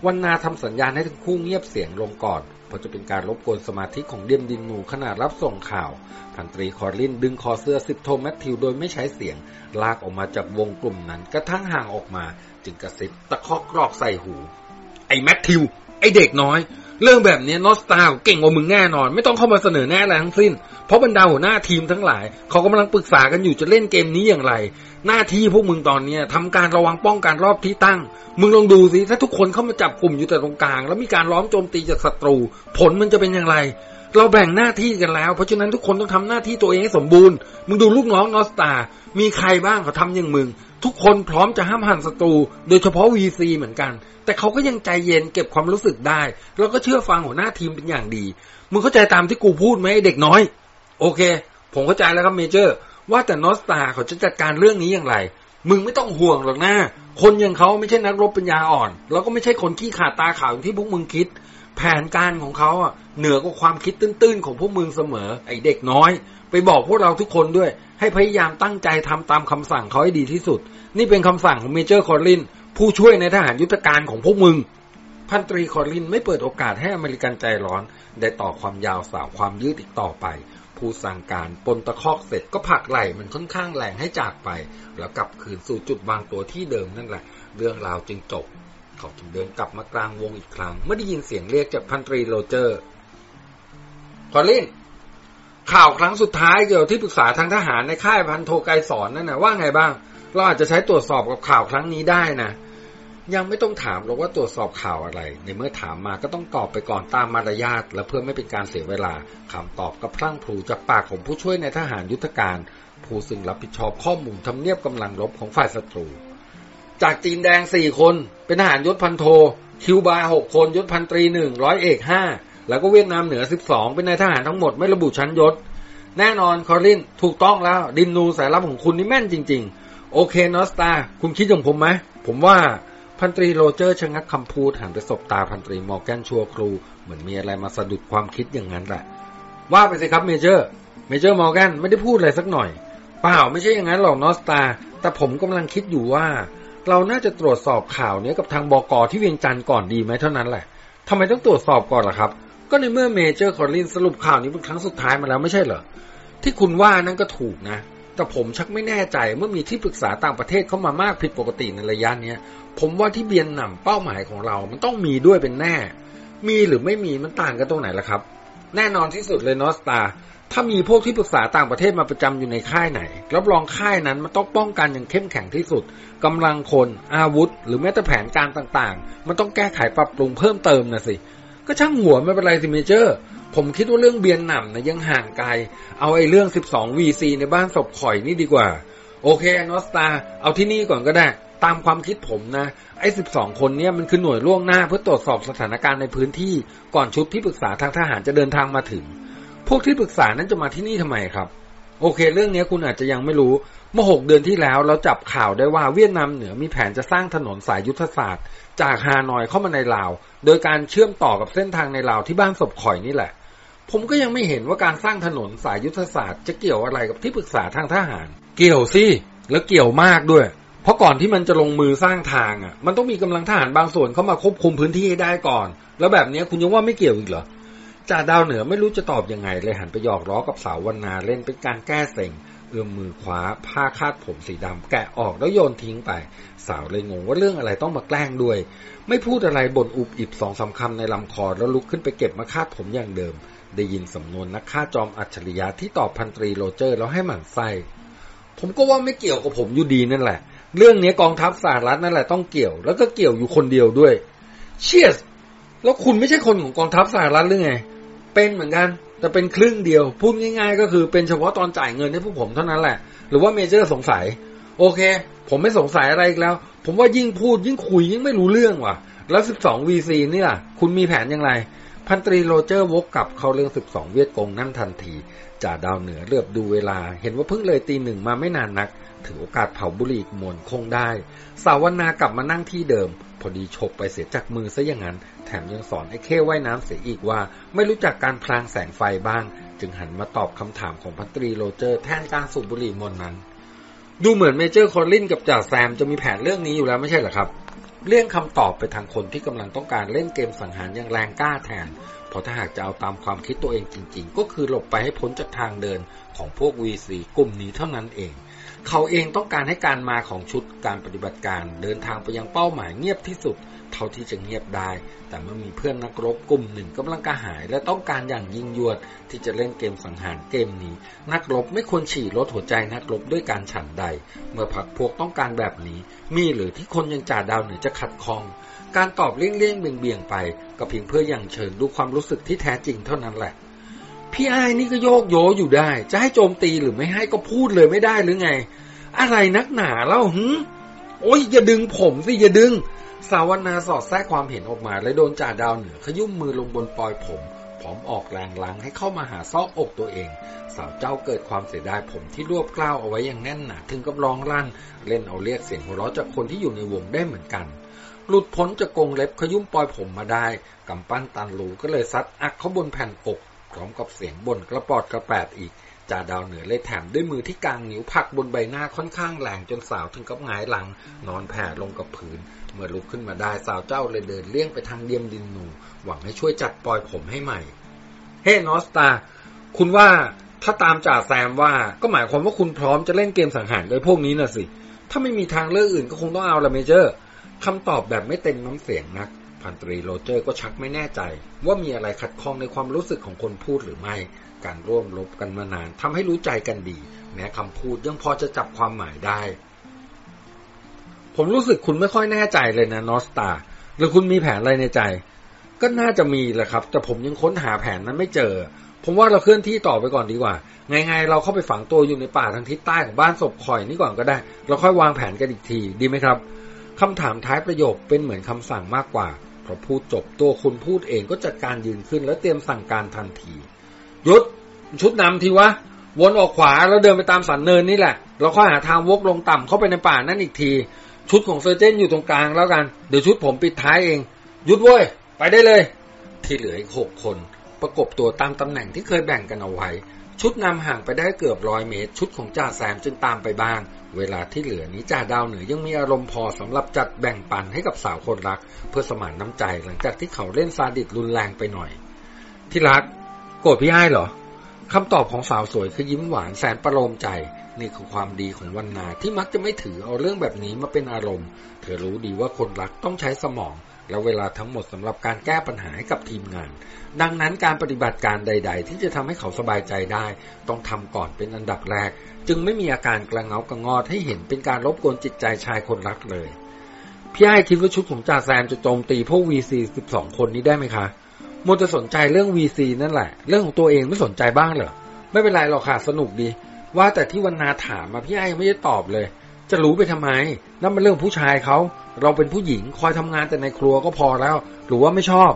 วันนาทำสัญญาณให้ทั้งคู่เงียบเสียงลงก่อนเพราะจะเป็นการรบกวนสมาธิของเดียมดินหนูขนาดรับส่งข่าว พันตรีคอร์ลินดึงคอเสื้อสิบโทแมทธิวโดยไม่ใช้เสียง ลากออกมาจากวงกลุ่มนั้นกระทั่งห่างออกมา จึงกระซิบตะคอกกรอกใส่หู ไอ้แมทธิว ไอ้เด็กน้อย เรื่องแบบนี้นอสตาเก่งกว่ามึงแน่นอน ไม่ต้องเข้ามาเสนอแนะอะไรทั้งสิ้น เพราะบรรดาหัวหน้าทีมทั้งหลาย เขากำลังปรึกษากันอยู่จะเล่นเกมนี้อย่างไร หน้าที่พวกมึงตอนนี้ทำการระวังป้องกันรอบที่ตั้ง มึงลองดูสิถ้าทุกคนเข้ามาจับกลุ่มอยู่แต่ตรงกลาง แล้วมีการล้อมโจมตีจากศัตรู ผลมันจะเป็นอย่างไร เราแบ่งหน้าที่กันแล้ว เพราะฉะนั้นทุกคนต้องทำหน้าที่ตัวเองให้สมบูรณ์มึงดูลูกน้องนอสตามีใครบ้างเขาทำอย่างมึงทุกคนพร้อมจะห้ามหันศัตรู โดยเฉพาะ VC เหมือนกัน แต่เขาก็ยังใจเย็นเก็บความรู้สึกได้ แล้วก็เชื่อฟังหัวหน้าทีมเป็นอย่างดี มึงเข้าใจตามที่กูพูดไหมเด็กน้อย โอเค ผมเข้าใจแล้วครับ Major ว่าแต่นอสตาเขาจะจัดการเรื่องนี้อย่างไร มึงไม่ต้องห่วงหรอกนะคนอย่างเขาไม่ใช่นักรบปัญญาอ่อน แล้วก็ไม่ใช่คนขี้ขลาดตาขาวอย่างที่พวกมึงคิด แผนการของเขาอะเหนือกว่าความคิดตื้นๆของพวกมึงเสมอ ไอ้เด็กน้อย ไปบอกพวกเราทุกคนด้วย ให้พยายามตั้งใจทำตามคำสั่งเขาให้ดีที่สุด นี่เป็นคำสั่งของ Major คอร์ลิน ผู้ช่วยนายทหารยุทธการของพวกมึง พันตรีคอรินไม่เปิดโอกาสให้อเมริกันใจร้อน ได้ต่อความยาวสาวความยืดอีกต่อไป พูดสั่งการปนตะคอกเสร็จก็ผลักไหล่มันค่อนข้างแรงให้จากไป แล้วกลับคืนสู่จุดวางตัวที่เดิมนั่นแหละ เรื่องราวจึงจบ เขาจึงเดินกลับมากลางวงอีกครั้งเมื่อได้ยินเสียงเรียกจากพันตรีโรเจอร์คอร์ลินข่าวครั้งสุดท้ายเกี่ยวที่ปรึกษาทางทหารในค่ายพันโทไกสอนนั่นนะว่าไงบ้าง เราอาจจะใช้ตรวจสอบกับข่าวครั้งนี้ได้นะ ยังไม่ต้องถามหรอกว่าตรวจสอบข่าวอะไร ในเมื่อถามมาก็ต้องตอบไปก่อนตามมารยาทและเพื่อไม่เป็นการเสียเวลาคำตอบก็พลั่งพลูจากปากของผู้ช่วยในทหารยุทธการ ผู้ซึ่งรับผิดชอบข้อมูลทำเนียบกำลังรบของฝ่ายศัตรู จากจีนแดงสี่คน เป็นทหารยศพันโท คิวบาหกคนยศพันตรีหนึ่งร้อยเอกห้าแล้วก็เวียดนามเหนือสิบสองเป็นนายทหารทั้งหมดไม่ระบุชั้นยศ แน่นอนคอรินถูกต้องแล้วดินนูสายลับของคุณนี่แม่นจริง ๆ โอเคนอสตาคุณคิดอย่างผมไหมผมว่า พันตรีโรเจอร์ชะงักคำพูดหันไปสบตาพันตรีมอร์แกนชั่วครู่ เหมือนมีอะไรมาสะดุดความคิดอย่างนั้นแหละ ว่าไปสิครับ Major Major มอร์แกนไม่ได้พูดอะไรสักหน่อย เปล่าไม่ใช่อย่างนั้นหรอกนอสตา แต่ผมกำลังคิดอยู่ว่า เราน่าจะตรวจสอบข่าวนี้กับทางบอกอที่เวียงจันทน์ก่อนดีไหมเท่านั้นแหละทำไมต้องตรวจสอบก่อนล่ะครับ ก็ในเมื่อ Major คอรลินสรุปข่าวนี้เป็นครั้งสุดท้ายมาแล้วไม่ใช่เหรอที่คุณว่านั่นก็ถูกนะ แต่ผมชักไม่แน่ใจเมื่อมีที่ปรึกษาต่างประเทศเข้ามามากผิดปกติในระยะเนี้ยผมว่าที่เบียนหนำเป้าหมายของเรา มันต้องมีด้วยเป็นแน่ มีหรือไม่มีมันต่างกันตรงไหนล่ะครับ แน่นอนที่สุดเลยนอสตาถ้ามีพวกที่ปรึกษาต่างประเทศมาประจำอยู่ในค่ายไหนรับรองค่ายนั้นมันต้องป้องกันอย่างเข้มแข็งที่สุดกำลังคนอาวุธ หรือแม้แต่แผนการต่างๆ มันต้องแก้ไขปรับปรุงเพิ่มเติมนะสิก็ช่างหัวไม่เป็นไรสิเมเจอร์ ผมคิดว่าเรื่องเบียนหนำนะยังห่างไกล เอาไอ้เรื่อง 12 VC ในบ้านศพข่อยนี่ดีกว่า โอเคนอสตา เอาที่นี่ก่อนก็ได้ ตามความคิดผมนะ ไอ้ 12 คนเนี้ยมันคือหน่วยล่วงหน้าเพื่อตรวจสอบสถานการณ์ในพื้นที่ ก่อนชุดที่ปรึกษาทางทหารจะเดินทางมาถึง พวกที่ปรึกษานั้นจะมาที่นี่ทำไมครับ โอเค เรื่องนี้คุณอาจจะยังไม่รู้ เมื่อหกเดือนที่แล้วเราจับข่าวได้ว่าเวียดนามเหนือมีแผนจะสร้างถนนสายยุทธศาสตร์ จากฮานอยเข้ามาในลาว โดยการเชื่อมต่อกับเส้นทางในลาวที่บ้านศพข่อยนี่แหละ ผมก็ยังไม่เห็นว่าการสร้างถนนสายยุทธศาสตร์ จะเกี่ยวอะไรกับที่ปรึกษาทางทหาร เกี่ยวสิแล้วเกี่ยวมากด้วย เพราะก่อนที่มันจะลงมือสร้างทางอะ มันต้องมีกำลังทหารบางส่วนเข้ามาควบคุมพื้นที่ให้ได้ก่อน แล้วแบบนี้คุณยังว่าไม่เกี่ยวอีกเหรอจ่าดาวเหนือไม่รู้จะตอบยังไงเลยหันไปหยอกล้อกับสาววันนาเล่นเป็นการแก้เซ็ง อื้อมมือคว้าผ้าคาดผมสีดำแกะออกแล้วโยนทิ้งไป สาวเลยงงว่าเรื่องอะไรต้องมาแกล้งด้วย ไม่พูดอะไรบ่นอุบอิบสองสามคำในลำคอแล้วลุกขึ้นไปเก็บผ้าคาดผมอย่างเดิม ได้ยินสำนวนนักฆ่าจอมอัจฉริยะที่ตอบพันตรีโรเจอร์แล้วให้หมั่นไส้ผมก็ว่าไม่เกี่ยวกับผมอยู่ดีนั่นแหละ เรื่องนี้กองทัพสหรัฐนั่นแหละต้องเกี่ยว แล้วก็เกี่ยวอยู่คนเดียวด้วย เชียสแล้วคุณไม่ใช่คนของกองทัพสหรัฐหรือไง เป็นเหมือนกัน แต่เป็นครึ่งเดียว พูดง่าย ๆ ก็คือเป็นเฉพาะตอนจ่ายเงินให้พวกผมเท่านั้นแหละ หรือว่า Major สงสัย โอเค ผมไม่สงสัยอะไรอีกแล้ว ผมว่ายิ่งพูดยิ่งคุยยิ่งไม่รู้เรื่องว่ะ แล้ว 12 VC นี่ล่ะ คุณมีแผนอย่างไรพันตรีโรเจอร์วกกลับเข้าเรื่อง 12 เวียดกงนั่นทันทีจ่าดาวเหนือเลือบดูเวลา เห็นว่าเพิ่งเลยตีหนึ่งมาไม่นานนัก ถือโอกาสเผาบุหรี่มวนคงได้ สาวนากลับมานั่งที่เดิม พอดีฉกไปเสียจากมือซะอย่างนั้น แถมยังสอนไอ้เข้ว่ายน้ำเสียอีกว่า ไม่รู้จักการพลางแสงไฟบ้าง จึงหันมาตอบคำถามของพันตรีโรเจอร์แทนการสูบบุหรี่มวนนั้น ดูเหมือน Major คอลลินกับจ่าแซมจะมีแผนเรื่องนี้อยู่แล้วไม่ใช่เหรอครับ เลี่ยงคำตอบไปทางคนที่กำลังต้องการเล่นเกมสังหารอย่างแรงกล้าแทนเพราะถ้าหากจะเอาตามความคิดตัวเองจริง ๆ ก็คือหลบไปให้พ้นจากทางเดินของพวก VC กลุ่มนี้เท่านั้นเองเขาเองต้องการให้การมาของชุดการปฏิบัติการเดินทางไปยังเป้าหมายเงียบที่สุด เท่าที่จะเงียบได้ แต่เมื่อมีเพื่อนนักรบกลุ่มหนึ่งกำลังกระหาย และต้องการอย่างยิ่งยวดที่จะเล่นเกมสังหารเกมนี้ นักรบไม่ควรฉี่ลดหัวใจนักรบด้วยการฉันใด เมื่อพักพวกต้องการแบบนี้ มีหรือที่คนยังจ่าดาวเหนือจะขัดคอง การตอบเลี่ยงเลี่ยงเบี่ยงเบี่ยงไปก็เพียงเพื่ออย่างเชิญดูความรู้สึกที่แท้จริงเท่านั้นแหละ พี่ไอ้นี่ก็โยกโยอยู่ได้ จะให้โจมตีหรือไม่ให้ก็พูดเลยไม่ได้หรือไง อะไรนักหนาเล่าหึโอ้ยอย่าดึงผมสิอย่าดึง สาวนาสอดแทรกความเห็นออกมาและโดนจ่าดาวเหนือขยุ่มมือลงบนปลอยผม พร้อมออกแรงลังให้เข้ามาหาซอกอกตัวเอง สาวเจ้าเกิดความเสียดายผมที่รวบกล้าวเอาไว้อย่างแน่นหนาถึงกับร้องลั่น เล่นเอาเรียกเสียงหัวเราะจากคนที่อยู่ในวงได้เหมือนกัน หลุดพ้นจากกรงเล็บขยุ่มปลอยผมมาได้กำปั้นตันหลูก็เลยซัดอักเขาบนแผ่นอกพร้อมกับเสียงบ่นกระปอดกระแปดอีกจ่าดาวเหนือเลยแถมด้วยมือที่กลางนิ้วผักบนใบหน้าค่อนข้างแรงจนสาวถึงกับหงายหลัง นอนแผ่ลงกับพื้น เมื่อลุกขึ้นมาได้สาวเจ้าเลยเดินเลี่ยงไปทางเดียมดินหนู หวังให้ช่วยจัดปอยผมให้ใหม่ เฮ้ นอสตา คุณว่าถ้าตามจ่าแซมว่าก็หมายความว่าคุณพร้อมจะเล่นเกมสังหารโดยพวกนี้น่ะสิ ถ้าไม่มีทางเลือกอื่นก็คงต้องเอาละ Major คำตอบแบบไม่เต็มน้ำเสียงนัก พันตรีโรเจอร์ก็ชักไม่แน่ใจ ว่ามีอะไรขัดข้องในความรู้สึกของคนพูดหรือไม่ การร่วมรบกันมานานทำให้รู้ใจกันดี แม้คำพูดยังพอจะจับความหมายได้ ผมรู้สึกคุณไม่ค่อยแน่ใจเลยนะนอสตาหรือคุณมีแผนอะไรในใจ ก็น่าจะมีแหละครับ แต่ผมยังค้นหาแผนนั้นไม่เจอ ผมว่าเราเคลื่อนที่ต่อไปก่อนดีกว่า ไงๆเราเข้าไปฝังตัวอยู่ในป่าทางทิศใต้ของบ้านศพคอยนี่ก่อนก็ได้ เราค่อยวางแผนกันอีกที ดีไหมครับคำถามท้ายประโยคเป็นเหมือนคำสั่งมากกว่าพอพูดจบตัวคุณพูดเองก็จัดการยืนขึ้นแล้วเตรียมสั่งการทันทีหยุดชุดนำทีวะวนออกขวาแล้วเดินไปตามสันเนินนี่แหละ เราค่อยหาทางวกลงต่ำเข้าไปในป่านั่นอีกที ชุดของเซอร์เจนอยู่ตรงกลางแล้วกัน เดี๋ยวชุดผมปิดท้ายเองหยุดเว้ย ไปได้เลย ที่เหลืออีกหกคน ประกบตัวตามตำแหน่งที่เคยแบ่งกันเอาไว้ ชุดนำห่างไปได้เกือบร้อยเมตร ชุดของจ่าแซมจึงตามไปบ้าง เวลาที่เหลือนี้จ่าดาวเหนือยังมีอารมณ์พอสำหรับจัดแบ่งปันให้กับสาวคนรัก เพื่อสมานน้ำใจหลังจากที่เขาเล่นซาดิสรุนแรงไปหน่อย ที่รัก โกรธพี่ไอ้เหรอคำตอบของสาวสวยคือยิ้มหวานแสนประโลมใจ นี่คือความดีของวันนาที่มักจะไม่ถือเอาเรื่องแบบนี้มาเป็นอารมณ์ เธอรู้ดีว่าคนรักต้องใช้สมอง และเวลาทั้งหมดสำหรับการแก้ปัญหาให้กับทีมงาน ดังนั้นการปฏิบัติการใด ๆ ที่จะทำให้เขาสบายใจได้ ต้องทำก่อนเป็นอันดับแรก จึงไม่มีอาการกระเงากระงอดให้เห็นเป็นการรบกวนจิตใจชายคนรักเลยพี่ไอ้คิดว่าชุดของจ่าแซมจะโจมตีพวก VC 12 คนนี้ได้ไหมคะมัวจะสนใจเรื่อง VC นั่นแหละ เรื่องของตัวเองไม่สนใจบ้างเหรอ ไม่เป็นไรหรอกค่ะ สนุกดี ว่าแต่ที่วันนาถามมาพี่ไอ้ยังไม่ได้ตอบเลย จะรู้ไปทำไมนั่นมันเรื่องผู้ชายเขาเราเป็นผู้หญิงคอยทำงานแต่ในครัวก็พอแล้ว หรือว่าไม่ชอบ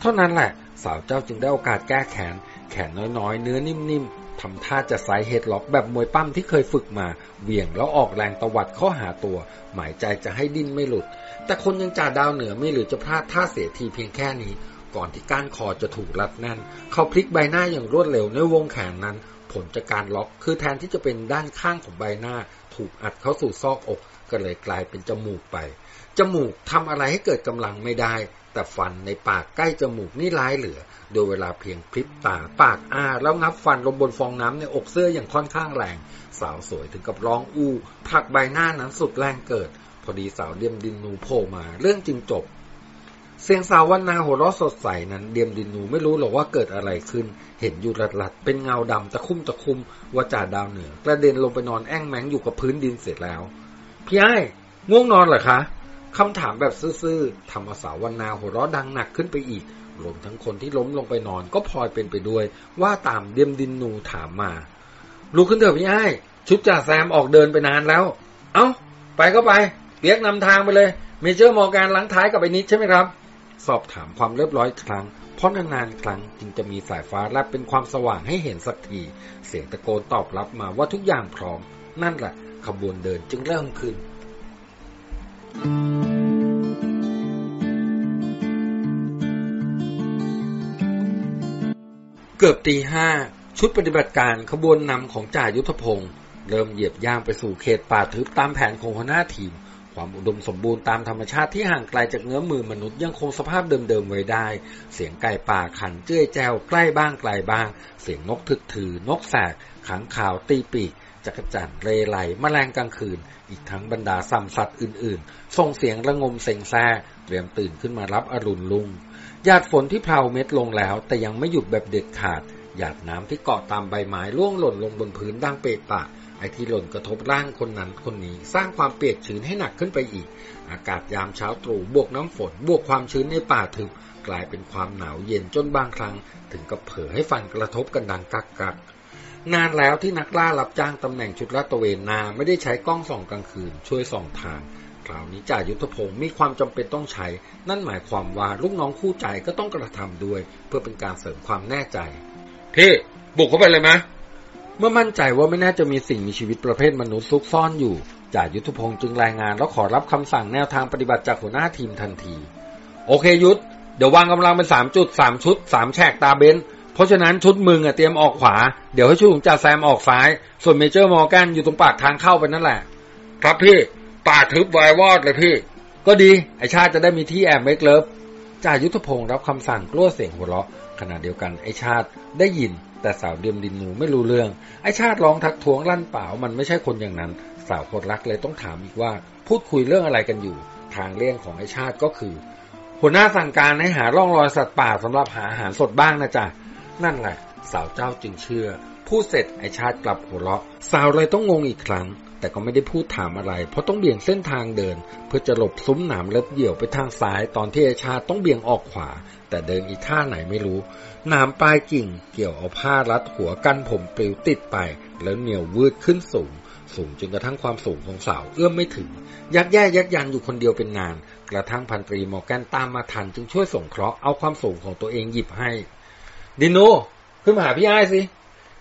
เท่านั้นแหละ สาวเจ้าจึงได้โอกาสแก้แขน แขนน้อยๆ เนื้อนิ่มๆทำท่าจะสายเฮดล็อกแบบมวยปั้มที่เคยฝึกมาเบี่ยงแล้วออกแรงตวัดข้าหาตัว หมายใจจะให้ดิ้นไม่หลุด แต่คนยังจ่าดาวเหนือไม่หรือจะพลาดท่าเสียทีเพียงแค่นี้ก่อนที่ก้านคอจะถูกรัดแน่น เขาพลิกใบหน้าอย่างรวดเร็วในวงแขนนั้น ผลจากการล็อก คือแทนที่จะเป็นด้านข้างของใบหน้า ถูกอัดเข้าสู่ซอกอก ก็เลยกลายเป็นจมูกไป จมูกทำอะไรให้เกิดกำลังไม่ได้ แต่ฟันในปากใกล้จมูกนี่ร้ายเหลือ โดยเวลาเพียงพริบตาปากอ้าแล้วงับฟันลงบนฟองน้ำในอกเสื้ออย่างค่อนข้างแรง สาวสวยถึงกับร้องอู้ผักใบหน้านั้นสุดแรงเกิด พอดีสาวเดียมดินนูโผล่มา เรื่องจึงจบ เสียงสาววันนาหัวเราะสดใสนั้นเดียมดินนูไม่รู้หรอกว่าเกิดอะไรขึ้น เห็นอยู่หลัดๆ เป็นเงาดำตะคุ่มตะคุ่มว่าจ่าดาวเหนือกระเด็นลงไปนอนแอ่งแมงอยู่กับพื้นดินเสร็จแล้ว พี่ไอ้ง่วงนอนเหรอคะคำถามแบบซื่อๆทำเอาสาววันนาหัวเราะดังหนักขึ้นไปอีกรวมทั้งคนที่ล้มลงไปนอนก็พลอยเป็นไปด้วย ว่าตามเดียมดินนูถามมาลุกขึ้นเถอะพี่ไอ้ชุดจ่าแซมออกเดินไปนานแล้ว เอา้า ไปก็ไปเปียกนำทางไปเลยเมเจอร์มอการล้างท้ายกับไอ้นิดใช่ไหมครับ สอบถามความเรียบร้อยครั้ง เพราะนานๆครั้งจึงจะมีสายฟ้าแลบเป็นความสว่างให้เห็นสักที เสียงตะโกนตอบรับมาว่าทุกอย่างพร้อม นั่นแหละขบวนเดินจึงเริ่มขึ้นเกือบตีห้าชุดปฏิบัติการขบวนนำของจ่ายุทธพงศ์เริ่มเหยียบย่างไปสู่เขตป่าทึบตามแผนของหัวหน้าทีม ความอุดมสมบูรณ์ตามธรรมชาติที่ห่างไกลจากเงื้อมือมนุษย์ยังคงสภาพเดิมๆไว้ได้ เสียงไก่ป่าขันเจ้ยแจวใกล้บ้างไกลบ้าง เสียงนกทึกถือนกแสกขังข่าวตีปีกจักรจั่นเรไหลแมลงกลางคืน อีกทั้งบรรดาสัมสัตว์อื่นๆ ส่งเสียงระงมเซ็งแซ่เตรียมตื่นขึ้นมารับอรุณลุงหยาดฝนที่เพลาเม็ดลงแล้ว แต่ยังไม่หยุดแบบเด็ดขาดหยาดน้ำที่เกาะตามใบไม้ร่วงหล่นลงบนพื้นดังเปะปะ ไอ้ที่หล่นกระทบร่างคนนั้นคนนี้ สร้างความเปียกชื้นให้หนักขึ้นไปอีก อากาศยามเช้าตรู่บวกน้ำฝน บวกความชื้นในป่าถึกกลายเป็นความหนาวเย็นจนบางครั้ง ถึงกับเผลอให้ฟันกระทบกันดังกักกักนานแล้วที่นักล่ารับจ้างตำแหน่งชุดลาดตระเวนนาไม่ได้ใช้กล้องส่องกลางคืน ช่วยส่องทางคราวนี้จ่ายุทธพงศ์มีความจำเป็นต้องใช้ นั่นหมายความว่าลูกน้องคู่ใจก็ต้องกระทำด้วย เพื่อเป็นการเสริมความแน่ใจพี่บุกเข้าไปเลยไหม เมื่อมั่นใจว่าไม่น่าจะมีสิ่งมีชีวิตประเภทมนุษย์ซุกซ่อนอยู่จ่ายุทธพงศ์จึงรายงานแล้วขอรับคำสั่งแนวทางปฏิบัติจากหัวหน้าทีมทันที โอเคยุทธเดี๋ยววางกำลังเป็นสามจุดสามชุดสามแฉกตาเบนเพราะฉะนั้นชุดมึงอะเตรียมออกขวา เดี๋ยวให้ชุดของจ่าแซมออกซ้าย ส่วน Major มอร์แกนอยู่ตรงปากทางเข้าไปนั่นแหละ ครับพี่ป่าทึบวายวอดเลยพี่ ก็ดีไอชาติจะได้มีที่แอบ make love จ่ายุทธพงศ์รับคำสั่งกลั้วเสียงหัวเราะขณะเดียวกันไอชาติได้ยิน แต่สาวเดียมดินหนูไม่รู้เรื่อง ไอชาติร้องทักท้วงลั่นเปล่ามันไม่ใช่คนอย่างนั้น สาวคนรักเลยต้องถามอีกว่า พูดคุยเรื่องอะไรกันอยู่ ทางเลี่ยงของไอชาติก็คือ หัวหน้าสั่งการให้หาร่องรอยสัตว์ป่าสำหรับหาอาหารสดบ้างนะจ๊ะนั่นแหละ สาวเจ้าจึงเชื่อ พูดเสร็จไอชาติกลับหัวเราะ สาวเลยต้องงงอีกครั้ง แต่ก็ไม่ได้พูดถามอะไร เพราะต้องเบี่ยงเส้นทางเดิน เพื่อจะหลบซุ้มหนามเล็บเดี่ยวไปทางซ้าย ตอนที่ไอชาติต้องเบี่ยงออกขวา แต่เดินอีท่าไหนไม่รู้ หนามปลายกิ่งเกี่ยวเอาผ้ารัดหัวกันผมปลิวติดไป แล้วเหนียววืดขึ้นสูง สูงจนกระทั่งความสูงของสาวเอื้อมไม่ถึง ยักแย่ยักยันอยู่คนเดียวเป็นนาน กระทั่งพันตรีมอแกนตามมาทันจึงช่วยส่งเคราะห์เอาความสูงของตัวเองหยิบให้ ดิโนขึ้นมาหาพี่ไอ้สิ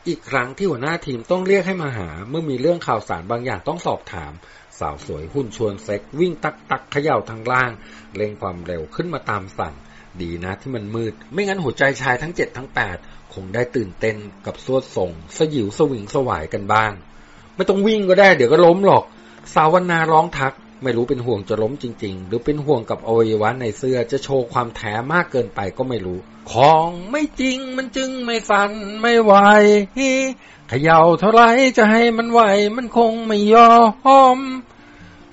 อีกครั้งที่หัวหน้าทีมต้องเรียกให้มาหา เมื่อมีเรื่องข่าวสารบางอย่างต้องสอบถาม สาวสวยหุ่นชวนเซ็กวิ่งตักตักเขย่าทางล่างเร่งความเร็วขึ้นมาตามสั่ง ดีนะที่มันมืด ไม่งั้นหัวใจชายทั้งเจ็ดทั้งแปดคงได้ตื่นเต้นกับสวดส่ง สยิวสวิงสวายกันบ้าง ไม่ต้องวิ่งก็ได้เดี๋ยวก็ล้มหรอก สาวนาร้องทัก ไม่รู้เป็นห่วงจะล้มจริง ๆ หรือเป็นห่วงกับอวัยวะในเสื้อจะโชว์ความแท้มากเกินไปก็ไม่รู้ ของไม่จริงมันจึงไม่สั่นไม่ไหวเขย่าเท่าไรจะให้มันไหวมันคงไม่ยอม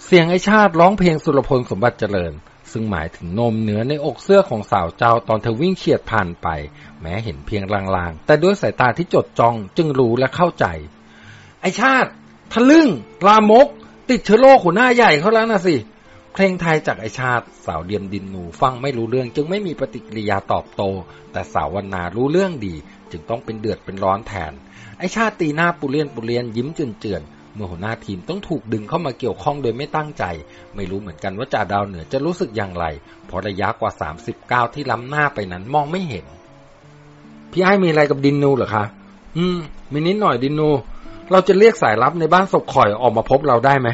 เสียงไอชาติร้องเพลงสุรพลสมบัติเจริญ ซึ่งหมายถึงนมเนื้อในอกเสื้อของสาวเจ้าตอนเธอวิ่งเฉียดผ่านไป แม้เห็นเพียงลางๆ แต่ด้วยสายตาที่จดจ้องจึงรู้และเข้าใจ ไอชาติ ทะลึ่ง ลามก ติดเชื้อโรคหัวหน้าใหญ่เขาแล้วนะสิ เพลงไทยจากไอชาติสาวเดียมดินหนูฟังไม่รู้เรื่องจึงไม่มีปฏิกิริยาตอบโต แต่สาววนารู้เรื่องดี จึงต้องเป็นเดือดเป็นร้อนแทนไอชาติตีหน้าปุเรียนปุเรียนยิ้มเจือน เมื่อหัวหน้าทีมต้องถูกดึงเข้ามาเกี่ยวข้องโดยไม่ตั้งใจ ไม่รู้เหมือนกันว่าจ่าดาวเหนือจะรู้สึกอย่างไร เพราะระยะกว่าสามสิบก้าวที่ล้ำหน้าไปนั้นมองไม่เห็น พี่ไอ้มีอะไรกับดินนูเหรอคะ อืม มีนิดหน่อยดินนู เราจะเรียกสายลับในบ้านศพข่อยออกมาพบเราได้ไหม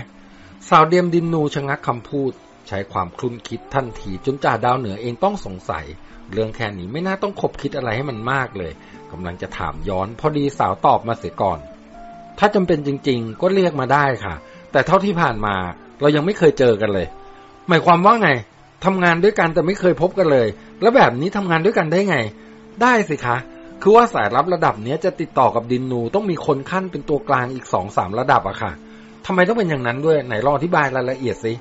สาวเดียมดินนูชะงักคำพูด ใช้ความคลุ่นคิดทันทีจนจ่าดาวเหนือเองต้องสงสัย เรื่องแค่นี้ไม่น่าต้องคบคิดอะไรให้มันมากเลยกำลังจะถามย้อน พอดีสาวตอบมาเสียก่อน ถ้าจำเป็นจริง ๆ ก็เรียกมาได้ค่ะ แต่เท่าที่ผ่านมาเรายังไม่เคยเจอกันเลย หมายความว่าไงทำงานด้วยกันแต่ไม่เคยพบกันเลย แล้วแบบนี้ทำงานด้วยกันได้ไง ได้สิคะ คือว่าสายรับระดับเนี้ยจะติดต่อกับดินนูต้องมีคนขั้นเป็นตัวกลางอีกสองสามระดับอะค่ะทำไมต้องเป็นอย่างนั้นด้วยไหนลองอธิบายรายละเอียดสิ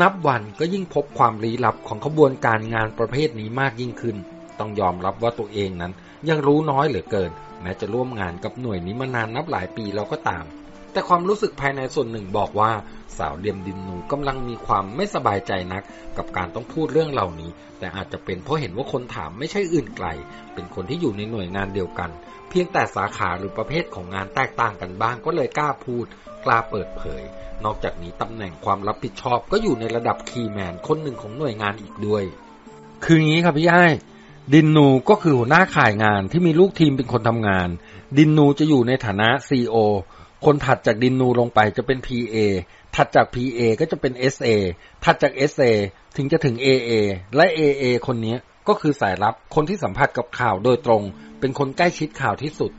นับวันก็ยิ่งพบความลี้ลับของขบวนการงานประเภทนี้มากยิ่งขึ้น ต้องยอมรับว่าตัวเองนั้น ยังรู้น้อยเหลือเกิน แม้จะร่วมงานกับหน่วยนี้มานานนับหลายปีแล้วก็ตาม แต่ความรู้สึกภายในส่วนหนึ่งบอกว่าสาวเดียมดินนูกำลังมีความไม่สบายใจนัก กับการต้องพูดเรื่องเหล่านี้ แต่อาจจะเป็นเพราะเห็นว่าคนถามไม่ใช่อื่นไกล เป็นคนที่อยู่ในหน่วยงานเดียวกัน เพียงแต่สาขาหรือประเภทของงานแตกต่างกันบ้างก็เลยกล้าพูด กล้าเปิดเผย นอกจากนี้ตำแหน่งความรับผิดชอบก็อยู่ในระดับคีย์แมนคนหนึ่งของหน่วยงานอีกด้วย คืองี้ครับพี่ไอ้ ดินนูก็คือหัวหน้าข่ายงานที่มีลูกทีมเป็นคนทำงาน ดินนูจะอยู่ในฐานะ CO คนถัดจากดินนูลงไปจะเป็น PA ถัดจาก PA ก็จะเป็น SA ถัดจาก SA ถึงจะถึง AA และ AA คนนี้ก็คือสายลับคนที่สัมผัสกับข่าวโดยตรง เป็นคนใกล้ชิดข่าวที่สุด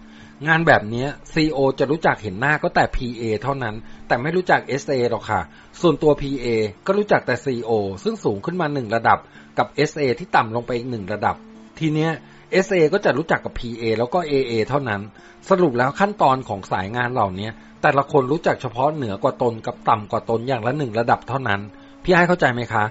งานแบบนี้ CO จะรู้จักเห็นหน้าก็แต่ PA เท่านั้น แต่ไม่รู้จัก SA หรอกค่ะ ส่วนตัว PA ก็รู้จักแต่ CO ซึ่งสูงขึ้นมาหนึ่งระดับ กับ SA ที่ต่ำลงไปอีกหนึ่งระดับ ทีเนี้ย SA ก็จะรู้จักกับ PA แล้วก็ AA เท่านั้น สรุปแล้วขั้นตอนของสายงานเหล่านี้แต่ละคนรู้จักเฉพาะเหนือกว่าตนกับต่ำกว่าตนอย่างละหนึ่งระดับเท่านั้น พี่ไอ้เข้าใจไหมคะ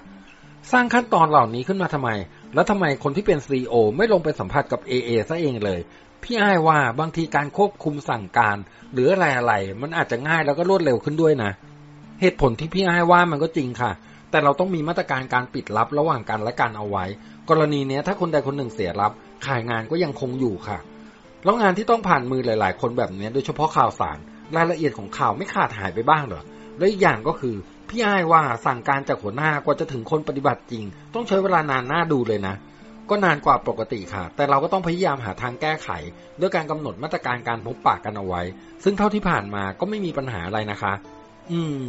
สร้างขั้นตอนเหล่านี้ขึ้นมาทำไม แล้วทำไมคนที่เป็น CEO ไม่ลงไปสัมผัสกับ AA ซะเองเลย พี่ไอ้ว่าบางทีการควบคุมสั่งการ หรืออะไรอะไรมันอาจจะง่ายแล้วก็รวดเร็วขึ้นด้วยนะ เหตุผลที่พี่ไอ้ว่ามันก็จริงค่ะ แต่เราต้องมีมาตรการการปิดลับระหว่างกันและการเอาไว้ กรณีนี้ถ้าคนใดคนหนึ่งเสียรับ ขายงานก็ยังคงอยู่ค่ะแล้วงานที่ต้องผ่านมือหลาย ๆ คนแบบนี้โดยเฉพาะข่าวสาร รายละเอียดของข่าวไม่ขาดหายไปบ้างเหรอแล้วอีกอย่างก็คือพี่อ้ายว่าสั่งการจากหัวหน้ากว่าจะถึงคนปฏิบัติจริง ต้องใช้เวลานานน่าดูเลยนะ ก็นานกว่าปกติค่ะ แต่เราก็ต้องพยายามหาทางแก้ไข ด้วยการกำหนดมาตรการการพบปากกันเอาไว้ ซึ่งเท่าที่ผ่านมาก็ไม่มีปัญหาอะไรนะคะ อืม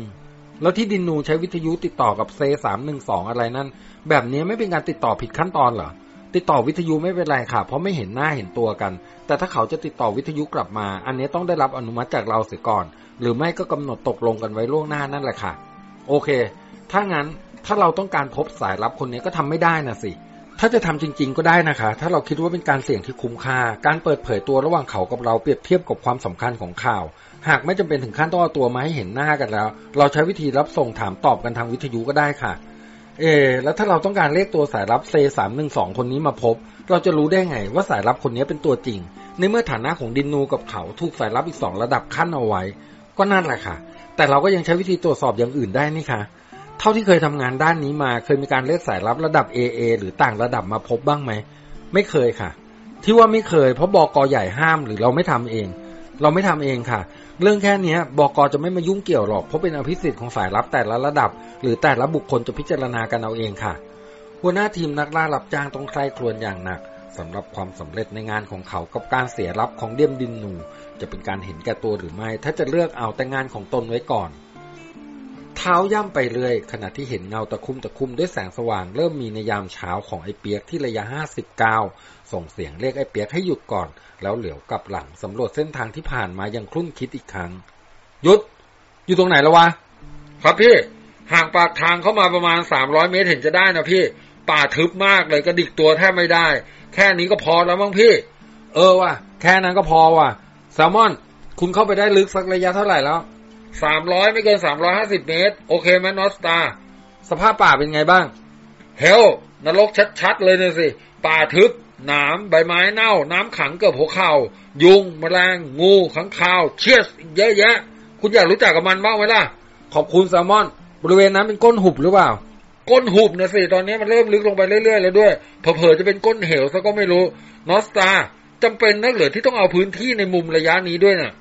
แล้วที่ดินนูใช้วิทยุติดต่อกับเซสามหนึ่งสองอะไรนั่น แบบนี้ไม่เป็นการติดต่อผิดขั้นตอนเหรอ ติดต่อวิทยุไม่เป็นไรค่ะ เพราะไม่เห็นหน้าเห็นตัวกัน แต่ถ้าเขาจะติดต่อวิทยุกลับมา อันนี้ต้องได้รับอนุมัติจากเราเสียก่อน หรือไม่ก็กำหนดตกลงกันไว้ล่วงหน้านั่นแหละค่ะ โอเค ถ้างั้นถ้าเราต้องการพบสายลับคนนี้ก็ทำไม่ได้นะสิ ถ้าจะทำจริง ๆ ก็ได้นะคะ ถ้าเราคิดว่าเป็นการเสี่ยงที่คุ้มค่า การเปิดเผยตัวระหว่างเขากับเราเปรียบเทียบกับความสำคัญของข่าว หากไม่จำเป็นถึงขั้นต้องเอาตัวมาให้เห็นหน้ากันแล้ว เราใช้วิธีรับส่งถามตอบกันทางวิทยุก็ได้ค่ะ เอ แล้วถ้าเราต้องการเรียกตัวสายลับเซสามหนึ่งสองคนนี้มาพบ เราจะรู้ได้ไงว่าสายลับคนนี้เป็นตัวจริง ในเมื่อฐานะของดินนูกับเขาถูกสายลับอีกสองระดับขั้นเอาไว้ ก็นั่นแหละค่ะ แต่เราก็ยังใช้วิธีตรวจสอบอย่างอื่นได้นี่ค่ะ เท่าที่เคยทำงานด้านนี้มาเคยมีการเรียกสายลับระดับ AA หรือต่างระดับมาพบบ้างไหมไม่เคยค่ะ ที่ว่าไม่เคย เพราะบอกอใหญ่ห้ามหรือเราไม่ทำเองเราไม่ทำเองค่ะ เรื่องแค่นี้บอกจะไม่มายุ่งเกี่ยวหรอกเพราะเป็นอภิสิทธิ์ของสายรับแต่ละระดับ หรือแต่ละบุคคลจะพิจารณากันเอาเองค่ะ หัวหน้าทีมนักล่ารับจ้างต้องใคร่ครวญอย่างหนักสำหรับความสำเร็จในงานของเขากับการเสียรับของเดียมดินนู จะเป็นการเห็นแก่ตัวหรือไม่ ถ้าจะเลือกเอาแต่งานของตนไว้ก่อน เท้าย่ำไปเรื่อย ขณะที่เห็นเงาตะคุ่มตะคุ่มด้วยแสงสว่างเริ่มมีในยามเช้าของไอ้เปียกที่ระยะห้าสิบเก้าส่งเสียงเรียกไอ้เปียกให้หยุดก่อน แล้วเหลียวกลับหลังสำรวจเส้นทางที่ผ่านมายังคลุ่นคิดอีกครั้งหยุด อยู่ตรงไหนแล้ววะ ครับพี่ ห่างปากทางเข้ามาประมาณสามร้อยเมตรเห็นจะได้นะพี่ ป่าทึบมากเลยกระดิกตัวแทบไม่ได้ แค่นี้ก็พอแล้วมั้งพี่ เออว่ะ แค่นั้นก็พอว่ะแซลมอน คุณเข้าไปได้ลึกสักระยะเท่าไหร่แล้ว สามร้อยไม่เกินสามร้อยห้าสิบเมตร โอเคไหมนอสตา สภาพป่าเป็นไงบ้าง เฮลนรกชัดๆเลยเนี่ยสิ ป่าทึบ หนามใบไม้เน่า น้ำขังเกือบหัวเข่า ยุงแมลง งูขังคาว เชียสอีกเยอะแยะ คุณอยากรู้จักกับมันบ้างไหมล่ะ ขอบคุณแซลมอน บริเวณนั้นเป็นก้นหุบหรือเปล่า ก้นหุบนะสิ ตอนนี้มันเริ่มลึกลงไปเรื่อยๆแล้วด้วย เผลอๆจะเป็นก้นเหวซะก็ไม่รู้ นอสตาจำเป็นนักเหลือที่ต้องเอาพื้นที่ในมุมระยะนี้ด้วยน่ะ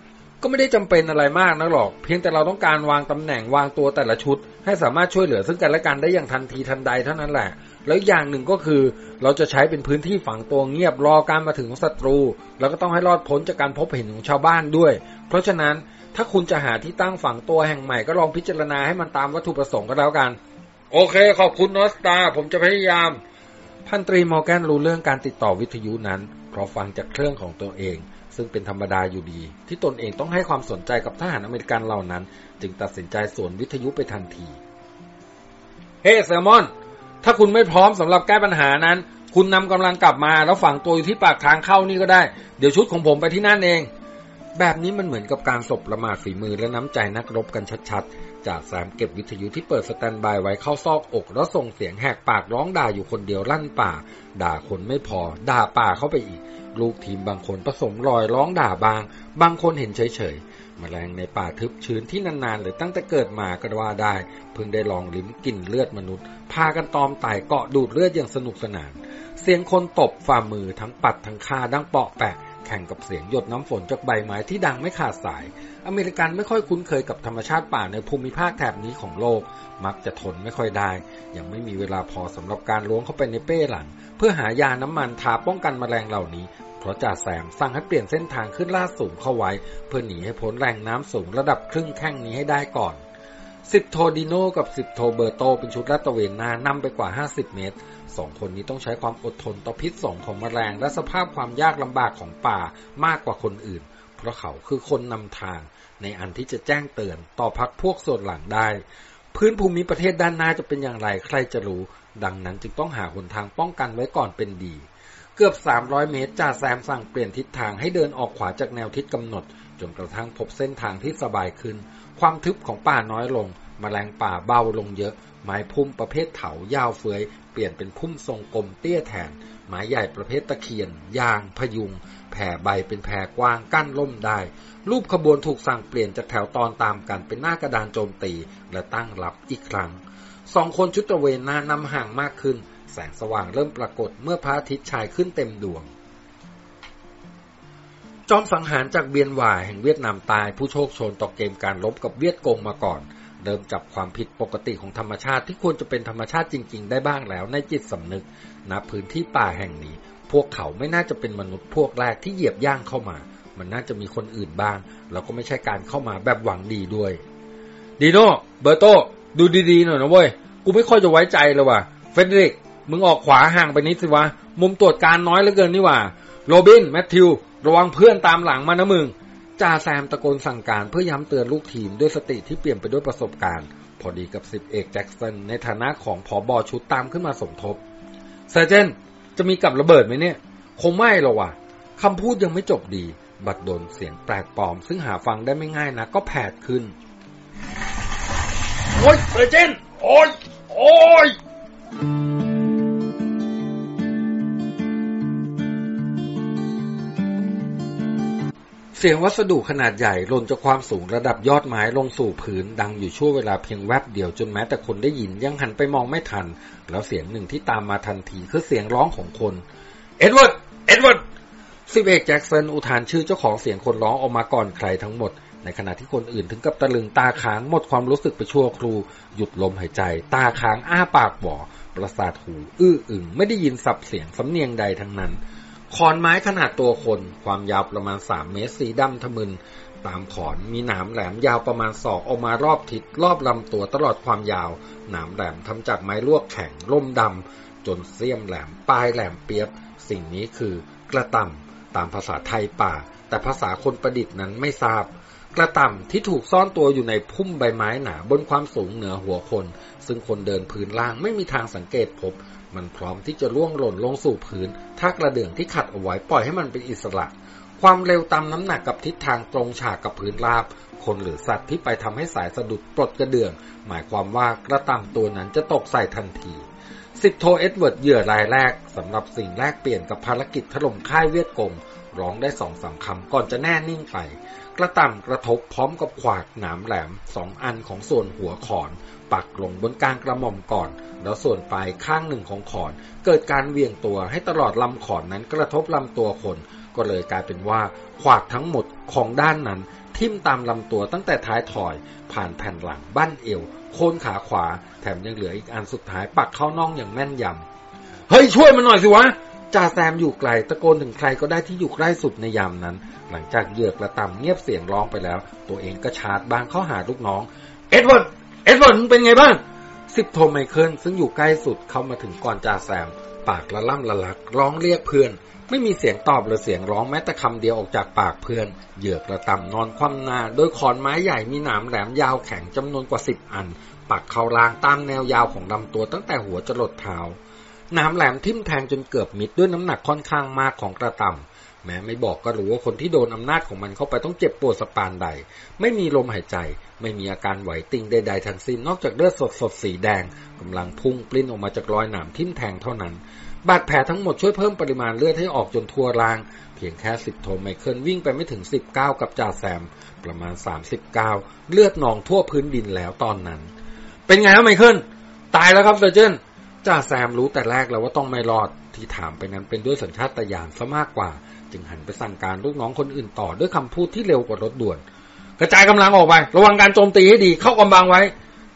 ก็ไม่ได้จำเป็นอะไรมากนะหรอก เพียงแต่เราต้องการวางตำแหน่งวางตัวแต่ละชุด ให้สามารถช่วยเหลือซึ่งกันและกันได้อย่างทันทีทันใดเท่านั้นแหละ แล้วอย่างหนึ่งก็คือ เราจะใช้เป็นพื้นที่ฝังตัวเงียบรอการมาถึงของศัตรู แล้วก็ต้องให้รอดพ้นจากการพบเห็นของชาวบ้านด้วย เพราะฉะนั้นถ้าคุณจะหาที่ตั้งฝังตัวแห่งใหม่ก็ลองพิจารณาให้มันตามวัตถุประสงค์ก็แล้วกัน โอเค ขอบคุณนอสตา ผมจะพยายาม พันตรีมอร์แกนรู้เรื่องการติดต่อวิทยุนั้นเพราะฟังจากเครื่องของตัวเอง ซึ่งเป็นธรรมดาอยู่ดี ที่ตนเองต้องให้ความสนใจกับทหารอเมริกันเหล่านั้น จึงตัดสินใจสวนวิทยุไปทันที เฮ้แซลมอน ถ้าคุณไม่พร้อมสำหรับแก้ปัญหานั้น คุณนำกำลังกลับมาแล้วฝังตัวอยู่ที่ปากทางเข้านี่ก็ได้ เดี๋ยวชุดของผมไปที่นั่นเอง แบบนี้มันเหมือนกับการสบประมาทฝีมือและน้ำใจนักรบกันชัดๆ จากสามเก็บวิทยุที่เปิดสแตนบายไว้เข้าซอกอก แล้วส่งเสียงแหกปากร้องด่าอยู่คนเดียวลั่นป่า ด่าคนไม่พอ ด่าป่าเข้าไปอีก ลูกทีมบางคนผสมรอยร้องด่าบาง บางคนเห็นเฉยๆมแมลงในป่าทึบชื้นที่นานๆหรือตั้งแต่เกิดมาก็ว่าได้ เพิ่งได้ลองลิ้มกลิ่นเลือดมนุษย์ พากันตอมไต่เกาะดูดเลือดอย่างสนุกสนาน เสียงคนตบฝ่ามือทั้งปัดทั้งคาดังเปาะแปะแข่งกับเสียงหยดน้ำฝนจากใบไม้ที่ดังไม่ขาดสาย อเมริกันไม่ค่อยคุ้นเคยกับธรรมชาติป่าในภูมิภาคแถบนี้ของโลก มักจะทนไม่ค่อยได้ ยังไม่มีเวลาพอสำหรับการล้วงเข้าไปในเป้หลัง เพื่อหายาน้ำมันทาป้องกันแมลงเหล่านี้ ราะจ่าแสมสั่งให้เปลี่ยนเส้นทางขึ้นลาดสูงเข้าไว้ เพื่อหนีให้พ้นแรงน้ำสูงระดับครึ่งแข้งนี้ให้ได้ก่อนสิบโทดิโนกับสิบโทเบอร์โตเป็นชุดลาดตระเวนนานำไปกว่า 50 เมตรสองคนนี้ต้องใช้ความอดทนต่อพิษสงของแมลงและสภาพความยากลำบากของป่ามากกว่าคนอื่น เพราะเขาคือคนนำทาง ในอันที่จะแจ้งเตือนต่อพักพวกส่วนหลังได้ พื้นภูมิประเทศด้านหน้าจะเป็นอย่างไรใครจะรู้ ดังนั้นจึงต้องหาหนทางป้องกันไว้ก่อนเป็นดี เกือบ 300 เมตรจ่าแซมสั่งเปลี่ยนทิศทางให้เดินออกขวาจากแนวทิศกำหนด จนกระทั่งพบเส้นทางที่สบายขึ้น ความทึบของป่าน้อยลงมแมลงป่าเบาลงเยอะ ไม้พุ่มประเภทเถายาวเฟือยเปลี่ยนเป็นพุ่มทรงกลมเตี้ยแทน ไม้ใหญ่ประเภทตะเคียน ยาง พยุง แผ่ใบเป็นแผ่กว้างกั้นล่มได้ รูปขบวนถูกสั่งเปลี่ยนจากแถวตอนตามกันเป็นหน้ากระดานโจมตี และตั้งรับอีกครั้ง สองคนชุดตะเวนหน้านำห่างมากขึ้น แสงสว่างเริ่มปรากฏเมื่อพระอาทิตย์ชายขึ้นเต็มดวง จอมสังหารจากเบียนหว่าแห่งเวียดนามตายผู้โชคโชนต่อเกมการลบกับเวียดกงมาก่อน เริ่มจับความผิดปกติของธรรมชาติที่ควรจะเป็นธรรมชาติจริง ๆ ได้บ้างแล้วในจิตสำนึกณพื้นที่ป่าแห่งนี้ พวกเขาไม่น่าจะเป็นมนุษย์พวกแรกที่เหยียบย่างเข้ามา มันน่าจะมีคนอื่นบ้าง แล้วก็ไม่ใช่การเข้ามาแบบหวังดีด้วยดีโน่เบอร์โตดูดีๆหน่อยนะเว้ย กูไม่ค่อยจะไว้ใจเลยว่ะ เฟเดริก มึงออกขวาห่างไปนิดสิวะ มุมตรวจการน้อยเหลือเกินนี่ว่า โรบิน แมทธิว ระวังเพื่อนตามหลังมานะมึง จ่าแซมตะโกนสั่งการเพื่อย้ำเตือนลูกทีมด้วยสติที่เปลี่ยนไปด้วยประสบการณ์ พอดีกับสิบเอกแจ็คสันในฐานะของผอบอชุดตามขึ้นมาสมทบ Sergeant จะมีกับระเบิดไหมเนี่ย คงไม่หรอกว่ะคำพูดยังไม่จบดี บัดดลเสียงแปลกปลอม ซึ่งหาฟังได้ไม่ง่ายนะก็แผดขึ้น โอ้ยเซอร์เจนโอ้ยโอ้ย เสียงวัสดุขนาดใหญ่หล่นจากความสูงระดับยอดไม้ลงสู่พื้นดังอยู่ชั่วเวลาเพียงแวบเดียวจนแม้แต่คนได้ยินยังหันไปมองไม่ทัน แล้วเสียงหนึ่งที่ตามมาทันทีคือเสียงร้องของคน เอ็ดเวิร์ด เอ็ดเวิร์ดสิบเอกแจ็คสันอุทานชื่อเจ้าของเสียงคนร้องออกมาก่อนใครทั้งหมด ในขณะที่คนอื่นถึงกับตะลึงตาค้างหมดความรู้สึกไปชั่วครู หยุดลมหายใจ ตาค้างอ้าปากหวอประสาทหู อื้ออึงไม่ได้ยินสรรพเสียงสำเนียงใดทั้งนั้น ขอนไม้ขนาดตัวคน ความยาวประมาณสามเมตร สีดำทะมึน ตามขอนมีหนามแหลมยาวประมาณศอกออกมารอบทิศรอบลำตัวตลอดความยาว หนามแหลมทำจากไม้ลวกแข็งร่มดำจนเสี้ยมแหลมปลายแหลมเปียบ สิ่งนี้คือกระต่ำตามภาษาไทยป่า แต่ภาษาคนประดิษฐ์นั้นไม่ทราบกระต่ำที่ถูกซ่อนตัวอยู่ในพุ่มใบไม้หนาบนความสูงเหนือหัวคน ซึ่งคนเดินพื้นล่างไม่มีทางสังเกตพบ มันพร้อมที่จะล่วงหล่นลงสู่พื้นถ้ากระเดื่องที่ขัดเอาไว้ปล่อยให้มันเป็นอิสระ ความเร็วตามน้ำหนักกับทิศทางตรงฉากกับพื้นราบ คนหรือสัตว์ที่ไปทำให้สายสะดุดปลดกระเดื่อง หมายความว่ากระตำตัวนั้นจะตกใส่ทันทีสิบโทเอ็ดเวิร์ดเหยื่อรายแรกสำหรับสิ่งแลกเปลี่ยนกับภารกิจถล่มค่ายเวียดกงร้องได้สองสามคำก่อนจะแน่นิ่งไป กระตำกระทบพร้อมกับขวากหนามแหลมสองอันของส่วนหัวขอน ปักลงบนกลางกระหม่อมก่อน แล้วส่วนปลายข้างหนึ่งของขอน เกิดการเหวี่ยงตัวให้ตลอดลำขอนนั้นกระทบลำตัวคน ก็เลยกลายเป็นว่า ขวากทั้งหมดของด้านนั้น ทิ่มตามลำตัวตั้งแต่ท้ายทอย ผ่านแผ่นหลังบั้นเอว โคนขาขวา แถมยังเหลืออีกอันสุดท้ายปักเข้าน่องอย่างแม่นยำเฮ้ยช่วยมันหน่อยสิวะจ่าแซมอยู่ไกลตะโกนถึงใครก็ได้ที่อยู่ใกล้สุดในยามนั้น หลังจากเหยื่อกระตำเงียบเสียงร้องไปแล้ว ตัวเองก็ชาร์จบางเข้าหาลูกน้อง เอ็ดเวิร์ด เอ็ดเวิร์ดมึงเป็นไงบ้างสิบโทไมเคิลซึ่งอยู่ใกล้สุดเข้ามาถึงก่อนจ่าแซม ปากละล่ำละลัก ร้องเรียกเพื่อน ไม่มีเสียงตอบหรือเสียงร้องแม้แต่คำเดียวออกจากปากเพื่อน เหยือกระต่ำนอนคว่ำหน้าโดยขอนไม้ใหญ่มีหนามแหลมยาวแข็งจำนวนกว่าสิบอัน ปักเข้าลางตามแนวยาวของลำตัวตั้งแต่หัวจรดเท้าหนามแหลมทิ่มแทงจนเกือบมิดด้วยน้ำหนักค่อนข้างมากของกระต่ำแม้ไม่บอกก็รู้ว่าคนที่โดนอำนาจของมันเข้าไปต้องเจ็บปวดสปานใด ไม่มีลมหายใจ ไม่มีอาการไหวติงใดๆทั้งสิ้นนอกจากเลือดสดๆสีแดงกำลังพุ่งปลิ้นออกมาจากรอยหนามทิ่มแทงเท่านั้น บาดแผลทั้งหมดช่วยเพิ่มปริมาณเลือดให้ออกจนทั่วร่าง เพียงแค่สิบโทไมเคิลวิ่งไปไม่ถึงสิบเก้ากับจ่าแซม ประมาณสามสิบเก้าเลือดนองทั่วพื้นดินแล้วตอนนั้น เป็นไงครับไมเคิลตายแล้วครับเซอร์เจนจ่าแซมรู้แต่แรกแล้วว่าต้องไม่รอดที่ถามไปนั้นเป็นด้วยสัญชาตญาณซะมากกว่า จึงหันไปสั่งการลูกน้องคนอื่นต่อด้วยคำพูดที่เร็วกว่ารถด่วน กระจายกำลังออกไป ระวังการโจมตีให้ดี เข้ากำบังไว้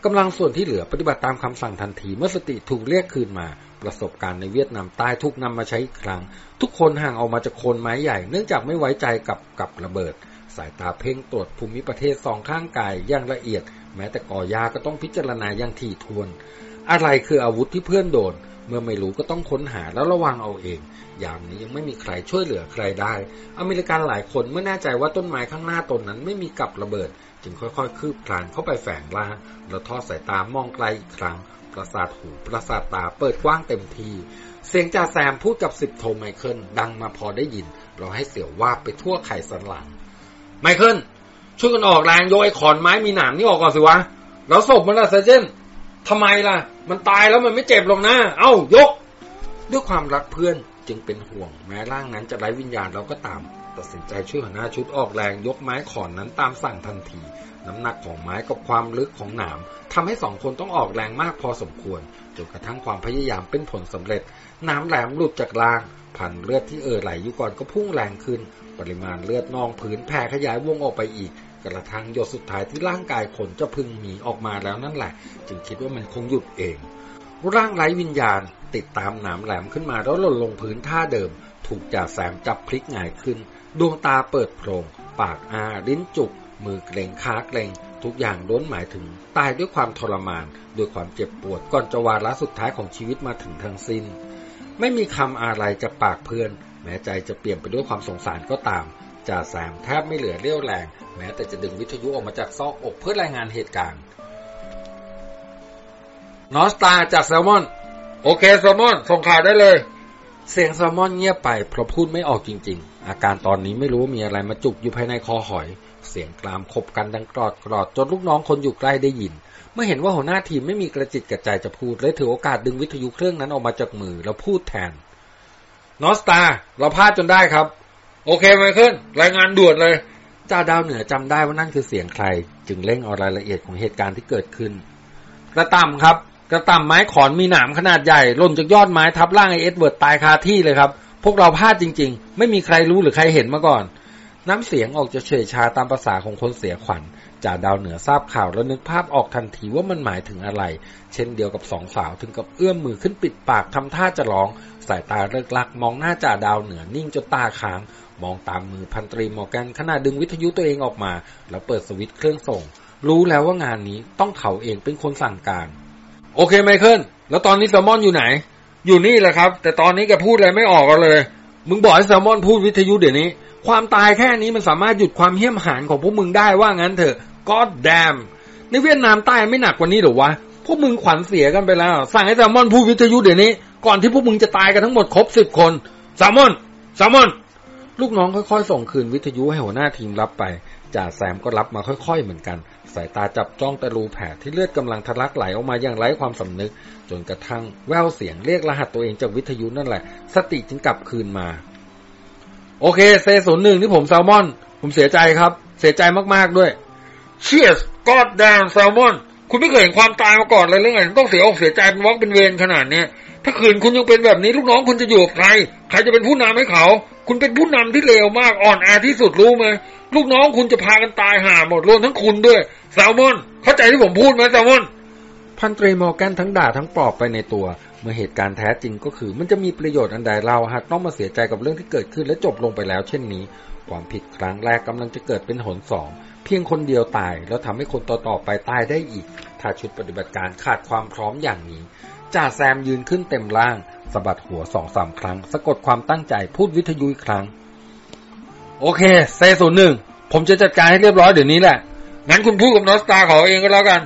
กำลังส่วนที่เหลือปฏิบัติตามคำสั่งทันที เมื่อสติถูกเรียกคืนมา ประสบการณ์ในเวียดนามใต้ถูกนำมาใช้อีกครั้ง ทุกคนห่างออกมาจากโคนไม้ใหญ่ เนื่องจากไม่ไว้ใจกับกับระเบิด สายตาเพ่งตรวจภูมิประเทศสองข้างกายอย่างละเอียด แม้แต่กอยาก็ต้องพิจารณาอย่างถี่ถ้วน อะไรคืออาวุธที่เพื่อนโดน เมื่อไม่รู้ก็ต้องค้นหาแล้วระวังเอาเอง อย่างนี้ยังไม่มีใครช่วยเหลือใครได้ อเมริกันหลายคนเมื่อแน่ใจว่าต้นไม้ข้างหน้าตนนั้นไม่มีกับระเบิด จึงค่อยๆ คืบคลานเข้าไปแฝงล่างแล้วทอดสายตามองไกลอีกครั้ง ประสาทหูประสาทตาเปิดกว้างเต็มทีเสียงจ่าแซมพูดกับสิบโทไมเคิลดังมาพอได้ยิน เราให้เสียววาบไปทั่วไข่สันหลัง ไมเคิลช่วยกันออกแรงโยกไอ้ขอนไม้มีหนามนี่ออกก่อนสิวะ แล้วศพมันละเซเจน ทำไมล่ะ มันตายแล้วมันไม่เจ็บหรอกนะ เอ้ายก ด้วยความรักเพื่อนจึงเป็นห่วง แม้ร่างนั้นจะไร้วิญญาณเราก็ตาม ตัดสินใจช่วยหัวหน้าชุดออกแรงยกไม้ขอนนั้นตามสั่งทันที น้ำหนักของไม้กับความลึกของหนามทำให้สองคนต้องออกแรงมากพอสมควรจนกระทั่งความพยายามเป็นผลสำเร็จ น้ำแหลมหลุดจากรางผ่านเลือดที่เอ่อไหลอยู่ก่อนก็พุ่งแรงขึ้น ปริมาณเลือดนองผืนแผ่ขยายวงออกไปอีก กระทั่งหยดสุดท้ายที่ร่างกายคนจะพึงหนีออกมาแล้วนั่นแหละ จึงคิดว่ามันคงหยุดเอง ร่างไร้วิญญาณติดตามหนามแหลมขึ้นมาแล้วหล่นลงพื้นท่าเดิม ถูกจ่าแสมจับพลิกหงายขึ้น ดวงตาเปิดโพรง ปากอาลิ้นจุก มือเกรงขาเกรงทุกอย่างล้นหมายถึงตายด้วยความทรมานด้วยความเจ็บปวดก่อนจะวาระสุดท้ายของชีวิตมาถึงทั้งสิ้น ไม่มีคำอะไรจากปากเพื่อน แม้ใจจะเปลี่ยนไปด้วยความสงสารก็ตาม จ่าแซมแทบไม่เหลือเรี่ยวแรง แม้แต่จะดึงวิทยุออกมาจากซอกอกเพื่อรายงานเหตุการณ์นอสตาจากแซลมอน โอเคแซลมอนส่งข่าวได้เลย เสียงแซลมอนเงียบไปเพราะพูดไม่ออกจริง ๆ อาการตอนนี้ไม่รู้มีอะไรมาจุกอยู่ภายในคอหอย เสียงกรามขบกันดังกรอดกรอดจนลูกน้องคนอยู่ใกล้ได้ยิน เมื่อเห็นว่าหัวหน้าทีมไม่มีกระจิตกระใจจะพูดเลยถือโอกาสดึงวิทยุเครื่องนั้นออกมาจากมือแล้วพูดแทนนอสตาเราพลาดจนได้ครับ โอเคไมเคิลรายงานด่วนเลยจ่าดาวเหนือจำได้ว่านั่นคือเสียงใคร จึงเร่งเอารายละเอียดของเหตุการณ์ที่เกิดขึ้น กระต่ำครับ กระต่ำไม้ขอนมีหนามขนาดใหญ่หล่นจากยอดไม้ทับร่างไอเอ็ดเวิร์ดตายคาที่เลยครับ พวกเราพลาดจริง ๆ ไม่มีใครรู้หรือใครเห็นมาก่อน น้ำเสียงออกจะเฉยชาตามภาษาของคนเสียขวัญจ่าดาวเหนือทราบข่าวแล้วนึกภาพออกทันทีว่ามันหมายถึงอะไร เช่นเดียวกับสองสาวถึงกับเอื้อมมือขึ้นปิดปากทำท่าจะร้อง สายตาเลิกลักมองหน้าจ่าดาวเหนือนิ่งจนตาค้าง มองตามมือพันตรีมอแกนขณะดึงวิทยุตัวเองออกมา แล้วเปิดสวิตช์เครื่องส่ง รู้แล้วว่างานนี้ต้องเขาเองเป็นคนสั่งการ โอเคไมเคิลแล้วตอนนี้แซลมอนอยู่ไหน อยู่นี่แหละครับ แต่ตอนนี้แกพูดอะไรไม่ออกกันเลย มึงบอกให้แซลมอนพูดวิทยุเดี๋ยวนี้ ความตายแค่นี้มันสามารถหยุดความเหี้ยมหานของพวกมึงได้ว่างั้นเถอะ God damn ในเวียดนามใต้ไม่หนักกว่านี้หรอวะพวกมึงขวัญเสียกันไปแล้ว สั่งให้แซลมอนพูดวิทยุเดี๋ยวนี้ ก่อนที่พวกมึงจะตายกันทั้งหมดครบสิบคนแซลมอนแซลมอน ลูกน้องค่อยๆ ส่งคืนวิทยุให้หัวหน้าทีมรับไป จ่าแซมก็รับมาค่อยๆ เหมือนกัน สายตาจับจ้องแต่รูแผลที่เลือดกำลังทะลักไหลออกมาอย่างไร้ความสำนึก จนกระทั่งแววเสียงเรียกรหัสตัวเองจากวิทยุนั่นแหละ สติจึงกลับคืนมา โอเคเซศูนย์หนึ่งที่ผมแซลมอน ผมเสียใจครับ เสียใจมากๆด้วยเชียสกอดแดนแซลมอนคุณไม่เคยเห็นความตายมาก่อนเลยเรื่องไงต้องเสียอกเสียใจเป็นวอกเป็นเวรขนาดเนี้ยถ้าคืนคุณยังเป็นแบบนี้ลูกน้องคุณจะอยู่กับใคร ใครจะเป็นผู้นำให้เขา คุณเป็นผู้นำที่เลวมากอ่อนแอที่สุดรู้ไหมลูกน้องคุณจะพากันตายห่าหมดรวมทั้งคุณด้วยแซลมอน เข้าใจที่ผมพูดไหมแซลมอน พันตรีมอร์แกนทั้งด่าทั้งปลอบไปในตัว เมื่อเหตุการณ์แท้จริงก็คือ มันจะมีประโยชน์อันใดเราหากต้องมาเสียใจกับเรื่องที่เกิดขึ้นและจบลงไปแล้ว เช่นนี้ ความผิดครั้งแรกกำลังจะเกิดเป็นหนสองเพียงคนเดียวตาย แล้วทำให้คนต่อๆไปตายได้อีก ถ้าชุดปฏิบัติการขาดความพร้อมอย่างนี้จ่าแซมยืนขึ้นเต็มร่าง สะบัดหัวสองสามครั้ง สะกดความตั้งใจพูดวิทยุอีกครั้ง โอเคเซศูนย์หนึ่งผมจะจัดการให้เรียบร้อยเดี๋ยวนี้แหละ งั้นคุณพูดกับนอสตาขอเองก็แล้วกัน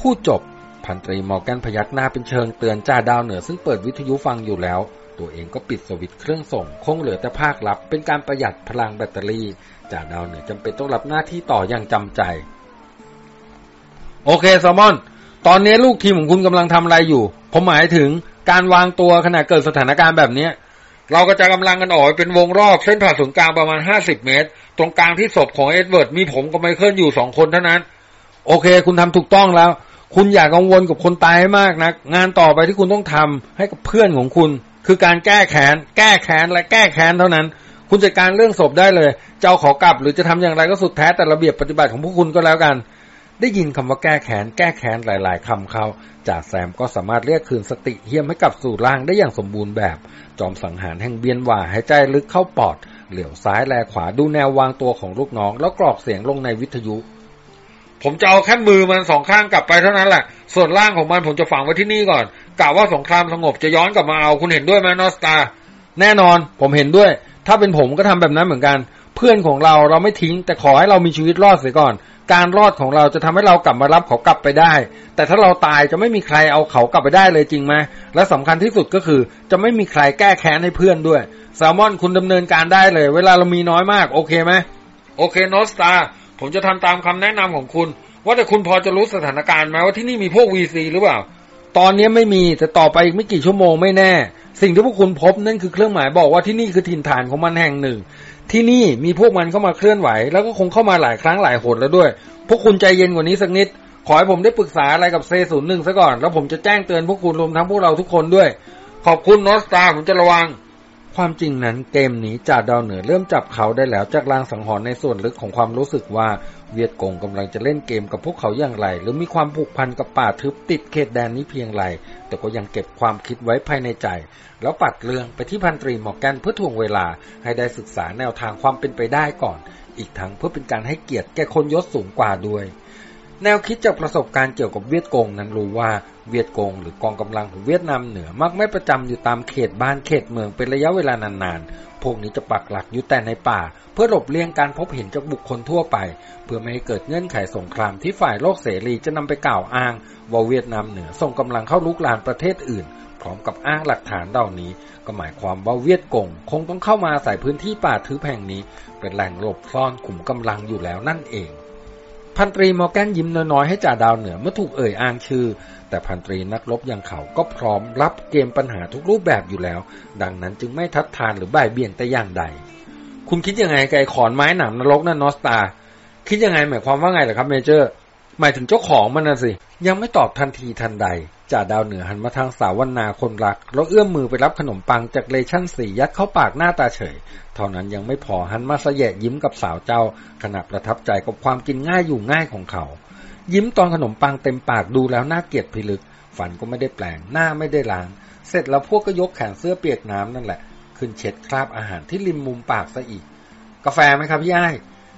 พูดจบ พันตรีมอร์แกนพยักหน้าเป็นเชิงเตือนจ่าดาวเหนือซึ่งเปิดวิทยุฟังอยู่แล้ว ตัวเองก็ปิดสวิตช์เครื่องส่ง คงเหลือแต่ภาคลับ เป็นการประหยัดพลังแบตเตอรี่จ่าดาวเหนือจำเป็นต้องรับหน้าที่ต่ออย่างจำใจ โอเคแซมอน ตอนนี้ลูกทีมของคุณกำลังทำอะไรอยู่ ผมหมายถึง การวางตัวขณะเกิดสถานการณ์แบบเนี้ย เรากระจายกำลังกันออกเป็นวงรอบเส้นผ่าศูนย์กลางประมาณห้าสิบเมตร ตรงกลางที่ศพของเอ็ดเวิร์ดมีผมกับไมเคิลอยู่สองคนเท่านั้น โอเค คุณทำถูกต้องแล้ว คุณอย่ากังวลกับคนตายให้มากนะงานต่อไปที่คุณต้องทำให้กับเพื่อนของคุณ คือการแก้แค้นแก้แค้นและแก้แค้นเท่านั้น คุณจัดการเรื่องศพได้เลยจะเอาขอกลับ หรือจะทำอย่างไรก็สุดแท้แต่ระเบียบปฏิบัติของพวกคุณก็แล้วกัน ได้ยินคำว่าแก้แค้นแก้แค้นหลาย ๆคำเขาจ่าแซมก็สามารถเรียกคืนสติเฮียมให้กับสู่ร่างได้อย่างสมบูรณ์แบบ จอมสังหารแห่งเบียนหว่าหายใจลึกเข้าปอด เหลียวซ้ายแลขวาดูแนววางตัวของลูกน้อง แล้วกรอกเสียงลงในวิทยุ ผมจะเอาแค่มือมันสองข้างกลับไปเท่านั้นแหละ ส่วนร่างของมันผมจะฝังไว้ที่นี่ก่อนกะว่าสงครามสงบจะย้อนกลับมาเอาคุณเห็นด้วยไหมนอสตา แน่นอน ผมเห็นด้วย ถ้าเป็นผมก็ทำแบบนั้นเหมือนกัน เพื่อนของเราเราไม่ทิ้ง แต่ขอให้เรามีชีวิตรอดเสียก่อน การรอดของเราจะทำให้เรากลับมารับเขากลับไปได้ แต่ถ้าเราตายจะไม่มีใครเอาเขากลับไปได้เลยจริงไหมและสำคัญที่สุดก็คือ จะไม่มีใครแก้แค้นให้เพื่อนด้วยแซลมอนคุณดำเนินการได้เลย เวลาเรามีน้อยมาก โอเคไหมโอเคนอสตาผมจะทำตามคำแนะนำของคุณ ว่าแต่คุณพอจะรู้สถานการณ์ไหมว่าที่นี่มีพวกวีซีหรือเปล่า ตอนนี้ไม่มีแต่ต่อไปอีกไม่กี่ชั่วโมงไม่แน่ สิ่งที่พวกคุณพบนั่นคือเครื่องหมายบอกว่าที่นี่คือถิ่นฐานของมันแห่งหนึ่ง ที่นี่มีพวกมันเข้ามาเคลื่อนไหว แล้วก็คงเข้ามาหลายครั้งหลายหนแล้วด้วย พวกคุณใจเย็นกว่านี้สักนิด ขอให้ผมได้ปรึกษาอะไรกับเซศูนย์หนึ่งซะก่อน แล้วผมจะแจ้งเตือนพวกคุณรวมทั้งพวกเราทุกคนด้วย ขอบคุณนอสตาผมจะระวัง ความจริงนั้นเกมนี้จ่าดาวเหนือเริ่มจับเขาได้แล้วจากลางสังหรณ์ในส่วนลึกของความรู้สึกว่าเวียดกงกำลังจะเล่นเกมกับพวกเขาอย่างไร หรือมีความผูกพันกับป่าทึบติดเขตแดนนี้เพียงไร แต่ก็ยังเก็บความคิดไว้ภายในใจ แล้วปัดเรื่องไปที่พันตรีหมอกแกนเพื่อทวงเวลาให้ได้ศึกษาแนวทางความเป็นไปได้ก่อน อีกทั้งเพื่อเป็นการให้เกียรติแก่คนยศสูงกว่าด้วย แนวคิดจากประสบการณ์เกี่ยวกับเวียดกงนั้นรู้ว่าเวียดกงหรือกองกำลังของเวียดนามเหนือมักไม่ประจำอยู่ตามเขตบ้านเขตเมืองเป็นระยะเวลานานๆ พวกนี้จะปักหลักอยู่แต่ในป่า เพื่อหลบเลี่ยงการพบเห็นจากบุคคลทั่วไป เพื่อไม่ให้เกิดเงื่อนไขสงครามที่ฝ่ายโลกเสรีจะนำไปกล่าวอ้าง ว่าเวียดนามเหนือส่งกำลังเข้าลุกลานประเทศอื่น พร้อมกับอ้างหลักฐานเหล่านี้ ก็หมายความว่าเวียดกงคงต้องเข้ามาใส่พื้นที่ป่าทึบแห่งนี้ เป็นแหล่งหลบซ่อนขุมกำลังอยู่แล้วนั่นเอง พันตรีมอแกนยิ้มน้อยๆให้จ่าดาวเหนือเมื่อถูกเอ่ยอ้างชื่อ แต่พันตรีนักรบอย่างเขาก็พร้อมรับเกมปัญหาทุกรูปแบบอยู่แล้ว ดังนั้นจึงไม่ทัดทานหรือบ่ายเบี่ยงแต่อย่างใด คุณคิดยังไงกับไอ้ขอนไม้หนามนรกนั่นนอสตา คิดยังไงหมายความว่าไงล่ะครับเมเจอร์ หมายถึงเจ้าของมันนะสิ ยังไม่ตอบทันทีทันใดจ่าดาวเหนือหันมาทางสาววนาคนรัก แล้วเอื้อมมือไปรับขนมปังจากเลชั่นสียัดเข้าปากหน้าตาเฉย เท่านั้นยังไม่พอหันมาเสยะยิ้มกับสาวเจ้า ขณะประทับใจกับความกินง่ายอยู่ง่ายของเขา ยิ้มตอนขนมปังเต็มปากดูแล้วน่าเกลียดพิลึกฟันก็ไม่ได้แปลงหน้าไม่ได้ล้าง เสร็จแล้วพวกก็ยกแขนเสื้อเปียกน้ำนั่นแหละ ขึ้นเช็ดคราบอาหารที่ริมมุมปากซะอีก กาแฟไหมครับพี่ไอ้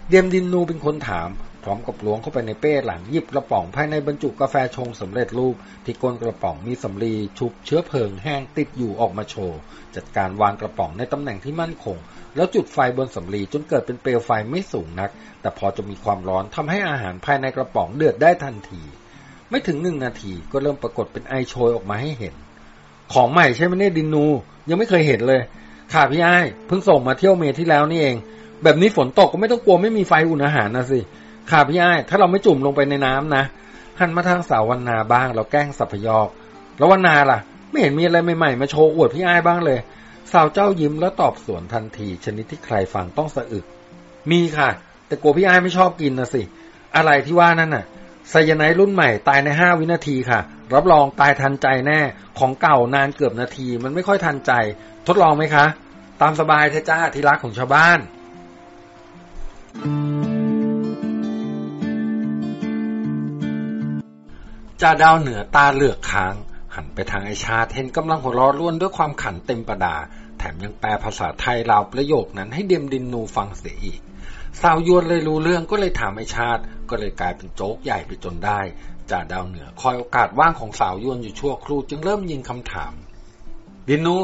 เดียมดินนูเป็นคนถาม พร้อมกับล้วงเข้าไปในเป้หลังหยิบกระป๋องภายในบรรจุกาแฟชงสำเร็จรูป ที่ก้นกระป๋องมีสำลีชุบเชื้อเพลิงแห้งติดอยู่ออกมาโชว์ จัดการวางกระป๋องในตำแหน่งที่มั่นคง แล้วจุดไฟบนสำลีจนเกิดเป็นเปลวไฟไม่สูงนัก แต่พอจะมีความร้อนทำให้อาหารภายในกระป๋องเดือดได้ทันที ไม่ถึงหนึ่งนาทีก็เริ่มปรากฏเป็นไอโชยออกมาให้เห็น ของใหม่ใช่ไหมเนี่ยดินนู ยังไม่เคยเห็นเลยค่ะพี่ไอ้เพิ่งส่งมาเที่ยวเมที่แล้วนี่เอง แบบนี้ฝนตกก็ไม่ต้องกลัวไม่มีไฟอุ่นอาหารนะสิ ค่ะพี่ไอ้ถ้าเราไม่จุ่มลงไปในน้ำนะหันมาทางสาววันนาบ้าง เราแกล้งสัพยอก แล้ววันนาล่ะ ไม่เห็นมีอะไรใหม่ๆมาโชว์อวดพี่ไอ้บ้างเลย สาวเจ้ายิ้มแล้วตอบสวนทันที ชนิดที่ใครฟังต้องสะอึก มีค่ะ แต่กลัวพี่ไอ้ไม่ชอบกินนะสิ อะไรที่ว่านั่นน่ะไซยาไนรุ่นใหม่ตายในห้าวินาทีค่ะ รับรองตายทันใจแน่ ของเก่านานเกือบนาทีมันไม่ค่อยทันใจ ทดลองไหมคะ ตามสบายเทจ้าที่รักของชาวบ้าน จ่าดาวเหนือตาเหลือกค้าง หันไปทางไอชาเห็นกำลังหัวเราะล้วนด้วยความขันเต็มประดา แถมยังแปลภาษาไทยราวประโยคนั้นให้เดียมดินนูฟังเสียอีกสาวยวนเลยรู้เรื่องก็เลยถามไอชาติ ก็เลยกลายเป็นโจ๊กใหญ่ไปจนได้จ่าดาวเหนือคอยโอกาสว่างของสาวยวนอยู่ชั่วครู่ จึงเริ่มยิงคำถาม ดินนู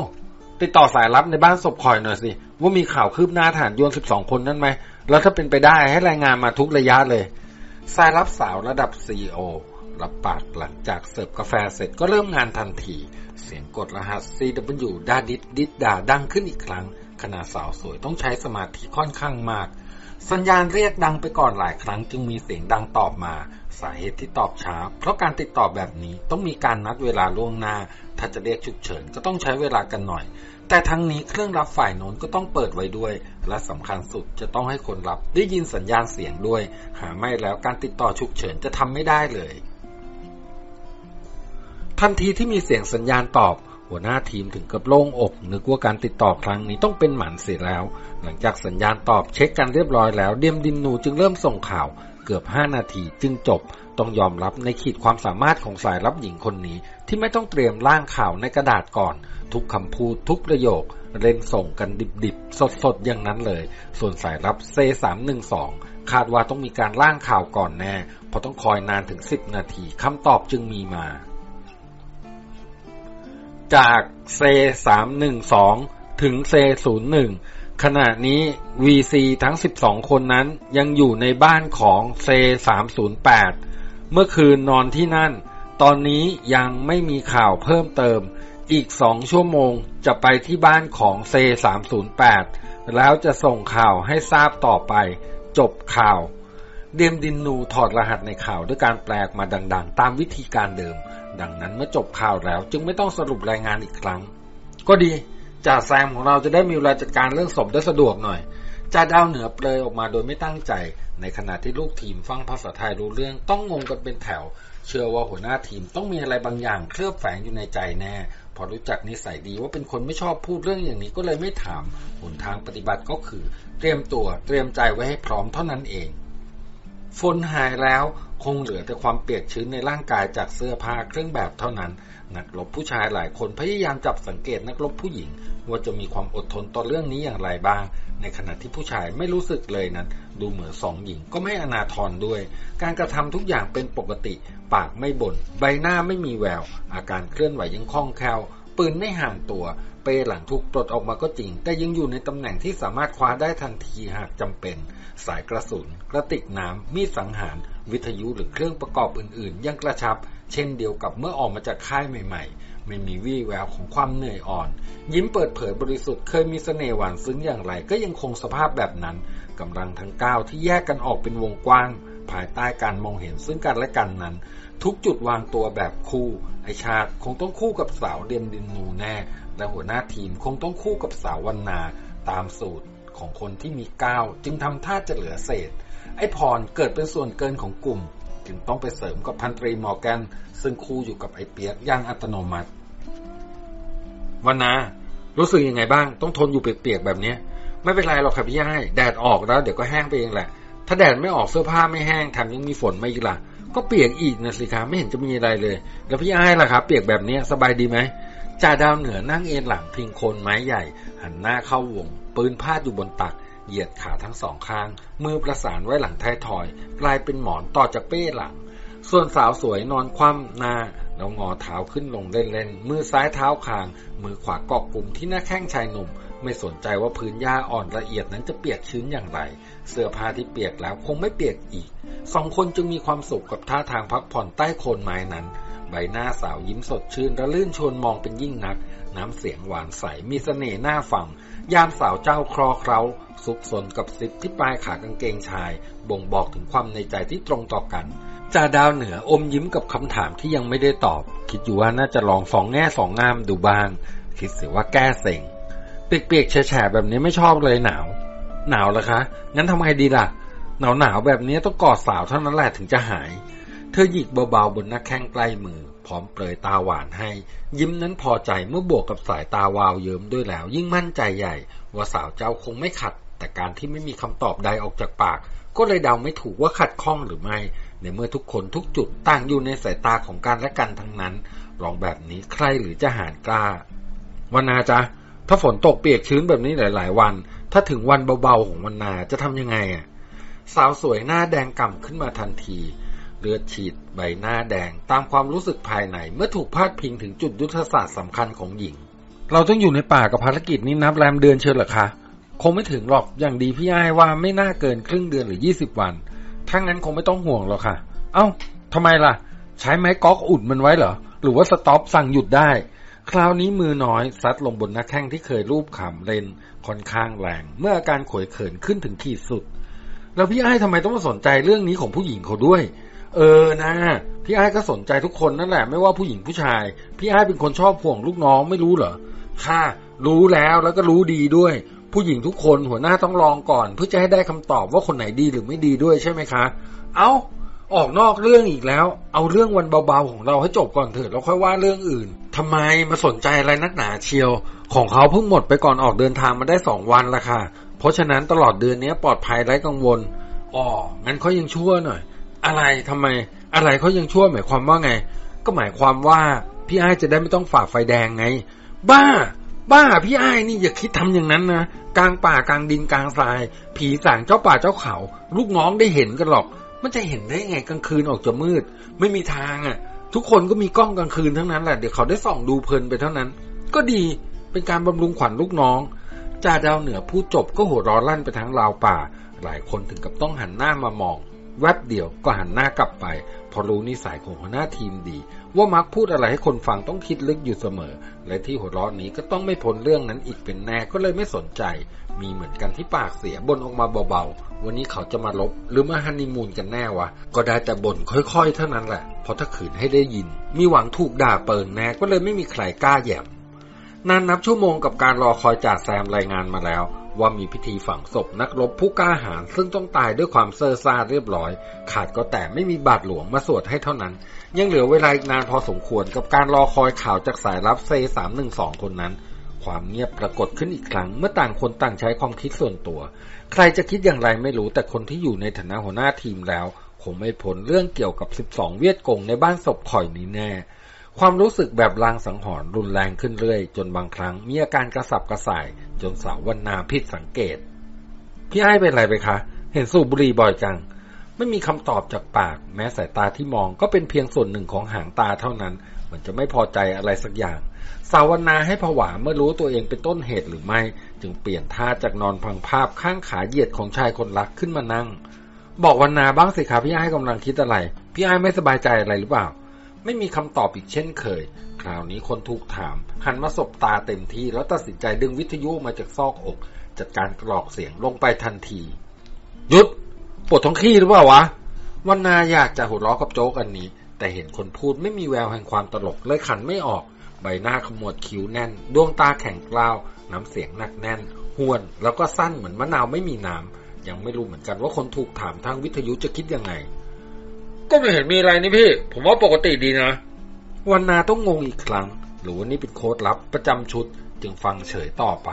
ติดต่อสายลับในบ้านศพคอยหน่อยสิ ว่ามีข่าวคืบหน้าฐานยวนสิบสองคนนั่นไหม แล้วถ้าเป็นไปได้ให้รายงานมาทุกระยะเลย สายลับสาวระดับซีโอ รับปากหลังจากเสิร์ฟกาแฟเสร็จก็เริ่มงานทันที เสียงกดรหัส CW ดาดิดดิดดาดังขึ้นอีกครั้ง ขณะสาวสวยต้องใช้สมาธิค่อนข้างมาก สัญญาณเรียกดังไปก่อนหลายครั้งจึงมีเสียงดังตอบมา สาเหตุที่ตอบช้า เพราะการติดต่อแบบนี้ต้องมีการนัดเวลาล่วงหน้า ถ้าจะเรียกฉุกเฉินก็ต้องใช้เวลากันหน่อย แต่ทั้งนี้เครื่องรับฝ่ายโน้นก็ต้องเปิดไว้ด้วย และสำคัญสุดจะต้องให้คนรับได้ยินสัญญาณเสียงด้วย หาไม่แล้วการติดต่อฉุกเฉินจะทำไม่ได้เลย ทันทีที่มีเสียงสัญญาณตอบ หัวหน้าทีมถึงกับโล่งอกนึกว่าการติดต่อครั้งนี้ต้องเป็นหมันเสียแล้ว หลังจากสัญญาณตอบเช็คกันเรียบร้อยแล้ว เดียมดินนูจึงเริ่มส่งข่าว เกือบ 5 นาทีจึงจบ ต้องยอมรับในขีดความสามารถของสายรับหญิงคนนี้ ที่ไม่ต้องเตรียมร่างข่าวในกระดาษก่อน ทุกคำพูดทุกประโยคเล่นส่งกันดิบๆ สดๆ อย่างนั้นเลย ส่วนสายรับเซ312 คาดว่าต้องมีการร่างข่าวก่อนแน่ เพราะต้องคอยนานถึง 10 นาทีคำตอบจึงมีมา จากเซ312 ถึงเซ01 ขณะนี้ VC ทั้ง 12 คนนั้นยังอยู่ในบ้านของเซ308 เมื่อคืนนอนที่นั่น ตอนนี้ยังไม่มีข่าวเพิ่มเติม อีกสองชั่วโมงจะไปที่บ้านของเซ308 แล้วจะส่งข่าวให้ทราบต่อไป จบข่าวเดียมดินนูถอดรหัสในข่าวด้วยการแปลกมาดัง ๆ ตามวิธีการเดิม ดังนั้นเมื่อจบข่าวแล้วจึงไม่ต้องสรุปรายงานอีกครั้ง ก็ดีจ่าแซมของเราจะได้มีเวลาจัดการเรื่องศพได้สะดวกหน่อยจ่าดาวเหนือเปลยออกมาโดยไม่ตั้งใจ ในขณะที่ลูกทีมฟังภาษาไทยรู้เรื่องต้องงงกันเป็นแถว เชื่อว่าหัวหน้าทีมต้องมีอะไรบางอย่างเคลือบแฝงอยู่ในใจแน่ พอรู้จักนิสัยดีว่าเป็นคนไม่ชอบพูดเรื่องอย่างนี้ก็เลยไม่ถามหนทางปฏิบัติก็คือ เตรียมตัวเตรียมใจไว้ให้พร้อมเท่านั้นเองฝนหายแล้ว คงเหลือแต่ความเปียกชื้นในร่างกายจากเสื้อผ้าเครื่องแบบเท่านั้น นักรบผู้ชายหลายคนพยายามจับสังเกตนักรบผู้หญิง ว่าจะมีความอดทนต่อเรื่องนี้อย่างไรบ้าง ในขณะที่ผู้ชายไม่รู้สึกเลยนั้น ดูเหมือนสองหญิงก็ไม่อนาทรด้วย การกระทำทุกอย่างเป็นปกติ ปากไม่บน่นใบหน้าไม่มีแวว อาการเคลื่อนไหวยังคล่องแคล่วปืนไม่ห่างตัว เปหลังถูกปลดออกมาก็จริง แต่ยังอยู่ในตำแหน่งที่สามารถคว้าได้ทันทีหากจำเป็น สายกระสุน กระติกน้ำ มีดสังหาร วิทยุหรือเครื่องประกอบอื่นๆ ยังกระชับ เช่นเดียวกับเมื่อออกมาจากค่ายใหม่ ๆ ไม่มีวี่แววของความเหนื่อยอ่อน ยิ้มเปิดเผยบริสุทธิ์เคยมีเสน่ห์หวานซึ้งอย่างไร ก็ยังคงสภาพแบบนั้นกำลังทั้งก้าวที่แยกกันออกเป็นวงกว้าง ภายใต้การมองเห็นซึ่งกันและกันนั้น ทุกจุดวางตัวแบบคู่ไอชาติคงต้องคู่กับสาวเดียมดินนูแน่ และหัวหน้าทีมคงต้องคู่กับสาววันนาตามสูตร ของคนที่มีก้าวจึงทำท่าจะเหลือเศษ ไอ้พรเกิดเป็นส่วนเกินของกลุ่ม จึงต้องไปเสริมกับพันตรีมอร์แกน ซึ่งคู่อยู่กับไอ้เปียกอย่างอัตโนมัติวันนารู้สึกยังไงบ้าง ต้องทนอยู่เปียกๆแบบนี้ไม่เป็นไรหรอกครับพี่ย่ายแดดออกแล้วเดี๋ยวก็แห้งไปเองแหละ ถ้าแดดไม่ออกเสื้อผ้าไม่แห้งแถมยังมีฝนมาอีกล่ะ ก็เปียกอีกนะสิครับไม่เห็นจะมีอะไรเลย แล้วพี่ย่ายล่ะครับ เปียกแบบนี้สบายดีไหมจ่าดาวเหนือนั่งเอนหลังพิงโคนไม้ใหญ่ หันหน้าเข้าวง ปืนพาดอยู่บนตัก เหยียดขาทั้งสองข้าง มือประสานไว้หลังท้ายทอย กลายเป็นหมอนต่อจากเป้หลัง ส่วนสาวสวยนอนคว่ำหน้าแล้วงอเท้าขึ้นลงเล่นๆ มือซ้ายเท้าคาง มือขวาเกาะกลุ่มที่หน้าแข้งชายหนุ่ม ไม่สนใจว่าพื้นหญ้าอ่อนละเอียดนั้นจะเปียกชื้นอย่างไร เสื้อผ้าที่เปียกแล้วคงไม่เปียกอีก สองคนจึงมีความสุขกับท่าทางพักผ่อนใต้โคนไม้นั้น ใบหน้าสาวยิ้มสดชื่นระลื่นชวนมองเป็นยิ่งนัก น้ำเสียงหวานใสมีเสน่ห์น่าฟัง ยามสาวเจ้าครอเคราสุกสนกับสิบที่ปลายขากางเกงชาย บ่งบอกถึงความในใจที่ตรงต่อกันจ่าดาวเหนืออมยิ้มกับคำถามที่ยังไม่ได้ตอบ คิดอยู่ว่าน่าจะลองสองแง่สองงามดูบ้าง คิดเสียว่าแก้เซ็งเปียกๆแฉะแบบนี้ไม่ชอบเลยหนาว หนาวเหรอคะ งั้นทำไงดีล่ะ หนาวหนาวแบบนี้ต้องกอดสาวเท่านั้นแหละถึงจะหาย เธอหยิกเบาๆบนหน้าแข้งใกล้มือ พร้อมเปลยตาหวานให้ ยิ้มนั้นพอใจเมื่อบวกกับสายตาวาวเยิ้มด้วยแล้ว ยิ่งมั่นใจใหญ่ ว่าสาวเจ้าคงไม่ขัด แต่การที่ไม่มีคำตอบใดออกจากปาก ก็เลยเดาไม่ถูกว่าขัดข้องหรือไม่ ในเมื่อทุกคนทุกจุดต่างอยู่ในสายตาของการและกันทั้งนั้น ลองแบบนี้ใครหรือจะหารกล้าวันนาจ๊ะถ้าฝนตกเปียกชื้นแบบนี้หลาย ๆ วัน ถ้าถึงวันเบาๆของวันนาจะทำยังไงอะสาวสวยหน้าแดงก่ำขึ้นมาทันที ลือดฉีดใบหน้าแดงตามความรู้สึกภายในเมื่อถูกพาดพิงถึงจุดยุทธศาสตร์สำคัญของหญิง เราต้องอยู่ในป่ากับภารกิจนี้นับแรมเดือนเชียวหรอคะ คงไม่ถึงหรอกอย่างดีพี่อ้ายว่าไม่น่าเกินครึ่งเดือนหรือยี่สิบวันถ้างั้นคงไม่ต้องห่วงหรอกค่ะ เอ้าทำไมล่ะ ใช้ไม้ก๊อกอุดมันไว้เหรอ หรือว่าสต็อปสั่งหยุดได้ คราวนี้มือน้อยซัดลงบนหน้าแข้งที่เคยรูปขำเลนค่อนข้างแรง เมื่ออาการขวยเขินขึ้นถึงขีดสุด แล้วพี่ไอ้ทำไมต้องมาสนใจเรื่องนี้ของผู้หญิงเขาด้วย เออนะพี่ไอ้ก็สนใจทุกคนนั่นแหละไม่ว่าผู้หญิงผู้ชาย พี่ไอ้เป็นคนชอบห่วงลูกน้องไม่รู้เหรอค่ะ รู้แล้วแล้วก็รู้ดีด้วย ผู้หญิงทุกคนหัวหน้าต้องลองก่อน เพื่อจะให้ได้คำตอบว่าคนไหนดีหรือไม่ดีด้วยใช่ไหมคะ เอาออกนอกเรื่องอีกแล้ว เอาเรื่องวันเบาๆของเราให้จบก่อนเถิดแล้วค่อยว่าเรื่องอื่นทำไมมาสนใจอะไรนักหนาเชียว ของเขาเพิ่งหมดไปก่อนออกเดินทางมาได้สองวันละค่ะ เพราะฉะนั้นตลอดเดือนนี้ปลอดภัยไร้กังวลอ๋องั้นเขายังชั่วหน่อย อะไรทำไม อะไรเขายังชั่วหมายความว่าไง ก็หมายความว่าพี่ไอ้จะได้ไม่ต้องฝ่าไฟแดงไง บ้า บ้าพี่ไอ้นี่อย่าคิดทำอย่างนั้นนะกลางป่ากลางดินกลางทราย ผีสางเจ้าป่าเจ้าเขา ลูกน้องได้เห็นกันหรอก มันจะเห็นได้ไงกลางคืนออกจะมืด ไม่มีทางอะ่ะ ทุกคนก็มีกล้องกลางคืนทั้งนั้นแหละเดี๋ยวเขาได้ส่องดูเพลินไปเท่านั้น ก็ดีเป็นการบำรุงขวัญลูกน้องจ่าดาวเหนือพูดจบก็หัวร้อลั่นไปทั้งราวป่า หลายคนถึงกับต้องหันหน้ามามอง แวบเดียวก็หันหน้ากลับไปเพราะรู้นิสัยของหัวหน้าทีมดี ว่ามักพูดอะไรให้คนฟังต้องคิดลึกอยู่เสมอ และที่หัวเราะนี้ก็ต้องไม่พ้นเรื่องนั้นอีกเป็นแน่ก็เลยไม่สนใจ มีเหมือนกันที่ปากเสียบนออกมาเบาๆ วันนี้เขาจะมาลบหรือมาฮันนีมูนกันแน่วะ ก็ได้แต่บ่นค่อยๆ เท่านั้นแหละเพราะถ้าขืนให้ได้ยิน มีหวังถูกด่าเปิงแน่ก็เลยไม่มีใครกล้าแย้มนานนับชั่วโมงกับการรอคอยจ่าแซมรายงานมาแล้ว ว่ามีพิธีฝังศพนักรบผู้กล้าหาญซึ่งต้องตายด้วยความเซอร์ซาเรียบร้อย ขาดก็แต่ไม่มีบาทหลวงมาสวดให้เท่านั้น ยังเหลือเวลาอีกนานพอสมควรกับการรอคอยข่าวจากสายรับเซสามหนึ่งสองคนนั้น ความเงียบปรากฏขึ้นอีกครั้ง เมื่อต่างคนต่างใช้ความคิดส่วนตัว ใครจะคิดอย่างไรไม่รู้แต่คนที่อยู่ในฐานะหัวหน้าทีมแล้วคงไม่พ้นเรื่องเกี่ยวกับ 12 เวียดกงในบ้านศพข่อยนี้แน่ ความรู้สึกแบบลางสังหรณ์รุนแรงขึ้นเรื่อย จนบางครั้งมีอาการกระสับกระส่าย จนสาววันนาผิดสังเกต พี่ไอ้เป็นไรไปคะ เห็นสูบบุหรี่บ่อยจัง ไม่มีคำตอบจากปาก แม้สายตาที่มองก็เป็นเพียงส่วนหนึ่งของหางตาเท่านั้น มันจะไม่พอใจอะไรสักอย่าง สาวนาให้ผวาเมื่อรู้ตัวเองเป็นต้นเหตุหรือไม่ จึงเปลี่ยนท่าจากนอนพังภาพข้างขาเหยียดของชายคนรักขึ้นมานั่ง บอกวันนาบ้างสิครับพี่ไอ้กำลังคิดอะไร พี่ไอ้ไม่สบายใจอะไรหรือเปล่า ไม่มีคำตอบอีกเช่นเคย คราวนี้คนถูกถาม หันมาสบตาเต็มที่แล้วตัดสินใจดึงวิทยุมาจากซอกอก จัดการกรอกเสียงลงไปทันทีหยุดปวดท้องขี้หรือเปล่าวะวันนาอยากจะหัวเราะกับโจ๊กอันนี้ แต่เห็นคนพูดไม่มีแววแห่งความตลกเลยขันไม่ออก ใบหน้าขมวดคิ้วแน่น ดวงตาแข็งกร้าว น้ำเสียงหนักแน่นห้วน แล้วก็สั้นเหมือนมะนาวไม่มีน้ำยังไม่รู้เหมือนกันว่าคนถูกถามทางวิทยุจะคิดยังไง ก็ไม่เห็นมีอะไรนี่พี่ ผมว่าปกติดีนะวันนาต้องงงอีกครั้ง หรือว่านี่เป็นโค้ดลับประจำชุด จึงฟังเฉยต่อไป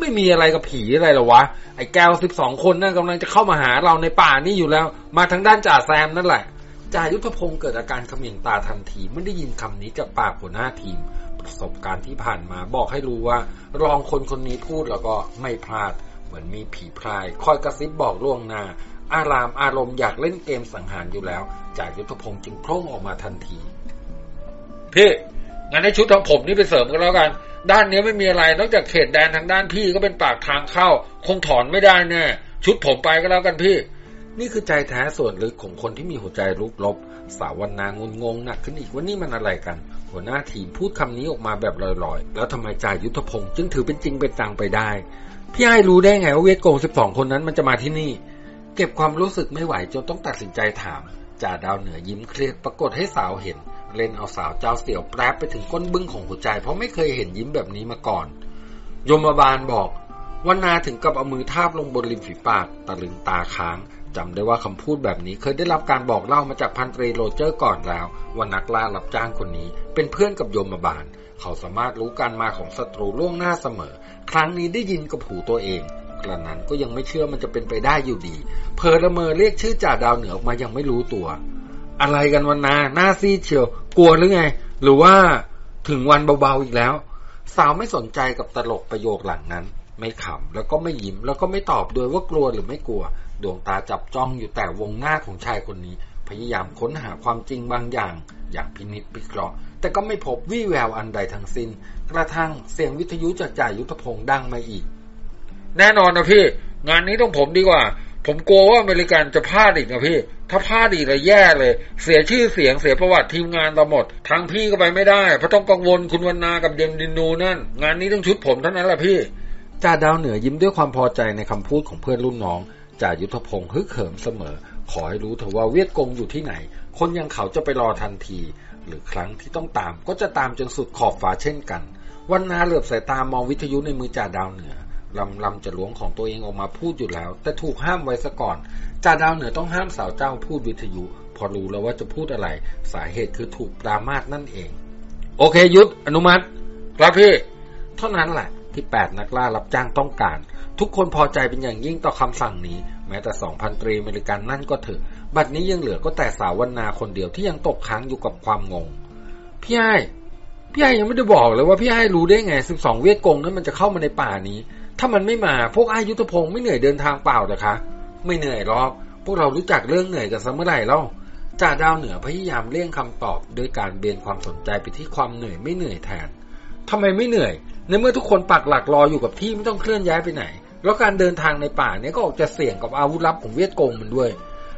ไม่มีอะไรกับผีอะไรหรอวะ ไอ้แก้วสิบสองคนนั่นกำลังจะเข้ามาหาเราในป่านี่อยู่แล้ว มาทางด้านจ่าแซมนั่นแหละจ่ายุทธพงศ์เกิดอาการเขมิ่นตาทันทีเมื่อได้ยินคำนี้จากปากหัวหน้าทีม ประสบการณ์ที่ผ่านมาบอกให้รู้ว่า รองคนคนนี้พูดแล้วก็ไม่พลาด เหมือนมีผีพราย คอยกระซิบบอกล่วงหน้า อารามอารมณ์อยากเล่นเกมสังหารอยู่แล้วจ่ายุทธพงศ์จึงโพร่งออกมาทันทีพี่งั้นให้ชุดของผมนี่ไปเสริมกันแล้วกัน ด้านนี้ไม่มีอะไร นอกจากเขตแดนทางด้านพี่ก็เป็นปากทางเข้า คงถอนไม่ได้แน่ชุดผมไปก็แล้วกันพี่ นี่คือใจแท้ส่วนลึกของคนที่มีหัวใจลุกลบ สาววันนางุนงงหนักขึ้นอีกว่านี่มันอะไรกัน หัวหน้าทีมพูดคำนี้ออกมาแบบลอยๆ แล้วทำไมจ่ายุทธพงศ์จึงถือเป็นจริงเป็นจังไปได้ พี่ไอ้รู้ได้ไงว่าเวทโกงสิบสองคนนั้นมันจะมาที่นี่ เก็บความรู้สึกไม่ไหวจนต้องตัดสินใจถามจ่าดาวเหนือยิ้มเครียดปรากฏให้สาวเห็น เล่นเอาสาวเจ้าเสี่ยวแปรบไปถึงก้นบึ้งของหัวใจ เพราะไม่เคยเห็นยิ้มแบบนี้มาก่อน ยมบาลบอกวันนาถึงกับเอามือทาบลงบนริมฝีปากตะลึงตาค้างจำได้ว่าคำพูดแบบนี้เคยได้รับการบอกเล่ามาจากพันตรีโรเจอร์ก่อนแล้วว่านักล่ารับจ้างคนนี้ เป็นเพื่อนกับยมบาล เขาสามารถรู้การมาของศัตรูล่วงหน้าเสมอ ครั้งนี้ได้ยินกับหูตัวเอง กระนั้น ก็ยังไม่เชื่อมันจะเป็นไปได้อยู่ดี เพอละเมอเรียกชื่อจ่าดาวเหนือออกมายังไม่รู้ตัว อะไรกันวันนาหน้าซีเชียว กลัวหรือไง หรือว่าถึงวันเบาๆอีกแล้ว สาวไม่สนใจกับตลกประโยคหลังนั้น ไม่ขำแล้วก็ไม่ยิ้มแล้วก็ไม่ตอบด้วยว่ากลัวหรือไม่กลัว ดวงตาจับจ้องอยู่แต่วงหน้าของชายคนนี้ พยายามค้นหาความจริงบางอย่าง อย่างพินิจพิเคราะห์แต่ก็ไม่พบวี่แววอันใดทั้งสิ้น กระทั่งเสียงวิทยุจากจ่ายุทธพงศ์ดังมาอีก แน่นอนนะพี่ งานนี้ต้องผมดีกว่า ผมกลัวว่าอเมริกันจะพลาดอีกนะพี่ ถ้าพลาดอีกเลยแย่เลย เสียชื่อเสียงเสียประวัติทีมงานเราหมด ทางพี่ก็ไปไม่ได้เพราะต้องกังวลคุณวันนากับเดมดินนูนั่น งานนี้ต้องชุดผมเท่านั้นแหละพี่จ่าดาวเหนือยิ้มด้วยความพอใจในคำพูดของเพื่อนรุ่นน้องจ่ายุทธพงศ์ฮึกเหิมเสมอ ขอให้รู้เถอะว่าเวียดกงอยู่ที่ไหน คนยังเขาจะไปรอทันที หรือครั้งที่ต้องตามก็จะตามจนสุดขอบฟ้าเช่นกัน วันนาเหลือบสายตามองวิทยุในมือจ่าดาวเหนือ ลำลำจะหลวงของตัวเองออกมาพูดอยู่แล้ว แต่ถูกห้ามไว้ซะก่อนจ่าดาวเหนือต้องห้ามสาวเจ้าพูดวิทยุ พอรู้แล้วว่าจะพูดอะไร สาเหตุคือถูกปรามาสนั่นเอง โอเคยุทธอนุมัติ ครับพี่ เท่านั้นแหละที่แปดนักล่ารับจ้างต้องการ ทุกคนพอใจเป็นอย่างยิ่งต่อคำสั่งนี้ แม้แต่สองพันตรีอเมริกันนั่นก็เถอะ บัดนี้ยังเหลือก็แต่สาววันนาคนเดียวที่ยังตกค้างอยู่กับความงง พี่ไอ้พี่ไอ้ยังไม่ได้บอกเลยว่าพี่ไอ้รู้ได้ไงสิบสองเวียดกงนั้นมันจะเข้ามาในป่านี้ ถ้ามันไม่มาพวกอ้ยุทธพงศ์ไม่เหนื่อยเดินทางเปล่าหรอคะ ไม่เหนื่อยหรอก พวกเรารู้จักเรื่องเหนื่อยกันซะเมื่อไหร่เล่าจ่าดาวเหนือพยายามเลี่ยงคำตอบโดยการเบนความสนใจไปที่ความเหนื่อยไม่เหนื่อยแทนทำไมไม่เหนื่อย ในเมื่อทุกคนปักหลักรออยู่กับที่ไม่ต้องเคลื่อนย้ายไปไหน แล้วการเดินทางในป่าเนี้ยก็ออกจะเสี่ยงกับอาวุธลับของเวียดกงมันด้วย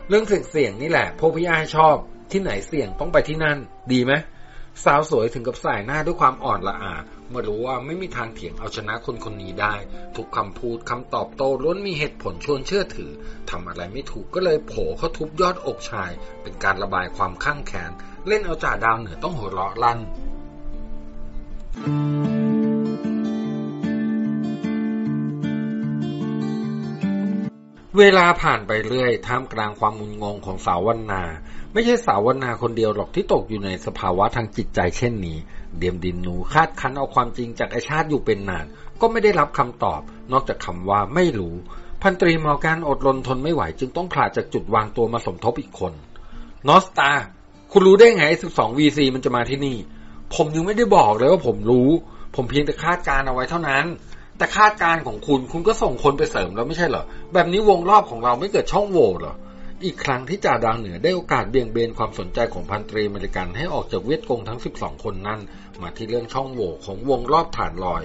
เรื่องเสี่ยงนี่แหละพวกพี่อาชอบ ที่ไหนเสี่ยงต้องไปที่นั่น ดีไหมสาวสวยถึงกับสายหน้าด้วยความอ่อนละอา เมื่อรู้ว่าไม่มีทางเถียงเอาชนะคนคนนี้ได้ ทุกคำพูดคำตอบโต้ล้วนมีเหตุผลชวนเชื่อถือทำอะไรไม่ถูกก็เลยโผล่เขาทุบยอดอกชาย เป็นการระบายความข้างแค้นเล่นเอาจ่าดาวเหนือต้องหัวเราะลั่นเวลาผ่านไปเรื่อย ท่ามกลางความมุนงงของสาววันนา ไม่ใช่สาววนาคนเดียวหรอกที่ตกอยู่ในสภาวะทางจิตใจเช่นนี้ เดียมดินหนูคาดคั้นเอาความจริงจากไอชาติอยู่เป็นนาน ก็ไม่ได้รับคำตอบ นอกจากคำว่าไม่รู้ พันตรีมอร์แกนอดรนทนไม่ไหว จึงต้องผละจากจุดวางตัวมาสมทบอีกคน นอสตา คุณรู้ได้ไงไอ้สิบสอง VC มันจะมาที่นี่ ผมยังไม่ได้บอกเลยว่าผมรู้ ผมเพียงแต่คาดการณ์เอาไว้เท่านั้นแต่คาดการณ์ของคุณคุณก็ส่งคนไปเสริมแล้วไม่ใช่เหรอ แบบนี้วงรอบของเราไม่เกิดช่องโหว่เหรอ อีกครั้งที่จ่าดาวเหนือได้โอกาสเบี่ยงเบนความสนใจของพันตรีอเมริกันให้ออกจากเวียดกงทั้ง 12 คนนั้น มาที่เรื่องช่องโหว่ของวงรอบฐานลอย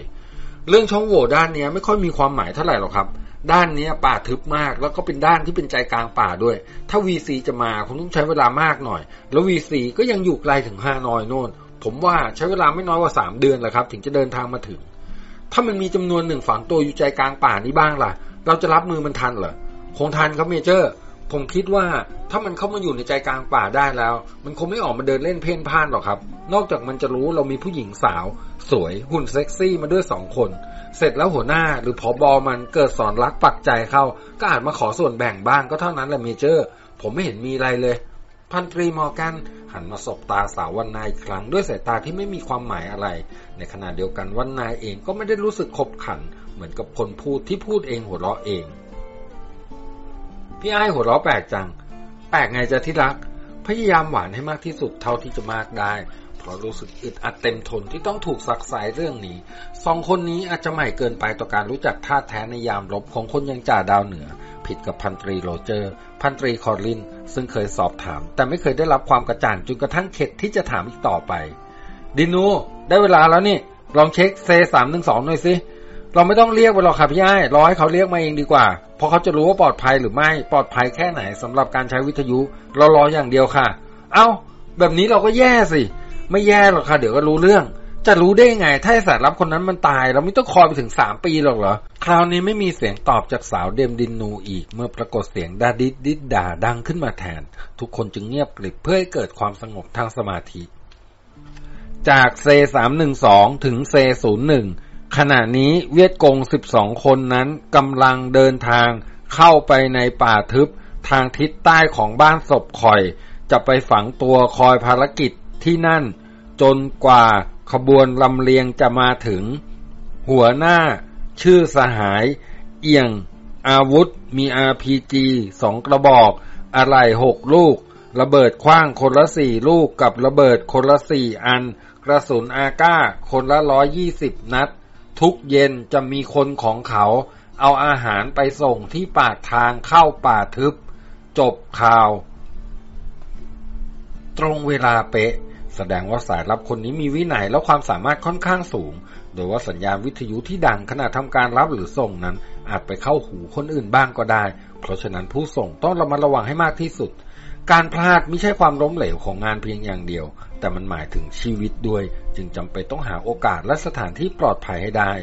เรื่องช่องโหว่ด้านนี้ไม่ค่อยมีความหมายเท่าไหร่หรอกครับ ด้านนี้ป่าทึบมาก แล้วก็เป็นด้านที่เป็นใจกลางป่าด้วย ถ้า VC จะมาคงต้องใช้เวลามากหน่อย แล้ว VC ก็ยังอยู่ไกลถึงฮานอยโน่น ผมว่าใช้เวลาไม่น้อยกว่า 3 เดือนแหละครับ ถึงจะเดินทางมาถึง ถ้ามันมีจำนวนหนึ่งฝังตัวอยู่ใจกลางป่านี้บ้างล่ะ เราจะรับมือมันทันเหรอคงทันครับเมเจอร์ ผมคิดว่าถ้ามันเข้ามาอยู่ในใจกลางป่าได้แล้ว มันคงไม่ออกมาเดินเล่นเพ่นพ่านหรอกครับ นอกจากมันจะรู้เรามีผู้หญิงสาว สวยหุ่นเซ็กซี่มาด้วยสองคน เสร็จแล้วหัวหน้าหรือพอบอมันเกิดสอนรักปักใจเข้า ก็อาจมาขอส่วนแบ่งบ้างก็เท่านั้นแหละเมเจอร์ ผมไม่เห็นมีอะไรเลย พันตรีมอร์แกนหันมาสบตาสาววันนายอีกครั้งด้วยสายตาที่ไม่มีความหมายอะไร ในขณะเดียวกันวันนายเองก็ไม่ได้รู้สึกขบขัน เหมือนกับคนพูดที่พูดเองหัวเราะเอง พี่ไอ้หัวเราะแปลกจัง แปลกไงจ๊ะที่รัก พยายามหวานให้มากที่สุดเท่าที่จะมากได้ เพราะรู้สึกอึดอัดเต็มทนที่ต้องถูกซักไซ้เรื่องนี้ สองคนนี้อาจจะใหม่เกินไปต่อการรู้จักธาตุแท้ในยามรบของคนอย่างจ่าดาวเหนือ ผิดกับพันตรีโรเจอร์ พันตรีคอร์ลิน ซึ่งเคยสอบถาม แต่ไม่เคยได้รับความกระจ่างจนกระทั่งเข็ดที่จะถามอีกต่อไป ดินู ได้เวลาแล้วนี่ ลองเช็คเซสามหนึ่งสองหน่อยสิ เราไม่ต้องเรียกไปหรอกครับพี่ไอ้รอให้เขาเรียกมาเองดีกว่า เพราะเขาจะรู้ว่าปลอดภัยหรือไม่ปลอดภัยแค่ไหนสำหรับการใช้วิทยุเรารออย่างเดียวค่ะ เอ้า แบบนี้เราก็แย่สิ ไม่แย่หรอกค่ะ เดี๋ยวก็รู้เรื่อง จะรู้ได้ไง ถ้าสายลับคนนั้นมันตาย เราไม่ต้องคอยไปถึงสามปีหรอกเหรอคราวนี้ไม่มีเสียงตอบจากสาวเดมดินนูอีก เมื่อปรากฏเสียงดาดิดดิดด่าดังขึ้นมาแทน ทุกคนจึงเงียบกริบเพื่อให้เกิดความสงบทางสมาธิ จากเซสามหนึ่งสองถึงเซศูนย์หนึ่ง ขณะนี้เวียดกงสิบสองคนนั้นกำลังเดินทางเข้าไปในป่าทึบทางทิศใต้ของบ้านศพคอย จะไปฝังตัวคอยภารกิจที่นั่น จนกว่าขบวนลำเลียงจะมาถึง หัวหน้า ชื่อสหาย เอียง อาวุธ มี RPG สองกระบอก อะไหล่หกลูก ระเบิดคว้างคนละสี่ลูกกับระเบิดคนละสี่อัน กระสุนอาก้า คนละร้อยยี่สิบนัด ทุกเย็นจะมีคนของเขา เอาอาหารไปส่งที่ปากทางเข้าป่าทึบ จบข่าว ตรงเวลาเป๊ะ แสดงว่าสายลับคนนี้มีวินัยและความสามารถค่อนข้างสูง โดยว่าสัญญาณวิทยุที่ดังขณะทำการรับหรือส่งนั้น อาจไปเข้าหูคนอื่นบ้างก็ได้ เพราะฉะนั้นผู้ส่งต้องระมัดระวังให้มากที่สุดการพลาดไม่ใช่ความล้มเหลวของงานเพียงอย่างเดียว แต่มันหมายถึงชีวิตด้วย จึงจำเป็นต้องหาโอกาสและสถานที่ปลอดภัยให้ได้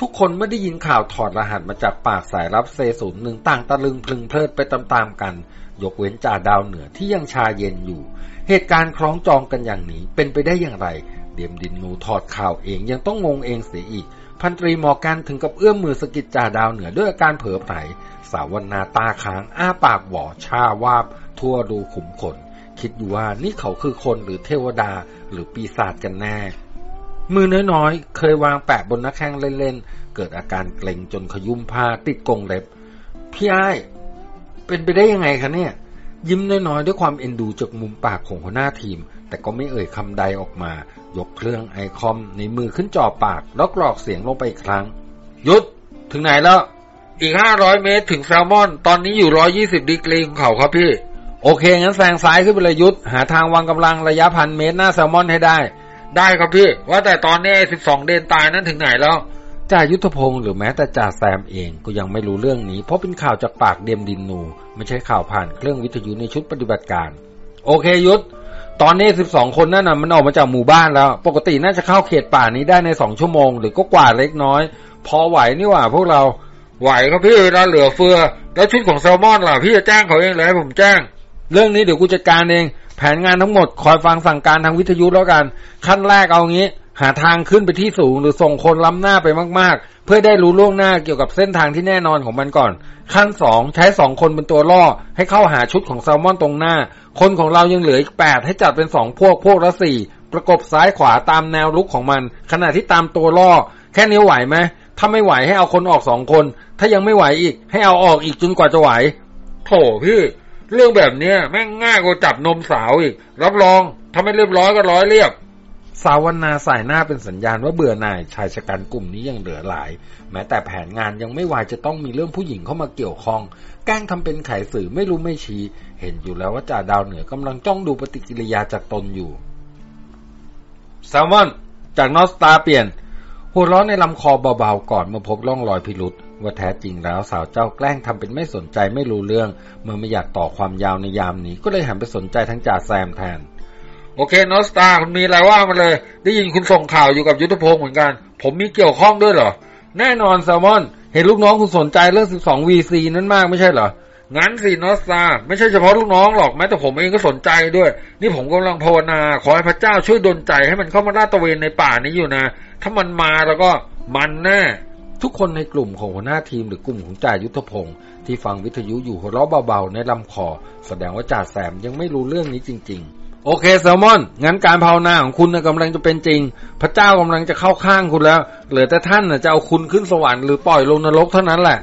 ทุกคนเมื่อได้ยินข่าวถอดรหัสมาจากปากสายรับเซศูนย์หนึ่งต่างตะลึงพลึงเพลิดไปตามๆกัน ยกเว้นจ่าดาวเหนือที่ยังชาเย็นอยู่ เหตุการณ์คล้องจองกันอย่างนี้เป็นไปได้อย่างไร เดียมดินนูถอดข่าวเองยังต้องงงเองเสียอีกพันตรีมอกันถึงกับเอื้อมมือสกิดจ่าดาวเหนือด้วยอาการเผลอไผลสาวนาตาค้าง อ้าปากหวอชาวาบ ทั่วดูขุมขน คิดอยู่ว่านี่เขาคือคนหรือเทวดาหรือปีศาจกันแน่ มือน้อยๆ เคยวางแปะบนหน้าแข้งเล่นๆ เกิดอาการเกร็งจนขยุมผ้าติดกงเล็บ พี่ไอ้เป็นไปได้ยังไงคะเนี่ย ยิ้มน้อยๆ ด้วยความเอ็นดูจากมุมปากของหัวหน้าทีม แต่ก็ไม่เอ่ยคำใดออกมา ยกเครื่องไอคอมในมือขึ้นจ่อปากแล้วกรอกเสียงลงไปอีกครั้งหยุดถึงไหนแล้วอีกห้าร้อยเมตรถึงแซลมอน ตอนนี้อยู่ร้อยี่สิบดีกรีของเขาครับพี่ โอเค งั้นแซงซ้ายขึ้นไปเลยยุทธหาทางวางกำลังระยะพันเมตรหน้าแซลมอนให้ได้ ได้ครับพี่ ว่าแต่ตอนนี้สิบสองเดนตายนั้นถึงไหนแล้วจ่ายุทธพงศ์หรือแม้แต่จ่าแซมเองก็ยังไม่รู้เรื่องนี้ เพราะเป็นข่าวจากปากเดียมดินนู ไม่ใช่ข่าวผ่านเครื่องวิทยุในชุดปฏิบัติการ โอเคยุทธตอนนี้สิบสองคนนั่นน่ะมันออกมาจากหมู่บ้านแล้ว ปกติน่าจะเข้าเขตป่านี้ได้ในสองชั่วโมง หรือก็กว่าเล็กน้อย พอไหวนี่หว่าพวกเราไหวครับพี่เวลาเหลือเฟือ แล้วชุดของแซลมอนล่ะพี่จะแจ้งเขาเองเลยผมแจ้ง เรื่องนี้เดี๋ยวกูจัดการเอง แผนงานทั้งหมดคอยฟังสั่งการทางวิทยุแล้วกัน ขั้นแรกเอางี้ หาทางขึ้นไปที่สูงหรือส่งคนล้ำหน้าไปมากๆ เพื่อได้รู้ล่วงหน้าเกี่ยวกับเส้นทางที่แน่นอนของมันก่อน ขั้นสองใช้สองคนเป็นตัวล่อ ให้เข้าหาชุดของแซลมอนตรงหน้า คนของเรายังเหลืออีกแปดให้จัดเป็นสองพวกพวกละสี่ประกบซ้ายขวาตามแนวลุกของมัน ขณะที่ตามตัวล่อ แค่นี้ไหวไหมถ้าไม่ไหวให้เอาคนออกสองคน ถ้ายังไม่ไหวอีก ให้เอาออกอีกจนกว่าจะไหวโถพี่ เรื่องแบบเนี้ยแม่งง่ายกว่าจับนมสาวอีก รับรองถ้าไม่เรียบร้อยก็ร้อยเรียบ สาวนาสายหน้าเป็นสัญญาณว่าเบื่อหน่ายชายชะกันกลุ่มนี้ยังเหลือหลาย แม้แต่แผนงานยังไม่วายจะต้องมีเรื่องผู้หญิงเข้ามาเกี่ยวข้อง แกล้งทำเป็นไขสื่อไม่รู้ไม่ชี้ เห็นอยู่แล้วว่าจ่าดาวเหนือกำลังจ้องดูปฏิกิริยาจากตนอยู่แซลมอนจากนอสตาเปลี่ยนหัวเร้อนในลำคอเบาๆก่อนเมื่อพบร่องรอยพิรุษ ว่าแท้จริงแล้วสาวเจ้าแกล้งทำเป็นไม่สนใจไม่รู้เรื่อง เมื่อไม่อยากต่อความยาวในยามนี้ก็เลยหันไปสนใจทั้งจ่าแซมแทน โอเคนอสตาคุณมีอะไรว่ามาเลย ได้ยินคุณส่งข่าวอยู่กับยุทธพงศ์เหมือนกัน ผมมีเกี่ยวข้องด้วยเหรอ แน่นอนแซมอน เห็นลูกน้องคุณสนใจเรื่อง 12 VC นั้นมากไม่ใช่เหรองั้นสินอสตาไม่ใช่เฉพาะลูกน้องหรอกแม้แต่ผมเองก็สนใจด้วย นี่ผมกำลังภาวนา ขอให้พระเจ้าช่วยดลใจให้มันเข้ามาลาดตระเวนในป่านี้อยู่นะ ถ้ามันมาแล้วก็มันแน่ ทุกคนในกลุ่มของหัวหน้าทีมหรือกลุ่มของจ่ายุทธพงศ์ที่ฟังวิทยุอยู่หัวเราะเบาๆในลำคอ แสดงว่าจ่าแซมยังไม่รู้เรื่องนี้จริง ๆ โอเคแซลมอน งั้นการภาวนาของคุณนะกำลังจะเป็นจริง พระเจ้ากำลังจะเข้าข้างคุณแล้ว เหลือแต่ท่านนะจะเอาคุณขึ้นสวรรค์หรือปล่อยลงนรกเท่านั้นแหละ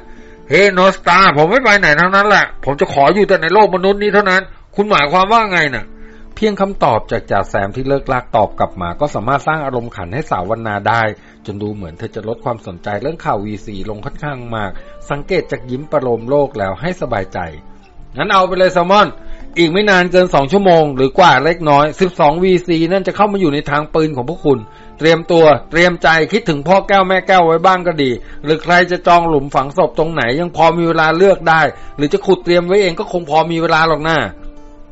เฮ้นอสตาผมไม่ไปไหนทั้งนั้นแหละ ผมจะขออยู่แต่ในโลกมนุษย์นี้เท่านั้น คุณหมายความว่าไงน่ะเพียงคำตอบจากจ่าแซมที่เลิกลากตอบกลับมา ก็สามารถสร้างอารมณ์ขันให้สาววรรณาได้ จนดูเหมือนเธอจะลดความสนใจเรื่องข่าววีซีลงค่อนข้างมาก สังเกตจากยิ้มประโลมโลกแล้วให้สบายใจ งั้นเอาไปเลยแซลมอน อีกไม่นานเกินสองชั่วโมง หรือกว่าเล็กน้อย 12 VC นั่นจะเข้ามาอยู่ในทางปืนของพวกคุณ เตรียมตัวเตรียมใจคิดถึงพ่อแก้วแม่แก้วไว้บ้างก็ดี หรือใครจะจองหลุมฝังศพตรงไหนยังพอมีเวลาเลือกได้ หรือจะขุดเตรียมไว้เองก็คงพอมีเวลาหรอกนะ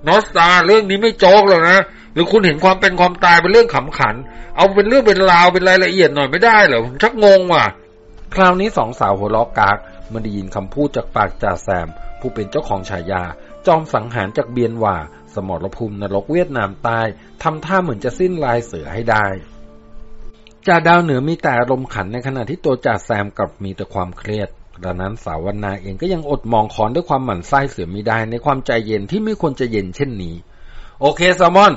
นอสตาเรื่องนี้ไม่โจกหรอกนะ หรือคุณเห็นความเป็นความตายเป็นเรื่องขำขัน เอาเป็นเรื่องเป็นราวเป็นรายละเอียดหน่อยไม่ได้เหรอผมชักงงว่ะ คราวนี้สองสาวหัวล้อกากมื่อได้ยินคำพูดจากปากจ่าแซม ผู้เป็นเจ้าของฉายา จอมสังหารจากเบียนว่า สมรภูมินรกเวียดนามใต้ทำท่าเหมือนจะสิ้นลายเสือให้ได้จ่าดาวเหนือมีแต่อารมณ์ขันในขณะที่ตัวจ่าแซมกลับมีแต่ความเครียดดังนั้นสาววรรณาเองก็ยังอดมองค้อนด้วยความหมั่นไส้เสือไม่ได้ในความใจเย็นที่ไม่ควรจะเย็นเช่นนี้ โอเคแซมอน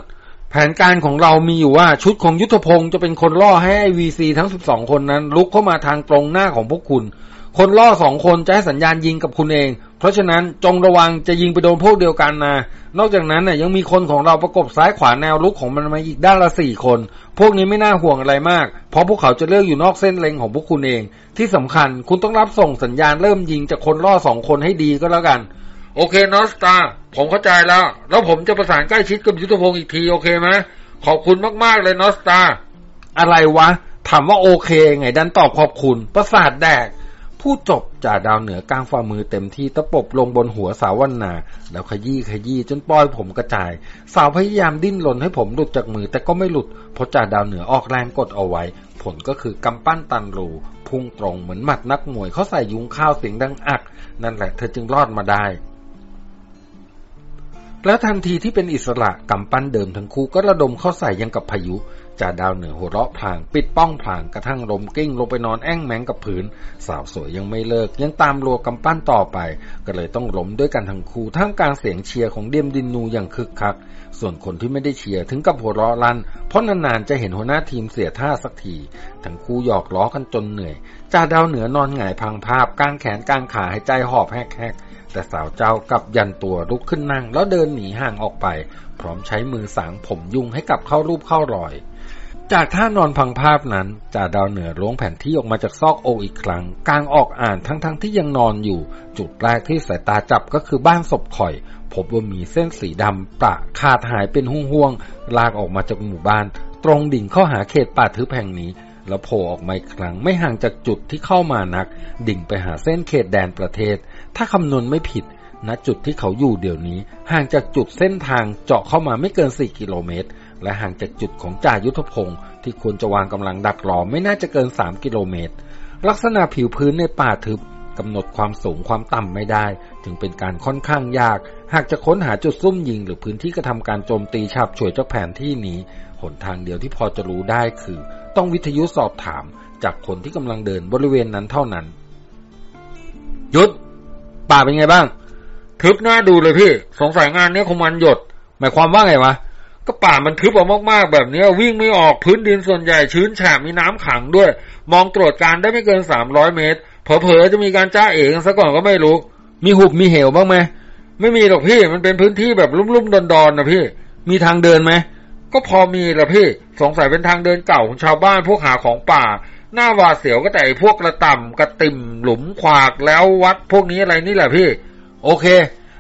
แผนการของเรามีอยู่ว่าชุดของยุทธพงศ์จะเป็นคนล่อให้ไอ VC ทั้ง12คนนั้น รุกเข้ามาทางตรงหน้าของพวกคุณ คนล่อสองคนจะให้สัญญาณยิงกับคุณเอง เพราะฉะนั้นจงระวังจะยิงไปโดนพวกเดียวกันนะ นอกจากนั้นน่ยยังมีคนของเราประกบซ้ายขวาแนวลุกของมันมาอีกด้านละสี่คน พวกนี้ไม่น่าห่วงอะไรมาก เพราะพวกเขาจะเลือกอยู่นอกเส้นเล็งของพวกคุณเอง ที่สำคัญคุณต้องรับส่งสัญญาณเริ่มยิงจากคนล่อสองคนให้ดีก็แล้วกัน โอเคนอสตา ผมเข้าใจแล้ว แล้วผมจะประสานใกล้ชิดกับยุทธพงศ์อีกที โอเคไหมขอบคุณมาก ๆ เลยนอสตา อะไรวะ ถามว่าโอเค ไง ดันตอบขอบคุณ ประสาทแดกพพูดจบจ่าดาวเหนือกลางฝ่ามือเต็มที่ตะปบลงบนหัวสาววันนา แล้วขยี้ขยี้จนปล่อยผมกระจาย สาวพยายามดิ้นรนให้ผมหลุดจากมือ แต่ก็ไม่หลุดเพราะจ่าดาวเหนือออกแรงกดเอาไว้ ผลก็คือกำปั้นตันรูพุ่งตรงเหมือนหมัดนักมวยเขาใส่ยุงข้าวเสียงดังอัก นั่นแหละเธอจึงรอดมาได้ แล้วทันทีที่เป็นอิสระกำปั้นเดิมทั้งคู่ก็ระดมเข้าใส่ยังกับพายุจ่าดาวเหนือหัวเราะพลาง ปิดป้องพลางกระทั่งลมกิ้งลงไปนอนแอ่งแมงกับผืน สาวสวยยังไม่เลิก ยังตามรัวกำปั้นต่อไป ก็เลยต้องล้มด้วยกันทั้งคู่ท่ามกลางเสียงเชียร์ของเดียมดินนูอย่างคึกคัก ส่วนคนที่ไม่ได้เชียร์ถึงกับหัวเราะลั่น เพราะนานๆจะเห็นหัวหน้าทีมเสียท่าสักที ทั้งคู่หยอกล้อกันจนเหนื่อยจ่าดาวเหนือนอนหงายพังภาพกางแขนกางขาให้ใจหอบแฮกๆ แต่สาวเจ้ากับยันตัวลุกขึ้นนั่ง แล้วเดินหนีห่างออกไป พร้อมใช้มือสางผมยุงให้กับเข้ารูปเข้ารอย จากท่านอนพังภาพนั้นจ่าดาวเหนือล้วงแผ่นที่ออกมาจากซอกโออีกครั้ง กลางออกอ่านทั้งๆทที่ยังนอนอยู่ จุดแรกที่สายตาจับก็คือบ้านศพข่อยพบว่ามีเส้นสีดำประขาดหายเป็นห่วงๆลากออกมาจากหมู่บ้าน ตรงดิ่งเข้าหาเขตป่าทึบแห่งนี้ แล้วโผล่ออกมาอีกครั้งไม่ห่างจากจุดที่เข้ามานัก ดิ่งไปหาเส้นเขตแดนประเทศ ถ้าคำนวณไม่ผิดณจุดที่เขาอยู่เดี๋ยวนี้ ห่างจากจุดเส้นทางเจาะเข้ามาไม่เกิน 4 กิโลเมตร และห่างจากจุดของจ่ายุทธพงศ์ที่ควรจะวางกำลังดักรอไม่น่าจะเกิน 3 กิโลเมตร ลักษณะผิวพื้นในป่าทึบกำหนดความสูงความต่ำไม่ได้ จึงเป็นการค่อนข้างยาก หากจะค้นหาจุดซุ่มยิง หรือพื้นที่กระทำการโจมตีฉาบฉวยจากแผนที่นี้ หนทางเดียวที่พอจะรู้ได้คือ ต้องวิทยุสอบถาม จากคนที่กำลังเดินบริเวณนั้นเท่านั้น หยุด ป่าเป็นไงบ้างทึบหน้าดูเลยพี่ สงสัยงานนี้คงมันหยด หมายความว่าไงวะก็ป่ามันทึบออกมากๆแบบนี้วิ่งไม่ออกพื้นดินส่วนใหญ่ชื้นแฉะมีน้ำขังด้วย มองตรวจการได้ไม่เกินสามร้อยเมตร เผลอๆจะมีการจ้าเองซะก่อนก็ไม่รู้ มีหุบมีเหวบ้างไหมไม่มีหรอกพี่มันเป็นพื้นที่แบบลุ่มๆดอนๆนะพี่ มีทางเดินไหมก็พอมีแหละพี่ สงสัยเป็นทางเดินเก่าของชาวบ้านพวกหาของป่า หน้าหวาดเสียวก็แต่พวกกระต่ำกระติ่มหลุมขวากแล้ววัดพวกนี้อะไรนี่แหละพี่ โอเค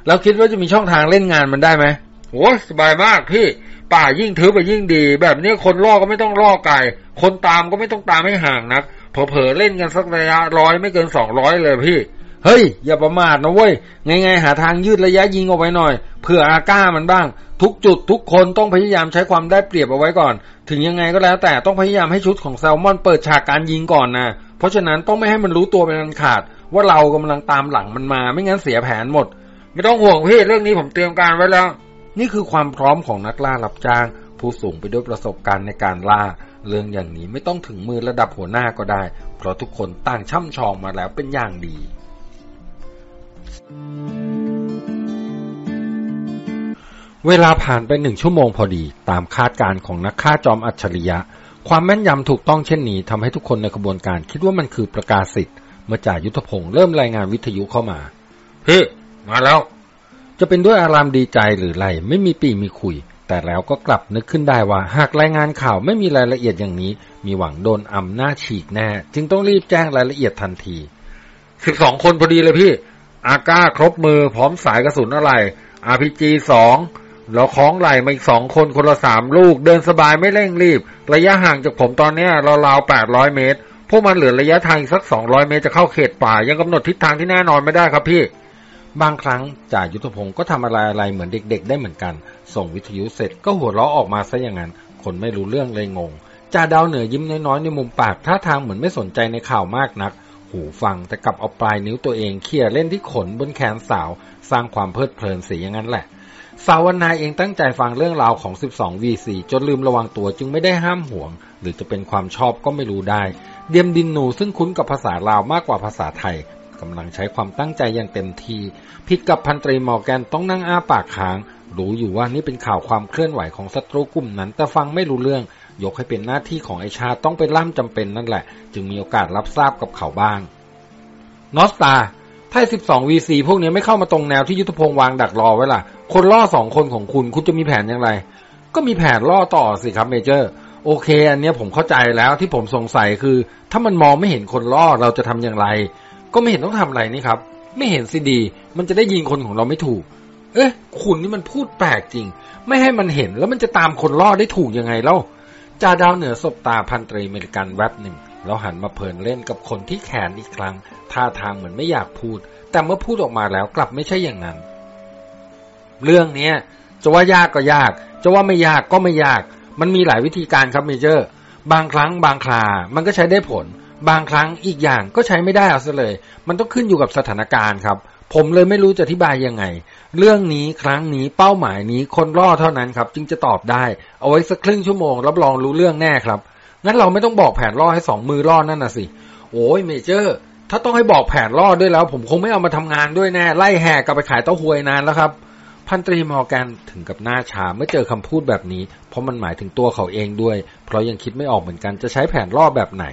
แล้วคิดว่าจะมีช่องทางเล่นงานมันได้ไหมโอ้สบายมากพี่ ป่ายิ่งถือไปยิ่งดี แบบนี้คนล่อก็ไม่ต้องล่อไกลคนตามก็ไม่ต้องตามให้ห่างนักเผลอๆเล่นกันสักระยะร้อยไม่เกินสองร้อยเลยพี่ เฮ้ย อย่าประมาทนะเว้ย ไงๆหาทางยืดระยะยิงเอาไว้หน่อย เผื่ออาก้ามันบ้าง ทุกจุดทุกคนต้องพยายามใช้ความได้เปรียบเอาไว้ก่อน ถึงยังไงก็แล้วแต่ต้องพยายามให้ชุดของแซลมอนเปิดฉากการยิงก่อนนะ เพราะฉะนั้นต้องไม่ให้มันรู้ตัวเป็นอันขาด ว่าเรากำลังตามหลังมันมา ไม่งั้นเสียแผนหมด ไม่ต้องห่วงพี่เรื่องนี้ผมเตรียมการไว้แล้ว นี่คือความพร้อมของนักล่ารับจ้าง ผู้สูงไปด้วยประสบการณ์ในการล่า เรื่องอย่างนี้ไม่ต้องถึงมือระดับหัวหน้าก็ได้ เพราะทุกคนต่างช่ำชองมาแล้วเป็นอย่างดี เวลาผ่านไปหนึ่งชั่วโมงพอดีตามคาดการณ์ของนักฆ่าจอมอัจฉริยะ ความแม่นยำถูกต้องเช่นนี้ทำให้ทุกคนในขบวนการคิดว่ามันคือประกาศสิทธิ์เมื่อจ่ายุทธพงศ์เริ่มรายงานวิทยุเข้ามาพี่มาแล้ว จะเป็นด้วยอารามดีใจหรือไรไม่มีปีมีคุย แต่แล้วก็กลับนึกขึ้นได้ว่า หากรายงานข่าวไม่มีรายละเอียดอย่างนี้ มีหวังโดนอำหน้าฉีกแน่ จึงต้องรีบแจ้งรายละเอียดทันทีสิบสองคนพอดีเลยพี่ อาก้าครบมือพร้อมสายกระสุนอะไรอาพีจีสองแล้วคล้องไหลมาอีกสองคนคนละสามลูก เดินสบายไม่เร่งรีบ ระยะห่างจากผมตอนเนี้ยราวๆแปดร้อยเมตร พวกมันเหลือระยะทางอีกสักสองร้อยเมตรจะเข้าเขตป่ายังกำหนดทิศทางที่แน่นอนไม่ได้ครับพี่ บางครั้งจ่ายุทธพงศ์ก็ทำอะไรอะไรเหมือนเด็ก ๆ ได้เหมือนกัน ส่งวิทยุเสร็จก็หัวเราะออกมาซะอย่างนั้น คนไม่รู้เรื่องเลยงงจ่าดาวเหนือยิ้มน้อยๆในมุมปากท่าทางเหมือนไม่สนใจในข่าวมากนัก หูฟัง แต่กลับเอาปลายนิ้วตัวเองเขี่ยเล่นที่ขนบนแขนสาว สร้างความเพลิดเพลินเสียอย่างนั้นแหละสาวนาเองตั้งใจฟังเรื่องราวของ 12 VC จนลืมระวังตัวจึงไม่ได้ห้ามห่วง หรือจะเป็นความชอบก็ไม่รู้ได้ เดียมดินหนูซึ่งคุ้นกับภาษาลาวมากกว่าภาษาไทยกำลังใช้ความตั้งใจอย่างเต็มทีผิดกับพันตรีมอร์แกนต้องนั่งอ้าปากค้าง รู้อยู่ว่านี่เป็นข่าวความเคลื่อนไหวของศัตรูกลุ่มนั้น แต่ฟังไม่รู้เรื่อง ยกให้เป็นหน้าที่ของไอชาต้องไปล่ำจำเป็นนั่นแหละ จึงมีโอกาสรับทราบกับเขาบ้าง นอสตาถ้า 12 VC พวกนี้ไม่เข้ามาตรงแนวที่ยุทธพงศ์วางดักรอไว้ล่ะ คนล่อสองคนของคุณ คุณจะมีแผนอย่างไร ก็มีแผนล่อต่อสิครับเมเจอร์ โอเค อันนี้ผมเข้าใจแล้วที่ผมสงสัยคือ ถ้ามันมองไม่เห็นคนล่อเราจะทำอย่างไร ก็ไม่เห็นต้องทำอะไรนี่ครับ ไม่เห็นสิดี มันจะได้ยิงคนของเราไม่ถูก เอ๊ะ คุณนี่มันพูดแปลกจริง ไม่ให้มันเห็นแล้วมันจะตามคนล่อได้ถูกยังไงเล่า จ่าดาวเหนือสบตาพันตรีอเมริกันแวบหนึ่ง แล้วหันมาเพลินเล่นกับคนที่แขนอีกครั้ง ท่าทางเหมือนไม่อยากพูด แต่เมื่อพูดออกมาแล้วกลับไม่ใช่อย่างนั้น เรื่องเนี้ยจะว่ายากก็ยาก จะว่าไม่ยากก็ไม่ยาก มันมีหลายวิธีการครับเมเจอร์ บางครั้งบางครา มันก็ใช้ได้ผล บางครั้งอีกอย่างก็ใช้ไม่ได้เอาซะเลย มันต้องขึ้นอยู่กับสถานการณ์ครับ ผมเลยไม่รู้จะอธิบายยังไง เรื่องนี้ครั้งนี้เป้าหมายนี้คนรอดเท่านั้นครับ จึงจะตอบได้ เอาไว้สักครึ่งชั่วโมง รับรองรู้เรื่องแน่ครับงั้นเราไม่ต้องบอกแผนล่อให้สองมือล่อนั่นน่ะสิโอ้ยเมเจอร์ ถ้าต้องให้บอกแผนล่อด้วยแล้ว ผมคงไม่เอามาทำงานด้วยแน่ไล่แหกกลับไปขายเต้าหวยนานแล้วครับพันตรีมอร์แกนถึงกับหน้าชาเมื่อเจอคำพูดแบบนี้ เพราะมันหมายถึงตัวเขาเองด้วย เพราะยังคิดไม่ออกเหมือนกันจะใช้แผนล่อแบบไหน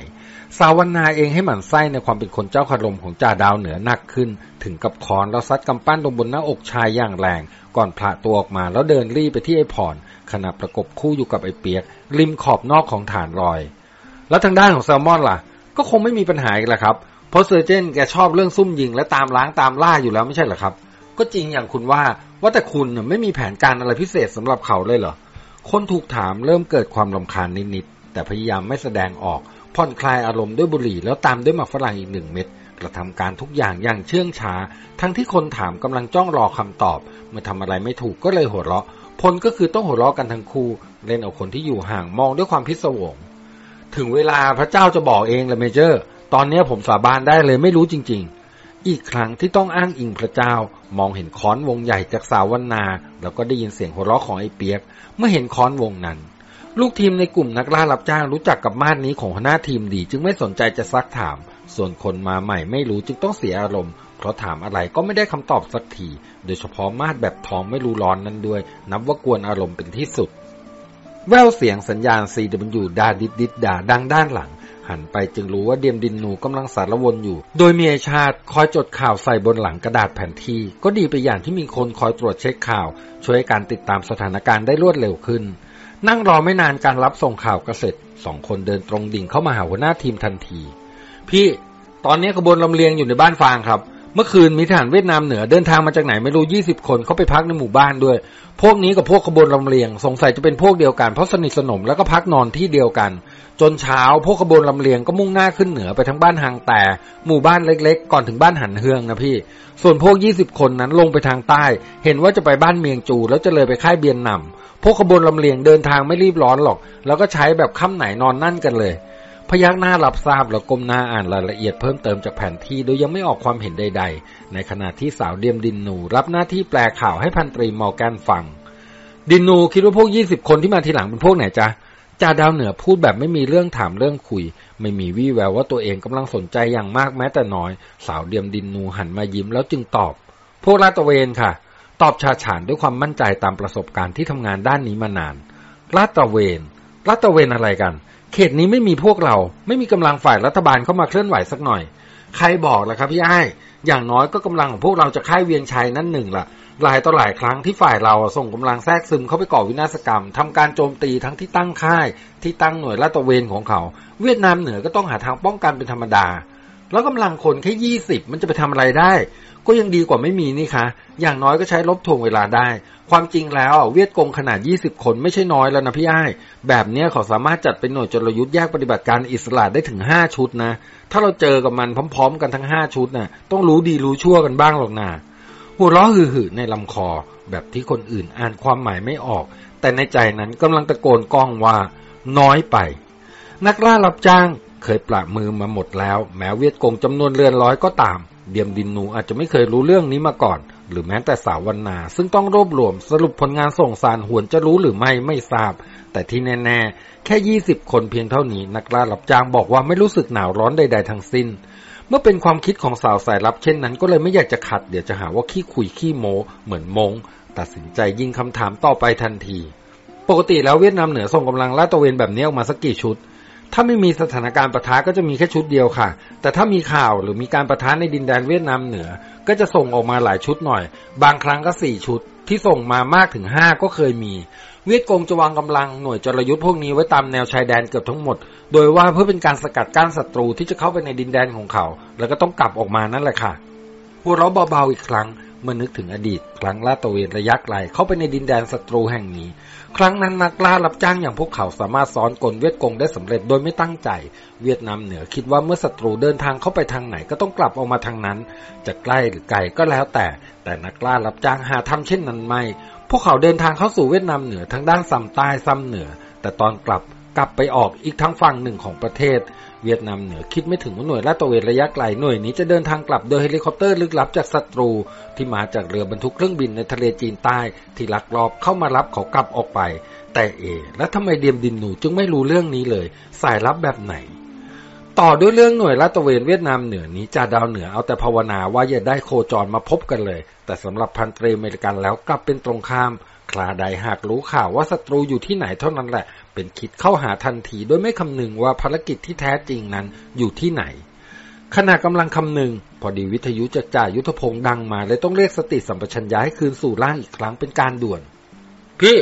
สาวนาเองให้หมั่นไส้ในความเป็นคนเจ้าคารมของจ่าดาวเหนือหนักขึ้น ถึงกับคอนแล้วซัดกำปั้นลงบนหน้าอกชายอย่างแรง ก่อนพละตัวออกมาแล้วเดินรีไปที่ไอ้ผ่อนขณะประกบคู่อยู่กับไอ้เปียก ริมขอบนอกของฐานลอย แล้วทางด้านของแซลมอนล่ะ ก็คงไม่มีปัญหาอีกแล้วครับ เพราะเซอร์เจนแกชอบเรื่องซุ่มยิงและตามล้างตามล่าอยู่แล้วไม่ใช่เหรอครับ ก็จริงอย่างคุณว่าว่าแต่คุณน่ะไม่มีแผนการอะไรพิเศษสำหรับเขาเลยเหรอคนถูกถามเริ่มเกิดความลำคาญนิดๆแต่พยายามไม่แสดงออก ผ่อนคลายอารมณ์ด้วยบุหรี่แล้วตามด้วยหมากฝรั่งอีกหนึ่งเม็ดกระทำการทุกอย่างอย่างเชื่องช้า ทั้งที่คนถามกำลังจ้องรอคำตอบ เมื่อทำอะไรไม่ถูกก็เลยหัวเราะผลก็คือต้องหัวเราะกันทั้งคู่เล่นเอาคนที่อยู่ห่างมองด้วยความพิศวง ถึงเวลาพระเจ้าจะบอกเองเลยเมเจอร์ ตอนนี้ผมสาบานได้เลยไม่รู้จริง ๆ อีกครั้งที่ต้องอ้างอิงพระเจ้า มองเห็นค้อนวงใหญ่จากสาวันนา แล้วก็ได้ยินเสียงหัวเราะของไอ้เปียก เมื่อเห็นค้อนวงนั้น ลูกทีมในกลุ่มนักล่ารับจ้างรู้จักกับมาดนี้ของหัวหน้าทีมดี จึงไม่สนใจจะซักถาม ส่วนคนมาใหม่ไม่รู้จึงต้องเสียอารมณ์ เพราะถามอะไรก็ไม่ได้คำตอบสักที โดยเฉพาะมาดแบบทองไม่รู้ร้อนนั้นด้วย นับว่ากวนอารมณ์เป็นที่สุด แววเสียงสัญญาณ CW ดาดิดดิดดาดังด้านหลัง หันไปจึงรู้ว่าเดียมดินนูกำลังสารวนอยู่ โดยมีไอชาติคอยจดข่าวใส่บนหลังกระดาษแผนที่ ก็ดีไปอย่างที่มีคนคอยตรวจเช็คข่าว ช่วยการติดตามสถานการณ์ได้รวดเร็วขึ้น นั่งรอไม่นานการรับส่งข่าวก็เสร็จสองคนเดินตรงดิ่งเข้ามาหาหัวหน้าทีมทันที พี่ตอนนี้ขบวนลำเลียงอยู่ในบ้านฟางครับ เมื่อคืนมีทหารเวียดนามเหนือเดินทางมาจากไหนไม่รู้ยี่สิบคนเขาไปพักในหมู่บ้านด้วย พวกนี้กับพวกขบวนลำเลียง สงสัยจะเป็นพวกเดียวกันเพราะสนิทสนมแล้วก็พักนอนที่เดียวกัน จนเช้าพวกขบวนลำเลียงก็มุ่งหน้าขึ้นเหนือไปทั้งบ้านหางแต่ หมู่บ้านเล็กๆ ก่อนถึงบ้านหันเฮืองนะพี่ ส่วนพวกยี่สิบคนนั้นลงไปทางใต้ เห็นว่าจะไปบ้านเมียงจู แล้วจะเลยไปค่ายเบียนนำพวกขบวนลำเลียงเดินทางไม่รีบร้อนหรอก แล้วก็ใช้แบบค่ำไหนนอนนั่นกันเลย พยักหน้ารับทราบแล้วก้มหน้าอ่านรายละเอียดเพิ่มเติมจากแผนที่โดยยังไม่ออกความเห็นใด ๆ ในขณะที่สาวเดียมดินนูรับหน้าที่แปลข่าวให้พันตรีมอร์แกนฟัง ดินนูคิดว่าพวกยี่สิบคนที่มาทีหลังเป็นพวกไหนจ๊ะจ่าดาวเหนือพูดแบบไม่มีเรื่องถามเรื่องคุย ไม่มีวี่แววว่าตัวเองกำลังสนใจอย่างมากแม้แต่น้อย สาวเดียมดินนูหันมายิ้มแล้วจึงตอบ พวกลาตะเวนค่ะ ตอบชาฉานด้วยความมั่นใจตามประสบการณ์ที่ทำงานด้านนี้มานานลาดตะเวนลาดตะเวนอะไรกัน เขตนี้ไม่มีพวกเรา ไม่มีกำลังฝ่ายรัฐบาลเข้ามาเคลื่อนไหวสักหน่อย ใครบอกล่ะครับพี่ไอ้อย่างน้อยก็กำลังของพวกเราจะค่ายเวียงชัยนั่นหนึ่งล่ะหลายต่อหลายครั้งที่ฝ่ายเราส่งกำลังแทรกซึมเข้าไปก่อวินาศกรรมทำการโจมตีทั้งที่ตั้งค่าย ที่ตั้งหน่วยลาดตระเวนของเขา เวียดนามเหนือก็ต้องหาทางป้องกันเป็นธรรมดา แล้วกำลังคนแค่ยี่สิบมันจะไปทำอะไรได้ ก็ยังดีกว่าไม่มีนี่คะอย่างน้อยก็ใช้ลบถ่วงเวลาได้ ความจริงแล้วเวียดกงขนาด 20 คนไม่ใช่น้อยแล้วนะพี่อ้ายแบบเนี้ยเขาสามารถจัดเป็นหน่วยจรยุทธ์แยกปฏิบัติการอิสระได้ถึง 5 ชุดนะ ถ้าเราเจอกับมันพร้อมๆ กันทั้ง 5 ชุดนะ่ะ ต้องรู้ดีรู้ชั่วกันบ้างหรอกนะหัวเราะหือๆในลำคอ แบบที่คนอื่นอ่านความหมายไม่ออก แต่ในใจนั้นกำลังตะโกนก้องว่า น้อยไป นักล่ารับจ้างเคยปราบมือมาหมดแล้ว แม้เวียดกงจำนวนเรือนร้อยก็ตาม เดียมดินนูอาจจะไม่เคยรู้เรื่องนี้มาก่อน หรือแม้แต่สาววันนาซึ่งต้องรวบรวมสรุปผลงานส่งสารหวนจะรู้หรือไม่ไม่ทราบ แต่ที่แน่ ๆ แค่ยี่สิบคนเพียงเท่านี้ นักล่ารับจ้างบอกว่าไม่รู้สึกหนาวร้อนใด ๆ ทั้งสิ้น เมื่อเป็นความคิดของสาวสายลับเช่นนั้น ก็เลยไม่อยากจะขัด เดี๋ยวจะหาว่าขี้คุยขี้โม เหมือนมง ตัดสินใจยิงคำถามต่อไปทันที ปกติแล้วเวียดนามเหนือส่งกำลังลาดตระเวนแบบนี้ออกมาสักกี่ชุด ถ้าไม่มีสถานการณ์ประทะก็จะมีแค่ชุดเดียวค่ะ แต่ถ้ามีข่าวหรือมีการประทะในดินแดนเวียดนามเหนือ ก็จะส่งออกมาหลายชุดหน่อย บางครั้งก็สี่ชุด ที่ส่งมามากถึงห้าก็เคยมี เวียดกงจะวางกำลังหน่วยจรยุทธ์พวกนี้ไว้ตามแนวชายแดนเกือบทั้งหมด โดยว่าเพื่อเป็นการสกัดกั้นศัตรูที่จะเข้าไปในดินแดนของเขา แล้วก็ต้องกลับออกมานั่นแหละค่ะหัวเราเบาๆอีกครั้งเมื่อนึกถึงอดีต ครั้งลาดตระเวนระยะไกลเข้าไปในดินแดนศัตรูแห่งนี้ ครั้งนั้นนักล่ารับจ้างอย่างพวกเขาสามารถซ้อนกลเวียดกงได้สำเร็จโดยไม่ตั้งใจ เวียดนามเหนือคิดว่าเมื่อศัตรูเดินทางเข้าไปทางไหนก็ต้องกลับออกมาทางนั้น จะใกล้หรือไกลก็แล้วแต่ แต่นักล่ารับจ้างหาทำเช่นนั้นไม่ พวกเขาเดินทางเข้าสู่เวียดนามเหนือทางด้านซ้ำใต้ซ้ำเหนือ แต่ตอนกลับกลับไปออกอีกทั้งฝั่งหนึ่งของประเทศ เวียดนามเหนือคิดไม่ถึงว่าหน่วยลาดตระเวนระยะไกลหน่วยนี้จะเดินทางกลับโดยเฮลิคอปเตอร์ลึกลับจากศัตรูที่มาจากเรือบรรทุกเครื่องบินในทะเลจีนใต้ ที่ลักลอบเข้ามารับเขากลับออกไป แต่เอ แล้วทำไมเดียมดินหนูจึงไม่รู้เรื่องนี้เลย สายลับแบบไหน ต่อด้วยเรื่องหน่วยลาดตระเวนเวียดนามเหนือนี้จ่าดาวเหนือเอาแต่ภาวนาว่าอย่าได้โคจรมาพบกันเลย แต่สำหรับพันตรีอเมริกันแล้วกลับเป็นตรงข้ามคลาใดหากรู้ข่าวว่าศัตรูอยู่ที่ไหนเท่านั้นแหละ เป็นคิดเข้าหาทันทีโดยไม่คำนึงว่าภารกิจที่แท้จริงนั้นอยู่ที่ไหน ขณะกำลังคำนึง พอดีวิทยุจากจ่ายุทธพงศ์ดังมาเลยต้องเรียกสติสัมปชัญญะให้คืนสู่ร่างอีกครั้งเป็นการด่วน พี่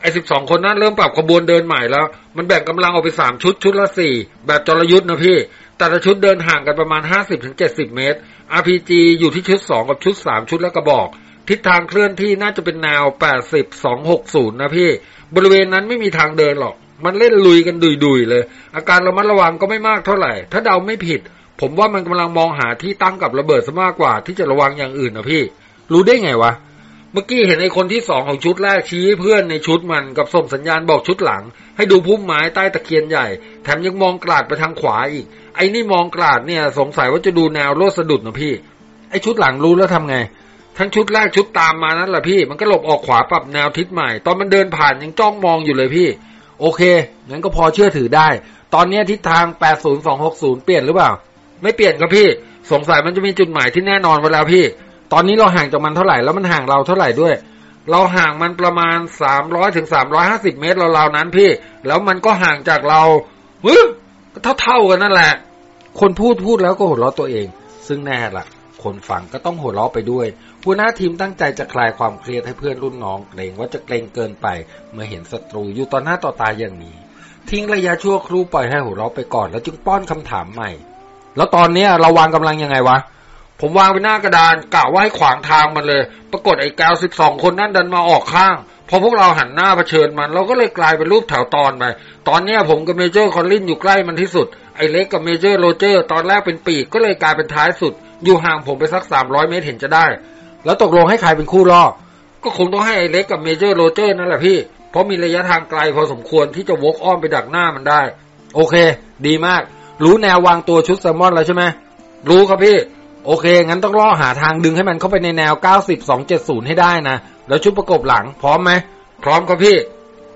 ไอ้สิบสองคนนั้นเริ่มปรับขบวนเดินใหม่แล้ว มันแบ่งกำลังออกไปสามชุดชุดละสี่แบบจรยุทธ์นะพี่ แต่ละชุดเดินห่างกันประมาณห้าสิบถึงเจ็ดสิบเมตร RPG อยู่ที่ชุดสองกับชุดสามชุดแล้วกระบอก ทิศทางเคลื่อนที่น่าจะเป็นแนวแปดสิบสองหกศูนย์นะพี่ บริเวณนั้นไม่มีทางเดินหรอก มันเล่นลุยกันดุยๆเลย อาการระมัดระวังก็ไม่มากเท่าไหร่ ถ้าเดาไม่ผิด ผมว่ามันกำลังมองหาที่ตั้งกับระเบิดซะมากกว่า ที่จะระวังอย่างอื่นนะพี่ รู้ได้ไงวะ เมื่อกี้เห็นไอ้คนที่สองของชุดแรกชี้เพื่อนในชุดมันกับส่งสัญญาณบอกชุดหลัง ให้ดูพุ่มไม้ใต้ตะเคียนใหญ่ แถมยังมองกลาดไปทางขวาอีก ไอ้นี่มองกลาดเนี่ย สงสัยว่าจะดูแนวโลดสะดุดนะพี่ ไอ้ชุดหลังรู้แล้วทำไง ทั้งชุดแรกชุดตามมานั่นแหละพี่ มันก็หลบออกขวาปรับแนวทิศใหม่ ตอนมันเดินผ่านยังจ้องมองอยู่เลยพี่ โอเคงั้นก็พอเชื่อถือได้ ตอนนี้ทิศทาง 80260 เปลี่ยนหรือเปล่า ไม่เปลี่ยนครับพี่ สงสัยมันจะมีจุดหมายที่แน่นอนไว้แล้วพี่ ตอนนี้เราห่างจากมันเท่าไหร่แล้วมันห่างเราเท่าไหร่ด้วย เราห่างมันประมาณ 300ถึง350 เมตรราวๆนั้นพี่ แล้วมันก็ห่างจากเราเฮ้ยเท่าๆกันนั่นแหละ คนพูดพูดแล้วก็หัวเราะตัวเอง ซึ่งแน่ละคนฟังก็ต้องหัวเราะไปด้วย หัวหน้าทีมตั้งใจจะคลายความเครียดให้เพื่อนรุ่นน้องเกรงว่าจะเกรงเกินไป เมื่อเห็นศัตรูอยู่ต่อหน้าต่อตาอย่างนี้ ทิ้งระยะชั่วครู่ปล่อยให้หัวเราะไปก่อนแล้วจึงป้อนคำถามใหม่ แล้วตอนเนี้เราวางกำลังยังไงวะผมวางไปหน้ากระดานกะว่าให้ขวางทางมันเลย ปรากฏไอ้แก้วสิบสองคนนั่นดันมาออกข้าง พอพวกเราหันหน้าเผชิญมัน เราก็เลยกลายเป็นรูปแถวตอนไป ตอนเนี้ยผมกับ Major คอนลินอยู่ใกล้มันที่สุด ไอ้เล็กกับ Major โรเจอร์ ตอนแรกเป็นปีกก็เลยกลายเป็นท้ายสุด อยู่ห่างผมไปสักสามร้อยเมตรเห็นจะได้ แล้วตกลงให้ใครเป็นคู่ล่อ ก็คงต้องให้ไอ้เล็กกับ Major โรเจอร์นั่นแหละพี่ เพราะมีระยะทางไกลพอสมควรที่จะวกอ้อมไปดักหน้ามันได้ โอเค ดีมาก รู้แนววางตัวชุดแซลมอนแล้วใช่ไหมรู้ครับพี่ โอเค งั้นต้องล่อหาทางดึงให้มันเข้าไปในแนว 90 270 ให้ได้นะ แล้วชุดประกบหลัง พร้อมไหม พร้อมครับพี่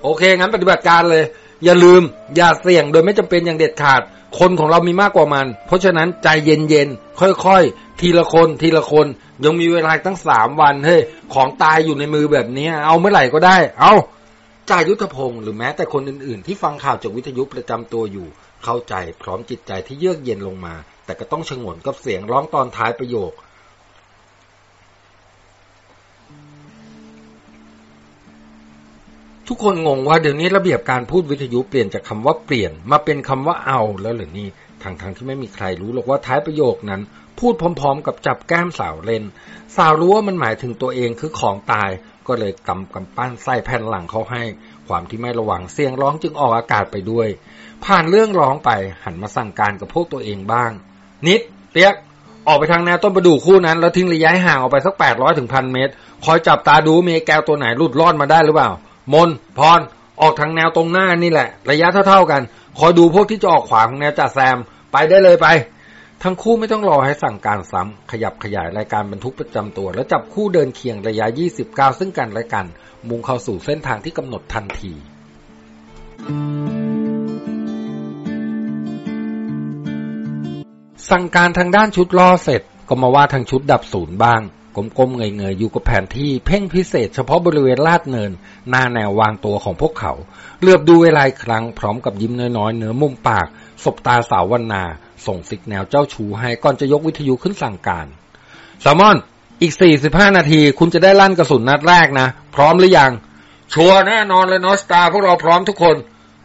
โอเค งั้นปฏิบัติการเลย อย่าลืมอย่าเสี่ยงโดยไม่จำเป็นอย่างเด็ดขาด คนของเรามีมากกว่ามัน เพราะฉะนั้นใจเย็นๆค่อยๆ ทีละคนทีละคน ยังมีเวลาตั้งสามวันเฮ้ยของตายอยู่ในมือแบบนี้เอาเมื่อไหร่ก็ได้ เอาจ่ายุทธพงศ์หรือแม้แต่คนอื่นๆ ที่ฟังข่าวจากวิทยุประจำตัวอยู่ เข้าใจพร้อมจิตใจที่เยือกเย็นลงมา แต่ก็ต้องชงนกับเสียงร้องตอนท้ายประโยค ทุกคนงงว่าเดี๋ยวนี้ระเบียบการพูดวิทยุเปลี่ยนจากคำว่าเปลี่ยนมาเป็นคำว่าเอาแล้วหรือนี่ทางทางที่ไม่มีใครรู้หรอกว่าท้ายประโยคนั้น พูดพร้อม ๆ กับจับแก้มสาวเล่น สาวรู้ว่ามันหมายถึงตัวเองคือของตาย ก็เลยกำกำปั้นใส่แผ่นหลังเขาให้ ความที่ไม่ระวังเสียงร้องจึงออกอากาศไปด้วย ผ่านเรื่องร้องไปหันมาสั่งการกับพวกตัวเองบ้าง นิดเปียกออกไปทางแนวต้นประดู่คู่นั้น แล้วทิ้งระยะห่างออกไปสักแปดร้อยถึงพันเมตร คอยจับตาดูมีแก้วตัวไหนหลุดรอดมาได้หรือเปล่า มนพร ออกทางแนวตรงหน้านี่แหละ ระยะเท่าๆกัน คอยดูพวกที่จะออกขวาของแนวจ่าแซม ไปได้เลยไป ทั้งคู่ไม่ต้องรอให้สั่งการซ้ำขยับขยายรายการบรรทุกประจำตัว แล้วจับคู่เดินเคียงระยะ 29 ซึ่งกันและกัน มุ่งเข้าสู่เส้นทางที่กำหนดทันที สั่งการทางด้านชุดล่อเสร็จก็มาว่าทางชุดดับศูนย์บ้าง ก้มๆเงยๆอยู่กับแผนที่เพ่งพิเศษ เฉพาะบริเวณลาดเนิน หน้าแนววางตัวของพวกเขาเหลือบดูเวลาครั้งพร้อมกับยิ้มน้อยๆ เหนือมุมปาก สบตาสาววันนา ส่งสิกแนวเจ้าชูให้ก่อนจะยกวิทยุขึ้นสั่งการแซมอนอีก45นาที คุณจะได้ลั่นกระสุนนัดแรกนะ พร้อมหรือยัง ชัวร์แน่นอนเลยนอสตาพวกเราพร้อมทุกคน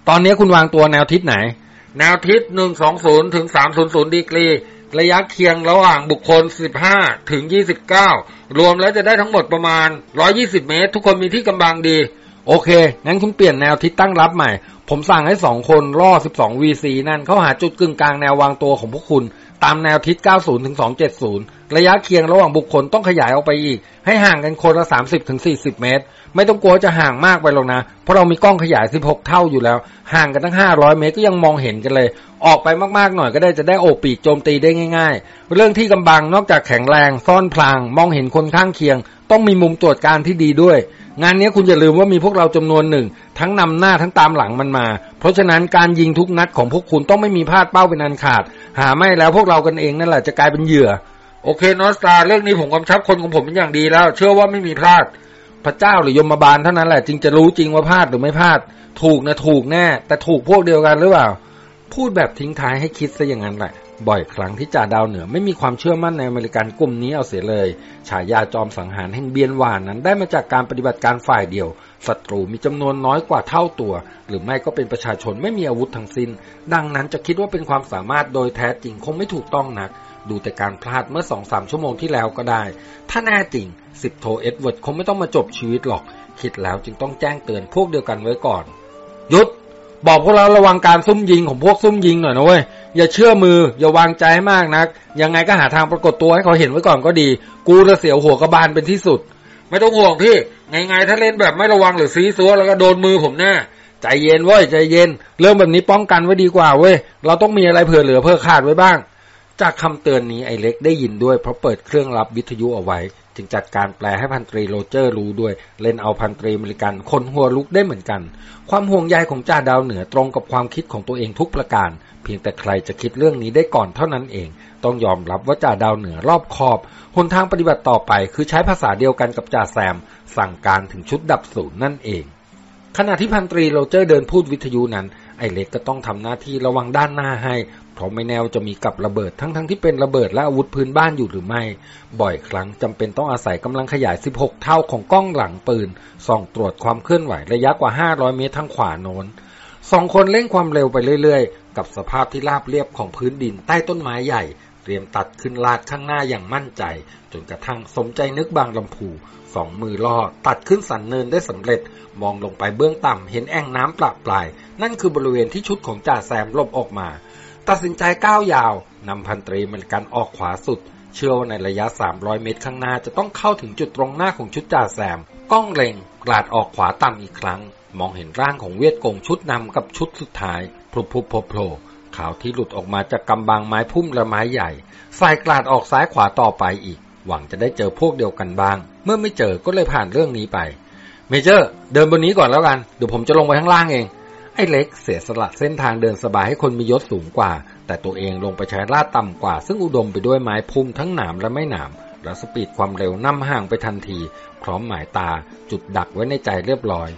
ตอนนี้คุณวางตัวแนวทิศไหน แนวทิศ120ถึง300ดีกรี ระยะเคียงระหว่างบุคคล 15 ถึง 29 รวมแล้วจะได้ทั้งหมดประมาณ 120 เมตร ทุกคนมีที่กำบังดี โอเค งั้นคุณเปลี่ยนแนวทิศตั้งรับใหม่ ผมสั่งให้สองคนล่อ 12 VC นั่นเข้าหาจุดกึ่งกลางแนววางตัวของพวกคุณ ตามแนวทิศ 90 ถึง 270 ระยะเคียงระหว่างบุคคลต้องขยายออกไปอีก ให้ห่างกันคนละ 30 ถึง 40 เมตร ไม่ต้องกลัวจะห่างมากไปหรอกนะ เพราะเรามีกล้องขยาย 16 เท่าอยู่แล้ว ห่างกันตั้ง 500 เมตรก็ยังมองเห็นกันเลย ออกไปมากๆหน่อยก็ได้จะได้โอบปีกโจมตีได้ง่าย ๆ เรื่องที่กำบังนอกจากแข็งแรงซ่อนพลาง มองเห็นคนข้างเคียง ต้องมีมุมตรวจการที่ดีด้วย งานนี้คุณอย่าลืมว่ามีพวกเราจำนวนหนึ่ง ทั้งนำหน้าทั้งตามหลังมันมา เพราะฉะนั้นการยิงทุกนัดของพวกคุณต้องไม่มีพลาดเป้าเป็นอันขาด หาไม่แล้วพวกเรากันเองนั่นแหละจะกลายเป็นเหยื่อ โอเคนอสตาเรื่องนี้ผมกำชับคนของผมเป็นอย่างดีแล้ว เชื่อว่าไม่มีพลาดพระเจ้าหรือยมบาลเท่านั้นแหละจึงจะรู้จริงว่าพลาดหรือไม่พลาด ถูกนะถูกแน่ แต่ถูกพวกเดียวกันหรือเปล่า พูดแบบทิ้งท้ายให้คิดซะอย่างนั้นแหละ บ่อยครั้งที่จ่าดาวเหนือไม่มีความเชื่อมั่นในอเมริกันกลุ่มนี้เอาเสียเลย ฉายาจอมสังหารแห่งเบียนหวานนั้นได้มาจากการปฏิบัติการฝ่ายเดียว ศัตรูมีจำนวนน้อยกว่าเท่าตัว หรือไม่ก็เป็นประชาชนไม่มีอาวุธทั้งสิน้น ดังนั้นจะคิดว่าเป็นความสามารถโดยแท้จริงคงไม่ถูกต้องนัก ดูแต่การพลาดเมื่อสองสามชั่วโมงที่แล้วก็ได้ ถ้าแน่จริงสิบโทเอ็ดเวิร์ดคงไม่ต้องมาจบชีวิตหรอก คิดแล้วจึงต้องแจ้งเตือนพวกเดียวกันไว้ก่อนยุด บอกพวกเราระวังการซุ่มยิงของพวกซุ่มยิงหน่อยนะเว้ยอย่าเชื่อมืออย่าวางใจมากนัก ยังไงก็หาทางปรากฏตัวให้เขาเห็นไว้ก่อนก็ดี กูจะเสียวหัวกระบาลเป็นที่สุด ไม่ต้องห่วงพี่ไงๆถ้าเล่นแบบไม่ระวังหรือซี้ซั้วแล้วก็โดนมือผมแน่ใจเย็นเว้ยใจเย็น เรื่องแบบนี้ป้องกันไว้ดีกว่าเว้ยเราต้องมีอะไรเผื่อเหลือเผื่อขาดไว้บ้าง จากคำเตือนนี้ไอ้เล็กได้ยินด้วยเพราะเปิดเครื่องรับวิทยุเอาไว้ จึงจัดการแปลให้พันตรีโรเจอร์รู้ด้วย เล่นเอาพันตรีอเมริกันขนหัวลุกได้เหมือนกัน ความห่วงใยของจ่าดาวเหนือตรงกับความคิดของตัวเองทุกประการ เพียงแต่ใครจะคิดเรื่องนี้ได้ก่อนเท่านั้นเอง ต้องยอมรับว่าจ่าดาวเหนือรอบคอบหนทางปฏิบัติต่อไป คือใช้ภาษาเดียวกันกับจ่าแซม สั่งการถึงชุดดับศูนย์นั่นเองขณะที่พันตรีโรเจอร์เดินพูดวิทยุนั้น ไอเล็กก็ต้องทำหน้าที่ระวังด้านหน้าให้ เพราะไม่แน่วจะมีกับระเบิดทั้งๆทที่เป็นระเบิดและอาวุธพื้นบ้านอยู่หรือไม่ บ่อยครั้งจำเป็นต้องอาศัยกำลังขยาย 16 เท่าของกล้องหลังปืน ส่องตรวจความเคลื่อนไหวระยะกว่า 500 เมตรทางขวาโน้นสองคนเร่งความเร็วไปเรื่อยๆ กับสภาพที่ราบเรียบของพื้นดินใต้ต้นไม้ใหญ่ เตรียมตัดขึ้นลาดข้างหน้าอย่างมั่นใจ จนกระทั่งสมใจนึกบางลำพู สองมือล่อ ตัดขึ้นสันเนินได้สำเร็จ มองลงไปเบื้องต่ำเห็นแอ่งน้ำปลาปลาย นั่นคือบริเวณที่ชุดของจ่าแซมลบออกมา ตัดสินใจก้าวยาวนำพันตรีมันกันออกขวาสุด เชื่อว่าในระยะ 300 เมตรข้างหน้าจะต้องเข้าถึงจุดตรงหน้าของชุดจ่าแซม ก้องเล็งกลาดออกขวาต่ำอีกครั้ง มองเห็นร่างของเวียดกงชุดนำกับชุดสุดท้ายพลุบพลุบโผล่ขาวที่หลุดออกมาจากกำบังไม้พุ่มและไม้ใหญ่สายกลาดออกซ้ายขวาต่อไปอีก หวังจะได้เจอพวกเดียวกันบ้าง เมื่อไม่เจอก็เลยผ่านเรื่องนี้ไป เมเจอร์ เดินบนนี้ก่อนแล้วกัน เดี๋ยวผมจะลงไปข้างล่างเอง ไอ้เล็กเสียสละเส้นทางเดินสบายให้คนมียศสูงกว่า แต่ตัวเองลงไปใช้ลาดต่ำกว่า ซึ่งอุดมไปด้วยไม้พุ่มทั้งหนามและไม่หนามและ speed ความเร็วนำห่างไปทันที พร้อมหมายตาจุดดักไว้ในใจเรียบร้อย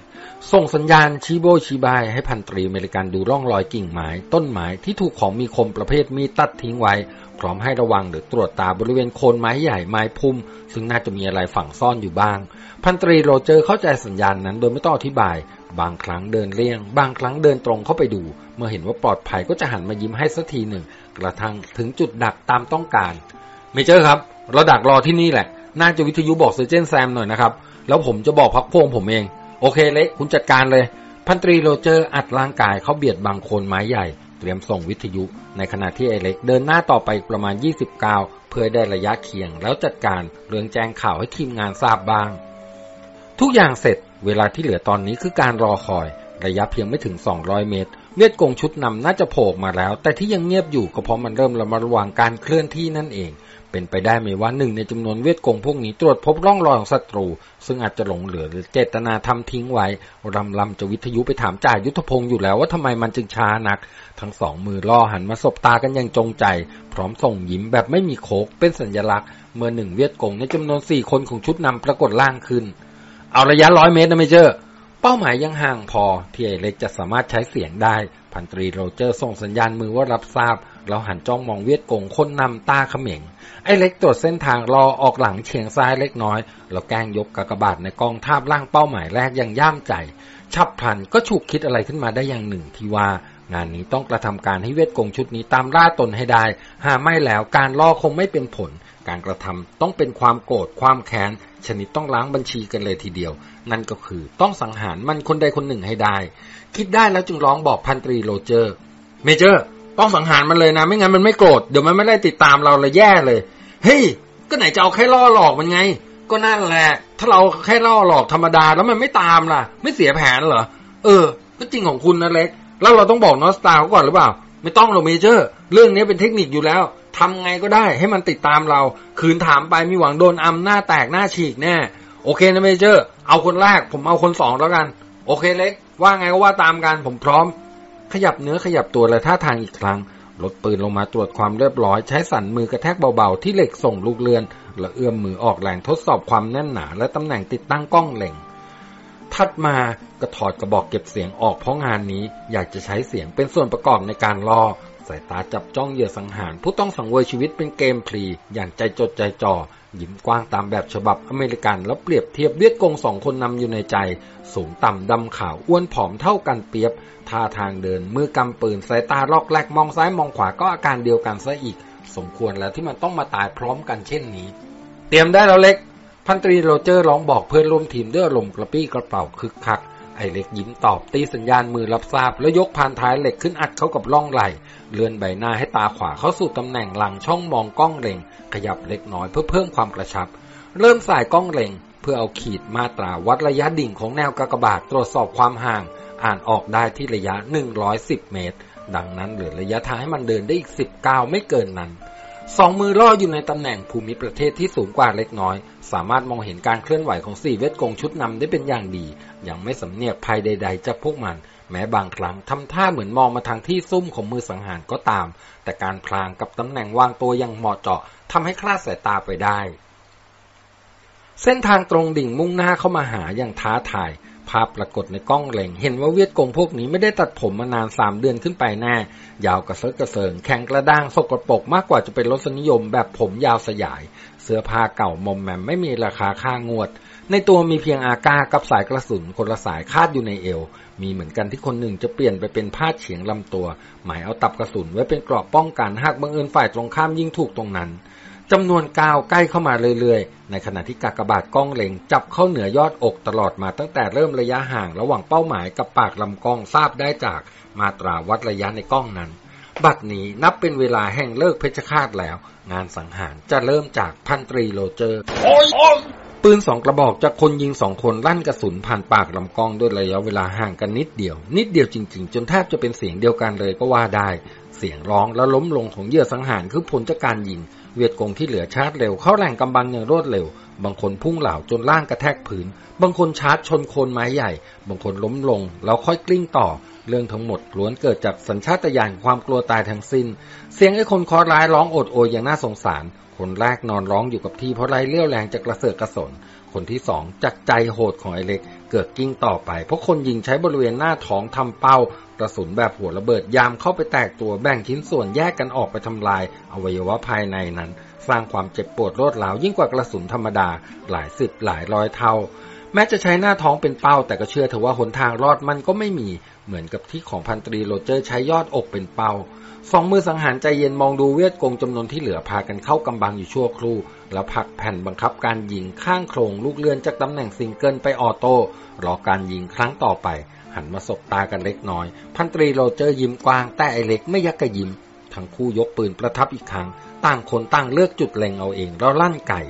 ส่งสัญญาณชี้โบ๊ชี้เบ๊ให้พันตรีอเมริกันดูร่องรอยกิ่งไม้ ต้นไม้ที่ถูกของมีคมประเภทมีดตัดทิ้งไว้ พร้อมให้ระวังหรือตรวจตาบริเวณโคนไม้ใหญ่ไม้พุ่ม ซึ่งน่าจะมีอะไรฝังซ่อนอยู่บ้าง พันตรีโรเจอร์เข้าใจสัญญาณนั้นโดยไม่ต้องอธิบาย บางครั้งเดินเลี่ยง บางครั้งเดินตรงเข้าไปดู เมื่อเห็นว่าปลอดภัยก็จะหันมายิ้มให้สักทีหนึ่ง กระทั่งถึงจุดดักตามต้องการ Major ครับ เราดักรอที่นี่แหละ น่าจะวิทยุบอก Sergeant แซมหน่อยนะครับ แล้วผมจะบอกพรรคพวกผมเอง โอเคเล็กคุณจัดการเลย พันตรีโรเจอร์อัดร่างกายเขาเบียดบังโคนไม้ใหญ่ เตรียมส่งวิทยุ ในขณะที่ไอ้เล็กเดินหน้าต่อไปประมาณ 20ก้าวเพื่อได้ระยะเคียง แล้วจัดการเรื่องแจ้งข่าวให้ทีมงานทราบบ้าง ทุกอย่างเสร็จ เวลาที่เหลือตอนนี้คือการรอคอย ระยะเพียงไม่ถึง 200 เมตร เวียดกงชุดนำน่าจะโผล่มาแล้ว แต่ที่ยังเงียบอยู่ก็เพราะมันเริ่มระมัดระวังการเคลื่อนที่นั่นเอง เป็นไปได้ไหมว่าหนึ่งในจำนวนเวทกงพวกนี้ตรวจพบร่องรอยของศัตรู ซึ่งอาจจะหลงเหลือหรือเจตนาทำทิ้งไว้รำลำจะวิทยุไปถามจ่ายุทธพงศ์อยู่แล้วว่าทำไมมันจึงช้านัก ทั้งสองมือล่อหันมาสบตากันอย่างจงใจ พร้อมส่งยิ้มแบบไม่มีโคกเป็นสัญลักษณ์เมื่อหนึ่งเวียดกงในจำนวนสี่คนของชุดนำปรากฏล่างขึ้น เอาระยะร้อยเมตรนะไม่เจอเป้าหมายยังห่างพอที่ไอเล็กจะสามารถใช้เสียงได้ พันตรีโรเจอร์ส่งสัญญาณมือว่ารับทราบ แล้วหันจ้องมองเวียดกงคนนำตาเขม็งไอ้เล็กตรวจเส้นทางรอออกหลังเฉียงซ้ายเล็กน้อยแล้วแกล้งยกกากบาทในกองทาบล่างเป้าหมายแรกอย่างย่ามใจฉับพลันก็ฉุกคิดอะไรขึ้นมาได้อย่างหนึ่งที่ว่างานนี้ต้องกระทำการให้เวทกงชุดนี้ตามล่าตนให้ได้ หาไม่แล้วการล่อคงไม่เป็นผล การกระทำต้องเป็นความโกรธความแค้น ชนิดต้องล้างบัญชีกันเลยทีเดียว นั่นก็คือต้องสังหารมันคนใดคนหนึ่งให้ได้ คิดได้แล้วจึงร้องบอกพันตรีโรเจอร์ Major ต้องสังหารมันเลยนะ ไม่งั้นมันไม่โกรธเดี๋ยวมันไม่ได้ติดตามเราเลยแย่เลย เฮ้ย ก็ไหนจะเอาแค่ล่อหลอกมันไง ก็นั่นแหละ ถ้าเราแค่ล่อหลอกธรรมดาแล้วมันไม่ตามล่ะ ไม่เสียแผนเหรอ เออ ก็จริงของคุณนะเล็ก แล้วเราต้องบอก North Star เขาก่อนหรือเปล่า ไม่ต้องหรอกเมเจอร์ เรื่องนี้เป็นเทคนิคอยู่แล้วทำไงก็ได้ให้มันติดตามเรา คืนถามไปมีหวังโดนอำหน้าแตกหน้าฉีกแน่ โอเคนะเมเจอร์ เอาคนแรก ผมเอาคนสองแล้วกัน โอเคเล็ก ว่าไงก็ว่าตามกัน ผมพร้อม ขยับเนื้อขยับตัวและท่าทางอีกครั้ง ลดปืนลงมาตรวจความเรียบร้อย ใช้สันมือกระแทกเบาๆ ที่เหล็กส่งลูกเรือน และเอื้อมมือออกแรงทดสอบความแน่นหนา และตำแหน่งติดตั้งกล้องเล็ง ถัดมาก็ถอดกระบอกเก็บเสียงออกเพราะงานนี้อยากจะใช้เสียงเป็นส่วนประกอบในการล่อสายตาจับจ้องเหยื่อสังหาร ผู้ต้องสังเวยชีวิตเป็นเกมพลีอย่างใจจดใจจ่อ ยิ้มกว้างตามแบบฉบับอเมริกันแล้วเปรียบเทียบเวียดกงสองคนนำอยู่ในใจ สูงต่ำดำขาวอ้วนผอมเท่ากันเปียบท่าทางเดินมือกำปืนสายตาลอกแลกมองซ้ายมองขวาก็อาการเดียวกันซะอีก สมควรแล้วที่มันต้องมาตายพร้อมกันเช่นนี้ เตรียมได้แล้วเล็ก พันตรีโรเจอร์ร้องบอกเพื่อนร่วมทีมด้วยลมกระปี้กระเป๋าคึกคัก ไอเล็กยิ้มตอบตีสัญญาณมือรับทราบ แล้วยกพานท้ายเหล็กขึ้นอัดเข้ากับร่องไหลเลื่อนใบหน้าให้ตาขวาเข้าสู่ตำแหน่งหลังช่องมองกล้องเล็ง ขยับเล็กน้อยเพื่อเพิ่มความกระชับ เริ่มสายกล้องเล็ง เพื่อเอาขีดมาตราวัดระยะดิ่งของแนวกากบาทตรวจสอบความห่าง อ่านออกได้ที่ระยะ 110 เมตร ดังนั้นเหลือระยะทางให้มันเดินได้อีก 19 ไม่เกินนั้นสองมือล่ออยู่ในตำแหน่งภูมิประเทศที่สูงกว่าเล็กน้อย สามารถมองเห็นการเคลื่อนไหวของสี่เวทกงชุดนำได้เป็นอย่างดี ยังไม่สำเนียกภัยใด ๆจากพวกมัน แม้บางครั้งทำท่าเหมือนมองมาทางที่ซุ่มของมือสังหารก็ตาม แต่การพลางกับตำแหน่งวางตัวยังเหมาะเจาะทำให้คลาดสายตาไปได้ เส้นทางตรงดิ่งมุ่งหน้าเข้ามาหาอย่างท้าทายภาพปรากฏในกล้องเล็งเห็นว่าเวียดกงพวกนี้ไม่ได้ตัดผมมานานสามเดือนขึ้นไปแน่ ยาวกระเซิร์กระเซิง แข็งกระด้างสกปรกมากกว่าจะเป็นรสนิยมแบบผมยาวสยาย เสื้อผ้าเก่ามอมแมมไม่มีราคาค่างวด ในตัวมีเพียงอากากับสายกระสุนคนละสายคาดอยู่ในเอว มีเหมือนกันที่คนหนึ่งจะเปลี่ยนไปเป็นผ้าเฉียงลำตัว หมายเอาตับกระสุนไว้เป็นกรอบป้องกันหากบังเอิญฝ่ายตรงข้ามยิงถูกตรงนั้นจำนวนก้าวใกล้เข้ามาเรื่อยๆ ในขณะที่กากบาทกล้องเล็งจับเข้าเหนือยอดอกตลอดมาตั้งแต่เริ่มระยะห่างระหว่างเป้าหมายกับปากลำกล้องทราบได้จากมาตราวัดระยะในกล้องนั้น บัดนี้นับเป็นเวลาแห่งฤกษ์เพชฌฆาตแล้ว งานสังหารจะเริ่มจากพันตรีโรเจอร์ ปืนสองกระบอกจากคนยิงสองคนลั่นกระสุนผ่านปากลำกล้องด้วยระยะเวลาห่างกันนิดเดียว นิดเดียวจริงๆ จนแทบจะเป็นเสียงเดียวกันเลยก็ว่าได้ เสียงร้องและล้มลงของเหยื่อสังหารคือผลจากการยิง เวียดกงที่เหลือชาร์จเร็วเข้าแหล่งกำบังอย่างรวดเร็ว บางคนพุ่งหลาวจนร่างกระแทกผืน บางคนชาร์จชนโคนไม้ใหญ่ บางคนล้มลงแล้วค่อยกลิ้งต่อ เรื่องทั้งหมดล้วนเกิดจากสัญชาตญาณความกลัวตายทั้งสิ้น เสียงไอ้คนคอร้ายร้องโอดโอยอย่างน่าสงสาร คนแรกนอนร้องอยู่กับที่เพราะไรเลี้ยวแรงจากกระเสือกกระสน คนที่สองจากใจโหดของไอเล็ก เกิดกิ้งต่อไป เพราะคนยิงใช้บริเวณหน้าท้องทำเป้ากระสุนแบบหัวระเบิดยามเข้าไปแตกตัวแบ่งชิ้นส่วนแยกกันออกไปทำลาย อวัยวะภายในนั้น สร้างความเจ็บปวดรวดร้าวยิ่งกว่ากระสุนธรรมดา หลายสิบหลายร้อยเท่าแม้จะใช้หน้าท้องเป็นเป้าแต่ก็เชื่อเถอะว่าหนทางรอดมันก็ไม่มี เหมือนกับที่ของพันตรีโรเจอร์ใช้ยอดอกเป็นเป้าสองมือสังหารใจเย็นมองดูเวียดกงจำนวนที่เหลือพากันเข้ากำบังอยู่ชั่วครู่ แล้วผลักแผ่นบังคับการยิงข้างโครงลูกเลื่อนจากตำแหน่งซิงเกิลไป auto รอการยิงครั้งต่อไป หันมาสบตากันเล็กน้อย พันตรีโรเจอร์ยิ้มกว้างแต่ไอ้เล็กไม่ยักกะยิ้ม ทั้งคู่ยกปืนประทับอีกครั้ง ต่างคนต่างเลือกจุดเล็งเอาเองแล้วลั่นไก่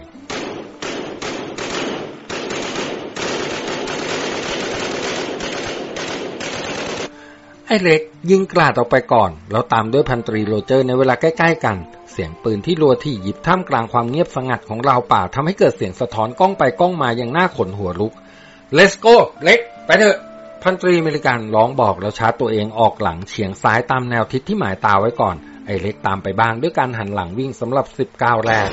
ไอ้เล็กยิงกราดออกไปก่อน แล้วตามด้วยพันตรีโรเจอร์ในเวลาใกล้ ๆ กัน เสียงปืนที่รัวถี่ยิบท่ามกลางความเงียบสงัดของราวป่าทำให้เกิดเสียงสะท้อนกล้องไปกล้องมาอย่างน่าขนหัวลุก Let's go เล็ก ไปเถอะพันตรีอเมริกันร้องบอกแล้วชาร์จตัวเองออกหลังเฉียงซ้ายตามแนวทิศที่หมายตาไว้ก่อน ไอ้เล็กตามไปบ้างด้วยการหันหลังวิ่งสำหรับสิบก้าวแรก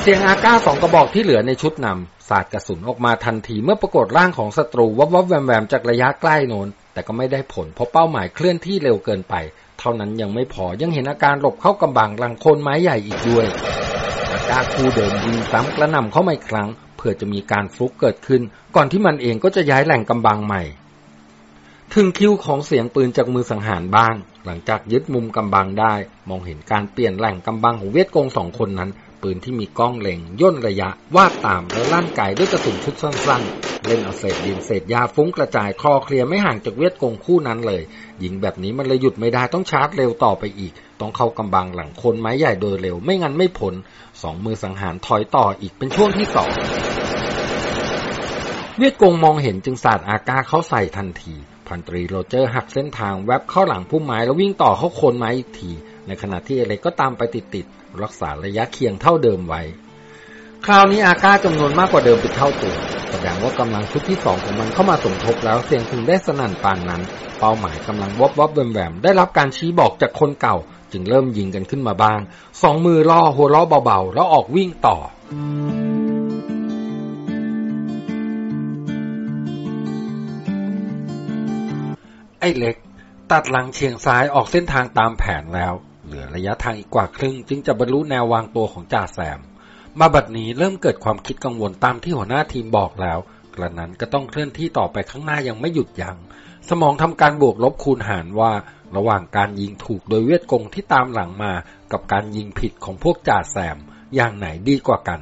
เสียงอาก้าสองกระบอกที่เหลือในชุดนำสาดกระสุนออกมาทันทีเมื่อปรากฏร่างของศัตรูวับวับแวมแวมจากระยะใกล้โนน แต่ก็ไม่ได้ผลเพราะเป้าหมายเคลื่อนที่เร็วเกินไป เท่านั้นยังไม่พอยังเห็นอาการหลบเข้ากำบังหลังโคนไม้ใหญ่อีกด้วยอาก้าคูเดิมยิงซ้ำกระหน่ำเข้ามาอีกครั้ง เพื่อจะมีการฟลุกเกิดขึ้น ก่อนที่มันเองก็จะย้ายแหล่งกำบังใหม่ ถึงคิวของเสียงปืนจากมือสังหารบ้าง หลังจากยึดมุมกำบังได้ มองเห็นการเปลี่ยนแหล่งกำบังของเวทกงสองคนนั้น ปืนที่มีกล้องเล็ง ย่นระยะ วาดตามแล้วลั่นไกด้วยกระสุนชุดสั้นๆ เล่นเอาเศษดินเศษยาฟุ้งกระจายคลอเคลียร์ไม่ห่างจากเวทกงคู่นั้นเลย ยิงแบบนี้มันเลยหยุดไม่ได้ต้องชาร์จเร็วต่อไปอีก ต้องเข้ากำบังหลังคนไม้ใหญ่โดยเร็วไม่งั้นไม่ผลสองมือสังหารถอยต่ออีกเป็นช่วงที่สองเวียดกงมองเห็นจึงสาดอากาเข้าใส่ทันทีพันตรีโรเจอร์หักเส้นทางแวบเข้าหลังพุ่มไม้แล้ววิ่งต่อเข้าโคนไม้อีกที ในขณะที่อเล็กก็ตามไปติดๆ รักษาระยะเคียงเท่าเดิมไว้ คราวนี้อาก้าจำนวนมากกว่าเดิมเป็นเท่าตัวแสดงว่ากำลังชุดที่สองของมันเข้ามาสมทบแล้วเสียงถึงได้สนั่นปานนั้น เป้าหมายกำลังวบวบแวมแวมได้รับการชี้บอกจากคนเก่า จึงเริ่มยิงกันขึ้นมาบ้าง สองมือล่อหัวล้อเบาๆ แล้วออกวิ่งต่อไอ้เล็ก ตัดหลังเชียงซ้ายออกเส้นทางตามแผนแล้ว ลือระยะทางอีกกว่าครึ่ง จึงจะบรรลุแนววางตัวของจ่าแซม มาบัดนี้เริ่มเกิดความคิดกังวลตามที่หัวหน้าทีมบอกแล้ว กระนั้นก็ต้องเคลื่อนที่ต่อไปข้างหน้ายังไม่หยุดยัง้งสมองทำการบวกลบคูณหารว่า ระหว่างการยิงถูกโดยเวทกงที่ตามหลังมา กับการยิงผิดของพวกจ่าแซม อย่างไหนดีกว่ากัน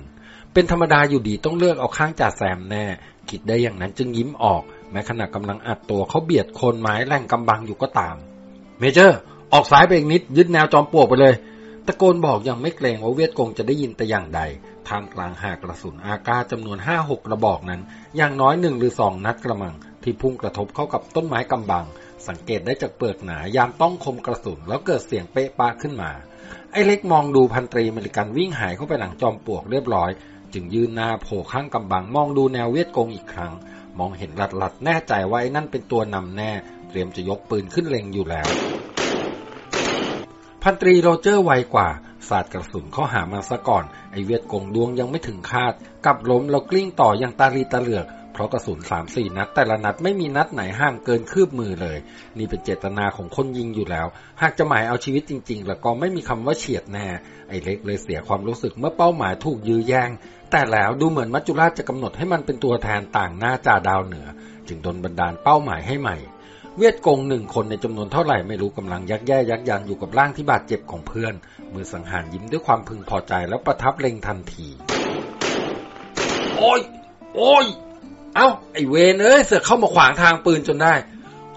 เป็นธรรมดาอยู่ดีต้องเลือกเอาข้างจ่าแซมแน่ คิดได้อย่างนั้นจึงยิ้มออก แม้ขณะกำลังอัดตัวเขาเบียดโคนไม้แหล่งกำบังอยู่ก็ตาม Major ออกซ้ายไปอีกนิดยึดแนวจอมปลวกไปเลย ตะโกนบอกอย่างไม่เกรงว่าเวียดกงจะได้ยินแต่อย่างใดท่ามกลางห่ากระสุนอาก้าจำนวนห้าหกกระบอกนั้น อย่างน้อยหนึ่งหรือสองนัดกระมัง ที่พุ่งกระทบเข้ากับต้นไม้กำบัง สังเกตได้จากเปลือกหนายามต้องคมกระสุนแล้วเกิดเสียงเป๊ะปะขึ้นมา ไอ้เล็กมองดูพันตรีอเมริกันวิ่งหายเข้าไปหลังจอมปลวกเรียบร้อย จึงยื่นหน้าโผล่ข้างกำบัง มองดูแนวเวียดกงอีกครั้ง มองเห็นหลัดๆแน่ใจว่าไอ้นั่นเป็นตัวนำแน่ เตรียมจะยกปืนขึ้นเล็งอยู่แล้ว พันตรีโรเจอร์ไวกว่าสาดกระสุนเข้าหามันซะก่อน ไอ้เวียดกงดวงยังไม่ถึงคาดกลับล้มแล้วกลิ้งต่ออย่างตาลีตาเหลือก เพราะกระสุนสามสี่นัด แต่ละนัดไม่มีนัดไหนห่างเกินคืบมือเลย นี่เป็นเจตนาของคนยิงอยู่แล้ว หากจะหมายเอาชีวิตจริง ๆ แล้วก็ไม่มีคำว่าเฉียดแน่ ไอเล็กเลยเสียความรู้สึกเมื่อเป้าหมายถูกยื้อแย่ง แต่แล้วดูเหมือนมัจจุราชจะกำหนดให้มันเป็นตัวแทนต่างหน้าจ่าดาวเหนือ จึงดนบันดาลเป้าหมายให้ใหม่ เวียดกงหนึ่งคนในจำนวนเท่าไหร่ไม่รู้กำลังยักแย่ยักยันอยู่กับร่างที่บาดเจ็บของเพื่อน มือสังหารยิ้มด้วยความพึงพอใจแล้วประทับเล็งทันที โอ้ย โอ้ย เอ้า ไอเวนเอ้ย เสือเข้ามาขวางทางปืนจนได้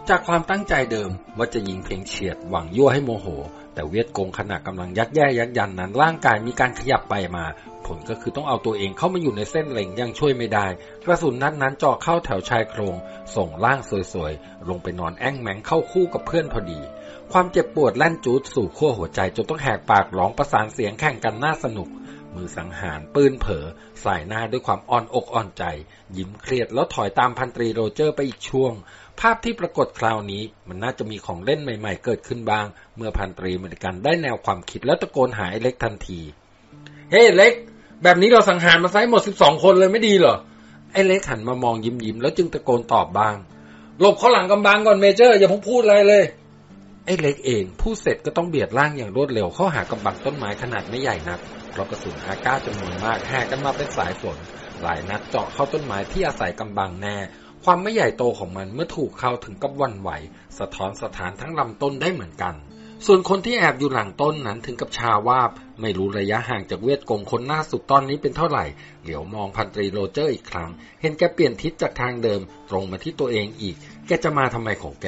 จากความตั้งใจเดิมว่าจะยิงเพียงเฉียดหวังยั่วให้โมโห แต่เวียดกงขณะกำลังยักแย่ยักยันนั้นร่างกายมีการขยับไปมา ผลก็คือต้องเอาตัวเองเข้ามาอยู่ในเส้นเล็งยังช่วยไม่ได้ กระสุนนัดนั้นเจาะเข้าแถวชายโครง ส่งร่างสวยๆ ลงไปนอนแอ่งแมงเข้าคู่กับเพื่อนพอดี ความเจ็บปวดแล่นจูดสู่ขั้วหัวใจจนต้องแหกปากร้องประสานเสียงแข่งกันน่าสนุก มือสังหารปืนเผลอสายหน้าด้วยความอ่อนอกอ่อนใจ ยิ้มเครียดแล้วถอยตามพันตรีโรเจอร์ไปอีกช่วงภาพที่ปรากฏคราวนี้มันน่าจะมีของเล่นใหม่ ๆ เกิดขึ้นบ้าง เมื่อพันตรีอเมริกันได้แนวความคิดแล้วตะโกนหาไอ้เล็กทันที เฮ้เล็ก แบบนี้เราสังหารมันซะหมดสิบสองคนเลยไม่ดีเหรอ ไอ้เล็กหันมามองยิ้มยิ้มแล้วจึงตะโกนตอบบ้าง หลบเข้าหลังกำบังก่อน Major อย่าเพิ่งพูดอะไรเลย ไอ้เล็กเองพูดเสร็จก็ต้องเบียดร่างอย่างรวดเร็วเข้าหากำบังต้นไม้ขนาดไม่ใหญ่นักเพราะกระสุนอาก้าจำนวนมากแห่กันมาเป็นสายฝน หลายนัดเจาะเข้าต้นไม้ที่อาศัยกำบังแน่ ความไม่ใหญ่โตของมันเมื่อถูกเข้าถึงกับหวั่นไหว สะท้อนสะท้านทั้งลำต้นได้เหมือนกัน ส่วนคนที่แอบอยู่หลังต้นนั้นถึงกับชาวาบ ไม่รู้ระยะห่างจากเวียดกงคนหน้าสุดตอนนี้เป็นเท่าไหร่ เหลียวมองพันตรีโรเจอร์อีกครั้ง เห็นแกเปลี่ยนทิศจากทางเดิม ตรงมาที่ตัวเองอีก แกจะมาทำไมของแก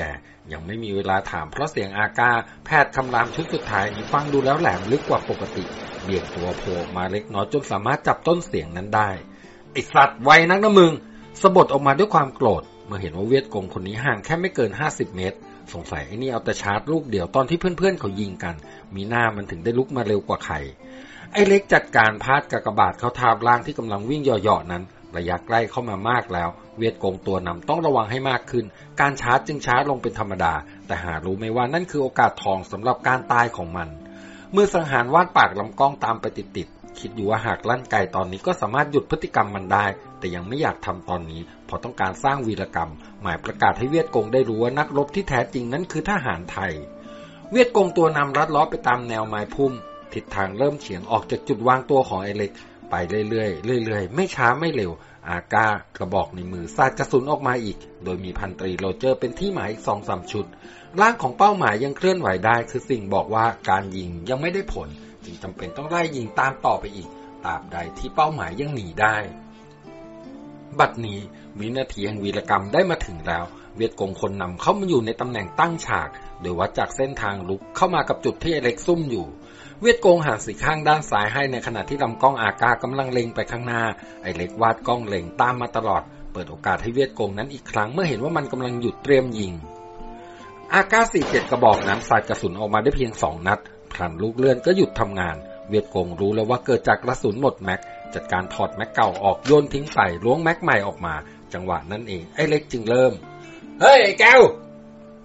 ยังไม่มีเวลาถามเพราะเสียงอาก้า แผดคำรามชุดสุดท้ายนี้ฟังดูแล้วแหลมลึกกว่าปกติ เบี่ยงตัวโผล่มาเล็กน้อยจนสามารถจับต้นเสียงนั้นได้ไอสัตว์ไวนักนะมึงสะบดออกมาด้วยความโกรธเมื่อเห็นว่าเวียดกงคนนี้ห่างแค่ไม่เกิน 50 เมตร สงสัยไอ้นี่เอาแต่ชาร์จลูกเดียวตอนที่เพื่อนๆเขายิงกัน มีหน้ามันถึงได้ลุกมาเร็วกว่าใครไอ้เล็กจัดการพาดกากบาดเข้าทาบล่างที่กำลังวิ่งยาะๆนั้น ระยะใกล้เข้ามามากแล้ว เวียดกงตัวนำต้องระวังให้มากขึ้น การชาร์จจึงช้าลงเป็นธรรมดา แต่หารู้ไหมว่านั่นคือโอกาสทองสำหรับการตายของมัน เมื่อสังหารวาดปากลำกล้องตามไปติดๆคิดอยู่ว่าหากลั่นไกตอนนี้ก็สามารถหยุดพฤติกรรมมันได้ แต่ยังไม่อยากทำตอนนี้เพราะต้องการสร้างวีรกรรม หมายประกาศให้เวียดกงได้รู้ว่านักรบที่แท้จริงนั้นคือทหารไทย เวียดกงตัวนำรัดล้อไปตามแนวไม้พุ่ม ทิศทางเริ่มเฉียงออกจากจุดวางตัวของไอเล็ก ไปเรื่อยๆเรื่อยๆ ไม่ช้าไม่เร็วออากากระบอกในมือสาดกระสุนออกมาอีก โดยมีพันตรีโรเจอร์เป็นที่หมายอีกสองสามชุด ร่างของเป้าหมายยังเคลื่อนไหวได้ คือสิ่งบอกว่าการยิงยังไม่ได้ผล จึงจำเป็นต้องไล่ยิงตามต่อไปอีกตราบใดที่เป้าหมายยังหนีได้ บัดนี้วินาทีแห่งวีรกรรมได้มาถึงแล้ว เวียดกงคนนำเข้ามาอยู่ในตำแหน่งตั้งฉาก โดยวัดจากเส้นทางลุกเข้ามากับจุดที่เล็กซุ่มอยู่ เวียดกงหันสีข้างด้านซ้ายให้ในขณะที่ลำกล้องอากากำลังเล็งไปข้างหน้า ไอเล็กวาดกล้องเล็งตามมาตลอด เปิดโอกาสให้เวียดกงนั้นอีกครั้งเมื่อเห็นว่ามันกำลังหยุดเตรียมยิง อากา47กระบอกนั้นสาดกระสุนออกมาได้เพียงสองนัดพลันลูกเลื่อนก็หยุดทำงาน เวียดกงรู้แล้วว่าเกิดจากกระสุนหมดแม็ก จัดการถอดแม็กเก่าออกโยนทิ้งใส่ล้วงแม็กใหม่ออกมา จังหวะนั้นเองไอ้เล็กจึงเริ่ม เฮ้ยแก้ว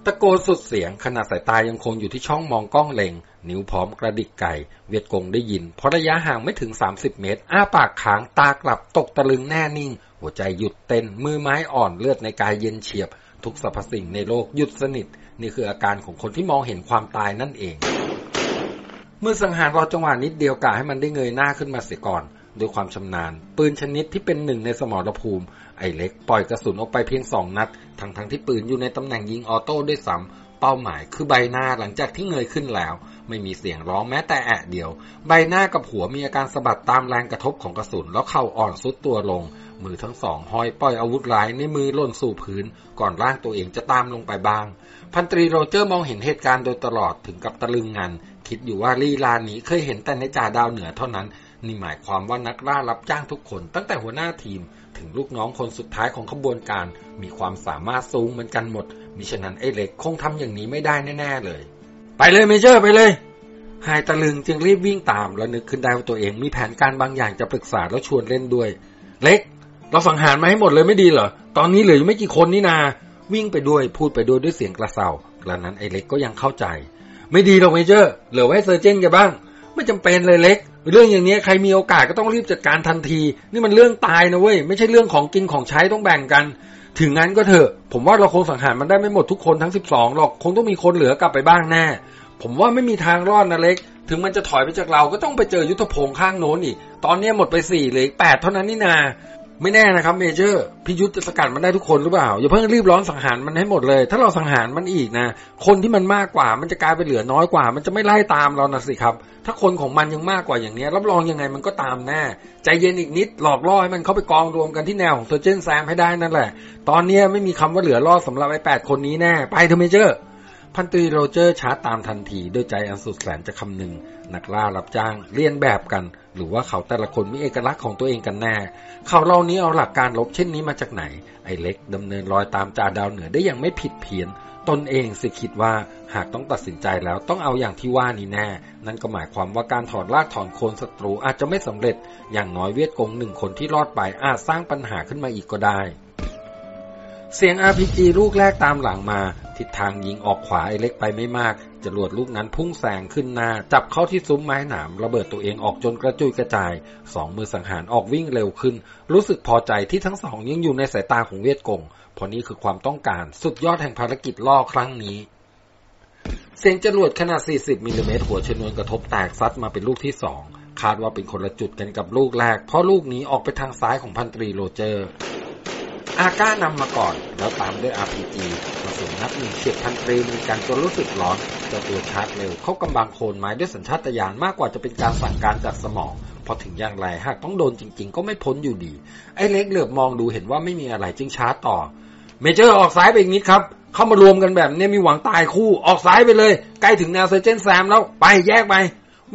ตะโกนสุดเสียงขณะสายตายังคงอยู่ที่ช่องมองกล้องเล็ง นิ้วพร้อมกระดิกไก่ เวียดกงได้ยิน เพราะระยะห่างไม่ถึง 30 เมตร อ้าปากค้างตากลับตกตะลึงแน่นิ่ง หัวใจหยุดเต้นมือไม้อ่อนเลือดในกายเย็นเฉียบ ทุกสรรพสิ่งในโลกหยุดสนิท นี่คืออาการของคนที่มองเห็นความตายนั่นเอง เมื่อสังหารรอจังหวะนิดเดียวกะให้มันได้เงยหน้าขึ้นมาเสียก่อน ด้วยความชำนาญ ปืนชนิดที่เป็นหนึ่งในสมรภูมิ ไอเล็กปล่อยกระสุนออกไปเพียงสองนัด ทั้งทั้งที่ปืนอยู่ในตำแหน่งยิงออโต้ด้วยซ้ำเป้าหมายคือใบหน้าหลังจากที่เงยขึ้นแล้ว ไม่มีเสียงร้องแม้แต่แอะเดียว ใบหน้ากับหัวมีอาการสะบัดตามแรงกระทบของกระสุน แล้วเข่าอ่อนทรุดตัวลง มือทั้งสองห้อยปล่อยอาวุธร้ายในมือหล่นสู่พื้น ก่อนร่างตัวเองจะตามลงไปบ้าง พันตรีโรเจอร์มองเห็นเหตุการณ์โดยตลอดถึงกับตะลึงงันคิดอยู่ว่าลีลานี้เคยเห็นแต่ในจ่าดาวเหนือเท่านั้น นี่หมายความว่านักล่ารับจ้างทุกคนตั้งแต่หัวหน้าทีม ถึงลูกน้องคนสุดท้ายของขบวนการ มีความสามารถสูงเหมือนกันหมด มิฉะนั้นไอ้เล็กคงทำอย่างนี้ไม่ได้แน่ ๆ เลย ไปเลย Major ไปเลยหายตะลึงจึงรีบวิ่งตาม แล้วนึกขึ้นได้ว่าตัวเองมีแผนการบางอย่างจะปรึกษาแล้วชวนเล่นด้วย เล็ก เราสังหารมันให้หมดเลยไม่ดีเหรอ ตอนนี้เหลืออยู่ไม่กี่คนนี่นา วิ่งไปด้วยพูดไปด้วยด้วยเสียงกระเส่ากระนั้นไอ้เล็กก็ยังเข้าใจ ไม่ดีหรอก Major เหลือไว้ Sergeant กันบ้าง ไม่จำเป็นเลยเล็ก เรื่องอย่างนี้ใครมีโอกาสก็ต้องรีบจัดการทันที นี่มันเรื่องตายนะเว้ยไม่ใช่เรื่องของกินของใช้ต้องแบ่งกัน ถึงงั้นก็เถอะ ผมว่าเราคงสังหารมันได้ไม่หมดทุกคนทั้ง 12หรอกคงต้องมีคนเหลือกลับไปบ้างแน่ผมว่าไม่มีทางรอดนะเล็ก ถึงมันจะถอยไปจากเราก็ต้องไปเจอยุทธพงษ์ข้างโน้นอีกตอนนี้หมดไปสี่เหลืออีกแปดเท่านั้นนี่นา ไม่แน่นะครับเมเจอร์พิยุทธจะสกัดมันได้ทุกคนหรือเปล่า อย่าเพิ่งรีบร้อนสังหารมันให้หมดเลย ถ้าเราสังหารมันอีกนะ คนที่มันมากกว่ามันจะกลายเป็นเหลือน้อยกว่า มันจะไม่ไล่ตามเรานะสิครับ ถ้าคนของมันยังมากกว่าอย่างนี้รับรองยังไงมันก็ตามแน่ใจเย็นอีกนิดหลอกล่อให้มันเข้าไปกองรวมกันที่แนวของ Sergeant แซมให้ได้นั่นแหละ ตอนนี้ไม่มีคำว่าเหลือรอดสำหรับไอ้แปดคนนี้แน่ไปเถอะ Major พันตรีโรเจอร์ชาร์จตามทันทีด้วยใจอันสุดแสนจะคำนึงนักล่ารับจ้างเลียนแบบกัน หรือว่าเขาแต่ละคนมีเอกลักษณ์ของตัวเองกันแน่ เขาเหล่านี้เอาหลักการรบเช่นนี้มาจากไหน ไอ้เล็กดำเนินรอยตามจ่าดาวเหนือได้อย่างไม่ผิดเพี้ยน ตนเองสิคิดว่าหากต้องตัดสินใจแล้วต้องเอาอย่างที่ว่านี้แน่ นั่นก็หมายความว่าการถอดรากถอนโคนศัตรูอาจจะไม่สำเร็จ อย่างน้อยเวียดกงหนึ่งคนที่รอดไปอาจสร้างปัญหาขึ้นมาอีกก็ได้เสียง RPG ลูกแรกตามหลังมา ทิศทางยิงออกขวาไอเล็กไปไม่มาก จรวดลูกนั้นพุ่งแซงขึ้นหน้า จับเข้าที่ซุ้มไม้หนาม ระเบิดตัวเองออกจนกระจุยกระจาย สองมือสังหารออกวิ่งเร็วขึ้น รู้สึกพอใจที่ทั้งสองยังอยู่ในสายตาของเวียดกงเพราะนี่คือความต้องการสุดยอดแห่งภารกิจล่อครั้งนี้ เสียงจรวดขนาด 40มิลลิเมตรหัวชนวนกระทบแตกซัดมาเป็นลูกที่สองคาดว่าเป็นคนละจุดกันกับลูกแรก เพราะลูกนี้ออกไปทางซ้ายของพันตรีโรเจอร์ อาก้านำมาก่อน แล้วตามด้วย RPG กระสุนนัดหนึ่งเฉียดพันตรีอเมริกันจนรู้สึกร้อนเจ้าตัวชาร์จเร็ว เข้ากำบังโคนไม้ด้วยสัญชาตญาณมากกว่าจะเป็นการสั่งการจากสมอง เพราะถึงอย่างไรหากต้องโดนจริง ๆ ก็ไม่พ้นอยู่ดี ไอ้เล็กเหลือบมองดูเห็นว่าไม่มีอะไรจึงชาร์จต่อ Major ออกซ้ายไปอีกนิดครับ เข้ามารวมกันแบบนี้มีหวังตายคู่ออกซ้ายไปเลย ใกล้ถึงแนว Sergeant แซมแล้วไปแยกไป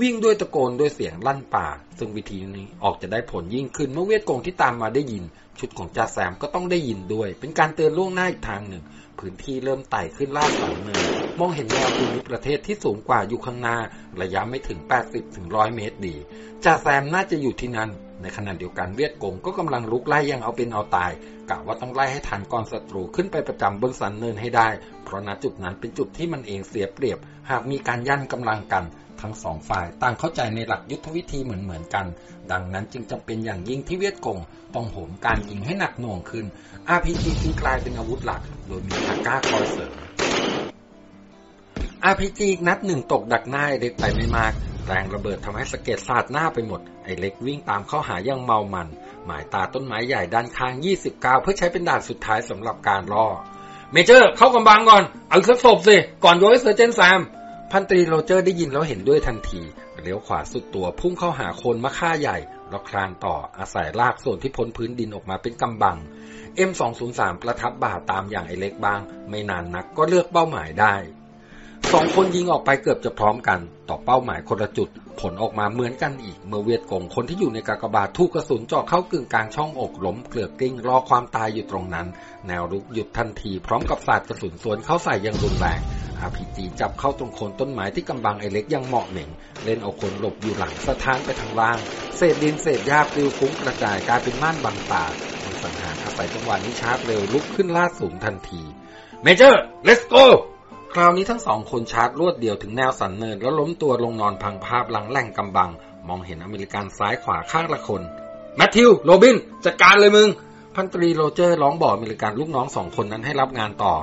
วิ่งด้วยตะโกนด้วยเสียงลั่นป่า ซึ่งวิธีนี้ออกจะได้ผลยิ่งขึ้นเมื่อเวียดกงที่ตามมาได้ยิน ชุดของจ่าแซมก็ต้องได้ยินด้วย เป็นการเตือนล่วงหน้าอีกทางหนึ่ง พื้นที่เริ่มไต่ขึ้นลาดสันเนินมองเห็นแนวภูมิประเทศที่สูงกว่าอยู่ข้างหน้า ระยะไม่ถึง 80ถึง100 เมตรดีจ่าแซมน่าจะอยู่ที่นั่น ในขณะเดียวกันเวียดกงก็กำลังลุกไล่ยังเอาเป็นเอาตายกะว่าต้องไล่ให้ทันก่อนศัตรูขึ้นไปประจำบนสันเนินให้ได้ เพราะณจุดนั้นเป็นจุดที่มันเองเสียเปรียบ หากมีการยั่นกำลังกันทั้งสองฝ่ายต่างเข้าใจในหลักยุทธวิธีเหมือนเหมือนกัน ดังนั้นจึงจำเป็นอย่างยิ่งที่เวียดกงต้องโหมการยิงให้หนักหน่วงขึ้น RPG จึงกลายเป็นอาวุธหลัก โดยมีอาก้าคอยเสริม RPG อีกนัดหนึ่งตกดักหน้าไอเล็กไปไม่มาก แรงระเบิดทำให้สเก็ดสาดหน้าไปหมด ไอ้เล็กวิ่งตามเข้าหาอย่างเมามัน หมายตาต้นไม้ใหญ่ด้านข้าง 29 เพื่อใช้เป็นด่านสุดท้ายสำหรับการล่อ Major เข้ากำบังก่อน เอาสักศพสิ ก่อนโยน Sergeant แซมพันตรีโรเจอร์ได้ยินแล้วเห็นด้วยทันที เลี้ยวขวาสุดตัวพุ่งเข้าหาโคนมะค่าใหญ่ แล้วคลานต่ออาศัยรากส่วนที่พ้นพื้นดินออกมาเป็นกำบัง M203 ประทับบ่าตามอย่างไอ้เล็กบ้าง ไม่นานนักก็เลือกเป้าหมายได้สองคนยิงออกไปเกือบจะพร้อมกัน ต่อเป้าหมายคนละจุด ผลออกมาเหมือนกันอีก เมื่อเวียดกงคนที่อยู่ในกากบาทถูกกระสุนเจาะเข้ากึ่งกลางช่องอกล้มเกลือกกลิ้งรอความตายอยู่ตรงนั้น แนวรุกหยุดทันทีพร้อมกับสาดกระสุนสวนเข้าใส่อย่างรุนแรง อาพีจีจับเข้าตรงโคนต้นไม้ที่กำบังไอเล็กยังเหมาะเหม่ง เล่นเอาคนหลบอยู่หลังสะท้านไปทางล่าง เศษดินเศษหญ้าปลิวฟุ้งกระจายกลายเป็นม่านบังตาคนสังหารอาศัยจังหวะนี้ชาร์จเร็วลุกขึ้นลาดสูงทันทีMajor let's go คราวนี้ทั้งสองคนชาร์จรวดเดียวถึงแนวสันเนินแล้วล้มตัวลงนอนพังพาบหลังแหล่งกำบัง มองเห็นอเมริกันซ้ายขวาข้างละคนแมทธิวโรบินจัดการเลยมึง พันตรีโรเจอร์ร้องบอกอเมริกันลูกน้องสองคนนั้นให้รับงานต่อ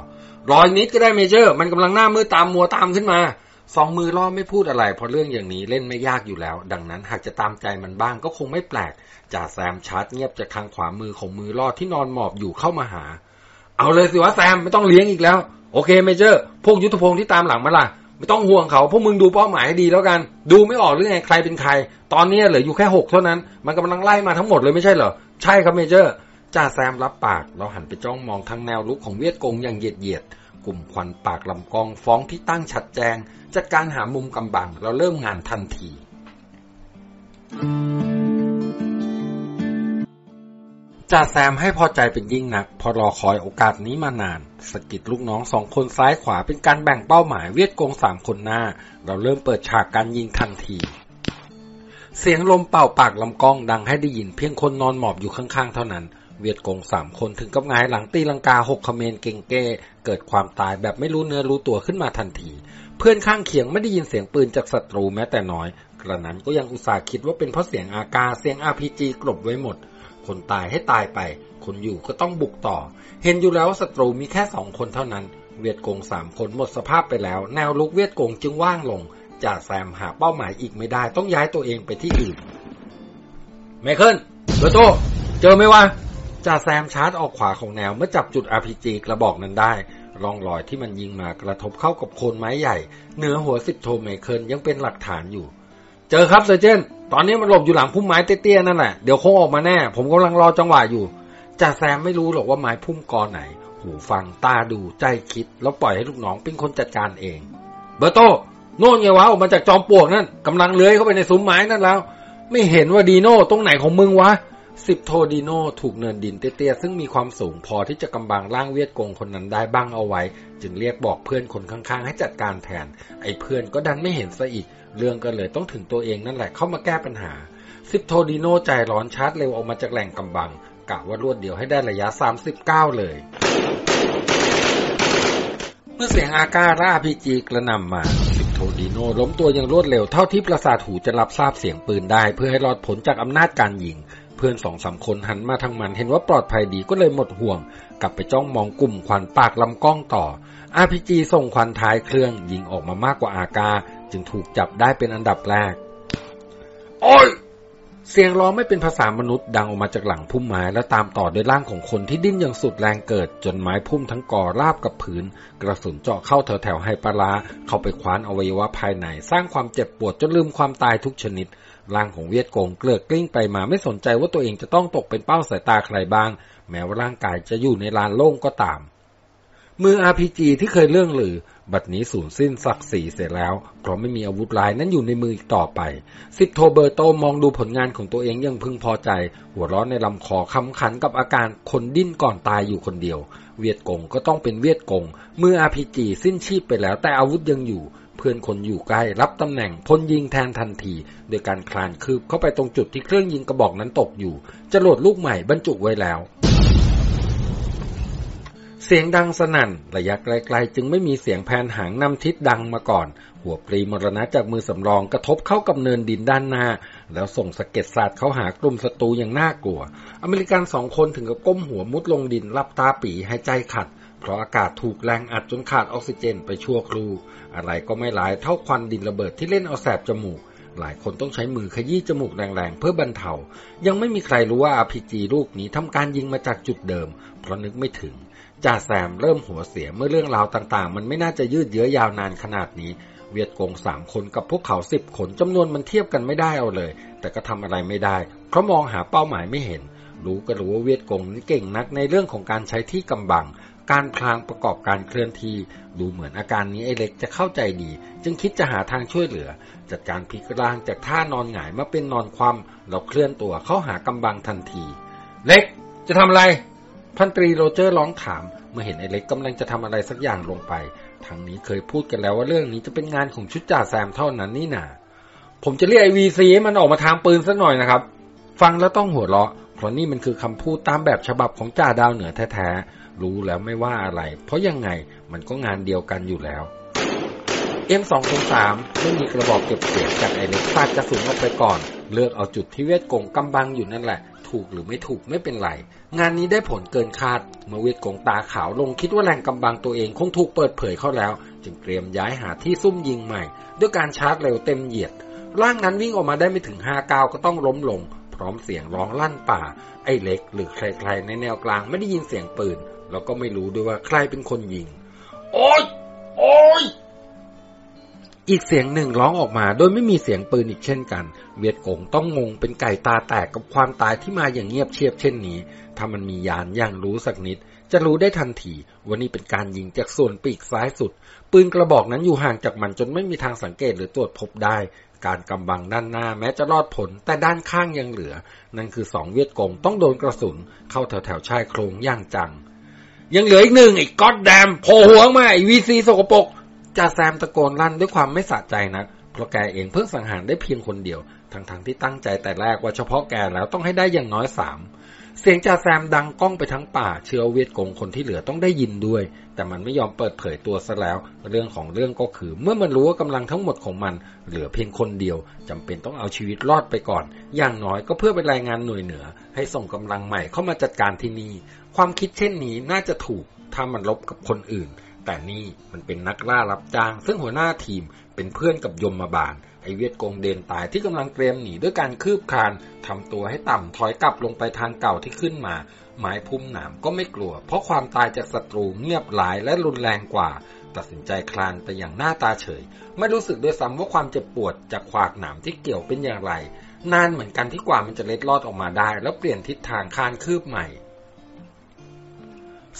รออีกนิดก็ได้ Major มันกำลังหน้ามืดตามัวตามขึ้นมาสองมือล่อไม่พูดอะไร เพราะเรื่องอย่างนี้เล่นไม่ยากอยู่แล้ว ดังนั้นหากจะตามใจมันบ้างก็คงไม่แปลกจ่าแซมชาร์จเงียบจากทางขวามือของมือล่อที่นอนหมอบอยู่เข้ามาหา เอาเลยสิวะแซมไม่ต้องเลี้ยงอีกแล้ว โอเค Major พวกยุทธพงศ์ที่ตามหลังมาล่ะ ไม่ต้องห่วงเขาพวกมึงดูเป้าหมายให้ดีแล้วกัน ดูไม่ออกหรือไงใครเป็นใคร ตอนนี้เหลืออยู่แค่หกเท่านั้น มันกำลังไล่มาทั้งหมดเลยไม่ใช่เหรอใช่ครับ Major จ่าแซมรับปากแล้วหันไปจ้องมองทางแนวรุกของเวียดกงอย่างเหยียดเหยียดกลุ่มควันปากลำกล้องฟ้องที่ตั้งชัดแจ้ง จัดการหามุมกำบังแล้วเริ่มงานทันที จ่าแซมให้พอใจเป็นยิ่งนัก พอรอคอยโอกาสนี้มานาน สกิดลูกน้องสองคนซ้ายขวาเป็นการแบ่งเป้าหมายเวียดกงสามคนหน้า เราเริ่มเปิดฉากการยิงทันทีเสียงลมเป่าปากลำกล้องดังให้ได้ยินเพียงคนนอนหมอบอยู่ข้างๆ เท่านั้น เวียดกงสามคนถึงกับงายหลังตีลังกาหกคเมนเก่งเก้ เกิดความตายแบบไม่รู้เนื้อรู้ตัวขึ้นมาทันที เพื่อนข้างเคียงไม่ได้ยินเสียงปืนจากศัตรูแม้แต่น้อย กระนั้นก็ยังอุตส่าห์คิดว่าเป็นเพราะเสียงอากาเสียงอาพีจีกลบไว้หมด คนตายให้ตายไป คนอยู่ก็ต้องบุกต่อ เห็นอยู่แล้วศัตรูมีแค่สองคนเท่านั้น เวียดกงสามคนหมดสภาพไปแล้ว แนวลุกเวียดกงจึงว่างลงจ่าแซมหาเป้าหมายอีกไม่ได้ต้องย้ายตัวเองไปที่อื่นไมเคิลเบอร์โตเจอไหมวะ จ่าแซมชาร์จออกขวาของแนวเมื่อจับจุด RPG กระบอกนั้นได้ร่องรอยที่มันยิงมากระทบเข้ากับโคนไม้ใหญ่ เหนือหัวสิบโทไมเคิลยังเป็นหลักฐานอยู่ เจอครับ Sergeant ตอนนี้มันหลบอยู่หลังพุ่มไม้เตี้ยๆนั่นแหละเดี๋ยวคงออกมาแน่ ผมกำลังรอจังหวะอยู่จ่าแซมไม่รู้หรอกว่าไม้พุ่มกอไหน หูฟังตาดูใจคิด แล้วปล่อยให้ลูกน้องเป็นคนจัดการเอง เบอร์โตโน่นไงวะออกมาจากจอมปลวกนั่นกำลังเลื้อยเข้าไปในซุ้มไม้นั่นแล้ว ไม่เห็นว่าดีโน่ตรงไหนของมึงวะ สิบโทดีโน่ถูกเนินดินเตี้ยๆซึ่งมีความสูงพอที่จะกำบังร่างเวียดกงคนนั้นได้บ้างเอาไว้ จึงเรียกบอกเพื่อนคนข้างๆ ให้จัดการแทน ไอ้เพื่อนก็ดันไม่เห็นซะอีก เรื่องก็เลยต้องถึงตัวเองนั่นแหละเข้ามาแก้ปัญหา สิบโทดีโนใจร้อนชาร์จเร็วออกมาจากแหล่งกำบังกะว่ารวดเดียวให้ได้ระยะ 39 เลย เมื่อเสียงอากาล่าพีจีกระนำมาสิบโทดีโนล้มตัวอย่างรวดเร็วเท่าที่ประสาทหูจะรับทราบเสียงปืนได้ เพื่อให้รอดผลจากอำนาจการยิง เพื่อนสองสาคนหันมาทางมันเห็นว่าปลอดภัยดีก็เลยหมดห่วง กลับไปจ้องมองกลุ่มควันปากลำกล้องต่ออาพีจีส่งควันท้ายเครื่องยิงออกมามากกว่าอากา จึงถูกจับได้เป็นอันดับแรก โอ้ยเสียงร้องไม่เป็นภาษามนุษย์ดังออกมาจากหลังพุ่มไม้และตามต่อด้วยร่างของคนที่ดิ้นอย่างสุดแรงเกิด จนไม้พุ่มทั้งก่อราบกับผืน กระสุนเจาะเข้าแถวแถวไฮปลาเข้าไปคว้านอวัยวะภายใน สร้างความเจ็บปวดจนลืมความตายทุกชนิด ร่างของเวียดกงเกลือกกลิ้งไปมาไม่สนใจว่าตัวเองจะต้องตกเป็นเป้าสายตาใครบ้าง แม้ว่าร่างกายจะอยู่ในลานโล่งก็ตาม มือ RPG ที่เคยเลื่องลือบัดนี้สูญสิ้นศักดิ์ศรีเสร็จแล้ว เพราะไม่มีอาวุธลายนั้นอยู่ในมืออีกต่อไปสิบโทเบอร์โตมองดูผลงานของตัวเองยังพึงพอใจ หัวร้อนในลำคอคำขันกับอาการคนดิ้นก่อนตายอยู่คนเดียว เวียดกงก็ต้องเป็นเวียดกงมือ RPG สิ้นชีพไปแล้วแต่อาวุธยังอยู่ พื่อนคนอยู่ใกล้รับตำแหน่งพลยิงแทนทันที โดยการคลานคืบเข้าไปตรงจุดที่เครื่องยิงกระบอกนั้นตกอยู่จรวดลูกใหม่บรรจุไว้แล้วเสียงดังสนั่น ระยะไกลๆ จึงไม่มีเสียงแผนหางนำทิศดังมาก่อน หัวปรีมรณะจากมือสำรองกระทบเข้ากับเนินดินด้านหน้า แล้วส่งสะเก็ดสาดเข้าหากลุ่มศัตรูอย่างน่ากลัว อเมริกันสองคนถึงกับก้มหัวมุดลงดินรับตาปีหายใจขัด เพราะอากาศถูกแรงอัดจนขาดออกซิเจนไปชั่วครู่ อะไรก็ไม่หลายเท่าควันดินระเบิดที่เล่นเอาแสบจมูก หลายคนต้องใช้มือขยี้จมูกแรงๆ เพื่อบรรเทา ยังไม่มีใครรู้ว่า RPG ลูกนี้ทำการยิงมาจากจุดเดิม เพราะนึกไม่ถึงจ่าแซมเริ่มหัวเสียเมื่อเรื่องราวต่างๆ มันไม่น่าจะยืดเยื้อยาวนานขนาดนี้ เวียดกงสามคนกับพวกเขาสิบคนจำนวนมันเทียบกันไม่ได้เอาเลย แต่ก็ทำอะไรไม่ได้ เพราะมองหาเป้าหมายไม่เห็น รู้ก็รู้ว่าเวียดกงนั้นเก่งนักในเรื่องของการใช้ที่กำบัง การพลางประกอบการเคลื่อนที่ ดูเหมือนอาการนี้ไอ้เล็กจะเข้าใจดี จึงคิดจะหาทางช่วยเหลือ จัดการพลิกร่างจากท่านอนหงายมาเป็นนอนคว่ำแล้วเคลื่อนตัวเข้าหากำบังทันที เล็กจะทำอะไร พันตรีโรเจอร์ร้องถาม เมื่อเห็นไอ้เล็กกำลังจะทำอะไรสักอย่างลงไปทางนี้เคยพูดกันแล้วว่าเรื่องนี้จะเป็นงานของชุดจ่าแซมเท่านั้นนี่นาผมจะเรียกไอ้ VC มันออกมาทางปืนสักหน่อยนะครับ ฟังแล้วต้องหัวเราะเพราะนี่มันคือคำพูดตามแบบฉบับของจ่าดาวเหนือแท้ๆ รู้แล้วไม่ว่าอะไร เพราะยังไงมันก็งานเดียวกันอยู่แล้ว M203 ไม่มีกระบอกเก็บเสียงจากไอเล็กฟาดกระสุนออกไปก่อน เลือกเอาจุดที่เวทกงกำบังอยู่นั่นแหละ ถูกหรือไม่ถูกไม่เป็นไร งานนี้ได้ผลเกินคาด เมื่อเวทกงตาขาวลงคิดว่าแรงกำบังตัวเองคงถูกเปิดเผยเข้าแล้ว จึงเตรียมย้ายหาที่ซุ่มยิงใหม่ ด้วยการชาร์จเร็วเต็มเหยียด ร่างนั้นวิ่งออกมาได้ไม่ถึงห้าก้าวก็ต้องล้มลง พร้อมเสียงร้องลั่นป่า ไอ้เล็กหรือใครๆในแนวกลางไม่ได้ยินเสียงปืน แล้วก็ไม่รู้ด้วยว่าใครเป็นคนยิง โอ้ยโอ้ยอีกเสียงหนึ่งร้องออกมาโดยไม่มีเสียงปืนอีกเช่นกัน เวียดกงต้องงงเป็นไก่ตาแตกกับความตายที่มาอย่างเงียบเชียบเช่นนี้ ถ้ามันมียานอย่างรู้สักนิด จะรู้ได้ทันทีว่านี่เป็นการยิงจากส่วนปีกซ้ายสุด ปืนกระบอกนั้นอยู่ห่างจากมันจนไม่มีทางสังเกตหรือตรวจพบได้การกำบังด้านหน้าแม้จะรอดผล แต่ด้านข้างยังเหลือ นั่นคือสองเวียดกงต้องโดนกระสุน เข้าแถวแถวชายโครงอย่างจัง ยังเหลืออีกหนึ่งไอ้ก๊อดแดมโผล่หัวมาไอ้วีซีสกปรกจ่าแซมตะโกนลั่นด้วยความไม่สะใจนักเพราะแกเองเพิ่งสังหารได้เพียงคนเดียวทั้งๆทที่ตั้งใจแต่แรกว่าเฉพาะแกแล้วต้องให้ได้อย่างน้อยสามเสียงจ่าแซมดังก้องไปทั้งป่า เชื่อเวียดกงคนที่เหลือต้องได้ยินด้วย แต่มันไม่ยอมเปิดเผยตัวซะแล้ว เรื่องของเรื่องก็คือ เมื่อมันรู้ว่ากำลังทั้งหมดของมัน เหลือเพียงคนเดียวจำเป็นต้องเอาชีวิตรอดไปก่อน อย่างน้อยก็เพื่อเป็นรายงานหน่วยเหนือ ให้ส่งกำลังใหม่เข้ามาจัดการที่นี่ ความคิดเช่นนี้น่าจะถูกถ้ามันลบกับคนอื่น แต่นี่มันเป็นนักล่ารับจ้าง ซึ่งหัวหน้าทีมเป็นเพื่อนกับยมมาบาลไอเวียดกงเดนตายที่กำลังเตรียมหนีด้วยการคืบคลานทำตัวให้ต่ำถอยกลับลงไปทางเก่าที่ขึ้นมา หมายพุ่มหนามก็ไม่กลัว เพราะความตายจากศัตรูเงียบหลายและรุนแรงกว่า ตัดสินใจคลานไปอย่างหน้าตาเฉย ไม่รู้สึกด้วยซ้ำว่าความเจ็บปวดจากขวากหนามที่เกี่ยวเป็นอย่างไรนานเหมือนกันที่กว่ามันจะเล็ดลอดออกมาได้ แล้วเปลี่ยนทิศทางคลานคืบใหม่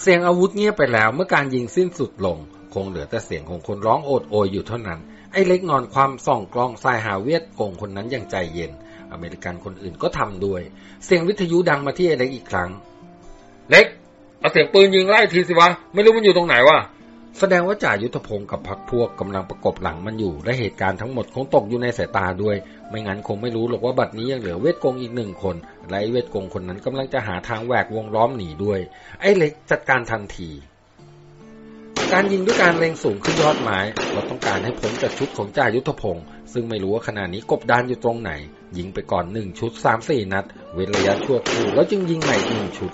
เสียงอาวุธเงียบไปแล้วเมื่อการยิงสิ้นสุดลง คงเหลือแต่เสียงของคนร้องโอดโอยอยู่เท่านั้น ไอ้เล็กนอนความส่องกลองทรายหาเวียดกงคนนั้นอย่างใจเย็น อเมริกันคนอื่นก็ทำด้วย เสียงวิทยุดังมาที่ไอ้เล็กอีกครั้ง เล็กเอาเสียงปืนยิงไล่ทีสิวะ ไม่รู้มันอยู่ตรงไหนวะ แสดงว่าจ่ายุทธพงศ์กับพักพวกกำลังประกบหลังมันอยู่ และเหตุการณ์ทั้งหมดคงตกอยู่ในสายตาด้วย ไม่งั้นคงไม่รู้หรอกว่าบัดนี้ยังเหลือเวทกงอีกหนึ่งคน และไอ้เวทกงคนนั้นกำลังจะหาทางแหวกวงล้อมหนีด้วย ไอ้เล็กจัดการทันทีการยิงด้วยการเล็งสูงขึ้นยอดไม้เราต้องการให้พ้นจากชุดของจ่ายุทธพงศ์ซึ่งไม่รู้ว่าขณะนี้กบดานอยู่ตรงไหน ยิงไปก่อนหนึ่งชุดสามสี่นัด เว้นระยะชั่วครู่แล้วจึงยิงใหม่อีกหนึ่งชุด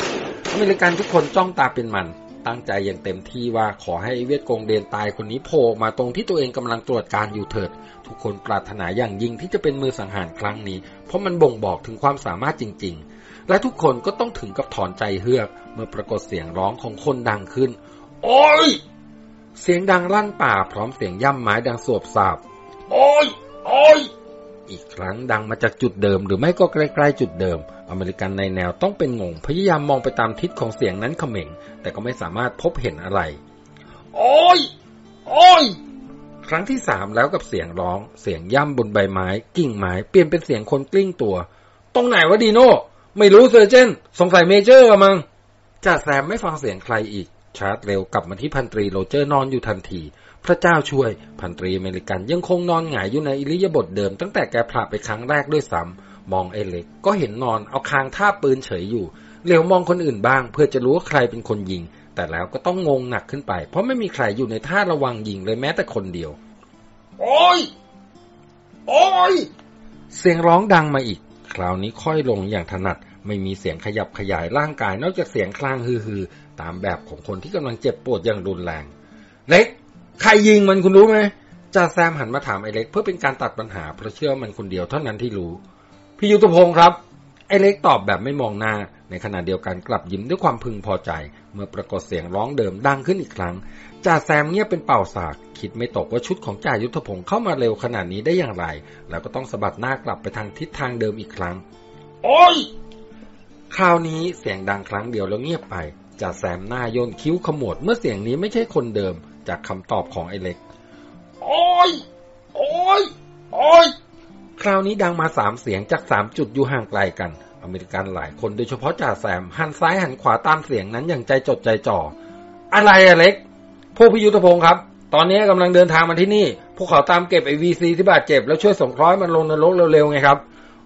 อเมริกันทุกคนจ้องตาเป็นมัน ตั้งใจอย่างเต็มที่ว่าขอให้เวียดกงเดนตายคนนี้โผล่มาตรงที่ตัวเองกำลังตรวจการอยู่เถิด ทุกคนปรารถนาอย่างยิ่งที่จะเป็นมือสังหารครั้งนี้ เพราะมันบ่งบอกถึงความสามารถจริง ๆ และทุกคนก็ต้องถึงกับถอนใจเฮือก เมื่อปรากฏเสียงร้องของคนดังขึ้น โอ้ย เสียงดังลั่นป่าพร้อมเสียงย่ำไม้ดังสวบสาบโอ้ย โอ้ย อีกครั้งดังมาจากจุดเดิม หรือไม่ก็ใกล้ๆจุดเดิม อเมริกันในแนวต้องเป็นงง พยายามมองไปตามทิศของเสียงนั้นเขม็ง แต่ก็ไม่สามารถพบเห็นอะไร โอ้ย โอ้ย ครั้งที่สามแล้วกับเสียงร้อง เสียงย่ำบนใบไม้ กิ่งไม้เปลี่ยนเป็นเสียงคนกลิ้งตัว ตรงไหนวะดีโน่ไม่รู้ Sergeant สงสัย Major ละมังจ่าแซมไม่ฟังเสียงใครอีก ชาร์จเร็วกลับมาที่พันตรีโรเจอร์นอนอยู่ทันที พระเจ้าช่วย พันตรีอเมริกันยังคงนอนหงายอยู่ในอิริยาบถเดิมตั้งแต่แกพลาดไปครั้งแรกด้วยซ้ำมองไอ้เล็ก ก็เห็นนอนเอาคางท่าปืนเฉยอยู่เหลียวมองคนอื่นบ้าง เพื่อจะรู้ว่าใครเป็นคนยิง แต่แล้วก็ต้องงงหนักขึ้นไป เพราะไม่มีใครอยู่ในท่าระวังยิงเลยแม้แต่คนเดียว โอ้ย โอ้ย เสียงร้องดังมาอีก คราวนี้ค่อยลงอย่างถนัด ไม่มีเสียงขยับขยายร่างกายนอกจากเสียงคลางฮือๆตามแบบของคนที่กำลังเจ็บปวดอย่างรุนแรง เล็ก ใครยิงมันคุณรู้ไหมจ่าแซมหันมาถามไอเล็ก เพื่อเป็นการตัดปัญหาเพราะเชื่อมันคนเดียวเท่านั้นที่รู้ พี่ยุทธพงศ์ครับ ไอเล็กตอบแบบไม่มองหน้า ในขณะเดียวกันกลับยิ้มด้วยความพึงพอใจ เมื่อปรากฏเสียงร้องเดิมดังขึ้นอีกครั้งจ่าแซมเงียบเป็นเป่าสาก คิดไม่ตกว่าชุดของจ่ายุทธพงศ์เข้ามาเร็วขนาดนี้ได้อย่างไร แล้วก็ต้องสะบัดหน้ากลับไปทางทิศทางเดิมอีกครั้ง โอ้ยคราวนี้เสียงดังครั้งเดียวแล้วเงียบไปจ่าแซมหน้าย่นคิ้วขมวดเมื่อเสียงนี้ไม่ใช่คนเดิม จากคำตอบของไอเล็ก โอ้ย โอ้ย โอ้ย คราวนี้ดังมาสามเสียงจากสามจุดอยู่ห่างไกลกัน อเมริกันหลายคนโดยเฉพาะจ่าแซม หันซ้ายหันขวาตามเสียงนั้นอย่างใจจดใจจ่อ อะไรอะเล็ก พวกพิยุทธพงศ์ครับ ตอนนี้กำลังเดินทางมาที่นี่ พวกเขาตามเก็บไอวีซีที่บาดเจ็บแล้วช่วยส่งคล้อยมันลงนรกเร็วๆไงครับ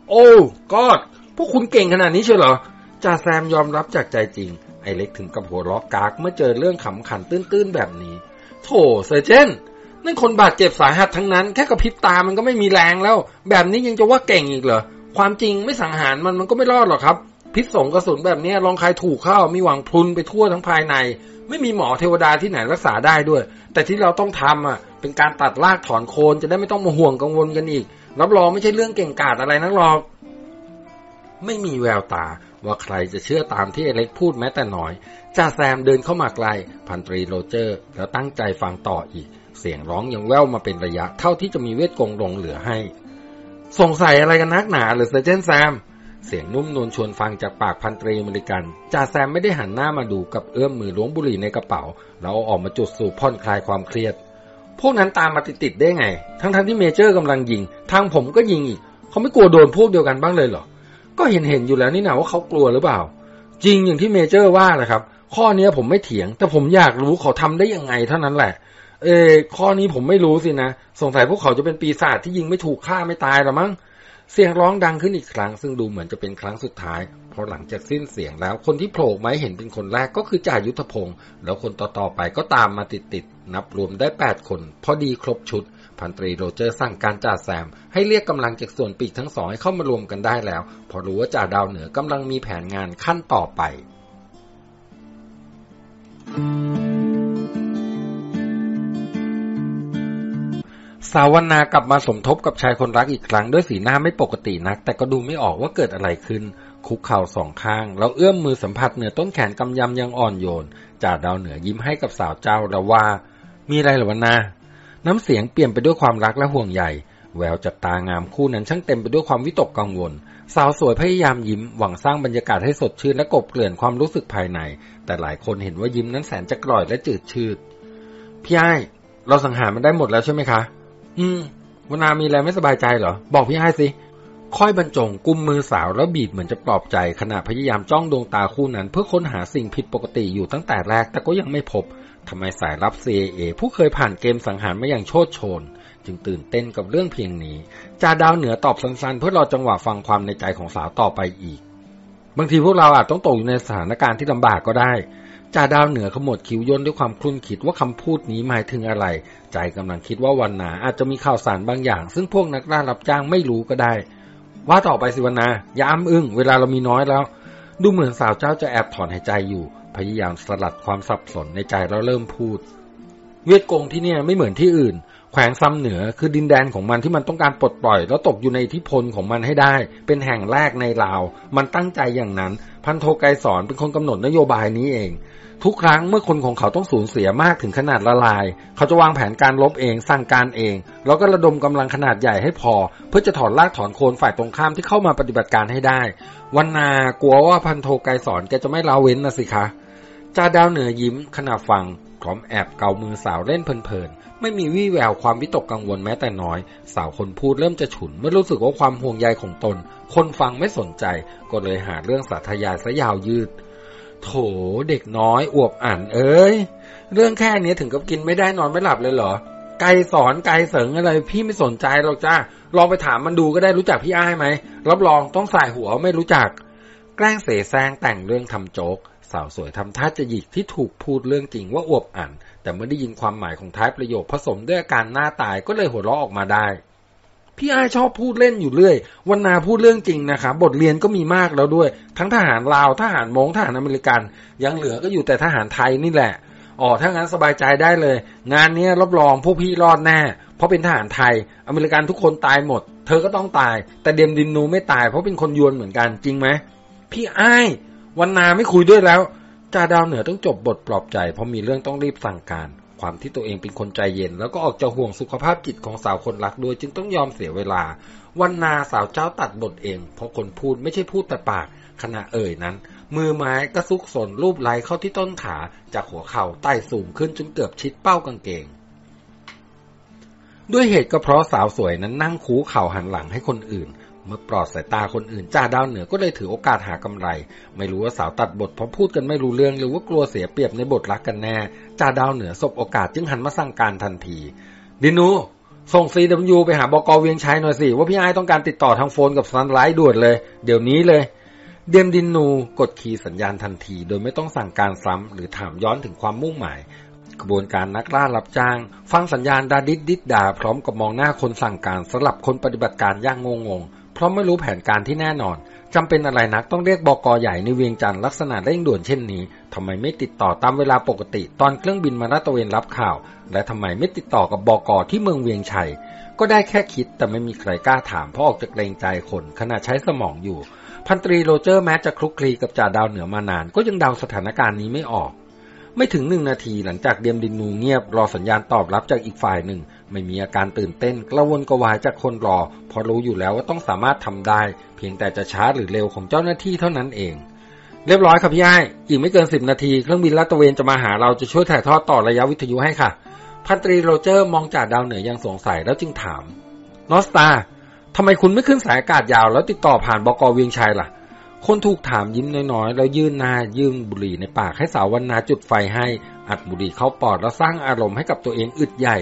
โอ้กอดพวกคุณเก่งขนาดนี้เชียวเหรอจ่าแซมยอมรับจากใจจริงไอเล็กถึงกับหัวล้อกากเมื่อเจอเรื่องขำขันตื้นๆแบบนี้ โถเซอร์เจนนั่นคนบาดเจ็บสาหัสทั้งนั้น แค่กระพริบตามันก็ไม่มีแรงแล้ว แบบนี้ยังจะว่าเก่งอีกเหรอ ความจริงไม่สังหารมันมันก็ไม่รอดหรอกครับ พิษสงกระสุนแบบนี้ลองใครถูกเข้ามีหวังพลุนไปทั่วทั้งภายใน ไม่มีหมอเทวดาที่ไหนรักษาได้ด้วย แต่ที่เราต้องทำอะ เป็นการตัดรากถอนโคนจะได้ไม่ต้องมาห่วงกังวลกันอีกรับรองไม่ใช่เรื่องเก่งกาจอะไรนักหรอก ไม่มีแววตา ว่าใครจะเชื่อตามที่ไอ้เล็กพูดแม้แต่น้อย จ่าแซมเดินเข้ามาใกล้ พันตรีโรเจอร์ แล้วตั้งใจฟังต่ออีก เสียงร้องยังแว่วมาเป็นระยะเท่าที่จะมีเวียดกงหลงเหลือให้ สงสัยอะไรกันนักหนาหรือ Sergeant แซม เสียงนุ่มนวลชวนฟังจากปากพันตรีอเมริกัน จ่าแซมไม่ได้หันหน้ามาดูกลับเอื้อมมือล้วงบุหรี่ในกระเป๋า แล้วเอาออกมาจุดสูบผ่อนคลายความเครียด พวกนั้นตามมาติดๆได้ไง ทั้งๆทที่เมเจอร์กำลังยิง ทางผมก็ยิงอีก เขาไม่กลัวโดนพวกเดียวกันบ้างเลยเหรอ ก็เห็นเห็นอยู่แล้วนี่นะว่าเขากลัวหรือเปล่า จริงอย่างที่เมเจอร์ว่าแหละครับ ข้อนี้ผมไม่เถียง แต่ผมอยากรู้เขาทำได้ยังไงเท่านั้นแหละ เออข้อนี้ผมไม่รู้สินะสงสัยพวกเขาจะเป็นปีศาจที่ยิงไม่ถูกฆ่าไม่ตายหรอมั้งเสียงร้องดังขึ้นอีกครั้ง ซึ่งดูเหมือนจะเป็นครั้งสุดท้าย เพราะหลังจากสิ้นเสียงแล้ว คนที่โผล่มาเห็นเป็นคนแรกก็คือจ่ายุทธพงศ์แล้วคนต่อๆไปก็ตามมาติดๆนับรวมได้ 8 คน พอดีครบชุด พันตรีโรเจอร์สั่งการจ่าแซม ให้เรียกกำลังจากส่วนปีกทั้งสองให้เข้ามารวมกันได้แล้ว พอรู้ว่าจ่าดาวเหนือกำลังมีแผนงานขั้นต่อไป สาวรรณากลับมาสมทบกับชายคนรักอีกครั้งด้วยสีหน้าไม่ปกตินัก แต่ก็ดูไม่ออกว่าเกิดอะไรขึ้นคุกเข่าสองข้าง แล้วเอื้อมมือสัมผัสเหนือต้นแขนกำยำยังอ่อนโยนจ่าดาวเหนือยิ้มให้กับสาวเจ้าแล้วว่า มีอะไรหรอวะนา น้ำเสียงเปลี่ยนไปด้วยความรักและห่วงใยแววจากตางามคู่นั้นช่างเต็มไปด้วยความวิตกกังวล สาวสวยพยายามยิ้ม หวังสร้างบรรยากาศให้สดชื่นและกบเกลื่อนความรู้สึกภายใน แต่หลายคนเห็นว่ายิ้มนั้นแสนจะกร่อยและจืดชืดพี่ไอ้เราสังหารมันได้หมดแล้วใช่ไหมคะ อืมวนามีอะไรไม่สบายใจเหรอ บอกพี่ไอ้สิค่อยบรรจงกุมมือสาวแล้วบีบเหมือนจะปลอบใจขณะพยายามจ้องดวงตาคู่นั้น เพื่อค้นหาสิ่งผิดปกติอยู่ตั้งแต่แรกแต่ก็ยังไม่พบ ทำไมสายลับ CIA ผู้เคยผ่านเกมสังหารมาอย่างโชดโชน จึงตื่นเต้นกับเรื่องเพียงนี้จ่าดาวเหนือตอบสั้นๆ เพื่อรอจังหวะฟังความในใจของสาวต่อไปอีก บางทีพวกเราอาจต้องตกอยู่ในสถานการณ์ที่ลำบากก็ได้จ่าดาวเหนือขมวดคิ้วย่นด้วยความคลุ่นคิดว่าคำพูดนี้หมายถึงอะไร ใจกำลังคิดว่าวันนาอาจจะมีข่าวสารบางอย่าง ซึ่งพวกนักล่ารับจ้างไม่รู้ก็ได้ ว่าต่อไปสิวันนาอย่าอ้ำอึ้งเวลาเรามีน้อยแล้ว ดูเหมือนสาวเจ้าจะแอบถอนหายใจอยู่ พยายามสลัดความสับสนในใจแล้วเริ่มพูด เวียดกงที่เนี่ยไม่เหมือนที่อื่น แขวงซ้ำเหนือคือดินแดนของมันที่มันต้องการปลดปล่อย แล้วตกอยู่ในอิทธิพลของมันให้ได้ เป็นแห่งแรกในลาว มันตั้งใจอย่างนั้น พันโทไกสอนเป็นคนกำหนดนโยบายนี้เอง ทุกครั้งเมื่อคนของเขาต้องสูญเสียมากถึงขนาดละลาย เขาจะวางแผนการลบเองสั่งการเอง แล้วก็ระดมกำลังขนาดใหญ่ให้พอ เพื่อจะถอนรากถอนโคนฝ่ายตรงข้ามที่เข้ามาปฏิบัติการให้ได้วันนากลัวว่าพันโทไกสอนแกจะไม่ละเว้นนะสิคะ จาดาวเหนือยิ้มขณะฟังพร้อมแอบเกามือสาวเล่นเพลินๆ ไม่มีวี่แววความวิตกกังวลแม้แต่น้อย สาวคนพูดเริ่มจะฉุน เมื่อรู้สึกว่าความห่วงใยของตน คนฟังไม่สนใจ ก็เลยหาเรื่องสาธยายซะยาวยืด โถเด็กน้อยอวบอ่านเอ้ย เรื่องแค่นี้ถึงกับกินไม่ได้นอนไม่หลับเลยเหรอ ไกลสอนไกลเสริงอะไร พี่ไม่สนใจหรอกจ้าลองไปถามมันดูก็ได้รู้จักพี่อ้ายไหมรับรองต้องใส่หัวไม่รู้จัก แกล้งเสแสร้งแต่งเรื่องทำโจ๊ก สาวสวยทำท่าจะหยิกที่ถูกพูดเรื่องจริงว่าอวบอ่นแต่เมื่อได้ยินความหมายของท้ายประโยคผสมด้วยอาการหน้าตายก็เลยหัวเราะออกมาได้ พี่อ้ายชอบพูดเล่นอยู่เรื่อย วันนาพูดเรื่องจริงนะครับบทเรียนก็มีมากแล้วด้วย ทั้งทหารลาวทหารมงทหารอเมริกัน ยังเหลือก็อยู่แต่ทหารไทยนี่แหละอ๋อถ้างั้นสบายใจได้เลย งานนี้รับรองพวกพี่รอดแน่ เพราะเป็นทหารไทย อเมริกันทุกคนตายหมด เธอก็ต้องตาย แต่เดมดินนูไม่ตายเพราะเป็นคนยวนเหมือนกันจริงไหมพี่ไอ้ วันนาไม่คุยด้วยแล้วจ่าดาวเหนือต้องจบบทปลอบใจเพราะมีเรื่องต้องรีบสั่งการ ความที่ตัวเองเป็นคนใจเย็น แล้วก็ออกจะห่วงสุขภาพจิตของสาวคนรักด้วย จึงต้องยอมเสียเวลา วันนาสาวเจ้าตัดบทเอง เพราะคนพูดไม่ใช่พูดแต่ปาก ขณะเอ่ยนั้น มือไม้ก็ซุกสนรูปไหลเข้าที่ต้นขาจากหัวเข่าใต้สูงขึ้นจนเกือบชิดเป้ากางเกงด้วยเหตุก็เพราะสาวสวยนั้นนั่งคูเข่าหันหลังให้คนอื่น เมื่อปลอดสายตาคนอื่นจ่าดาวเหนือก็เลยถือโอกาสหากำไร ไม่รู้ว่าสาวตัดบทเพราะพูดกันไม่รู้เรื่องหรือว่ากลัวเสียเปรียบในบทรักกันแน่จ่าดาวเหนือสบโอกาสจึงหันมาสั่งการทันที ดินนู ส่ง CW ไปหาบกเวียงชัยหน่อยสิ ว่าพี่ไอ้ต้องการติดต่อทาง phone กับซันไลท์ด่วนเลย เดี๋ยวนี้เลยเดียมดินนูกดคีย์สัญญาณทันที โดยไม่ต้องสั่งการซ้ำหรือถามย้อนถึงความมุ่งหมายกระบวนการนักล่ารับจ้าง ฟังสัญญาณดาดิดดิดดา พร้อมกับมองหน้าคนสั่งการสลับคนปฏิบัติการอย่างงงๆ เพราะไม่รู้แผนการที่แน่นอนจำเป็นอะไรนักต้องเรียกบกใหญ่ในเวียงจันทน์ลักษณะเร่งด่วนเช่นนี้ทำไมไม่ติดต่อตามเวลาปกติ ตอนเครื่องบินมาลาดตระเวนรับข่าว และทำไมไม่ติดต่อกับบกที่เมืองเวียงชัย ก็ได้แค่คิดแต่ไม่มีใครกล้าถามเพราะออกจะเกรงใจคนขณะใช้สมองอยู่ พันตรีโรเจอร์แม้จะคลุกคลีกับจ่าดาวเหนือมานาน ก็ยังเดาสถานการณ์นี้ไม่ออก ไม่ถึงหนึ่งนาทีหลังจากเดียมดินนูเงียบรอสัญญาณตอบรับจากอีกฝ่ายหนึ่ง ไม่มีอาการตื่นเต้นกระวนกระวายจากคนรอเพราะรู้อยู่แล้วว่าต้องสามารถทำได้ เพียงแต่จะช้าหรือเร็วของเจ้าหน้าที่เท่านั้นเอง เรียบร้อยครับพี่ไอ้อีกไม่เกินสิบนาทีเครื่องบินลาดตระเวนจะมาหาเราจะช่วยถ่ายทอดต่อระยะวิทยุให้ค่ะ พันตรีโรเจอร์มองจ่าดาวเหนือยังสงสัยแล้วจึงถามนอสตาทำไมคุณไม่ขึ้นสายอากาศยาวแล้วติดต่อผ่านบกเวียงชัยล่ะ คนถูกถามยิ้มน้อยๆ แล้วยื่นหน้ายื่นบุหรี่ในปากให้สาววันนาจุดไฟให้ อัดบุหรี่เข้าปอดแล้วสร้างอารมณ์ให้กับตัวเองอึดใหญ่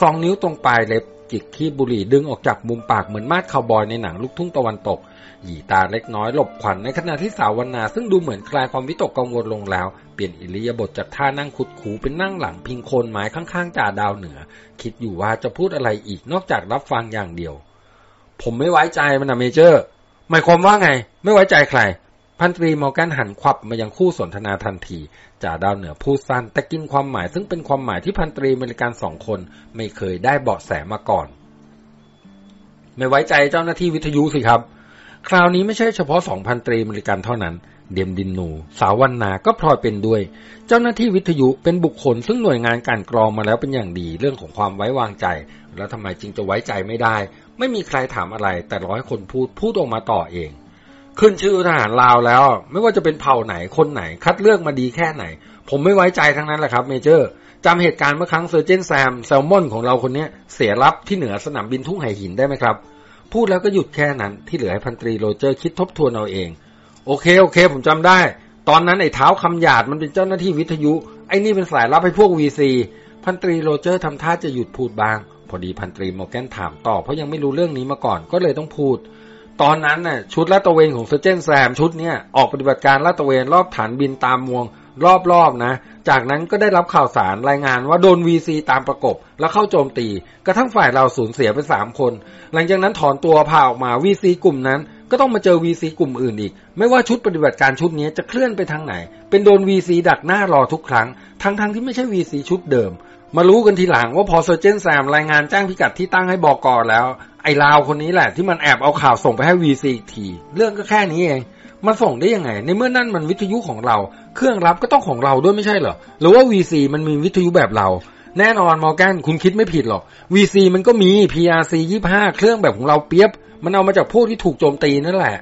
สองนิ้วตรงปลายเล็บจิกคีบบุหรี่ดึงออกจากมุมปากเหมือนมาดคาวบอยในหนังลูกทุ่งตะวันตก หยีตาเล็กน้อยหลบควันในขณะที่สาววันนา ซึ่งดูเหมือนคลายความวิตกกังวลลงแล้ว เปลี่ยนอิริยาบถจากท่านั่งคุดคู้เป็นนั่งหลังพิงโคนไม้ข้างๆจ่าดาวเหนือ คิดอยู่ว่าจะพูดอะไรอีกนอกจากรับฟังอย่างเดียว ผมไม่ไว้ใจมันนะ Major หมายความว่าไง ไม่ไว้ใจใคร พันตรีมอร์แกนหันควับมายังคู่สนทนาทันทีจ่าดาวเหนือพูดสั้นแต่กินความหมายซึ่งเป็นความหมายที่พันตรีอเมริกันสองคนไม่เคยได้เบาะแสมาก่อน ไม่ไว้ใจเจ้าหน้าที่วิทยุสิครับ คราวนี้ไม่ใช่เฉพาะสองพันตรีอเมริกันเท่านั้นเดียมดินนู สาววันนาก็พลอยเป็นด้วย เจ้าหน้าที่วิทยุเป็นบุคคลซึ่งหน่วยงานกลั่นกรองมาแล้วเป็นอย่างดีเรื่องของความไว้วางใจ แล้วทำไมจึงจะไว้ใจไม่ได้ ไม่มีใครถามอะไร แต่ร้อยคนพูดพูดออกมาต่อเอง ขึ้นชื่อทหารลาวแล้ว ไม่ว่าจะเป็นเผ่าไหนคนไหน คัดเลือกมาดีแค่ไหน ผมไม่ไว้ใจทั้งนั้นแหละครับ Major จำเหตุการณ์เมื่อครั้ง Sergeant แซมแซลมอนของเราคนนี้เสียรับที่เหนือสนามบินทุ่งไหหินได้ไหมครับ พูดแล้วก็หยุดแค่นั้นที่เหลือให้พันตรีโรเจอร์คิดทบทวนเอาเอง โอเคโอเค ผมจำได้ ตอนนั้นไอ้เท้าคำหยาดมันเป็นเจ้าหน้าที่วิทยุไอ้นี่เป็นสายลับให้พวก VC พันตรีโรเจอร์ทำท่าจะหยุดพูดบาง พอดีพันตรีมอร์แกนถามต่อเพราะยังไม่รู้เรื่องนี้มาก่อนก็เลยต้องพูด ตอนนั้นน่ะชุดลาดตระเวนของ Sergeant แซมชุดเนี้ยออกปฏิบัติการลาดตระเวนรอบฐานบินตามมวงรอบๆนะ จากนั้นก็ได้รับข่าวสารรายงานว่าโดน VC ตามประกบ แล้วเข้าโจมตี กระทั่งฝ่ายเราสูญเสียไปสามคน หลังจากนั้นถอนตัวพาออกมา VC กลุ่มนั้น ก็ต้องมาเจอ VC กลุ่มอื่นอีก ไม่ว่าชุดปฏิบัติการชุดนี้จะเคลื่อนไปทางไหน เป็นโดน VC ดักหน้ารอทุกครั้ง ทั้งๆทที่ไม่ใช่ VC ชุดเดิม มารู้กันทีหลังว่าพอเซอร์เจนแซมรายงานแจ้งพิกัดที่ตั้งให้บอกอแล้ว ไอ้ลาวคนนี้แหละที่มันแอบเอาข่าวส่งไปให้ VC อีกที เรื่องก็แค่นี้เอง มันส่งได้ยังไง ในเมื่อนั่นมันวิทยุของเรา เครื่องรับก็ต้องของเราด้วยไม่ใช่เหรอ หรือว่า VC มันมีวิทยุแบบเรา แน่นอนมอร์แกนคุณคิดไม่ผิดหรอก VC มันก็มี PRC 25 เครื่องแบบของเราเปียบ มันเอามาจากพวกที่ถูกโจมตีนั่นแหละ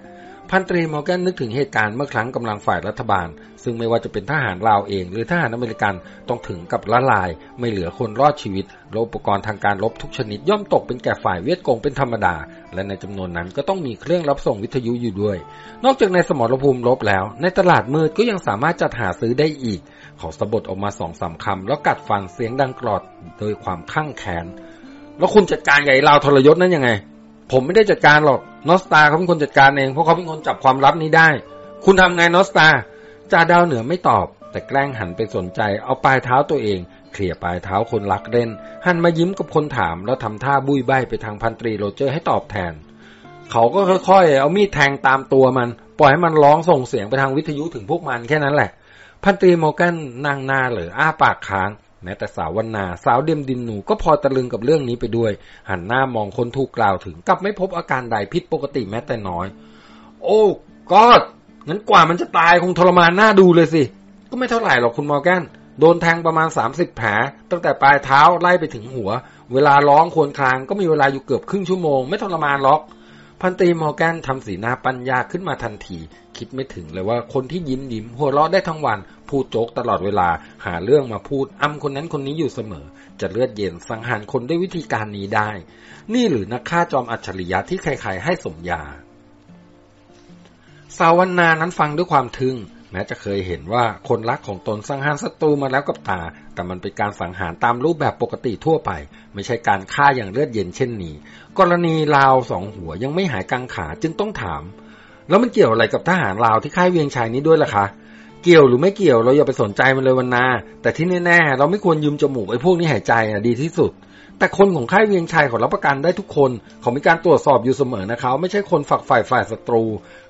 พันตรีมอร์แกนนึกถึงเหตุการณ์เมื่อครั้งกำลังฝ่ายรัฐบาล ซึ่งไม่ว่าจะเป็นทหารลาวเอง หรือทหารอเมริกันต้องถึงกับละลาย ไม่เหลือคนรอดชีวิตและอุปกรณ์ทางการรบทุกชนิดย่อมตกเป็นแก่ฝ่ายเวียดกงเป็นธรรมดา และในจำนวนนั้นก็ต้องมีเครื่องรับส่งวิทยุอยู่ด้วย นอกจากในสมรภูมิรบแล้ว ในตลาดมืดก็ยังสามารถจัดหาซื้อได้อีก เขาสะบดออกมาสองสามคำแล้วกัดฟันเสียงดังกรอดโดยความข้างแค้นแล้วคุณจัดการใหญ่ลาวทรยศนั้นยังไง ผมไม่ได้จัดการหรอกนอสตาเขาเป็นคนจัดการเอง เพราะเขาเป็นคนจับความลับนี้ได้ คุณทำไงนอสตาจ่าดาวเหนือไม่ตอบ แต่แกล้งหันไปสนใจ เอาปลายเท้าตัวเอง เคลียปลายเท้าคนรักเล่น หันมายิ้มกับคนถาม แล้วทำท่าบุยใบไปทางพันตรีโรเจอร์ให้ตอบแทน เขาก็ค่อยๆ เอามีดแทงตามตัวมัน ปล่อยให้มันร้องส่งเสียงไปทางวิทยุถึงพวกมันแค่นั้นแหละ พันตรีโมแกนนั่งหน้าเหลืออ้าปากค้าง แม้แต่สาววันนาสาวเดียมดินหนูก็พอตะลึงกับเรื่องนี้ไปด้วย หันหน้ามองคนถูกกล่าวถึงกลับไม่พบอาการใดผิดปกติแม้แต่น้อย โอ้กอดงั้นกว่ามันจะตายคงทรมานหน้าดูเลยสิ ก็ไม่เท่าไหร่หรอกคุณมอร์แกนโดนแทงประมาณ 30 แผลตั้งแต่ปลายเท้าไล่ไปถึงหัว เวลาร้องควรครางก็มีเวลาอยู่เกือบครึ่งชั่วโมง ไม่ทรมานหรอก พันตีมอร์แกนทำสีหน้าปัญญาขึ้นมาทันที คิดไม่ถึงเลยว่าคนที่ยิ้มยิ้มหัวเราะได้ทั้งวัน พูดโจกตลอดเวลา หาเรื่องมาพูดอ้ำคนนั้นคนนี้อยู่เสมอ จะเลือดเย็นสังหารคนด้วยวิธีการนี้ได้ นี่หรือนักฆ่าจอมอัจฉริยะที่ใครๆให้สมญาสาวันนานั้นฟังด้วยความทึ่งแม้จะเคยเห็นว่าคนรักของตนสังหารศัตรูมาแล้วกับตา แต่มันเป็นการสังหารตามรูปแบบปกติทั่วไป ไม่ใช่การฆ่าอย่างเลือดเย็นเช่นนี้ กรณีลาวสองหัวยังไม่หายกังขาจึงต้องถาม แล้วมันเกี่ยวอะไรกับทหารลาวที่ค่ายเวียงชัยนี้ด้วยล่ะคะ เกี่ยวหรือไม่เกี่ยวเราอย่าไปสนใจมันเลยวันนา แต่ที่แน่ๆเราไม่ควรยืมจมูกไอ้พวกนี้หายใจอะดีที่สุด แต่คนของค่ายเวียงชัยเขารับประกันได้ทุกคนเขามีการตรวจสอบอยู่เสมอนะครับไม่ใช่คนฝักฝ่ายฝ่ายศัตรู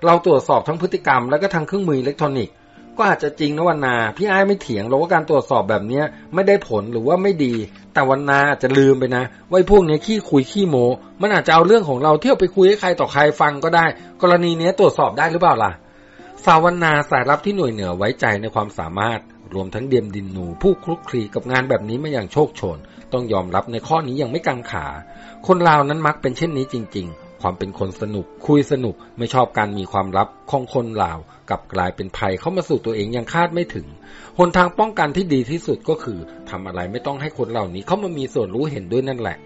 เราตรวจสอบทั้งพฤติกรรมและก็ทั้งเครื่องมืออิเล็กทรอนิกส์ ก็อาจจะจริงนะวันนา พี่ไอ้ไม่เถียงหรอกว่าการตรวจสอบแบบเนี้ยไม่ได้ผลหรือว่าไม่ดี แต่วันนาจะลืมไปนะว่าพวกนี้ขี้คุยขี้โมมันอาจจะเอาเรื่องของเราเที่ยวไปคุยให้ใครต่อใครฟังก็ได้ กรณีนี้ตรวจสอบได้หรือเปล่าล่ะ สาวันนาสายรับที่หน่วยเหนือไว้ใจในความสามารถ รวมทั้งเดียมดินหนู ผู้คลุกคลีกับงานแบบนี้มาอย่างโชคโชน ต้องยอมรับในข้อนี้ยังไม่กังขา คนลาวนั้นมักเป็นเช่นนี้จริง ๆ ความเป็นคนสนุก คุยสนุกไม่ชอบการมีความลับของคนลาว กลับกลายเป็นภัยเข้ามาสู่ตัวเองยังคาดไม่ถึง หนทางป้องกันที่ดีที่สุดก็คือทำอะไรไม่ต้องให้คนเหล่านี้เข้ามามีส่วนรู้เห็นด้วยนั่นแหละ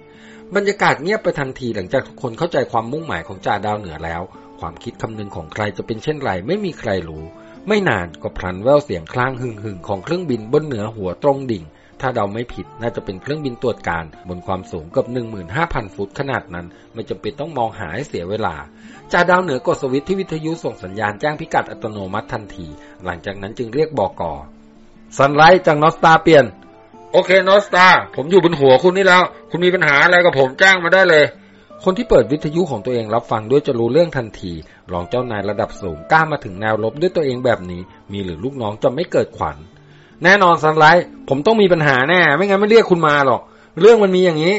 บรรยากาศเงียบไปทันทีหลังจากทุกคนเข้าใจความมุ่งหมายของจ่าดาวเหนือแล้ว ความคิดคำนึงของใครจะเป็นเช่นไรไม่มีใครรู้ ไม่นานก็พลันแววเสียงคลางหึ่งหึ่งของเครื่องบินบนเหนือหัวตรงดิ่ง ถ้าเดาไม่ผิดน่าจะเป็นเครื่องบินตรวจการ บนความสูงเกือบ15,000 ฟุตขนาดนั้น ไม่จำเป็นต้องมองหาให้เสียเวลาจ่าดาวเหนือกดสวิตช์ที่วิทยุส่งสัญญาณแจ้งพิกัดอัตโนมัติทันที หลังจากนั้นจึงเรียกบอกอซันไลท์จากนอสตาเปลี่ยน โอเคนอสตา ผมอยู่บนหัวคุณนี่แล้ว คุณมีปัญหาอะไรกับผมแจ้งมาได้เลยคนที่เปิดวิทยุของตัวเองรับฟังด้วยจะรู้เรื่องทันที ลองเจ้านายระดับสูงกล้ามาถึงแนวรบด้วยตัวเองแบบนี้ มีหรือลูกน้องจะไม่เกิดขวัญ แน่นอนซันไลท์ผมต้องมีปัญหาแน่ ไม่งั้นไม่เรียกคุณมาหรอก เรื่องมันมีอย่างนี้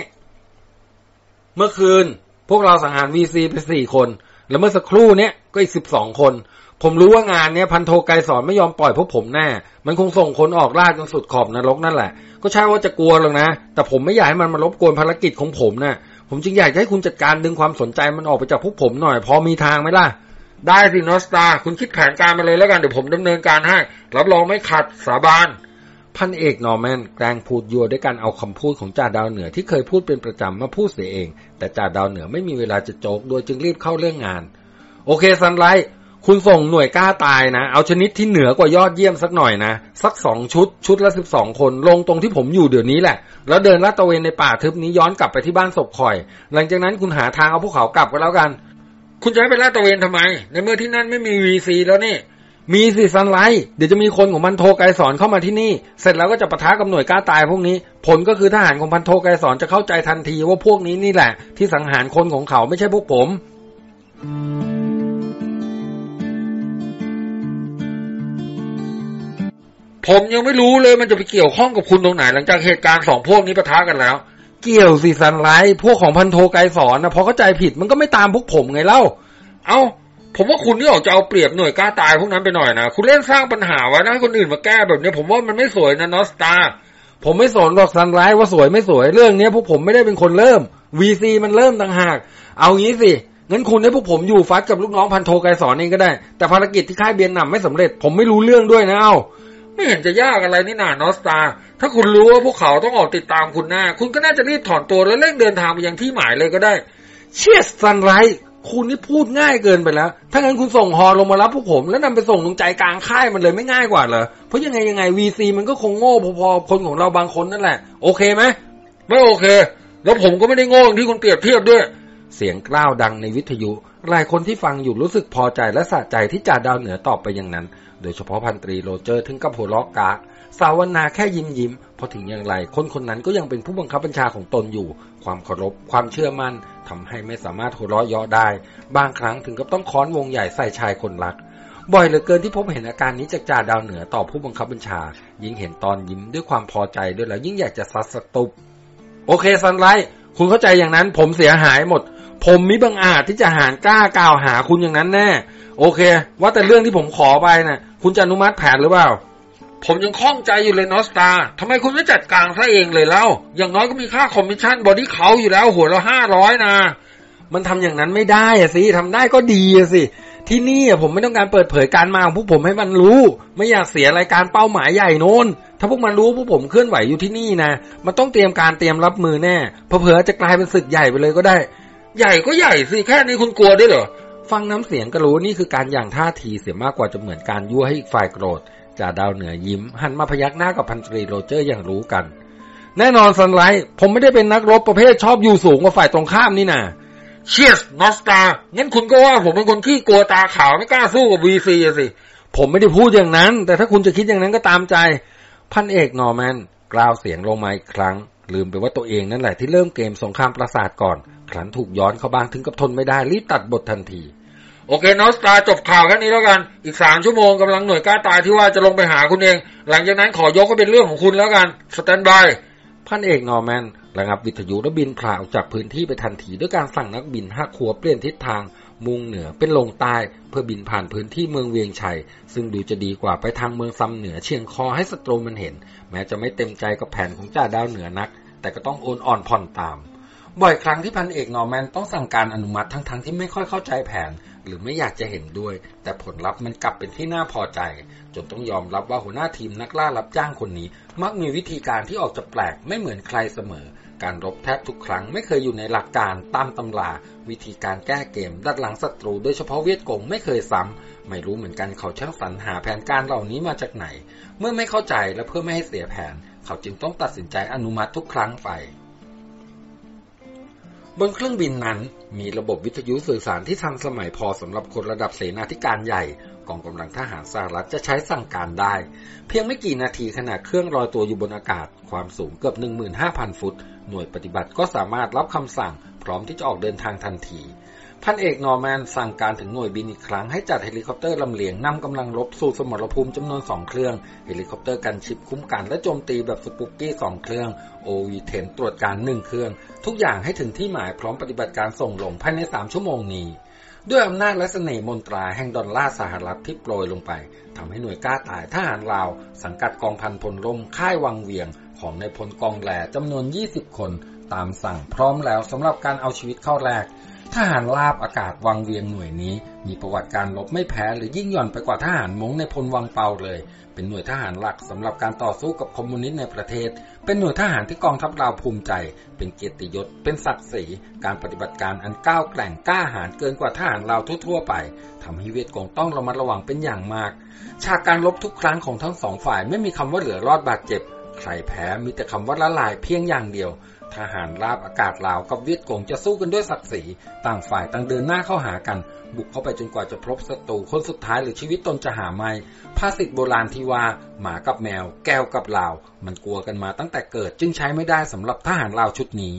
เมื่อคืน พวกเราสังหารวีซีไปสี่คน แล้วเมื่อสักครู่เนี้ยก็อีกสิบสองคน ผมรู้ว่างานเนี้ยพันโทไกรสอนไม่ยอมปล่อยพวกผมแน่ มันคงส่งคนออกล่าจนสุดขอบนรกนั่นแหละ ก็ใช่ว่าจะกลัวหรอกนะ แต่ผมไม่อยากให้มันมารบกวนภารกิจของผมนะ่ะผมจึงอยากให้คุณจัดการดึงความสนใจมันออกไปจากพวกผมหน่อย พอมีทางไหมล่ะ ได้สินอสตา คุณคิดแผนการมาเลยแล้วกัน เดี๋ยวผมดำเนินการให้ รับรองไม่ขัดสาบาน พันเอกนอร์แมนแกล้งพูดยั่วด้วยการเอาคำพูดของจ่าดาวเหนือที่เคยพูดเป็นประจำมาพูดเสียเอง แต่จ่าดาวเหนือไม่มีเวลาจะโจ๊กด้วยจึงรีบเข้าเรื่องงาน โอเคซันไลท์คุณส่งหน่วยกล้าตายนะ เอาชนิดที่เหนือกว่ายอดเยี่ยมสักหน่อยนะ สักสองชุด ชุดละสิบสองคน ลงตรงที่ผมอยู่เดี๋ยวนี้แหละ แล้วเดินลาดตระเวนในป่าทึบนี้ย้อนกลับไปที่บ้านศพคอย หลังจากนั้นคุณหาทางเอาพวกเขากลับก็แล้วกัน คุณจะให้ไปลาดตระเวนทำไม ในเมื่อที่นั่นไม่มีวีซีแล้วนี่ มีสิซันไลท์เดี๋ยวจะมีคนของมันโทไกสอนเข้ามาที่นี่ เสร็จแล้วก็จะปะทะกับหน่วยกล้าตายพวกนี้ ผลก็คือทหารของพันโทไกสอนจะเข้าใจทันทีว่าพวกนี้นี่แหละ ที่สังหารคนของเขาไม่ใช่พวกผมผมยังไม่รู้เลยมันจะไปเกี่ยวข้องกับคุณตรงไหน หลังจากเหตุการณ์สองพวกนี้ปะทะกันแล้ว เกี่ยวสิซันไลพวกของพันโทไกสอนนะพอเข้าใจผิดมันก็ไม่ตามพวกผมไงเล่า เอ้าผมว่าคุณนี่ออกจะเอาเปรียบหน่วยกล้าตายพวกนั้นไปหน่อยนะ คุณเล่นสร้างปัญหาไว้นะให้คนอื่นมาแก้แบบนี้ผมว่ามันไม่สวยนะนอสตา ผมไม่สนหรอกซันไลท์ว่าสวยไม่สวยเรื่องนี้พวกผมไม่ได้เป็นคนเริ่ม VC มันเริ่มต่างหาก เอางี้สิงั้นคุณให้พวกผมอยู่ฟัดกับลูกน้องพันโทไกสอนเองก็ได้ แต่ภารกิจที่ค่ายเบียนนำไม่สำเร็จ ผมไม่รู้เรื่องด้วยนะเอา ไม่เห็นจะยากอะไรนี่นานอสตา ถ้าคุณรู้ว่าพวกเขาต้องออกติดตามคุณหน้า คุณก็น่าจะรีบถอนตัวแล้วเร่งเดินทางไปยังที่หมายเลยก็ได้ เชียสซันไรคุณนี่พูดง่ายเกินไปแล้ว ถ้างั้นคุณส่งฮอลงมารับพวกผม แล้วนำไปส่งตรงใจกลางค่ายมันเลยไม่ง่ายกว่าเหรอ เพราะยังไงยังไง VC มันก็คงโง่พอๆคนของเราบางคนนั่นแหละ โอเคไหมไม่โอเค แล้วผมก็ไม่ได้โง่อย่างที่คุณเปรียบเทียบด้วย เสียงกล้าวดังในวิทยุหลายคนที่ฟังอยู่รู้สึกพอใจและสะใจที่จ่าดาวเหนือตอบไปอย่างนั้น โดยเฉพาะพันตรีโรเจอร์ถึงกับหัวเราะกากสาวนาแค่ยิ้มยิ้มพอถึงอย่างไรคนคนนั้นก็ยังเป็นผู้บังคับบัญชาของตนอยู่ ความเคารพความเชื่อมั่นทำให้ไม่สามารถหัวเราะเยาะได้ บางครั้งถึงกับต้องค้อนวงใหญ่ใส่ชายคนรัก บ่อยเหลือเกินที่พบเห็นอาการนี้จากจ่าดาวเหนือต่อผู้บังคับบัญชา ยิ่งเห็นตอนยิ้มด้วยความพอใจด้วยแล้วยิ่งอยากจะซัดสตุปโอเคซันไลท์คุณเข้าใจอย่างนั้น ผมเสียหายหมด ผมมิบังอาจที่จะหารกล้ากล่าวหาคุณอย่างนั้นแน่ โอเค ว่าแต่เรื่องที่ผมขอไปน่ะ คุณจะอนุมัติแผนหรือเปล่า ผมยังข้องใจอยู่เลยนอสตาทำไมคุณไม่จัดการซะเองเลยเล่า อย่างน้อยก็มีค่าคอมมิชชั่น body count อยู่แล้วหัวละห้าร้อยนะ มันทำอย่างนั้นไม่ได้อะสิทำได้ก็ดีอะสิ ที่นี่ผมไม่ต้องการเปิดเผยการมาของพวกผมให้มันรู้ ไม่อยากเสียรายการเป้าหมายใหญ่โน้นถ้าพวกมันรู้พวกผมเคลื่อนไหวอยู่ที่นี่นะ มันต้องเตรียมการเตรียมรับมือแน่เผลอจะกลายเป็นศึกใหญ่ไปเลยก็ได้ ใหญ่ก็ใหญ่สิแค่นี้คุณกลัวได้เหรอ ฟังน้ำเสียงก็รู้นี่คือการหยั่งท่าทีเสียมากกว่าจะเหมือนการยั่วให้อีกฝ่ายโกรธจ่าดาวเหนือยิ้ม หันมาพยักหน้ากับพันตรีโรเจอร์อย่างรู้กัน แน่นอนซันไลท์ผมไม่ได้เป็นนักรบประเภทชอบอยู่สูงกว่าฝ่ายตรงข้ามนี่นะ Jesus นอสตางั้นคุณก็ว่าผมเป็นคนขี้กลัวตาขาวไม่กล้าสู้กับ VC สิ ผมไม่ได้พูดอย่างนั้น แต่ถ้าคุณจะคิดอย่างนั้นก็ตามใจ พันเอกนอร์แมนกล่าวเสียงลงมาอีกครั้ง ลืมไปว่าตัวเองนั่นแหละที่เริ่มเกมสงครามประสาทก่อน ครั้นถูกย้อนเข้าบ้างถึงกับทนไม่ได้รีบตัดบททันที โอเคนอสตาจบข่าวแค่นี้แล้วกัน อีกสามชั่วโมงกำลังหน่วยกล้าตายที่ว่าจะลงไปหาคุณเอง หลังจากนั้นขอยกก็เป็นเรื่องของคุณแล้วกัน standby พันเอกนอร์แมนระงับวิทยุและบินผ่าออกจากพื้นที่ไปทันทีด้วยการสั่งนักบินห้าขัวเปลี่ยนทิศทาง มุ่งเหนือเป็นลงใต้ เพื่อบินผ่านพื้นที่เมืองเวียงชัย ซึ่งดูจะดีกว่าไปทางเมืองซำเหนือเชียงคอให้ศัตรูมันเห็น แม้จะไม่เต็มใจกับแผนของจ่าดาวเหนือนัก แต่ก็ต้องโอนอ่อนผ่อนตาม บ่อยครั้งที่พันเอกนอร์แมนต้องสั่งการอนุมัติทั้งๆทที่ไม่ค่อยเข้าใจแผน หรือไม่อยากจะเห็นด้วย แต่ผลลัพธ์มันกลับเป็นที่น่าพอใจ จนต้องยอมรับว่าหัวหน้าทีมนักล่ารับจ้างคนนี้ มักมีวิธีการที่ออกจะแปลกไม่เหมือนใครเสมอ การรบแทบทุกครั้งไม่เคยอยู่ในหลักการตามตำราวิธีการแก้เกม ดัดหลังศัตรูโดยเฉพาะเวียดกงไม่เคยซ้ำไม่รู้เหมือนกันเขาช่างสรรหาแผนการเหล่านี้มาจากไหน เมื่อไม่เข้าใจและเพื่อไม่ให้เสียแผน เขาจึงต้องตัดสินใจอนุมัติทุกครั้งไป บนเครื่องบินนั้นมีระบบวิทยุสื่อสารที่ทันสมัยพอสำหรับคนระดับเสนาธิการใหญ่ กองกำลังทหารสหรัฐจะใช้สั่งการได้ เพียงไม่กี่นาทีขณะเครื่องลอยตัวอยู่บนอากาศ ความสูงเกือบ 15,000 ฟุต หน่วยปฏิบัติก็สามารถรับคำสั่ง พร้อมที่จะออกเดินทางทันที พันเอกนอร์แมนสั่งการถึงหน่วยบินอีกครั้งให้จัดเฮลิคอปเตอร์ลำเลียงนำกำลังรบสู่สมรภูมิจำนวนสองเครื่อง เฮลิคอปเตอร์ gunship คุ้มกันและโจมตีแบบ Spooky สองเครื่องโอวีเทนตรวจการหนึ่งเครื่อง ทุกอย่างให้ถึงที่หมายพร้อมปฏิบัติการส่งลงภายในสามชั่วโมงนี้ ด้วยอำนาจและเสน่ห์มนตราแห่งดอลลาร์สหรัฐที่โปรยลงไปทำให้หน่วยกล้าตายทหารลาว สังกัดกองพันพลร่มค่ายวังเวียง ของในายพลกองแหล่จำนวน 20 คน ตามสั่งพร้อมแล้วสำหรับการเอาชีวิตเข้าแลก ทหารราบอากาศวังเวียงหน่วยนี้ มีประวัติการรบไม่แพ้หรือยิ่งหย่อนไปกว่าทหารมงในพลวังเปาเลย เป็นหน่วยทหารหลักสำหรับการต่อสู้กับคอมมิวนิสต์ในประเทศ เป็นหน่วยทหารที่กองทัพลาวภูมิใจ เป็นเกียรติยศ เป็นศักดิ์ศรีการปฏิบัติการอันก้าวแกร่งกล้าหาญเกินกว่าทหารลาวทั่วๆไปทำให้เวียดกงต้องระมัดระวังเป็นอย่างมาก ฉากการรบทุกครั้งของทั้งสองฝ่ายไม่มีคำว่าเหลือรอดบาดเจ็บใครแพ้มีแต่คำว่าละลายเพียงอย่างเดียว ทหารราบอากาศลาวกับเวียดกงจะสู้กันด้วยศักดิ์ศรีต่างฝ่ายต่างเดินหน้าเข้าหากัน บุกเข้าไปจนกว่าจะพบศัตรูคนสุดท้ายหรือชีวิตตนจะหาไม่ภาษิตโบราณที่ว่าหมากับแมว แก้วกับลาว มันกลัวกันมาตั้งแต่เกิดจึงใช้ไม่ได้สำหรับทหารลาวชุดนี้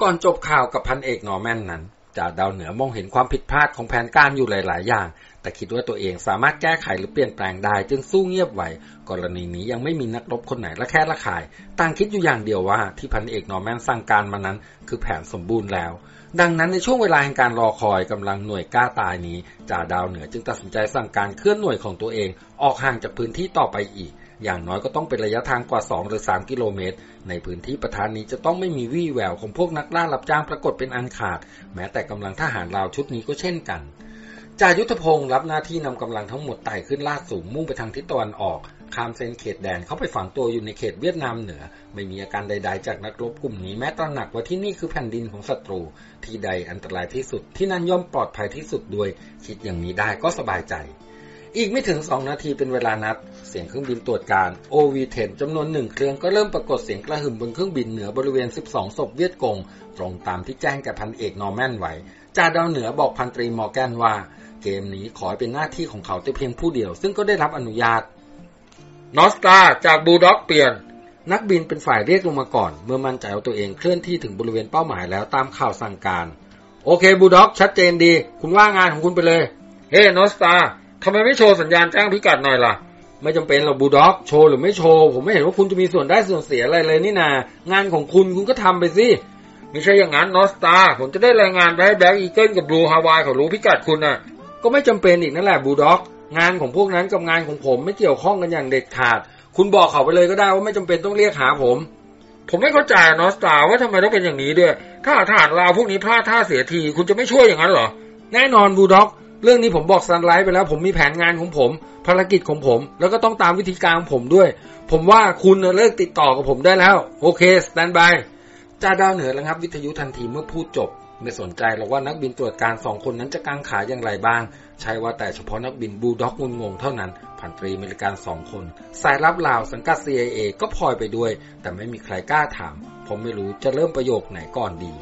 ก่อนจบข่าวกับพันเอกนอร์แมนนั้นจ่าดาวเหนือมองเห็นความผิดพลาดของแผนการอยู่หลาย ๆ อย่าง แต่คิดว่าตัวเองสามารถแก้ไขหรือเปลี่ยนแปลงได้ จึงสู้เงียบไว้ กรณีนี้ยังไม่มีนักรบคนไหนละแค่ละขาย ต่างคิดอยู่อย่างเดียวว่า ที่พันเอกนอร์แมนสั่งการมานั้น คือแผนสมบูรณ์แล้ว ดังนั้นในช่วงเวลาแห่งการรอคอยกำลังหน่วยกล้าตายนี้จ่าดาวเหนือจึงตัดสินใจสั่งการเคลื่อนหน่วยของตัวเอง ออกห่างจากพื้นที่ต่อไปอีกอย่างน้อยก็ต้องเป็นระยะทางกว่า 2 หรือ 3 กิโลเมตร ในพื้นที่ประธานนี้จะต้องไม่มีวี่แววของพวกนักล่ารับจ้างปรากฏเป็นอันขาด แม้แต่กำลังทหารลาวชุดนี้ก็เช่นกัน จ่ายุทธพงศ์รับหน้าที่นำกำลังทั้งหมดไต่ขึ้นลาดสูงมุ่งไปทางทิศตะวันออก ข้ามเส้นเขตแดนเข้าไปฝังตัวอยู่ในเขตเวียดนามเหนือ ไม่มีอาการใด ๆ จากนักรบกลุ่มนี้แม้ตระหนักว่าที่นี่คือแผ่นดินของศัตรู ที่ใดอันตรายที่สุดที่นั่นย่อมปลอดภัยที่สุดด้วย คิดอย่างนี้ได้ก็สบายใจ อีกไม่ถึง2นาทีเป็นเวลานัด เสียงเครื่องบินตรวจการ OV-10 จำนวนหนึ่งเครื่องก็เริ่มปรากฏเสียงกระหึ่มบนเครื่องบินเหนือบริเวณ 12ศพเวียดกงตรงตามที่แจ้งแก่พันเอกนอร์แมนไว้จ่าดาวเหนือบอกพันตรีมอร์แกนว่า เกมนี้ขอให้เป็นหน้าที่ของเขาแต่เพียงผู้เดียว ซึ่งก็ได้รับอนุญาต นอสตาจากบูด็อกเปลี่ยน นักบินเป็นฝ่ายเรียกลงมาก่อน เมื่อมั่นใจว่าตัวเองเคลื่อนที่ถึงบริเวณเป้าหมายแล้วตามข่าวสั่งการ โอเคบูด็อกชัดเจนดี คุณว่างานของคุณไปเลย เฮเฮ้โนสตาทำไมไม่โชว์สัญญาณแจ้งพิกัดหน่อยล่ะไม่จำเป็นหรอกบูด็อกโชว์หรือไม่โชว์ ผมไม่เห็นว่าคุณจะมีส่วนได้ส่วนเสียอะไรเลยนี่นางานของคุณคุณก็ทำไปสิไม่ใช่อย่างนั้น North Star ผมจะได้รายงานไปให้ Black Eagle กับ Blue Hawaii เขารู้พิกัดคุณน่ะ ก็ไม่จำเป็นอีกนั่นแหละ Bulldog งานของพวกนั้นกับงานของผมไม่เกี่ยวข้องกันอย่างเด็ดขาด คุณบอกเขาไปเลยก็ได้ว่าไม่จำเป็นต้องเรียกหาผม ผมไม่เข้าใจ North Star ว่าทำไมต้องเป็นอย่างนี้ด้วย ถ้าทหารลาวพวกนี้พลาดท่าเสียที คุณจะไม่ช่วยอย่างนั้นเหรอ แน่นอน Bulldog เรื่องนี้ผมบอก Sunlight ไปแล้ว ผมมีแผนงานของผม ภารกิจของผม แล้วก็ต้องตามวิธีการของผมด้วย ผมว่าคุณเลิกติดต่อกับผมได้แล้ว โอเค standby จ่าดาวเหนือระงับวิทยุทันทีเมื่อพูดจบ ไม่สนใจหรอกว่านักบินตรวจการสองคนนั้นจะกังขาอย่างไรบ้าง ใช่ว่าแต่เฉพาะนักบิน Bulldog งุนงงเท่านั้น พันตรีอเมริกันสองคน สายลับลาวสังกัด CIA ก็พลอยไปด้วย แต่ไม่มีใครกล้าถาม ผมไม่รู้จะเริ่มประโยคไหนก่อนดี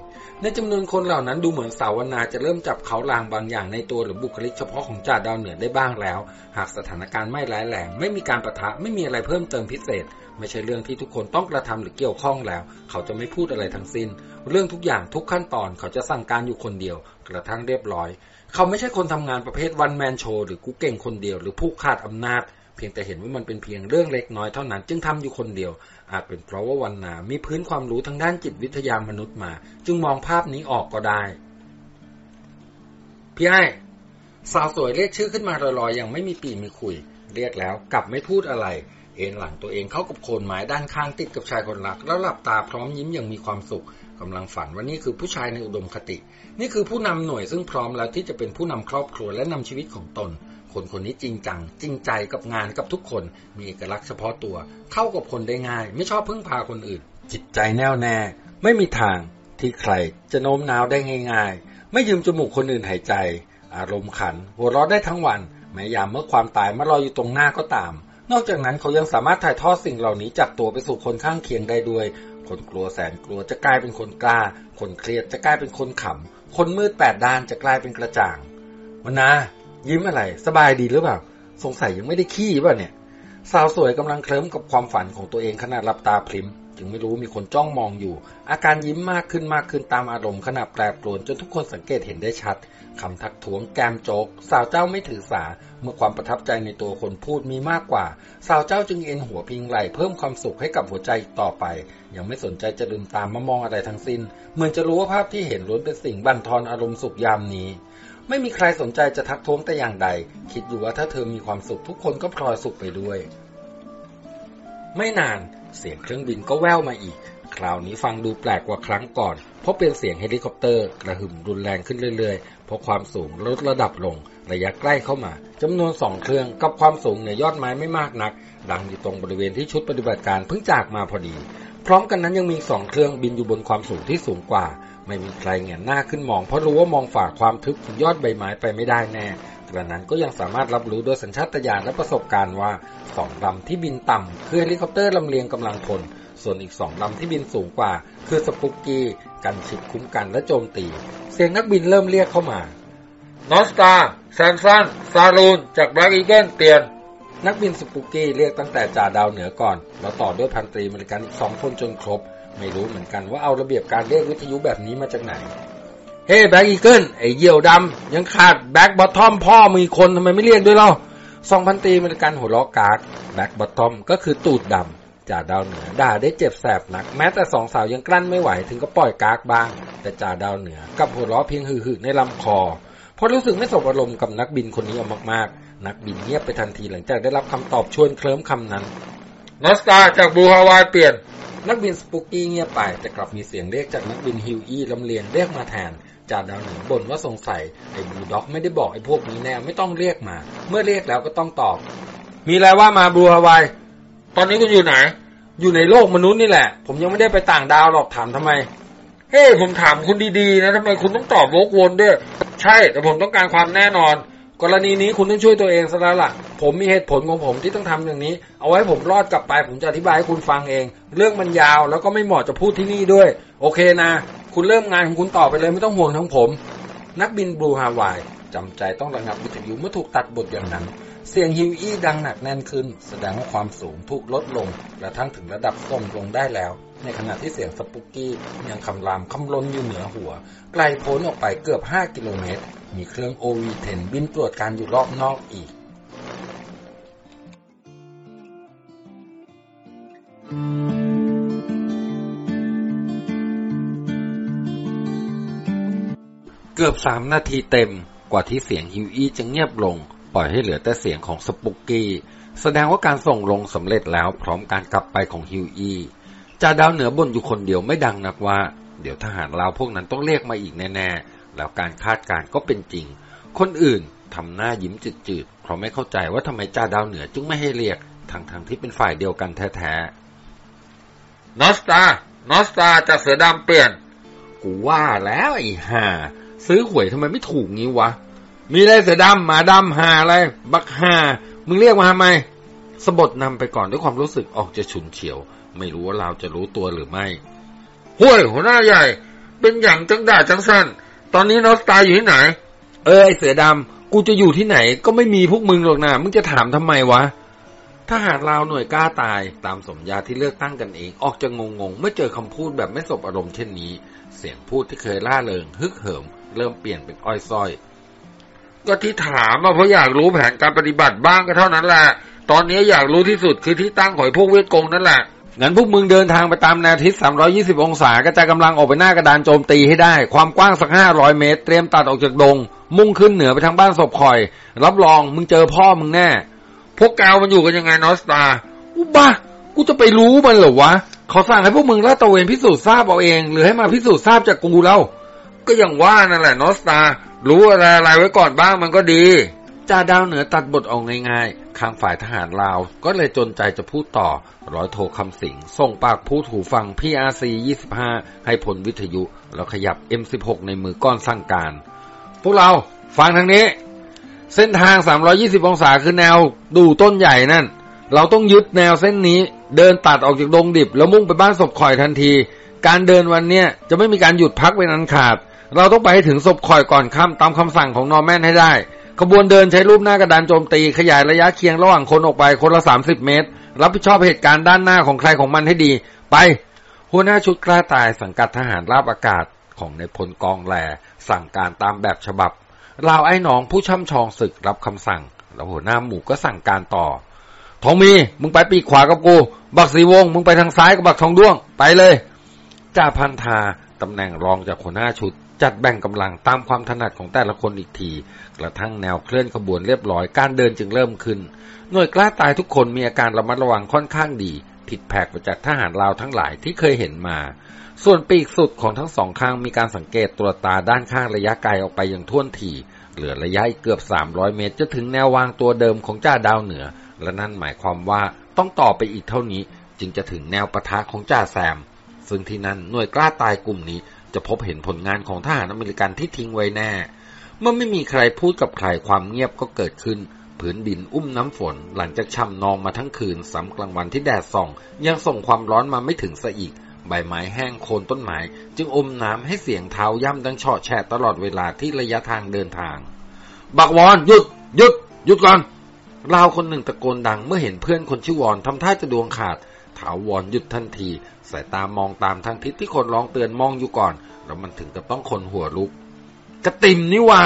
ในจำนวนคนเหล่านั้นดูเหมือนสาวนาจะเริ่มจับเค้าลางบางอย่างในตัวหรือบุคลิกเฉพาะของจ่าดาวเหนือได้บ้างแล้ว หากสถานการณ์ไม่ร้ายแรงไม่มีการประทะไม่มีอะไรเพิ่มเติมพิเศษ ไม่ใช่เรื่องที่ทุกคนต้องกระทำหรือเกี่ยวข้องแล้ว เขาจะไม่พูดอะไรทั้งสิ้น เรื่องทุกอย่างทุกขั้นตอนเขาจะสั่งการอยู่คนเดียว กระทั่งเรียบร้อย เขาไม่ใช่คนทำงานประเภทวันแมนโชว์หรือกูเก่งคนเดียวหรือผู้ขาดอำนาจ เพียงแต่เห็นว่ามันเป็นเพียงเรื่องเล็กน้อยเท่านั้น จึงทำอยู่คนเดียว อาจเป็นเพราะว่าวันนามีพื้นความรู้ทางด้านจิตวิทยามนุษย์มา จึงมองภาพนี้ออกก็ได้ พี่ไอ้สาวสวยเรียกชื่อขึ้นมาลอยๆอย่างไม่มีปีมีคุย เรียกแล้วกลับไม่พูดอะไร เอ็นหลังตัวเองเข้ากับโคนไม้ด้านข้างติดกับชายคนรัก แล้วหลับตาพร้อมยิ้มอย่างมีความสุขกำลังฝันว่านี่คือผู้ชายในอุดมคติ นี่คือผู้นำหน่วยซึ่งพร้อมแล้วที่จะเป็นผู้นำครอบครัวและนำชีวิตของตน คนคนนี้จริงจัง จริงใจกับงานกับทุกคน มีเอกลักษณ์เฉพาะตัว เข้ากับคนได้ง่าย ไม่ชอบพึ่งพาคนอื่น จิตใจแน่วแน่ ไม่มีทางที่ใครจะโน้มน้าวได้ง่าย ๆ ไม่ยืมจมูกคนอื่นหายใจ อารมณ์ขัน หัวเราะได้ทั้งวัน แม้ยามเมื่อความตายมารออยู่ตรงหน้าก็ตาม นอกจากนั้นเขายังสามารถถ่ายทอดสิ่งเหล่านี้จากตัวไปสู่คนข้างเคียงได้ด้วย คนกลัวแสนกลัวจะกลายเป็นคนกล้า คนเครียดจะกลายเป็นคนขำคนมืดแปดด้านจะกลายเป็นกระจ่างวันนา ยิ้มอะไร สบายดีหรือเปล่า สงสัยยังไม่ได้ขี้ป่ะเนี่ย สาวสวยกำลังเคลิ้มกับความฝันของตัวเองขณะหลับตาพริมจึงไม่รู้มีคนจ้องมองอยู่ อาการยิ้มมากขึ้นมากขึ้นตามอารมณ์ขณะแปรปรวนจนทุกคนสังเกตเห็นได้ชัดคำทักท้วงแกมโจก สาวเจ้าไม่ถือสา เมื่อความประทับใจในตัวคนพูดมีมากกว่า สาวเจ้าจึงเอ็นหัวพิงไหลเพิ่มความสุขให้กับหัวใจต่อไป ยังไม่สนใจจะลืมตามมามองอะไรทั้งสิ้น เหมือนจะรู้ว่าภาพที่เห็นล้วนเป็นสิ่งบั่นทอนอารมณ์สุขยามนี้ ไม่มีใครสนใจจะทักท้วงแต่อย่างใด คิดอยู่ว่าถ้าเธอมีความสุขทุกคนก็พลอยสุขไปด้วย ไม่นานเสียงเครื่องบินก็แว่วมาอีก คราวนี้ฟังดูแปลกกว่าครั้งก่อน เพราะเป็นเสียงเฮลิคอปเตอร์ กระหึ่มรุนแรงขึ้นเรื่อยๆ เพราะความสูงลดระดับลง ระยะใกล้เข้ามาจำนวนสองเครื่องกับความสูงเหนือยอดไม้ไม่มากนัก ดังอยู่ตรงบริเวณที่ชุดปฏิบัติการเพิ่งจากมาพอดี พร้อมกันนั้นยังมีสองเครื่องบินอยู่บนความสูงที่สูงกว่า ไม่มีใครเงยหน้าขึ้นมองเพราะรู้ว่ามองฝ่าความทึบของยอดใบไม้ไปไม่ได้แน่ กระนั้นก็ยังสามารถรับรู้โดยสัญชาตญาณและประสบการณ์ว่าสองลำที่บินต่ำคือเฮลิคอปเตอร์ลำเลียงกำลังพล ส่วนอีกสองลำที่บินสูงกว่า คือ Spooky gunship คุ้มกันและโจมตี เสียงนักบินเริ่มเรียกเข้ามา North Star Samson Saloon จาก Black Eagle เปลี่ยน นักบิน Spooky เรียกตั้งแต่จ่าดาวเหนือก่อน แล้วต่อด้วยพันตรีอเมริกันอีกสองคนจนครบ ไม่รู้เหมือนกันว่าเอาระเบียบการเรียกวิทยุแบบนี้มาจากไหน เฮ้ Black Eagle ไอ้เหยี่ยวดำยังขาด black bottom พ่อมึงอีกคนทำไมไม่เรียกด้วยเล่าสองพันตรีอเมริกันหัวเราะก๊าก black bottom ก็คือตูดดำจ่าดาวเหนือด่าได้เจ็บแสบหนัก แม้แต่สองสาวยังกลั้นไม่ไหวถึงก็ปล่อยก๊ากบ้าง แต่จ่าดาวเหนือกับหัวเราะเพียงหึๆในลำคอเพราะรู้สึกไม่สบอารมณ์กับนักบินคนนี้เอามากๆ นักบินเงียบไปทันทีหลังจากได้รับคำตอบชวนเคลิ้มคำนั้น North Star จาก Blue Hawaii เปลี่ยน นักบิน Spooky เงียบไป แต่กลับมีเสียงเรียกจากนักบิน Huey ลำเลียงเรียกมาแทนจ่าดาวเหนือบ่นว่าสงสัยไอ้บูด็อกไม่ได้บอกไอ้พวกนี้แน่ไม่ต้องเรียกมา เมื่อเรียกแล้วก็ต้องตอบ มีอะไรว่ามาบูฮาวายตอนนี้คุณอยู่ไหน อยู่ในโลกมนุษย์นี่แหละ ผมยังไม่ได้ไปต่างดาวหรอกถามทำไมเฮ้ผมถามคุณดีๆนะทำไมคุณต้องตอบวกวนด้วย ใช่ แต่ผมต้องการความแน่นอน กรณีนี้คุณต้องช่วยตัวเองซะแล้วล่ะ ผมมีเหตุผลของผมที่ต้องทำอย่างนี้ เอาไว้ผมรอดกลับไปผมจะอธิบายให้คุณฟังเอง เรื่องมันยาวแล้วก็ไม่เหมาะจะพูดที่นี่ด้วย โอเคนะ คุณเริ่มงานของคุณต่อไปเลยไม่ต้องห่วงทั้งผม นักบินบลูฮาวายจำใจต้องระงับวิทยุเมื่อถูกตัดบทอย่างนั้น เสียงฮิวอี้ดังหนักแน่นขึ้น แสดงว่าความสูงถูกลดลงกระทั่งถึงระดับส่งลงได้แล้ว ในขณะที่เสียงสปุกกี้ยังคำรามคำลนอยู่เหนือหัว ไกลโพ้นออกไปเกือบ 5 กิโลเมตร มีเครื่อง OV-10 บินตรวจการอยู่รอบนอกอีกเกือบสามนาทีเต็มกว่าที่เสียงฮิวอี้จะเงียบลง ปล่อยให้เหลือแต่เสียงของสปุกกี้ แสดงว่าการส่งลงสำเร็จแล้วพร้อมการกลับไปของฮิวอี้ จ่าดาวเหนือบนอยู่คนเดียวไม่ดังนักว่า เดี๋ยวทหารลาวพวกนั้นต้องเรียกมาอีกแน่ๆ แล้วการคาดการก็เป็นจริง คนอื่นทำหน้ายิ้มจืดๆ เพราะไม่เข้าใจว่าทำไมจ่าดาวเหนือจึงไม่ให้เรียก ทั้งๆที่เป็นฝ่ายเดียวกันแท้ๆ นอสตา นอสตาจาเสือดำเปลี่ยน กูว่าแล้วไอ้ห่า ซื้อหวยทำไมไม่ถูกงี้วะ มีอะไรเสือดำหมาดำห่าอะไร บักห่ามึงเรียกมาทำไมสะบดนำไปก่อนด้วยความรู้สึกออกจะฉุนเฉียว ไม่รู้ว่าเราจะรู้ตัวหรือไม่ห้วยหัวหน้าใหญ่ เป็นอย่างจังด่าจังสั้น ตอนนี้นอสตาอยู่ที่ไหน เออไอเสือดำกูจะอยู่ที่ไหน ก็ไม่มีพวกมึงหรอกนะมึงจะถามทำไมวะทหารลาวหน่วยกล้าตายตามสมญาที่เลือกตั้งกันเอง ออกจะงงๆเมื่อเจอคำพูดแบบไม่สบอารมณ์เช่นนี้ เสียงพูดที่เคยล่าเริง ฮึกเหิม เริ่มเปลี่ยนเป็นอ้อยส้อย ก็ที่ถามมาเพราะอยากรู้แผนการปฏิบัติบ้างก็เท่านั้นแหละ ตอนนี้อยากรู้ที่สุดคือที่ตั้งของไอ้พวกเวทกงนั่นแหละ งั้นพวกมึงเดินทางไปตามแนวทิศ 320 องศากระจายกำลังออกไปหน้ากระดานโจมตีให้ได้ ความกว้างสัก 500 เมตร เตรียมตัดออกจากดง มุ่งขึ้นเหนือไปทางบ้านศพคอย รับรองมึงเจอพ่อมึงแน่ พวกแกวมันอยู่กันยังไงนอสตาอุบ้ากูจะไปรู้มันเหรอวะ เขาสั่งให้พวกมึงลาดตะเวนพิสูจน์ทราบเอาเอง หรือให้มาพิสูจน์ทราบจากกูแล้ว ก็อย่างว่านั่นแหละนอสตา รู้อะไรอะไรไว้ก่อนบ้างมันก็ดี จาดาวเหนือตัดบทออกง่ายๆข้างฝ่ายทหารลาว ก็เลยจนใจจะพูดต่อ ร้อยโทคำสิงส่งปากพูดหูฟัง PRC 25ให้ผลวิทยุ แล้วขยับ M16 ในมือก้อนสั่งการ พวกเราฟังทางนี้ เส้นทาง320องศาคือแนวดูต้นใหญ่นั่น เราต้องยึดแนวเส้นนี้ เดินตัดออกจากดงดิบ แล้วมุ่งไปบ้านศพคอยทันที การเดินวันเนี้ยจะไม่มีการหยุดพักเป็นอันขาด เราต้องไปให้ถึงศพคอยก่อนค่ำตามคำสั่งของนอร์แมนให้ได้ ขบวนเดินใช้รูปหน้ากระดานโจมตีขยายระยะเคียงระหว่างคนออกไปคนละ 30 เมตร รับผิดชอบเหตุการณ์ด้านหน้าของใครของมันให้ดี ไป หัวหน้าชุดกล้าตายสังกัดทหารราบอากาศของในพลกองแลสั่งการตามแบบฉบับลาวไอ้หนองผู้ช่ำชองศึกรับคำสั่ง แล้วหัวหน้าหมู่ก็สั่งการต่อ ทองมีมึงไปปีกขวากับกู บักสีวง มึงไปทางซ้ายกับบักทองด้วง ไปเลย จ่าพันธาตำแหน่งรองจากหัวหน้าชุด จัดแบ่งกำลังตามความถนัดของแต่ละคนอีกที กระทั่งแนวเคลื่อนขบวนเรียบร้อยการเดินจึงเริ่มขึ้น หน่วยกล้าตายทุกคนมีอาการระมัดระวังค่อนข้างดี ผิดแผกไปจากทหารลาวทั้งหลายที่เคยเห็นมา ส่วนปีกสุดของทั้งสองข้างมีการสังเกตตัวตาด้านข้างระยะไกลออกไปอย่างท่วนทีเหลือระยะอีกเกือบ 300 เมตร จะถึงแนววางตัวเดิมของจ่าดาวเหนือ และนั่นหมายความว่าต้องต่อไปอีกเท่านี้ จึงจะถึงแนวปะทะของจ่าแซม ซึ่งที่นั่นหน่วยกล้าตายกลุ่มนี้ จะพบเห็นผลงานของทหารอเมริกันที่ทิ้งไว้แน่ เมื่อไม่มีใครพูดกับใครความเงียบก็เกิดขึ้น ผืนดินอุ้มน้ำฝน หลังจากช่ำนองมาทั้งคืนสำกลางวันที่แดดส่อง ยังส่งความร้อนมาไม่ถึงซะอีก ใบไม้แห้งโคนต้นไม้จึงอมน้ำให้เสียงเท้าย่ำดังเฉาะแฉะตลอดเวลาที่ระยะทางเดินทาง บักวอนหยุดหยุดหยุดก่อนลาวคนหนึ่งตะโกนดังเมื่อเห็นเพื่อนคนชื่อวอนทำท่าจะดวงขาด ถาวรหยุดทันที สายตามองตามทางทิศที่คนร้องเตือนมองอยู่ก่อน แล้วมันถึงกับต้องคนหัวลุก กระติมนี่ว่า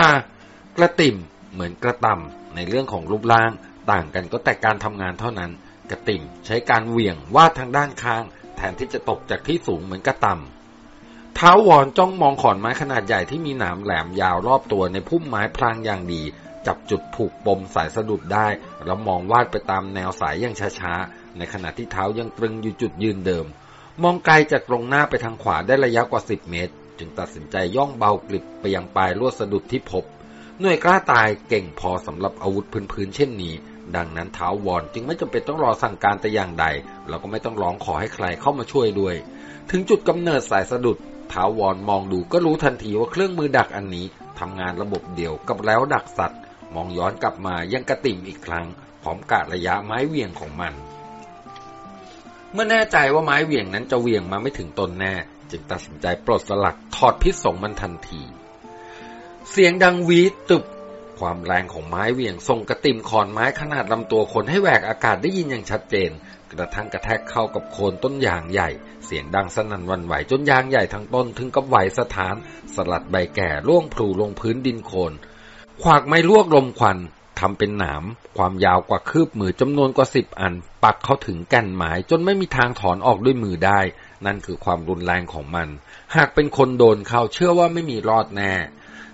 กระติมเหมือนกระตำในเรื่องของรูปร่าง ต่างกันก็แต่การทำงานเท่านั้น กระติมใช้การเหวี่ยงวาดทางด้านข้าง แทนที่จะตกจากที่สูงเหมือนกระตำท้าววอนจ้องมองขอนไม้ขนาดใหญ่ที่มีหนามแหลมยาวรอบตัวในพุ่มไม้พลางอย่างดีจับจุดผูกปมสายสะดุดได้ แล้วมองวาดไปตามแนวสายอย่างช้าๆ ในขณะที่เท้ายังตรึงอยู่จุดยืนเดิม มองไกลจากตรงหน้าไปทางขวาได้ระยะกว่า10เมตร จึงตัดสินใจย่องเบากลิบไปยังปลายลวดสะดุดที่พบ หน่วยกล้าตายเก่งพอสำหรับอาวุธพื้นๆเช่นนี้ ดังนั้นเท้าวอนจึงไม่จำเป็นต้องรอสั่งการแต่อย่างใด แล้วก็ไม่ต้องร้องขอให้ใครเข้ามาช่วยด้วย ถึงจุดกำเนิดสายสะดุดเท้าวรมองดูก็รู้ทันทีว่าเครื่องมือดักอันนี้ทำงานระบบเดียวกับแล้วดักสัตว์ มองย้อนกลับมายังกระติ่มอีกครั้งพร้อมกะระยะไม้เวียงของมัน เมื่อแน่ใจว่าไม้เหวี่ยงนั้นจะเหวี่ยงมาไม่ถึงตนแน่ จึงตัดสินใจปลดสลักถอดพิษสงมันทันที เสียงดังวีดตึบ ความแรงของไม้เหวี่ยงส่งกระติมขอนไม้ขนาดลำตัวคนให้แหวกอากาศได้ยินอย่างชัดเจน กระทั่งกระแทกเข้ากับโคนต้นยางใหญ่ เสียงดังสนั่นวันไหวจนยางใหญ่ทั้งต้นถึงกับไหวสถาน สลัดใบแก่ล่วงพลูลงพื้นดินโคลนขวากไม้ลวกลมควัน ทำเป็นหนาม ความยาวกว่าคืบมือจำนวนกว่าสิบอัน ปักเข้าถึงแก่นไม้จนไม่มีทางถอนออกด้วยมือได้ นั่นคือความรุนแรงของมัน หากเป็นคนโดนเขาเชื่อว่าไม่มีรอดแน่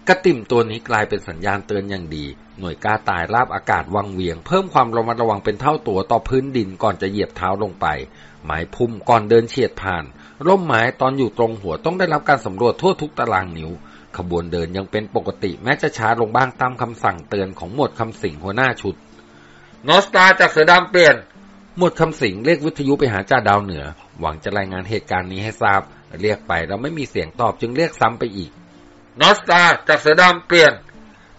กระติ่มตัวนี้กลายเป็นสัญญาณเตือนอย่างดี หน่วยกล้าตายราบอากาศวังเวียง เพิ่มความระมัดระวังเป็นเท่าตัวต่อพื้นดินก่อนจะเหยียบเท้าลงไป หมายพุ่มก่อนเดินเฉียดผ่าน ร่มไม้ตอนอยู่ตรงหัวต้องได้รับการสำรวจทั่วทุกตารางนิ้ว ขบวนเดินยังเป็นปกติแม้จะช้าลงบ้างตามคำสั่งเตือนของหมวดคำสิงหัวหน้าชุด นอสตาจากเสือดำเปลี่ยน หมวดคำสิงเรียกวิทยุไปหาจ่าดาวเหนือ หวังจะรายงานเหตุการณ์นี้ให้ทราบ เรียกไปแล้วไม่มีเสียงตอบจึงเรียกซ้ำไปอีก นอสตาจากเสือดำเปลี่ยน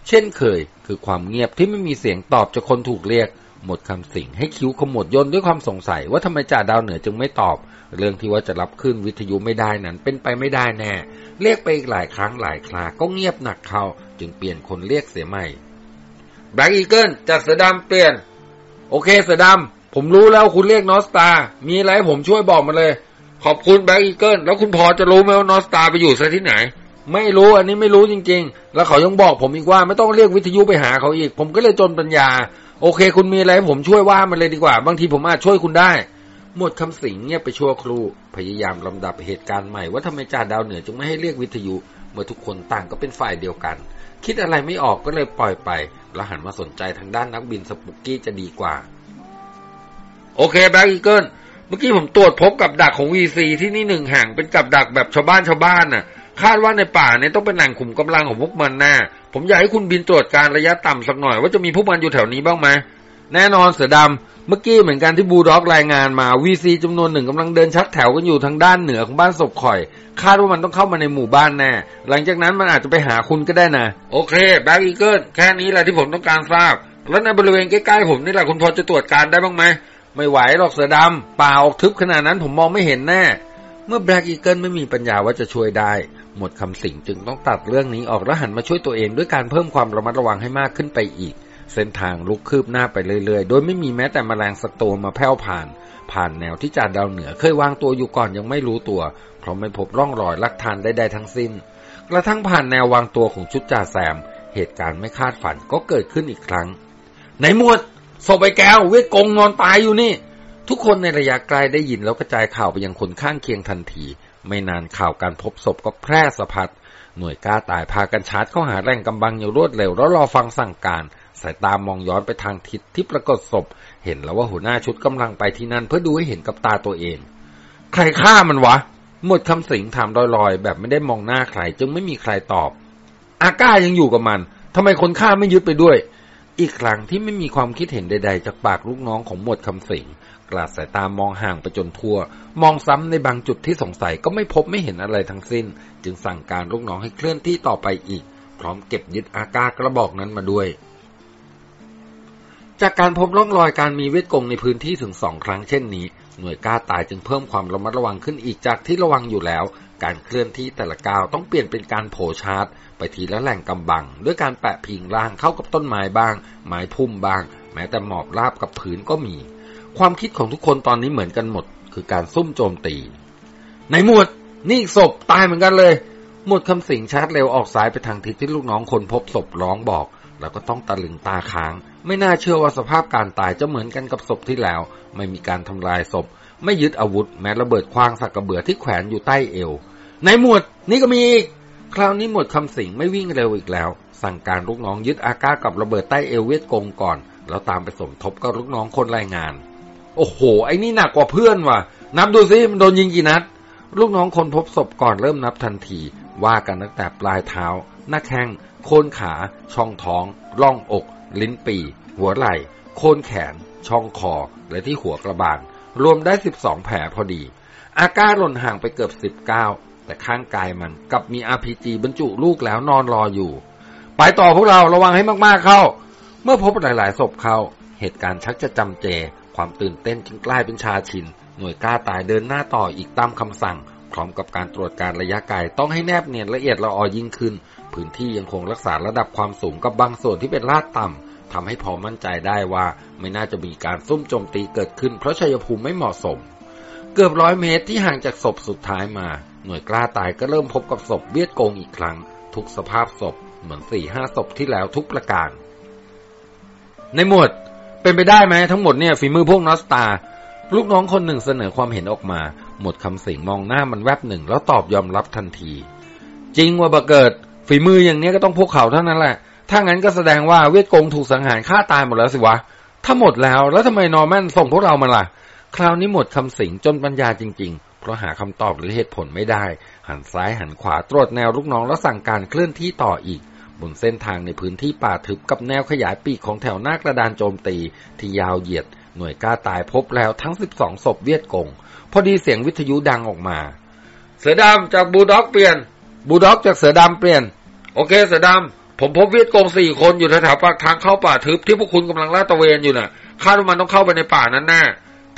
เช่นเคย คือความเงียบที่ไม่มีเสียงตอบจากคนถูกเรียก หมดคำสิ่งให้คิ้วขมวดยนด้วยความสงสัยว่าทำไมจ่าดาวเหนือจึงไม่ตอบ เรื่องที่ว่าจะรับขึ้นวิทยุไม่ได้นั้นเป็นไปไม่ได้แน่ เรียกไปอีกหลายครั้งหลายคราก็เงียบหนักเขาจึงเปลี่ยนคนเรียกเสียใหม่แบล็กอีเกิลจากเสือดำเปลี่ยน โอเคเสือดำผมรู้แล้วคุณเรียกนอสตา มีอะไรให้ผมช่วยบอกมาเลย ขอบคุณแบล็กอีเกิลแล้วคุณพอจะรู้ไหมว่านอสตาไปอยู่ซะที่ไหนไม่รู้อันนี้ไม่รู้จริง ๆ แล้วเขายังบอกผมอีกว่าไม่ต้องเรียกวิทยุไปหาเขาอีก ผมก็เลยจนปัญญา โอเค คุณมีอะไรผมช่วยว่ามันเลยดีกว่า บางทีผมอาจช่วยคุณได้ หมดคำสิงเงียบไปชั่วครู่ พยายามลำดับเหตุการณ์ใหม่ว่าทำไมจ่าดาวเหนือจึงไม่ให้เรียกวิทยุ เมื่อทุกคนต่างก็เป็นฝ่ายเดียวกัน คิดอะไรไม่ออกก็เลยปล่อยไป แล้วหันมาสนใจทางด้านนักบิน Spooky จะดีกว่า โอเค Black Eagle เมื่อกี้ผมตรวจพบกับดักของ VC ที่นี่หนึ่งแห่งเป็นกับดักแบบชาวบ้านชาวบ้านน่ะ คาดว่าในป่าเนี่ยต้องเป็นแหล่งขุมกำลังของพวกมันแน่ผมอยากให้คุณบินตรวจการระยะต่ำสักหน่อยว่าจะมีพวกมันอยู่แถวนี้บ้างไหมแน่นอนเสือดำเมื่อกี้เหมือนกันที่ Bulldog รายงานมา VC จำนวนหนึ่งกำลังเดินชักแถวกันอยู่ทางด้านเหนือของบ้านศพข่อย คาดว่ามันต้องเข้ามาในหมู่บ้านแน่ หลังจากนั้นมันอาจจะไปหาคุณก็ได้นะ โอเค Black Eagle แค่นี้แหละที่ผมต้องการทราบ แล้วในบริเวณใกล้ๆผมนี่แหละคุณพอจะตรวจการได้บ้างไหมไม่ไหวหรอกเสือดำป่าออกทึบขนาดนั้นผมมองไม่เห็นแน่ เมื่อ Black Eagle ไม่มีปัญญาว่าจะช่วยได้ หมวดคำสิงห์จึงต้องตัดเรื่องนี้ออกแล้วหันมาช่วยตัวเองด้วยการเพิ่มความระมัดระวังให้มากขึ้นไปอีก เส้นทางรุกคืบหน้าไปเรื่อยๆ โดยไม่มีแม้แต่แมลงสักตัวมาแผ้วผ่าน ผ่านแนวที่จ่าดาวเหนือเคยวางตัวอยู่ก่อนยังไม่รู้ตัว เพราะไม่พบร่องรอยลักฐานใดๆทั้งสิ้น กระทั่งผ่านแนววางตัวของชุดจ่าแซม เหตุการณ์ไม่คาดฝันก็เกิดขึ้นอีกครั้งในหมวดศพไอ้แก้วเวทกงนอนตายอยู่นี่ทุกคนในระยะไกลได้ยินแล้วกระจายข่าวไปยังคนข้างเคียงทันที ไม่นานข่าวการพบศพก็แพร่สะพัด หน่วยกล้าตายพากันชาร์จเข้าหาแรงกำบังอย่างรวดเร็วแล้วรอฟังสั่งการ สายตามองย้อนไปทางทิศที่ปรากฏศพ เห็นแล้วว่าหัวหน้าชุดกำลังไปที่นั่นเพื่อดูให้เห็นกับตาตัวเอง ใครฆ่ามันวะ หมดคำสิงถามลอยๆ แบบไม่ได้มองหน้าใคร จึงไม่มีใครตอบ อาก้ายังอยู่กับมันทำไมคนฆ่าไม่ยึดไปด้วย อีกครั้งที่ไม่มีความคิดเห็นใด ๆ จากปากลูกน้องของหมวดคำสิง กลาดสายตามองห่างไปจนทั่ว มองซ้ำในบางจุดที่สงสัยก็ไม่พบไม่เห็นอะไรทั้งสิ้น จึงสั่งการลูกน้องให้เคลื่อนที่ต่อไปอีก พร้อมเก็บยึดอากากระบอกนั้นมาด้วย จากการพบร่องรอยการมีเวทกงในพื้นที่ถึงสองครั้งเช่นนี้ หน่วยกล้าตายจึงเพิ่มความระมัดระวังขึ้นอีกจากที่ระวังอยู่แล้ว การเคลื่อนที่แต่ละก้าวต้องเปลี่ยนเป็นการโผชาร์จไปทีละแหล่งกำบัง ด้วยการแปะพิงร่างเข้ากับต้นไม้บ้าง ไม้พุ่มบ้าง แม้แต่หมอบราบกับผืนก็มี ความคิดของทุกคนตอนนี้เหมือนกันหมด คือการซุ่มโจมตีในหมวดนี่ศพตายเหมือนกันเลย หมวดคำสิงชาร์จเร็วออกซ้ายไปทางทิศที่ลูกน้องคนพบศพร้องบอก แล้วก็ต้องตะลึงตาค้าง ไม่น่าเชื่อว่าสภาพการตายจะเหมือนกันกับศพที่แล้ว ไม่มีการทำลายศพ ไม่ยึดอาวุธ แม้ระเบิดคว้างสักกระเบือที่แขวนอยู่ใต้เอว ในหมวดนี่ก็มีอีกคราวนี้หมวดคำสิงไม่วิ่งเร็วอีกแล้ว สั่งการลูกน้องยึดอากากับระเบิดใต้เอวเวทกงก่อน แล้วตามไปสมทบกับลูกน้องคนรายงาน โอ้โห ไอ้นี่หนักกว่าเพื่อนว่ะ นับดูสิมันโดนยิงกี่นัด ลูกน้องคนพบศพก่อนเริ่มนับทันที ว่ากันตั้งแต่ปลายเท้า หน้าแข้ง โคนขา ช่องท้องร่องอก ลิ้นปีหัวไหล่ โคนแขน ช่องคอ และที่หัวกระบาล รวมได้ 12 แผลพอดี อาก้าหล่นห่างไปเกือบ 19 แต่ข้างกายมันกลับมี RPG บรรจุลูกแล้วนอนรออยู่ ไปต่อพวกเราระวังให้มากๆเข้า เมื่อพบหลายๆศพเข้าเหตุการณ์ชักจะจำเจ ความตื่นเต้นจึงกลายเป็นชาชิน หน่วยกล้าตายเดินหน้าต่ออีกตามคำสั่ง พร้อมกับการตรวจการระยะไกลต้องให้แนบเนียนละเอียดละออยิ่งขึ้น พื้นที่ยังคงรักษาระดับความสูงกับบางส่วนที่เป็นลาดต่ำทำให้พอมั่นใจได้ว่าไม่น่าจะมีการซุ่มโจมตีเกิดขึ้น เพราะชัยภูมิไม่เหมาะสม เกือบร้อยเมตรที่ห่างจากศพสุดท้ายมา หน่วยกล้าตายก็เริ่มพบกับศพเวียดโกงอีกครั้ง ทุกสภาพศพเหมือนสี่ห้าศพที่แล้วทุกประการ ในหมวด เป็นไปได้ไหมทั้งหมดเนี่ยฝีมือพวกนอสตา ลูกน้องคนหนึ่งเสนอความเห็นออกมา หมดคำสิงมองหน้ามันแวบหนึ่งแล้วตอบยอมรับทันที จริงว่าบะเกิด ฝีมืออย่างนี้ก็ต้องพวกเขาเท่านั้นแหละ ถ้างั้นก็แสดงว่าเวทกงถูกสังหารฆ่าตายหมดแล้วสิวะ ถ้าหมดแล้วแล้วทำไมนอร์แมนส่งพวกเรามาล่ะ คราวนี้หมดคำสิงจนปัญญาจริง ๆ เพราะหาคำตอบหรือเหตุผลไม่ได้ หันซ้ายหันขวาตรวจแนวลูกน้องแล้วสั่งการเคลื่อนที่ต่ออีก บนเส้นทางในพื้นที่ป่าทึบกับแนวขยายปีกของแถวหน้ากระดานโจมตีที่ยาวเหยียด หน่วยกล้าตายพบแล้วทั้ง 12ศพเวียดกง พอดีเสียงวิทยุดังออกมา เสือดำจากบูด็อกเปลี่ยน บูด็อกจากเสือดำเปลี่ยน โอเคเสือดำผมพบเวียดกงสี่คนอยู่แถวปากทางเข้าป่าทึบที่พวกคุณกำลังลาดตระเวนอยู่น่ะคาดว่ามันต้องเข้าไปในป่านั้นแน่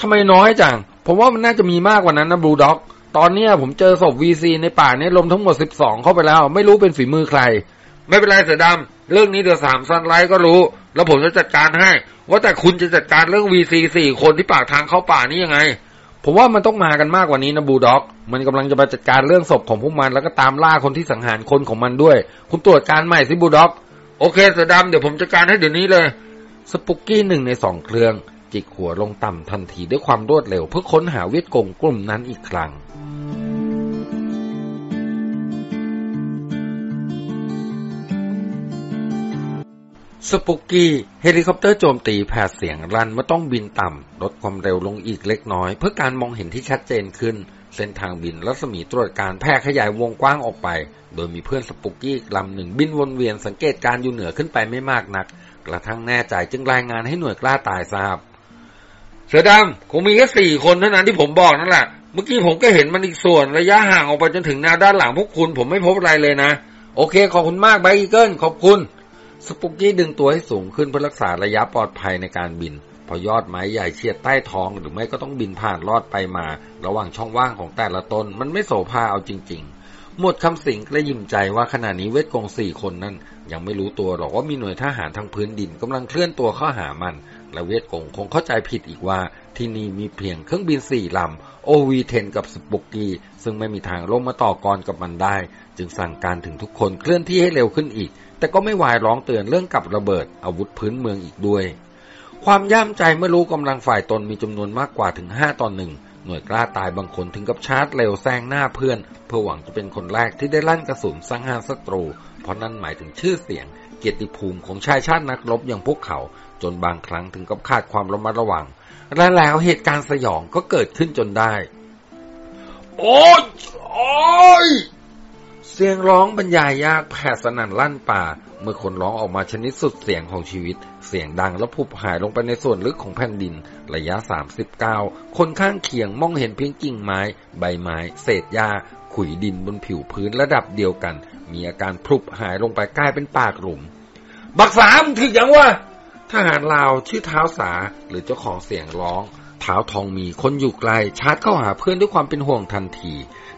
ทำไมน้อยจัง ผมว่ามันน่าจะมีมากกว่านั้นนะบูด็อก ตอนเนี้ยผมเจอศพวีซีในป่าเนี้รวมทั้งหมด 12 เข้าไปแล้ว ไม่รู้เป็นฝีมือใคร ไม่เป็นไรเสือดำเรื่องนี้เดี๋ยวสามซันไลท์ก็รู้ แล้วผมจะจัดการให้ ว่าแต่คุณจะจัดการเรื่องวีซีสี่คนที่ปากทางเข้าป่านี้ยังไง ผมว่ามันต้องมากันมากกว่านี้นะบูด็อก มันกำลังจะไปจัดการเรื่องศพของพวกมันแล้วก็ตามล่าคนที่สังหารคนของมันด้วย คุณตรวจการใหม่สิบูด็อก โอเคเสือดำเดี๋ยวผมจัดการให้เดี๋ยวนี้เลยSpooky หนึ่งในสองเครื่อง จิกหัวลงต่ำทันทีด้วยความรวดเร็วเพื่อค้นหาเวียดกงกลุ่มนั้นอีกครั้ง Spooky เฮลิคอปเตอร์โจมตีแผดเสียงลั่นเมื่อต้องบินต่ำ ลดความเร็วลงอีกเล็กน้อย เพื่อการมองเห็นที่ชัดเจนขึ้น เส้นทางบินรัศมีตรวจการแผ่ขยายวงกว้างออกไป โดยมีเพื่อน Spooky ลำหนึ่งบินวนเวียนสังเกตการณ์อยู่เหนือขึ้นไปไม่มากนัก กระทั่งแน่ใจจึงรายงานให้หน่วยกล้าตายทราบ เสือดำคงมีแค่สี่คนเท่านั้นที่ผมบอกนั่นแหละเมื่อกี้ผมก็เห็นมันอีกส่วนระยะห่างออกไปจนถึงแนวด้านหลังพวกคุณ ผมไม่พบอะไรเลยนะ โอเค ขอบคุณมากไบอีเกิลขอบคุณ สปุกกี้ดึงตัวให้สูงขึ้นเพื่อรักษาระยะปลอดภัยในการบิน พอยอดไม้ใหญ่เฉียดใต้ท้องหรือไม่ก็ต้องบินผ่านลอดไปมา ระหว่างช่องว่างของแต่ละตนมันไม่โสภาเอาจริง ๆ หมดคำสิงกระยิมใจว่าขณะนี้เวทกองสี่คนนั้น ยังไม่รู้ตัวหรอกว่ามีหน่วยทหารทางพื้นดินกำลังเคลื่อนตัวเข้าหามัน และเวทกองคงเข้าใจผิดอีกว่า ที่นี่มีเพียงเครื่องบินสี่ลำโอวีเทนกับสปุกกี้ซึ่งไม่มีทางลงมาต่อกรกับมันได้ จึงสั่งการถึงทุกคนเคลื่อนที่ให้เร็วขึ้นอีก แต่ก็ไม่วายร้องเตือนเรื่องกับระเบิดอาวุธพื้นเมืองอีกด้วย ความย่ามใจเมื่อรู้กำลังฝ่ายตนมีจำนวนมากกว่าถึงห้าต่อหนึ่งหน่วยกล้าตายบางคนถึงกับชาร์จเร็วแซงหน้าเพื่อน เพื่อหวังจะเป็นคนแรกที่ได้ลั่นกระสุนสังหารศัตรู เพราะนั่นหมายถึงชื่อเสียง เกียรติภูมิของชายชาตินักรบอย่างพวกเขา จนบางครั้งถึงกับขาดความระมัดระวัง และแล้วเหตุการณ์สยองก็เกิดขึ้นจนได้ โอ้ยโอ้ย เสียงร้องบรรยายยากแผ่สนั่นลั่นป่า เมื่อคนร้องออกมาชนิดสุดเสียงของชีวิต เสียงดังและพุบหายลงไปในส่วนลึกของแผ่นดิน ระยะ 39 คนข้างเคียงมองเห็นเพียงกิ่งไม้ ใบไม้ เศษหญ้าขุยดินบนผิวพื้นระดับเดียวกัน มีอาการพลุบหายลงไปกลายเป็นปากหลุม บักสามถึกยังวะทหารลาวชื่อเท้าสาหรือเจ้าของเสียงร้องเท้าทองมีคนอยู่ไกลชาร์จเข้าหาเพื่อนด้วยความเป็นห่วงทันที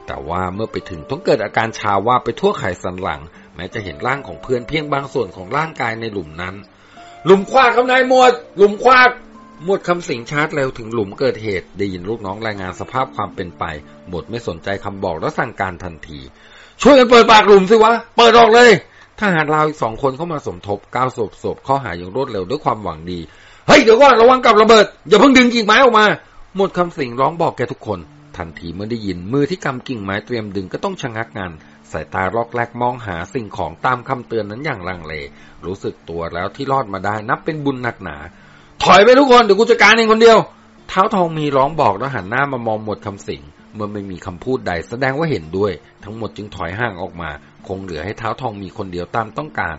แต่ว่าเมื่อไปถึงต้องเกิดอาการชาว่าไปทั่วไขสันหลัง แม้จะเห็นร่างของเพื่อนเพียงบางส่วนของร่างกายในหลุมนั้น หลุมคว้าครับนายหมวด หลุมคว้าหมวดคำสิงชาร์จเร็วถึงหลุมเกิดเหตุ ได้ยินลูกน้องรายงานสภาพความเป็นไป หมดไม่สนใจคำบอกและสั่งการทันที ช่วยกันเปิดปากหลุมสิวะ เปิดออกเลยทหารลาวอีกสองคนเข้ามาสมทบก้าวศพศพข้าหาอย่างรวดเร็วด้วยความหวังดี เฮ้ยเดี๋ยวก่อนระวังกับระเบิด อย่าเพิ่งดึงกิ่งไม้ออกมา หมดคำสิงร้องบอกแกทุกคน ทันทีเมื่อได้ยินมือที่กำกิ่งไม้เตรียมดึงก็ต้องชะงักงานสายตาลอกแลกมองหาสิ่งของตามคำเตือนนั้นอย่างลังเล รู้สึกตัวแล้วที่รอดมาได้นับเป็นบุญหนักหนา ถอยไปทุกคนเดี๋ยวกูจัดการเองคนเดียว เท้าทองมีร้องบอกแล้วหันหน้ามามองหมดคำสิงเมื่อไม่มีคำพูดใดแสดงว่าเห็นด้วย ทั้งหมดจึงถอยห่างออกมา คงเหลือให้เท้าทองมีคนเดียวตามต้องการ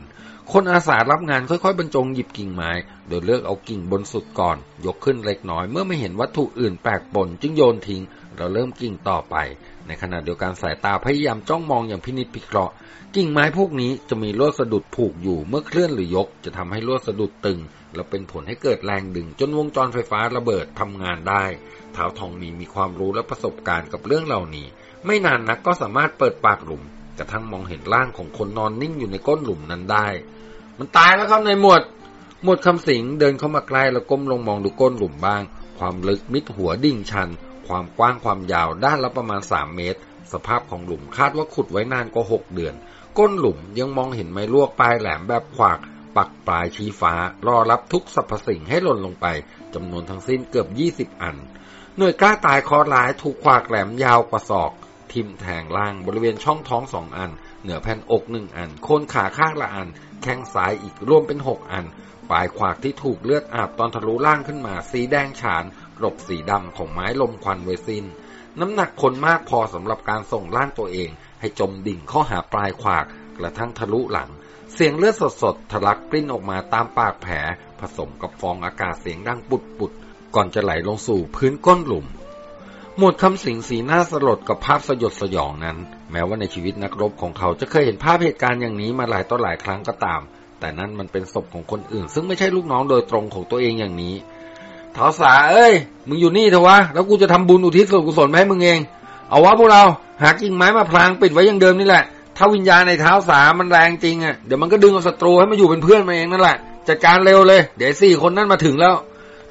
คนอาสารับงานค่อยๆบรรจงหยิบกิ่งไม้ โดยเลือกเอากิ่งบนสุดก่อน ยกขึ้นเล็กน้อย เมื่อไม่เห็นวัตถุอื่นแปลกปนจึงโยนทิ้ง เราเริ่มกิ่งต่อไป ในขณะเดียวกันสายตาพยายามจ้องมองอย่างพินิจพิเคราะห์ กิ่งไม้พวกนี้จะมีลวดสะดุดผูกอยู่เมื่อเคลื่อนหรือยก จะทำให้ลวดสะดุดตึง และเป็นผลให้เกิดแรงดึง จนวงจรไฟฟ้าระเบิดทำงานได้เท้าทองมีมีความรู้และประสบการณ์กับเรื่องเหล่านี้ ไม่นานนักก็สามารถเปิดปากหลุมกระทั่งมองเห็นร่างของคนนอนนิ่งอยู่ในก้นหลุมนั้นได้ มันตายแล้วครับนหมวด หมดคำสิงเดินเข้ามาใกล้แล้วก้มลงมองดูก้นหลุมบ้าง ความลึกมิดหัวดิ่งชัน ความกว้างความยาวด้านละประมาณสามเมตร สภาพของหลุมคาดว่าขุดไว้นานกว่าหกเดือน ก้นหลุมยังมองเห็นไม้ลวกปลายแหลมแบบขวาก ปักปลายชี้ฟ้า รอรับทุกสรรพสิ่งให้หล่นลงไปจำนวนทั้งสิ้นเกือบยี่สิบอัน หน่วยกล้าตายคอร้ายถูกขวากแหลมยาวกว่าศอกทิ่มแทงล่างบริเวณช่องท้องสองอัน เหนือแผ่นอกหนึ่งอัน โคนขาข้างละอัน แข้งซ้ายอีกรวมเป็นหกอัน ปลายขวากที่ถูกเลือดอาบตอนทะลุล่างขึ้นมา สีแดงฉาน กรบสีดำของไม้ลมควันไวซินน้ำหนักคนมากพอสำหรับการส่งร่างตัวเอง ให้จมดิ่งเข้าหาปลายขวากกระทั่งทะลุหลัง เสียงเลือดสดๆทะลักกลิ้นออกมาตามปากแผล ผสมกับฟองอากาศเสียงดังปุดๆก่อนจะไหลลงสู่พื้นก้นหลุม หมวดคำสิงสีหน้าสลดกับภาพสยดสยองนั้น แม้ว่าในชีวิตนักรบของเขาจะเคยเห็นภาพเหตุการณ์อย่างนี้มาหลายต่อหลายครั้งก็ตาม แต่นั่นมันเป็นศพของคนอื่น ซึ่งไม่ใช่ลูกน้องโดยตรงของตัวเองอย่างนี้ เท้าสาเอ้ย มึงอยู่นี่เถอะวะ แล้วกูจะทำบุญอุทิศส่วนกุศลมาให้มึงเอง เอาวะพวกเรา หากิ่งไม้มาพรางปิดไว้อย่างเดิมนี่แหละ ถ้าวิญญาณในเท้าสามันแรงจริงอะ เดี๋ยวมันก็ดึงเอาศัตรูให้มาอยู่เป็นเพื่อนมาเองนั่นแหละ จัดการเร็วเลย เดี๋ยวสี่คนนั้นมาถึงแล้ว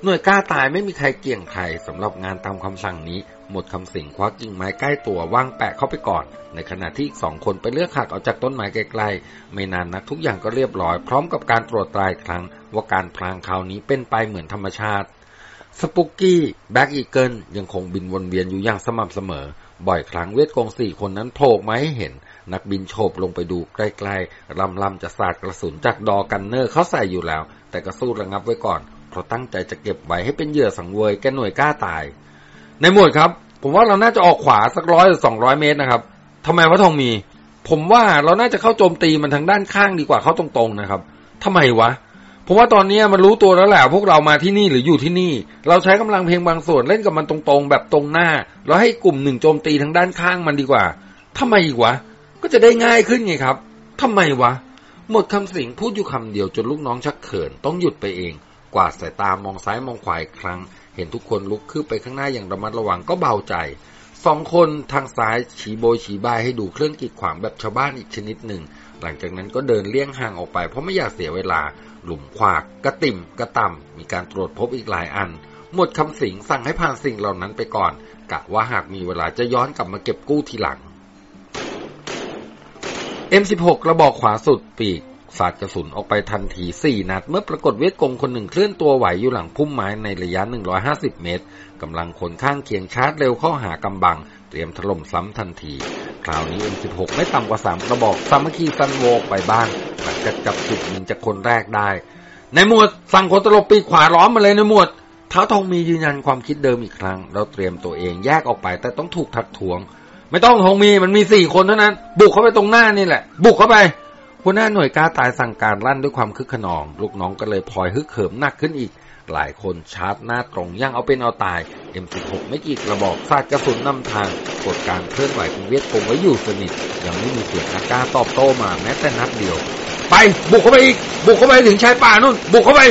หน่วยกล้าตายไม่มีใครเกี่ยงใครสำหรับงานตามคำสั่งนี้ หมดคำสิงควักกิ่งไม้ใกล้ตัววางแปะเข้าไปก่อน ในขณะที่อีกสองคนไปเลือกหักเอาจากต้นไม้ไกลๆ ไม่นานนักทุกอย่างก็เรียบร้อย พร้อมกับการตรวจตรายครั้งว่าการพรางคราวนี้เป็นไปเหมือนธรรมชาติ Spooky Black Eagle ยังคงบินวนเวียนอยู่อย่างสม่ำเสมอ บ่อยครั้งเวียดกงสี่คนนั้นโผล่มาให้เห็น นักบินโฉบลงไปดูใกล้ๆร่ำร่ำจะสาดกระสุนจาก door gunner เขาใส่อยู่แล้ว แต่ก็สู้ระงับไว้ก่อน เพราะตั้งใจจะเก็บไว้ให้เป็นเหยื่อสังเวยแก่หน่วยกล้าตาย นายหมวดครับ ผมว่าเราน่าจะออกขวาสักร้อยหรือสองร้อยเมตรนะครับทำไมวะทองมี ผมว่าเราน่าจะเข้าโจมตีมันทางด้านข้างดีกว่าเข้าตรงๆนะครับทำไมวะ ผมว่าตอนนี้มันรู้ตัวแล้วแหละพวกเรามาที่นี่หรืออยู่ที่นี่ เราใช้กำลังเพียงบางส่วนเล่นกับมันตรงๆ แบบตรงหน้า แล้วให้กลุ่มหนึ่งโจมตีทางด้านข้างมันดีกว่าทำไมอีกวะ ก็จะได้ง่ายขึ้นไงครับทำไมวะ หมดคำสิงพูดอยู่คำเดียวจนลูกน้องชักเขินต้องหยุดไปเอง กวาดสายตามองซ้ายมองขวาอีกครั้ง เห็นทุกคนลุกขึ้นไปข้างหน้าอย่างระมัดระวังก็เบาใจสองคนทางซ้ายฉีโบยฉีบายให้ดูเครื่องกีดขวางแบบชาวบ้านอีกชนิดหนึ่ง หลังจากนั้นก็เดินเลี่ยงห่างออกไปเพราะไม่อยากเสียเวลา หลุมขวากกระติ่มกระต่ำมีการตรวจพบอีกหลายอัน หมดคำสิงสั่งให้ผ่านสิ่งเหล่านั้นไปก่อนกะว่าหากมีเวลาจะย้อนกลับมาเก็บกู้ทีหลัง M16 กระบอกขวาสุดปีกสาดกระสุนออกไปทันทีสี่นัด เมื่อปรากฏเวทกงคนหนึ่งเคลื่อนตัวไหวอยู่หลังพุ่มไม้ในระยะ 150 เมตรกำลังคนข้างเคียงชาร์จเร็วเข้าหากำบัง เตรียมถล่มซ้ำทันที คราวนี้ M16 ไม่ต่ำกว่าสามกระบอกสามัคคีซันโวไปบ้างหลังจากจับจุดยิงจากคนแรกได้ นายหมวดสั่งคนตลบปีกขวาล้อมมาเลยนายหมวดเท้าทองมียืนยันความคิดเดิมอีกครั้ง แล้วเตรียมตัวเองแยกออกไป แต่ต้องถูกทักท้วง ไม่ต้องทองมีมันมีสี่คนเท่านั้น บุกเข้าไปตรงหน้านี่แหละ บุกเข้าไปหัวหน้าหน่วยกล้าตายสั่งการลั่นด้วยความคึกคะนอง ลูกน้องก็เลยพลอยฮึกเหิมหนักขึ้นอีก หลายคนชาร์จหน้าตรงอย่างเอาเป็นเอาตาย M16 ไม่กี่กระบอกสาดกระสุนนำทางกดการเคลื่อนไหวของเวียดกงไว้อยู่สนิท ยังไม่มีเสียงอากาตอบโต้มาแม้แต่นัดเดียว ไปบุกเข้าไปอีก บุกเข้าไปถึงชายป่านู่น บุกเข้าไป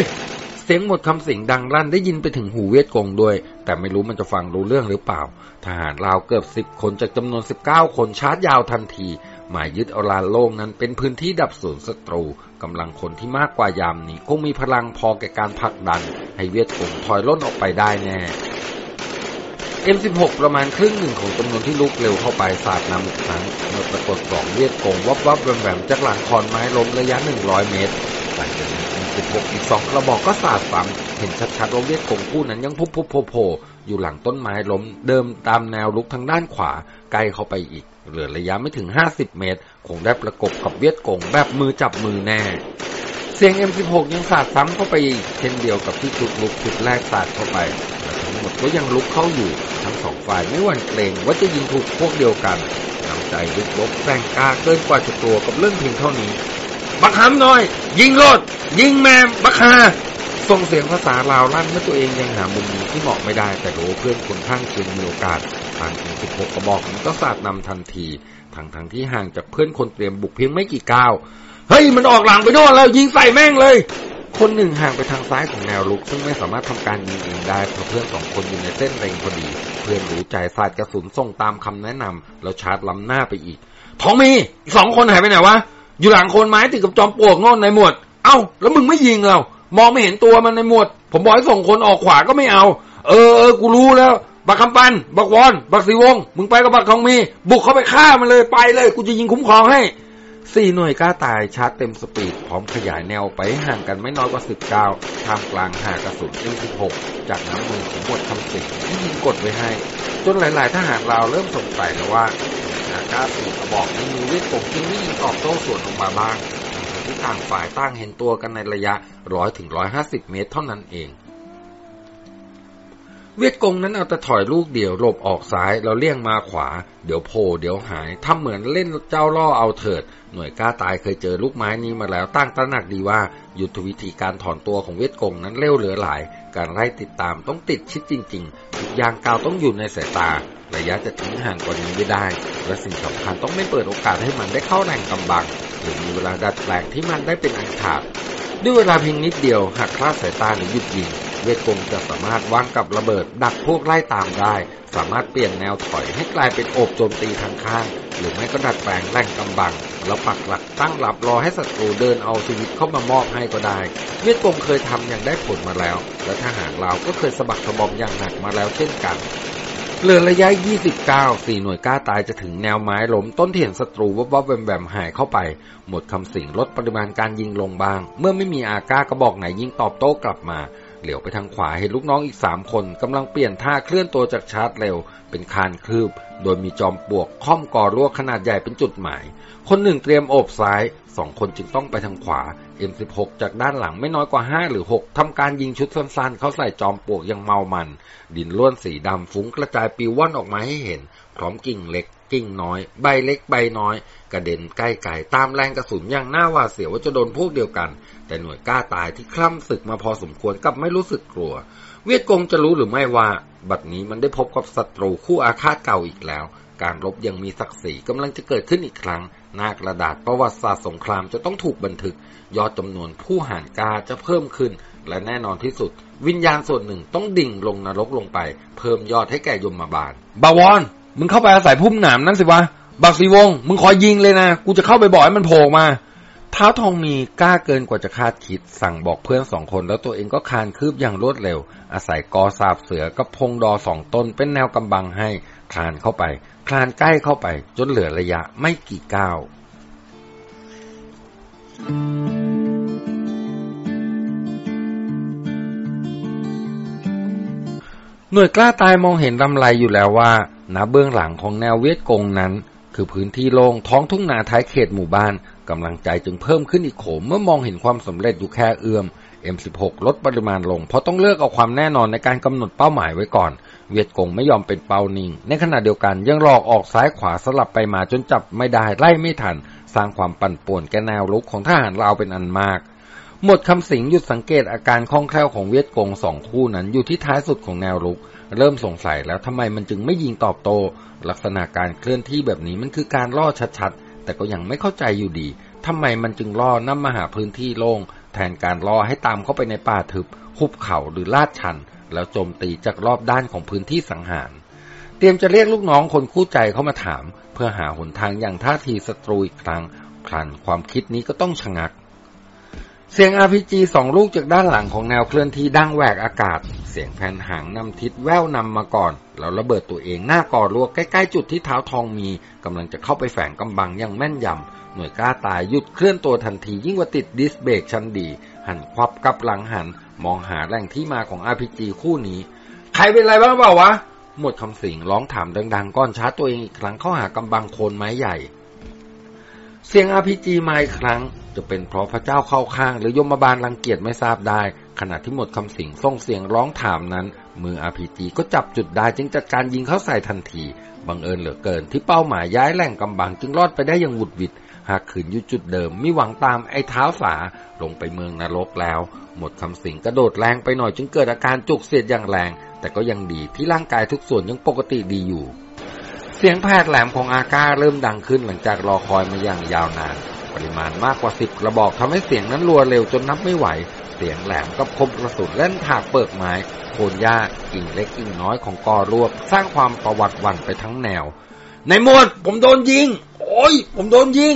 เสียงหมดคำสิงดังลั่นได้ยินไปถึงหูเวียดกงด้วย แต่ไม่รู้มันจะฟังรู้เรื่องหรือเปล่า ทหารลาวเกือบสิบคนจากจำนวน19คนชาร์จยาวทันที หมายยึดเอาลานโล่งนั้นเป็นพื้นที่ดับสูญศัตรูกำลังคนที่มากกว่ายามนี้คงมีพลังพอแก่การผลักดัน ให้เวียดกงถอยล่นออกไปได้แน่ M16 ประมาณครึ่งหนึ่งของจำนวนที่ลุกเร็วเข้าไปสาดนำอีกครั้งเมื่อปรากฏสองเวียดกงวับวับแวมแวมจากหลังคอนไม้ล้มระยะ 100 เมตรหลังจากนั้น M16 อีกสองกระบอกก็สาดซ้ำเห็นชัดๆว่าเวียดกงคู่นั้นยังพุบพุบโผล่อยู่หลังต้นไม้ล้มเดิมตามแนวลุกทางด้านขวาใกลเข้าไปอีก เหลือระยะไม่ถึง 50 เมตร คงได้ประกบกับเวียดกงแบบมือจับมือแน่ เสียง M16 ยังสาดซ้ำเข้าไปอีกเช่นเดียวกับที่ชุดลุกชุดแรกสาดเข้าไปและทั้งหมดก็ยังลุกเข้าอยู่ ทั้งสองฝ่ายไม่หวั่นเกรงว่าจะยิงถูกพวกเดียวกันน้ำใจลุกลบแรงกล้าเกินกว่าจะกลัวกับเรื่องเพียงเท่านี้ บักหำหน่อย ยิงโลด ยิงแมมบักฮา ส่งเสียงภาษาลาวลั่นเมื่อตัวเองยังหามุมยิงที่เหมาะไม่ได้ แต่รู้เพื่อนคนข้างเคียงมีโอกาสทางถึง16กระบอกมันก็สาดนำทันทีทั้งทั้งที่ห่างจากเพื่อนคนเตรียมบุกเพียงไม่กี่ก้าวเฮ้ยมันออกหลังไปโน่นแล้วยิงใส่แม่งเลย คนหนึ่งห่างไปทางซ้ายของแนวลุก ซึ่งไม่สามารถทำการยิงเองได้เพราะเพื่อนสองคนอยู่ในเส้นเร็งพอดี เพื่อนรู้ใจสาดกระสุนส่งตามคำแนะนำแล้วชาร์จล้ำหน้าไปอีกท้องมีสองคนหายไปไหนวะอยู่หลังโคนไม้ติดกับจอมปลวกโน่นในหมวด เอ้าแล้วมึงไม่ยิงเรา มองไม่เห็นตัวมันในหมวด ผมบอกให้ส่งคนออกขวาก็ไม่เอา เออเออกูรู้แล้ว บักคำปัน บักวอน บักสีวง มึงไปกับบักทองมี บุกเข้าไปฆ่ามันเลยไปเลย กูจะยิงคุ้มครองให้สี่หน่วยกล้าตายชาร์จเต็มสปีด พร้อมขยายแนวไปห่างกันไม่น้อยกว่าสิบก้าวท่ามกลางหากระสุน M16 จากน้ำมือของหมวดคำสิงที่ยิงกดไว้ให้ จนหลาย ๆ ทหารเราเริ่มสงสัยแล้วว่าอาก้าสี่กระบอกในมือเวทกงจึงไม่ยิงตอบโต้สวนออกมาบ้าง ที่ต่างฝ่ายต่างเห็นตัวกันในระยะร้อยถึงร้อยห้าสิบเมตรเท่านั้นเอง เวียดกงนั้นเอาแต่ถอยลูกเดียวหลบออกซ้ายแล้วเลี่ยงมาขวา เดี๋ยวโผล่เดี๋ยวหายทำเหมือนเล่นเจ้าล่อเอาเถิด หน่วยกล้าตายเคยเจอลูกไม้นี้มาแล้วตั้งตระหนักดีว่า ยุทธวิธีการถอนตัวของเวียดกงนั้นเร็วเหลือหลายการไล่ติดตามต้องติดชิดจริงๆทุกอย่างกาวต้องอยู่ในสายตา ระยะจะทิ้งห่างกว่านี้ไม่ได้ และสิ่งสำคัญต้องไม่เปิดโอกาสให้มันได้เข้าแรงกำบัง หรือมีเวลาดัดแปลงที่มันได้เป็นอันขาด ด้วยเวลาเพียงนิดเดียวหากคลาดสายตาหรือหยุดยิงเวทกงจะสามารถวางกับระเบิดดักพวกไล่ตามได้ สามารถเปลี่ยนแนวถอยให้กลายเป็นโอบโจมตีทางข้าง หรือไม่ก็ดัดแปลงแรงกำบัง แล้วปักหลักตั้งหลับรอให้ศัตรูเดินเอาชีวิตเข้ามามอบให้ก็ได้ เวทกงเคยทำอย่างได้ผลมาแล้ว และทหารเราก็เคยสะบักสะบอมอย่างหนักมาแล้วเช่นกันเหลือระยะ 29สี่หน่วยกล้าตายจะถึงแนวไม้ล้มต้นที่เห็นศัตรูวับวับแวมแวมหายเข้าไป หมดคำสิ่งลดปริมาณการยิงลงบ้าง เมื่อไม่มีอาก้ากระบอกไหนยิงตอบโต้กลับมา เหลียวไปทางขวาเห็นลูกน้องอีกสามคนกำลังเปลี่ยนท่าเคลื่อนตัวจากชาร์จเร็ว เป็นคานคืบ โดยมีจอมปลวกค่อมก่อรั่วขนาดใหญ่เป็นจุดหมาย คนหนึ่งเตรียมโอบซ้ายสองคนจึงต้องไปทางขวา M16 จากด้านหลังไม่น้อยกว่า 5 หรือ 6 ทำการยิงชุดสั้นๆ เข้าใส่จอมปลวกย่างเมามัน ดินล้วนสีดำฟุ้งกระจายปิวว่อนออกมาให้เห็น พร้อมกิ่งเล็กกิ่งน้อย ใบเล็กใบน้อย กระเด็นใกล้ไก่ตามแรงกระสุนอย่างหน้าหวาดเสียวว่าจะโดนพวกเดียวกัน แต่หน่วยกล้าตายที่คล่ำศึกมาพอสมควรกับไม่รู้สึกกลัว เวียดกงจะรู้หรือไม่ว่า บัดนี้มันได้พบกับศัตรูคู่อาฆาตเก่าอีกแล้ว การรบยังมีศักดิ์ศรีกำลังจะเกิดขึ้นอีกครั้งหน้ากระดาษประวัติศาสตร์สงครามจะต้องถูกบันทึก ยอดจำนวนผู้หารกาจะเพิ่มขึ้น และแน่นอนที่สุด วิญญาณส่วนหนึ่งต้องดิ่งลงนรกลงไป เพิ่มยอดให้แก่ยมมาบาลบาวอน มึงเข้าไปอาศัยพุ่มหนามนั่นสิวะ บักสีวง มึงคอยยิงเลยนะ กูจะเข้าไปบอกให้มันโผล่มา เท้าทองมีกล้าเกินกว่าจะคาดคิด สั่งบอกเพื่อนสองคนแล้วตัวเองก็คานคืบอย่างรวดเร็ว อาศัยกอสาบเสือกับพงดอสองต้นเป็นแนวกำบังให้ คลานเข้าไป คลานใกล้เข้าไป จนเหลือระยะไม่กี่ก้าวหน่วยกล้าตายมองเห็นลำไรอยู่แล้วว่า ณเบื้องหลังของแนวเวียดกงนั้น คือพื้นที่โล่งท้องทุ่งนาท้ายเขตหมู่บ้านกำลังใจจึงเพิ่มขึ้นอีกโขมเมื่อมองเห็นความสำเร็จอยู่แค่เอื้อม M16 ลดปริมาณลง เพราะต้องเลือกเอาความแน่นอนในการกำหนดเป้าหมายไว้ก่อน เวียดกงไม่ยอมเป็นเป้านิ่ง ในขณะเดียวกันยังหลอกออกซ้ายขวาสลับไปมาจนจับไม่ได้ไล่ไม่ทัน สร้างความปั่นป่วนแกแนวลุกของทหารลาวเป็นอันมาก หมดคำสิงหยุดสังเกตอาการคล่องแคล่วของเวียดกงสองคู่นั้นอยู่ที่ท้ายสุดของแนวลุก เริ่มสงสัยแล้วทำไมมันจึงไม่ยิงตอบโต้ลักษณะการเคลื่อนที่แบบนี้มันคือการล่อชัดๆ แต่ก็ยังไม่เข้าใจอยู่ดีทำไมมันจึงล่อนำมาหาพื้นที่โล่ง แทนการล่อให้ตามเข้าไปในป่าทึบหุบเขาหรือลาดชัน แล้วโจมตีจากรอบด้านของพื้นที่สังหาร เตรียมจะเรียกลูกน้องคนคู่ใจเข้ามาถาม เพื่อหาหนทางอย่างท่าทีศัตรูอีกครั้งพลันความคิดนี้ก็ต้องชะงัก เสียง RPG สองลูกจากด้านหลังของแนวเคลื่อนที่ดังแหวกอากาศ เสียงแผ่นหางนำทิศแววนำมาก่อน แล้วระเบิดตัวเองหน้าก่อลวกใกล้ๆจุดที่เท้าทองมีกำลังจะเข้าไปแฝงกำบังอย่างแม่นยำหน่วยกล้าตายหยุดเคลื่อนตัวทันทียิ่งกว่าติดดิสเบรกชั้นดี หันควับกลับหลังหัน มองหาแหล่งที่มาของ RPG คู่นี้ ใครเป็นไรบ้างเปล่าวะ หมดคำสิงร้องถามดังๆ ก้อนชาร์จตัวเองอีกครั้งเข้าหากำบังโคนไม้ใหญ่ เสียง RPG มาอีกครั้ง จะเป็นเพราะพระเจ้าเข้าข้าง หรือยมบาลรังเกียจไม่ทราบได้ ขณะที่หมดคำสิงส่งเสียงร้องถามนั้น มือ RPG ก็จับจุดได้จึงจัดการยิงเข้าใส่ทันที บังเอิญเหลือเกินที่เป้าหมายย้ายแหล่งกำบังจึงรอดไปได้อย่างหวุดหวิดหากขืนอยู่จุดเดิมมิหวังตามไอ้เท้าสาลงไปเมืองนรกแล้ว หมดคำสิงกระโดดแรงไปหน่อยจึงเกิดอาการจุกเสียดอย่างแรง แต่ก็ยังดีที่ร่างกายทุกส่วนยังปกติดีอยู่ เสียงแผดแหลมของอาก้าเริ่มดังขึ้นหลังจากรอคอยมาอย่างยาวนาน ปริมาณมากกว่าสิบกระบอกทำให้เสียงนั้นรัวเร็วจนนับไม่ไหว เสียงแหลมกับคมกระสุนเล่นถากเปิกไม้โคนหญ้ากิ่งเล็กกิ่งน้อยของกอรวกสร้างความประวัติวันไปทั้งแนว ในหมวดผมโดนยิง โอ้ย ผมโดนยิง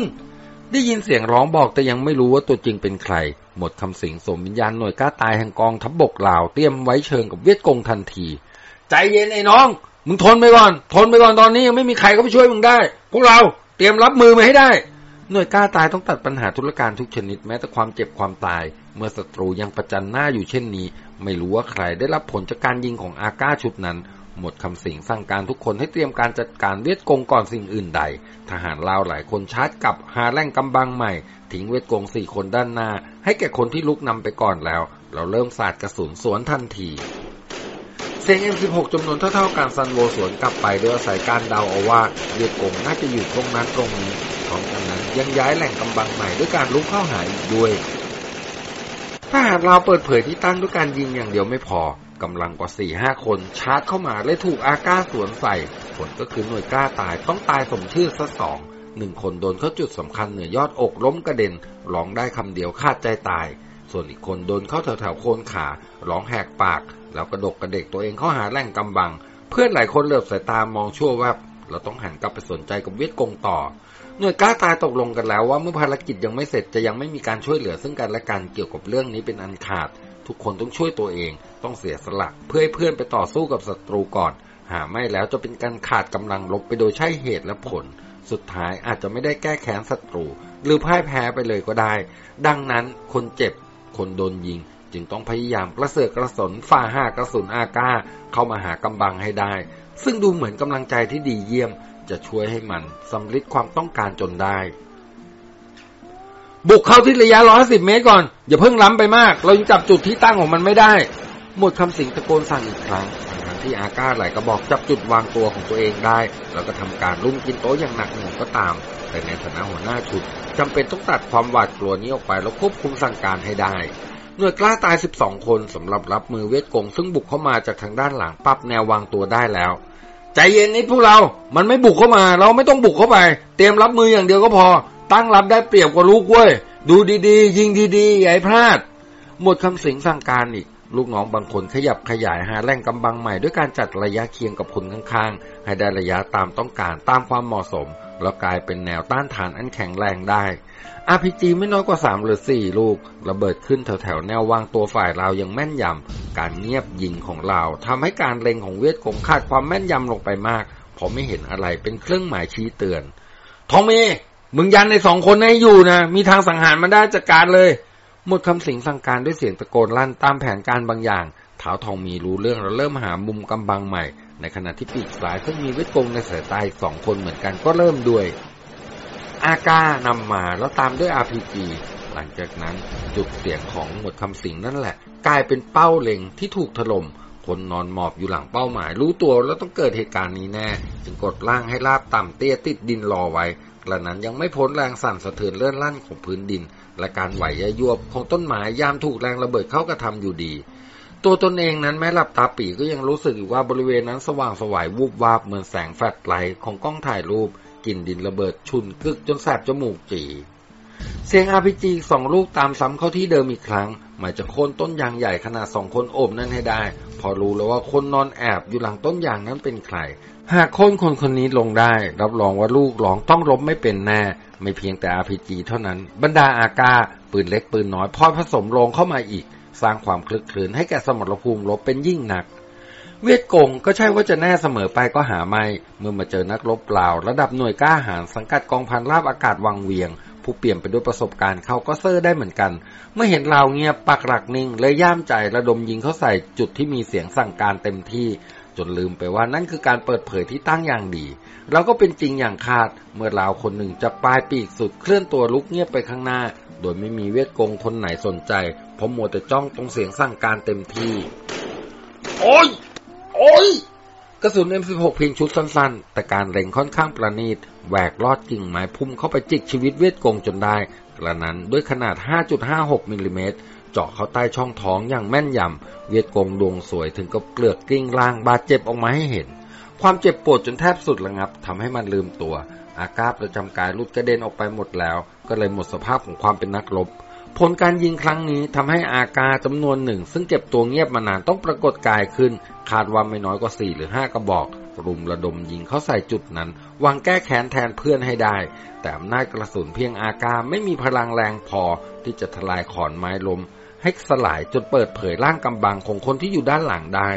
ได้ยินเสียงร้องบอกแต่ยังไม่รู้ว่าตัวจริงเป็นใคร หมดคำสิงสมวิญญาณหน่วยกล้าตายแห่งกองทัพบบกลาวเตรียมไว้เชิงกับเวียดกงทันที ใจเย็นไอ้น้องมึงทนไปก่อน ทนไปก่อนตอนนี้ยังไม่มีใครก็ไปช่วยมึงได้ พวกเราเตรียมรับมือมาให้ได้ หน่วยกล้าตายต้องตัดปัญหาธุรการทุกชนิดแม้แต่ความเจ็บความตาย เมื่อศัตรูยังประจันหน้าอยู่เช่นนี้ ไม่รู้ว่าใครได้รับผลจากการยิงของอาก้าชุดนั้น หมดคำสิงสั่งการทุกคนให้เตรียมการจัดการเวียดกงก่อนสิ่งอื่นใด ทหารลาวหลายคนชาร์จกลับหาแหล่งกำบังใหม่ ทิ้งเวียดกงสี่คนด้านหน้า ให้แก่คนที่ลุกนำไปก่อนแล้ว เราเริ่มสาดกระสุนสวนทันทีเสียง M16 จำนวนเท่าๆกันซันโวสวนกลับไปโดยอาศัยการเดาเอาว่าเวียดกงน่าจะอยู่ตรงนั้นตรงนี้ ยังย้ายแหล่งกำบังใหม่ด้วยการลุกเข้าหาอีกด้วยทหากเราเปิดเผยที่ตั้งด้วยการยิงอย่างเดียวไม่พอกำลังกว่าสี่ห้าคนชาร์จเข้ามาและถูกอาก้าสวนใส่ ผลก็คือหน่วยกล้าตายต้องตายสมชื่อซะสองหนึ่งคนโดนเข้าจุดสำคัญเหนือยอดอกล้มกระเด็นร้องได้คำเดียวคาดใจตาย ส่วนอีกคนโดนเข้าแถวแถวโคนขาร้องแหกปาก แล้วกระดกกระเด็กตัวเองเข้าหาแหล่งกำบัง เพื่อนหลายคนเหลือบสายตามองชั่วแวบเราต้องหันกลับไปสนใจกับเวียดกงต่อ หน่วยกล้าตายตกลงกันแล้วว่าเมื่อภารกิจยังไม่เสร็จจะยังไม่มีการช่วยเหลือซึ่งกันและกันเกี่ยวกับเรื่องนี้เป็นอันขาด ทุกคนต้องช่วยตัวเอง ต้องเสียสละเพื่อให้เพื่อนไปต่อสู้กับศัตรูก่อน หาไม่แล้วจะเป็นการขาดกำลังลบไปโดยใช่เหตุและผล สุดท้ายอาจจะไม่ได้แก้แค้นศัตรู หรือพ่ายแพ้ไปเลยก็ได้ ดังนั้นคนเจ็บ คนโดนยิง จึงต้องพยายามกระเสือกกระสนฝ่าห้ากระสุนอาก้าเข้ามาหากำบังให้ได้ ซึ่งดูเหมือนกำลังใจที่ดีเยี่ยม จะช่วยให้มันสำลิดความต้องการจนได้ บุกเข้าที่ระยะ150เมตรก่อน อย่าเพิ่งล้ำไปมาก เรายังจับจุดที่ตั้งของมันไม่ได้ หมดคำสิงตะโกนสั่งอีกครั้งทั้งที่อาก้าหลายกระบอกจับจุดวางตัวของตัวเองได้ แล้วก็ทำการลุ่มกินโต๊ะอย่างหนักหน่วงก็ตาม แต่ในฐานะหัวหน้าชุดจำเป็นต้องตัดความหวาดกลัวนี้ออกไปแล้วควบคุมสั่งการให้ได้หน่วยกล้าตาย 12 คนสำหรับรับมือเวทกงซึ่งบุกเข้ามาจากทางด้านหลังปรับแนววางตัวได้แล้ว ใจเย็นนิดพวกเรา มันไม่บุกเข้ามา เราไม่ต้องบุกเข้าไป เตรียมรับมืออย่างเดียวก็พอ ตั้งรับได้เปรียบกว่าลูกเว้ย ดูดีๆ ยิงดีๆ อย่าให้พลาด หมดคำสิงสั่งการอีก ลูกน้องบางคนขยับขยายหาแหล่งกำบังใหม่ด้วยการจัดระยะเคียงกับคนข้างๆ ให้ได้ระยะตามต้องการตามความเหมาะสม แล้วกลายเป็นแนวต้านทานอันแข็งแรงได้ RPG ไม่น้อยกว่า 3 หรือ 4 ลูก ระเบิดขึ้นแถวๆแนววางตัวฝ่ายเรายังแม่นยำ การเงียบยิงของเราทำให้การเล็งของเวทคงขาดความแม่นยำลงไปมากเพราะไม่เห็นอะไรเป็นเครื่องหมายชี้เตือน ทองเมมึงยันในสองคนให้อยู่นะ มีทางสังหารมาได้จัดการเลย หมดคำสิงสั่งการด้วยเสียงตะโกนลั่นตามแผนการบางอย่างเท้าทองมีรู้เรื่องแล้วเริ่มหามุมกำบังใหม่ ในขณะที่ปีกซ้ายซึ่งมีเวทกงในสายตาอีกสองคนเหมือนกันก็เริ่มด้วย อาก้านำมาแล้วตามด้วย RPG หลังจากนั้นจุดเสียงของหมดคำสิงนั่นแหละ กลายเป็นเป้าเล็งที่ถูกถล่มคนนอนหมอบอยู่หลังเป้าหมาย รู้ตัวแล้วต้องเกิดเหตุการณ์นี้แน่ จึงกดล่างให้ลาบต่ำเตี้ยติดดินรอไว้กระนั้นยังไม่พ้นแรงสั่นสะเทือนเลื่อนลั่นของพื้นดิน และการไหวยะยวบของต้นไม้ยามถูกแรงระเบิดเข้ากระทำอยู่ดี ตัวตนเองนั้นแม้หลับตาปีก็ยังรู้สึกอยู่ว่าบริเวณนั้นสว่างสวายวูบวาบเหมือนแสงแฟลชไลท์ของกล้องถ่ายรูปกลิ่นดินระเบิดชุนกึกจนแสบจมูกจีเสียง RPG สองลูกตามซ้ำเข้าที่เดิมอีกครั้งหมายจะโค่นต้นยางใหญ่ขนาดสองคนโอบนั่นให้ได้ พอรู้แล้วว่าคนนอนแอบอยู่หลังต้นยางนั้นเป็นใคร หากโค่นคนคนนี้ลงได้ รับรองว่าลูกหลองต้องรบไม่เป็นแน่ ไม่เพียงแต่ RPG เท่านั้น บรรดาอากา ปืนเล็กปืนน้อยพอผสมลงเข้ามาอีก สร้างความคลึกคลืนให้แก่สมรภูมิรบเป็นยิ่งหนัก เวียดกงก็ใช่ว่าจะแน่เสมอไปก็หาไม่ เมื่อมาเจอนักรบเปล่า ระดับหน่วยกล้าหาญสังกัดกองพันราบอากาศวังเวียง ผู้เปลี่ยมไปด้วยประสบการณ์เขาก็เซอร์ได้เหมือนกัน เมื่อเห็นเราเงียบปักหลักนิ่งเลยย่ามใจระดมยิงเขาใส่จุดที่มีเสียงสั่งการเต็มที่จนลืมไปว่านั่นคือการเปิดเผยที่ตั้งอย่างดี เราก็เป็นจริงอย่างคาด เมื่อเราคนหนึ่งจะปลายปีกสุดเคลื่อนตัวลุกเงียบไปข้างหน้า โดยไม่มีเวทกงคนไหนสนใจเพราะมัวแต่จ้องตรงเสียงสั่งการเต็มที่ โอ้ย โอ้ย กระสุน M16 เพียงชุดสั้นๆ แต่การเล็งค่อนข้างประณีตแหวกลอดกิ่งไม้พุ่มเข้าไปจิกชีวิตเวทกงจนได้ กระนั้นด้วยขนาด 5.56มิลลิเมตรเจาะเข้าใต้ช่องท้องอย่างแม่นยำ เวทกงดวงสวยถึงกับเกลือกกลิ้งล่างบาดเจ็บออกมาให้เห็น ความเจ็บปวดจนแทบสุดระงับทำให้มันลืมตัว อากาศประจำกายลุดกระเด็นออกไปหมดแล้ว ก็เลยหมดสภาพของความเป็นนักรบ ผลการยิงครั้งนี้ทำให้อากาจำนวนหนึ่ง ซึ่งเก็บตัวเงียบมานานต้องปรากฏกายขึ้น คาดว่าไม่น้อยกว่าสี่หรือห้ากระบอก รุมระดมยิงเข้าใส่จุดนั้นวางแก้แค้นแทนเพื่อนให้ได้ แต่อำนาจกระสุนเพียงอากาไม่มีพลังแรงพอที่จะทลายขอนไม้ลมให้สลายจนเปิดเผยร่างกำบังของคนที่อยู่ด้านหลังได้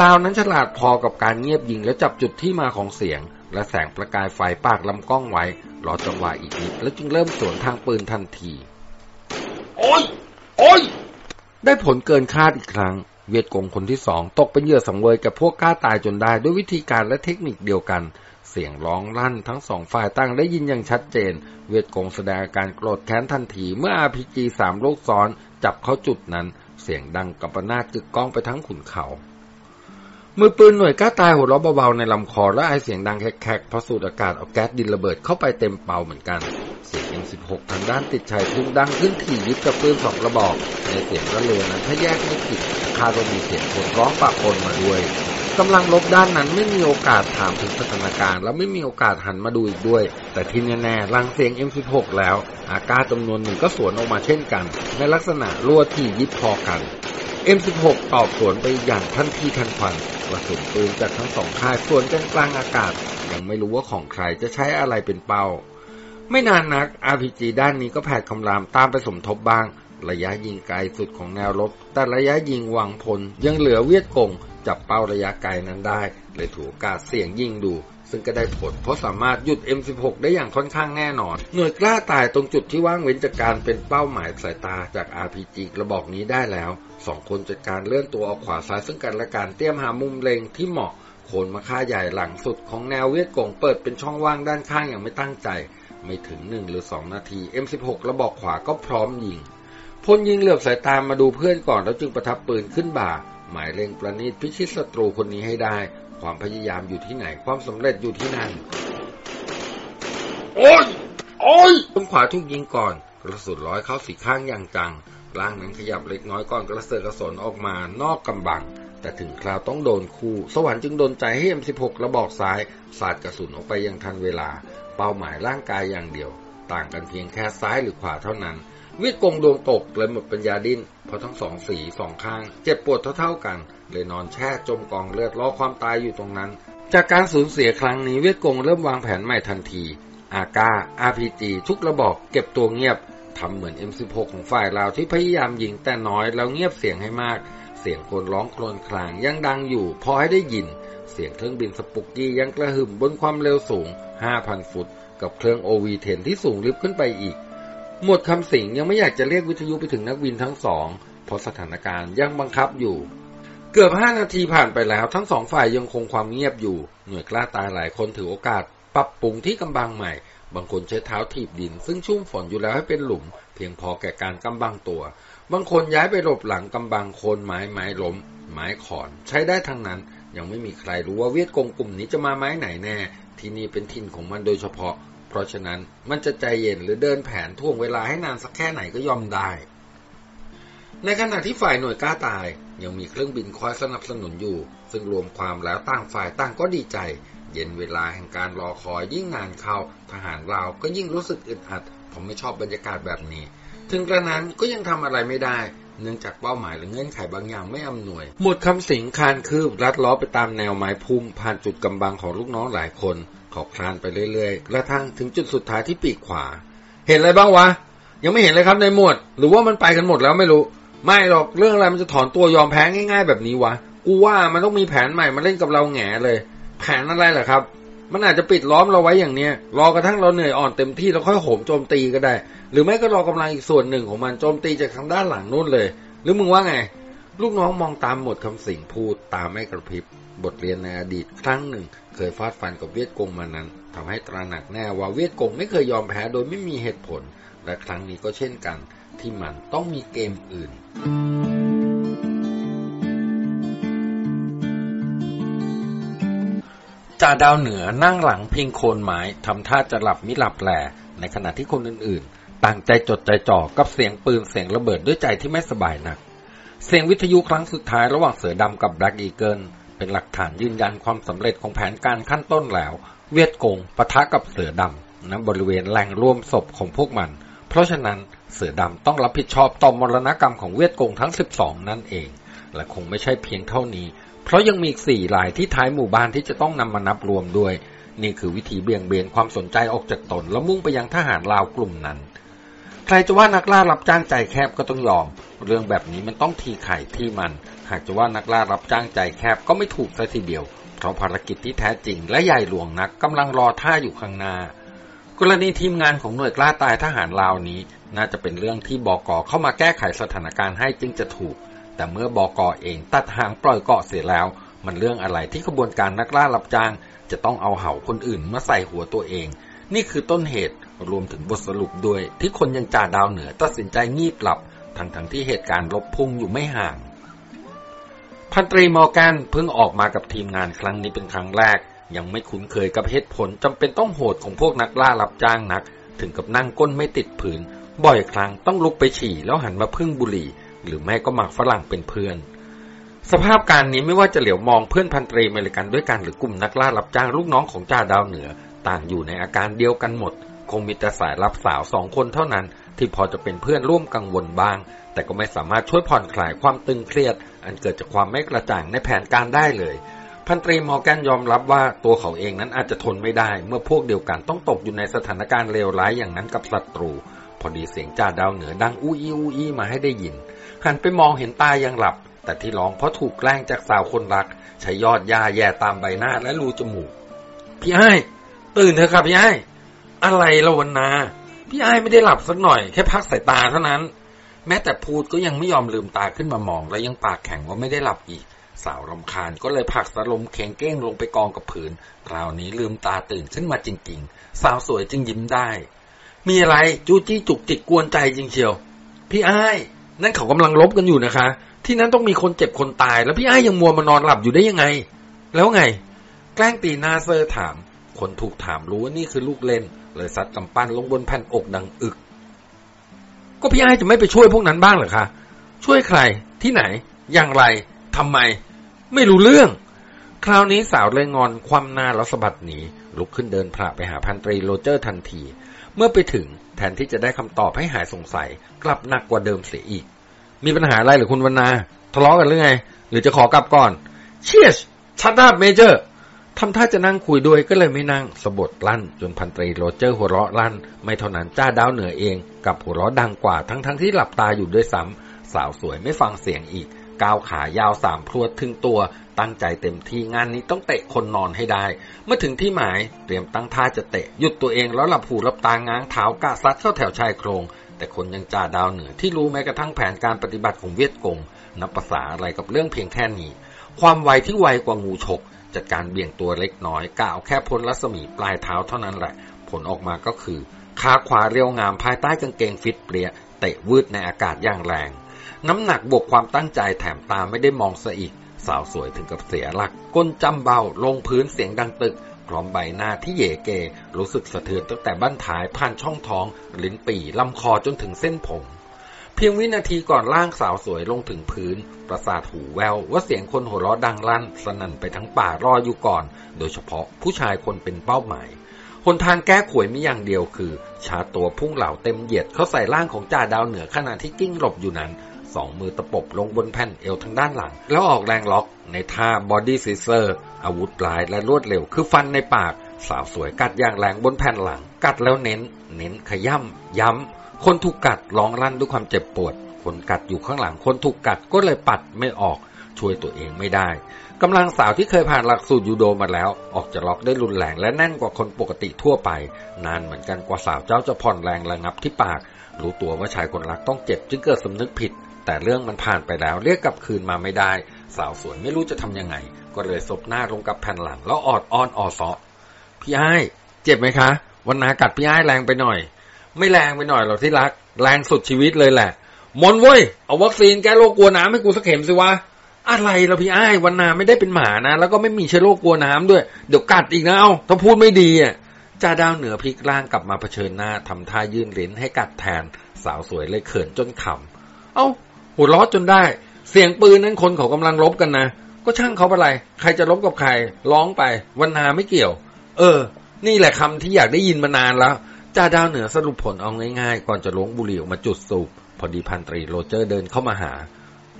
ลาวนั้นฉลาดพอกับการเงียบยิงและจับจุดที่มาของเสียง และแสงประกายไฟปากลำกล้องไว้ รอจังหวะอีกนิดแล้วจึงเริ่มสวนทางปืนทันที โอ้ย โอ้ย ได้ผลเกินคาดอีกครั้ง เวียดกงคนที่สองตกเป็นเหยื่อสังเวยกับพวกกล้าตายจนได้ด้วยวิธีการและเทคนิคเดียวกัน เสียงร้องลั่นทั้งสองฝ่ายตั้งได้ยินอย่างชัดเจน เวียดกงแสดงอาการโกรธแค้นทันทีเมื่อ RPG สามลูกซ้อน จับเข้าจุดนั้น เสียงดังกับประนาดกึกก้องไปทั้งขุนเขา มือปืนหน่วยกล้าตายหัวเราะเบาๆในลำคอและไอเสียงดังแคกๆเพราะสูดอากาศเอาแก๊สดินระเบิดเข้าไปเต็มเป่าเหมือนกันเสียง M16 ทางด้านติดชายทุ่งดังขึ้นถี่ยิบกับปืนสองกระบอก ในเสียงระเรือนั้นถ้าแยกไม่ผิดคาดว่ามีเสียงคนร้องปะปนมาด้วยกำลังลบด้านนั้นไม่มีโอกาสถามถึงสถานการณ์ และไม่มีโอกาสหันมาดูอีกด้วย แต่ที่แน่ๆลังเสียง M16 แล้ว อากาศจำนวนหนึ่งก็สวนออกมาเช่นกัน ในลักษณะรั่วที่ยิบพอกัน M16 ตอบสวนไปอย่างทันทีทันควันกระสุนปืนจากทั้งสองค่ายสวนกันกลางอากาศ ยังไม่รู้ว่าของใครจะใช้อะไรเป็นเป้า ไม่นานนัก RPG ด้านนี้ก็แผดคำรามตามไปสมทบบ้าง ระยะยิงไกลสุดของแนวรบ แต่ระยะยิงหวังผลยังเหลือเวียดกงจับเป้าระยะไกลนั้นได้ เลยถูกกาสเสี่ยงยิงดู ซึ่งก็ได้ผลเพราะสามารถหยุด M16 ได้อย่างค่อนข้างแน่นอน หน่วยกล้าตายตรงจุดที่ว่างเว้นจากการเป็นเป้าหมายสายตาจาก RPG กระบอกนี้ได้แล้วสองคนจัดการเลื่อนตัวออกขวาซ้ายซึ่งกันและการเตรียมหามุมเล็งที่เหมาะโคนมะค่าใหญ่หลังสุดของแนวเวียดกงเปิดเป็นช่องว่างด้านข้างอย่างไม่ตั้งใจ ไม่ถึงหนึ่งหรือสองนาที M16 ระบอกขวาก็พร้อมยิงพลยิงเหลือบสายตามาดูเพื่อนก่อนแล้วจึงประทับปืนขึ้นบ่า หมายเล็งประณีตพิชิตศัตรูคนนี้ให้ได้ ความพยายามอยู่ที่ไหน ความสำเร็จอยู่ที่นั่น โอ้ย โอ้ยต้นขวาถูกยิงก่อน กระสุนร้อยเข้าสีข้างอย่างจัง ร่างนั้นขยับเล็กน้อยก่อนกระเสือกกระสนออกมานอกกำบัง แต่ถึงคราวต้องโดนคู่ สวรรค์จึงโดนใจให้ M16 ระบอกซ้ายสาดกระสุนออกไปยังทันเวลา เป้าหมายร่างกายอย่างเดียว ต่างกันเพียงแค่ซ้ายหรือขวาเท่านั้นเวียดกงดวงตกเลยหมดปัญญาดิ้นเพราะทั้งสองสีสองข้าง เจ็บปวดเท่าๆกัน เลยนอนแช่จมกองเลือดรอความตายอยู่ตรงนั้น จากการสูญเสียครั้งนี้เวียดกงเริ่มวางแผนใหม่ทันที อากา RPG ทุกระบอกเก็บตัวเงียบทำเหมือน M16 ของฝ่ายเราที่พยายามยิงแต่น้อยแล้วเงียบเสียงให้มาก เสียงคนร้องโครวญครางยังดังอยู่ พอให้ได้ยิน เสียงเครื่องบินสปุกกี้ยังกระหึ่มบนความเร็วสูง 5,000 ฟุต กับเครื่อง OV-10 ที่สูงลิบขึ้นไปอีก หมวดคำสิงยังไม่อยากจะเรียกวิทยุไปถึงนักบินทั้งสอง เพราะสถานการณ์ยังบังคับอยู่ เกือบห้านาทีผ่านไปแล้ว ทั้งสองฝ่ายยังคงความเงียบอยู่ หน่วยกล้าตายหลายคนถือโอกาส ปรับปรุงที่กำบังใหม่ บางคนใช้เท้าถีบดิน ซึ่งชุ่มฝนอยู่แล้วให้เป็นหลุม เพียงพอแก่การกำบังตัว บางคนย้ายไปหลบหลังกำบังโคนไม้ไม้ล้ม ไม้ขอน ใช้ได้ทั้งนั้น ยังไม่มีใครรู้ว่าเวียดกงกลุ่มนี้จะมาไม้ไหนแน่ ที่นี่เป็นถิ่นของมันโดยเฉพาะ เพราะฉะนั้นมันจะใจเย็นหรือเดินแผนท่วงเวลาให้นานสักแค่ไหนก็ยอมได้ ในขณะที่ฝ่ายหน่วยกล้าตาย ยังมีเครื่องบินคอยสนับสนุนอยู่ ซึ่งรวมความแล้วต่างฝ่ายต่างก็ดีใจ เย็นเวลาแห่งการรอคอยยิ่งนานเข้าทหารเราก็ยิ่งรู้สึกอึดอัด ผมไม่ชอบบรรยากาศแบบนี้ ถึงกระนั้นก็ยังทำอะไรไม่ได้เนื่องจากเป้าหมายหรือเงื่อนไขบางอย่างไม่อำนวย หมดคำสิงคานคืบรัดล้อไปตามแนวไม้พุ่มผ่านจุดกำบังของลูกน้องหลายคน เขาคลานไปเรื่อยๆกระทั่งถึงจุดสุดท้ายที่ปีกขวา เห็นอะไรบ้างวะ ยังไม่เห็นเลยครับในหมวด หรือว่ามันไปกันหมดแล้วไม่รู้ ไม่หรอกเรื่องอะไรมันจะถอนตัวยอมแพ้ง่าย ๆ แบบนี้วะ กูว่ามันต้องมีแผนใหม่มาเล่นกับเราแง่เลย แผนอะไรล่ะครับ มันอาจจะปิดล้อมเราไว้อย่างเนี้ย รอกระทั่งเราเหนื่อยอ่อนเต็มที่แล้วค่อยโหมโจมตีก็ได้ หรือไม่ก็รอกำลังอีกส่วนหนึ่งของมันโจมตีจากทางด้านหลังนู่นเลย หรือมึงว่าไง ลูกน้องมองตามหมดคำสิ่งพูดตามไม่กระพริบ บทเรียนในอดีตครั้งหนึ่ง เคยฟาดฟันกับเวียดกงมานั้นทำให้ตระหนักแน่ว่าเวียดกงไม่เคยยอมแพ้โดยไม่มีเหตุผล และครั้งนี้ก็เช่นกัน ที่มันต้องมีเกมอื่นจ่าดาวเหนือนั่งหลังพิงโคนไม้ทำท่าจะหลับมิหลับแหลในขณะที่คนอื่นๆ ต่างใจจดใจจ่อกับเสียงปืนเสียงระเบิดด้วยใจที่ไม่สบายนัก เสียงวิทยุครั้งสุดท้ายระหว่างเสือดำกับแบล็กอีเกิล เป็นหลักฐานยืนยันความสำเร็จของแผนการขั้นต้นแล้ว เวียดกงปะทะกับเสือดำณบริเวณแหล่งรวมศพของพวกมัน เพราะฉะนั้นเสือดำต้องรับผิดชอบต่อมรณกรรมของเวียดกงทั้ง 12 นั่นเอง และคงไม่ใช่เพียงเท่านี้ เพราะยังมีอีกสี่รายที่ท้ายหมู่บ้านที่จะต้องนำมานับรวมด้วย นี่คือวิธีเบี่ยงเบนความสนใจออกจากตนแล้วมุ่งไปยังทหารลาวกลุ่มนั้น ใครจะว่านักล่ารับจ้างใจแคบก็ต้องยอม เรื่องแบบนี้มันต้องทีไข่ที่มัน หากจะว่านักล่ารับจ้างใจแคบก็ไม่ถูกซะทีเดียว เพราะภารกิจที่แท้จริงและใหญ่หลวงนักกำลังรอท่าอยู่ข้างหน้า กรณีทีมงานของหน่วยกล้าตายทหารลาวนี้ น่าจะเป็นเรื่องที่บกเข้ามาแก้ไขสถานการณ์ให้จึงจะถูก แต่เมื่อบกเองตัดหางปล่อยเกาะเสียแล้ว มันเรื่องอะไรที่ขบวนการนักล่ารับจ้าง จะต้องเอาเห่าคนอื่นมาใส่หัวตัวเอง นี่คือต้นเหตุรวมถึงบทสรุปด้วย ที่คนยังจ่าดาวเหนือตัดสินใจงีบหลับทั้งทั้งที่เหตุการณ์ลบพุ่งอยู่ไม่ห่าง พันตรีมอร์แกนเพิ่งออกมากับทีมงานครั้งนี้เป็นครั้งแรก ยังไม่คุ้นเคยกับเหตุผลจำเป็นต้องโหดของพวกนักล่ารับจ้างนัก ถึงกับนั่งก้นไม่ติดผืน บ่อยครั้งต้องลุกไปฉี่แล้วหันมาพึ่งบุหรี่ หรือไม่ก็หมากฝรั่งเป็นเพื่อน สภาพการนี้ไม่ว่าจะเหลียวมองเพื่อนพันตรีอเมริกันด้วยกันหรือกลุ่มนักล่ารับจ้างลูกน้องของจ่าดาวเหนือ ต่างอยู่ในอาการเดียวกันหมด คงมีแต่สายลับสาวสองคนเท่านั้น ที่พอจะเป็นเพื่อนร่วมกังวลบ้าง แต่ก็ไม่สามารถช่วยผ่อนคลายความตึงเครียด อันเกิดจากความไม่กระจ่างในแผนการได้เลย พันตรีมอร์แกนยอมรับว่าตัวเขาเองนั้นอาจจะทนไม่ได้ เมื่อพวกเดียวกันต้องตกอยู่ในสถานการณ์เลวร้ายอย่างนั้นกับศัตรู พอดีเสียงจ่าดาวเหนือดังอู้อี้อู้อี้มาให้ได้ยิน หันไปมองเห็นตายังหลับ แต่ที่ร้องเพราะถูกแกล้งจากสาวคนรักใช้ยอดยาแย่ตามใบหน้าและรูจมูกพี่ไอ้ตื่นเถอะครับพี่ไอ้อะไรละวันนา พี่ไอ้ไม่ได้หลับสักหน่อยแค่พักสายตาเท่านั้น แม้แต่พูดก็ยังไม่ยอมลืมตาขึ้นมามองและยังปากแข็งว่าไม่ได้หลับอีก สาวรำคาญก็เลยผักสลมเข่งเก้งลงไปกองกับผืนคราวนี้ลืมตาตื่นขึ้นมาจริง ๆ สาวสวยจึงยิ้มได้ มีอะไรจูจี้จุกจิกกวนใจจริงเชียว พี่ไอ้นั่นเขากำลังลบกันอยู่นะคะ ที่นั้นต้องมีคนเจ็บคนตาย แล้วพี่ไอ้ยยังมัวมานอนหลับอยู่ได้ยังไง แล้วไง แกล้งตีหน้าเซอร์ถาม คนถูกถามรู้ว่านี่คือลูกเล่น เลยซัดกำปั้นลงบนแผ่นอกดังอึก ก็พี่ไอ้จะไม่ไปช่วยพวกนั้นบ้างเหรอคะ ช่วยใคร ที่ไหน อย่างไร ทำไม ไม่รู้เรื่อง คราวนี้สาวเลยงอนคว่ำหน้าแล้วสะบัดหนี ลุกขึ้นเดินผละไปหาพันตรีโรเจอร์ทันที เมื่อไปถึงแทนที่จะได้คำตอบให้หายสงสัย กลับหนักกว่าเดิมเสียอีก มีปัญหาอะไรหรือคุณวรรณา ทะเลาะกันหรือไง หรือจะขอกลับก่อนเชียช shut up Major ทำท่าจะนั่งคุยด้วยก็เลยไม่นั่งสบถลั่น จนพันตรีโรเจอร์หัวเราะลั่น ไม่เท่านั้นจ่าดาวเหนือเอง กลับหัวเราะดังกว่าทั้งทั้งที่หลับตาอยู่ด้วยซ้ำสาวสวยไม่ฟังเสียงอีก ก้าวขายาวสามพรวดถึงตัว ตั้งใจเต็มที่งานนี้ต้องเตะคนนอนให้ได้ เมื่อถึงที่หมายเตรียมตั้งท่าจะเตะหยุดตัวเองแล้วหลับหูหลับตาง้างเท้ากะซัดเข้าแถวชายโครง แต่คนยังจ่าดาวเหนือที่รู้แม้กระทั่งแผนการปฏิบัติของเวียดกงนับภาษาอะไรกับเรื่องเพียงแค่นี้ความไวที่ไวกว่างูฉก จัดการเบี่ยงตัวเล็กน้อยกล่าวแค่พ้นรัศมีปลายเท้าเท่านั้นแหละ ผลออกมาก็คือขาขวาเรียวงามภายใต้กางเกงฟิตเปรียเตะวืดในอากาศอย่างแรง น้ำหนักบวกความตั้งใจแถมตาไม่ได้มองซะอีก สาวสวยถึงกับเสียหลัก ก้นจำเบาลงพื้นเสียงดังตึกพร้อมใบหน้าที่เยเก รู้สึกสะเทือนตั้งแต่บั้นท้ายผ่านช่องท้องลิ้นปี่ลำคอจนถึงเส้นผม เพียงวินาทีก่อนร่างสาวสวยลงถึงพื้น ประสาทหูแววว่าเสียงคนหัวเราะดังลั่น สนั่นไปทั้งป่ารออยู่ก่อน โดยเฉพาะผู้ชายคนเป็นเป้าหมายหนทางแก้ข่วยมีอย่างเดียวคือ ถาตัวพุ่งหลาวเต็มเหยียดเข้าใส่ร่างของจ่าดาวเหนือขณะที่กลิ้งหลบอยู่นั้นสองมือตะปบลงบนแผ่นเอวทางด้านหลัง แล้วออกแรงล็อกในท่า body scissor อาวุธปลายและรวดเร็วคือฟันในปาก สาวสวยกัดอย่างแรงบนแผ่นหลัง กัดแล้วเน้น เน้นขย่ำย้ำ คนถูกกัดร้องลั่นด้วยความเจ็บปวด คนกัดอยู่ข้างหลัง คนถูกกัดก็เลยปัดไม่ออกช่วยตัวเองไม่ได้กำลังสาวที่เคยผ่านหลักสูตรยูโดมาแล้ว ออกจะล็อกได้รุนแรงและแน่นกว่าคนปกติทั่วไป นานเหมือนกันกว่าสาวเจ้าจะผ่อนแรงระงับที่ปาก รู้ตัวว่าชายคนรักต้องเจ็บจึงเกิดสำนึกผิด แต่เรื่องมันผ่านไปแล้วเรียกกลับคืนมาไม่ได้ สาวสวยไม่รู้จะทำยังไง ก็เลยซบหน้าลงกับแผ่นหลังแล้วออดอ้อนออซอพี่ไอ้เจ็บไหมคะ วันนากัดพี่ไอ้แรงไปหน่อย ไม่แรงไปหน่อยหรอกที่รัก แรงสุดชีวิตเลยแหละ มนเว้ย เอาวัคซีนแก้โรคกลัวน้ำให้กูสักเข็มสิวะ อะไรเราพี่ไอ้วันนาไม่ได้เป็นหมานะ แล้วก็ไม่มีเชื้อโรคกลัวน้ำด้วย เดี๋ยวกัดอีกนะเอาถ้าพูดไม่ดีอะจ่าดาวเหนือพลิกร่างกลับมาเผชิญหน้าทำท่ายื่นลิ้นให้กัดแทน สาวสวยเลยเขินจนขำ เอ้าหัวล้อจนได้ เสียงปืนนั้นคนเขากำลังลบกันนะ ก็ช่างเขาไปไร ใครจะลบกับใคร ร้องไป วันนาไม่เกี่ยว เออ นี่แหละคำที่อยากได้ยินมานานแล้ว จ่าดาวเหนือสรุปผลเอาง่ายๆ ก่อนจะล้วงบุหรี่ออกมาจุดสูบ พอดีพันตรีโรเจอร์เดินเข้ามาหา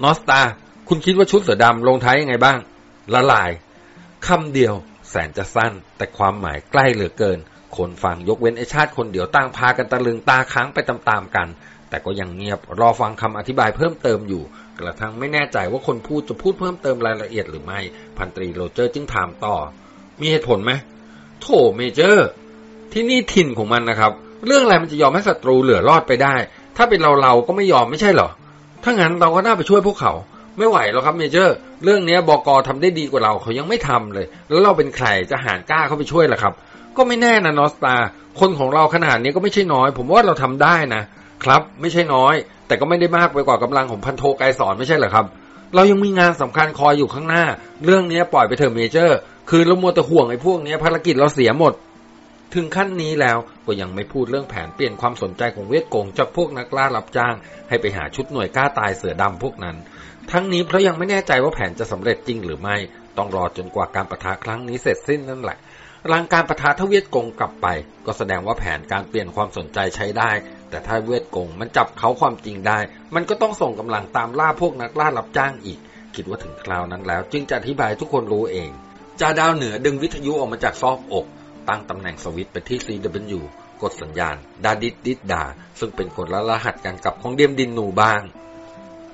นอสตา คุณคิดว่าชุดเสือดำลงท้ายยังไงบ้าง ละลายคำเดียว แสนจะสั้น แต่ความหมายใกล้เหลือเกิน คนฟังยกเว้นไอชาติคนเดียวต่างพากันตะลึงตาค้างไปตามๆกัน แต่ก็ยังเงียบรอฟังคำอธิบายเพิ่มเติมอยู่ กระทั่งไม่แน่ใจว่าคนพูดจะพูดเพิ่มเติมรายละเอียดหรือไม่ พันตรีโรเจอร์จึงถามต่อ มีเหตุผลไหมโถ Major ที่นี่ถิ่นของมันนะครับ เรื่องอะไรมันจะยอมให้ศัตรูเหลือรอดไปได้ ถ้าเป็นเราเราก็ไม่ยอมไม่ใช่เหรอ ถ้างั้นเราก็น่าไปช่วยพวกเขา ไม่ไหวแล้วครับเมเจอร์ เรื่องนี้บอกอทำได้ดีกว่าเราเขายังไม่ทำเลย แล้วเราเป็นใครจะหารกล้าเข้าไปช่วยล่ะครับ ก็ไม่แน่นะนอสตา คนของเราขนาดนี้ก็ไม่ใช่น้อย ผมว่าเราทำได้นะครับ ไม่ใช่น้อย แต่ก็ไม่ได้มากไปกว่ากำลังของพันโทไกสอนไม่ใช่เหรอครับเรายังมีงานสำคัญคอยอยู่ข้างหน้า เรื่องนี้ปล่อยไปเถอะเมเจอร์ คือเรามัวแต่ห่วงไอ้พวกนี้ภารกิจเราเสียหมด ถึงขั้นนี้แล้วก็ยังไม่พูดเรื่องแผนเปลี่ยนความสนใจของเวทกงจากพวกนักล่ารับจ้าง ให้ไปหาชุดหน่วยกล้าตายเสือดำพวกนั้น ทั้งนี้เพราะยังไม่แน่ใจว่าแผนจะสำเร็จจริงหรือไม่ ต้องรอจนกว่าการประทะครั้งนี้เสร็จสิ้นนั่นแหละหลังการประทะถ้าเวทกงกลับไป ก็แสดงว่าแผนการเปลี่ยนความสนใจใช้ได้ แต่ถ้าเวทกงมันจับเขาความจริงได้ มันก็ต้องส่งกำลังตามล่าพวกนักล่ารับจ้างอีก คิดว่าถึงคราวนั้นแล้ว จึงจะอธิบายทุกคนรู้เองจ่าดาวเหนือดึงวิทยุออกมาจากซอกอก ตั้งตำแหน่งสวิตไปที่ CW กดสัญญาณ ดาดิดดิดดา ซึ่งเป็นคนละรหัสกันกับของเดียมดินหนูบ้าง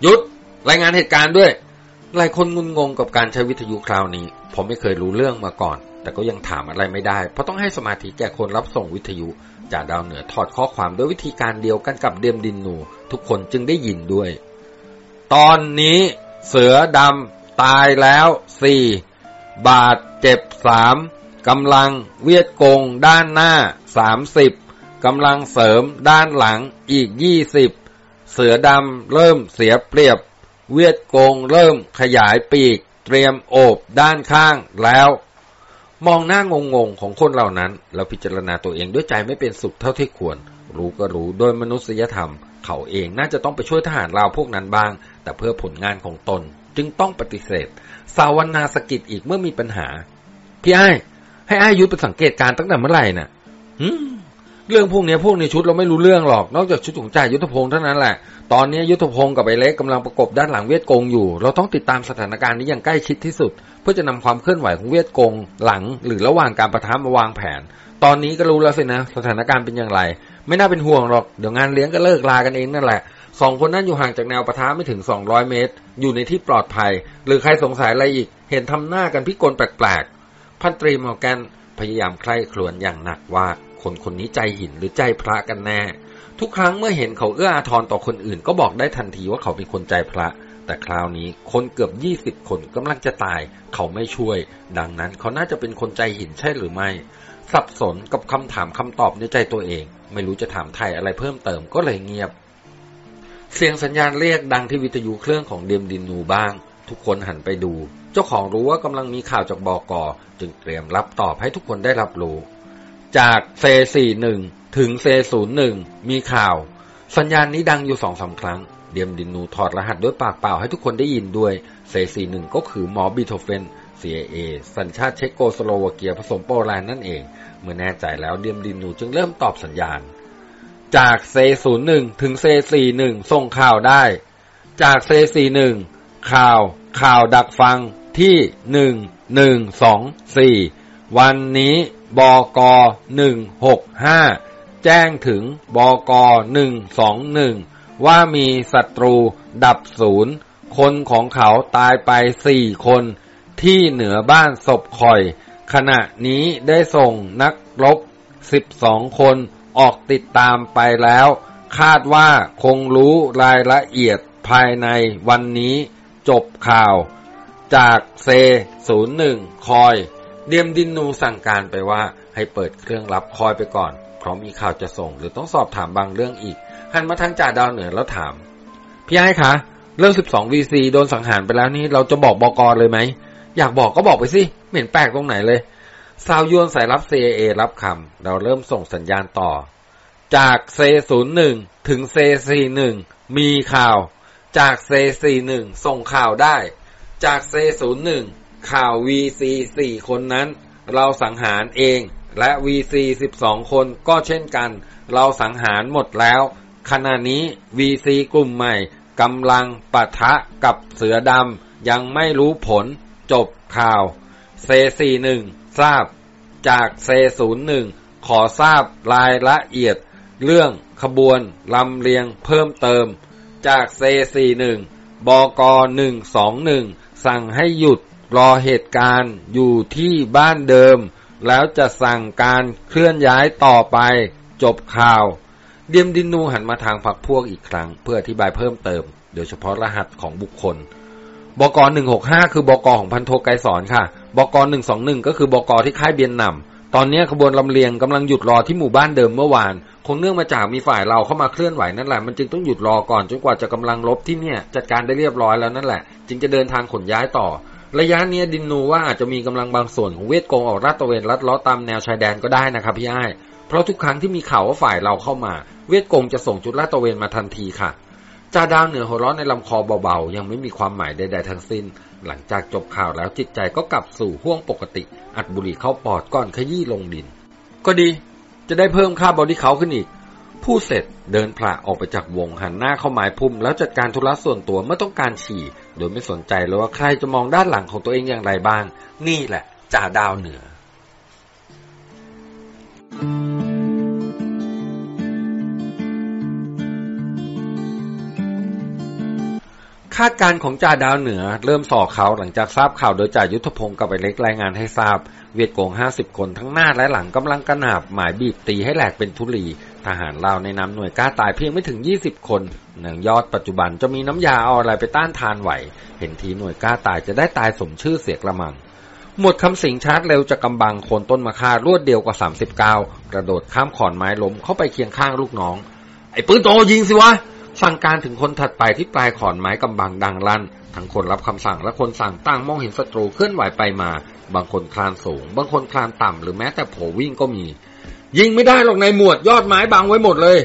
หยุด รายงานเหตุการณ์ด้วย หลายคนงุนงงกับการใช้วิทยุคราวนี้ ผมไม่เคยรู้เรื่องมาก่อน แต่ก็ยังถามอะไรไม่ได้ เพราะต้องให้สมาธิแก่คนรับส่งวิทยุ จากดาวเหนือถอดข้อความด้วยวิธีการเดียวกันกับเดียมดินหนู ทุกคนจึงได้ยินด้วย ตอนนี้เสือดำตายแล้วสี่บาดเจ็บสาม กำลังเวียดกงด้านหน้าสามสิบกำลังเสริมด้านหลังอีกยี่สิบเสือดำเริ่มเสียเปรียบ เวียดกงเริ่มขยายปีก เตรียมโอบด้านข้างแล้ว มองหน้างงงๆของคนเหล่านั้น แล้วพิจารณาตัวเองด้วยใจไม่เป็นสุขเท่าที่ควร รู้ก็รู้โดยมนุษยธรรม เขาเองน่าจะต้องไปช่วยทหารลาวพวกนั้นบ้าง แต่เพื่อผลงานของตนจึงต้องปฏิเสธ สาวนาสกิจอีกเมื่อมีปัญหาพี่ไอ้ ให้อายุไปสังเกตการตั้งแต่เมื่อไหร่น่ะเรื่องพวกนี้พวกในชุดเราไม่รู้เรื่องหรอก นอกจากชุดของจ่ายุทธพงศ์เท่านั้นแหละ ตอนนี้ยุทธพงศ์กับไอเล็กกำลังประกบด้านหลังเวียดกงอยู่ เราต้องติดตามสถานการณ์นี้อย่างใกล้ชิดที่สุด เพื่อจะนำความเคลื่อนไหวของเวียดกงหลัง หรือระหว่างการประทับมาวางแผน ตอนนี้ก็รู้แล้วสินะสถานการณ์เป็นอย่างไร ไม่น่าเป็นห่วงหรอกเดี๋ยวงานเลี้ยงก็เลิกลากันเองนั่นแหละสองคนนั้นอยู่ห่างจากแนวปะทะไม่ถึง 200 เมตร อยู่ในที่ปลอดภัย หรือใครสงสัยอะไรอีก เห็นทำหน้ากันพิกลแปลกๆ พันตรีมอแกนพยายามใคร่ครวญอย่างหนักว่าคนคนนี้ใจหินหรือใจพระกันแน่ ทุกครั้งเมื่อเห็นเขาเอื้ออาทรต่อคนอื่น ก็บอกได้ทันทีว่าเขาเป็นคนใจพระ แต่คราวนี้คนเกือบยี่สิบคนกำลังจะตาย เขาไม่ช่วย ดังนั้นเขาน่าจะเป็นคนใจหินใช่หรือไม่ สับสนกับคำถามคำตอบในใจตัวเอง ไม่รู้จะถามไทยอะไรเพิ่มเติมก็เลยเงียบ เสียงสัญญาณเรียกดังที่วิทยุเครื่องของเดียมดินนูบ้าง ทุกคนหันไปดู เจ้าของรู้ว่ากำลังมีข่าวจากบอกอจึงเตรียมรับตอบให้ทุกคนได้รับรู้ จากเซสี่หนึ่งถึงเซศูนย์หนึ่งมีข่าว สัญญาณนี้ดังอยู่สองสาครั้ง เดียมดินนูถอดรหัสด้วยปากเปล่าให้ทุกคนได้ยินด้วยเซสี่หนึ่งก็คือหมอบีโธเฟน CIA สัญชาติเช็กโกสโลวาเกียผสมโปแลนด์นั่นเอง เมื่อแน่ใจแล้วเดียมดินนูจึงเริ่มตอบสัญญาณ จากเซศูนย์หนึ่งถึงเซสี่หนึ่งส่งข่าวได้ จากเซสี่หนึ่งข่าวข่าวดักฟัง ที่หนึ่งหนึ่งสองสี่วันนี้บกหนึ่งหกห้าแจ้งถึงบกหนึ่งสองหนึ่งว่ามีศัตรูดับศูนย์คนของเขาตายไปสี่คน ที่เหนือบ้านศพคอย ขณะนี้ได้ส่งนักรบสิบสองคนออกติดตามไปแล้ว คาดว่าคงรู้รายละเอียดภายในวันนี้ จบข่าว จากเซศูนย์หนึ่งคอย เดียมดินนูสั่งการไปว่าให้เปิดเครื่องรับคอยไปก่อน เพราะมีข่าวจะส่งหรือต้องสอบถามบางเรื่องอีก หันมาทางจ่าดาวเหนือแล้วถาม พี่ไอ้คะ เรื่อง 12 VC โดนสังหารไปแล้วนี่เราจะบอกบอกรเลยไหม อยากบอกก็บอกไปสิเห็นแปลกตรงไหนเลยซาวยวนสายรับ CIA รับคำเราเริ่มส่งสัญญาณต่อ จากเซศูนย์หนึ่งถึงเซสี่หนึ่งมีข่าว จากเซสี่หนึ่งส่งข่าวได้ จากเซศูนย์หนึ่งข่าว VC สี่คนนั้น เราสังหารเอง และ VC สิบสองคนก็เช่นกัน เราสังหารหมดแล้ว ขณะนี้ VC กลุ่มใหม่กำลังปะทะกับเสือดำยังไม่รู้ผลจบข่าวเซสี่หนึ่งทราบ จากเซศูนย์หนึ่งขอทราบรายละเอียด เรื่องขบวนลำเลียงเพิ่มเติม จากเซสี่หนึ่งบกหนึ่งสองหนึ่ง สั่งให้หยุดรอเหตุการณ์อยู่ที่บ้านเดิม แล้วจะสั่งการเคลื่อนย้ายต่อไป จบข่าว เดียมดินนูหันมาทางพักพวกอีกครั้ง เพื่ออธิบายเพิ่มเติม โดยเฉพาะรหัสของบุคคลบกหนึ่งหกห้าคือบกของพันโทไกรสอนค่ะบกหนึ่งสองหนึ่งก็คือบกที่ค่ายเบียนนำตอนนี้ขบวนลำเลียงกำลังหยุดรอที่หมู่บ้านเดิมเมื่อวาน คงเนื่องมาจากมีฝ่ายเราเข้ามาเคลื่อนไหวนั่นแหละ มันจึงต้องหยุดรอก่อนจนกว่าจะกำลังลบที่เนี่ยจัดการได้เรียบร้อยแล้วนั่นแหละ จึงจะเดินทางขนย้ายต่อ ระยะเนี้ดินนูว่าอาจจะมีกำลังบางส่วนของเวทกงออกลาดตระเวนลัดล้อตามแนวชายแดนก็ได้นะครับพี่ไอ้เพราะทุกครั้งที่มีข่าวว่าฝ่ายเราเข้ามา เวทกงจะส่งจุดลาดตระเวนมาทันทีค่ะจ่าดาวเหนือหัวเราะในลำคอเบาๆยังไม่มีความหมายใดๆทั้งสิ้น หลังจากจบข่าวแล้วจิตใจก็กลับสู่ห้วงปกติ อัดบุหรี่เข้าปอดก่อนขยี้ลงดิน ก็ดี จะได้เพิ่มค่าบอดี้เขาขึ้นอีก พูดเสร็จเดินพละออกไปจากวงหันหน้าเข้าหมายพุ่ม แล้วจัดการธุระส่วนตัวเมื่อต้องการฉี่ โดยไม่สนใจเลยว่าใครจะมองด้านหลังของตัวเองอย่างไรบ้าง นี่แหละจ่าดาวเหนือ คาดการของจ่าดาวเหนือ เริ่มส่อเขาหลังจากทราบข่าวโดยจ่ายุทธพงศ์กับไปเล็กรายงานให้ทราบ เวียดโกงห้าสิบคนทั้งหน้าและหลังกำลังกระหนาบหมายบีบตีให้แหลกเป็นทุลี ทหารลาวในนำหน่วยกล้าตายเพียงไม่ถึงยี่สิบคนหนังยอดปัจจุบันจะมีน้ำยาเอาอะไรไปต้านทานไหว เห็นทีหน่วยกล้าตายจะได้ตายสมชื่อเสียกระมังหมวดคำสิงชาร์จเร็วจะกำบังโคนต้นมะค่ารวดเดียวกว่า39กระโดดข้ามขอนไม้ล้มเข้าไปเคียงข้างลูกน้อง ไอ้ปืนโตยิงสิวะ สั่งการถึงคนถัดไปที่ปลายขอนไม้กำบังดังลั่น ทั้งคนรับคำสั่งและคนสั่งต่างมองเห็นศัตรูเคลื่อนไหวไปมา บางคนคลานสูง บางคนคลานต่ำหรือแม้แต่โผวิ่งก็มี ยิงไม่ได้หรอกในหมวดยอดไม้บังไว้หมดเลย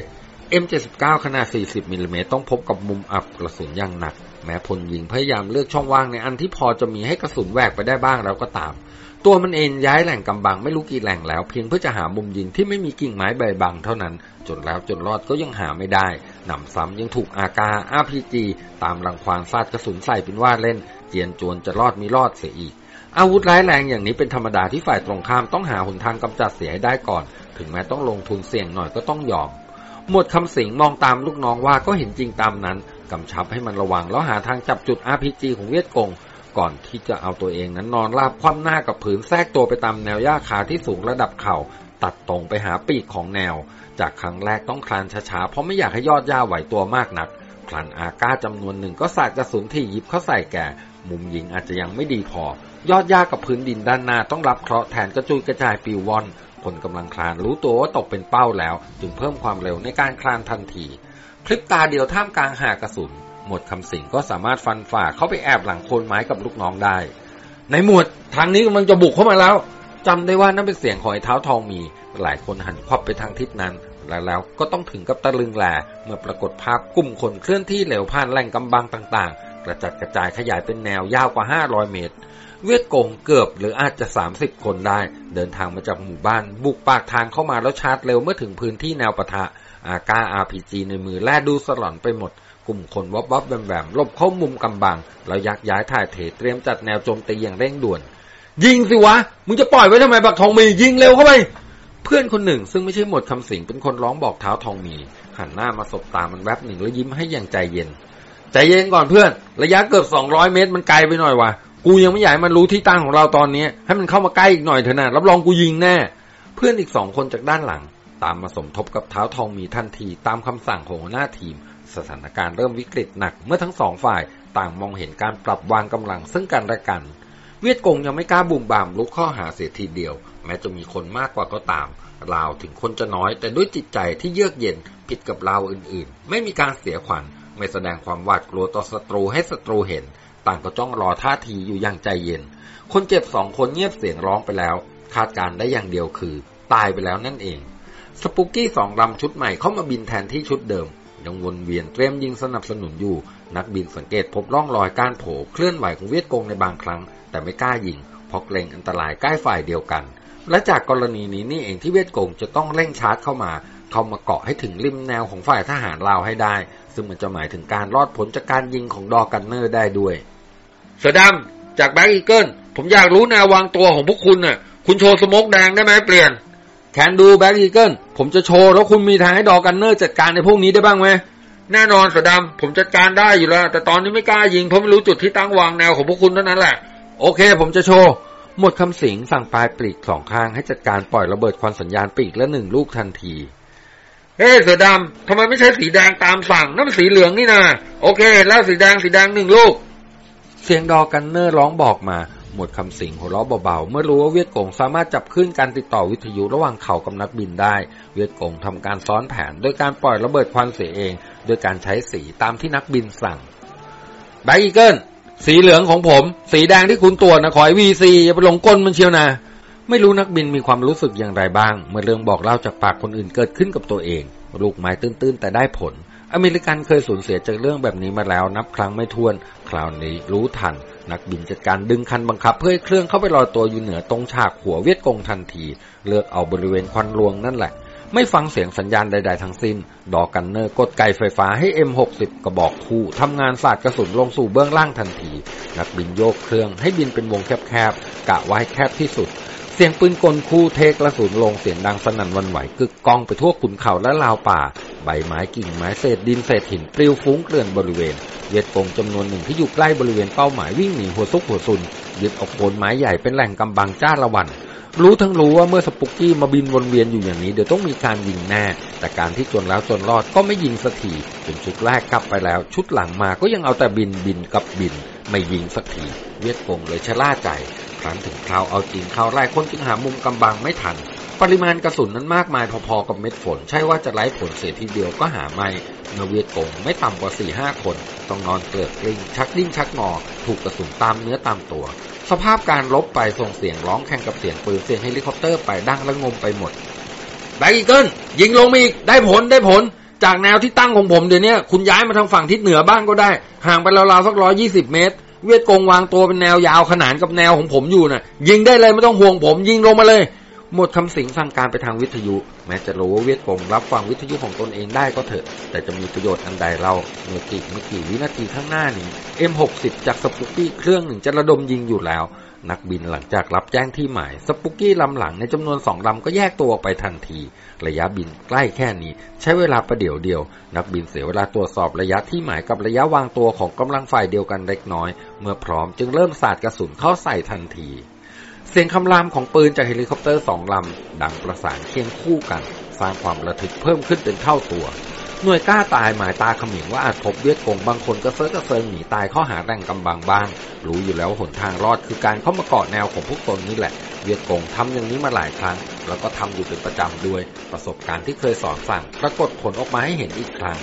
M79 ขนาด 40มิลลิเมตรต้องพบกับมุมอับกระสุนอย่างหนัก แม้พลยิงพยายามเลือกช่องว่างในอันที่พอจะมีให้กระสุนแหวกไปได้บ้างแล้วก็ตาม ตัวมันเองย้ายแหล่งกำบังไม่รู้กี่แหล่งแล้ว เพียงเพื่อจะหามุมยิงที่ไม่มีกิ่งไม้ใบบังเท่านั้น จนแล้วจนรอดก็ยังหาไม่ได้ หนำซ้ำยังถูกอากาอาพีจีตามรังควานฟาดกระสุนใส่เป็นว่าเล่น เจียนจวนจะรอดมีรอดเสียอีก อาวุธร้ายแรงอย่างนี้เป็นธรรมดาที่ฝ่ายตรงข้ามต้องหาหนทางกำจัดเสียให้ได้ก่อน ถึงแม้ต้องลงทุนเสี่ยงหน่อยก็ต้องยอม หมวดคำสิงมองตามลูกน้องว่าก็เห็นจริงตามนั้นกำชับให้มันระวังแล้วหาทางจับจุด RPG ของเวียดกงก่อนที่จะเอาตัวเองนั้นนอนราบคว่ำหน้ากับผืนแทรกตัวไปตามแนวหญ้าคาที่สูงระดับเข่า ตัดตรงไปหาปีกของแนว จากครั้งแรกต้องคลานช้าๆ เพราะไม่อยากให้ยอดหญ้าไหวตัวมากนัก คลันอาก้าจำนวนหนึ่งก็สาดกระสุนที่ยิบเข้าใส่แก่ มุมยิงอาจจะยังไม่ดีพอ ยอดหญ้ากับพื้นดินด้านหน้าต้องรับเคราะห์แทนกระจุยกระจายปิววอน คนกำลังคลานรู้ตัวว่าตกเป็นเป้าแล้ว จึงเพิ่มความเร็วในการคลานทันทีพลิบตาเดียวท่ามกลางหากระสุน หมดคำสิงก็สามารถฟันฝ่าเข้าไปแอบหลังโคนไม้กับลูกน้องได้ ในหมวดทางนี้กำลังจะบุกเข้ามาแล้วจำได้ว่านั่นเป็นเสียงของไอ้เท้าทองมี หลายคนหันควับไปทางทิศนั้น แล้วแล้วก็ต้องถึงกับตะลึงแหลเมื่อปรากฏภาพกลุ่มคนเคลื่อนที่เร็วผ่านแหล่งกำบังต่างๆ กระจัดกระจายขยายเป็นแนวยาวกว่า 500 เมตร เวียดกงเกือบหรืออาจจะ 30 คนได้ เดินทางมาจากหมู่บ้านบุกปากทางเข้ามาแล้วชาร์จเร็วเมื่อถึงพื้นที่แนวปะทะอากาอาพีจีในมือแลดูสลอนไปหมดกลุ่มคนวับวับแวมแวมหลบเข้ามุมกำบังแล้วยักย้ายถ่ายเถเตรียมจัดแนวโจมตีอย่างเร่งด่วน ยิงสิวะ มึงจะปล่อยไว้ทำไมบักทองมียิงเร็วเข้าไป เพื่อนคนหนึ่งซึ่งไม่ใช่หมดคำสิงเป็นคนร้องบอกเท้าทองมี หันหน้ามาสบตามันแวบหนึ่งแล้วยิ้มให้อย่างใจเย็น ใจเย็นก่อนเพื่อน ระยะเกือบ200เมตรมันไกลไปหน่อยวะกูยังไม่อยากให้มันรู้ที่ตั้งของเราตอนนี้ ให้มันเข้ามาใกล้อีกหน่อยเถอะนะรับรองกูยิงแน่ เพื่อนอีกสองคนจากด้านหลัง ตามมาสมทบกับเท้าทองมีทันทีตามคำสั่งของหน้าทีม สถานการณ์เริ่มวิกฤตหนักเมื่อทั้งสองฝ่ายต่างมองเห็นการปรับวางกำลังซึ่งกันและกัน เวียดกงยังไม่กล้าบุ่มบามลุกข้อหาเสียทีเดียว แม้จะมีคนมากกว่าก็ตามลาวถึงคนจะน้อย แต่ด้วยจิตใจที่เยือกเย็นผิดกับลาวอื่นๆ ไม่มีการเสียขวัญ ไม่แสดงความหวาดกลัวต่อศัตรูให้ศัตรูเห็น ต่างก็จ้องรอท่าทีอยู่อย่างใจเย็น คนเจ็บสองคนเงียบเสียงร้องไปแล้ว คาดการได้อย่างเดียวคือ ตายไปแล้วนั่นเอง Spooky สองลำชุดใหม่เข้ามาบินแทนที่ชุดเดิมยังวนเวียนเตรียมยิงสนับสนุนอยู่ นักบินสังเกตพบร่องรอยการโผล่เคลื่อนไหวของเวียดกงในบางครั้ง แต่ไม่กล้ายิงเพราะเกรงอันตรายแก่ฝ่ายเดียวกัน และจากกรณีนี้นี่เองที่เวียดกงจะต้องเร่งชาร์จเข้ามาเข้ามาเกาะให้ถึงริมแนวของฝ่ายทหารลาวให้ได้ ซึ่งมันจะหมายถึงการรอดพ้นจากการยิงของ door gunner ได้ด้วยเสือดจาก Black Eagle ผมอยากรู้แนววางตัวของพวกคุณน่ะ คุณโชว์ smoke แดงได้ไหมเปลี่ยน can do Black Eagle ผมจะโชว์แล้วคุณมีทางให้ door gunner จัดการในพวกนี้ได้บ้างไหมแน่นอนเสือดำผมจัดการได้อยู่แล้ว แต่ตอนนี้ไม่กล้ายิงเพราะไม่รู้จุดที่ตั้งวางแนวของพวกคุณเท่านั้นแหละ โอเค ผมจะโชว์ หมดคำสิงสั่งปลายปลีกสองข้างให้จัดการปล่อยระเบิดควันสัญญาณปลีกละหนึ่งลูกทันที เฮ้เสือดำทำไมไม่ใช้สีแดงตามสั่งนั่นมันสีเหลืองนี่นาโอเค แล้วสีแดงสีแดงหนึ่งลูก เสียง door gunner ร้องบอกมา หมดคำสิงหัวเราะเบาๆ เมื่อรู้ว่าเวียดกงสามารถจับคลื่นการติดต่อวิทยุระหว่างเขากับนักบินได้ เวียดกงทำการซ้อนแผนโดยการปล่อยระเบิดควันเสียเอง โดยการใช้สีตามที่นักบินสั่ง Black Eagle สีเหลืองของผม สีแดงที่คุณตรวจนะขอให้ VC อย่าไปหลงกลมันเชียวนะไม่รู้นักบินมีความรู้สึกอย่างไรบ้าง เมื่อเรื่องบอกเล่าจากปากคนอื่นเกิดขึ้นกับตัวเอง ลูกไม้ตื้นๆ แต่ได้ผล อเมริกันเคยสูญเสียจากเรื่องแบบนี้มาแล้วนับครั้งไม่ถ้วน คราวนี้รู้ทัน นักบินจัดการดึงคันบังคับ เพื่อให้เครื่องเข้าไปลอยตัวอยู่เหนือตรงฉากหัวเวียดกงทันที เลือกเอาบริเวณควันลวงนั่นแหละ ไม่ฟังเสียงสัญญาณใด ๆ ทั้งสิ้น door gunner กดไกไฟฟ้าให้ M60 กระบอกคู่ทำงานสาดกระสุนลงสู่เบื้องล่างทันที นักบินโยกเครื่องให้บินเป็นวงแคบๆ กะไว้แคบที่สุด เสียงปืนกลคู่เทกระสุนลงเสียงดังสนั่นหวั่นไหวกึกก้องไปทั่วขุนเขาและราวป่า ใบไม้กิ่งไม้เศษดินเศษหินปลิวฟุ้งเกลื่อนบริเวณ เวียดกงจำนวนหนึ่งที่อยู่ใกล้บริเวณเป้าหมายวิ่งหนีหัวซุกหัวซุนยึดเอาโคนไม้ใหญ่เป็นแหล่งกำบังจ้าละวัน รู้ทั้งรู้ว่าเมื่อสปุกกี้มาบินวนเวียนอยู่อย่างนี้เดี๋ยวต้องมีการยิงแน่ แต่การที่จนแล้วจนรอดก็ไม่ยิงสักทีจนชุดแรกกลับไปแล้ว ชุดหลังมาก็ยังเอาแต่บินบินกับบิน ไม่ยิงสักทีเวียดกงเลยชะล่าใจ ครั้นถึงคราวเอาจริงคราวแรกคนจึงหามุมกำบังไม่ทัน ปริมาณกระสุนนั้นมากมายพอๆกับเม็ดฝน ใช่ว่าจะไร้ผลเสียทีเดียวก็หาไม่เมื่อเวียดกงไม่ต่ำกว่าสี่ห้าคน ต้องนอนเกลือกกลิ้งชักดิ้นชักงอ ถูกกระสุนตามเนื้อตามตัว สภาพการรบไปส่งเสียงร้องแข่งกับเสียงปืนเสียงเฮลิคอปเตอร์ไปดังระงมไปหมด Black Eagle ยิงลงมาอีกได้ผลได้ผล จากแนวที่ตั้งของผมเดี๋ยวนี้คุณย้ายมาทางฝั่งทิศเหนือบ้างก็ได้ ห่างไปราวๆสักร้อยยี่สิบเมตร เวียดกงวางตัวเป็นแนวยาวขนานกับแนวของผมอยู่น่ะ ยิงได้เลยไม่ต้องห่วงผม ยิงลงมาเลย หมดคำสิงสั่งการไปทางวิทยุ แม้จะรู้ว่าเวียดกงรับฟังวิทยุของตนเองได้ก็เถอะ แต่จะมีประโยชน์อันใดเราเมื่อกี่เมื่อกี่วินาทีข้างหน้านี้ M60 จากสปุกกี้เครื่องหนึ่งจะระดมยิงอยู่แล้ว นักบินหลังจากรับแจ้งที่หมาย สปุกกี้ลำหลังในจำนวนสองลำก็แยกตัวออกไปทันที ระยะบินใกล้แค่นี้ ใช้เวลาประเดี๋ยวเดียว นักบินเสียเวลาตรวจสอบระยะที่หมายกับระยะวางตัวของกำลังฝ่ายเดียวกันเล็กน้อย เมื่อพร้อมจึงเริ่มสาดกระสุนเข้าใส่ทันที เสียงคำรามของปืนจากเฮลิคอปเตอร์สองลำ ดังประสานเคียงคู่กัน สร้างความระทึกเพิ่มขึ้นเป็นเท่าตัว หน่วยกล้าตายหมายตาเขม็งว่าอาจพบเวียดกงบางคนก็เซิร์กกระเซิงหนีตายเข้าหาแหล่งกำบังบ้าง รู้อยู่แล้วหนทางรอดคือการเข้ามาเกาะแนวของพวกตนนี่แหละ เวียดกงทำอย่างนี้มาหลายครั้ง แล้วก็ทำอยู่เป็นประจำด้วย ประสบการณ์ที่เคยสอนสั่งปรากฏผลออกมาให้เห็นอีกครั้ง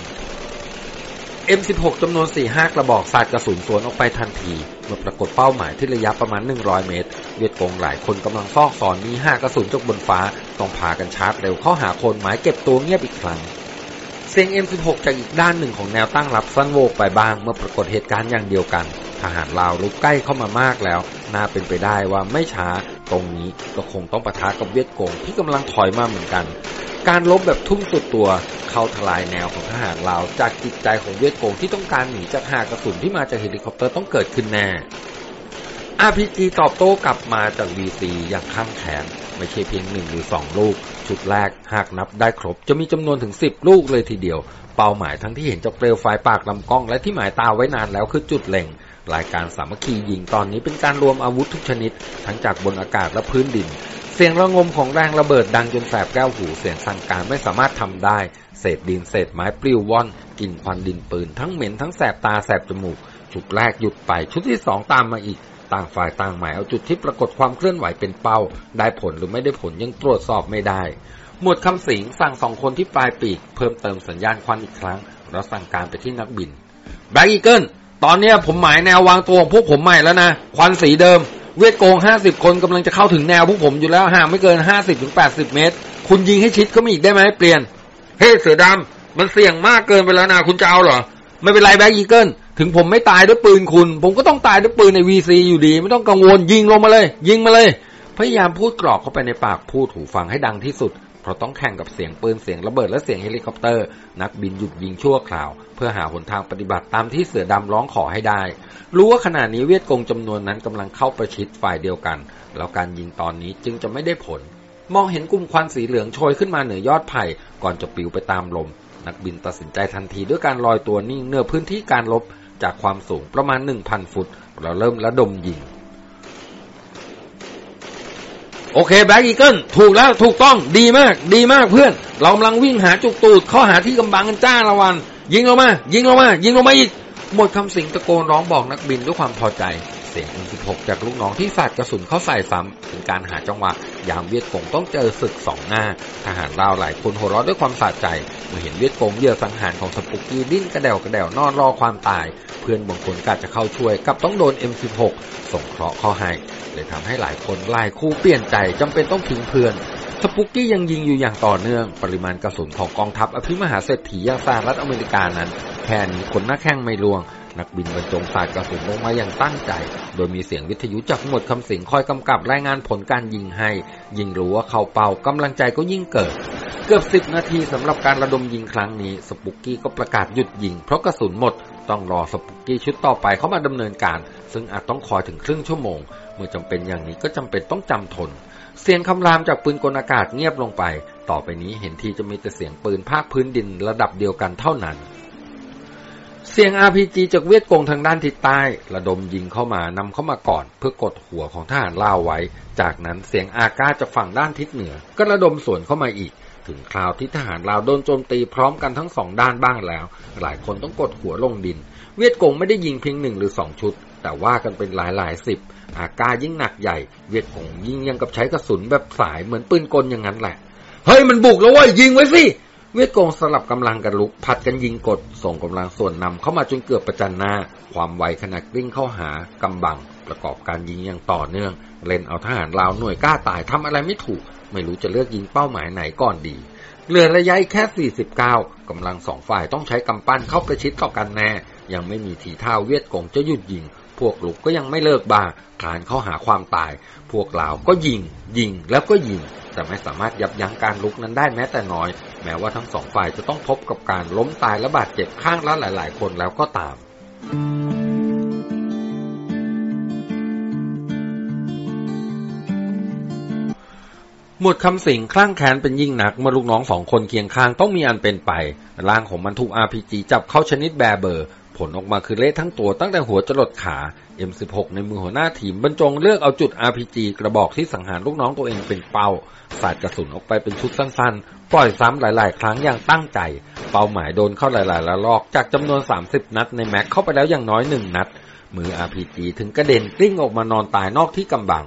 M16 จำนวน 4-5 กระบอกสาดกระสุนสวนออกไปทันที เมื่อปรากฏเป้าหมายที่ระยะประมาณ 100 เมตร เวียดกงหลายคนกำลังซอกซอนมีห้ากระสุนจากบนฟ้า ต้องพากันชาร์จเร็วเข้าหาคนหมายเก็บตัวเงียบอีกครั้ง เสียง M16 จากอีกด้านหนึ่งของแนวตั้งรับสั้นโวกไปบ้าง เมื่อปรากฏเหตุการณ์อย่างเดียวกัน ทหารลาวลุกใกล้เข้ามามากแล้ว น่าเป็นไปได้ว่าไม่ช้า ตรงนี้ก็คงต้องปะทะกับเวียดกงที่กำลังถอยมาเหมือนกัน การรบแบบทุ่มสุดตัวเข้าทลายแนวของทหารลาวจากจิตใจของเวียดกงที่ต้องการหนีจากห่ากระสุนที่มาจากเฮลิคอปเตอร์ต้องเกิดขึ้นแน่ RPG ตอบโต้กลับมาจาก VC อย่างคั่งแค้น ไม่ใช่เพียงหนึ่งหรือสองลูก ชุดแรกหากนับได้ครบ จะมีจำนวนถึง10ลูกเลยทีเดียว เป้าหมายทั้งที่เห็นจากเปลวไฟปากลำกล้อง และที่หมายตาไว้นานแล้วคือจุดเล็งรายการสามัคคียิงตอนนี้เป็นการรวมอาวุธทุกชนิด ทั้งจากบนอากาศและพื้นดิน เสียงระงมของแรงระเบิดดังจนแสบแก้วหูเสียงสั่งการไม่สามารถทำได้ เศษดินเศษไม้ปลิวว่อนกลิ่นควันดินปืน ทั้งเหม็นทั้งแสบตาแสบจมูก ชุดแรกหยุดไปชุดที่สองตามมาอีก ต่างฝ่ายต่างหมายเอาจุดที่ปรากฏความเคลื่อนไหวเป็นเป้า ได้ผลหรือไม่ได้ผลยังตรวจสอบไม่ได้ หมวดคำสิงสั่งสองคนที่ปลายปีก เพิ่มเติมสัญญาณควันอีกครั้ง แล้วสั่งการไปที่นักบินแบล็กอีเกิลตอนเนี้ยผมหมายแนววางตัวของพวกผมใหม่แล้วนะควันสีเดิม เวียดโกงห้าสิบคนกำลังจะเข้าถึงแนวพวกผมอยู่แล้วห่างไม่เกินห้าสิบถึงแปดสิบเมตร คุณยิงให้ชิดกว่านี้อีกได้ไหมเปลี่ยน เฮ้เสือดำมันเสี่ยงมากเกินไปแล้วนะคุณจะเอาเหรอ ไม่เป็นไร Black Eagle ถึงผมไม่ตายด้วยปืนคุณ ผมก็ต้องตายด้วยปืนไอ้ VC อยู่ดี ไม่ต้องกังวลยิงลงมาเลย ยิงมาเลย พยายามพูดกรอกเข้าไปในปากพูดหูฟังให้ดังที่สุด เพราะต้องแข่งกับเสียงปืนเสียงระเบิดและเสียงเฮลิคอปเตอร์ นักบินหยุดยิงชั่วคราว เพื่อหาหนทางปฏิบัติตามที่เสือดำร้องขอให้ได้ รู้ว่าขณะนี้เวียดกงจำนวนนั้นกำลังเข้าประชิดฝ่ายเดียวกัน แล้วการยิงตอนนี้จึงจะไม่ได้ผล มองเห็นกลุ่มควันสีเหลืองโชยขึ้นมาเหนือยอดไผ่ก่อนจะปลิวไปตามลม นักบินตัดสินใจทันทีด้วยการลอยตัวนิ่งเหนือพื้นที่การรบจากความสูงประมาณ1,000ฟุตเราเริ่มระดมยิง โอเค Black Eagle ถูกแล้วถูกต้องดีมาก ดีมากเพื่อน เรากำลังวิ่งหาจุกตูดเข้าหาที่กำบังกันจ้าละวัน ยิงลงมา ยิงลงมา ยิงลงมาอีกหมดคำสิงตะโกนร้องบอกนักบินด้วยความพอใจ สียง M16 จากลูกน้องที่สาดกระสุนเข้าใส่ซ้ำเป็นการหาจังหวะ ยามเวียดกงต้องเจอศึกสองหน้า ทหารลาวหลายคนหัวเราะด้วยความสะใจ เมื่อเห็นเวียดกงเหยื่อสังหารของสปุกกี้ดิ้นกระเดวกระเดวนอนรอความตาย เพื่อนบางคนกะจะเข้าช่วยกับต้องโดน M16 ส่งเคราะห์เข้าให้เลยทำให้หลายคนลายคู่เปลี่ยนใจจำเป็นต้องทิ้งเพื่อนสปุกกี้ยังยิงอยู่อย่างต่อเนื่อง ปริมาณกระสุนของกองทัพอภิมหาเศรษฐีย่างสหรัฐอเมริกานั้น แค่นี้คนหน้าแข้งไม่ลวง นักบินบรรจงสาดกระสุนลงมาอย่างตั้งใจ โดยมีเสียงวิทยุจากหมวดคำสิงคอยกำกับรายงานผลการยิงให้ ยิงรู้ว่าเข้าเป้ากำลังใจก็ยิ่งเกิด เกือบสิบนาทีสำหรับการระดมยิงครั้งนี้ สปุกกี้ก็ประกาศหยุดยิง เพราะกระสุนหมด ต้องรอสปุกกี้ชุดต่อไปเข้ามาดำเนินการ ซึ่งอาจต้องคอยถึงครึ่งชั่วโมง เมื่อจำเป็นอย่างนี้ก็จำเป็นต้องจำทน เสียงคำรามจากปืนกลอากาศเงียบลงไป ต่อไปนี้เห็นทีจะมีแต่เสียงปืนภาคพื้นดินระดับเดียวกันเท่านั้น เสียง RPG จากเวียดกงทางด้านทิศใต้ ระดมยิงเข้ามานำเข้ามาก่อน เพื่อกดหัวของทหารล่าวไว้ จากนั้นเสียงอากาจากฝั่งด้านทิศเหนือ ก็ระดมสวนเข้ามาอีก ถึงคราวที่ทหารลาวโดนโจมตีพร้อมกันทั้งสองด้านบ้างแล้ว หลายคนต้องกดหัวลงดิน เวียดกงไม่ได้ยิงเพียงหนึ่งหรือสองชุด แต่ว่ากันเป็นหลายหลายสิบ อากายิ่งหนักใหญ่ เวียดกงยิงยังกับใช้กระสุนแบบสายเหมือนปืนกลอย่างนั้นแหละ เฮ้ยมันบุกแล้วเว้ยยิงไว้สิ เวียดกงสลับกำลังกันลุกผัดกันยิงกด ส่งกำลังส่วนนำเข้ามาจนเกือบประจันหน้า ความไวขณะกลิ้งเข้าหากำบัง ประกอบการยิงอย่างต่อเนื่อง เล่นเอาทหารลาวหน่วยกล้าตายทำอะไรไม่ถูก ไม่รู้จะเลือกยิงเป้าหมายไหนก่อนดีเหลือระยะแค่ 49 กำลังสองฝ่ายต้องใช้กำปั้นเข้าประชิดต่อกันแน่ ยังไม่มีทีท่าเวียดกงจะหยุดยิง พวกลุกก็ยังไม่เลิกบ้าคานเข้าหาความตาย พวกลาวก็ยิง ยิงแล้วก็ยิง แต่ไม่สามารถยับยั้งการลุกนั้นได้แม้แต่น้อย แม้ว่าทั้งสองฝ่ายจะต้องพบกับการล้มตายและบาดเจ็บข้างละหลาย ๆ คนแล้วก็ตาม หมวดคำสิงคลั่งแค้นเป็นยิ่งหนักเมื่อลูกน้องสองคนเคียงข้างต้องมีอันเป็นไปร่างของมันถูก RPG จับเข้าชนิดแบเบอร์ ผลออกมาคือเละทั้งตัวตั้งแต่หัวจรดขา M16 ในมือหัวหน้าทีมบรรจงเลือกเอาจุด RPG กระบอกที่สังหารลูกน้องตัวเองเป็นเป้า สาดกระสุนออกไปเป็นชุดสั้นๆ ปล่อยซ้ำหลาย ๆ ครั้งอย่างตั้งใจ เป้าหมายโดนเข้าหลายๆละลอก จากจำนวน 30 นัดในแม็กเข้าไปแล้วอย่างน้อยหนึ่งนัด มือ RPG ถึงกระเด็นกลิ้งออกมานอนตายนอกที่กำบัง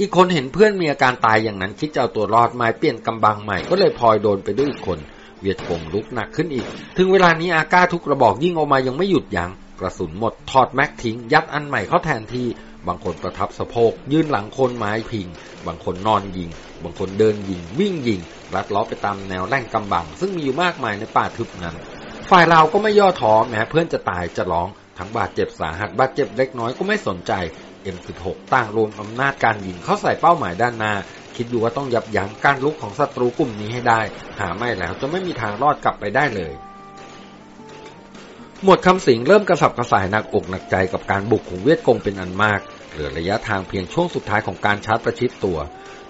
อีกคนเห็นเพื่อนมีอาการตายอย่างนั้นคิดจะเอาตัวรอดไม้เปลี่ยนกำบังใหม่ก็เลยพลอยโดนไปด้วยอีกคน เวียดกงลุกหนักขึ้นอีก ถึงเวลานี้อาก้าทุกกระบอกยิ่งออกมายังไม่หยุดยัง้งกระสุนหมดถอดแม็กทิ้ง ยัดอันใหม่เข้าแทนที่ บางคนประทับสะโพก ยืนหลังคนไม้พิง บางคนนอนยิง บางคนเดินยิง วิ่งยิงลัดล้อไปตามแนวแร่งกำบัง ซึ่งมีอยู่มากมายในป่าทึบนั้น ฝ่ายเราก็ไม่ย่อท้อแม้เพื่อนจะตายจะร้อง ทั้งบาดเจ็บสาหัสบาดเจ็บเล็กน้อยก็ไม่สนใจ M16 ต่างรวมอำนาจการยิงเข้าใส่เป้าหมายด้านหน้า คิดดูว่าต้องยับยั้งการลุกของศัตรูกลุ่มนี้ให้ได้ หาไม่แล้วจะไม่มีทางรอดกลับไปได้เลยหมวดคำสิงเริ่มกระสับกระส่ายหนักอกหนักใจกับการบุกของเวียดกงเป็นอันมาก เหลือระยะทางเพียงช่วงสุดท้ายของการชาร์จประชิดตัว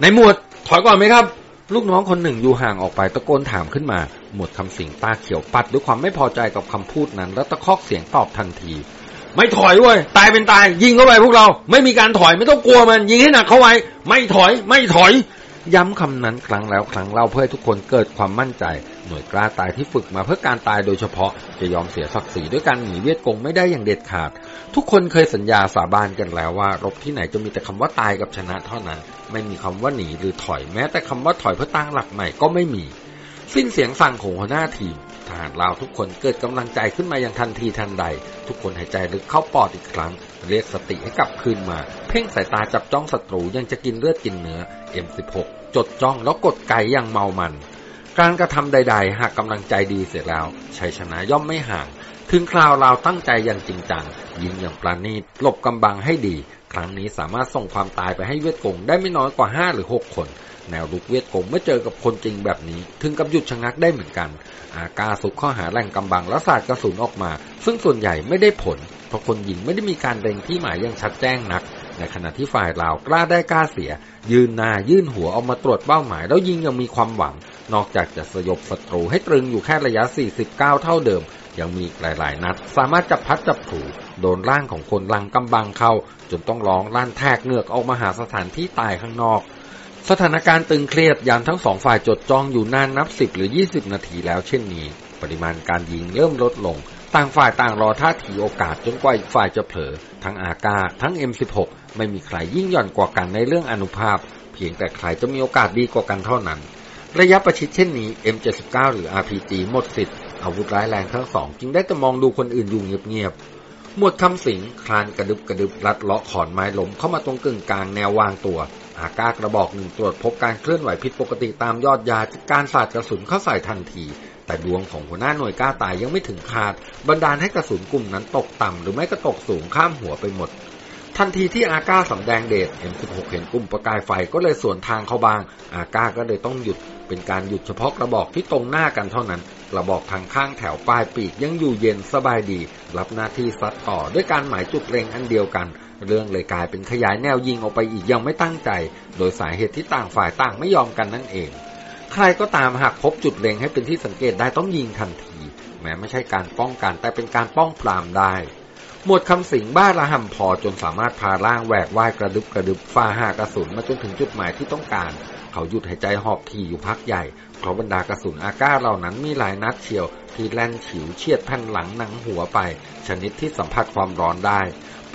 ในหมวดถอยก่อนไหมครับ ลูกน้องคนหนึ่งอยู่ห่างออกไปตะโกนถามขึ้นมา หมวดคำสิงตาเขียวปัดด้วยความไม่พอใจกับคำพูดนั้น แล้วตะคอกเสียงตอบทันที ไม่ถอยเว้ยตายเป็นตาย ยิงเข้าไปพวกเรา ไม่มีการถอยไม่ต้องกลัวมัน ยิงให้หนักเข้าไว้ ไม่ถอย ไม่ถอย ย้ำคำนั้นครั้งแล้วครั้งเล่าเพื่อให้ทุกคนเกิดความมั่นใจ หน่วยกล้าตายที่ฝึกมาเพื่อการตายโดยเฉพาะ จะยอมเสียศักดิ์ศรีด้วยการหนีเวียดกงไม่ได้อย่างเด็ดขาด ทุกคนเคยสัญญาสาบานกันแล้วว่า รบที่ไหนจะมีแต่คำว่าตายกับชนะเท่านั้น ไม่มีคำว่าหนีหรือถอยแม้แต่คำว่าถอยเพื่อตั้งหลักใหม่ก็ไม่มี สิ้นเสียงสั่งของหัวหน้าทีม หารลาวทุกคนเกิดกำลังใจขึ้นมาอย่างทันทีทันใด ทุกคนหายใจลึกเข้าปอดอีกครั้ง เรียกสติให้กลับคืนมา เพ่งสายตาจับจ้องศัตรูยังจะกินเลือดกินเนื้อ M16 จดจ้องแล้วกดไกอย่างเมามัน การกระทำใด ๆ หากกำลังใจดีเสร็จแล้วชัยชนะย่อมไม่ห่าง ถึงคราวเราตั้งใจอย่างจริงจังยิงอย่างปราณีตหลบกำบังให้ดี ครั้งนี้สามารถส่งความตายไปให้เวียดกงได้ไม่น้อยกว่าห้าหรือหกคน แนวลุกเวียดกงเมื่อเจอกับคนจริงแบบนี้ ถึงกับหยุดชะงักได้เหมือนกัน อากาสุกข้อหาแหล่งกำบังและศาสาดกระสุนออกมา ซึ่งส่วนใหญ่ไม่ได้ผล เพราะคนยิงไม่ได้มีการเล็งที่หมายอย่างชัดแจ้งนัก ในขณะที่ฝ่ายลาวกล้าได้กล้าเสีย ยืนหน้ายื่นหัวออกมาตรวจเป้าหมาย แล้วยิงยังมีความหวัง นอกจากจะสยบศัตรูให้ตรึงอยู่แค่ระยะ 49 เท่าเดิม ยังมีหลาย ๆ นัด สามารถจับพัดจับผูโดนร่างของคนลังกำบังเข้า จนต้องร้องลั่นแทกเงือกออกมาหาสถานที่ตายข้างนอก สถานการณ์ตึงเครียดยามทั้งสองฝ่ายจดจ้องอยู่นานนับสิบหรือ20นาทีแล้วเช่นนี้ ปริมาณการยิงเริ่มลดลง ต่างฝ่ายต่างรอท่าทีโอกาสจนกว่าอีกฝ่ายจะเผลอ ทั้งอากาทั้ง M16 ไม่มีใครยิ่งหย่อนกว่ากันในเรื่องอนุภาพ เพียงแต่ใครจะมีโอกาสดีกว่ากันเท่านั้น ระยะประชิดเช่นนี้ M79 หรือ RPG หมดสิทธิ์อาวุธร้ายแรงทั้งสอง จึงได้แต่มองดูคนอื่นอยู่เงียบๆหมวดคำสิงคลานกระดึบกระดึบลัดเลาะขอนไม้ล้มเข้ามาตรงกึ่งกลางแนววางตัว อากากระบอกหนึ่งตรวจพบการเคลื่อนไหวผิดปกติตามยอดยาจากการสาดกระสุนเข้าใส่ทันที แต่ดวงของหัวหน้าหน่วยกล้าตายยังไม่ถึงคาด บันดาลให้กระสุนกลุ่มนั้นตกต่ำหรือไม่ก็ตกสูงข้ามหัวไปหมด ทันทีที่อาก้าสำแดงเดช M16 เห็นกลุ่มประกายไฟก็เลยสวนทางเข้าบาง อาก้าก็เลยต้องหยุด เป็นการหยุดเฉพาะกระบอกที่ตรงหน้ากันเท่านั้น กระบอกทางข้างแถวปลายปีกยังอยู่เย็นสบายดี รับหน้าที่ซัดต่อด้วยการหมายจุดเล็งอันเดียวกัน เรื่องเลยกลายเป็นขยายแนวยิงออกไปอีกยังไม่ตั้งใจ โดยสาเหตุที่ต่างฝ่ายต่างไม่ยอมกันนั่นเอง ใครก็ตามหากพบจุดเล็งให้เป็นที่สังเกตได้ต้องยิงทันที แม้ไม่ใช่การป้องกันแต่เป็นการป้องปรามได้ หมวดคำสิงบ้าระห่ำพอจนสามารถพาร่างแหวกว่ายกระดึบกระดึบฟาหากระสุนมาจนถึงจุดหมายที่ต้องการ เขาหยุดหายใจหอบทีอยู่พักใหญ่เพราะบรรดากระสุนอาก้าเหล่านั้นมีหลายนัดเฉียวที่แล่นฉิวเฉียดแผ่นหลังหนังหัวไป ชนิดที่สัมผัสความร้อนได้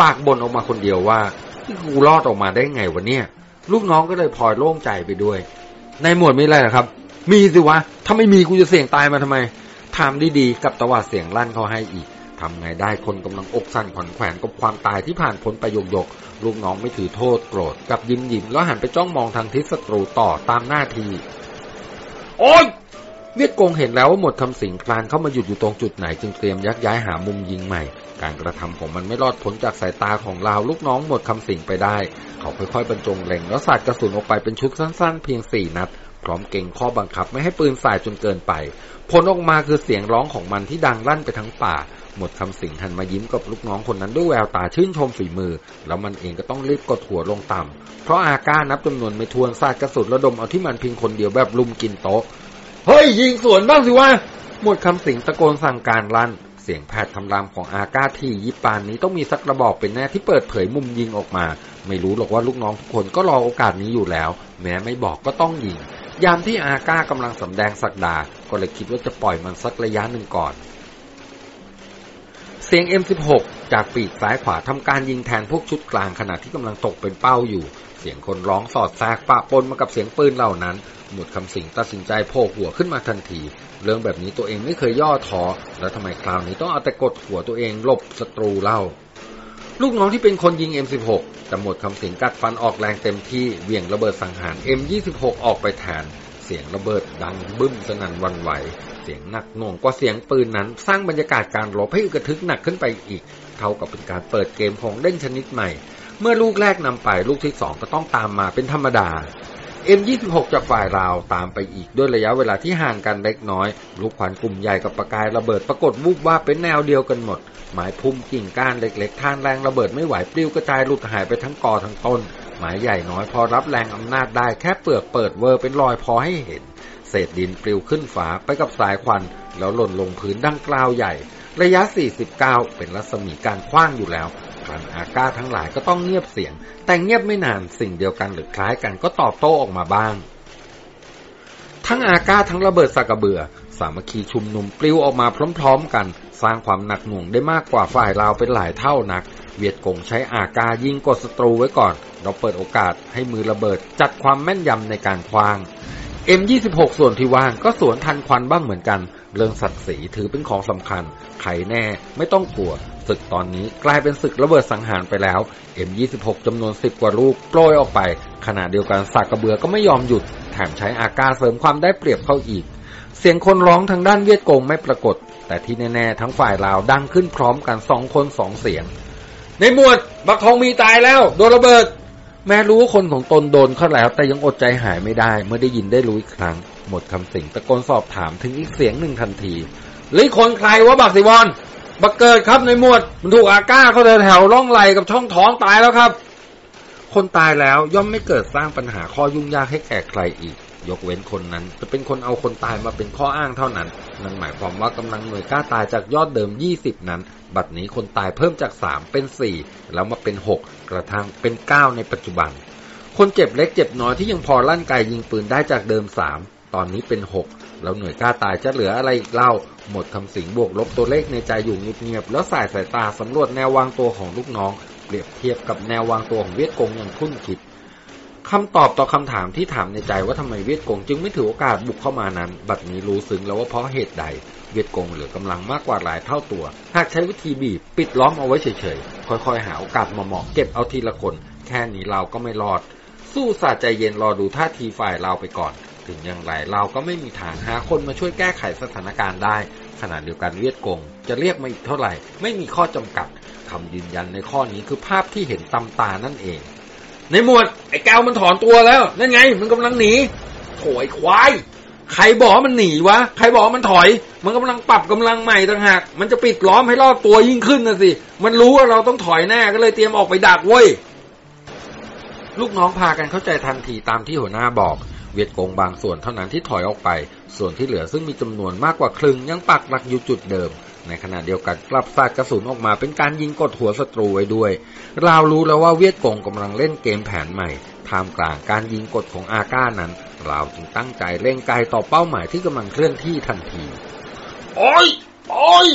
ปากบ่นออกมาคนเดียวว่าที่กูรอดออกมาได้ไงวะเนี่ย ลูกน้องก็เลยพลอยโล่งใจไปด้วย ในหมวดไม่ไรหรอครับ มีสิวะ ถ้าไม่มีกูจะเสี่ยงตายมาทำไมถามดีๆกับตวาดเสียงลั่นเขาให้อีกทำไงได้คนกำลังอกสั่นขวัญแขวนกับความตายที่ผ่านพ้นไปยกๆลูกน้องไม่ถือโทษโกรธกับยิ้มยิ้มแล้วหันไปจ้องมองทางทิศศัตรูต่อตามหน้าที โอ้ยเวียดกงเห็นแล้วว่าหมดคำสิงคลานเข้ามาหยุดอยู่ตรงจุดไหนจึงเตรียมยักย้ายหามุมยิงใหม่ การกระทำของมันไม่รอดพ้นจากสายตาของเราลูกน้องหมดคำสิงไปได้ เขาค่อยๆบรรจงเล็งแล้วสาดกระสุนออกไปเป็นชุดสั้นๆ เพียงสี่นัด พร้อมเก่งข้อบังคับไม่ให้ปืนสายจนเกินไป ผลออกมาคือเสียงร้องของมันที่ดังลั่นไปทั้งป่า หมดคำสิงหันมายิ้มกับลูกน้องคนนั้นด้วยแววตาชื่นชมฝีมือ แล้วมันเองก็ต้องรีบกดหัวลงต่ำเพราะอาก้านับจำนวนไม่ทวนสาดกระสุนระดมเอาที่มันเพียงคนเดียวแบบลุมกินโต๊ะเฮ้ยยิงสวนบ้างสิวะหมดคำสิงตะโกนสั่งการลั่น สียงแผดคำรามของอากาที่ยิปปานนี้ต้องมีสักระบอกเป็นแน่ที่เปิดเผยมุมยิงออกมา ไม่รู้หรอกว่าลูกน้องทุกคนก็รอโอกาสนี้อยู่แล้ว แม้ไม่บอกก็ต้องยิง ยามที่อาก้ากำลังสำแดงสักดา ก็เลยคิดว่าจะปล่อยมันสักระยะหนึ่งก่อน เสียง M16 จากปีกซ้ายขวาทำการยิงแทนพวกชุดกลางขณะที่กำลังตกเป็นเป้าอยู่ เสียงคนร้องสอดแทรกปะปนมากับเสียงปืนเหล่านั้น หมดคำสิงตัดสินใจโผล่หัวขึ้นมาทันที เรื่องแบบนี้ตัวเองไม่เคยย่อท้อแล้วทำไมคราวนี้ต้องเอาแต่กดหัวตัวเองหลบศัตรูเล่า ลูกน้องที่เป็นคนยิง M16 แต่หมดคำสิงกัดฟันออกแรงเต็มที่เวี่ยงระเบิดสังหาร M26 ออกไปแทนเสียงระเบิดดังบึ้มสนั่นวันไหวเสียงหนักหน่วงกว่าเสียงปืนนั้น สร้างบรรยากาศการรบให้อึกระทึกหนักขึ้นไปอีก เท่ากับเป็นการเปิดเกมของเล่นชนิดใหม่ เมื่อลูกแรกนำไปลูกที่สองก็ต้องตามมาเป็นธรรมดา M26 จากฝ่ายราวตามไปอีกด้วยระยะเวลาที่ห่างกันเล็กน้อย ลูกควันกลุ่มใหญ่กับประกายระเบิดปรากฏวุบว่าเป็นแนวเดียวกันหมด หมายพุ่มกิ่งก้านเล็กๆท่านแรงระเบิดไม่ไหวปลิวกระจายหลุดหายไปทั้งกอทั้งต้น หมายใหญ่น้อยพอรับแรงอำนาจได้แค่เปลือกเปิดเวอร์เป็นรอยพอให้เห็น เศษดินปลิวขึ้นฝาไปกับสายควันแล้วหล่นลงพื้นดังกล่าวใหญ่ ระยะ49เป็นรัศมีการคว้างอยู่แล้ว รันอาก้าทั้งหลายก็ต้องเงียบเสียง แต่เงียบไม่นานสิ่งเดียวกันหรือคล้ายกันก็ตอบโต้ออกมาบ้าง ทั้งอาก้าทั้งระเบิดสักเบือ สามัคคีชุมนุมปลิวออกมาพร้อมๆกัน สร้างความหนักหน่วงได้มากกว่าฝ่ายลาวเป็นหลายเท่านัก เวียดกงใช้อากายิงกดศัตรูไว้ก่อน เราเปิดโอกาสให้มือระเบิดจัดความแม่นยำในการคว้าง M26 ส่วนที่ว่างก็สวนทันควันบ้างเหมือนกัน เรื่องศักดิ์ศรีถือเป็นของสำคัญไขแน่ไม่ต้องกลัว ศึกตอนนี้กลายเป็นศึกระเบิดสังหารไปแล้ว M26 จำนวน 10 กว่าลูกโปรยออกไป ขณะเดียวกันสักกระเบือก็ไม่ยอมหยุด แถมใช้อากาเสริมความได้เปรียบเข้าอีก เสียงคนร้องทางด้านเวียดกงไม่ปรากฏ แต่ที่แน่ๆทั้งฝ่ายลาวดังขึ้นพร้อมกันสองคนสองเสียง ในหมวดบักทองมีตายแล้วโดนระเบิด แม้รู้ว่าคนของตนโดนเขาแล้ว แต่ยังอดใจหายไม่ได้เมื่อได้ยินได้รู้อีกครั้ง หมดคำสิ่งตะโกนสอบถามถึงอีกเสียงหนึ่งทันทีหรือคนใครวะบักสิวอน บักเกิดครับในหมวดมันถูกอาก้าเขาเดินแถวล่องไหลกับช่องท้องตายแล้วครับ คนตายแล้วย่อมไม่เกิดสร้างปัญหาข้อยุ่งยากให้แก่ใครอีก ยกเว้นคนนั้น จะเป็นคนเอาคนตายมาเป็นข้ออ้างเท่านั้น นั่นหมายความว่ากำลังหน่วยกล้าตายจากยอดเดิม 20 นั้น บัดนี้คนตายเพิ่มจาก 3 เป็น 4 แล้วมาเป็น 6 กระทั่งเป็น 9 ในปัจจุบัน คนเจ็บเล็กเจ็บน้อยที่ยังพอลั่นไกยิงปืนได้จากเดิม 3 ตอนนี้เป็น 6 แล้วหน่วยกล้าตายจะเหลืออะไรอีกเล่า หมดคำสิงบวกลบตัวเลขในใจอยู่เงียบๆแล้วสายสายตาสำรวจแนววางตัวของลูกน้อง เปรียบเทียบกับแนววางตัวของเวียดกงอย่างคุ้นคิดคำตอบต่อคำถามที่ถามในใจว่าทำไมเวียดกงจึงไม่ถือโอกาสบุกเข้ามานั้น บัดนี้รู้ซึ้งแล้วว่าเพราะเหตุใด เวียดกงเหลือกำลังมากกว่าหลายเท่าตัว หากใช้วิธีบีบปิดล้อมเอาไว้เฉยๆ ค่อยๆ หาโอกาสมาเหมาะเก็บเอาทีละคน แค่นี้เราก็ไม่รอด สู้สาใจเย็นรอดูท่าทีฝ่ายเราไปก่อน ถึงอย่างไร เราก็ไม่มีทางหาคนมาช่วยแก้ไขสถานการณ์ได้ ขณะเดียวกันเวียดกง จะเรียกมาอีกเท่าไหร่ ไม่มีข้อจำกัดคำยืนยันในข้อนี้คือภาพที่เห็นตำตานั่นเอง ในหมวดไอ้แก้วมันถอนตัวแล้ว นั่นไง มันกำลังหนีโถยควายใครบอกมันหนีวะ ใครบอกมันถอย มันกำลังปรับกำลังใหม่ต่างหาก มันจะปิดล้อมให้รอดตัวยิ่งขึ้นนะสิ มันรู้ว่าเราต้องถอยแน่ก็เลยเตรียมออกไปดักเว้ย ลูกน้องพากันเข้าใจทันทีตามที่หัวหน้าบอก เวียดกงบางส่วนเท่านั้นที่ถอยออกไป ส่วนที่เหลือซึ่งมีจำนวนมากกว่าครึ่งยังปักหลักอยู่จุดเดิม ในขณะเดียวกันกลับสาดกระสุนออกมาเป็นการยิงกดหัวศัตรูไว้ด้วย เรารู้แล้วว่าเวียดกงกำลังเล่นเกมแผนใหม่ท่ามกลางการยิงกดของอาก้านั้น เราจึงตั้งใจเร่งไกลต่อเป้าหมายที่กำลังเคลื่อนที่ทันที โอ้ย โอ้ย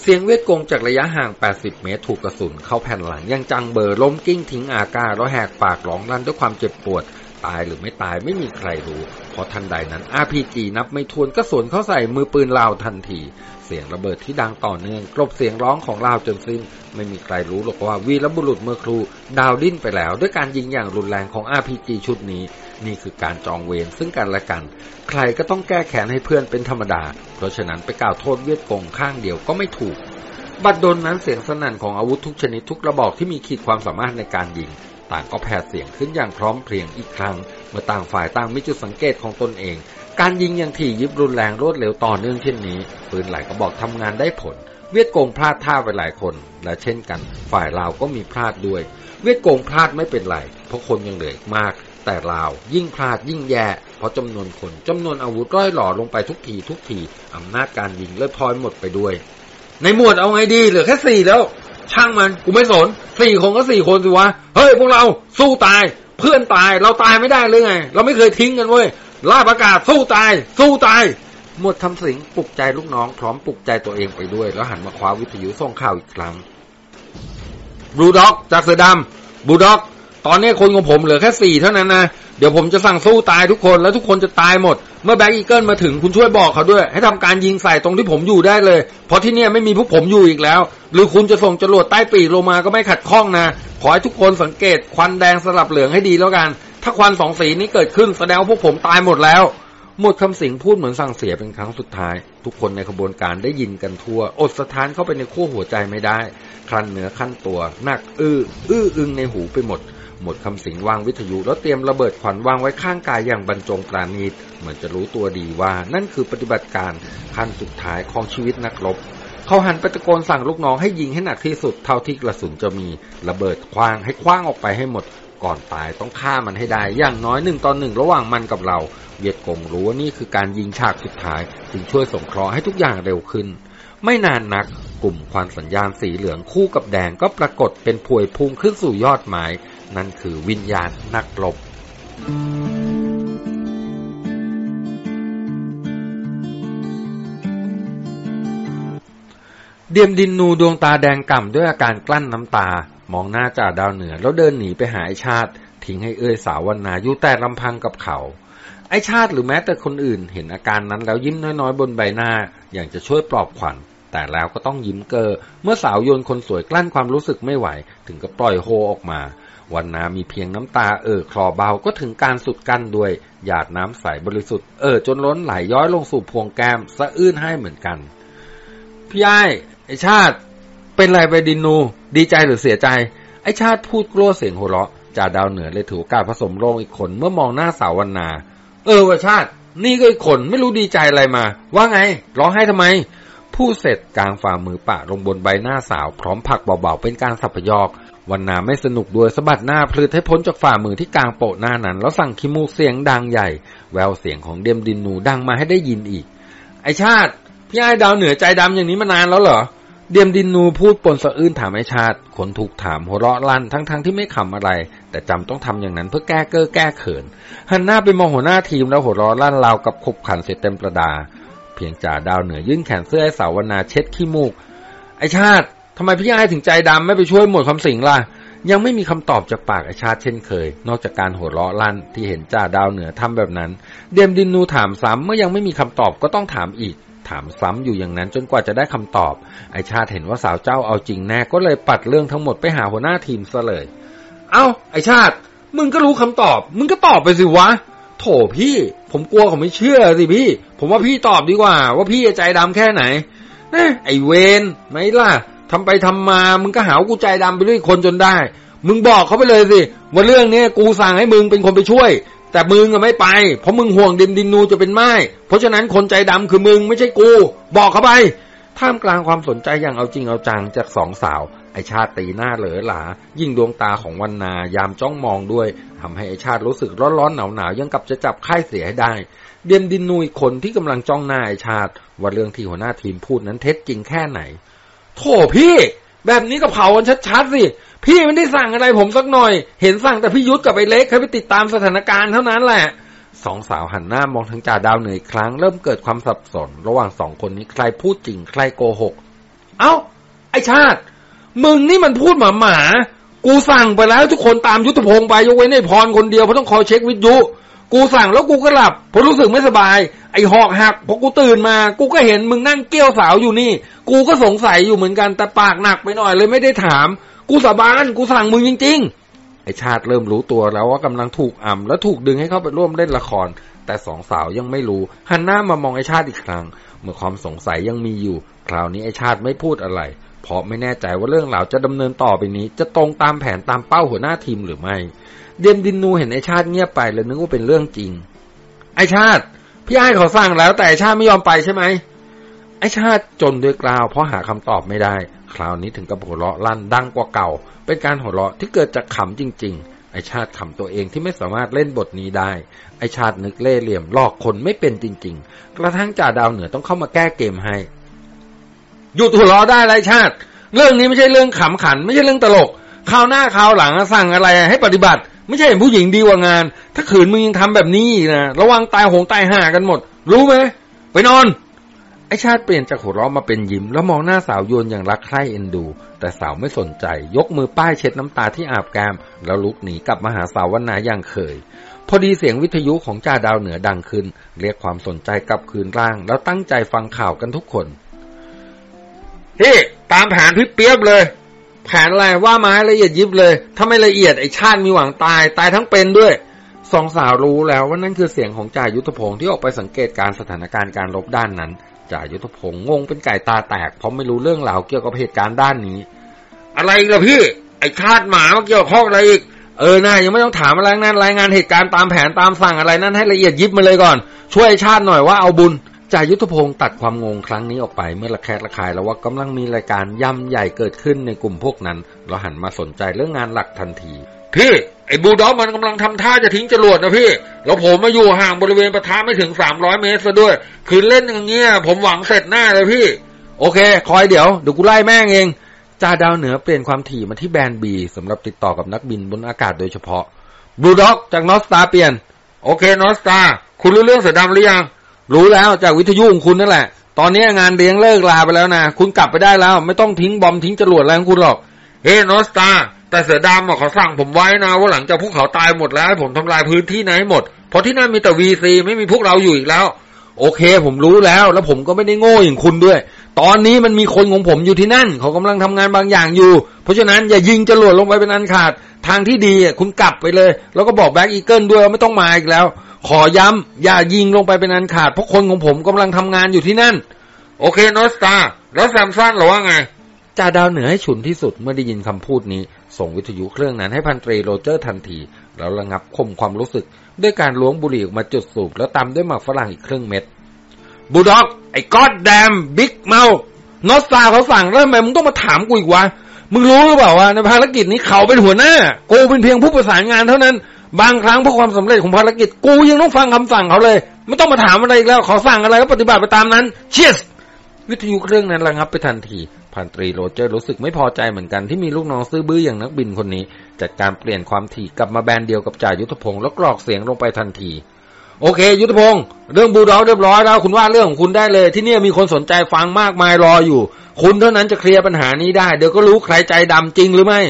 เสียงเวทกงจากระยะห่าง 80 เมตรถูกกระสุนเข้าแผ่นหลังยังจังเบอร์ล้มกิ้งทิ้งอาก้าแล้วแหกปากร้องลั่นด้วยความเจ็บปวด ตายหรือไม่ตายไม่มีใครรู้เพราะทันใดนั้น RPG นับไม่ทวนก็สวนเข้าใส่มือปืนลาวทันที เสียงระเบิดที่ดังต่อเนื่องกลบเสียงร้องของลาวจนสิ้น ไม่มีใครรู้หรอกว่าวีรบุรุษเมื่อครูดาวดิ้นไปแล้ว ด้วยการยิงอย่างรุนแรงของ RPG ชุดนี้ นี่คือการจองเวรซึ่งกันและกัน ใครก็ต้องแก้แค้นให้เพื่อนเป็นธรรมดา เพราะฉะนั้นไปกล่าวโทษเวียดกงข้างเดียวก็ไม่ถูกบัดดลนั้นเสียงสนั่นของอาวุธทุกชนิดทุกระบอกที่มีขีดความสามารถในการยิง ต่างก็แผดเสียงขึ้นอย่างพร้อมเพรียงอีกครั้ง เมื่อต่างฝ่ายต่างมีจุดสังเกตของตนเอง การยิงอย่างถี่ยิบรุนแรงรวดเร็วต่อเนื่องเช่นนี้ ปืนหลายกระบอกทำงานได้ผล เวียดกงพลาดท่าไปหลายคน และเช่นกัน ฝ่ายลาวก็มีพลาดด้วย เวียดกงพลาดไม่เป็นไรเพราะคนยังเหลือมาก แต่ลาวยิ่งพลาดยิ่งแย่ เพราะจำนวนคนจำนวนอาวุธร้อยหล่อลงไปทุกทีทุกทีอำนาจการยิงเลยพลอยหมดไปด้วย ในหมวดเอาไงดีเหลือแค่สี่แล้ว ช่างมันกูไม่สนสี่คนก็สี่คนสิวะเฮ้ยพวกเราสู้ตาย เพื่อนตายเราตายไม่ได้เลยไง เราไม่เคยทิ้งกันเว้ยล่าประกาศสู้ตาย สู้ตายหมดทำเสียงปลุกใจลูกน้องพร้อมปลุกใจตัวเองไปด้วย แล้วหันมาคว้าวิทยุส่งข่าวอีกครั้ง Blue Dog จากเสือดำ Blue Dog ตอนนี้คนของผมเหลือแค่สี่เท่านั้นนะ เดี๋ยวผมจะสั่งสู้ตายทุกคนแล้วทุกคนจะตายหมด เมื่อ Black Eagle มาถึงคุณช่วยบอกเขาด้วย ให้ทำการยิงใส่ตรงที่ผมอยู่ได้เลย เพราะที่เนี่ยไม่มีพวกผมอยู่อีกแล้ว หรือคุณจะส่งจรวดใต้ปีกลงมาก็ไม่ขัดข้องนะ ขอให้ทุกคนสังเกตควันแดงสลับเหลืองให้ดีแล้วกัน ถ้าควันสองสีนี้เกิดขึ้นแสดงว่าพวกผมตายหมดแล้วหมดคำสิงพูดเหมือนสั่งเสียเป็นครั้งสุดท้าย ทุกคนในขบวนการได้ยินกันทั่ว อดสะท้านเข้าไปในขั้วหัวใจไม่ได้ คลันเหนือขั้นตัวหนักอื้อ อื้ออึงในหูไปหมด หมดคำสิงวางวิทยุแล้วเตรียมระเบิดขวัญวางไว้ข้างกายอย่างบรรจงปราณีตเหมือนจะรู้ตัวดีว่านั่นคือปฏิบัติการขั้นสุดท้ายของชีวิตนักรบ เขาหันไปตะโกนสั่งลูกน้องให้ยิงให้หนักที่สุดเท่าที่กระสุนจะมีระเบิดคว้างให้คว้างออกไปให้หมด ก่อนตายต้องฆ่ามันให้ได้อย่างน้อยหนึ่งตอนหนึ่งระหว่างมันกับเรา เวียดกงรู้ว่านี่คือการยิงฉากสุดท้ายจึงช่วยสงเคราะห์ให้ทุกอย่างเร็วขึ้น ไม่นานนักกลุ่มควันสัญญาณสีเหลืองคู่กับแดงก็ปรากฏเป็นพวยพุ่งขึ้นสู่ยอดไม้ นั่นคือวิญญาณนักรบเดียมดินนูดวงตาแดงก่ำด้วยอาการกลั้นน้ำตา มองหน้าจ่าดาวเหนือแล้วเดินหนีไปหาไอชาติ ทิ้งให้เอ้ยสาววันนาอยู่แต่ลำพังกับเขาไอชาติหรือแม้แต่คนอื่นเห็นอาการนั้นแล้วยิ้มน้อยๆ บนใบหน้า อย่างจะช่วยปลอบขวัญ แต่แล้วก็ต้องยิ้มเกอเมื่อสาวโยนคนสวยกลั้นความรู้สึกไม่ไหว ถึงกับปล่อยโฮออกมา วันนามีเพียงน้ำตาเอ่อคลอเบาก็ถึงการสุดกั้นด้วย หยาดน้ำใสบริสุทธิ์เอ่อจนล้นไหลย้อยลงสู่พวงแก้มสะอื้นให้เหมือนกัน พี่ไอ้ไอชาติ เป็นไรไปดินู ดีใจหรือเสียใจ ไอชาติพูดกลัวเสียงหัวเราะจ่าดาวเหนือเลยถือกาสผสมโรงอีกคนเมื่อมองหน้าสาววันนา เออวะชาติ นี่ก็อีกคนไม่รู้ดีใจอะไรมา ว่าไง ร้องไห้ทำไมพูดเสร็จกลางฝ่ามือปะลงบนใบหน้าสาวพร้อมผักเบาๆเป็นการสับพยอก วันนาไม่สนุกด้วยสะบัดหน้าพลืดให้พ้นจากฝ่ามือที่กลางโปะหน้านั้น แล้วสั่งคิมูเสียงดังใหญ่ แววเสียงของเดียมดินนูดังมาให้ได้ยินอีก ไอชาติ พี่ไอ้ดาวเหนือใจดำอย่างนี้มานานแล้วเหรอ เดียมดินนูพูดปนสะอื้นถามไอชาติ คนถูกถามหัวเราะลั่นทั้งๆทที่ไม่ขำอะไร แต่จำต้องทำอย่างนั้นเพื่อแก้เก้อแก้เขิน หันหน้าไปมองหัวหน้าทีมแล้วหัวเราะลั่นราวกับขบขันเสร็จเต็มประดา เพียงจ่าดาวเหนือยื่นแขนเสื้อให้สาวนาเช็ดขี้มูก ไอชาติ ทำไมพี่ไอ้ถึงใจดำไม่ไปช่วยหมวดคำสิงล่ะ ยังไม่มีคำตอบจากปากไอชาติเช่นเคย นอกจากการหัวเราะลั่นที่เห็นจ่าดาวเหนือทำแบบนั้น เดียมดินนูถามซ้ำเมื่อยังไม่มีคำตอบก็ต้องถามอีก ถามซ้ำอยู่อย่างนั้นจนกว่าจะได้คำตอบ ไอชาติเห็นว่าสาวเจ้าเอาจริงแน่ก็เลยปัดเรื่องทั้งหมดไปหาหัวหน้าทีมซะเลย เอ้า ไอชาติ มึงก็รู้คำตอบ มึงก็ตอบไปสิวะโถพี่ ผมกลัวเขาไม่เชื่อสิพี่ ผมว่าพี่ตอบดีกว่า ว่าพี่ใจดำแค่ไหนนะไอเวนไหมล่ะ ทำไปทำมา มึงก็หาว่ากูใจดำไปด้วยคนจนได้ มึงบอกเขาไปเลยสิว่าเรื่องนี้กูสั่งให้มึงเป็นคนไปช่วย แต่มึงอะไม่ไป เพราะมึงห่วงดินดินนูจะเป็นไม้ เพราะฉะนั้นคนใจดำคือมึงไม่ใช่กู บอกเขาไป ท่ามกลางความสนใจอย่างเอาจริงเอาจังจากสองสาว ไอชาติตีหน้าเหลอหลา ยิ่งดวงตาของวันนายามจ้องมองด้วยทำให้ไอชาติรู้สึกร้อนๆหนาวๆยังกับจะจับไข้เสียให้ได้เดียมดินนูอีกคนที่กำลังจ้องหน้าไอชาติว่าเรื่องที่หัวหน้าทีมพูดนั้นเท็จจริงแค่ไหน โถพี่ แบบนี้ก็เผากันชัดๆสิพี่ไม่ได้สั่งอะไรผมสักหน่อย เห็นสั่งแต่พี่ยุทธกับไอเล็กให้ไปติดตามสถานการณ์เท่านั้นแหละสองสาวหันหน้ามองทางจ่าดาวเหนื่อยครั้งเริ่มเกิดความสับสน ระหว่างสองคนนี้ใครพูดจริงใครโกหก เอ้า ไอชาติ มึงนี่มันพูดหมาหมา กูสั่งไปแล้วทุกคนตามยุทธพงศ์ไปยกเว้นไอพรคนเดียวเพราะต้องคอยเช็ควิทยุ กูสั่งแล้วกูก็หลับเพราะรู้สึกไม่สบาย ไอหอกหักพอกูตื่นมา กูก็เห็นมึงนั่งเกี้ยวสาวอยู่นี่ กูก็สงสัยอยู่เหมือนกันแต่ปากหนักไปหน่อยเลยไม่ได้ถาม กูสาบานกูสั่งมึงจริง ๆ ไอชาติเริ่มรู้ตัวแล้วว่ากำลังถูกอ่ำและถูกดึงให้เข้าไปร่วมเล่นละคร แต่สองสาวยังไม่รู้หันหน้ามามองไอชาติอีกครั้ง เมื่อความสงสัยยังมีอยู่ คราวนี้ไอชาติไม่พูดอะไร เพราะไม่แน่ใจว่าเรื่องราวจะดำเนินต่อไปนี้ จะตรงตามแผนตามเป้าหัวหน้าทีมหรือไม่ เดมดินนูเห็นไอชาติเงียบไปเลยนึกว่าเป็นเรื่องจริง ไอชาติ พี่ไอ้เขาสั่งแล้ว แต่ไอชาติไม่ยอมไปใช่ไหมไอชาติจนด้วยกล่าว เพราะหาคำตอบไม่ได้ คราวนี้ถึงกับหัวเราะลั่นดังกว่าเก่า เป็นการหัวเราะที่เกิดจากขำจริง ๆ ไอชาติขำตัวเองที่ไม่สามารถเล่นบทนี้ได้ ไอชาตินึกเล่เหลี่ยมหลอกคนไม่เป็นจริง ๆ กระทั่งจ่าดาวเหนือต้องเข้ามาแก้เกมให้หยุดหัวเราะได้ไรชาติ เรื่องนี้ไม่ใช่เรื่องขำขัน ไม่ใช่เรื่องตลกคราวหน้าคราวหลังสั่งอะไรให้ปฏิบัติ ไม่ใช่เห็นผู้หญิงดีกว่างาน ถ้าขืนมึงยังทำแบบนี้นะระวังตายหงตายห่ากันหมด รู้ไหมไปนอนไอชาติเปลี่ยนจากหัวเราะมาเป็นยิ้ม แล้วมองหน้าสาวโยนอย่างรักใคร่เอ็นดู แต่สาวไม่สนใจ ยกมือป้ายเช็ดน้ำตาที่อาบแก้มแล้วลุกหนีกลับมาหาสาววันนาอย่างเคย พอดีเสียงวิทยุของจ่าดาวเหนือดังขึ้น เรียกความสนใจกลับคืนร่าง แล้วตั้งใจฟังข่าวกันทุกคนพี่ตามแผนพี่เปียบเลย แผนอะไรว่ามาให้ละเอียดยิบเลย ถ้าไม่ละเอียดไอชาติมีหวังตายตายทั้งเป็นด้วยสองสาวรู้แล้วว่านั่นคือเสียงของจ่ายุทธพงศ์ที่ออกไปสังเกตการสถานการณ์การรบด้านนั้นจ่ายุทธพงศ์งงเป็นไก่ตาแตกเพราะไม่รู้เรื่องราวเกี่ยวกับเหตุการณ์ด้านนี้ อะไรอีกล่ะพี่ ไอชาติหมามาเกี่ยวข้องอะไรอีกเออนายังไม่ต้องถามอะไรนั้นรายงานเหตุการณ์ตามแผนตามสั่งอะไรนั้นให้ละเอียดยิบมาเลยก่อน ช่วยไอชาติหน่อยว่าเอาบุญ จ่ายุทธพงศ์ตัดความงงครั้งนี้ออกไปเมื่อระแคะระคายแล้วว่ากำลังมีรายการย่ำใหญ่เกิดขึ้นในกลุ่มพวกนั้นเราหันมาสนใจเรื่องงานหลักทันที พี่ไอ้บูลด็อกมันกำลังทำท่าจะทิ้งจรวดนะพี่ แล้วผมมาอยู่ห่างบริเวณประทะไม่ถึงสามร้อยเมตรซะด้วย คืนเล่นอย่างเงี้ยผมหวังเสร็จหน้าเลยพี่ โอเค คอยเดี๋ยวเดี๋ยวกูไล่แม่งเองจ่าดาวเหนือเปลี่ยนความถี่มาที่แบนบีสำหรับติดต่อกับนักบินบนอากาศโดยเฉพาะบูลด็อกจากนอสตาเปลี่ยน โอเคนอสตาคุณรู้เรื่องเสือดำหรือยัง รู้แล้วจากวิทยุของคุณนั่นแหละ ตอนนี้งานเลี้ยงเลิกลาไปแล้วนะคุณกลับไปได้แล้ว ไม่ต้องทิ้งบอมทิ้งจรวดอะไรของคุณหรอกเฮ้นอสตาแต่เสือดำเขาสั่งผมไว้นะว่าหลังจากพวกเขาตายหมดแล้ว ผมทำลายพื้นที่นั้นให้หมด เพราะที่นั่นมีแต่วีซีไม่มีพวกเราอยู่อีกแล้ว โอเค ผมรู้แล้ว แล้วผมก็ไม่ได้โง่อย่างคุณด้วย ตอนนี้มันมีคนของผมอยู่ที่นั่น เขากำลังทำงานบางอย่างอยู่ เพราะฉะนั้นอย่ายิงจรวดลงไปเป็นอันขาด ทางที่ดีคุณกลับไปเลย แล้วก็บอก Black Eagle ด้วยไม่ต้องมาอีกแล้ว ขอย้ำอย่ายิงลงไปเป็นอันขาด เพราะคนของผมกำลังทำงานอยู่ที่นั่น โอเค North Star แล้ว Samson หรือว่าไงจ่าดาวเหนือให้ฉุนที่สุดเมื่อได้ยินคำพูดนี้ ส่งวิทยุเครื่องนั้นให้พันตรีโรเจอร์ทันที แล้วระงับคมความรู้สึก ด้วยการล้วงบุหรี่ออกมาจุดสูบ แล้วตามด้วยหมากฝรั่งอีกครึ่งเม็ด Blue Dog ไอ้ God damn big mouth North Star เขาสั่งแล้วทำไมมึงต้องมาถามกูอีกวะมึงรู้หรือเปล่าว่าในภารกิจนี้เขาเป็นหัวหน้า กูเป็นเพียงผู้ประสานงานเท่านั้น บางครั้งเพราะความสำเร็จของภารกิจ กูยังต้องฟังคำสั่งเขาเลย ไม่ต้องมาถามอะไรอีกแล้วเขาสั่งอะไรก็ปฏิบัติไปตามนั้น เสียงวิทยุเครื่องนั้นระงับไปทันทีพันตรีโรเจอร์รู้สึกไม่พอใจเหมือนกันที่มีลูกน้องซื่อบื้ออย่างนักบินคนนี้ จัดการเปลี่ยนความถี่กลับมาแบนเดียวกับจ่ายุทธพงศ์แล้วกรอกเสียงลงไปทันที โอเค ยุทธพงศ์เรื่องบูดอกเรียบร้อยแล้วคุณว่าเรื่องของคุณได้เลย ที่นี่มีคนสนใจฟังมากมายรออยู่ คุณเท่านั้นจะเคลียร์ปัญหานี้ได้ เดี๋ยวก็รู้ใครใจดำจริงหรือไม่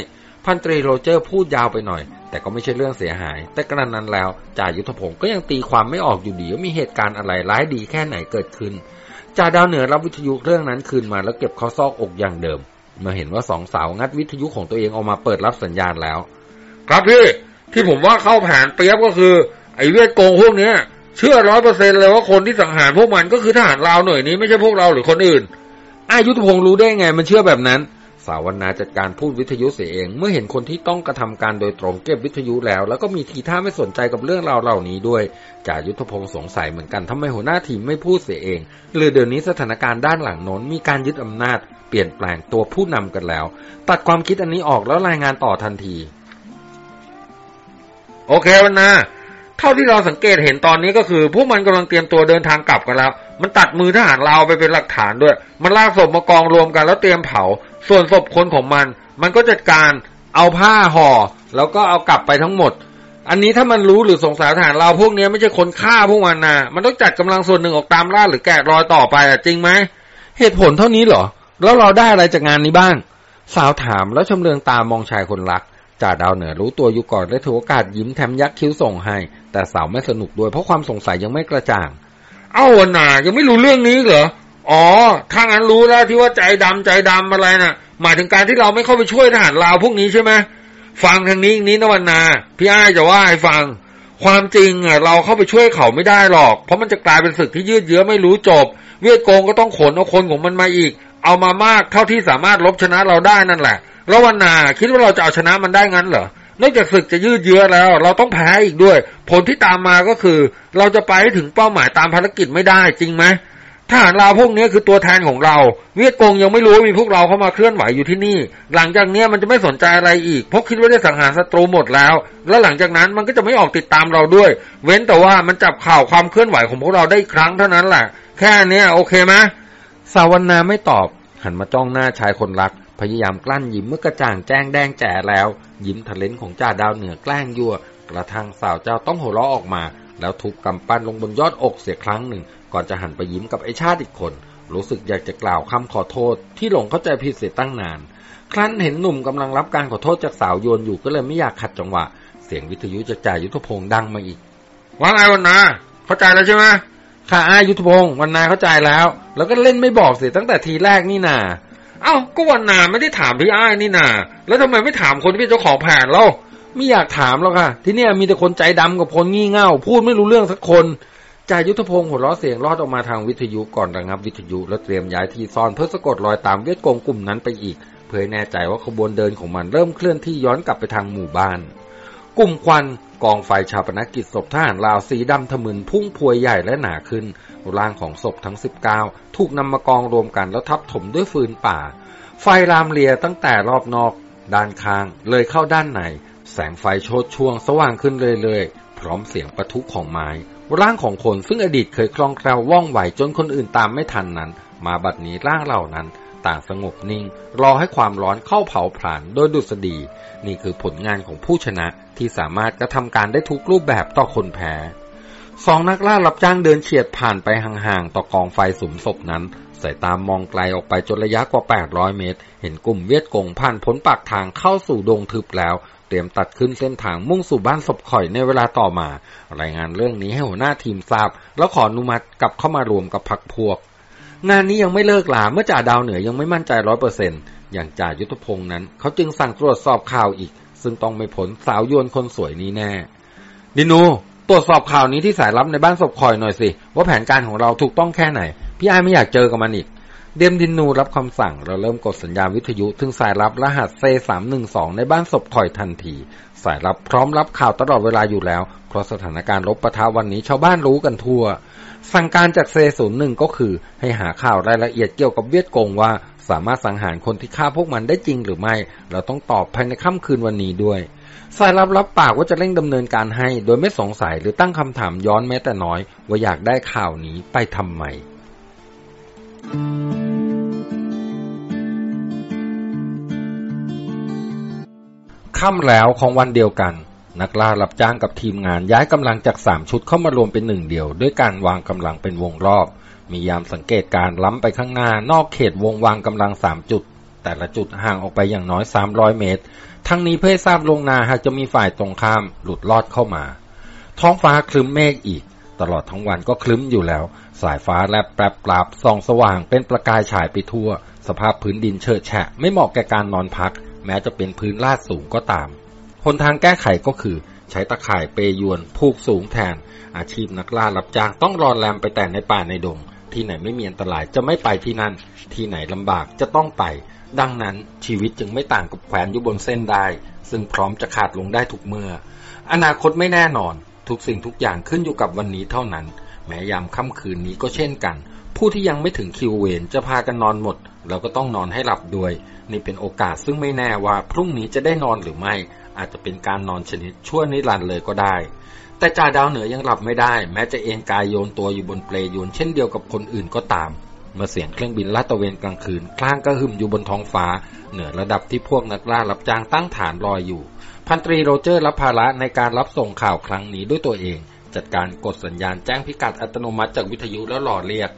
พันตรีโรเจอร์พูดยาวไปหน่อย แต่ก็ไม่ใช่เรื่องเสียหาย แต่กระนั้นแล้วจ่ายุทธพงศ์ก็ยังตีความไม่ออกอยู่ดีว่ามีเหตุการณ์อะไรร้ายดีแค่ไหนเกิดขึ้นจ่าดาวเหนือรับวิทยุเรื่องนั้นคืนมาแล้วเก็บเข้าซอกอกอย่างเดิมเมื่อเห็นว่าสองสาวงัดวิทยุของตัวเองออกมาเปิดรับสัญญาณแล้ว ครับพี่ที่ผมว่าเข้าผ่านเปียบก็คือ ไอ้เวทโกงพวกเนี้ยเชื่อร้อยเปอร์เซ็นเลยว่าคนที่สังหารพวกมันก็คือทหารลาวหน่วยนี้ไม่ใช่พวกเราหรือคนอื่นอายุทธพงศ์รู้ได้ไงมันเชื่อแบบนั้น สาวนาจัดการพูดวิทยุเสียเอง เมื่อเห็นคนที่ต้องกระทำการโดยตรงเก็บวิทยุแล้ว แล้วก็มีทีท่าไม่สนใจกับเรื่องราวเหล่านี้ด้วยจ่ายุทธพงศ์สงสัยเหมือนกันทำไมหัวหน้าทีมไม่พูดเสียเอง หรือเดี๋ยวนี้สถานการณ์ด้านหลังโน้นมีการยึดอำนาจ เปลี่ยนแปลงตัวผู้นำกันแล้ว ตัดความคิดอันนี้ออกแล้วรายงานต่อทันที โอเควันนาเท่าที่เราสังเกตเห็นตอนนี้ก็คือพวกมันกำลังเตรียมตัวเดินทางกลับกันแล้ว มันตัดมือทหารลาไปเป็นหลักฐานด้วย มันลากศพมากองรวมกันแล้วเตรียมเผา ส่วนศพคนของมัน มันก็จัดการเอาผ้าห่อ แล้วก็เอากลับไปทั้งหมด อันนี้ถ้ามันรู้หรือสงสัยทหาราพวกนี้ไม่ใช่คนฆ่าพวกมันนะมันต้องจัดกำลังส่วนหนึ่งออกตามล่าหรือแกะรอยต่อไปอะจริงไหมเหตุผลเท่านี้เหรอ แล้วเราได้อะไรจากงานนี้บ้าง สาวถามแล้วชำเลืองตามองชายคนรักจ่าดาวเหนือรู้ตัวอยู่ก่อนและถือโอกาสยิ้มแถมยักคิ้วส่งให้ แต่สาวไม่สนุกด้วยเพราะความสงสัยยังไม่กระจ่าง เอ้าวันนายังไม่รู้เรื่องนี้เหรอ อ๋อ ถ้างั้นรู้แล้วที่ว่าใจดำใจดำอะไรน่ะ หมายถึงการที่เราไม่เข้าไปช่วยทหารลาวพวกนี้ใช่ไหมฟังทางนี้นี้นะวันนา พี่อ้ายจะว่าให้ฟัง ความจริงอะเราเข้าไปช่วยเขาไม่ได้หรอก เพราะมันจะกลายเป็นศึกที่ยืดเยื้อไม่รู้จบ เวียดโกงก็ต้องขนเอาคนของมันมาอีก เอามามากเท่าที่สามารถลบชนะเราได้นั่นแหละ แล้ววันนาคิดว่าเราจะเอาชนะมันได้งั้นเหรอนอกจากศึกจะยืดเยื้อแล้ว เราต้องแพ้อีกด้วย ผลที่ตามมาก็คือ เราจะไปถึงเป้าหมายตามภารกิจไม่ได้จริงไหม ทหารลาวพวกนี้คือตัวแทนของเรา เวียดกงยังไม่รู้ว่ามีพวกเราเข้ามาเคลื่อนไหวอยู่ที่นี่ หลังจากนี้มันจะไม่สนใจอะไรอีกเพราะคิดว่าได้สังหารศัตรูหมดแล้ว แล้วหลังจากนั้นมันก็จะไม่ออกติดตามเราด้วย เว้นแต่ว่ามันจับข่าวความเคลื่อนไหวของพวกเราได้ครั้งเท่านั้นแหละ แค่เนี้โอเคไหมสาวนาไม่ตอบ หันมาจ้องหน้าชายคนรัก พยายามกลั้นยิ้มเมื่อกระจ่างแจ้งแดงแจ๋แล้ว ยิ้มทะเลนของจ่าดาวเหนือแกล้งยั่วกระทั่งสาวเจ้าต้องหัวเราะออกมา แล้วทุบกำปั้นลงบนยอดอกเสียครั้งหนึ่ง ก่อนจะหันไปยิ้มกับไอชาติอีกคน รู้สึกอยากจะกล่าวคำขอโทษที่หลงเข้าใจผิดเสียตั้งนาน ครั้นเห็นหนุ่มกำลังรับการขอโทษจากสาวโยนอยู่ก็เลยไม่อยากขัดจังหวะ เสียงวิทยุจากจ่ายุทธพงศ์ดังมาอีก ว่าไงวันนาเข้าใจแล้วใช่ไหมค่ะอายุทธพงศ์วันนาเข้าใจแล้ว แล้วก็เล่นไม่บอกเสียตั้งแต่ทีแรกนี่นาเอ้าก็วันนาไม่ได้ถามพี่อ้ายนี่นาแล้วทำไมไม่ถามคนที่เป็นเจ้าของแผนเล่าไม่อยากถามหรอกค่ะ ที่เนี่ยมีแต่คนใจดำกับคนงี่เง่า พูดไม่รู้เรื่องสักคน จ่ายุทธพงศ์หัวเราะเสียงรอดออกมาทางวิทยุก่อนระงับวิทยุแล้วเตรียมย้ายที่ซ่อนเพื่อสะกดรอยตามเวียดกงกลุ่มนั้นไปอีก เพื่อแน่ใจว่าขบวนเดินของมันเริ่มเคลื่อนที่ย้อนกลับไปทางหมู่บ้าน กลุ่มควันกองไฟชาปนกิจศพทหารลาวสีดำทะมึนพุ่งพวยใหญ่และหนาขึ้นร่างของศพทั้ง 19 ถูกนำมากองรวมกันแล้วทับถมด้วยฟืนป่า ไฟรามเลียตั้งแต่รอบนอก ด้านข้างเลยเข้าด้านใน แสงไฟโชดช่วงสว่างขึ้นเรื่อยๆ พร้อมเสียงประทุของไม้ ร่างของคนซึ่งอดีตเคยคล่องแคล่วว่องไวจนคนอื่นตามไม่ทันนั้น มาบัดนี้ร่างเหล่านั้น ต่างสงบนิ่ง รอให้ความร้อนเข้าเผาผลาญโดยดุษฎี นี่คือผลงานของผู้ชนะที่สามารถกระทำการได้ทุกรูปแบบต่อคนแพ้สองนักล่ารับจ้างเดินเฉียดผ่านไปห่างๆต่อกองไฟสุมศพนั้นสายตามองไกลออกไปจนระยะกว่า 800 เมตร เห็นกลุ่มเวียดกงผ่านพ้นปากทางเข้าสู่ดงทึบแล้ว ตรียมตัดขึ้นเส้นทางมุ่งสู่บ้านศพข่อยในเวลาต่อมา รายงานเรื่องนี้ให้หัวหน้าทีมทราบ แล้วขออนุมัติกลับเข้ามารวมกับพักพวก งานนี้ยังไม่เลิกลาเมื่อจ่าดาวเหนือยังไม่มั่นใจร้อยเปอร์เซ็นอย่างจ่ายุทธพงศ์นั้น เขาจึงสั่งตรวจสอบข่าวอีก ซึ่งต้องไม่ผลสาวยวนคนสวยนี้แน่ดินูตรวจสอบข่าวนี้ที่สายลับในบ้านศพคอยหน่อยสิ ว่าแผนการของเราถูกต้องแค่ไหน พี่ไอ้ไม่อยากเจอกับมันอีก เดมดินนูรับคำสั่งเราเริ่มกดสัญญาณวิทยุถึงสายรับรหัสเซ312ในบ้านศพถอยทันที สายรับพร้อมรับข่าวตลอดเวลาอยู่แล้ว เพราะสถานการณ์รบประทะวันนี้ชาวบ้านรู้กันทั่ว สั่งการจากเซศูนย์หนึ่งก็คือให้หาข่าวรายละเอียดเกี่ยวกับเวียดกงว่า สามารถสังหารคนที่ฆ่าพวกมันได้จริงหรือไม่ เราต้องตอบภายในค่ำคืนวันนี้ด้วยสายรับรับปากว่าจะเร่งดำเนินการให้ โดยไม่สงสัยหรือตั้งคำถามย้อนแม้แต่น้อย ว่าอยากได้ข่าวนี้ไปทำไม ค่ำแล้วของวันเดียวกัน นักล่ารับจ้างกับทีมงานย้ายกำลังจากสามชุดเข้ามารวมเป็นหนึ่งเดียว ด้วยการวางกำลังเป็นวงรอบ มียามสังเกตการล้ำไปข้างหน้านอกเขตวงวางกำลังสามจุด แต่ละจุดห่างออกไปอย่างน้อย 300 เมตร ทั้งนี้เพื่อทราบลงนาหากจะมีฝ่ายตรงข้ามหลุดลอดเข้ามา ท้องฟ้าคลึ้มเมฆอีก ตลอดทั้งวันก็คลึ้มอยู่แล้ว สายฟ้าแลบแปรปราบส่องสว่างเป็นประกายฉายไปทั่ว สภาพพื้นดินเฉิดแฉะ ไม่เหมาะแก่การนอนพัก แม้จะเป็นพื้นลาดสูงก็ตามหนทางแก้ไขก็คือ ใช้ตะข่ายเปยวนผูกสูงแทน อาชีพนักล่ารับจ้างต้องรอนแรมไปแต่ในป่าในดง ที่ไหนไม่มีอันตรายจะไม่ไปที่นั่น ที่ไหนลำบากจะต้องไป ดังนั้นชีวิตจึงไม่ต่างกับแขวนอยู่บนเส้นได้ ซึ่งพร้อมจะขาดลงได้ทุกเมื่อ อนาคตไม่แน่นอน ทุกสิ่งทุกอย่างขึ้นอยู่กับวันนี้เท่านั้น แม้ยามค่ำคืนนี้ก็เช่นกัน ผู้ที่ยังไม่ถึงคิวเวรจะพากันนอนหมดเราก็ต้องนอนให้หลับด้วย นี่เป็นโอกาสซึ่งไม่แน่ว่าพรุ่งนี้จะได้นอนหรือไม่ อาจจะเป็นการนอนชนิดชั่วนิรันดร์เลยก็ได้ แต่จ่าดาวเหนือยังหลับไม่ได้ แม้จะเอนกายโยนตัวอยู่บนเปลโยนเช่นเดียวกับคนอื่นก็ตามเมื่อเสียงเครื่องบินลาดตระเวนกลางคืน คลางกระหึ่มอยู่บนท้องฟ้า เหนือระดับที่พวกนักล่ารับจ้างตั้งฐานลอยอยู่ พันตรีโรเจอร์รับภาระในการรับส่งข่าวครั้งนี้ด้วยตัวเอง จัดการกดสัญญาณแจ้งพิกัดอัตโนมัติจากวิทยุแล้วหล่อเรียก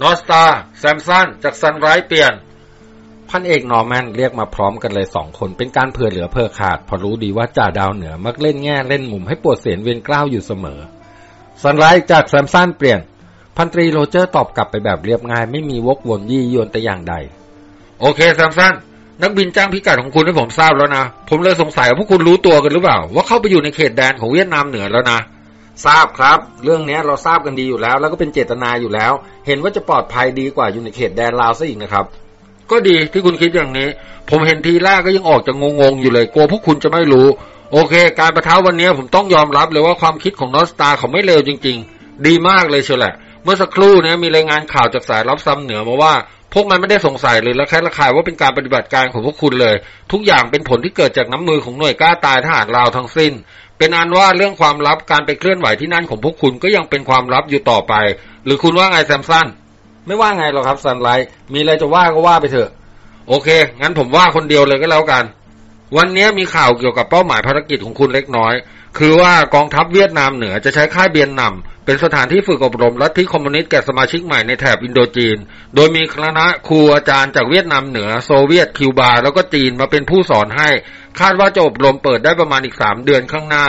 North Star Samson จาก Sunlight เปลี่ยน พันเอกนอร์แมนเรียกมาพร้อมกันเลยสองคนเป็นการเผื่อเหลือเผื่อขาด พอรู้ดีว่าจ่าดาวเหนือมักเล่นแง่เล่นมุมให้ปวดเสียนเวียนเกล้าอยู่เสมอ Sunlight จาก Samson เปลี่ยน พันตรีโรเจอร์ตอบกลับไปแบบเรียบง่าย ไม่มีวกวนยี่ยวนแต่อย่างใด โอเค Samson นักบินแจ้งพิกัดของคุณให้ผมทราบแล้วนะ ผมเลยสงสัยว่าพวกคุณรู้ตัวกันหรือเปล่า ว่าเข้าไปอยู่ในเขตแดนของเวียดนามเหนือแล้วนะ ทราบครับ เรื่องนี้เราทราบกันดีอยู่แล้ว แล้วก็เป็นเจตนาอยู่แล้ว เห็นว่าจะปลอดภัยดีกว่าอยู่ในเขตแดนลาวซะอีกนะครับ ก็ดีที่คุณคิดอย่างนี้ ผมเห็นทีแรกก็ยังออกจะงงๆอยู่เลยกลัวพวกคุณจะไม่รู้ โอเค การประท้าวันนี้ผมต้องยอมรับเลยว่าความคิดของนอสตาเขาไม่เลวจริง ๆ ดีมากเลยเชียวแหละ เมื่อสักครู่เนี้มีรายงานข่าวจากสายรับซ้ำเหนือมาว่า พวกมันไม่ได้สงสัยเลยและแค่ระคายว่าเป็นการปฏิบัติการของพวกคุณเลย ทุกอย่างเป็นผลที่เกิดจากน้ำมือของหน่วยกล้าตายทหารลาวทั้งสิ้น เป็นอันว่าเรื่องความลับการไปเคลื่อนไหวที่นั่นของพวกคุณก็ยังเป็นความลับอยู่ต่อไป หรือคุณว่าไง Samson ไม่ว่าไงหรอกครับ Sunlight มีอะไรจะว่าก็ว่าไปเถอะ โอเค งั้นผมว่าคนเดียวเลยก็แล้วกัน วันนี้มีข่าวเกี่ยวกับเป้าหมายภารกิจของคุณเล็กน้อย คือว่ากองทัพเวียดนามเหนือจะใช้ค่ายเบียนนำเป็นสถานที่ฝึกอบรมลัทธิคอมมิวนิสต์แก่สมาชิกใหม่ในแถบอินโดจีน โดยมีคณะครูอาจารย์จากเวียดนามเหนือโซเวียตคิวบา แล้วก็จีนมาเป็นผู้สอนให้ คาดว่าจะอบรมเปิดได้ประมาณอีกสามเดือนข้างหน้า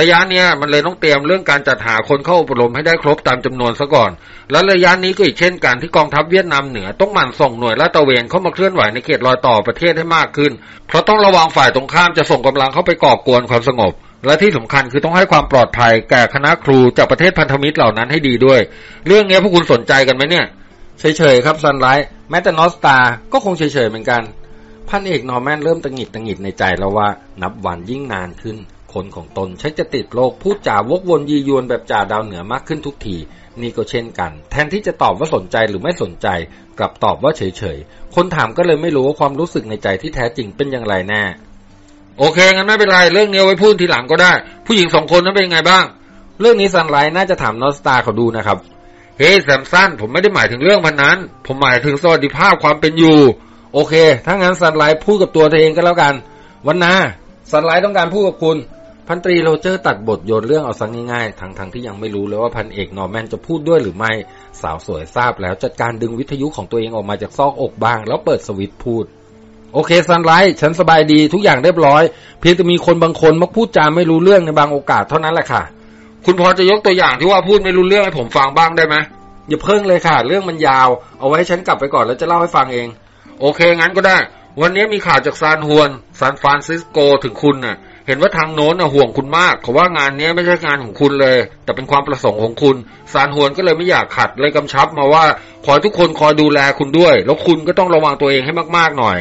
ระยะเนี้ยมันเลยต้องเตรียมเรื่องการจัดหาคนเข้าอบรมให้ได้ครบตามจำนวนซะก่อน และระยะนี้ก็อีกเช่นกันที่กองทัพเวียดนามเหนือต้องหมั่นส่งหน่วยลาดตระเวนเข้ามาเคลื่อนไหวในเขตรอยต่อประเทศให้มากขึ้น เพราะต้องระวังฝ่ายตรงข้ามจะส่งกำลังเข้าไปก่อกวนความสงบ และที่สำคัญคือต้องให้ความปลอดภัยแก่คณะครูจากประเทศพันธมิตรเหล่านั้นให้ดีด้วย เรื่องนี้พวกคุณสนใจกันไหมเนี่ย เฉยๆครับ Sunlight แม้แต่น้อยก็คงเฉยๆเหมือนกันพันเอกนอร์แมนเริ่มตังหิดตังหิดในใจแล้วว่า นับวันยิ่งนานขึ้น คนของตนใช้จะติดโลกพูดจาวกวนยียวนแบบจ่าดาวเหนือมากขึ้นทุกที นี่ก็เช่นกัน แทนที่จะตอบว่าสนใจหรือไม่สนใจ กลับตอบว่าเฉยๆ คนถามก็เลยไม่รู้ว่าความรู้สึกในใจที่แท้จริงเป็นอย่างไรแน่ โอเคงั้นไม่เป็นไรเรื่องนี้ไว้พูดทีหลังก็ได้ ผู้หญิงสองคนนั้นเป็นยังไงบ้าง เรื่องนี้ซันไลท์น่าจะถามนอสตาเขาดูนะครับเฮ้ย Samson ผมไม่ได้หมายถึงเรื่องพรรค์นั้น ผมหมายถึงสวัสดิภาพความเป็นอยู่ โอเค ถ้างั้น Sunlight พูดกับตัวเธอเองก็แล้วกัน วนา Sunlight ต้องการพูดกับคุณ พันตรีโรเจอร์ตัดบทโยนเรื่องเอาซะง่ายๆทั้งๆที่ยังไม่รู้เลยว่าพันเอกนอร์แมนจะพูดด้วยหรือไม่ สาวสวยทราบแล้วจัดการดึงวิทยุของตัวเองออกมาจากซอกอกบ้าง แล้วเปิดสวิตช์พูด โอเค Sunlight ฉันสบายดีทุกอย่างเรียบร้อย เพียงแต่มีคนบางคนมักพูดจาไม่รู้เรื่องในบางโอกาสเท่านั้นแหละค่ะ คุณพอจะยกตัวอย่างที่ว่าพูดไม่รู้เรื่องให้ผมฟังบ้างได้ไหมอย่าเพิ่งเลยค่ะ เรื่องมันยาว เอาไว้ให้ฉันกลับไปก่อนแล้วจะเล่าให้ฟังเอง โอเคงั้นก็ได้ วันนี้มีข่าวจากซานฮวนซานฟรานซิสโกถึงคุณน่ะ เห็นว่าทางโน้นน่ะห่วงคุณมากเขาว่างานนี้ไม่ใช่งานของคุณเลย แต่เป็นความประสงค์ของคุณซานฮวนก็เลยไม่อยากขัดเลยกำชับมาว่าขอให้ทุกคนคอยดูแลคุณด้วย แล้วคุณก็ต้องระวังตัวเองให้มากๆหน่อย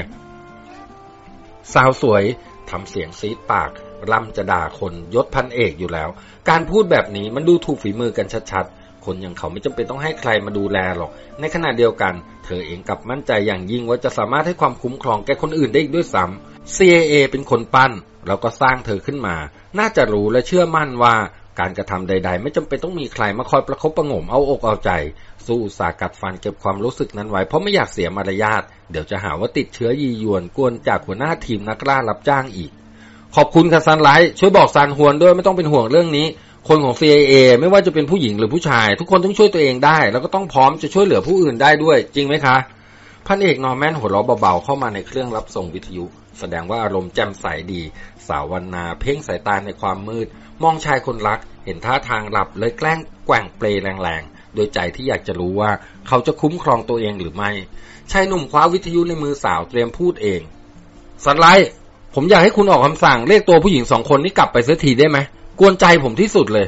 สาวสวยทำเสียงซีดปาก ร่ำจะด่าคนยศพันเอกอยู่แล้ว การพูดแบบนี้มันดูถูกฝีมือกันชัดๆ คนอย่างเขาไม่จำเป็นต้องให้ใครมาดูแลหรอก ในขณะเดียวกัน เธอเองกลับมั่นใจอย่างยิ่งว่าจะสามารถให้ความคุ้มครองแก่คนอื่นได้อีกด้วยซ้ำ CIA เป็นคนปั้น แล้วก็สร้างเธอขึ้นมา น่าจะรู้และเชื่อมั่นว่าการกระทำใด ๆ ไม่จำเป็นต้องมีใครมาคอยประคบประงมเอาอกเอาใจ สู้สากัดฟันเก็บความรู้สึกนั้นไว้เพราะไม่อยากเสียมารยาท เดี๋ยวจะหาว่าติดเชื้อยียวนกวนจากหัวหน้าทีมนักล่ารับจ้างอีก ขอบคุณค่ะ Sunlight ช่วยบอกซันฮวนด้วยไม่ต้องเป็นห่วงเรื่องนี้ คนของ CIA ไม่ว่าจะเป็นผู้หญิงหรือผู้ชาย ทุกคนต้องช่วยตัวเองได้ แล้วก็ต้องพร้อมจะช่วยเหลือผู้อื่นได้ด้วย จริงไหมคะพันเอกนอร์แมนหัวเราะเบาๆเข้ามาในเครื่องรับส่งวิทยุ แสดงว่าอารมณ์แจ่มใสดี สาววนาเพ่งสายตาในความมืด มองชายคนรัก เห็นท่าทางหลับเลยแกล้งแกว่งเปลแรงๆโดยใจที่อยากจะรู้ว่าเขาจะคุ้มครองตัวเองหรือไม่ ชายหนุ่มคว้าวิทยุในมือสาวเตรียมพูดเอง สันไลผมอยากให้คุณออกคำสั่งเรียกตัวผู้หญิงสองคนนี้กลับไปเสียทีได้ไหมกวนใจผมที่สุดเลย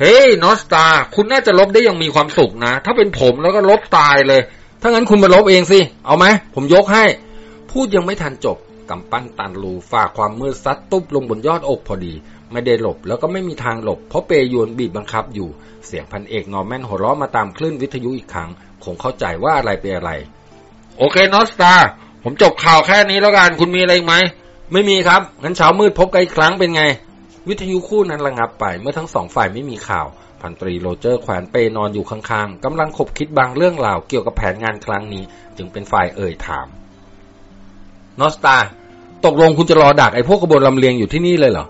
เฮ้ยนอสตา คุณน่าจะลบได้อยังมีความสุขนะ ถ้าเป็นผมแล้วก็ลบตายเลย ถ้างั้นคุณมาลบเองสิ เอาไหม ผมยกให้ พูดยังไม่ทันจบกำปั้นตันรูฝ่าความมืดซัดตุ๊บลงบนยอดอกพอดี ไม่ได้หลบแล้วก็ไม่มีทางหลบ เพราะเปยวนบีบบังคับอยู่ เสียงพันเอกนอร์แมนหัวเราะมาตามคลื่นวิทยุอีกครั้ง คงเข้าใจว่าอะไรเป็นอะไร โอเค North Star ผมจบข่าวแค่นี้แล้วกัน คุณมีอะไรไหม ไม่มีครับ งั้นเช้ามืดพบกันอีกครั้งเป็นไง วิทยุคู่นั้นระงับไป เมื่อทั้งสองฝ่ายไม่มีข่าว พันตรีโรเจอร์แขวนเปลนอนอยู่ข้างๆกำลังขบคิดบางเรื่องราวเกี่ยวกับแผนงานครั้งนี้ จึงเป็นฝ่ายเอ่ยถาม North Star ตกลงคุณจะรอดักไอ้พวกขบวนลำเลียงอยู่ที่นี่เลยเหรอ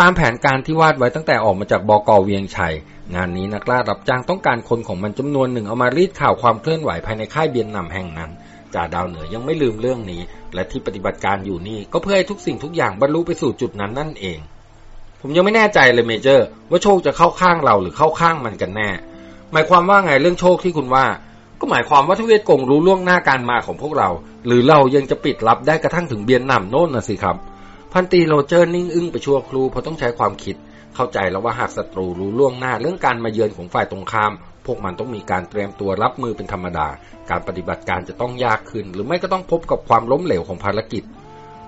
ตามแผนการที่วาดไว้ตั้งแต่ออกมาจากบกเวียงชัยงานนี้นักล่ารับจ้างต้องการคนของมันจำนวนหนึ่งเอามารีดข่าวความเคลื่อนไหวภายในค่ายเบียนนำแห่งนั้น จ่าดาวเหนือยังไม่ลืมเรื่องนี้ และที่ปฏิบัติการอยู่นี่ก็เพื่อให้ทุกสิ่งทุกอย่างบรรลุไปสู่จุดนั้นนั่นเอง ผมยังไม่แน่ใจเลยเมเจอร์ ว่าโชคจะเข้าข้างเราหรือเข้าข้างมันกันแน่ หมายความว่าไงเรื่องโชคที่คุณว่า ก็หมายความว่าทเวศกงรู้ล่วงหน้าการมาของพวกเรา หรือเรายังจะปิดลับได้กระทั่งถึงเบียนนำโน่นนะสิครับ พันตีโรเจอร์นิ่งอึ้งไปชั่วครูเพราะต้องใช้ความคิด เข้าใจแล้วว่าหากศัตรูรู้ล่วงหน้าเรื่องการมาเยือนของฝ่ายตรงข้าม วกมันต้องมีการเตรียมตัวรับมือเป็นธรรมดา การปฏิบัติการจะต้องยากขึ้น หรือไม่ก็ต้องพบกับความล้มเหลวของภารกิจ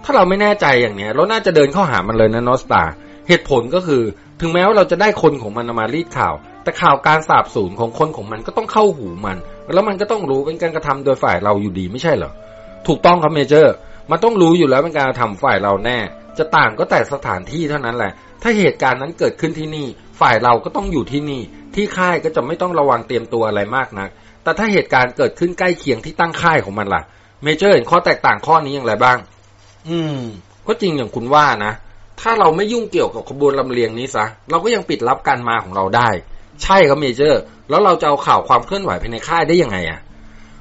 ถ้าเราไม่แน่ใจอย่างเนี้ย เราน่าจะเดินเข้าหามันเลยนะนอสตาเหตุผลก็คือ ถึงแม้ว่าเราจะได้คนของมันมารีดข่าว แต่ข่าวการสาบสูญของคนของมันก็ต้องเข้าหูมัน แล้วมันก็ต้องรู้เป็นการกระทำโดยฝ่ายเราอยู่ดีไม่ใช่เหรอถูกต้องครับ Major มันต้องรู้อยู่แล้วเป็นการกระทำฝ่ายเราแน่ จะต่างก็แต่สถานที่เท่านั้นแหละ ถ้าเหตุการณ์นั้นเกิดขึ้นที่นี่ ฝ่ายเราก็ต้องอยู่ที่นี่ ที่ค่ายก็จะไม่ต้องระวังเตรียมตัวอะไรมากนัก แต่ถ้าเหตุการณ์เกิดขึ้นใกล้เคียงที่ตั้งค่ายของมันล่ะ Major เห็นข้อแตกต่างข้อนี้อย่างไรบ้าง อืม ก็จริงอย่างคุณว่านะ ถ้าเราไม่ยุ่งเกี่ยวกับขบวนลำเลียงนี้ซะ เราก็ยังปิดลับการมาของเราได้ ใช่ครับ Major แล้วเราจะเอาข่าวความเคลื่อนไหวภายในค่ายได้ยังไงอะ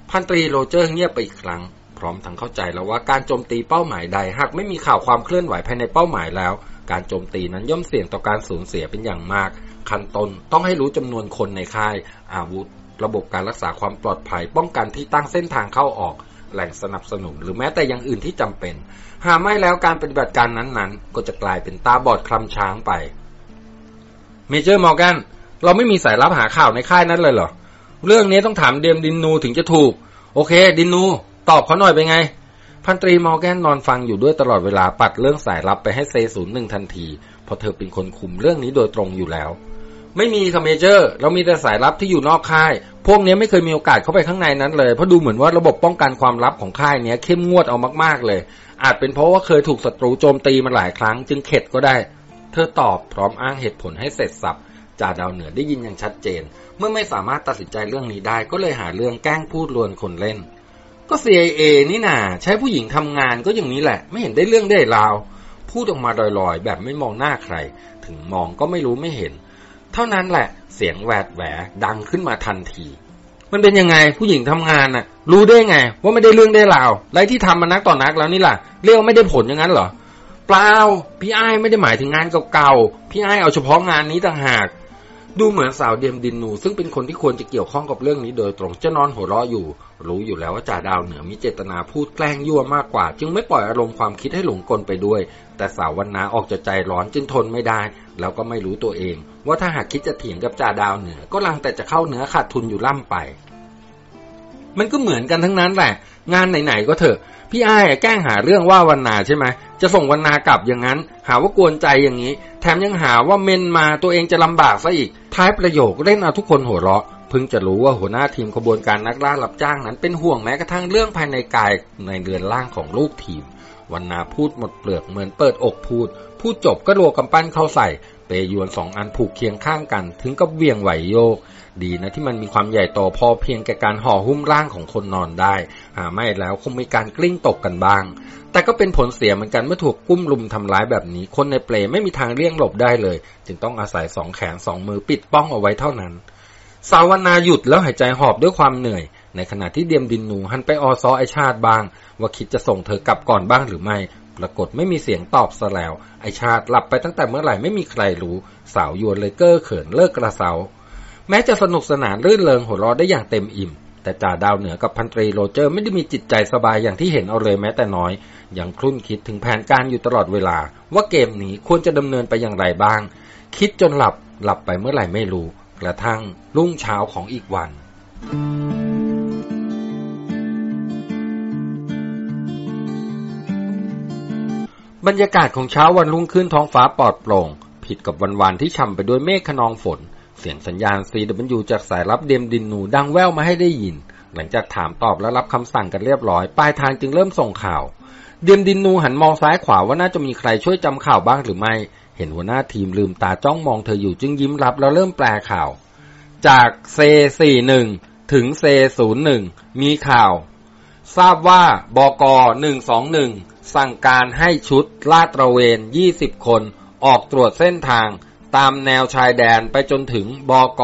พันตรีโรเจอร์เงียบไปอีกครั้ง พร้อมทั้งเข้าใจแล้วว่าการโจมตีเป้าหมายใด หากไม่มีข่าวความเคลื่อนไหวภายในเป้าหมายแล้ว การโจมตีนั้นย่อมเสี่ยงต่อการสูญเสียเป็นอย่างมาก ขั้นต้นต้องให้รู้จำนวนคนในค่าย อาวุธ ระบบการรักษาความปลอดภัย ป้องกันที่ตั้งเส้นทางเข้าออก แหล่งสนับสนุนหรือแม้แต่อย่างอื่นที่จำเป็น หากไม่แล้วการปฏิบัติการนั้นๆ ก็จะกลายเป็นตาบอดคลำช้างไป Major มอร์แกนเราไม่มีสายลับหาข่าวในค่ายนั้นเลยเหรอ เรื่องนี้ต้องถามเดมดินนูถึงจะถูก โอเค ดินนู ตอบเขาหน่อยเป็นไง พันตรีมอร์แกนนอนฟังอยู่ด้วยตลอดเวลาปัดเรื่องสายลับไปให้เซศูนย์หนึ่งทันที เพราะเธอเป็นคนคุมเรื่องนี้โดยตรงอยู่แล้ว ไม่มีค่ะเมเจอร์ เรามีแต่สายลับที่อยู่นอกค่าย พวกนี้ไม่เคยมีโอกาสเข้าไปข้างในนั้นเลย เพราะดูเหมือนว่าระบบป้องกันความลับของค่ายเนี้ยเข้มงวดเอามากๆเลย อาจเป็นเพราะว่าเคยถูกศัตรูโจมตีมาหลายครั้ง จึงเข็ดก็ได้ เธอตอบพร้อมอ้างเหตุผลให้เสร็จสับจ่าดาวเหนือได้ยินอย่างชัดเจน เมื่อไม่สามารถตัดสินใจเรื่องนี้ได้ก็เลยหาเรื่องแกล้งพูดลวนคนเล่น ก็ CIA นี่นาใช้ผู้หญิงทำงานก็อย่างนี้แหละ ไม่เห็นได้เรื่องได้ราว พูดออกมาลอยๆ แบบไม่มองหน้าใคร ถึงมองก็ไม่รู้ไม่เห็น เท่านั้นแหละ เสียงแหวดแหวดังขึ้นมาทันที มันเป็นยังไงผู้หญิงทำงานน่ะ รู้ได้ไง ว่าไม่ได้เรื่องได้ราวไรที่ทำมานักต่อนักแล้วนี่ล่ะเรียกว่าไม่ได้ผลอย่างนั้นเหรอเปล่าพี่ไอ้ไม่ได้หมายถึงงานเก่าๆพี่ไอ้เอาเฉพาะงานนี้ต่างหากดูเหมือนสาวเดียมดินนู ซึ่งเป็นคนที่ควรจะเกี่ยวข้องกับเรื่องนี้โดยตรงจะนอนหัวเราะอยู่ รู้อยู่แล้วว่าจ่าดาวเหนือมีเจตนาพูดแกล้งยั่วมากกว่า จึงไม่ปล่อยอารมณ์ความคิดให้หลงกลไปด้วย แต่สาววันนาออกจะใจร้อนจึงทนไม่ได้ แล้วก็ไม่รู้ตัวเอง ว่าถ้าหากคิดจะเถียงกับจ่าดาวเหนือ ก็ลังแต่จะเข้าเนื้อขาดทุนอยู่ล่ำไป มันก็เหมือนกันทั้งนั้นแหละ งานไหนๆก็เถอะ พี่อ้ายแกล้งหาเรื่องว่าวันนาใช่ไหมจะส่งวันนากลับอย่างนั้น หาว่ากวนใจอย่างนี้ แถมยังหาว่าเมนมาตัวเองจะลำบากซะอีก ท้ายประโยคเล่นเอาทุกคนหัวเราะ เพิ่งจะรู้ว่าหัวหน้าทีมขบวนการนักล่ารับจ้างนั้นเป็นห่วงแม้กระทั่งเรื่องภายในกายในเรือนร่างของลูกทีม วันนาพูดหมดเปลือกเหมือนเปิดอกพูด พูดจบก็โลกำปั้นเข้าใส่ เปยวนสองอันผูกเคียงข้างกัน ถึงกับเวียงไหวโยก ดีนะที่มันมีความใหญ่โตพอเพียงแก่การห่อหุ้มร่างของคนนอนได้ หาไม่แล้วคงมีการกลิ้งตกกันบ้าง แต่ก็เป็นผลเสียเหมือนกันเมื่อถูกกุ้มลุมทำร้ายแบบนี้ คนในเปลไม่มีทางเลี่ยงหลบได้เลย จึงต้องอาศัยสองแขนสองมือปิดป้องเอาไว้เท่านั้น สาวนาหยุดแล้วหายใจหอบด้วยความเหนื่อย ในขณะที่เดียมดินนูหันไปออซอไอชาติบ้าง ว่าคิดจะส่งเธอกลับก่อนบ้างหรือไม่ ปรากฏไม่มีเสียงตอบซะแล้ว ไอชาติหลับไปตั้งแต่เมื่อไหร่ไม่มีใครรู้ สาวยวนเลยเก้อเขินเลิกกระเซาแม้จะสนุกสนานรื่นเริงหัวเราะได้อย่างเต็มอิ่ม แต่จ่าดาวเหนือกับพันตรีโรเจอร์ไม่ได้มีจิตใจสบายอย่างที่เห็นเอาเลยแม้แต่น้อย ยังคลุ่นคิดถึงแผนการอยู่ตลอดเวลา ว่าเกมนี้ควรจะดำเนินไปอย่างไรบ้าง คิดจนหลับหลับไปเมื่อไหร่ไม่รู้ กระทั่งรุ่งเช้าของอีกวัน บรรยากาศของเช้าวันรุ่งขึ้นท้องฟ้าปลอดโปร่ง ผิดกับวันวานที่ช่ำไปด้วยเมฆขนองฝน เสียงสัญญาณ CW จากสายรับเดมดินนูดังแว่วมาให้ได้ยิน หลังจากถามตอบและรับคำสั่งกันเรียบร้อย ปลายทางจึงเริ่มส่งข่าวเดมดินนูหันมองซ้ายขวาว่าน่าจะมีใครช่วยจำข่าวบ้างหรือไม่ เห็นหัวหน้าทีมลืมตาจ้องมองเธออยู่จึงยิ้มรับแล้วเริ่มแปลข่าว จากเซ41ถึงเซ01มีข่าว ทราบว่าบก121 สั่งการให้ชุดลาดตระเวน 20 คนออกตรวจเส้นทาง ตามแนวชายแดนไปจนถึงบก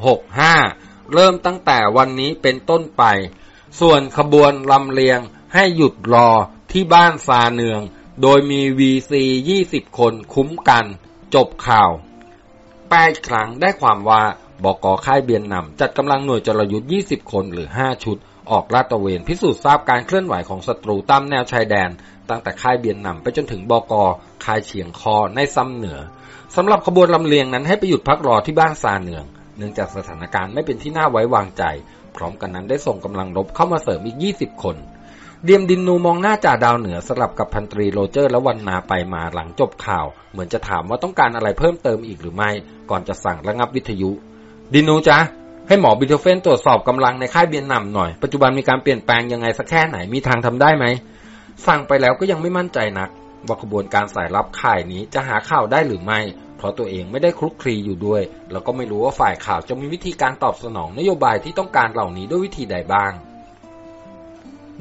165 เริ่มตั้งแต่วันนี้เป็นต้นไป ส่วนขบวนลำเลียงให้หยุดรอที่บ้านซาเนือง โดยมี VC 20 คนคุ้มกัน จบข่าวแปดครั้งได้ความว่าบกค่ายเบียนนำจัดกำลังหน่วยจรยุทธ์ 20 คนหรือ 5 ชุด ออกลาดตระเวนพิสูจน์ทราบการเคลื่อนไหวของศัตรูตามแนวชายแดน ตั้งแต่ค่ายเบียนนำไปจนถึงบกค่ายเฉียงคอในซำเหนือสำหรับขบวนลำเลียงนั้นให้ไปหยุดพักรอที่บ้านซาเนือง เนื่องจากสถานการณ์ไม่เป็นที่น่าไว้วางใจ พร้อมกันนั้นได้ส่งกำลังรบเข้ามาเสริมอีก 20 คน เดียมดินนูมองหน้าจ่าดาวเหนือสลับกับพันตรีโรเจอร์และวันนาไปมาหลังจบข่าว เหมือนจะถามว่าต้องการอะไรเพิ่มเติมอีกหรือไม่ ก่อนจะสั่งระงับวิทยุ ดินูจ๊ะให้หมอบิทเฟนตรวจสอบกำลังในค่ายเบียนนำหน่อย ปัจจุบันมีการเปลี่ยนแปลงยังไงสักแค่ไหนมีทางทำได้ไหม สั่งไปแล้วก็ยังไม่มั่นใจนักว่าขบวนการสายลับข่ายนี้จะหาข่าวได้หรือไม่ เพราะตัวเองไม่ได้คลุกคลีอยู่ด้วย แล้วก็ไม่รู้ว่าฝ่ายข่าวจะมีวิธีการตอบสนองนโยบายที่ต้องการเหล่านี้ด้วยวิธีใดบ้าง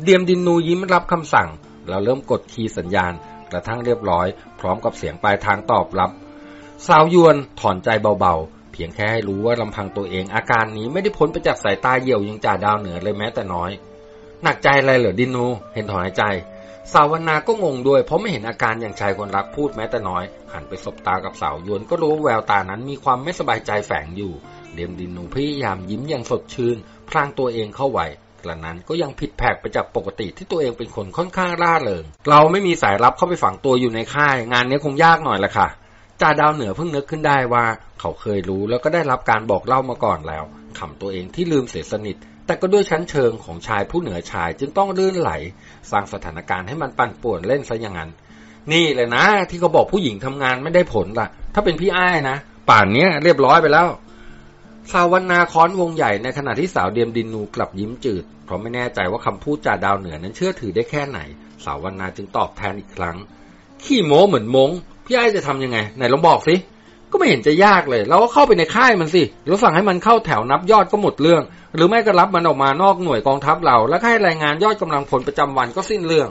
เดียมดินนูยิ้มรับคำสั่งแล้วเริ่มกดคีย์สัญญาณ กระทั่งเรียบร้อย พร้อมกับเสียงปลายทางตอบรับ สาวยวนถอนใจเบาๆ เพียงแค่ให้รู้ว่าลำพังตัวเอง อาการนี้ไม่ได้พ้นไปจากสายตาเหี่ยวยังจ่าดาวเหนือเลยแม้แต่น้อย หนักใจอะไรเหรอดินนู เห็นถอนหายใจ สาวนาก็งงด้วย เพราะไม่เห็นอาการอย่างชายคนรักพูดแม้แต่น้อย หันไปสบตากับสาวยวนก็รู้แววตานั้นมีความไม่สบายใจแฝงอยู่ เดียมดินนูพยายามยิ้มอย่างสดชื่นพลางตัวเองเข้าไว้ กระนั้น ก็ยังผิดแผกไปจากปกติที่ตัวเองเป็นคนค่อนข้างร่าเริง เราไม่มีสายลับเข้าไปฝังตัวอยู่ในค่าย งานนี้คงยากหน่อยละค่ะจ่าดาวเหนือเพิ่งนึกขึ้นได้ว่า เขาเคยรู้แล้วก็ได้รับการบอกเล่ามาก่อนแล้วขำตัวเองที่ลืมเสียสนิท แต่ก็ด้วยชั้นเชิงของชายผู้เหนือชายจึงต้องลื่นไหล สร้างสถานการณ์ให้มันปั่นป่วนเล่นซะอย่างนั้น นี่เลยนะ ที่เขาบอกผู้หญิงทำงานไม่ได้ผลล่ะ ถ้าเป็นพี่อ้ายนะ ป่านนี้เรียบร้อยไปแล้วสาววนาค้อนวงใหญ่ในขณะที่สาวเดียมดินนูกลับยิ้มจืด เพราะไม่แน่ใจว่าคำพูดจ่าดาวเหนือนั้นเชื่อถือได้แค่ไหน สาววนาจึงตอบแทนอีกครั้ง ขี้โม้เหมือนมงพี่ไอ้จะทำยังไงไหนลองบอกสิก็ไม่เห็นจะยากเลย เราก็เข้าไปในค่ายมันสิแล้วสั่งให้มันเข้าแถวนับยอดก็หมดเรื่อง หรือไม่ก็รับมันออกมานอกหน่วยกองทัพเรา แล้วให้รายงานยอดกำลังผลประจำวันก็สิ้นเรื่อง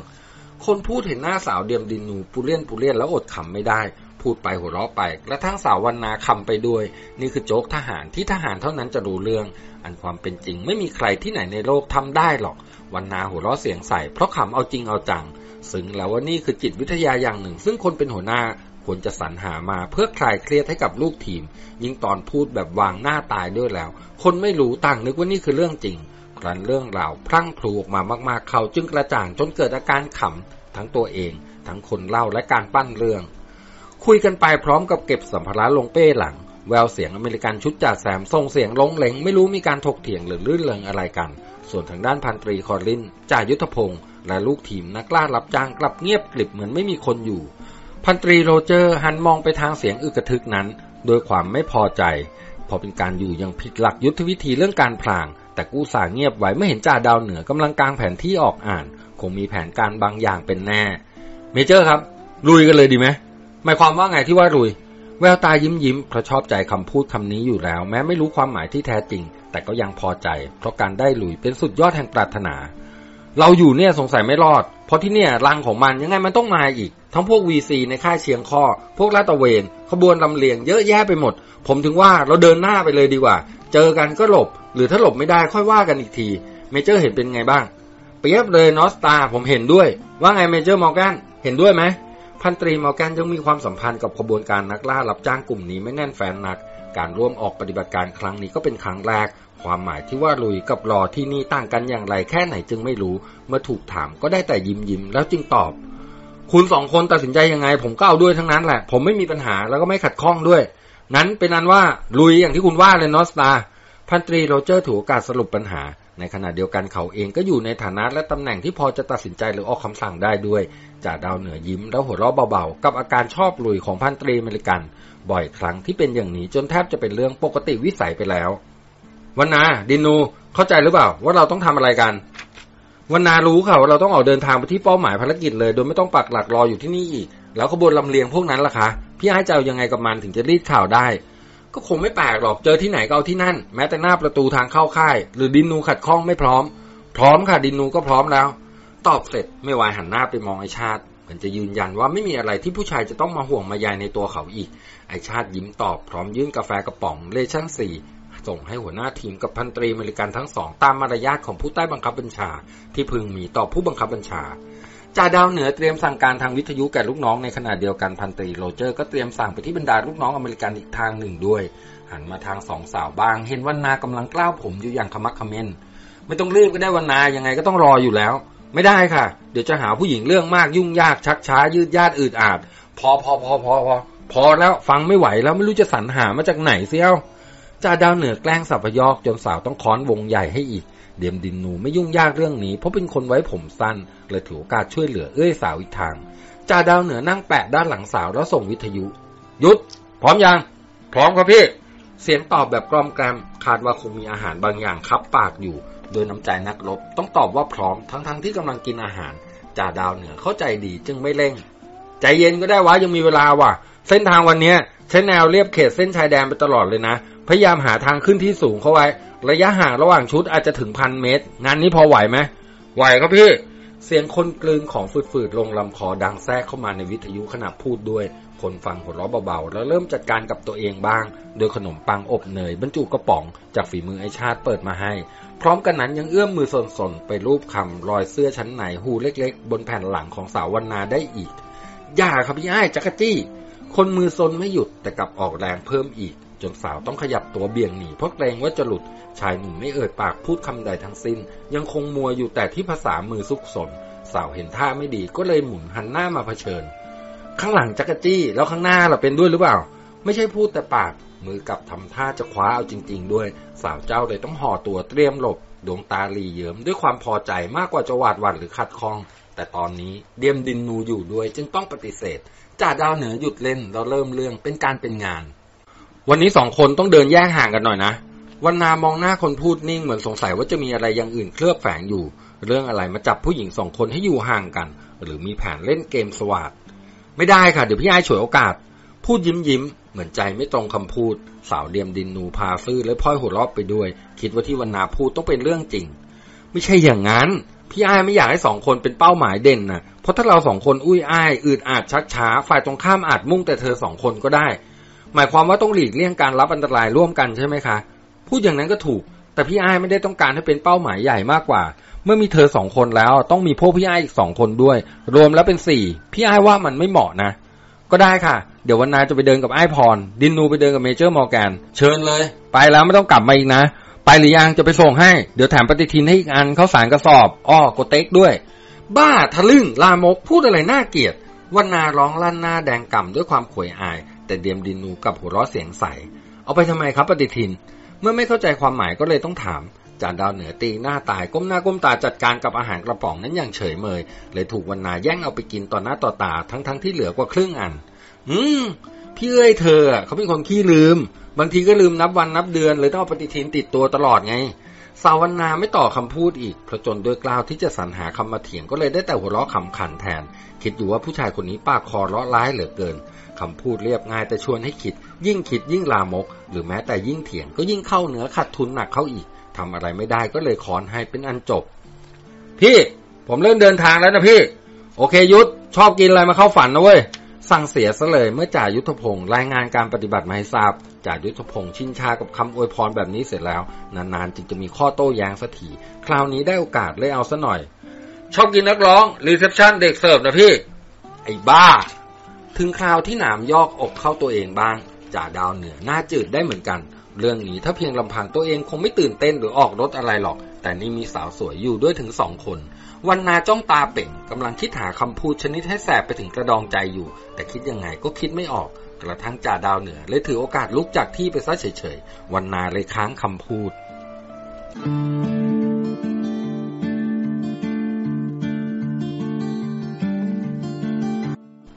คนพูดเห็นหน้าสาวเดียมดินนูปูเลียนปูเลียนแล้วอดขำไม่ได้ พูดไปหัวเราะไป และทั้งสาววันนาคำไปด้วย นี่คือโจ๊กทหารที่ทหารเท่านั้นจะรู้เรื่อง อันความเป็นจริงไม่มีใครที่ไหนในโลกทำได้หรอก วันนาหัวเราะเสียงใส่เพราะขำเอาจริงเอาจัง ซึ่งแล้วว่านี่คือจิตวิทยาอย่างหนึ่ง ซึ่งคนเป็นหัวหน้าควรจะสรรหามาเพื่อคลายเครียดให้กับลูกทีม ยิ่งตอนพูดแบบวางหน้าตายด้วยแล้ว คนไม่รู้ต่างนึกว่านี่คือเรื่องจริงครั้นเรื่องราวพรั่งพลูออกมามาก ๆ เขาจึงกระจ่างจนเกิดอาการขำทั้งตัวเอง ทั้งคนเล่าและการปั้นเรื่อง คุยกันไปพร้อมกับเก็บสัมภาระลงเป้หลัง แววเสียงอเมริกันชุดจ่าแซมส่งเสียงโล้งเล้งไม่รู้มีการถกเถียงหรือรื่นเริงอะไรกัน ส่วนทางด้านพันตรีคอรินจ่ายุทธพงศ์และลูกทีมนักล่ารับจ้างกลับเงียบกริบเหมือนไม่มีคนอยู่ พันตรีโรเจอร์หันมองไปทางเสียงอึกระทึกนั้น โดยความไม่พอใจ เพราะเป็นการอยู่ยังผิดหลักยุทธวิธีเรื่องการพราง แต่กู้สาเงียบไว้ไม่เห็นจ่าดาวเหนือกำลังกลางแผนที่ออกอ่าน คงมีแผนการบางอย่างเป็นแน่ เมเจอร์ครับลุยกันเลยดีไหม หมายความว่าไงที่ว่าลุย แววตายิ้มยิ้มเพราะชอบใจคำพูดคำนี้อยู่แล้ว แม้ไม่รู้ความหมายที่แท้จริง แต่ก็ยังพอใจ เพราะการได้ลุยเป็นสุดยอดแห่งปรารถนา เราอยู่เนี่ยสงสัยไม่รอด เพราะที่เนี่ยรังของมันยังไงมันต้องมาอีก ทั้งพวก VC ในค่ายเชียงข้อ พวกลาตะเวน ขบวนลำเลียงเยอะแยะไปหมด ผมถึงว่าเราเดินหน้าไปเลยดีกว่า เจอกันก็หลบ หรือถ้าหลบไม่ได้ค่อยว่ากันอีกที Major เห็นเป็นไงบ้างเฉียบเลย North Star ผมเห็นด้วย ว่าไง Major มอร์แกนเห็นด้วยไหม พันตรีมอร์แกนยังมีความสัมพันธ์กับขบวนการนักล่ารับจ้างกลุ่มนี้ไม่แน่นแฟ้นนัก การร่วมออกปฏิบัติการครั้งนี้ก็เป็นครั้งแรก ความหมายที่ว่าลุยกับรอที่นี่ต่างกันอย่างไรแค่ไหนจึงไม่รู้ เมื่อถูกถามก็ได้แต่ยิ้มยิ้มแล้วจึงตอบ คุณสองคนตัดสินใจยังไง ผมก็เอาด้วยทั้งนั้นแหละ ผมไม่มีปัญหาแล้วก็ไม่ขัดข้องด้วยงั้นเป็นอันว่าลุยอย่างที่คุณว่าเลย North Star พันตรีโรเจอร์ถือโอกาสสรุปปัญหา ในขณะเดียวกันเขาเองก็อยู่ในฐานะและตำแหน่งที่พอจะตัดสินใจหรือออกคำสั่งได้ด้วยจ่าดาวเหนือยิ้มแล้วหัวเราะเบาๆ กับอาการชอบลุยของพันตรีเมริกัน บ่อยครั้งที่เป็นอย่างนี้จนแทบจะเป็นเรื่องปกติวิสัยไปแล้ววันนาดินูเข้าใจหรือเปล่า ว่าเราต้องทำอะไรกันวันนารู้ค่ะว่าเราต้องออกเดินทางไปที่เป้าหมายภารกิจเลย โดยไม่ต้องปักหลักรออยู่ที่นี่อีก แล้วขบวนลำเลียงพวกนั้นล่ะคะพี่ไอ้จะเอายังไงกับมันถึงจะรีดข่าวได้ ก็คงไม่แปลกหรอกเจอที่ไหนก็เอาที่นั่น แม้แต่หน้าประตูทางเข้าค่าย หรือดินนูขัดข้องไม่พร้อม พร้อมค่ะดินนูก็พร้อมแล้ว ตอบเสร็จไม่วายหันหน้าไปมองไอชาติเหมือนจะยืนยันว่าไม่มีอะไรที่ผู้ชายจะต้องมาห่วงมาใยในตัวเขาอีก ไอชาติยิ้มตอบพร้อมยื่นกาแฟกระป๋องเลชั่นสี่ส่งให้หัวหน้าทีมกับพันตรีเมริกันทั้งสองตามมารยาทของผู้ใต้บังคับบัญชา ที่พึงมีต่อผู้บังคับบัญชา จ่าดาวเหนือเตรียมสั่งการทางวิทยุแก่ลูกน้องในขณะเดียวกันพันตรีโรเจอร์ก็เตรียมสั่งไปที่บรรดาลูกน้องอเมริกันอีกทางหนึ่งด้วย หันมาทางสองสาวบาง เห็นวันนากำลังกล้าวผมอยู่อย่างขมักขม้นไม่ต้องรีบก็ได้วันนายังไงก็ต้องรออยู่แล้ว ไม่ได้ค่ะ เดี๋ยวจะหาผู้หญิงเรื่องมากยุ่งยากชักช้ายืดยาดอืดอาด พอพอพอพอพอพอแล้วฟังไม่ไหวแล้วไม่รู้จะสรรหามาจากไหนเสียวจ่าดาวเหนือแกล้งสับพยอกจนสาวต้องค้อนวงใหญ่ให้อีก เดียมดินนูไม่ยุ่งยากเรื่องนี้ เพราะเป็นคนไว้ผมสั้นเลยถือโอกาสช่วยเหลือเอ้ยสาวอีกทางจ่าดาวเหนือนั่งแปะด้านหลังสาวแล้วส่งวิทยุ ยุด พร้อมยัง พร้อมครับพี่ เสียงตอบแบบกรอมแกรมคาดว่าคงมีอาหารบางอย่างคับปากอยู่ โดยน้ำใจนักรบต้องตอบว่าพร้อมทั้งๆทที่กำลังกินอาหารจ่าดาวเหนือเข้าใจดีจึงไม่เร่ง ใจเย็นก็ได้วะยังมีเวลาว่ะ เส้นทางวันนี้ใช้แนวเรียบเขตเส้นชายแดนไปตลอดเลยนะ พยายามหาทางขึ้นที่สูงเข้าไว้ ระยะห่างระหว่างชุดอาจจะถึงพันเมตร งานนี้พอไหวไหมไหวครับพี่ เสียงคนกลืนของฝืดๆลงลำคอดังแทรกเข้ามาในวิทยุขณะพูดด้วยคนฟังหัวเราะเบาๆ แล้วเริ่มจัดการกับตัวเองบ้าง โดยขนมปังอบเนยบรรจุกระป๋องจากฝีมือไอชาติเปิดมาให้ พร้อมกันนั้นยังเอื้อมมือสนๆ ไปรูปคำรอยเสื้อชั้นในหูเล็กๆ บนแผ่นหลังของสาววันนาได้อีก อย่าครับพี่ไอ้จักรจี้ คนมือซนไม่หยุดแต่กลับออกแรงเพิ่มอีก จนสาวต้องขยับตัวเบี่ยงหนีเพราะเกรงว่าจะหลุด ชายหนุ่มไม่เอ่ยปากพูดคำใดทั้งสิ้น ยังคงมัวอยู่แต่ที่ภาษามือซุกสน สาวเห็นท่าไม่ดีก็เลยหมุนหันหน้ามาเผชิญ ข้างหลังจักรจี้แล้วข้างหน้าเราเป็นด้วยหรือเปล่า ไม่ใช่พูดแต่ปาก มือกับทำท่าจะคว้าเอาจริง ๆ ด้วย สาวเจ้าเลยต้องห่อตัวเตรียมหลบดวงตาหลีเยิ้มด้วยความพอใจมากกว่าจะหวาดหวั่นหรือขัดข้อง แต่ตอนนี้เดียมดินนูอยู่ด้วยจึงต้องปฏิเสธ จ่าดาวเหนือหยุดเล่นเราเริ่มเรื่องเป็นการเป็นงาน วันนี้สองคนต้องเดินแยกห่างกันหน่อยนะวันนามองหน้าคนพูดนิ่งเหมือนสงสัยว่าจะมีอะไรอย่างอื่นเคลือบแฝงอยู่ เรื่องอะไรมาจับผู้หญิงสองคนให้อยู่ห่างกัน หรือมีแผนเล่นเกมสวัสดไม่ได้ค่ะ เดี๋ยวพี่ไอ้ฉวยโอกาส พูดยิ้มยิ้มเหมือนใจไม่ตรงคำพูด สาวเดียมดินนูพาซื่อและพลอยหัวราะไปด้วย คิดว่าที่วันนาพูดต้องเป็นเรื่องจริง ไม่ใช่อย่างนั้น พี่ไอ้ไม่อยากให้สองคนเป็นเป้าหมายเด่นนะ เพราะถ้าเราสองคนอุ้ยอ้ายอืดอาดชักช้า ฝ่ายตรงข้ามอาจมุ่งแต่เธอสองคนก็ได้ หมายความว่าต้องหลีกเลี่ยงการรับอันตรายร่วมกันใช่ไหมคะ พูดอย่างนั้นก็ถูก แต่พี่ไอ้ไม่ได้ต้องการให้เป็นเป้าหมายใหญ่มากกว่า เมื่อมีเธอสองคนแล้วต้องมีพวกพี่ไอ้อีกสองคนด้วย รวมแล้วเป็นสี่พี่ไอ้ว่ามันไม่เหมาะนะ ก็ได้ค่ะ เดี๋ยววันนาจะไปเดินกับไอ้พร ดินนูไปเดินกับ Major มอร์แกน เชิญเลย ไปแล้วไม่ต้องกลับมาอีกนะ ไปหรือยังจะไปส่งให้ เดี๋ยวแถมปฏิทินให้อีกอันเข้าสารกระสอบอ้อโกเต็กด้วย บ้าทะลึ่งลามกพูดอะไรน่าเกลียดวันนาร้องลั่นหน้าแดงก่ำด้วยความขวยอาย แต่เดียมดินนูกับหัวเราะเสียงใส เอาไปทำไมครับปฏิทิน เมื่อไม่เข้าใจความหมายก็เลยต้องถาม จานดาวเหนือตีหน้าตายก้มหน้าก้มตาจัดการกับอาหารกระป๋องนั้นอย่างเฉยเมย เลยถูกวันนาแย่งเอาไปกินต่อหน้าต่อตาทั้งๆทที่เหลือกว่าครึ่งอัน อืมพี่เอ้ยเธอเขาเป็นคนขี้ลืม บางทีก็ลืมนับวันนับเดือนเลยต้องเอาปฏิทินติดตัวตลอดไง สาวนาไม่ต่อคำพูดอีกเพราะจนด้วยกล้าวที่จะสรรหาคำมาเถียงก็เลยได้แต่หัวเราะขำขันแทน คิดอยู่ว่าผู้ชายคนนี้ปากคอเลาะร้ายเหลือเกินคำพูดเรียบง่ายแต่ชวนให้คิด ยิ่งคิดยิ่งลามก หรือแม้แต่ยิ่งเถียงก็ยิ่งเข้าเหนือขัดทุนหนักเข้าอีกทำอะไรไม่ได้ก็เลยคอนให้เป็นอันจบ พี่ ผมเริ่มเดินทางแล้วนะพี่ โอเคยุทธชอบกินอะไรมาเข้าฝันนะเว้ย สั่งเสียซะเลยเมื่อจ่ายุทธพงศ์รายงานการปฏิบัติมาให้ทราบจ่ายุทธพงศ์ชินชากับคำอวยพรแบบนี้เสร็จแล้ว นานๆจึงจะมีข้อโต้แย้งสักทีคราวนี้ได้โอกาสเลยเอาซะหน่อย ชอบกินนักร้อง reception เด็กเสิร์ฟนะพี่ ไอ้บ้า ถึงคราวที่หนามยอกอกเข้าตัวเองบ้างจ่าดาวเหนือหน้าจืดได้เหมือนกัน เรื่องนี้ถ้าเพียงลำพังตัวเองคงไม่ตื่นเต้นหรือออกรสอะไรหรอก แต่นี่มีสาวสวยอยู่ด้วยถึงสองคน วันนาจ้องตาเป่งกำลังคิดหาคำพูดชนิดให้แสบไปถึงกระดองใจอยู่ แต่คิดยังไงก็คิดไม่ออก กระทั่งจ่าดาวเหนือเลยถือโอกาสลุกจากที่ไปซะเฉยๆวันนาเลยค้างคำพูด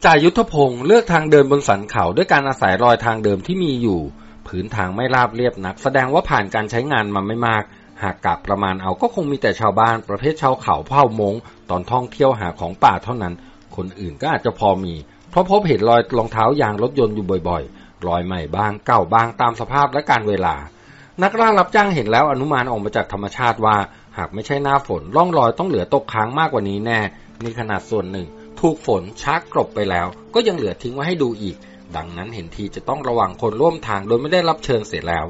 จ่ายุทธพงศ์เลือกทางเดินบนสันเขาด้วยการอาศัยรอยทางเดิมที่มีอยู่ผืนทางไม่ราบเรียบนัก แสดงว่าผ่านการใช้งานมาไม่มาก หากกลับประมาณเอาก็คงมีแต่ชาวบ้านประเภทชาวเขาเผ่ามง ตอนท่องเที่ยวหาของป่าเท่านั้น คนอื่นก็อาจจะพอมี เพราะพบเห็นรอยรองเท้ายางรถยนต์อยู่บ่อยๆ รอยใหม่บ้างเก่าบ้างตามสภาพและการเวลา นักล่ารับจ้างเห็นแล้วอนุมานออกมาจากธรรมชาติว่า หากไม่ใช่หน้าฝนร่องรอยต้องเหลือตกค้างมากกว่านี้แน่นี่ขนาดส่วนหนึ่ง ถูกฝนชักกลบไปแล้ว ก็ยังเหลือทิ้งไว้ให้ดูอีก ดังนั้นเห็นทีจะต้องระวังคนร่วมทางโดยไม่ได้รับเชิญเสร็จแล้ว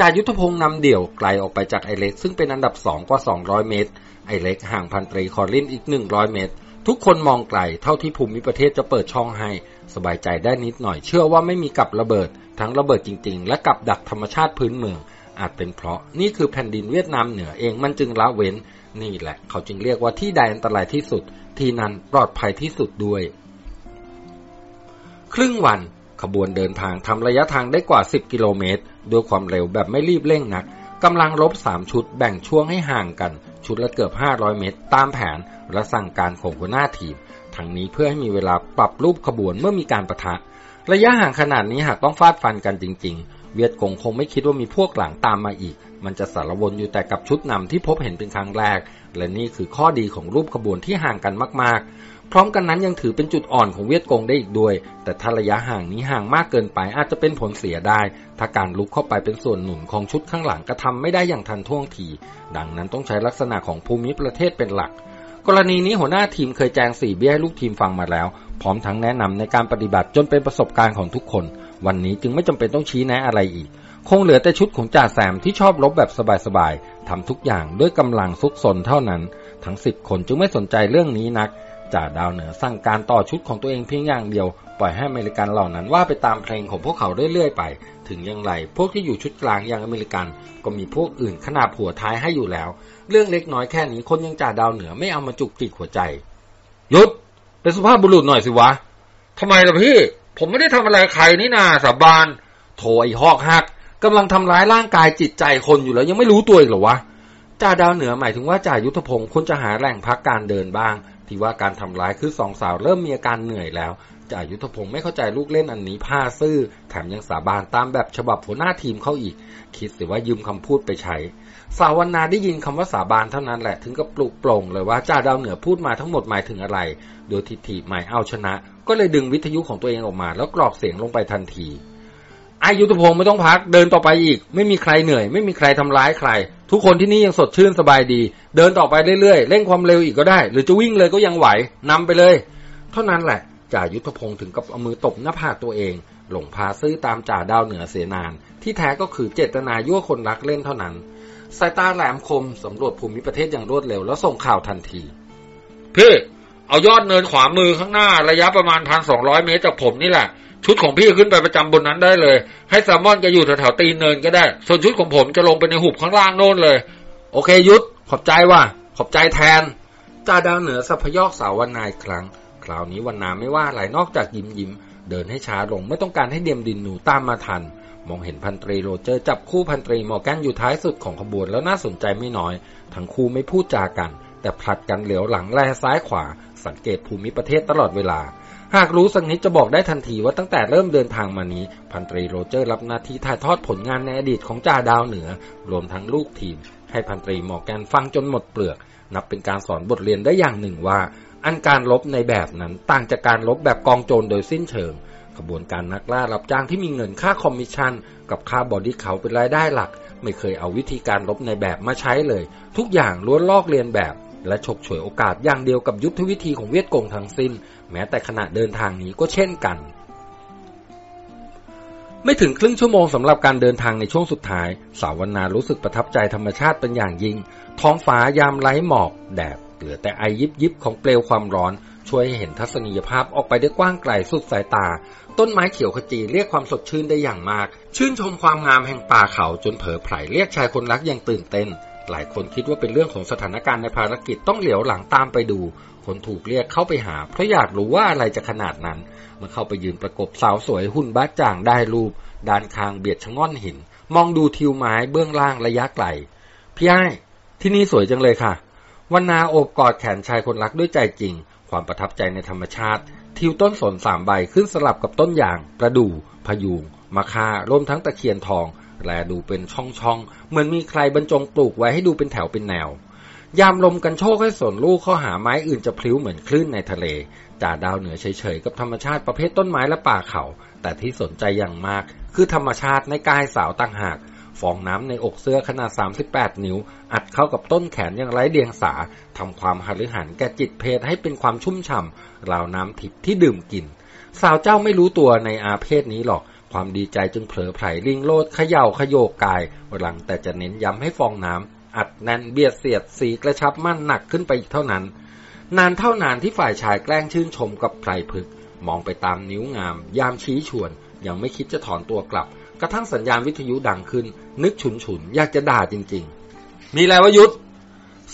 จ่ายุทธพงศ์นำเดี่ยวไกลออกไปจากไอเล็ก ซึ่งเป็นอันดับสองกว่า 200 เมตร ไอเล็กห่างพันตรีคอรินอีก 100 เมตร ทุกคนมองไกลเท่าที่ภูมิประเทศจะเปิดช่องให้ สบายใจได้นิดหน่อยเชื่อว่าไม่มีกับระเบิด ทั้งระเบิดจริง ๆ และกับดักธรรมชาติพื้นเมือง อาจเป็นเพราะนี่คือแผ่นดินเวียดนามเหนือเองมันจึงละเว้น นี่แหละ เขาจึงเรียกว่าที่ใดอันตรายที่สุด ที่นั้นปลอดภัยที่สุดด้วย ครึ่งวันขบวนเดินทางทำระยะทางได้กว่า 10 กิโลเมตร ด้วยความเร็วแบบไม่รีบเร่งนักกำลังรบสามชุดแบ่งช่วงให้ห่างกัน ชุดละเกือบ 500 เมตร ตามแผนและสั่งการของหัวหน้าทีม ทั้งนี้เพื่อให้มีเวลาปรับรูปขบวนเมื่อมีการประทะ ระยะห่างขนาดนี้หากต้องฟาดฟันกันจริง ๆ เวียดกงคงไม่คิดว่ามีพวกหลังตามมาอีก มันจะสารวนอยู่แต่กับชุดนำที่พบเห็นเป็นครั้งแรก และนี่คือข้อดีของรูปขบวนที่ห่างกันมากๆ พร้อมกันนั้นยังถือเป็นจุดอ่อนของเวียดกงได้อีกด้วย แต่ถ้าระยะห่างนี้ห่างมากเกินไปอาจจะเป็นผลเสียได้ ถ้าการลุกเข้าไปเป็นส่วนหนุนของชุดข้างหลังกระทำไม่ได้อย่างทันท่วงที ดังนั้นต้องใช้ลักษณะของภูมิประเทศเป็นหลัก กรณีนี้หัวหน้าทีมเคยแจงสี่เบี้ยให้ลูกทีมฟังมาแล้ว พร้อมทั้งแนะนำในการปฏิบัติจนเป็นประสบการณ์ของทุกคน วันนี้จึงไม่จำเป็นต้องชี้แนะอะไรอีกคงเหลือแต่ชุดของจ่าแซมที่ชอบรบแบบสบายๆ ทำทุกอย่างด้วยกำลังซุกซนเท่านั้น ทั้งสิบคนจึงไม่สนใจเรื่องนี้นัก จ่าดาวเหนือสั่งการต่อชุดของตัวเองเพียงอย่างเดียว ปล่อยให้อเมริกันเหล่านั้นว่าไปตามเพลงของพวกเขาเรื่อยๆไป ถึงอย่างไร พวกที่อยู่ชุดกลางอย่างอเมริกันก็มีพวกอื่นขนาบหัวท้ายให้อยู่แล้ว เรื่องเล็กน้อยแค่นี้คนยังจ่าดาวเหนือไม่เอามาจุกจิกหัวใจยุดเป็นสุภาพบุรุษหน่อยสิวะทำไมล่ะพี่ ผมไม่ได้ทำอะไรใครนี่นาสาบานโถไอ้หอกหักกำลังทำร้ายร่างกายจิตใจคนอยู่แล้วยังไม่รู้ตัวอีกเหรอวะจ่าดาวเหนือหมายถึงว่าจ่ายุทธพงศ์ควรจะหาแหล่งพักการเดินบ้าง ที่ว่าการทำร้ายคือสองสาวเริ่มมีอาการเหนื่อยแล้วจ่ายุทธพงศ์ไม่เข้าใจลูกเล่นอันนี้ผ้าซื่อ แถมยังสาบานตามแบบฉบับหัวหน้าทีมเขาอีก คิดสิว่ายืมคำพูดไปใช้ สาวนาได้ยินคำว่าสาบานเท่านั้นแหละถึงกับปลุกปลงเลยว่าจ่าดาวเหนือพูดมาทั้งหมดหมายถึงอะไร โดยทิฏฐิหมายเอาชนะ ก็เลยดึงวิทยุของตัวเองออกมา แล้วกรอกเสียงลงไปทันทีอายุทธพงศ์ไม่ต้องพักเดินต่อไปอีก ไม่มีใครเหนื่อย ไม่มีใครทำร้ายใคร ทุกคนที่นี่ยังสดชื่นสบายดี เดินต่อไปเรื่อยๆเร่งความเร็วอีกก็ได้ หรือจะวิ่งเลยก็ยังไหวนำไปเลย เท่านั้นแหละจ่ายุทธพงศ์ถึงกับเอามือตบหน้าผากตัวเอง หลงพาซื้อตามจ่าดาวเหนือเสนาน ที่แท้ก็คือเจตนายั่วคนรักเล่นเท่านั้น สายตาแหลมคมสำรวจภูมิประเทศอย่างรวดเร็วแล้วส่งข่าวทันทีพี่เอายอดเนินขวามือข้างหน้าระยะประมาณพันสองร้อยเมตรจากผมนี่แหละ ชุดของพี่ขึ้นไปประจำบนนั้นได้เลย ให้แซมมันจะอยู่แถวๆตีนเนินก็ได้ ส่วนชุดของผมจะลงไปในหุบข้างล่างโน่นเลย โอเคยุทธขอบใจว่ะ ขอบใจแทนจ่าดาวเหนือสัพยอกสาววันนาหลายครั้ง คราวนี้วันนาไม่ว่าอะไรนอกจากยิ้มยิ้ม เดินให้ช้าลงไม่ต้องการให้เดียมดินนูตามมาทัน มองเห็นพันตรีโรเจอร์จับคู่พันตรีมอร์แกนอยู่ท้ายสุดของขบวนแล้วน่าสนใจไม่น้อย ทั้งคู่ไม่พูดจากัน แต่ผลัดกันเหลียวหลังแลซ้ายขวา สังเกตภูมิประเทศตลอดเวลา หากรู้สักนิดจะบอกได้ทันทีว่าตั้งแต่เริ่มเดินทางมานี้ พันตรีโรเจอร์รับหน้าที่ถ่ายทอดผลงานในอดีตของจ่าดาวเหนือ รวมทั้งลูกทีม ให้พันตรีมอร์แกนฟังจนหมดเปลือก นับเป็นการสอนบทเรียนได้อย่างหนึ่งว่า อันการรบในแบบนั้นต่างจากการรบแบบกองโจรโดยสิ้นเชิงขบวนการนักล่ารับจ้างที่มีเงินค่าคอมมิชชั่น กับค่าบอดี้เขาเป็นรายได้หลัก ไม่เคยเอาวิธีการลบในแบบมาใช้เลย ทุกอย่างล้วนลอกเลียนแบบ และฉกฉวยโอกาสอย่างเดียวกับยุทธวิธีของเวียดกงทั้งสิ้น แม้แต่ขณะเดินทางนี้ก็เช่นกัน ไม่ถึงครึ่งชั่วโมงสำหรับการเดินทางในช่วงสุดท้าย สาวนารู้สึกประทับใจธรรมชาติเป็นอย่างยิ่ง ท้องฟ้ายามไร้หมอก แดดเหลือแต่ไอยิบยิบของเปลวความร้อน ช่วยให้เห็นทัศนียภาพออกไปได้กว้างไกลสุดสายตา ต้นไม้เขียวขจีเรียกความสดชื่นได้อย่างมาก ชื่นชมความงามแห่งป่าเขาจนเผลอไผลเรียกชายคนรักอย่างตื่นเต้นหลายคนคิดว่าเป็นเรื่องของสถานการณ์ในภารกิจต้องเหลียวหลังตามไปดู คนถูกเรียกเข้าไปหา เพราะอยากรู้ว่าอะไรจะขนาดนั้นเมื่อเข้าไปยืนประกบสาวสวยหุ่นบ้าจ่างได้รูป ด้านคางเบียดชะง่อนหิน มองดูทิวไม้เบื้องล่างระยะไกล พี่ไอ้ที่นี่สวยจังเลยค่ะวันนาโอบกอดแขนชายคนรักด้วยใจจริง ความประทับใจในธรรมชาติ ทิวต้นสนสามใบขึ้นสลับกับต้นยาง ประดู่พยุงมะคารวมทั้งตะเคียนทองแลดูเป็นช่องๆ เหมือนมีใครบรรจงปลูกไว้ให้ดูเป็นแถวเป็นแนว ยามลมกันโชกให้สนลูกเข้าหาไม้อื่นจะพลิ้วเหมือนคลื่นในทะเลจ่าดาวเหนือเฉยๆ กับธรรมชาติประเภทต้นไม้และป่าเขา แต่ที่สนใจอย่างมาก คือธรรมชาติในกายสาวต่างหาก ฟองน้ำในอกเสื้อขนาด 38 นิ้ว อัดเข้ากับต้นแขนอย่างไร้เดียงสาทำความหฤหันแก่จิตเพศให้เป็นความชุ่มฉ่ำราวน้ำทิพย์ที่ดื่มกิน สาวเจ้าไม่รู้ตัวในอาเพศนี้หรอกความดีใจจึงเผลอไผลลิงโลดเขย่าขยโยกกายหลังแต่จะเน้นย้ำให้ฟองน้ำ อัดแน่นเบียดเสียดสีกระชับมั่นหนักขึ้นไปอีกเท่านั้น นานเท่านานที่ฝ่ายชายแกล้งชื่นชมกับไพรพึก มองไปตามนิ้วงาม ยามชี้ชวน ยังไม่คิดจะถอนตัวกลับ กระทั่งสัญญาณวิทยุดังขึ้น นึกฉุนฉุนอยากจะด่าจริง ๆ มีอะไรวะยุทธ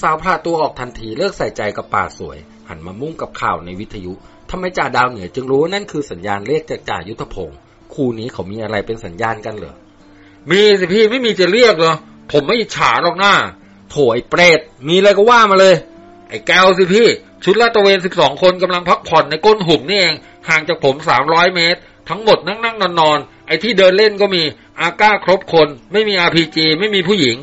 สาวพาตัวออกทันทีเลิกใส่ใจกับป่าสวย หันมามุ่งกับข่าวในวิทยุทำไมจ่าดาวเหนือจึงรู้ว่านั่นคือสัญญาณเรียกจากจ่ายุทธพงศ์คู่นี้เขามีอะไรเป็นสัญญาณกันเหรอมีสิพี่ไม่มีจะเรียกเหรอ ผมไม่อิจฉาหรอกหน้าโถไอ้เปรต มีอะไรก็ว่ามาเลย ไอ้แก้วสิพี่ ชุดลาดตระเวนสิบสองคนกำลังพักผ่อนในก้นหุบนี่เอง ห่างจากผมสามร้อยเมตร ทั้งหมดนั่งนั่งนอนนอนไอ้ที่เดินเล่นก็มี อาก้าครบคน ไม่มีอาพีจีไม่มีผู้หญิง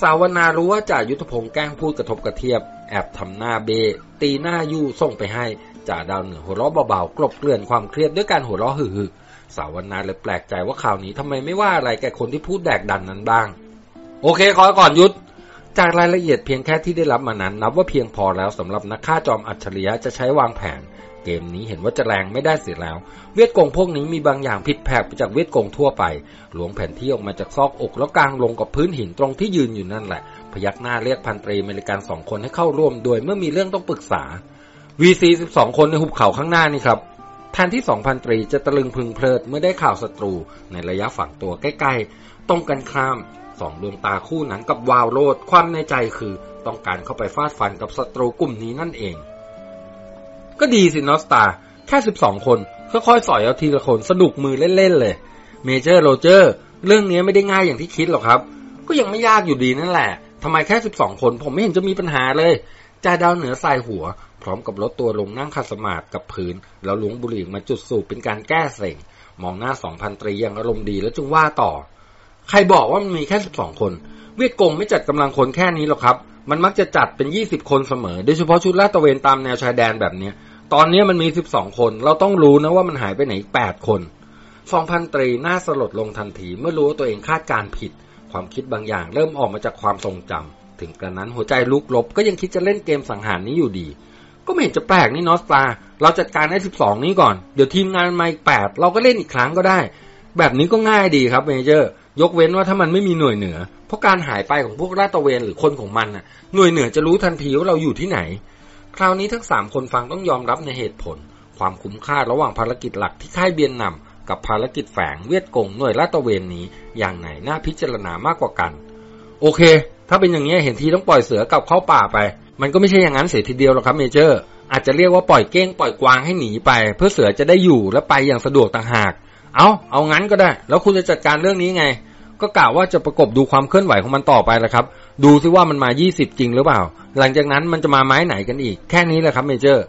สาวนารู้ว่าจ่ายุทธพงศ์แกล้งพูดกระทบกระเทียบ แอบทำหน้าเบ ตีหน้ายู่ส่งไปให้จ่าดาวเหนือหัวเราะเบาๆกลบเกลื่อนความเครียดด้วยการหัวเราะหึ่ๆสาวนาเลยแปลกใจว่าข่าวนี้ทำไมไม่ว่าอะไรแกคนที่พูดแดกดันนั้นบ้าง โอเคขอก่อนยุทธจากรายละเอียดเพียงแค่ที่ได้รับมานั้น นับว่าเพียงพอแล้วสำหรับนักฆ่าจอมอัจฉริยะจะใช้วางแผน เกมนี้เห็นว่าจะแรงไม่ได้เสียแล้ว เวียดกงพวกนี้มีบางอย่างผิดแผกไปจากเวียดกงทั่วไป หลวงแผ่นที่ออกมาจากซอกอกแล้วกลางลงกับพื้นหินตรงที่ยืนอยู่นั่นแหละ พยักหน้าเรียกพันตรีเมริกันสองคนให้เข้าร่วมโดยเมื่อมีเรื่องต้องปรึกษา VC 12 คนในหุบเขาข้างหน้านี่ครับแทนที่สองพันตรีจะตะลึงพึงเพลิดเมื่อได้ข่าวศัตรูในระยะฝั่งตัวใกล้ ๆตรงกันข้าม สองดวงตาคู่นั้นกับวาวโลดความในใจคือต้องการเข้าไปฟาดฟันกับศัตรูกลุ่มนี้นั่นเอง ก็ดีสินอสตาแค่สิบสองคนค่อยๆสอยเอาทีละคนสนุกมือเล่นๆเลย เมเจอร์โรเจอร์ เรื่องนี้ไม่ได้ง่ายอย่างที่คิดหรอกครับ ก็ยังไม่ยากอยู่ดีนั่นแหละทำไมแค่สิบสองคนผมไม่เห็นจะมีปัญหาเลยจ่าดาวเหนือสายหัว พร้อมกับลดตัวลงนั่งคัสมาธิกับพื้น แล้วลุงบุหรี่มาจุดสูบเป็นการแก้เสงมองหน้าสองพันตรีย่างอารมณ์ดีแล้วจึงว่าต่อ ใครบอกว่ามันมีแค่สิบสองคน เวียดกงไม่จัดกำลังคนแค่นี้หรอกครับ มันมักจะจัดเป็นยี่สิบคนเสมอ โดยเฉพาะชุดลาดตระเวนตามแนวชายแดนแบบเนี้ย ตอนนี้มันมีสิบสองคน เราต้องรู้นะว่ามันหายไปไหนแปดคนสองพันตรีหน้าสลดลงทันทีเมื่อรู้ว่าตัวเองคาดการผิด ความคิดบางอย่างเริ่มออกมาจากความทรงจำถึงกระนั้นหัวใจลุกลบก็ยังคิดจะเล่นเกมสังหารนี้อยู่ดี ก็ไม่เห็นจะแปลกนี่นอสตา เราจัดการให้สิบสองนี้ก่อน เดี๋ยวทีมงานมาอีกแปดเราก็เล่นอีกครั้งก็ได้ แบบนี้ก็ง่ายดีครับเมเจอร์ ยกเว้นว่าถ้ามันไม่มีหน่วยเหนือ เพราะการหายไปของพวกราตะเวนหรือคนของมันน่ะ หน่วยเหนือจะรู้ทันทีว่าเราอยู่ที่ไหน คราวนี้ทั้งสามคนฟังต้องยอมรับในเหตุผล ความคุ้มค่าระหว่างภารกิจหลักที่ค่ายเบียนนำกับภารกิจแฝงเวียดกงหน่วยลาตะเวนนี้อย่างไหนน่าพิจารณามากกว่ากัน โอเค ถ้าเป็นอย่างนี้เห็นทีต้องปล่อยเสือกลับเข้าป่าไป มันก็ไม่ใช่อย่างนั้นเสียทีเดียวหรอกครับเมเจอร์ อาจจะเรียกว่าปล่อยเก้งปล่อยกวางให้หนีไป เพื่อเสือจะได้อยู่และไปอย่างสะดวกต่างหาก เอาเอางั้นก็ได้ แล้วคุณจะจัดการเรื่องนี้ไง ก็กล่าวว่าจะประกบดูความเคลื่อนไหวของมันต่อไปแหละครับ ดูซิว่ามันมา 20 จริงหรือเปล่า หลังจากนั้นมันจะมาไม้ไหนกันอีก แค่นี้แหละครับเมเจอร์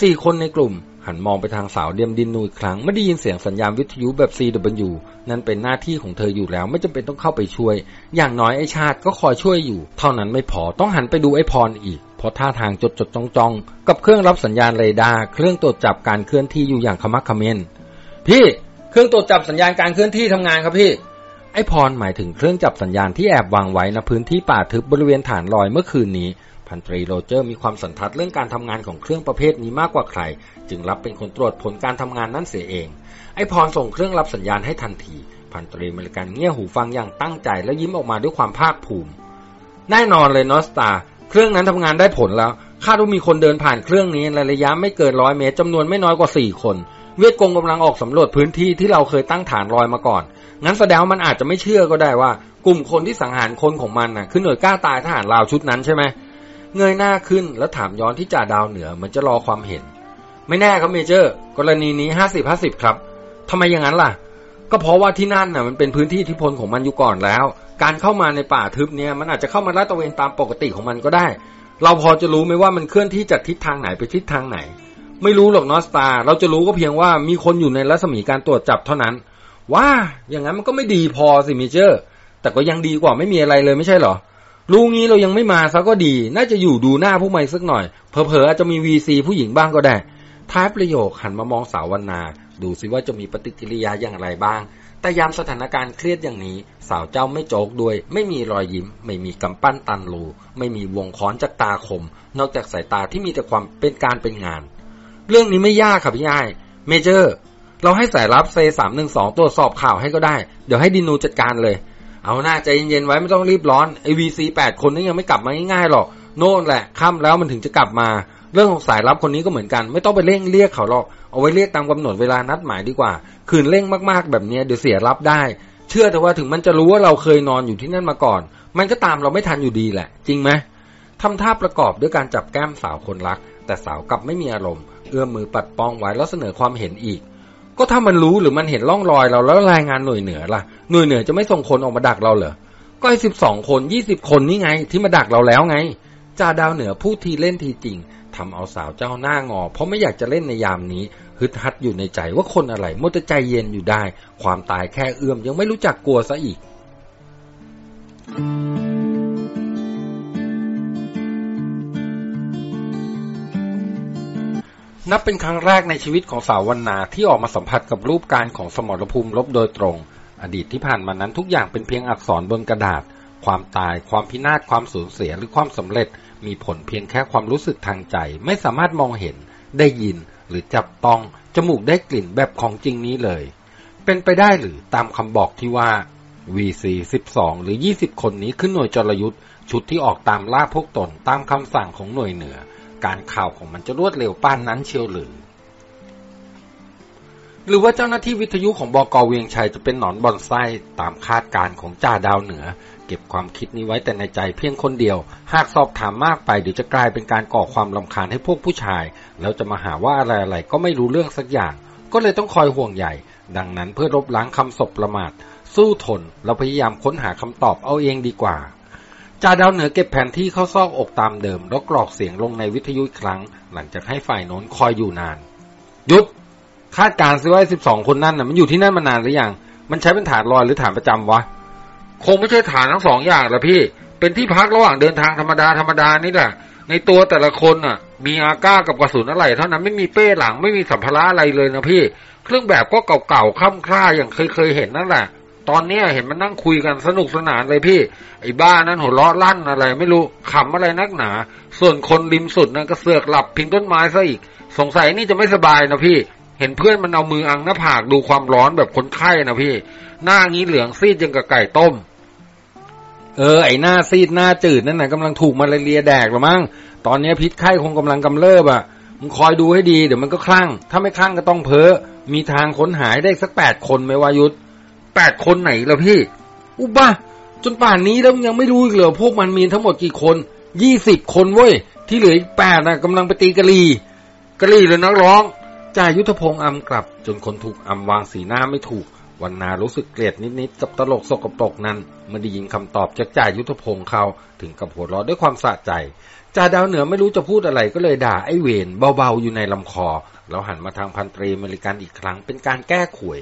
สี่คนในกลุ่ม หันมองไปทางสาวเดียมดินนูอีกครั้ง ไม่ได้ยินเสียงสัญญาณวิทยุแบบ CW นั่นเป็นหน้าที่ของเธออยู่แล้ว ไม่จำเป็นต้องเข้าไปช่วย อย่างน้อยไอชาติก็คอยช่วยอยู่ เท่านั้นไม่พอต้องหันไปดูไอพรอีกเพราะท่าทางจดจดจ้องจองกับเครื่องรับสัญญาณเรดาร์เครื่องตรวจจับการเคลื่อนที่อยู่อย่างขะมักเขม้นพี่ เครื่องตรวจจับสัญญาณการเคลื่อนที่ทำงานครับพี่ ไอ้พรหมายถึงเครื่องจับสัญญาณที่แอบวางไว้ณพื้นที่ป่าทึบบริเวณฐานลอยเมื่อคืนนี้ พันตรีโรเจอร์มีความสันทัดเรื่องการทำงานของเครื่องประเภทนี้มากกว่าใคร จึงรับเป็นคนตรวจผลการทำงานนั่นเสียเอง ไอ้พรส่งเครื่องรับสัญญาณให้ทันที พันตรีเมริกันเงี่ยหูฟังอย่างตั้งใจและยิ้มออกมาด้วยความภาคภูมิ แน่นอนเลยนอสตาเครื่องนั้นทำงานได้ผลแล้วคาดว่ามีคนเดินผ่านเครื่องนี้ในระยะไม่เกินร้อยเมตรจำนวนไม่น้อยกว่าสี่คน เวียดกงกำลังออกสำรวจพื้นที่ที่เราเคยตั้งฐานลอยมาก่อน งั้นแสดงว่ามันอาจจะไม่เชื่อก็ได้ว่า กลุ่มคนที่สังหารคนของมันน่ะ คือหน่วยกล้าตายทหารลาวชุดนั้นใช่ไหม เงยหน้าขึ้นแล้วถามย้อนที่จ่าดาวเหนือเหมือนจะรอความเห็น ไม่แน่ครับเมเจอร์ กรณีนี้ห้าสิบห้าสิบครับทำไมอย่างนั้นล่ะ ก็เพราะว่าที่นั่นน่ะมันเป็นพื้นที่อิทธิพลของมันอยู่ก่อนแล้ว การเข้ามาในป่าทึบเนี่ยมันอาจจะเข้ามาลาดตระเวนตามปกติของมันก็ได้ เราพอจะรู้ไหมว่ามันเคลื่อนที่จากทิศทางไหนไปทิศทางไหน ไม่รู้หรอกนอสตาเราจะรู้ก็เพียงว่ามีคนอยู่ในรัศมีการตรวจจับเท่านั้น ว่าอย่างนั้นมันก็ไม่ดีพอสิเมเจอร์ แต่ก็ยังดีกว่าไม่มีอะไรเลยไม่ใช่เหรอรู้งี้เรายังไม่มาซะก็ดี น่าจะอยู่ดูหน้าผู้ใหม่สักหน่อย เผลอๆอาจจะมีวีซีผู้หญิงบ้างก็ได้ ท้ายประโยคหันมามองสาววรรณา ดูสิว่าจะมีปฏิกิริยาอย่างไรบ้าง แต่ยามสถานการณ์เครียดอย่างนี้ สาวเจ้าไม่โจกด้วย ไม่มีรอยยิ้ม ไม่มีกำปั้นตันรู ไม่มีวงค้อนจากตาคม นอกจากสายตาที่มีแต่ความเป็นการเป็นงาน เรื่องนี้ไม่ยากค่ะพี่ยายเมเจอร์ เราให้สายลับเซสามหนึ่งสองตรวจสอบข่าวให้ก็ได้ เดี๋ยวให้ดินูจัดการเลย เอาหน้าใจเย็นๆไว้ไม่ต้องรีบร้อนไอวีซีแปดคนนี้ยังไม่กลับมาง่ายๆหรอก โน่นแหละค่ำแล้วมันถึงจะกลับมา เรื่องของสายลับคนนี้ก็เหมือนกัน ไม่ต้องไปเร่งเรียกเขาหรอก เอาไว้เรียกตามกำหนดเวลานัดหมายดีกว่า คืนเร่งมากๆแบบนี้เดี๋ยวเสียรับได้ เชื่อแต่ว่าถึงมันจะรู้ว่าเราเคยนอนอยู่ที่นั่นมาก่อน มันก็ตามเราไม่ทันอยู่ดีแหละ จริงไหมทำท่าประกอบด้วยการจับแก้มสาวคนรัก แต่สาวกลับไม่มีอารมณ์ เอื้อมมือปัดป้องไว้แล้วเสนอความเห็นอีก ก็ถ้ามันรู้หรือมันเห็นร่องรอยเราแล้วรายงานหน่วยเหนือล่ะ หน่วยเหนือจะไม่ส่งคนออกมาดักเราเหรอ ก็ไอ้สิบสองคนยี่สิบคนนี่ไง ที่มาดักเราแล้วไง จ่าดาวเหนือพูดทีเล่นทีจริงทำเอาสาวเจ้าหน้างอ เพราะไม่อยากจะเล่นในยามนี้ ฮึดฮัดอยู่ในใจว่าคนอะไรมัวแต่ใจเย็นอยู่ได้ ความตายแค่เอื้อมยังไม่รู้จักกลัวซะอีก นับเป็นครั้งแรกในชีวิตของสาววรรณาที่ออกมาสัมผัสกับรูปการของสมรภูมิลบโดยตรง อดีตที่ผ่านมานั้นทุกอย่างเป็นเพียงอักษรบนกระดาษ ความตาย ความพินาศ ความสูญเสียหรือความสำเร็จ มีผลเพียงแค่ความรู้สึกทางใจ ไม่สามารถมองเห็น ได้ยิน หรือจับต้อง จมูกได้กลิ่นแบบของจริงนี้เลย เป็นไปได้หรือตามคำบอกที่ว่า VC 12 หรือ 20 คนนี้ขึ้นหน่วยจรยุทธ์ชุดที่ออกตามล่าพวกตนตามคำสั่งของหน่วยเหนือ การข่าวของมันจะรวดเร็วป้านนั้นเชียวหรือ หรือว่าเจ้าหน้าที่วิทยุของบกเวียงชัยจะเป็นหนอนบอนไส้ตามคาดการณ์ของจ่าดาวเหนือ เก็บความคิดนี้ไว้แต่ในใจเพียงคนเดียว หากสอบถามมากไปเดี๋ยวจะกลายเป็นการก่อความลำคาญให้พวกผู้ชาย แล้วจะมาหาว่าอะไรๆก็ไม่รู้เรื่องสักอย่าง ก็เลยต้องคอยห่วงใหญ่ ดังนั้นเพื่อลบล้างคำศพประมาทสู้ทนเราพยายามค้นหาคำตอบเอาเองดีกว่า จ่าดาวเหนือเก็บแผนที่เข้าซอกอกตามเดิม แล้วกรอกเสียงลงในวิทยุอีกครั้ง หลังจากให้ฝ่ายโน้นคอยอยู่นานหยุดคาดการณ์ซิว่าสิบสองคนนั่นน่ะมันอยู่ที่นั่นมานานหรือยัง มันใช้เป็นฐานลอยหรือฐานประจำวะ คงไม่ใช่ฐานทั้งสองอย่างละพี่ เป็นที่พักระหว่างเดินทางธรรมดาธรรมดานี่แหละ ในตัวแต่ละคนน่ะ มีอาก้ากับกระสุนอะไร เท่านั้นไม่มีเป้หลังไม่มีสัมภาระอะไรเลยนะพี่ เครื่องแบบก็เก่าๆค่ำคร่าอย่างเคยเคยเห็นนั่นแหละ ตอนเนี้ยเห็นมันนั่งคุยกันสนุกสนานเลยพี่ ไอ้บ้านั้นหัวเราะลั่นอะไร ไม่รู้ขำอะไรนักหนา ส่วนคนริมสุดนั้นก็เสือกหลับพิงต้นไม้ซะอีก สงสัยนี่จะไม่สบายนะพี่ เห็นเพื่อนมันเอามืออังหน้าผากดูความร้อนแบบคนไข้นะพี่ หน้างี้เหลืองซีดยังกับไก่ต้ม เออไอ้หน้าซีดหน้าจืดนั่นน่ะกำลังถูกมาลาเรียแดกหรือมั้งตอนนี้พิษไข้คงกำลังกำเริบอะมึงคอยดูให้ดีเดี๋ยวมันก็คลั่ง ถ้าไม่คลั่งก็ต้องเพ้อมีทางค้นหายได้สักแปดคนไหมวายุทธ แปดคนไหนล่ะพี่ อุบ้าจนป่านนี้แล้วยังไม่รู้อีกเหรอพวกมันมีทั้งหมดกี่คนยี่สิบคนเว้ย ที่เหลืออีกแปดนะกำลังไปตีกะลีกะลี่หรือนักร้องจ่ายุทธพงษ์อำกลับ จนคนถูกอำวางสีหน้าไม่ถูกวันนารู้สึกเกลียดนิดๆกับตลกสกปรกนั้นเมื่อได้ยินคำตอบจากจ่ายุทธพงษ์เขาถึงกับหัวเราะด้วยความสะใจจ่าดาวเหนือไม่รู้จะพูดอะไรก็เลยด่าไอ้เวนเบาๆอยู่ในลำคอ แล้วหันมาทางพันตรีอเมริกันอีกครั้งเป็นการแก้ขวย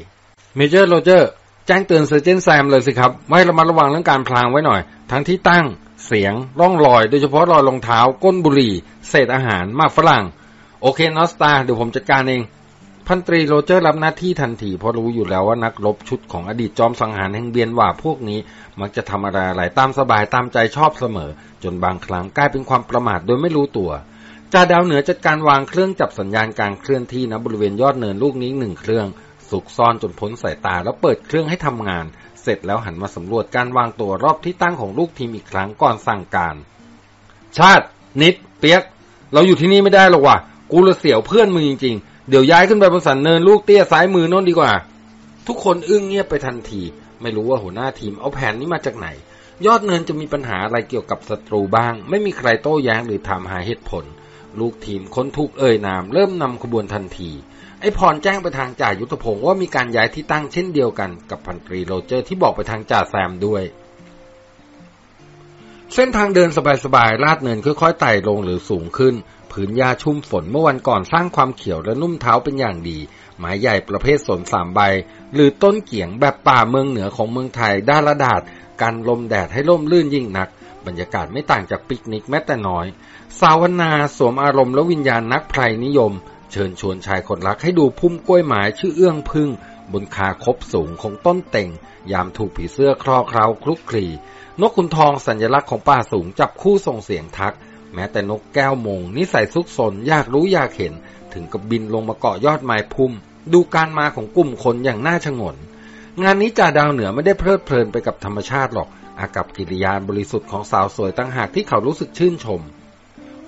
Major โรเจอร์แจ้งเตือน Sergeant แซมเลยสิครับ ให้ระมัดระวังเรื่องการพรางไว้หน่อย ทั้งที่ตั้งเสียงร่องรอย โดยเฉพาะรอยรองเท้า ก้นบุหรี่ เศษอาหารหมากฝรั่ง โอเค North Star เดี๋ยวผมจัดการเอง พันตรีโรเจอร์รับหน้าที่ทันทีเพราะรู้อยู่แล้วว่านักรบชุดของอดีตจอมสังหารแห่งเบียนว่าพวกนี้มักจะทำอะไรอะไรตามสบายตามใจชอบเสมอ จนบางครั้งกลายเป็นความประมาทโดยไม่รู้ตัวจ่าดาวเหนือจัดการวางเครื่องจับสัญญาณการเคลื่อนที่ณบริเวณยอดเนินลูกนี้หนึ่งเครื่อง สุกซ่อนจนพ้นสายตาแล้วเปิดเครื่องให้ทำงาน เสร็จแล้วหันมาสำรวจการวางตัวรอบที่ตั้งของลูกทีมอีกครั้งก่อนสั่งการ ชาติ นิด เปียก เราอยู่ที่นี่ไม่ได้หรอกว่ะ กูละเสียวเพื่อนมึงจริงๆ เดี๋ยวย้ายขึ้นไปบนสันเนินลูกเตี้ยซ้ายมือโน่นดีกว่า ทุกคนอึ้งเงียบไปทันที ไม่รู้ว่าหัวหน้าทีมเอาแผนนี้มาจากไหน ยอดเนินจะมีปัญหาอะไรเกี่ยวกับศัตรูบ้าง ไม่มีใครโต้แย้งหรือถามหาเหตุผล ลูกทีมคนถูกเอ่ยนาม เริ่มนำขบวนทันที ไอพรแจ้งไปทางจ่ายุทธพงศ์ว่ามีการย้ายที่ตั้งเช่นเดียวกันกับพันตรีโรเจอร์ที่บอกไปทางจ่าแซมด้วย เส้นทางเดินสบายๆลาดเนินค่อยๆไต่ลงหรือสูงขึ้น ผืนหญ้าชุ่มฝนเมื่อวันก่อนสร้างความเขียวและนุ่มเท้าเป็นอย่างดี ไม้ใหญ่ประเภทสนสามใบ หรือต้นเกียงแบบป่าเมืองเหนือของเมืองไทยด้านละดาดกันลมแดดให้ร่มลื่นยิ่งนัก บรรยากาศไม่ต่างจากปิกนิกแม้แต่น้อย สาวนาสวมอารมณ์และวิญญาณนักไพรนิยม เชิญชวนชายคนรักให้ดูพุ่มกล้วยไม้ชื่อเอื้องพึ่ง บนคาคบสูงของต้นเต่ง ยามถูกผีเสื้อคลอเคล้าคลุกคลี นกขุนทองสัญลักษณ์ของป่าสูงจับคู่ส่งเสียงทัก แม้แต่นกแก้วมงนิสัยซุกซนอยากรู้อยากเห็น ถึงกับบินลงมาเกาะยอดไม้พุ่ม ดูการมาของกลุ่มคนอย่างน่าชงน งานนี้จ่าดาวเหนือไม่ได้เพลิดเพลินไปกับธรรมชาติหรอก อากับกิริยาบริสุทธิ์ของสาวสวยตั้งหากที่เขารู้สึกชื่นชม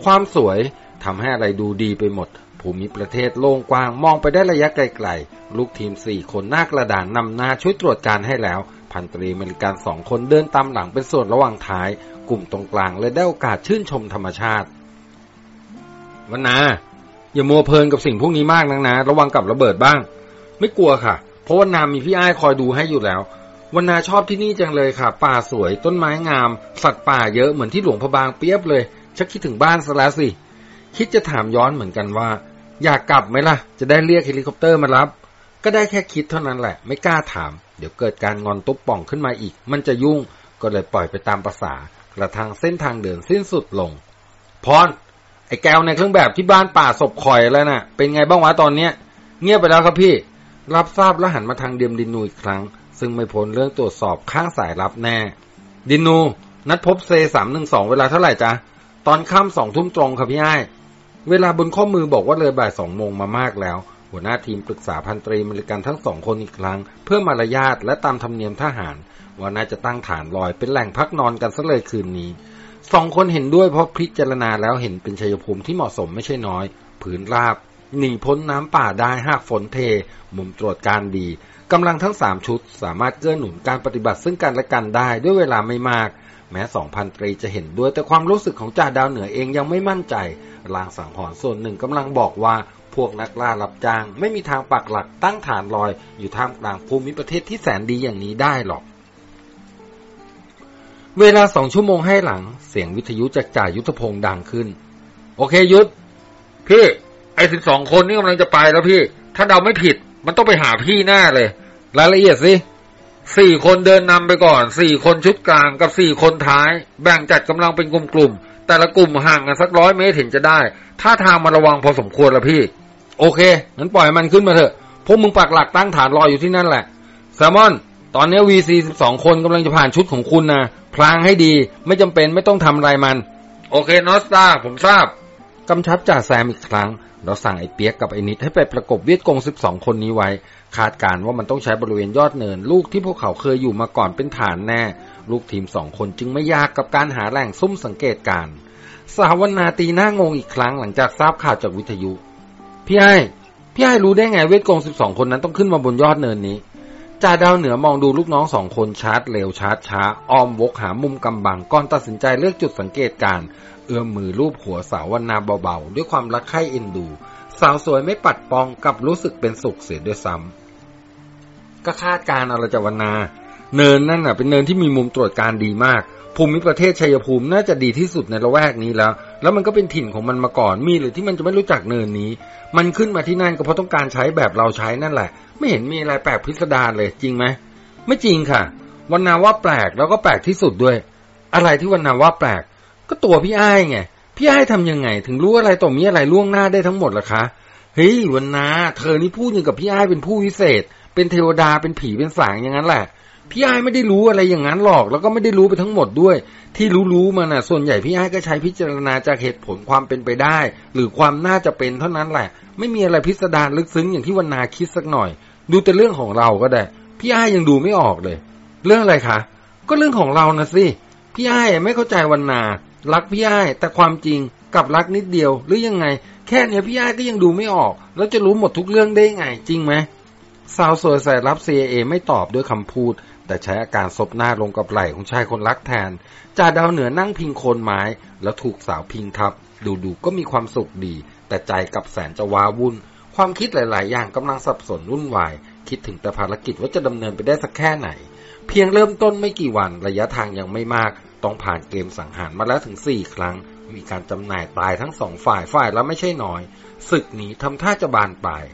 ความสวยทำให้อะไรดูดีไปหมด ภูมิประเทศโล่งกว้างมองไปได้ระยะไกลๆ ลูกทีมสี่คนหน้ากระดานนำหน้าช่วยตรวจการให้แล้ว พันตรีเมริกันสองคนเดินตามหลังเป็นส่วนระหว่างท้าย กลุ่มตรงกลางเลยได้โอกาสชื่นชมธรรมชาติวันนาอย่ามัวเพลินกับสิ่งพวกนี้มากนักนะ ระวังกับระเบิดบ้าง ไม่กลัวค่ะ เพราะวันนามีพี่อ้ายคอยดูให้อยู่แล้ววันนาชอบที่นี่จังเลยค่ะ ป่าสวยต้นไม้งาม สัตว์ป่าเยอะเหมือนที่หลวงพระบางเปี๊ยบเลย ชักคิดถึงบ้านซะแล้วสิ คิดจะถามย้อนเหมือนกันว่า อยากกลับไหมล่ะ จะได้เรียกเฮลิคอปเตอร์มารับ ก็ได้แค่คิดเท่านั้นแหละ ไม่กล้าถาม เดี๋ยวเกิดการงอนตุ๊บป่องขึ้นมาอีก มันจะยุ่ง ก็เลยปล่อยไปตามประสากระทั่งเส้นทางเดินสิ้นสุดลง พรไอ้แก้วในเครื่องแบบที่บ้านป่าศพคอยแล้วน่ะ เป็นไงบ้างวะตอนเนี้ย เงียบไปแล้วครับพี่ รับทราบแล้วหันมาทางเดียมดินนูอีกครั้ง ซึ่งไม่พ้นเรื่องตรวจสอบข้างสายรับแน่ ดินนู นัดพบเซสามหนึ่งสองเวลาเท่าไหร่จ๊ะตอนค่ำสองทุ่มตรงครับพี่ไอ้า เวลาบนข้อมือบอกว่าเลยบ่ายสองโมงมามากแล้ว หัวหน้าทีมปรึกษาพันตรีมริกันทั้งสองคนอีกครั้ง เพื่อมารยาทและตามธรรมเนียมทหาร ว่าน่าจะตั้งฐานลอยเป็นแหล่งพักนอนกันซะเลยคืนนี้สองคนเห็นด้วยเพราะพิจารณาแล้วเห็นเป็นชัยภูมิที่เหมาะสมไม่ใช่น้อย ผืนราบหนีพ้นน้ำป่าได้หากฝนเท มุมตรวจการดีกำลังทั้งสามชุด สามารถเกื้อหนุนการปฏิบัติซึ่งกันและกันได้ด้วยเวลาไม่มาก แม้สองพันตรีจะเห็นด้วยแต่ความรู้สึกของจ่าดาวเหนือเองยังไม่มั่นใจลางสังหรณ์ส่วนหนึ่งกำลังบอกว่าพวกนักล่ารับจ้าง ไม่มีทางปักหลักตั้งฐานลอย อยู่ท่ามกลางภูมิประเทศที่แสนดีอย่างนี้ได้หรอก เวลาสองชั่วโมงให้หลัง เสียงวิทยุจากจ่ายุทธพงศ์ดังขึ้น โอเคยุทธพี่ไอ้สิบสองคนนี่กำลังจะไปแล้วพี่ ถ้าเดาไม่ผิด มันต้องไปหาพี่แน่เลย รายละเอียดสิ สี่คนเดินนำไปก่อนสี่คนชุดกลางกับสี่คนท้าย แบ่งจัดกำลังเป็นกลุ่มๆแต่ละกลุ่มห่างกันสักร้อยเมตรเห็นจะได้ท่าทางมาระวังพอสมควรละพี่ โอเคงั้นปล่อยมันขึ้นมาเถอะพวกมึงปักหลักตั้งฐานรออยู่ที่นั่นแหละแซมมอน ตอนนี้วีซีสิบสองคนกำลังจะผ่านชุดของคุณนะพลางให้ดีไม่จำเป็นไม่ต้องทำอะไรมัน โอเคนอสตาผมทราบ กำชับจ่าแซมอีกครั้ง เราสั่งไอ้เปียกกับไอ้นิดให้ไปประกบเวียดกงสิบสองคนนี้ไว้ คาดการว่ามันต้องใช้บริเวณยอดเนิน ลูกที่พวกเขาเคยอยู่มาก่อนเป็นฐานแน่ ลูกทีมสองคนจึงไม่ยากกับการหาแหล่งซุ่มสังเกตการสาวนาตีหน้างงอีกครั้งหลังจากทราบข่าวจากวิทยุ พี่ไอ้พี่ไอ้รู้ได้ไงเวทโกงสิบสองคนนั้นต้องขึ้นมาบนยอดเนินนี้จ่าดาวเหนือมองดูลูกน้องสองคนชาร์จเร็วชาร์จช้าอ้อมวกหามุมกำบังก่อนตัดสินใจเลือกจุดสังเกตการ เอื้อมมือรูปหัวสาววนาเบาๆ ด้วยความรักใคร่เอ็นดู สาวสวยไม่ปัดปองกับรู้สึกเป็นสุขเสียด้วยซ้ำก็คาดการอะไรจากวนา เนินนั่นน่ะ เป็นเนินที่มีมุมตรวจการดีมาก ภูมิประเทศชัยภูมิน่าจะดีที่สุดในละแวกนี้แล้ว แล้วมันก็เป็นถิ่นของมันมาก่อนมีหรือที่มันจะไม่รู้จักเนินนี้ มันขึ้นมาที่นั่นก็เพราะต้องการใช้แบบเราใช้นั่นแหละ ไม่เห็นมีอะไรแปลกพิสดารเลยจริงไหมไม่จริงค่ะวันนาว่าแปลกแล้วก็แปลกที่สุดด้วย อะไรที่วันนาว่าแปลก ก็ตัวพี่อ้ายไง พี่อ้ายทำยังไง ถึงรู้อะไรต่อมีอะไรล่วงหน้าได้ทั้งหมดล่ะคะ เฮ้ยวันนา เธอนี่พูดอย่างกับพี่อ้ายเป็นผู้วิเศษ เป็นเทวดา เป็นผี เป็นสางอย่างนั้นแหละ พี่ไอ้ไม่ได้รู้อะไรอย่างนั้นหรอก แล้วก็ไม่ได้รู้ไปทั้งหมดด้วย ที่รู้ๆมาน่ะ ส่วนใหญ่พี่ไอ้ก็ใช้พิจารณาจากเหตุผลความเป็นไปได้ หรือความน่าจะเป็นเท่านั้นแหละ ไม่มีอะไรพิสดารลึกซึ้งอย่างที่วันนาคิดสักหน่อย ดูแต่เรื่องของเราก็ได้ พี่ไอ้ยังดูไม่ออกเลย เรื่องอะไรคะ ก็เรื่องของเรานะสิ พี่อ้ไม่เข้าใจวันนา รักพี่ไอ้แต่ความจริงกับรักนิดเดียวหรือยังไง แค่เนี้ยพี่ไอ้ก็ยังดูไม่ออก แล้วจะรู้หมดทุกเรื่องได้ไงจริงไหมสาวสวยใส่รับ CIA ไม่ตอบด้วยคำพูด แต่ใช้อาการซบหน้าลงกับไหล่ของชายคนรักแทนจ่าดาวเหนือนั่งพิงโคนไม้ แล้วถูกสาวพิงทับ ดูๆก็มีความสุขดี แต่ใจกับแสนจะว้าวุ่น ความคิดหลาย ๆ อย่างกำลังสับสนวุ่นวาย คิดถึงแต่ภารกิจว่าจะดำเนินไปได้สักแค่ไหน เพียงเริ่มต้นไม่กี่วันระยะทางยังไม่มาก ต้องผ่านเกมสังหารมาแล้วถึงสี่ครั้ง มีการจำหน่ายตายทั้งสองฝ่ายฝ่ายแล้วไม่ใช่น้อย ศึกนี้ทำท่าจะบานปลาย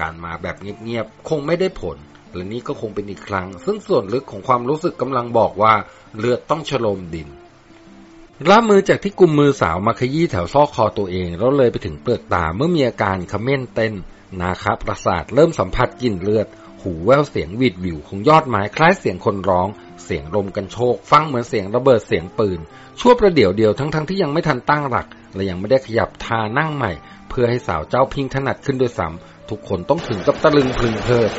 การมาแบบเงียบๆ คงไม่ได้ผล และนี่ก็คงเป็นอีกครั้ง ซึ่งส่วนลึกของความรู้สึกกำลังบอกว่า เลือดต้องฉลมดินรับมือจากที่กุมมือสาวมาขยี้แถวซอกคอตัวเองแล้วเลยไปถึงเปลือกตาเมื่อมีอาการขม้นเต้น นาคาประสาทเริ่มสัมผัสกลิ่นเลือด หูแววเสียงวิดวิวของยอดไม้คล้ายเสียงคนร้อง เสียงลมกันโชก ฟังเหมือนเสียงระเบิดเสียงปืน ชั่วประเดี๋ยวเดียวทั้งๆทที่ยังไม่ทันตั้งหลัก และยังไม่ได้ขยับทานั่งใหม่ เพื่อให้สาวเจ้าพิงถนัดขึ้นด้วยซ้ำทุกคนต้องถึงกับตะลึงพึงเพลิด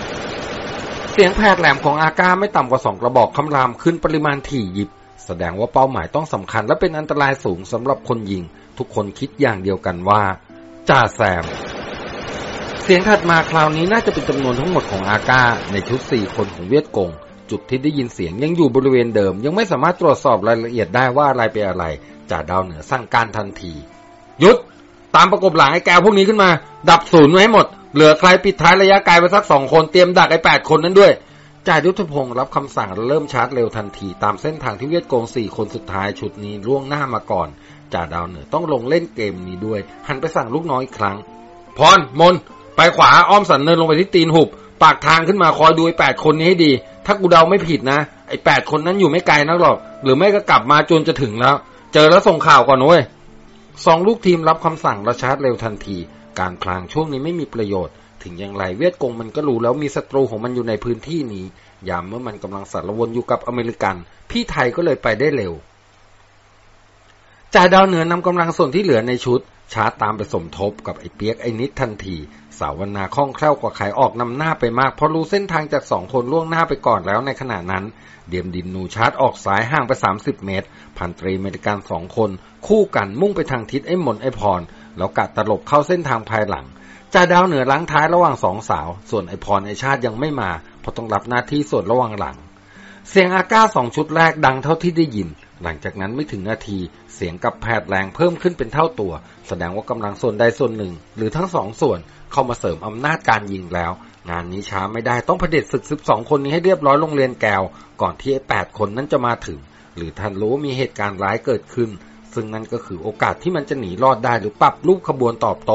เสียงแผดแหลมของอากาไม่ต่ำกว่าสองกระบอกคำรามขึ้นปริมาณถี่ยิบ แสดงว่าเป้าหมายต้องสำคัญและเป็นอันตรายสูงสำหรับคนยิง ทุกคนคิดอย่างเดียวกันว่าจ่าแซมเสียงถัดมาคราวนี้น่าจะเป็นจำนวนทั้งหมดของอากาในชุดสี่คนของเวียดกง จุดที่ได้ยินเสียงยังอยู่บริเวณเดิม ยังไม่สามารถตรวจสอบรายละเอียดได้ว่าอะไรเป็นอะไรจ่าดาวเหนือสั่งการทันที หยุด ตามประกบหลังไอ้แกวพวกนี้ขึ้นมา ดับศูนย์ไว้หมด เหลือใครปิดท้ายระยะไกลไปสักสองคนเตรียมดักไอ้แปดคนนั้นด้วยจ่ายุทธพงศ์รับคำสั่งและเริ่มชาร์จเร็วทันที ตามเส้นทางที่เวียดโกงสี่คนสุดท้ายชุดนี้ล่วงหน้ามาก่อนจ่าดาวเหนือต้องลงเล่นเกมนี้ด้วย หันไปสั่งลูกน้อยอีกครั้งพรมน ไปขวาอ้อมสันเนินลงไปที่ตีนหุบ ปากทางขึ้นมาคอยดูไอ้แปดคนนี้ให้ดี ถ้ากูเดาไม่ผิดนะ ไอ้แปดคนนั้นอยู่ไม่ไกลนักหรอก หรือไม่ก็กลับมาจนจะถึงแล้ว เจอแล้วส่งข่าวก่อนเว้ยสองลูกทีมรับคำสั่งและชาร์จเร็วทันที การพลางช่วงนี้ไม่มีประโยชน์ ถึงอย่างไรเวียดกงมันก็รู้แล้วมีศัตรูของมันอยู่ในพื้นที่นี้ ยามเมื่อมันกำลังสารวนอยู่กับอเมริกัน พี่ไทยก็เลยไปได้เร็วจ่าดาวเหนือนำกำลังส่วนที่เหลือในชุดชาร์จตามไปสมทบกับไอ้เปียกไอ้นิดทันที สาวนาคล่องแคล่วกว่าขายออกนำหน้าไปมากเพราะรู้เส้นทางจากสองคนล่วงหน้าไปก่อนแล้วในขณะนั้น เดียมดินนูชาร์จออกสายห่างไป 30 เมตร พันตรีเมริกันสองคน คู่กันมุ่งไปทางทิศไอ้หมนไอ้พร แล้วกัดตลบเข้าเส้นทางภายหลังจ่าดาวเหนือล้างท้ายระหว่างสองสาว ส่วนไอพรไอชาติยังไม่มาเพราะต้องรับหน้าที่ส่วนระหว่างหลัง เสียงอาก้าสองชุดแรกดังเท่าที่ได้ยิน หลังจากนั้นไม่ถึงนาที เสียงกับแผดแรงเพิ่มขึ้นเป็นเท่าตัว แสดงว่ากำลังส่วนใดส่วนหนึ่ง หรือทั้งสองส่วน เข้ามาเสริมอำนาจการยิงแล้ว งานนี้ช้าไม่ได้ต้องเผด็จศึกสิบสองคนนี้ให้เรียบร้อยโรงเรียนแกว ก่อนที่ไอ้แปดคนนั้นจะมาถึง หรือท่านรู้มีเหตุการณ์ร้ายเกิดขึ้น ซึ่งนั่นก็คือโอกาสที่มันจะหนีรอดได้หรือปรับรูปขบวนตอบโต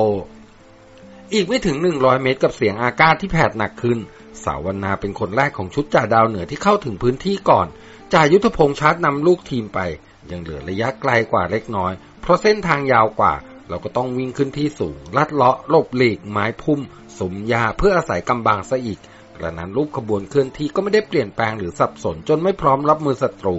อีกไม่ถึงหนึ่งร้อยเมตรกับเสียงอากาศที่แผดหนักขึ้น สาวนาเป็นคนแรกของชุดจ่าดาวเหนือที่เข้าถึงพื้นที่ก่อนจ่ายุทธพงษ์ชาร์จนำลูกทีมไป ยังเหลือระยะไกลกว่าเล็กน้อย เพราะเส้นทางยาวกว่า เราก็ต้องวิ่งขึ้นที่สูง ลัดเลาะลบหลีกไม้พุ่ม สมยาเพื่ออาศัยกำบังซะอีกกระนั้นรูปขบวนเคลื่อนที่ก็ไม่ได้เปลี่ยนแปลงหรือสับสนจนไม่พร้อมรับมือศัตรู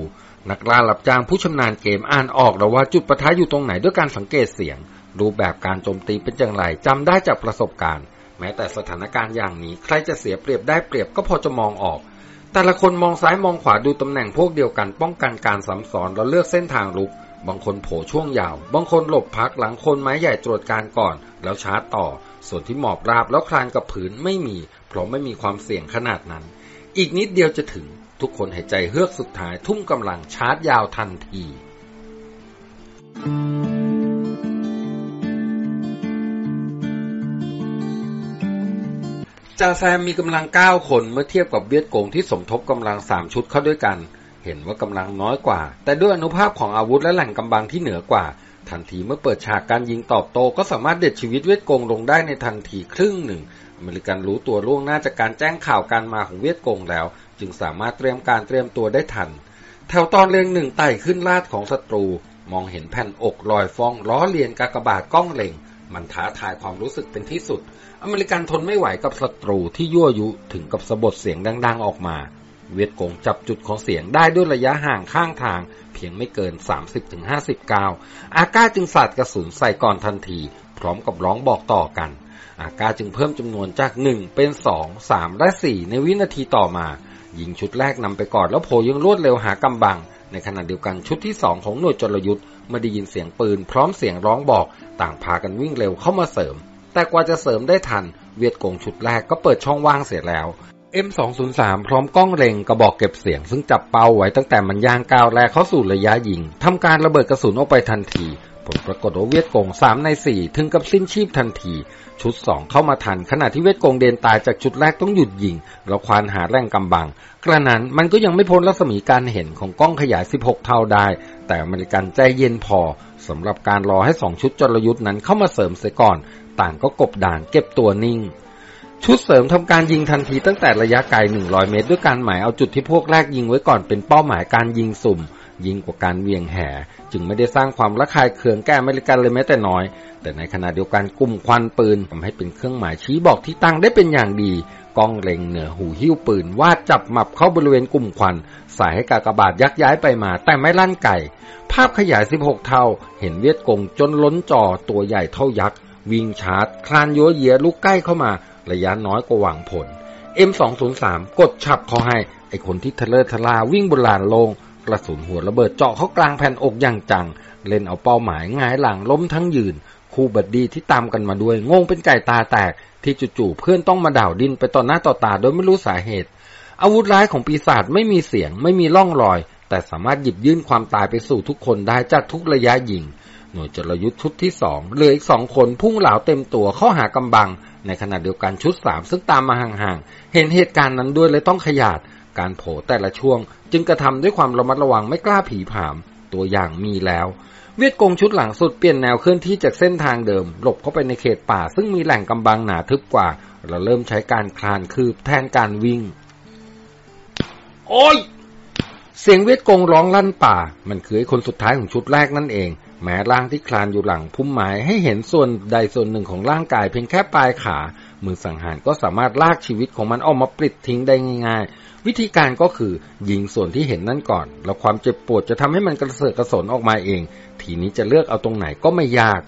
นักล่ารับจ้างผู้ชำนาญเกมอ่านออกแล้วว่าจุดประทะอยู่ตรงไหนด้วยการสังเกตเสียง รูปแบบการโจมตีเป็นอย่างไรจำได้จากประสบการณ์ แม้แต่สถานการณ์อย่างนี้ใครจะเสียเปรียบได้เปรียบก็พอจะมองออก แต่ละคนมองซ้ายมองขวาดูตำแหน่งพวกเดียวกันป้องกันการสัมสอนแล้วเลือกเส้นทางลุก บางคนโผช่วงยาว บางคนหลบพักหลังคนไม้ใหญ่ตรวจการก่อน แล้วชาร์จต่อ ส่วนที่หมอบราบแล้วคลานกับผืนไม่มี เพราะไม่มีความเสี่ยงขนาดนั้น อีกนิดเดียวจะถึง ทุกคนหายใจเฮือกสุดท้ายทุ่มกำลังชาร์จยาวทันทีจ่าแซมมีกำลังเก้าคนเมื่อเทียบกับเวียดกงที่สมทบกำลังสามชุดเข้าด้วยกัน เห็นว่ากำลังน้อยกว่า แต่ด้วยอนุภาพของอาวุธและแหล่งกำบังที่เหนือกว่า ทันทีเมื่อเปิดฉากการยิงตอบโต้ก็สามารถเด็ดชีวิตเวียดกงลงได้ในทันทีครึ่งหนึ่งอเมริกันรู้ตัวล่วงหน้าจากการแจ้งข่าวการมาของเวียดกงแล้ว จึงสามารถเตรียมการเตรียมตัวได้ทัน แถวตอนเล็งหนึ่งไต่ขึ้นลาดของศัตรู มองเห็นแผ่นอกลอยฟองล้อเลียนกากบาทกล้องเล็งมันท้าทายความรู้สึกเป็นที่สุด อเมริกันทนไม่ไหวกับศัตรูที่ยั่วยุถึงกับสะบดเสียงดัง ๆ ออกมา เวียดกงจับจุดของเสียงได้ด้วยระยะห่างข้างทาง เพียงไม่เกิน 30-50ก้าวอาก้าจึงสาดกระสุนใส่ก่อนทันที พร้อมกับร้องบอกต่อกัน อาก้าจึงเพิ่มจำนวนจาก 1 เป็น 2 3 และ 4 ในวินาทีต่อมา ยิงชุดแรกนำไปก่อนแล้วโผยังรวดเร็วหากำบัง ในขณะเดียวกันชุดที่ 2 ของหน่วยจรยุทธ์เมื่อได้ยินเสียงปืน พร้อมเสียงร้องบอก ต่างพากันวิ่งเร็วเข้ามาเสริม แต่กว่าจะเสริมได้ทันเวียดกงชุดแรกก็เปิดช่องว่างเสียแล้ว M203 พร้อมกล้องเล็งกระบอกเก็บเสียง ซึ่งจับเป้าไว้ตั้งแต่มันย่างก้าวแรกเข้าสู่ระยะยิงทำการระเบิดกระสุนออกไปทันที ผลปรากฏว่าเวียดกง 3 ใน 4 ถึงกับสิ้นชีพทันที ชุด 2 เข้ามาทัน ขณะที่เวียดกงเดินตายจากชุดแรกต้องหยุดยิงแล้วควานหาแรงกำบัง กระนั้นมันก็ยังไม่พ้นรัศมีการเห็นของกล้องขยาย 16 เท่าได้ แต่อเมริกันใจเย็นพอสำหรับการรอให้สองชุดจรยุทธ์นั้นเข้ามาเสริมเสียก่อน ต่างก็กบด่านเก็บตัวนิ่ง ชุดเสริมทำการยิงทันทีตั้งแต่ระยะไกล 100 เมตร ด้วยการหมายเอาจุดที่พวกแรกยิงไว้ก่อนเป็นเป้าหมายการยิงสุ่ม ยิงกว่าการเวียงแห่ จึงไม่ได้สร้างความระคายเคืองแก่อเมริกันเลยแม้แต่น้อย แต่ในขณะเดียวกันกลุ่มควันปืนทำให้เป็นเครื่องหมายชี้บอกที่ตั้งได้เป็นอย่างดีกล้องเล็งเหนือหูหิ้วปืนวาดจับหมับเข้าบริเวณกลุ่มควัน สายให้กากบาทยักย้ายไปมา แต่ไม่ลั่นไก่ ภาพขยาย 16 เท่า เห็นเวียดกงจนล้นจอตัวใหญ่เท่ายักษ์ วิ่งชาร์จคลานยัวเยียลุกใกล้เข้ามา ระยะน้อยกว่าหวังผล M203 กดฉับเขาให้ ไอคนที่ทะเลทลาวิ่งบนลานโลง กระสุนหัวระเบิดเจาะเข้ากลางแผ่นอกอย่างจัง เล่นเอาเป้าหมายงายหลังล้มทั้งยืน คู่บัดดีที่ตามกันมาด้วยงงเป็นไก่ตาแตก ที่จู่ๆเพื่อนต้องมาด่าวดินไปต่อหน้าต่อตาโดยไม่รู้สาเหตุ อาวุธร้ายของปีศาจไม่มีเสียงไม่มีร่องรอย แต่สามารถหยิบยื่นความตายไปสู่ทุกคนได้จากทุกระยะยิง หน่วยจรยุทธ์ชุดที่สองเหลืออีกสองคนพุ่งเหลาเต็มตัวเข้าหากำบัง ในขณะเดียวกันชุดสามซึ่งตามมาห่างๆ เห็นเหตุการณ์นั้นด้วยเลยต้องขยาด การโผแต่ละช่วง จึงกระทำด้วยความระมัดระวังไม่กล้าผีผาม ตัวอย่างมีแล้ว เวียดกงชุดหลังสุดเปลี่ยนแนวเคลื่อนที่จากเส้นทางเดิม หลบเข้าไปในเขตป่า ซึ่งมีแหล่งกำบังหนาทึบกว่าเราเริ่มใช้การคลานคืบแทนการวิ่ง โอ้ยเสียงเวียดกงร้องลั่นป่า มันคือไอ้คนสุดท้ายของชุดแรกนั่นเอง แม้ร่างที่คลานอยู่หลังพุ่มไม้ให้เห็นส่วนใดส่วนหนึ่งของร่างกายเพียงแค่ปลายขา มือสังหารก็สามารถลากชีวิตของมันออกมาปลิดทิ้งได้ง่าย ๆ วิธีการก็คือยิงส่วนที่เห็นนั่นก่อน แล้วความเจ็บปวดจะทำให้มันกระเสือกกระสนออกมาเอง ทีนี้จะเลือกเอาตรงไหนก็ไม่ยาก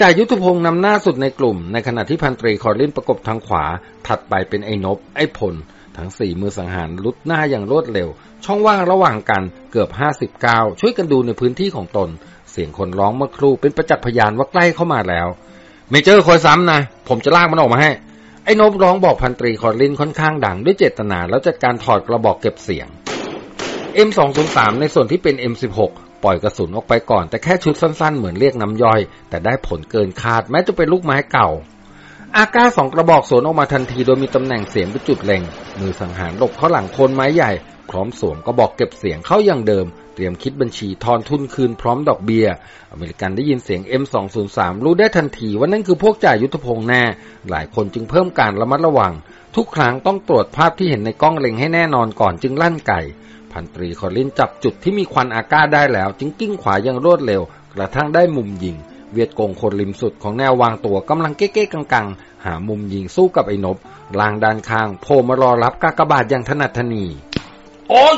จ่ายุทธพงศ์นำหน้าสุดในกลุ่ม ในขณะที่พันตรีคอลินประกบทางขวา ถัดไปเป็นไอ้นบ ไอ้พล ทั้งสี่มือสังหารรุดหน้าอย่างรวดเร็ว ช่องว่างระหว่างกันเกือบห้าสิบก้าวช่วยกันดูในพื้นที่ของตน เสียงคนร้องเมื่อครู่เป็นประจักษ์พยานว่าใกล้เข้ามาแล้ว Major คอยซ้ำนะผมจะลากมันออกมาให้ ไอ้นบร้องบอกพันตรีคอลินค่อนข้างดังด้วยเจตนาแล้วจัดการถอดกระบอกเก็บเสียง M203 ในส่วนที่เป็น M16 ปล่อยกระสุนออกไปก่อนแต่แค่ชุดสั้นๆ เหมือนเรียกน้ำย่อย แต่ได้ผลเกินคาดแม้จะเป็นลูกไม้เก่า อาก้าสองกระบอกสวนออกมาทันทีโดยมีตำแหน่งเสียงเป็นจุดเล็งมือสังหารหลบเข้าหลังโคนไม้ใหญ่ พร้อมสวมกระบอกเก็บเสียงเข้าอย่างเดิม เตรียมคิดบัญชีทอนทุนคืนพร้อมดอกเบีย้ย อเมริกันได้ยินเสียง M203 รู้ได้ทันทีว่านั่นคือพวกจ่ายยุทธพงษ์แน่ หลายคนจึงเพิ่มการระมัดระวัง ทุกครั้งต้องตรวจภาพที่เห็นในกล้องเล็งให้แน่นอนก่อนจึงลั่นไก่ พันตรีคอลินจับจุดที่มีควันอาก้าได้แล้ว จึงกิ้งขวาอย่างรวดเร็ว กระทั่งได้มุมยิง เวียดกงคนริมสุดของแนววางตัวกำลังเก๊ๆกังๆหามุมยิงสู้กับไอ้นบลางด้านข้างโผล่มารอรับกากบาทอย่างถนัดทนี โอ้ย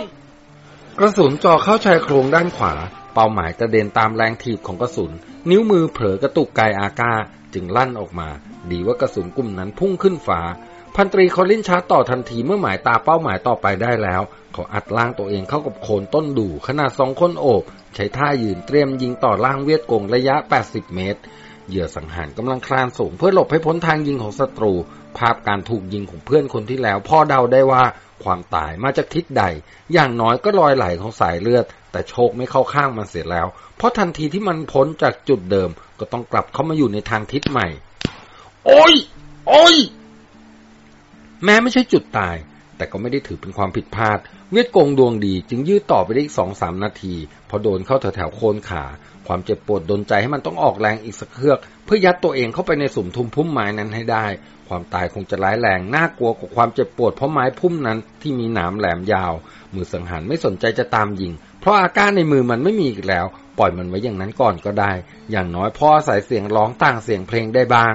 กระสุนจ่อเข้าชายโครงด้านขวา เป้าหมายกระเด็นตามแรงถีบของกระสุน นิ้วมือเผลอกระตุกไกอาก้าจึงลั่นออกมา ดีว่ากระสุนกลุ่มนั้นพุ่งขึ้นฟ้าพพันตรีคอลินชาร์จต่อทันทีเมื่อหมายตาเป้าหมายต่อไปได้แล้ว เขาอัดร่างตัวเองเข้ากับโคนต้นประดู่ขนาดสองคนโอบ ใช้ท่ายืนเตรียมยิงต่อร่างเวียดกงระยะ 80 เมตร เหยื่อสังหารกำลังคลานสูงเพื่อหลบให้พ้นทางยิงของศัตรู ภาพการถูกยิงของเพื่อนคนที่แล้วพอเดาได้ว่า ความตายมาจากทิศใด อย่างน้อยก็รอยไหลของสายเลือด แต่โชคไม่เข้าข้างมันเสียแล้ว เพราะทันทีที่มันพ้นจากจุดเดิม ก็ต้องกลับเข้ามาอยู่ในทางทิศใหม่ โอ้ย โอ้ย แม้ไม่ใช่จุดตาย แต่ก็ไม่ได้ถือเป็นความผิดพลาด เวียดกงดวงดีจึงยืดต่อไปได้อีกสองสามนาที พอโดนเข้าแถวแถวโคนขา ความเจ็บปวดดนใจให้มันต้องออกแรงอีกสักเครือก เพื่อยัดตัวเองเข้าไปในสุมทุมพุ่มไม้นั้นให้ได้ ความตายคงจะร้ายแรงน่ากลัวกว่าความเจ็บปวดเพราะไม้พุ่มนั้นที่มีหนามแหลมยาว มือสังหารไม่สนใจจะตามยิง เพราะอาการในมือมันไม่มีอีกแล้ว ปล่อยมันไว้อย่างนั้นก่อนก็ได้ อย่างน้อยพ่ออายเสียงร้องต่างเสียงเพลงได้บ้าง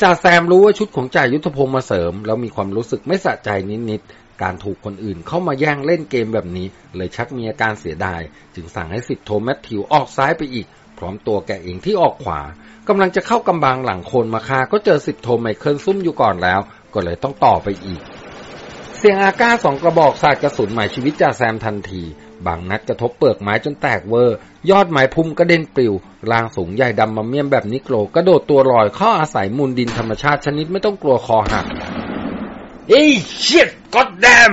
จ่าแซมรู้ว่าชุดของจ่ายุทธพงศ์มาเสริม แล้วมีความรู้สึกไม่สะใจนิดๆการถูกคนอื่นเข้ามาแย่งเล่นเกมแบบนี้ เลยชักมีอาการเสียดาย จึงสั่งให้สิบโทแมทธิวออกซ้ายไปอีก พร้อมตัวแกเองที่ออกขวา กำลังจะเข้ากำบังหลังโคนมาคา ก็เจอสิบโทไมเคิลซุ่มอยู่ก่อนแล้ว ก็เลยต้องต่อไปอีก เสียงอาก้าสองกระบอกสาดกระสุนหมายชีวิตจ่าแซมทันที บางนัดกระทบเปลือกไม้จนแตกเวอร์ ยอดไม้พุ่มกระเด็นปลิวร่างสูงใหญ่ดำมะเมื่อมแบบนิโกรกระโดดตัวลอยเข้าอาศัยมูลดินธรรมชาติชนิดไม่ต้องกลัวคอหักเฮ้ย shit goddamn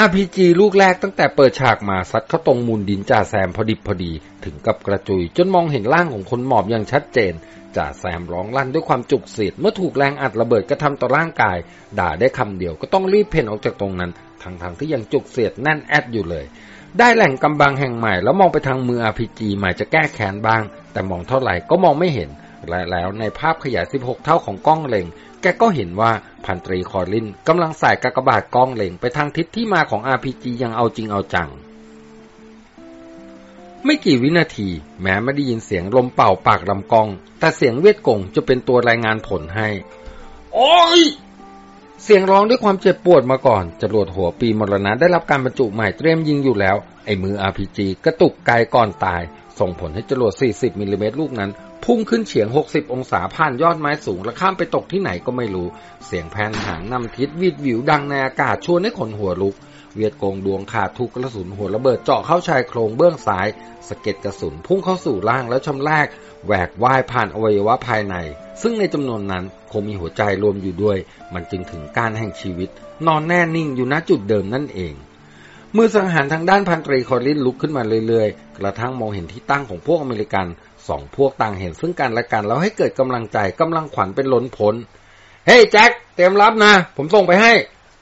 RPG ลูกแรกตั้งแต่เปิดฉากมาซัดเข้าตรงมูลดินจ่าแซมพอดิบพอดี ถึงกับกระจุย จนมองเห็นร่างของคนหมอบอย่างชัดเจนจ่าแซมร้องลั่นด้วยความจุกเสียดเมื่อถูกแรงอัดระเบิดกระทำต่อร่างกาย ด่าได้คำเดียวก็ต้องรีบเพ่นออกจากตรงนั้นทั้งๆทที่ยังจุกเสียดแน่นแอดอยู่เลย ได้แหล่งกำบังแห่งใหม่แล้วมองไปทางมือ RPG หมายจะแก้แค้นบ้าง แต่มองเท่าไหร่ก็มองไม่เห็นและแล้วในภาพขยาย 16 เท่าของกล้องเล็ง แกก็เห็นว่าพันตรีคอรินกำลังใส่กากบาทกล้องเล็งไปทางทิศที่มาของ RPG ยังเอาจริงเอาจัง ไม่กี่วินาที แม้ไม่ได้ยินเสียงลมเป่าปากลำกล้อง แต่เสียงเวียดกงจะเป็นตัวรายงานผลให้ โอ้ย เสียงร้องด้วยความเจ็บปวดมาก่อนจรวดหัวปีมรณะได้รับการบรรจุใหม่เตรียมยิงอยู่แล้ว ไอ้มือ RPG กระตุกไกลก่อนตาย ส่งผลให้จรวด 40มิลลิเมตรลูกนั้น พุ่งขึ้นเฉียง 60 องศาผ่านยอดไม้สูง และข้ามไปตกที่ไหนก็ไม่รู้ เสียงแผ่นหางนำทิศวิดวิวดังในอากาศชวนให้ขนหัวลุก เวียดกงดวงขาดถูกกระสุนหัวระเบิดเจาะเข้าชายโครงเบื้องซ้ายสะเก็ดกระสุนพุ่งเข้าสู่ร่างแล้วชำแรกแหวกว่ายผ่านอวัยวะภายใน ซึ่งในจำนวนนั้นคงมีหัวใจรวมอยู่ด้วย มันจึงถึงการแห่งชีวิต นอนแน่นิ่งอยู่ณจุดเดิมนั่นเองมือสังหารทางด้านพันตรีคอรินลุกขึ้นมาเรื่อยๆ กระทั่งมองเห็นที่ตั้งของพวกอเมริกัน สองพวกต่างเห็นซึ่งกันและกัน แล้วให้เกิดกำลังใจกำลังขวัญเป็นล้นพ้น เฮ้ยแจ็คเตรียมรับนะ ผมส่งไปให้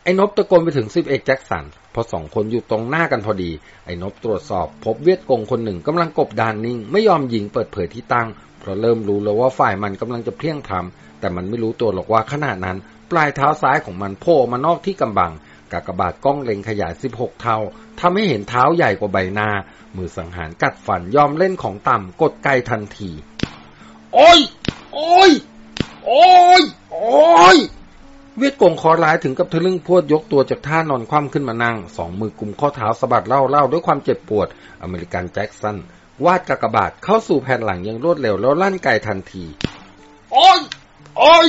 ไอ้นบตะโกนไปถึงสิบเอกแจ็คสันพอสองคนอยู่ตรงหน้ากันพอดี ไอ้นบตรวจสอบ พบเวียดกงคนหนึ่งกำลังกบดานนิ่ง ไม่ยอมยิงเปิดเผยที่ตั้ง เพราะเริ่มรู้แล้วว่าฝ่ายมันกำลังจะเพลียงพล้ำแต่มันไม่รู้ตัวหรอกว่าขณะนั้น ปลายเท้าซ้ายของมันโผล่มานอกที่กำบังกากบาทกล้องเล็งขยาย 16 เท่าทำให้เห็นเท้าใหญ่กว่าใบหน้า มือสังหารกัดฟันยอมเล่นของต่ำกดไกลทันที โอ้ย โอ้ย โอ้ย โอ้ย เวียดกงคอร้ายถึงกับทะลึ่งพวดยกตัวจากท่านอนคว่ำขึ้นมานั่ง สองมือกุมข้อเท้าสะบัดเล่าเล่าด้วยความเจ็บปวด อเมริกันแจ็คสันวาดกากบาทเข้าสู่แผ่นหลังอย่างรวดเร็วแล้วลั่นไกทันที โอ้ย โอ้ย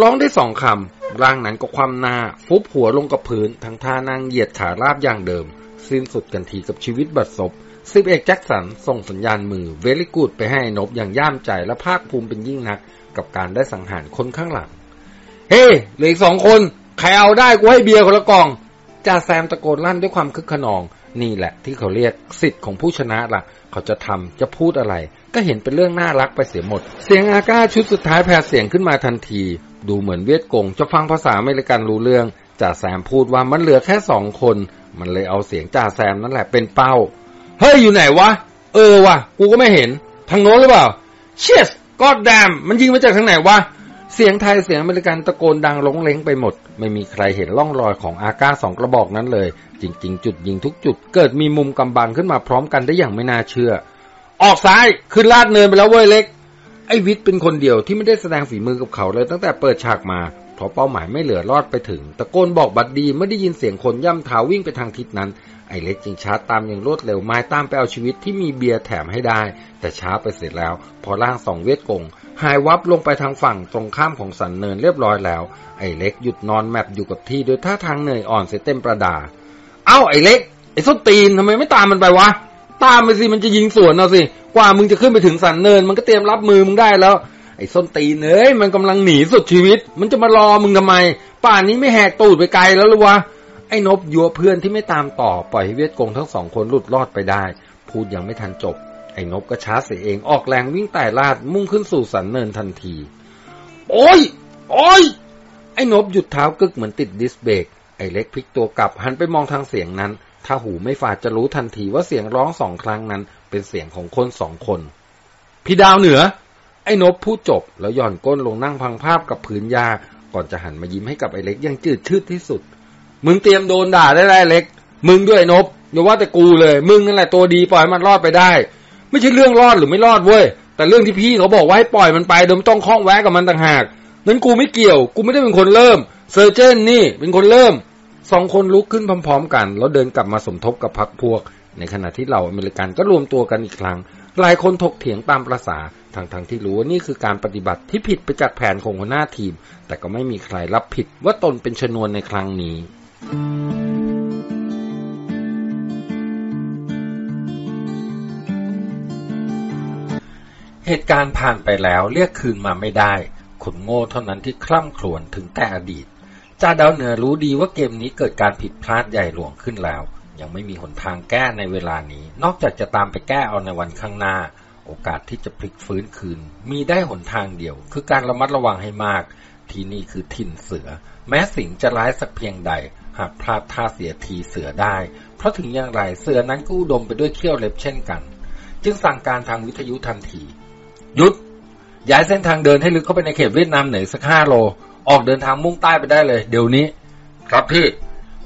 ร้องได้สองคำร่างนั้นก็คว่ำหน้า ฟุบหัวลงกับพื้นทั้งท่านั่งเหยียดขาราบอย่างเดิม สิ้นสุดกันทีกับชีวิตบัดซบสิบเอกแจ็คสันส่งสัญญาณมือเวลิกูดไปให้นบอย่างย่ามใจและภาคภูมิเป็นยิ่งนัก กับการได้สังหารคนข้างหลัง เฮ้เหลืออีกสองคน ใครเอาได้กูให้เบียร์คนละกล่องจ่าแซมตะโกนลั่นด้วยความคึกขนอง นี่แหละที่เขาเรียกสิทธิ์ของผู้ชนะละ่ะ เขาจะทำจะพูดอะไร ก็เห็นเป็นเรื่องน่ารักไปเสียหมด เสียงอาก้าชุดสุดท้ายแผ่เสียงขึ้นมาทันที ดูเหมือนเวียดกงจะฟังภาษาอเมริกันรู้เรื่องจ่าแซมพูดว่ามันเหลือแค่สองคน มันเลยเอาเสียงจ่าแซมนั่นแหละเป็นเป้า เฮ้ยอยู่ไหนวะ เออวะกูก็ไม่เห็น ทางโน้นหรือเปล่า เชสกอดแดมมันยิงมาจากทางไหนวะ เสียงไทยเสียงอเมริกันตะโกนดังลงเล้งไปหมด ไม่มีใครเห็นร่องรอยของอาก้าสองกระบอกนั้นเลย จริง ๆ จุดยิงทุกจุด เกิดมีมุมกำบังขึ้นมาพร้อมกันได้อย่างไม่น่าเชื่อ ออกซ้ายขึ้นลาดเนินไปแล้วเว้ยเล็กไอ้วิทย์เป็นคนเดียวที่ไม่ได้แสดงฝีมือกับเขาเลยตั้งแต่เปิดฉากมา พราะเป้าหมายไม่เหลือรอดไปถึง ตะโกนบอกบัดดีไม่ได้ยินเสียงคนย่ำเท้าวิ่งไปทางทิศนั้น ไอเล็กจึงชาตามอย่างรวดเร็วไม้ตามไปเอาชีวิตที่มีเบียร์แถมให้ได้ แต่ช้าไปเสร็จแล้ว พอร่างสองเวทกง หายวับลงไปทางฝั่งตรงข้ามของสันเนินเรียบร้อยแล้ว ไอเล็กหยุดนอนแมปอยู่กับที่โดยท่าทางเหนื่อยอ่อนเสียเต็มประดา เอ้าไอเล็กไอ้ส้นตีนทำไมไม่ตามมันไปวะ ตามไปสิมันจะยิงสวนเอาสิ กว่ามึงจะขึ้นไปถึงสันเนิน มันก็เตรียมรับมือมึงได้แล้ว ไอ้ส้นตีนเอ้ยมันกำลังหนีสุดชีวิต มันจะมารอมึงทำไม ป่านนี้ไม่แหกตูดไปไกลแล้วหรือวะไอ้นบยัวเพื่อนที่ไม่ตามต่อปล่อยให้เวทกงทั้งสองคนหลุดรอดไปได้ พูดยังไม่ทันจบ ไอ้นบก็ช้าเสียเองออกแรงวิ่งไต่ลาดมุ่งขึ้นสู่สันเนินทันที โอ้ย โอ้ย ไอ้นบหยุดเท้ากึกเหมือนติดดิสเบรกไอ้เล็กพลิกตัวกลับหันไปมองทางเสียงนั้น ถ้าหูไม่ฝาดจะรู้ทันทีว่าเสียงร้องสองครั้งนั้น เป็นเสียงของคนสองคน พี่ดาวเหนือ ไอ้นบพูดจบแล้วย่อนก้นลงนั่งพังภาพกับพื้นหญ้าก่อนจะหันมายิ้มให้กับไอ้เล็กยังจืดชืดที่สุด มึงเตรียมโดนด่าได้แล้วไอ้เล็ก มึงด้วยนบอย่าว่าแต่กูเลย มึงนั่นแหละตัวดีปล่อยมันรอดไปได้ ไม่ใช่เรื่องรอดหรือไม่รอดเว้ย แต่เรื่องที่พี่เขาบอกว่าให้ปล่อยมันไปโดยไม่ต้องข้องแวะกับมันต่างหาก นั้นกูไม่เกี่ยว กูไม่ได้เป็นคนเริ่ม เซอร์เจนนี่เป็นคนเริ่ม สองคนลุกขึ้นพร้อม ๆ กัน แล้วเดินกลับมาสมทบกับพรรคพวก ในขณะที่เหล่าอเมริกันก็รวมตัวกันอีกครั้ง หลายคนถกเถียงตามประษา ทั้งๆทที่รู้ว่านี่คือการปฏิบัติที่ผิดไปจากแผนของหัวหน้าทีม แต่ก็ไม่มีใครรับผิดว่าตนเป็นชนวนในครั้งนี้เหตุการณ์ผ่านไปแล้วเรียกคืนมาไม่ได้ขุนโง่เท่านั้นที่คล่ำครวญถึงแต่อดีตจ่าดาวเหนือรู้ดีว่าเกมนี้เกิดการผิดพลาดใหญ่หลวงขึ้นแล้ว ยังไม่มีหนทางแก้ในเวลานี้ นอกจากจะตามไปแก้เอาในวันข้างหน้า โอกาสที่จะพลิกฟื้นคืน มีได้หนทางเดียว คือการระมัดระวังให้มาก ที่นี่คือถิ่นเสือ แม้สิงจะร้ายสักเพียงใด หากพลาดท่าเสียทีเสือได้ เพราะถึงอย่างไรเสือนั้นก็อุดมไปด้วยเขี้ยวเล็บเช่นกัน จึงสั่งการทางวิทยุทันทีหยุด ย้ายเส้นทางเดินให้ลึกเข้าไปในเขตเวียดนามเหนือสักห้าโล ออกเดินทางมุ่งใต้ไปได้เลย เดี๋ยวนี้ ครับพี่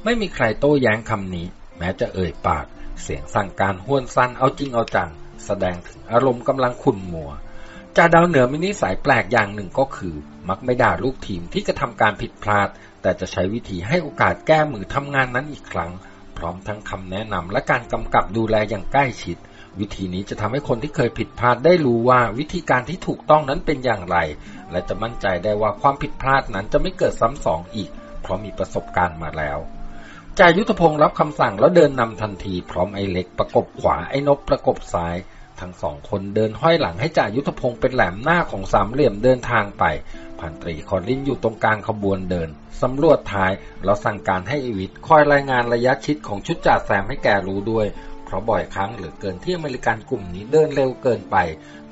ไม่มีใครโต้แย้งคำนี้ แม้จะเอ่ยปาก เสียงสั่งการห้วนสั้นเอาจริงเอาจัง แสดงถึงอารมณ์กำลังขุ่นมัวจ่าดาวเหนือมินิสายแปลกอย่างหนึ่งก็คือ มักไม่ด่าลูกทีมที่กระทำการผิดพลาด แต่จะใช้วิธีให้โอกาสแก้มือทำงานนั้นอีกครั้ง พร้อมทั้งคำแนะนำและการกำกับดูแลอย่างใกล้ชิด วิธีนี้จะทำให้คนที่เคยผิดพลาดได้รู้ว่าวิธีการที่ถูกต้องนั้นเป็นอย่างไร และจะมั่นใจได้ว่าความผิดพลาดนั้นจะไม่เกิดซ้ำสองอีก เพราะมีประสบการณ์มาแล้วจ่ายุทธพงศ์รับคำสั่งแล้วเดินนำทันที พร้อมไอ้เล็กประกบขวาไอ้นบประกบซ้าย ทั้งสองคนเดินห้อยหลังให้จ่ายุทธพงศ์เป็นแหลมหน้าของสามเหลี่ยมเดินทางไป พันตรีคอลินอยู่ตรงกลางขบวนเดิน สำรวจท้ายแล้วสั่งการให้อีวิทคอยรายงานระยะชิดของชุดจ่าแซมให้แกรู้ด้วย เพราะบ่อยครั้งเหลือเกินที่อเมริกันกลุ่มนี้เดินเร็วเกินไป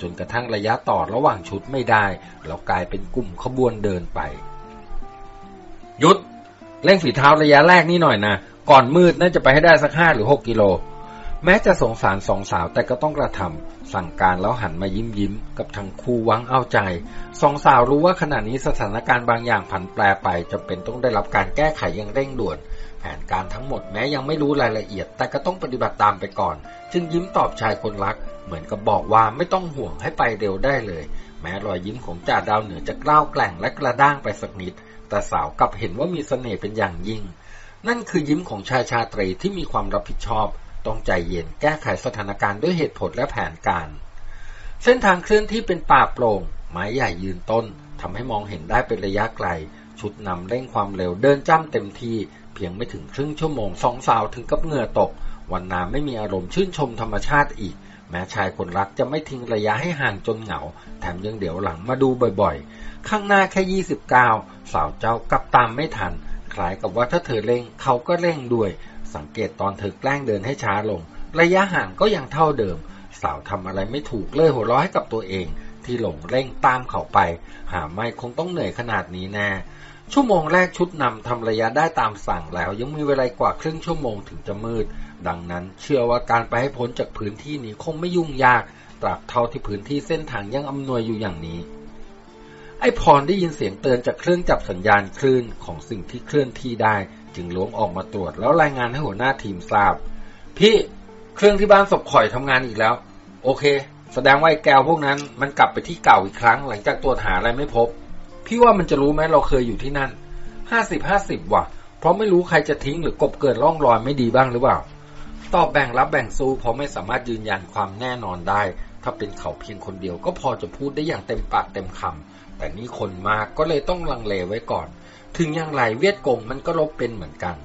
จนกระทั่งระยะต่อระหว่างชุดไม่ได้แล้วกลายเป็นกลุ่มขบวนเดินไปหยุดเร่งฝีเท้าระยะแรกนี่หน่อยนะก่อนมืดน่าจะไปให้ได้สักห้าหรือหกกิโล แม้จะสงสารสองสาวแต่ก็ต้องกระทำสั่งการแล้วหันมายิ้มยิ้มกับทางคู่วังเอาใจสองสาวรู้ว่าขณะนี้สถานการณ์บางอย่างผันแปรไปจำเป็นต้องได้รับการแก้ไขอย่างเร่งด่วน แผนการทั้งหมดแม้ยังไม่รู้รายละเอียด แต่ก็ต้องปฏิบัติตามไปก่อน จึงยิ้มตอบชายคนรัก เหมือนกับบอกว่าไม่ต้องห่วงให้ไปเร็วได้เลย แม้รอยยิ้มของจ่าดาวเหนือจะกล้าวแกล่งและกระด้างไปสักนิด แต่สาวกลับเห็นว่ามีเสน่ห์เป็นอย่างยิ่ง นั่นคือยิ้มของชายชาตรีที่มีความรับผิดชอบ ต้องใจเย็นแก้ไขสถานการณ์ด้วยเหตุผลและแผนการ เส้นทางเคลื่อนที่เป็นป่าโปร่ง ไม้ใหญ่ยืนต้นทำให้มองเห็นได้เป็นระยะไกล ชุดนำเร่งความเร็วเดินจ้ำเต็มที่ เพียงไม่ถึงครึ่งชั่วโมงสองสาวถึงกับเหงื่อตก วันนาไม่มีอารมณ์ชื่นชมธรรมชาติอีก แม้ชายคนรักจะไม่ทิ้งระยะให้ห่างจนเหงา แถมยังเดี๋ยวหลังมาดูบ่อยๆ ข้างหน้าแค่ยี่สิบเก้าสาวเจ้ากลับตามไม่ทันคล้ายกับว่าถ้าเธอเร่งเขาก็เร่งด้วย สังเกตตอนเธอแกล้งเดินให้ช้าลง ระยะห่างก็ยังเท่าเดิม สาวทำอะไรไม่ถูกเลยหัวเราะให้กับตัวเอง ที่หลงเร่งตามเขาไป หาไม่คงต้องเหนื่อยขนาดนี้แน่ชั่วโมงแรกชุดนำทำระยะได้ตามสั่งแล้ว ยังมีเวลากว่าครึ่งชั่วโมงถึงจะมืด ดังนั้นเชื่อว่าการไปให้พ้นจากพื้นที่นี้คงไม่ยุ่งยากตราบเท่าที่พื้นที่เส้นทางยังอำนวยอยู่อย่างนี้ ไอพรได้ยินเสียงเตือนจากเครื่องจับสัญญาณคลื่นของสิ่งที่เคลื่อนที่ได้ จึงล้วงออกมาตรวจ แล้วรายงานให้หัวหน้าทีมทราบ พี่เครื่องที่บ้านศพข่อยทำงานอีกแล้ว โอเค แสดงว่าไอ้แก้วพวกนั้นมันกลับไปที่เก่าอีกครั้ง หลังจากตรวจหาอะไรไม่พบ พี่ว่ามันจะรู้ไหมเราเคยอยู่ที่นั่นห้าสิบห้าสิบว่ะ เพราะไม่รู้ใครจะทิ้งหรือกบเกิดร่องรอยไม่ดีบ้างหรือเปล่าตอบแบ่งรับแบ่งสู้เพราะไม่สามารถยืนยันความแน่นอนได้ ถ้าเป็นเขาเพียงคนเดียวก็พอจะพูดได้อย่างเต็มปากเต็มคำแต่นี่คนมากก็เลยต้องลังเลไว้ก่อน ถึงอย่างไรเวียดกงมันก็ลบเป็นเหมือนกัน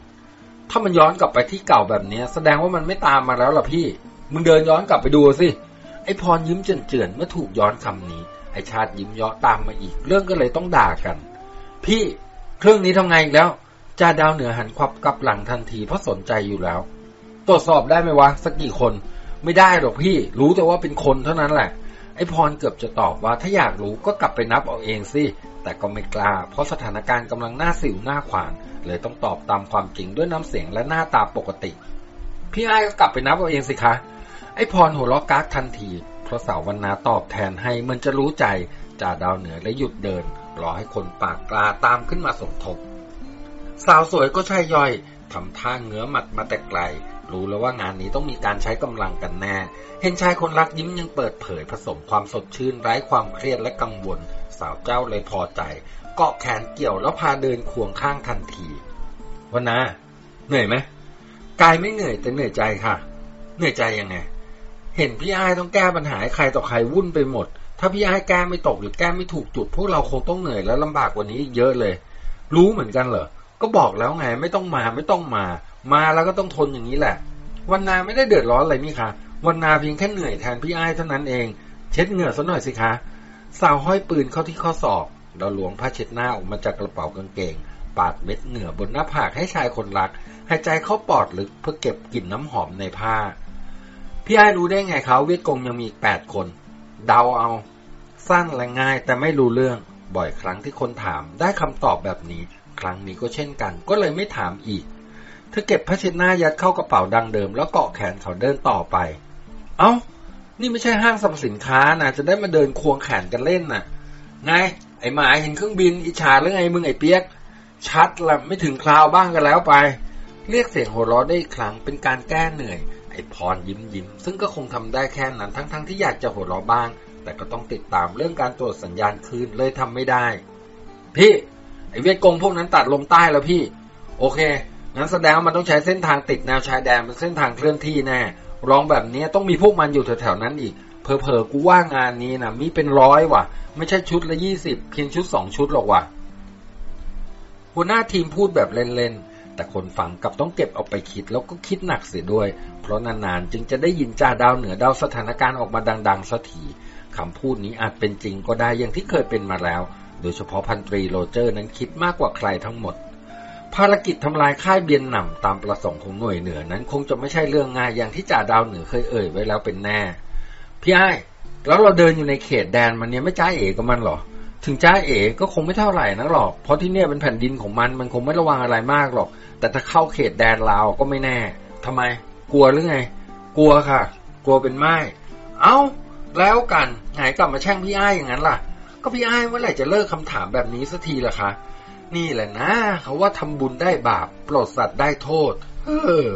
ถ้ามันย้อนกลับไปที่เก่าแบบนี้ แสดงว่ามันไม่ตามมาแล้วล่ะพี่ มึงเดินย้อนกลับไปดูสิ ไอพรยิ้มเจือนๆเมื่อถูกย้อนคำนี้ ไอชาติยิ้มย้อตามมาอีก เรื่องก็เลยต้องด่ากัน พี่เครื่องนี้ทำไงอีกแล้วจ่าดาวเหนือหันควับกลับหลังทันทีเพราะสนใจอยู่แล้ว ตรวจสอบได้ไหมวะสักกี่คน ไม่ได้หรอกพี่ รู้แต่ว่าเป็นคนเท่านั้นแหละไอพรเกือบจะตอบว่าถ้าอยากรู้ก็กลับไปนับเอาเองสิ แต่ก็ไม่กล้า เพราะสถานการณ์กำลังหน้าสิวหน้าขวาน เลยต้องตอบตามความจริงด้วยน้ำเสียงและหน้าตาปกติ พี่ไอ้ก็กลับไปนับเอาเองสิคะ ไอ้พรหัวเราะกากทันทีเพราะสาววันนาตอบแทนให้มันจะรู้ใจจ่าดาวเหนือและหยุดเดิน รอให้คนปากกล้าตามขึ้นมาสมทบ สาวสวยก็ใช่ย่อยทำท่าเงื้อหมัดมาแต่ไกล รู้แล้วว่างานนี้ต้องมีการใช้กำลังกันแน่ เห็นชายคนรักยิ้มยังเปิดเผยผสมความสดชื่นไร้ความเครียดและกังวลาวเจ้าเลยพอใจ เกาะแขนเกี่ยวแล้วพาเดินควงข้างทันทีวันนาเหนื่อยไหมกายไม่เหนื่อยแต่เหนื่อยใจค่ะ เหนื่อยใจยังไง เห็นพี่ไอ้ต้องแก้ปัญหาใครต่อใครวุ่นไปหมด ถ้าพี่ไอ้แก้ไม่ตกหรือแก้ไม่ถูกจุด พวกเราคงต้องเหนื่อยและลำบากกว่านี้เยอะเลย รู้เหมือนกันเหรอ ก็บอกแล้วไงไม่ต้องมาไม่ต้องมา มาแล้วก็ต้องทนอย่างนี้แหละ วันนาไม่ได้เดือดร้อนอะไรนี่ค่ะ วันนาเพียงแค่เหนื่อยแทนพี่ไอ้เท่านั้นเอง เช็ดเหงื่อซะหน่อยสิคะ สาวห้อยปืนเข้าที่ข้อศอกเราหลวงผ้าเช็ดหน้าออกมาจากกระเป๋ากางเกง ปาดเม็ดเหงื่อบนหน้าผากให้ชายคนรัก หายใจเข้าปอดลึกเพื่อเก็บกลิ่นน้ำหอมในผ้า พี่ไอ้รู้ได้ไงเขาเวียดกงยังมีอีกแปดคน เดาเอา สั้นและง่ายแต่ไม่รู้เรื่อง บ่อยครั้งที่คนถามได้คำตอบแบบนี้ ครั้งนี้ก็เช่นกัน ก็เลยไม่ถามอีก เธอเก็บผ้าเช็ดหน้ายัดเข้ากระเป๋าดังเดิม แล้วเกาะแขนเขาเดินต่อไป เอ้า นี่ไม่ใช่ห้างสรรพสินค้านะจะได้มาเดินควงแขนกันเล่นน่ะไงไอ้หมาเห็นเครื่องบินอิจฉาหรือไงมึงไอ้เปียก ชัดละไม่ถึงคราวบ้างกันแล้วไป เรียกเสียงหัวเราะได้อีกครั้งเป็นการแก้เหนื่อย ไอ้พรยิ้มยิ้มซึ่งก็คงทำได้แค่นั้นทั้งๆทที่อยากจะหัวเราะบ้าง แต่ก็ต้องติดตามเรื่องการตรวจสัญญาณคืนเลยทำไม่ได้ พี่ไอ้เวียดกงพวกนั้นตัดลมใต้แล้วพี่ โอเคงั้นแสดงว่ามันต้องใช้เส้นทางติดแนวชายแดนเป็นเส้นทางเคลื่อนที่แน่ รองแบบนี้ต้องมีพวกมันอยู่แถวๆนั้นอีกเพอเพอกูว่างานนี้นะมีเป็นร้อยว่ะ ไม่ใช่ชุดละยี่สิบเพียงชุดสองชุดหรอกว่ะหัวหน้าทีมพูดแบบเล่นๆ แต่คนฟังกลับต้องเก็บเอาไปคิดแล้วก็คิดหนักเสียด้วย เพราะนานๆ จึงจะได้ยินจ่าดาวเหนือดาวสถานการณ์ออกมาดังๆสักทีคำพูดนี้อาจเป็นจริงก็ได้อย่างที่เคยเป็นมาแล้ว โดยเฉพาะพันตรีโรเจอร์นั้นคิดมากกว่าใครทั้งหมด ภารกิจทำลายค่ายเบียนหนำตามประสงค์ของหน่วยเหนือนั้น คงจะไม่ใช่เรื่องง่ายอย่างที่จ่าดาวเหนือเคยเอ่ยไว้แล้วเป็นแน่ พี่ไอ้แล้วเราเดินอยู่ในเขตแดนมันเนี่ยไม่จ้าเอ๋กับมันหรอ ถึงจ้าเอ๋ก็คงไม่เท่าไหร่นักหรอก เพราะที่เนี่ยเป็นแผ่นดินของมันมันคงไม่ระวังอะไรมากหรอก แต่ถ้าเข้าเขตแดนลาวก็ไม่แน่ทำไม กลัวหรือไง กลัวค่ะ กลัวเป็นไม้เอ้า แล้วกันไงกลับมาแช่งพี่ไอ้อย่างนั้นล่ะ ก็พี่ไอ้เมื่อไหร่จะเลิกคำถามแบบนี้สักทีล่ะคะ นี่แหละนะเขาว่าทำบุญได้บาปปรดสัตว์ได้โทษ เออ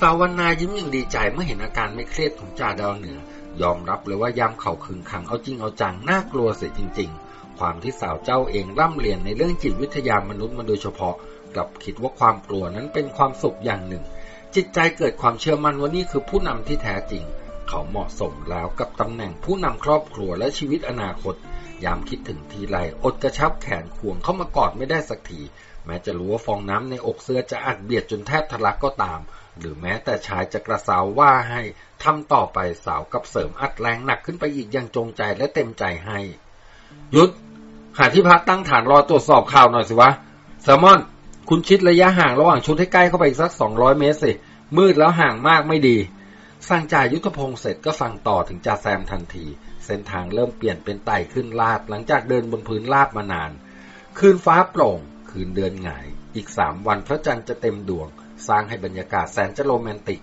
สาวนายิ้มอย่างดีใจเมื่อเห็นอาการไม่เครียดของจ่าดาวเหนือ ยอมรับเลยว่ายามเข่าคึงขังเอาจริงเอาจังน่ากลัวเสียจริง ๆ ความที่สาวเจ้าเองร่ำเรียนในเรื่องจิตวิทยามนุษย์มาโดยเฉพาะกลับคิดว่าความกลัวนั้นเป็นความสุขอย่างหนึ่ง จิตใจเกิดความเชื่อมั่นว่านี่คือผู้นำที่แท้จริง เขาเหมาะสมแล้วกับตำแหน่งผู้นำครอบครัวและชีวิตอนาคต ยามคิดถึงทีไรอดกระชับแขนควงเข้ามากอดไม่ได้สักที แม้จะรู้ว่าฟองน้ำในอกเสื้อจะอัดเบียดจนแทบทะลักก็ตาม หรือแม้แต่ชายจะกระสาวว่าให้ทำต่อไปสาวกับเสริมอัดแรงหนักขึ้นไปอีกอย่างจงใจและเต็มใจให้ ยุดหาที่พักตั้งฐานรอตรวจสอบข่าวหน่อยสิวะแซมอน คุณชิดระยะห่างระหว่างชุดให้ใกล้เข้าไปอีกสักสองร้อยเมตรสิมืดแล้วห่างมากไม่ดีสั่งจ่ายยุทธพงศ์เสร็จก็สั่งต่อถึงจ่าแซมทันที เส้นทางเริ่มเปลี่ยนเป็นไต่ขึ้นลาดหลังจากเดินบนพื้นลาดมานาน คืนฟ้าโปร่ง คืนเดือนหงาย อีกสามวันพระจันทร์จะเต็มดวง สร้างให้บรรยากาศแสนจะโรแมนติก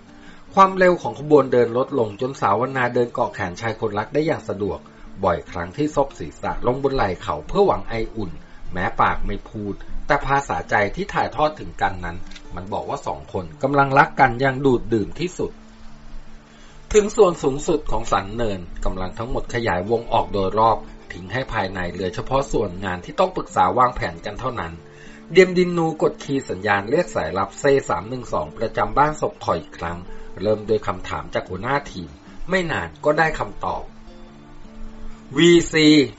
ความเร็วของขบวนเดินลดลงจนสาววนาเดินเกาะแขนชายคนรักได้อย่างสะดวก บ่อยครั้งที่ซบศีรษะลงบนไหล่เขาเพื่อหวังไออุ่น แม้ปากไม่พูด แต่ภาษาใจที่ถ่ายทอดถึงกันนั้น มันบอกว่าสองคนกำลังรักกันอย่างดูดดื่มที่สุด ถึงส่วนสูงสุดของสันเนินกำลังทั้งหมดขยายวงออกโดยรอบ ทิ้งให้ภายในเหลือเฉพาะส่วนงานที่ต้องปรึกษาวางแผนกันเท่านั้น เดียมดินนูกดคีย์สัญญาณเรียกสายลับเซ312 ประจำบ้านศพถอยอีกครั้ง เริ่มโดยคำถามจากหัวหน้าทีม ไม่นานก็ได้คำตอบ VC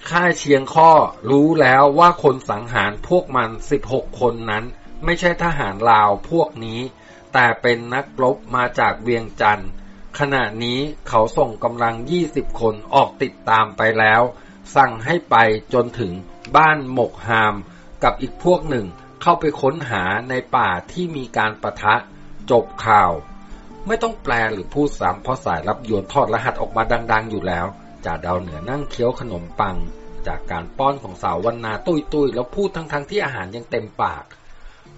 ค่ายเชียงข้อ รู้แล้วว่าคนสังหารพวกมัน 16 คนนั้น ไม่ใช่ทหารลาวพวกนี้ แต่เป็นนักรบมาจากเวียงจันทร์ ขณะนี้เขาส่งกำลัง 20 คนออกติดตามไปแล้ว สั่งให้ไปจนถึงบ้านหมกฮาม กับอีกพวกหนึ่งเข้าไปค้นหาในป่าที่มีการประทะ จบข่าว ไม่ต้องแปลหรือพูดซ้ำเพราะสายรับยวนทอดรหัสออกมาดัง ๆ อยู่แล้วจ่าดาวเหนือนั่งเคี้ยวขนมปัง จากการป้อนของสาววันนาตุ้ยตุยแล้วพูดทั้งๆทที่อาหารยังเต็มปาก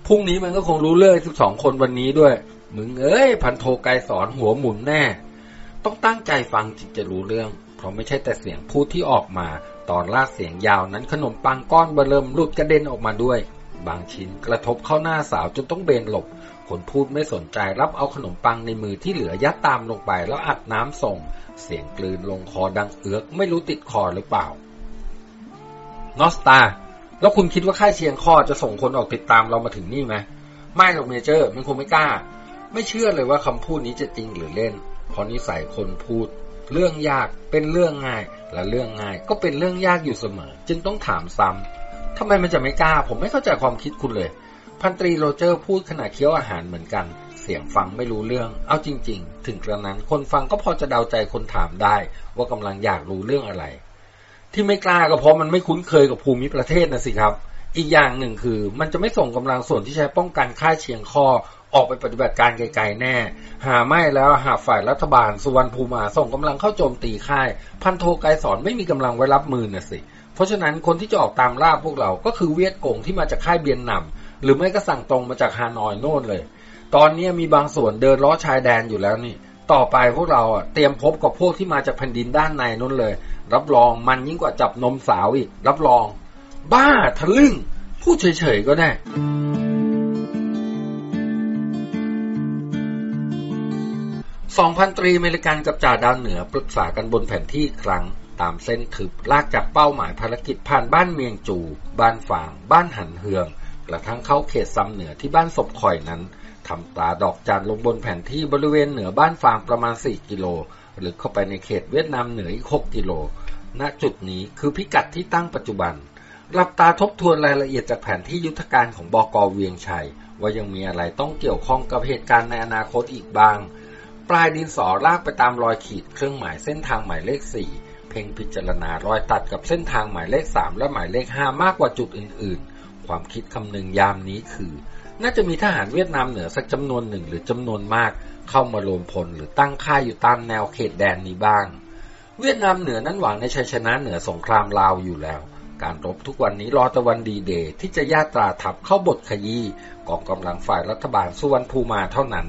พรุ่งนี้มันก็คงรู้เรื่องสิบสองคนวันนี้ด้วย มึงเอ้ย พันโทไกสอนหัวหมุนแน่ ต้องตั้งใจฟังจึงจะรู้เรื่อง เพราะไม่ใช่แต่เสียงพูดที่ออกมา ตอนลากเสียงยาวนั้นขนมปังก้อนเบเริ่มหลุดกระเด็นออกมาด้วย บางชิ้นกระทบเข้าหน้าสาวจนต้องเบนหลบ คนพูดไม่สนใจรับเอาขนมปังในมือที่เหลือยัดตามลงไปแล้วอัดน้ำส่ง เสียงกลืนลงคอดังเอือกไม่รู้ติดคอหรือเปล่านอสตา แล้วคุณคิดว่าค่ายเชียงข้อจะส่งคนออกติดตามเรามาถึงนี่ไหม ไม่หรอกเมเจอร์ มันคงไม่กล้า ไม่เชื่อเลยว่าคำพูดนี้จะจริงหรือเล่น เพราะนิสัยคนพูด เรื่องยากเป็นเรื่องง่าย และเรื่องง่าย ก็เป็นเรื่องยากอยู่เสมอ จึงต้องถามซ้ำทำไมมันจะไม่กล้า ผมไม่เข้าใจความคิดคุณเลย พันตรีโรเจอร์พูดขณะเคี้ยวอาหารเหมือนกัน เสียงฟังไม่รู้เรื่อง เอาจริง ๆ ถึงกระนั้นคนฟังก็พอจะเดาใจคนถามได้ ว่ากำลังอยากรู้เรื่องอะไร ที่ไม่กล้าก็เพราะมันไม่คุ้นเคยกับภูมิประเทศนะสิครับอีกอย่างหนึ่งคือมันจะไม่ส่งกำลังส่วนที่ใช้ป้องกันค่าเชียงข้อ ออกไปปฏิบัติการไกลๆแน่ หาไม่แล้วหาฝ่ายรัฐบาลสุวรรณภูมิส่งกำลังเข้าโจมตีค่าย พันโทไกสอนไม่มีกำลังไว้รับมือน่ะสิ เพราะฉะนั้นคนที่จะออกตามล่าพวกเราก็คือเวียดกงที่มาจากค่ายเบียนนำหรือไม่ก็สั่งตรงมาจากฮานอยโน่นเลย ตอนนี้มีบางส่วนเดินล้อชายแดนอยู่แล้วนี่ ต่อไปพวกเราเตรียมพบกับพวกที่มาจากแผ่นดินด้านในนั่นเลย รับรองมันยิ่งกว่าจับนมสาวอีก รับรอง บ้าทะลึ่งพูดเฉยๆก็ได้ สองพันตรีอเมริกันกับจ่าดาวเหนือปรึกษากันบนแผนที่ครั้ง ตามเส้นทึบลากจากเป้าหมายภารกิจผ่านบ้านเมียงจู บ้านฝาง บ้านหันเฮืองกระทั่งเข้าเขตซ้ำเหนือที่บ้านศพคอยนั้นทำตาดอกจันลงบนแผนที่บริเวณเหนือบ้านฟางประมาณ 4 กิโลหรือเข้าไปในเขตเวียดนามเหนืออีก 6 กิโล ณ จุดนี้คือพิกัดที่ตั้งปัจจุบันหลับตาทบทวนรายละเอียดจากแผนที่ยุทธการของบอกอเวียงชัย ว่ายังมีอะไรต้องเกี่ยวข้องกับเหตุการณ์ในอนาคตอีกบ้าง ปลายดินสอลากไปตามรอยขีดเครื่องหมายเส้นทางหมายเลข4เพ่งพิจารณารอยตัดกับเส้นทางหมายเลข3และหมายเลข5มากกว่าจุดอื่น ๆ ความคิดคำนึงยามนี้คือ น่าจะมีทหารเวียดนามเหนือสักจำนวนหนึ่งหรือจำนวนมาก เข้ามารวมพลหรือตั้งค่ายอยู่ตามแนวเขตแดนนี้บ้าง เวียดนามเหนือนั้นหวังในชัยชนะเหนือสงครามลาวอยู่แล้วการรบทุกวันนี้รอตะวันดีเดย์ที่จะญาตราทับเข้าบทขยี้กองกำลังฝ่ายรัฐบาลสุวรรณภูมาเท่านั้น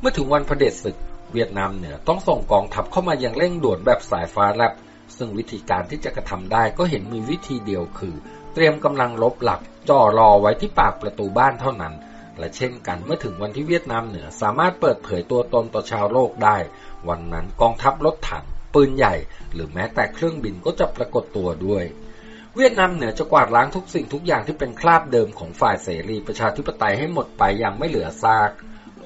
เมื่อถึงวันพเด็จศึก เวียดนามเหนือต้องส่งกองทัพเข้ามาอย่างเร่งด่วนแบบสายฟ้าแลบซึ่งวิธีการที่จะกระทำได้ก็เห็นมีวิธีเดียวคือ เตรียมกำลังลบหลักจ่อรอไว้ที่ปากประตูบ้านเท่านั้น และเช่นกันเมื่อถึงวันที่เวียดนามเหนือสามารถเปิดเผยตัวตนต่อชาวโลกได้ วันนั้นกองทัพรถถังปืนใหญ่ หรือแม้แต่เครื่องบินก็จะปรากฏตัวด้วย เวียดนามเหนือจะกวาดล้างทุกสิ่งทุกอย่างที่เป็นคราบเดิมของฝ่ายเสรีประชาธิปไตยให้หมดไปอย่างไม่เหลือซาก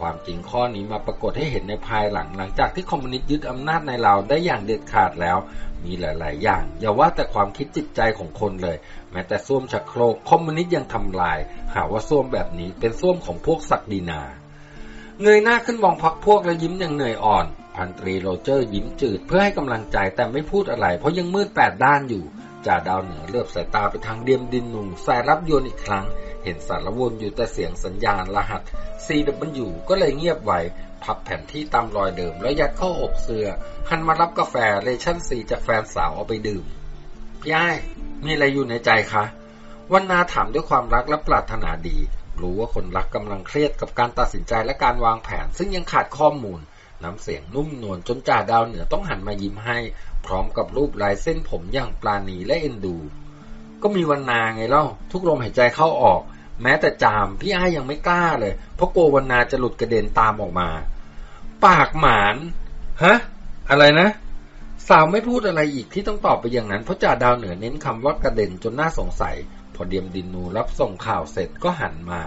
ความจริงข้อนี้มาปรากฏให้เห็นในภายหลังหลังจากที่คอมมิวนิสต์ยึดอำนาจในเราได้อย่างเด็ดขาดแล้ว มีหลาย ๆ อย่าง อย่าว่าแต่ความคิดจิตใจของคนเลย แม้แต่ส้วมชักโครกคอมมิวนิสต์ยังทำลาย หาว่าส้วมแบบนี้เป็นส้วมของพวกศักดินา เงยหน้าขึ้นมองพักพวกแล้วยิ้มอย่างเหนื่อยอ่อน พันตรีโรเจอร์ยิ้มจืดเพื่อให้กำลังใจแต่ไม่พูดอะไร เพราะยังมืดแปดด้านอยู่จ่าดาวเหนือเลือบสายตาไปทางเดียมดินหนุ่มสายรับโยนอีกครั้ง เห็นสารวนอยู่แต่เสียงสัญญาณรหัส CW ก็เลยเงียบไว้พับแผ่นที่ตามรอยเดิมแล้วยัดเข้าอกเสือหันมารับกาแฟเลชั่นสีจากแฟนสาวเอาไปดื่มพี่ไอ้มีอะไรอยู่ในใจคะวันนาถามด้วยความรักและปรารถนาดี รู้ว่าคนรักกำลังเครียดกับการตัดสินใจและการวางแผน ซึ่งยังขาดข้อมูล น้ำเสียงนุ่มนวลจนจ่าดาวเหนือต้องหันมายิ้มให้ พร้อมกับรูปลายเส้นผมอย่างปราณีและเอ็นดู ก็มีวันนาไงเล่า ทุกลมหายใจเข้าออก แม้แต่จามพี่ไอ้ยังไม่กล้าเลย เพราะกลัววันนาจะหลุดกระเด็นตามออกมา ปากหมานฮะอะไรนะ สาวไม่พูดอะไรอีกที่ต้องตอบไปอย่างนั้น เพราะจ่าดาวเหนือเน้นคำว่ากระเด็นจนน่าสงสัย พอเดียมดินนูรับส่งข่าวเสร็จก็หันมา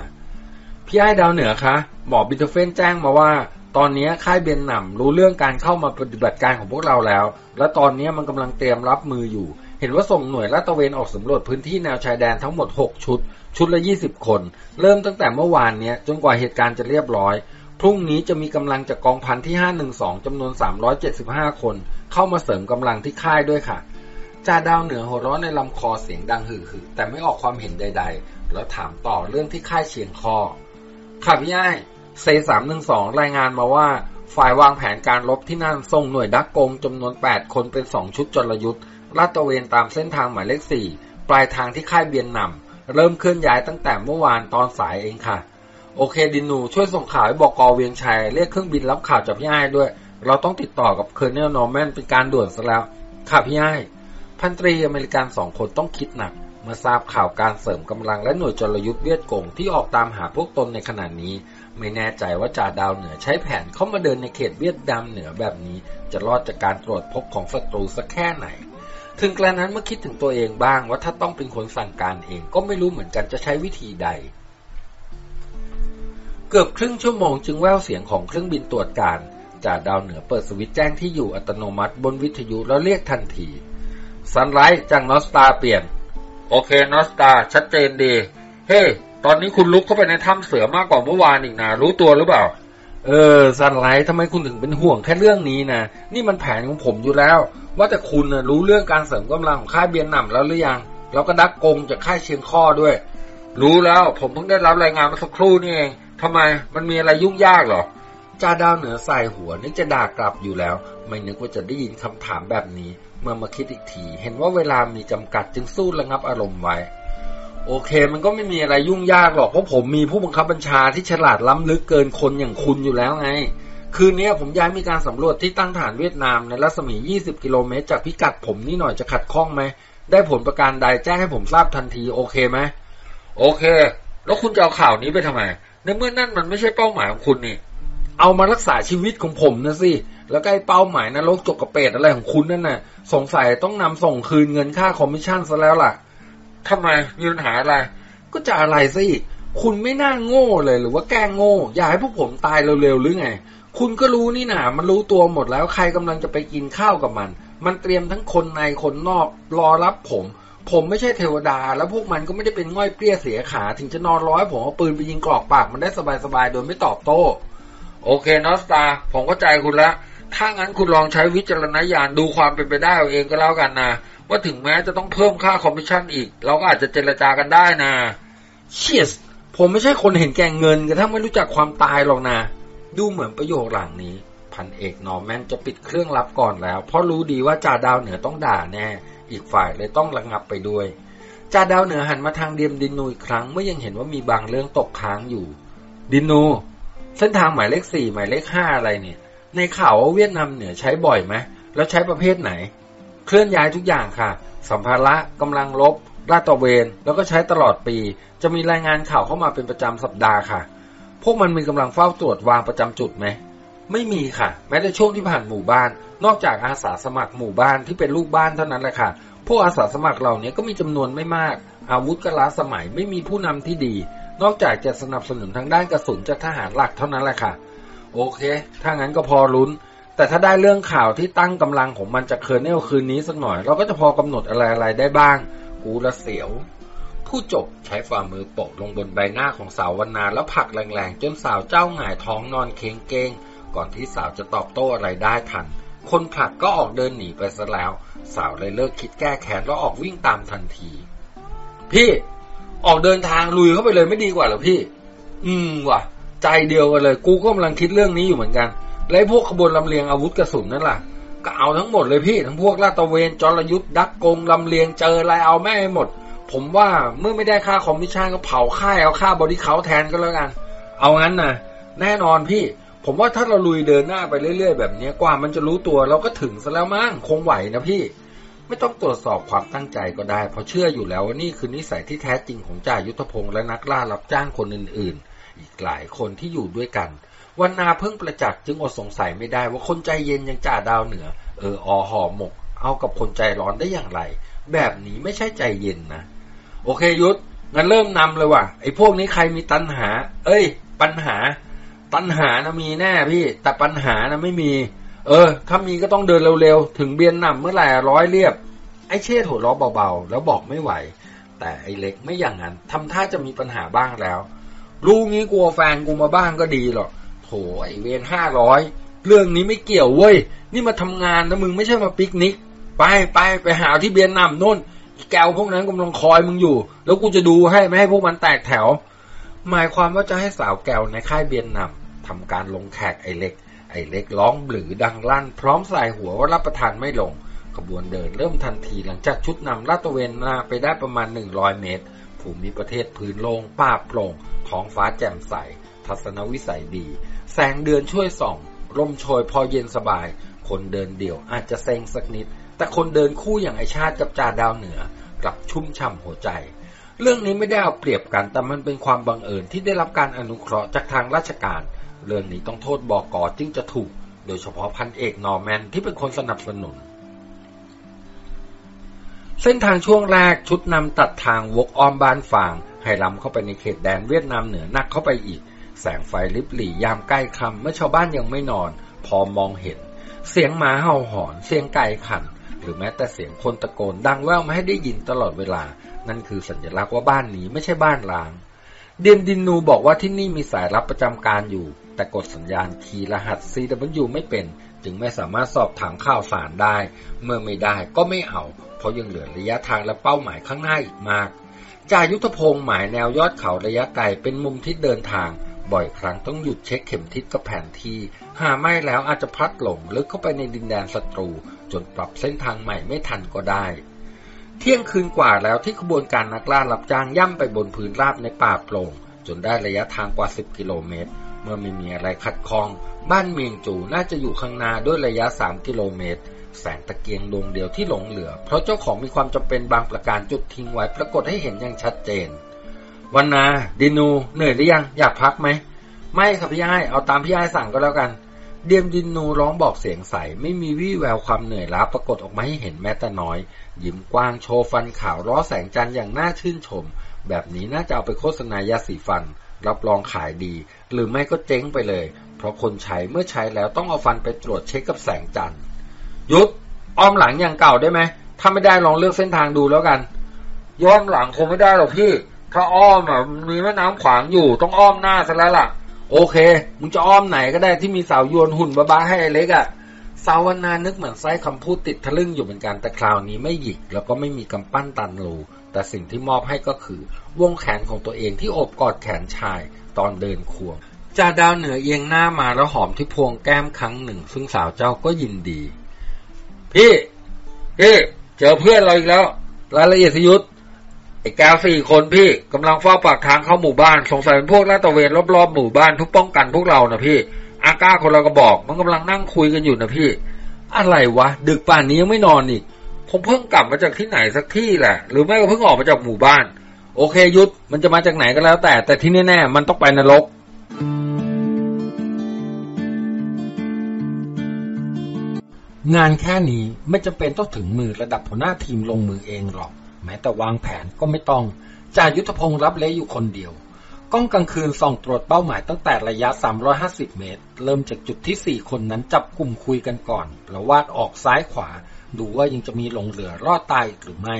พี่ไอ้ดาวเหนือคะหมอบิทเฟนแจ้งมาว่า ตอนนี้ค่ายเบียนหนำรู้เรื่องการเข้ามาปฏิบัติการของพวกเราแล้ว และตอนนี้มันกำลังเตรียมรับมืออยู่ เห็นว่าส่งหน่วยลาดตระเวนออกสำรวจพื้นที่แนวชายแดนทั้งหมด 6 ชุด ชุดละ 20 คน เริ่มตั้งแต่เมื่อวานนี้จนกว่าเหตุการณ์จะเรียบร้อย พรุ่งนี้จะมีกำลังจากกองพันที่ 512จำนวน 375 คน เข้ามาเสริมกำลังที่ค่ายด้วยค่ะจ่าดาวเหนือหัวเราะในลำคอเสียงดังหึ่ๆแต่ไม่ออกความเห็นใด ๆ แล้วถามต่อเรื่องที่ค่ายเชียงคอค่ะพี่ไอ้เซสามหนึ่งสองรายงานมาว่าฝ่ายวางแผนการรบที่นั่นส่งหน่วยดักกงจำนวน 8 คนเป็น 2 ชุดจรยุทธ์ ลาดตระเวนตามเส้นทางหมายเลข4ปลายทางที่ค่ายเบียนนำเริ่มเคลื่อนย้ายตั้งแต่เมื่อวานตอนสายเองค่ะ โอเคดินูช่วยส่งข่าวให้บอกกอเวียงชัยเรียกเครื่องบินรับข่าวจากพี่อ้ายด้วย เราต้องติดต่อกับ Colonel นอร์แมนเป็นการด่วนซะแล้วค่ะพี่อ้ายพันตรีอเมริกันสองคนต้องคิดหนักเมื่อทราบข่าวการเสริมกำลังและหน่วยจรยุทธ์เวียดกงที่ออกตามหาพวกตนในขณะนี้ ไม่แน่ใจว่าจ่าดาวเหนือใช้แผนเข้ามาเดินในเขตเวียดนามเหนือแบบนี้ จะรอดจากการตรวจพบของศัตรูสักแค่ไหน ถึงกระนั้นเมื่อคิดถึงตัวเองบ้างว่าถ้าต้องเป็นคนสั่งการเองก็ไม่รู้เหมือนกันจะใช้วิธีใด เกือบครึ่งชั่วโมงจึงแววเสียงของเครื่องบินตรวจการจ่าดาวเหนือเปิดสวิตช์แจ้งที่อยู่อัตโนมัติบนวิทยุแล้วเรียกทันทีซันไรท์จากนอสตาเปลี่ยน โอเคนอสตาชัดเจนดี เฮ้ตอนนี้คุณลุกเข้าไปในถ้ำเสือมากกว่าเมื่อวานอีกนะรู้ตัวหรือเปล่า เออซันไลท์ทำไมคุณถึงเป็นห่วงแค่เรื่องนี้นะนี่มันแผนของผมอยู่แล้ว ว่าแต่คุณนะรู้เรื่องการเสริมกำลังของค่ายเบียนหนำแล้วหรือยังแล้วก็ดักกงจากค่ายเชียงข้อด้วย รู้แล้วผมเพิ่งได้รับรายงานมาสักครู่นี่เองทำไมมันมีอะไรยุ่งยากเหรอจ่าดาวเหนือใส่หัวนึกจะด่ากลับอยู่แล้ว ไม่นึกว่าจะได้ยินคำถามแบบนี้ เมื่อมาคิดอีกที เห็นว่าเวลามีจำกัดจึงสู้ระงับอารมณ์ไว้ โอเค มันก็ไม่มีอะไรยุ่งยากหรอกเพราะผมมีผู้บังคับบัญชาที่ฉลาดล้ำลึกเกินคนอย่างคุณอยู่แล้วไง คืนนี้ผมย้ายมีการสำรวจที่ตั้งฐานเวียดนามในรัศมี 20 กิโลเมตรจากพิกัดผมนี่หน่อยจะขัดข้องไหม ได้ผลประการใดแจ้งให้ผมทราบทันทีโอเคไหม โอเค แล้วคุณจะเอาข่าวนี้ไปทำไม ในเมื่อนั่นมันไม่ใช่เป้าหมายของคุณนี่ เอามารักษาชีวิตของผมนะสิ แล้วก็ไอ้เป้าหมายนรกจกกระเปดอะไรของคุณนั่นน่ะ สงสัยต้องนำส่งคืนเงินค่าคอมมิชชั่นซะแล้วล่ะทำไมมีปัญหาอะไร ก็จะอะไรซะอีกคุณไม่น่าโง่เลยหรือว่าแกล้งโง่ อยากให้พวกผมตายเร็วๆหรือไง คุณก็รู้นี่นามันรู้ตัวหมดแล้วใครกำลังจะไปกินข้าวกับมัน มันเตรียมทั้งคนในคนนอกรอรับผม ผมไม่ใช่เทวดา แล้วพวกมันก็ไม่ได้เป็นง่อยเปลี้ยเสียขา ถึงจะนอนรอให้ผมเอาปืนไปยิงกรอกปากมันได้สบายๆโดยไม่ตอบโต้ โอเค North Star ผมเข้าใจคุณแล้ว ถ้างั้นคุณลองใช้วิจารณญาณดูความเป็นไปได้เอาเองก็แล้วกันนะว่าถึงแม้จะต้องเพิ่มค่าคอมมิชชั่นอีก เราก็อาจจะเจรจากันได้นะ shit ผมไม่ใช่คนเห็นแก่เงินกระทั่งไม่รู้จักความตายหรอกนะ ดูเหมือนประโยคหลังนี้ พันเอกนอร์แมนจะปิดเครื่องรับก่อนแล้ว เพราะรู้ดีว่าจ่าดาวเหนือต้องด่าแน่ อีกฝ่ายเลยต้องระงับไปด้วยจ่าดาวเหนือหันมาทางเดียมดินนูอีกครั้งเมื่อยังเห็นว่ามีบางเรื่องตกค้างอยู่ ดินนู เส้นทางหมายเลขสี่หมายเลขห้าอะไรเนี่ย ในข่าวว่าเวียดนามเหนือใช้บ่อยไหมแล้วใช้ประเภทไหน เคลื่อนย้ายทุกอย่างค่ะ สัมภาระกำลังลบลาดตระเวน แล้วก็ใช้ตลอดปี จะมีรายงานข่าวเข้ามาเป็นประจำสัปดาห์ค่ะ พวกมันมีกำลังเฝ้าตรวจวางประจำจุดไหม ไม่มีค่ะ แม้แต่ช่วงที่ผ่านหมู่บ้าน นอกจากอาสาสมัครหมู่บ้านที่เป็นลูกบ้านเท่านั้นแหละค่ะ พวกอาสาสมัครเหล่านี้ก็มีจำนวนไม่มาก อาวุธก็ล้าสมัยไม่มีผู้นำที่ดี นอกจากจะสนับสนุนทางด้านกระสุนจากทหารหลักเท่านั้นแหละค่ะ โอเค ถ้างั้นก็พอลุ้น แต่ถ้าได้เรื่องข่าวที่ตั้งกำลังของมันจาก Colonel คืนนี้สักหน่อย เราก็จะพอกำหนดอะไรๆได้บ้าง กูละเสียว พูดจบใช้ฝ่ามือโปะลงบนใบหน้าของสาววันนาแล้วผลักแรงๆ จนสาวเจ้าหงายท้องนอนเค้งเก้งก่อนที่สาวจะตอบโต้อะไรได้ทัน คนผลักก็ออกเดินหนีไปซะแล้ว สาวเลยเลิกคิดแก้แค้นแล้วออกวิ่งตามทันที พี่ออกเดินทางลุยเข้าไปเลยไม่ดีกว่าหรอพี่ อืมว่ะ ใจเดียวกันเลย กูก็กำลังคิดเรื่องนี้อยู่เหมือนกันแล้วพวกขบวนลำเลียงอาวุธกระสุนนั่นล่ะ ก็เอาทั้งหมดเลยพี่ ทั้งพวกลาดตระเวนจรยุทธ์ดักกงลำเลียงเจออะไรเอาแม่ให้หมด ผมว่าเมื่อไม่ได้ค่าคอมมิชชั่นก็เผาค่ายเอาค่าบริเขาแทนก็แล้วกัน เอางั้นนะแน่นอนพี่ ผมว่าถ้าเราลุยเดินหน้าไปเรื่อย ๆ แบบนี้กว่ามันจะรู้ตัวเราก็ถึงซะแล้วมั้งคงไหวนะพี่ ไม่ต้องตรวจสอบความตั้งใจก็ได้ เพราะเชื่ออยู่แล้วว่านี่คือนิสัยที่แท้จริงของจ่ายุทธพงศ์และนักล่ารับจ้างคนอื่นๆ อีกหลายคนที่อยู่ด้วยกันวันนาเพิ่งประจักษ์จึงอดสงสัยไม่ได้ว่าคนใจเย็นยังจ่าดาวเหนือ เอออห่อหมก เอากับคนใจร้อนได้อย่างไร แบบนี้ไม่ใช่ใจเย็นนะ โอเคยุทธงั้นเริ่มนำเลยว่ะไอ้พวกนี้ใครมีตัณหา เอ้ย ปัญหา ตัณหานะมีแน่พี่ แต่ปัญหานะไม่มี เออ ถ้ามีก็ต้องเดินเร็วๆ ถึงเบียนนำเมื่อไหร่ร้อยเรียบ ไอ้เชษหัวเราะเบาๆ แล้วบอกไม่ไหว แต่ไอ้เล็กไม่อย่างนั้นทำท่าจะมีปัญหาบ้างแล้ว รู้งี้กลัวแฟนกูมาบ้างก็ดีหรอกโถไอเวนห้าร้อยเรื่องนี้ไม่เกี่ยวเว้ย นี่มาทำงานนะมึงไม่ใช่มาปิกนิก ไปไปไปหาที่เบียนนำโน่น แกวพวกนั้นกำลังคอยมึงอยู่ แล้วกูจะดูให้ไม่ให้พวกมันแตกแถว หมายความว่าจะให้สาวแกวในค่ายเบียนนำทำการลงแขกไอเล็ก ไอเล็กร้องหรือดังลั่น พร้อมสายหัวว่ารับประทานไม่ลงขบวนเดินเริ่มทันทีหลังจากชุดนำลาดตะเวนมาไปได้ประมาณหนึ่งร้อยเมตร ภูมิประเทศพื้นโลง่งป้าโปร่ง ท้องฟ้าแจ่มใส ทัศนวิสัยดี แสงเดือนช่วยส่อง ร่มโชยพอเย็นสบาย คนเดินเดี่ยวอาจจะเซ็งสักนิด แต่คนเดินคู่อย่างไอชาติกับจ่าดาวเหนือกลับชุ่มฉ่ำหัวใจ เรื่องนี้ไม่ได้เอาเปรียบกันแต่มันเป็นความบังเอิญที่ได้รับการอนุเคราะห์จากทางราชการ เรื่องนี้ต้องโทษบอกอจึงจะถูก โดยเฉพาะพันเอกนอร์แมนที่เป็นคนสนับสนุน เส้นทางช่วงแรกชุดนำตัดทางวกอ้อมบ้านฝางให้ล้ำเข้าไปในเขตแดนเวียดนามเหนือนักเข้าไปอีก แสงไฟลิบหลี่ยามใกล้คำเมื่อชาวบ้านยังไม่นอน พอมองเห็น เสียงหมาเห่าหอน เสียงไก่ขัน รือแม้แต่เสียงคนตะโกนดังแว่วมาให้ได้ยินตลอดเวลา นั่นคือสัญลักษณ์ว่าบ้านนี้ไม่ใช่บ้านร้าง เดียมดินนูบอกว่าที่นี่มีสายรับประจำการอยู่ แต่กดสัญญาณคีย์รหัส CW ไม่เป็น จึงไม่สามารถสอบถามข่าวสารได้ เมื่อไม่ได้ก็ไม่เอา เพราะยังเหลือระยะทางและเป้าหมายข้างหน้าอีกมากจ่ายุทธพงศ์หมายแนวยอดเขาระยะไกลเป็นมุมทิศเดินทาง บ่อยครั้งต้องหยุดเช็คเข็มทิศกับแผนที่ หาไม่แล้วอาจจะพลัดหลงลึกเข้าไปในดินแดนศัตรู จนปรับเส้นทางใหม่ไม่ทันก็ได้ เที่ยงคืนกว่าแล้วที่ขบวนการนักล่ารับจ้างย่ำไปบนพื้นราบในป่าโปร่ง จนได้ระยะทางกว่า 10 กิโลเมตร เมื่อไม่มีอะไรขัดข้อง บ้านเมียงจูน่าจะอยู่ข้างหน้าด้วยระยะ 3 กิโลเมตร แสงตะเกียงดวงเดียวที่หลงเหลือ เพราะเจ้าของมีความจำเป็นบางประการจุดทิ้งไว้ปรากฏให้เห็นอย่างชัดเจนวันนาดินูเหนื่อยหรือยังอยากพักไหมไม่ครับพี่ไอ้เอาตามพี่ไอ้สั่งก็แล้วกัน เดียมดินูร้องบอกเสียงใส ไม่มีวี่แววความเหนื่อยล้าปรากฏออกมาให้เห็นแม้แต่น้อย ยิ้มกว้างโชว์ฟันขาวล้อแสงจันทร์อย่างน่าชื่นชม แบบนี้น่าจะเอาไปโฆษณายาสีฟัน รับรองขายดี หรือไม่ก็เจ๊งไปเลย เพราะคนใช้เมื่อใช้แล้วต้องเอาฟันไปตรวจเช็คกับแสงจันทร์ยุดอ้อมหลังอย่างเก่าได้ไหมถ้าไม่ได้ลองเลือกเส้นทางดูแล้วกันย้อนหลังคงไม่ได้หรอกพี่ ถ้าอ้อมอะมีแม่น้ำขวางอยู่ต้องอ้อมหน้าซะแล้วล่ะ โอเค มึงจะอ้อมไหนก็ได้ที่มีสาวโยนหุ่นบ้าๆให้เล็กอะสาวนานึกเหมือนไส้คำพูดติดทะลึ่งอยู่เหมือนกันแต่คราวนี้ไม่หยิก แล้วก็ไม่มีกำปั้นตันรูแต่สิ่งที่มอบให้ก็คือ วงแขนของตัวเองที่อบกอดแขนชายตอนเดินควงจ่าดาวเหนือเอียงหน้ามาแล้วหอมที่พวงแก้มครั้งหนึ่ง ซึ่งสาวเจ้าก็ยินดี พี่พี่เจอเพื่อนเราอีกแล้ว รายละเอียดสยุทธ แกสี่คนพี่กำลังเฝ้าปากทางเข้าหมู่บ้าน สงสัยเป็นพวกลาดตระเวนรอบๆหมู่บ้านทุกป้องกันพวกเรานะพี่ อาก้าคนเราก็บอก มันกำลังนั่งคุยกันอยู่นะพี่ อะไรวะ ดึกป่านนี้ยังไม่นอนอีกผมเพิ่งกลับมาจากที่ไหนสักที่แหละ หรือไม่ก็เพิ่งออกมาจากหมู่บ้าน โอเคยุทธมันจะมาจากไหนก็แล้ว แต่แต่ที่แน่ๆมันต้องไปนรกงานแค่นี้ไม่จำเป็นต้องถึงมือระดับหัวหน้าทีมลงมือเองหรอก แม้แต่วางแผนก็ไม่ต้องจ่ายุทธพงศ์รับเละอยู่คนเดียว กล้องกลางคืนส่องตรวจเป้าหมายตั้งแต่ระยะ 350 เมตร เริ่มจากจุดที่ 4 คนนั้นจับกลุ่มคุยกันก่อน แล้ววาดออกซ้ายขวา ดูว่ายังจะมีหลงเหลือรอดตายหรือไม่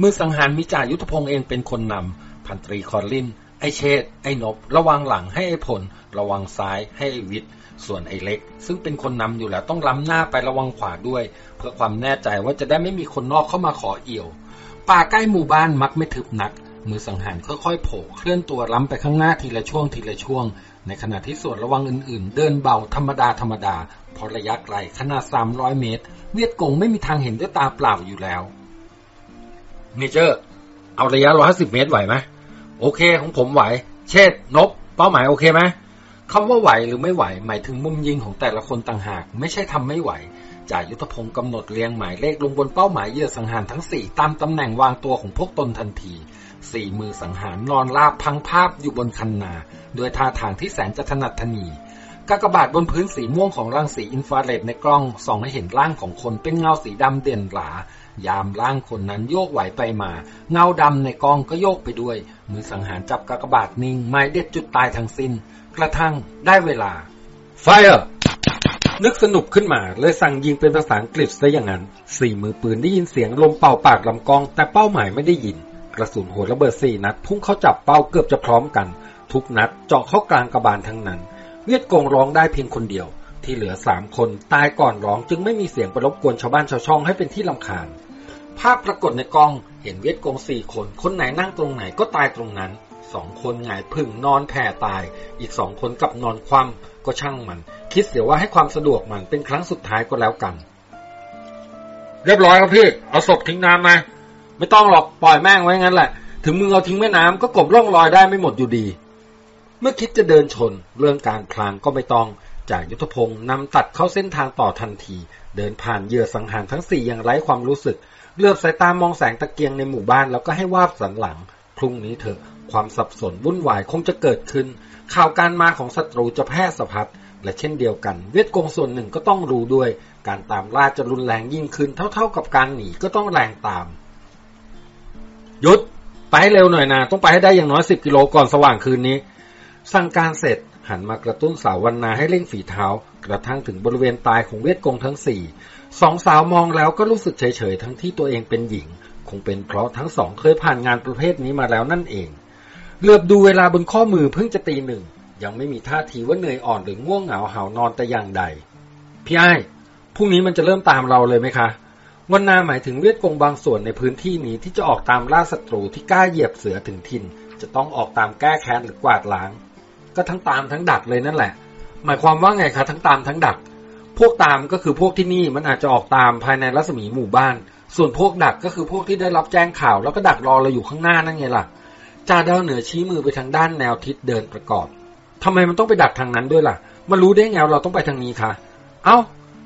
มือสังหารมีจ่ายุทธพงศ์เองเป็นคนนำพันตรีคอรลิน ไอเชษไอนบ ระวังหลังให้ไอพลระวังซ้ายให้ไอวิทย์ส่วนไอ้เล็ก ซึ่งเป็นคนนำอยู่แล้วต้องล้ำหน้าไประวังขวาด้วย เพื่อความแน่ใจว่าจะได้ไม่มีคนนอกเข้ามาขอเอี่ยว ป่าใกล้หมู่บ้านมักไม่ถึบนัก มือสังหารค่อยๆโผล่เคลื่อนตัวล้ำไปข้างหน้าทีละช่วงทีละช่วง ในขณะที่ส่วนระวังอื่นๆ เดินเบาธรรมดาธรรมดาพอระยะไกลขนาด 300 เมตร เวียดกงไม่มีทางเห็นด้วยตาเปล่าอยู่แล้วเมเจอร์ เอาระยะ 150 เมตรไหวไหมโอเคของผมไหว เชษนบ เป้าหมายโอเคไหมคำว่าไหวหรือไม่ไหว หมายถึงมุมยิงของแต่ละคนต่างหาก ไม่ใช่ทำไม่ไหว จ่ายุทธพงศ์กำหนดเรียงหมายเลขลงบนเป้าหมายเหยื่อสังหารทั้งสี่ตามตำแหน่งวางตัวของพวกตนทันที สี่มือสังหารนอนราบพังภาพอยู่บนคันนาโดยท่าทางที่แสนจะถนัดทนีกากบาทบนพื้นสีม่วงของรังสีอินฟราเรดในกล้องส่องให้เห็นร่างของคนเป็นเงาสีดำเด่นหลายามร่างคนนั้นโยกไหวไปมา เงาดำในกล้องก็โยกไปด้วย มือสังหารจับกากบาทนิ่งไม่เด็ดจุดตายทั้งสิ้น กระทั่งได้เวลา ไฟเออ นึกสนุกขึ้นมาเลยสั่งยิงเป็นภาษาอังกฤษซะอย่างนั้น สี่มือปืนได้ยินเสียงลมเป่าปากลำกอง แต่เป้าหมายไม่ได้ยิน กระสุนหัวระเบิดสี่นัด พุ่งเข้าจับเป้าเกือบจะพร้อมกัน ทุกนัดเจาะเข้ากลางกระบาลทั้งนั้น เวียดกงร้องได้เพียงคนเดียว ที่เหลือสามคนตายก่อนร้องจึงไม่มีเสียงไปรบกวนชาวบ้านชาวช่องให้เป็นที่ลำคาญ ภาพปรากฏในกล้องเห็นเวียดกงสี่คน คนไหนนั่งตรงไหนก็ตายตรงนั้นสองคนหงายพึ่งนอนแผ่ตาย อีกสองคนกับนอนคว่ำ ก็ช่างมัน คิดเสียว่าให้ความสะดวกมันเป็นครั้งสุดท้ายก็แล้วกัน เรียบร้อยครับพี่ เอาศพทิ้งน้ำไหมไม่ต้องหรอกปล่อยแม่งไว้งั้นแหละ ถึงมึงเอาทิ้งแม่น้ำก็กบร่องรอยได้ไม่หมดอยู่ดี เมื่อคิดจะเดินชน เรื่องการพลางก็ไม่ต้อง จากยุทธพงศ์นำตัดเข้าเส้นทางต่อทันที เดินผ่านเหยื่อสังหารทั้งสี่อย่างไร้ความรู้สึก เลือบสายตามองแสงตะเกียงในหมู่บ้านแล้วก็ให้วาบสันหลังพรุ่งนี้เถอะความสับสนวุ่นวายคงจะเกิดขึ้น ข่าวการมาของศัตรูจะแพร่สะพัดและเช่นเดียวกัน เวียดกงส่วนหนึ่งก็ต้องรู้ด้วย การตามล่าจะรุนแรงยิ่งขึ้น เท่าๆกับการหนีก็ต้องแรงตาม ยุดไปให้เร็วหน่อยนะต้องไปให้ได้อย่างน้อยสิบกิโลก่อนสว่างคืนนี้ สั่งการเสร็จหันมากระตุ้นสาววันนาให้เร่งฝีเท้า กระทั่งถึงบริเวณตายของเวทกงทั้งสี่สองสาวมองแล้วก็รู้สึกเฉยๆทั้งที่ตัวเองเป็นหญิง คงเป็นเพราะทั้งสองเคยผ่านงานประเภทนี้มาแล้วนั่นเอง เหลือบดูเวลาบนข้อมือเพิ่งจะตีหนึ่ง ยังไม่มีท่าทีว่าเหนื่อยอ่อนหรือง่วงเหงาหานอนแต่อย่างใด พี่ไอ้พรุ่งนี้มันจะเริ่มตามเราเลยไหมคะวันนาหมายถึงเวียดกงบางส่วนในพื้นที่นี้ที่จะออกตามล่าศัตรูที่กล้าเหยียบเสือถึงถิ่น จะต้องออกตามแก้แค้นหรือกวาดล้าง ก็ทั้งตามทั้งดักเลยนั่นแหละ หมายความว่าไงคะทั้งตามทั้งดัก พวกตามก็คือพวกที่นี่มันอาจจะออกตามภายในรัศมีหมู่บ้าน ส่วนพวกดักก็คือพวกที่ได้รับแจ้งข่าวแล้วก็ดักรอเราอยู่ข้างหน้านั่นไงล่ะ จ่าดาวเหนือชี้มือไปทางด้านแนวทิศเดินประกอบทำไมมันต้องไปดักทางนั้นด้วยล่ะ มันรู้ได้ไงเราต้องไปทางนี้คะเอ้า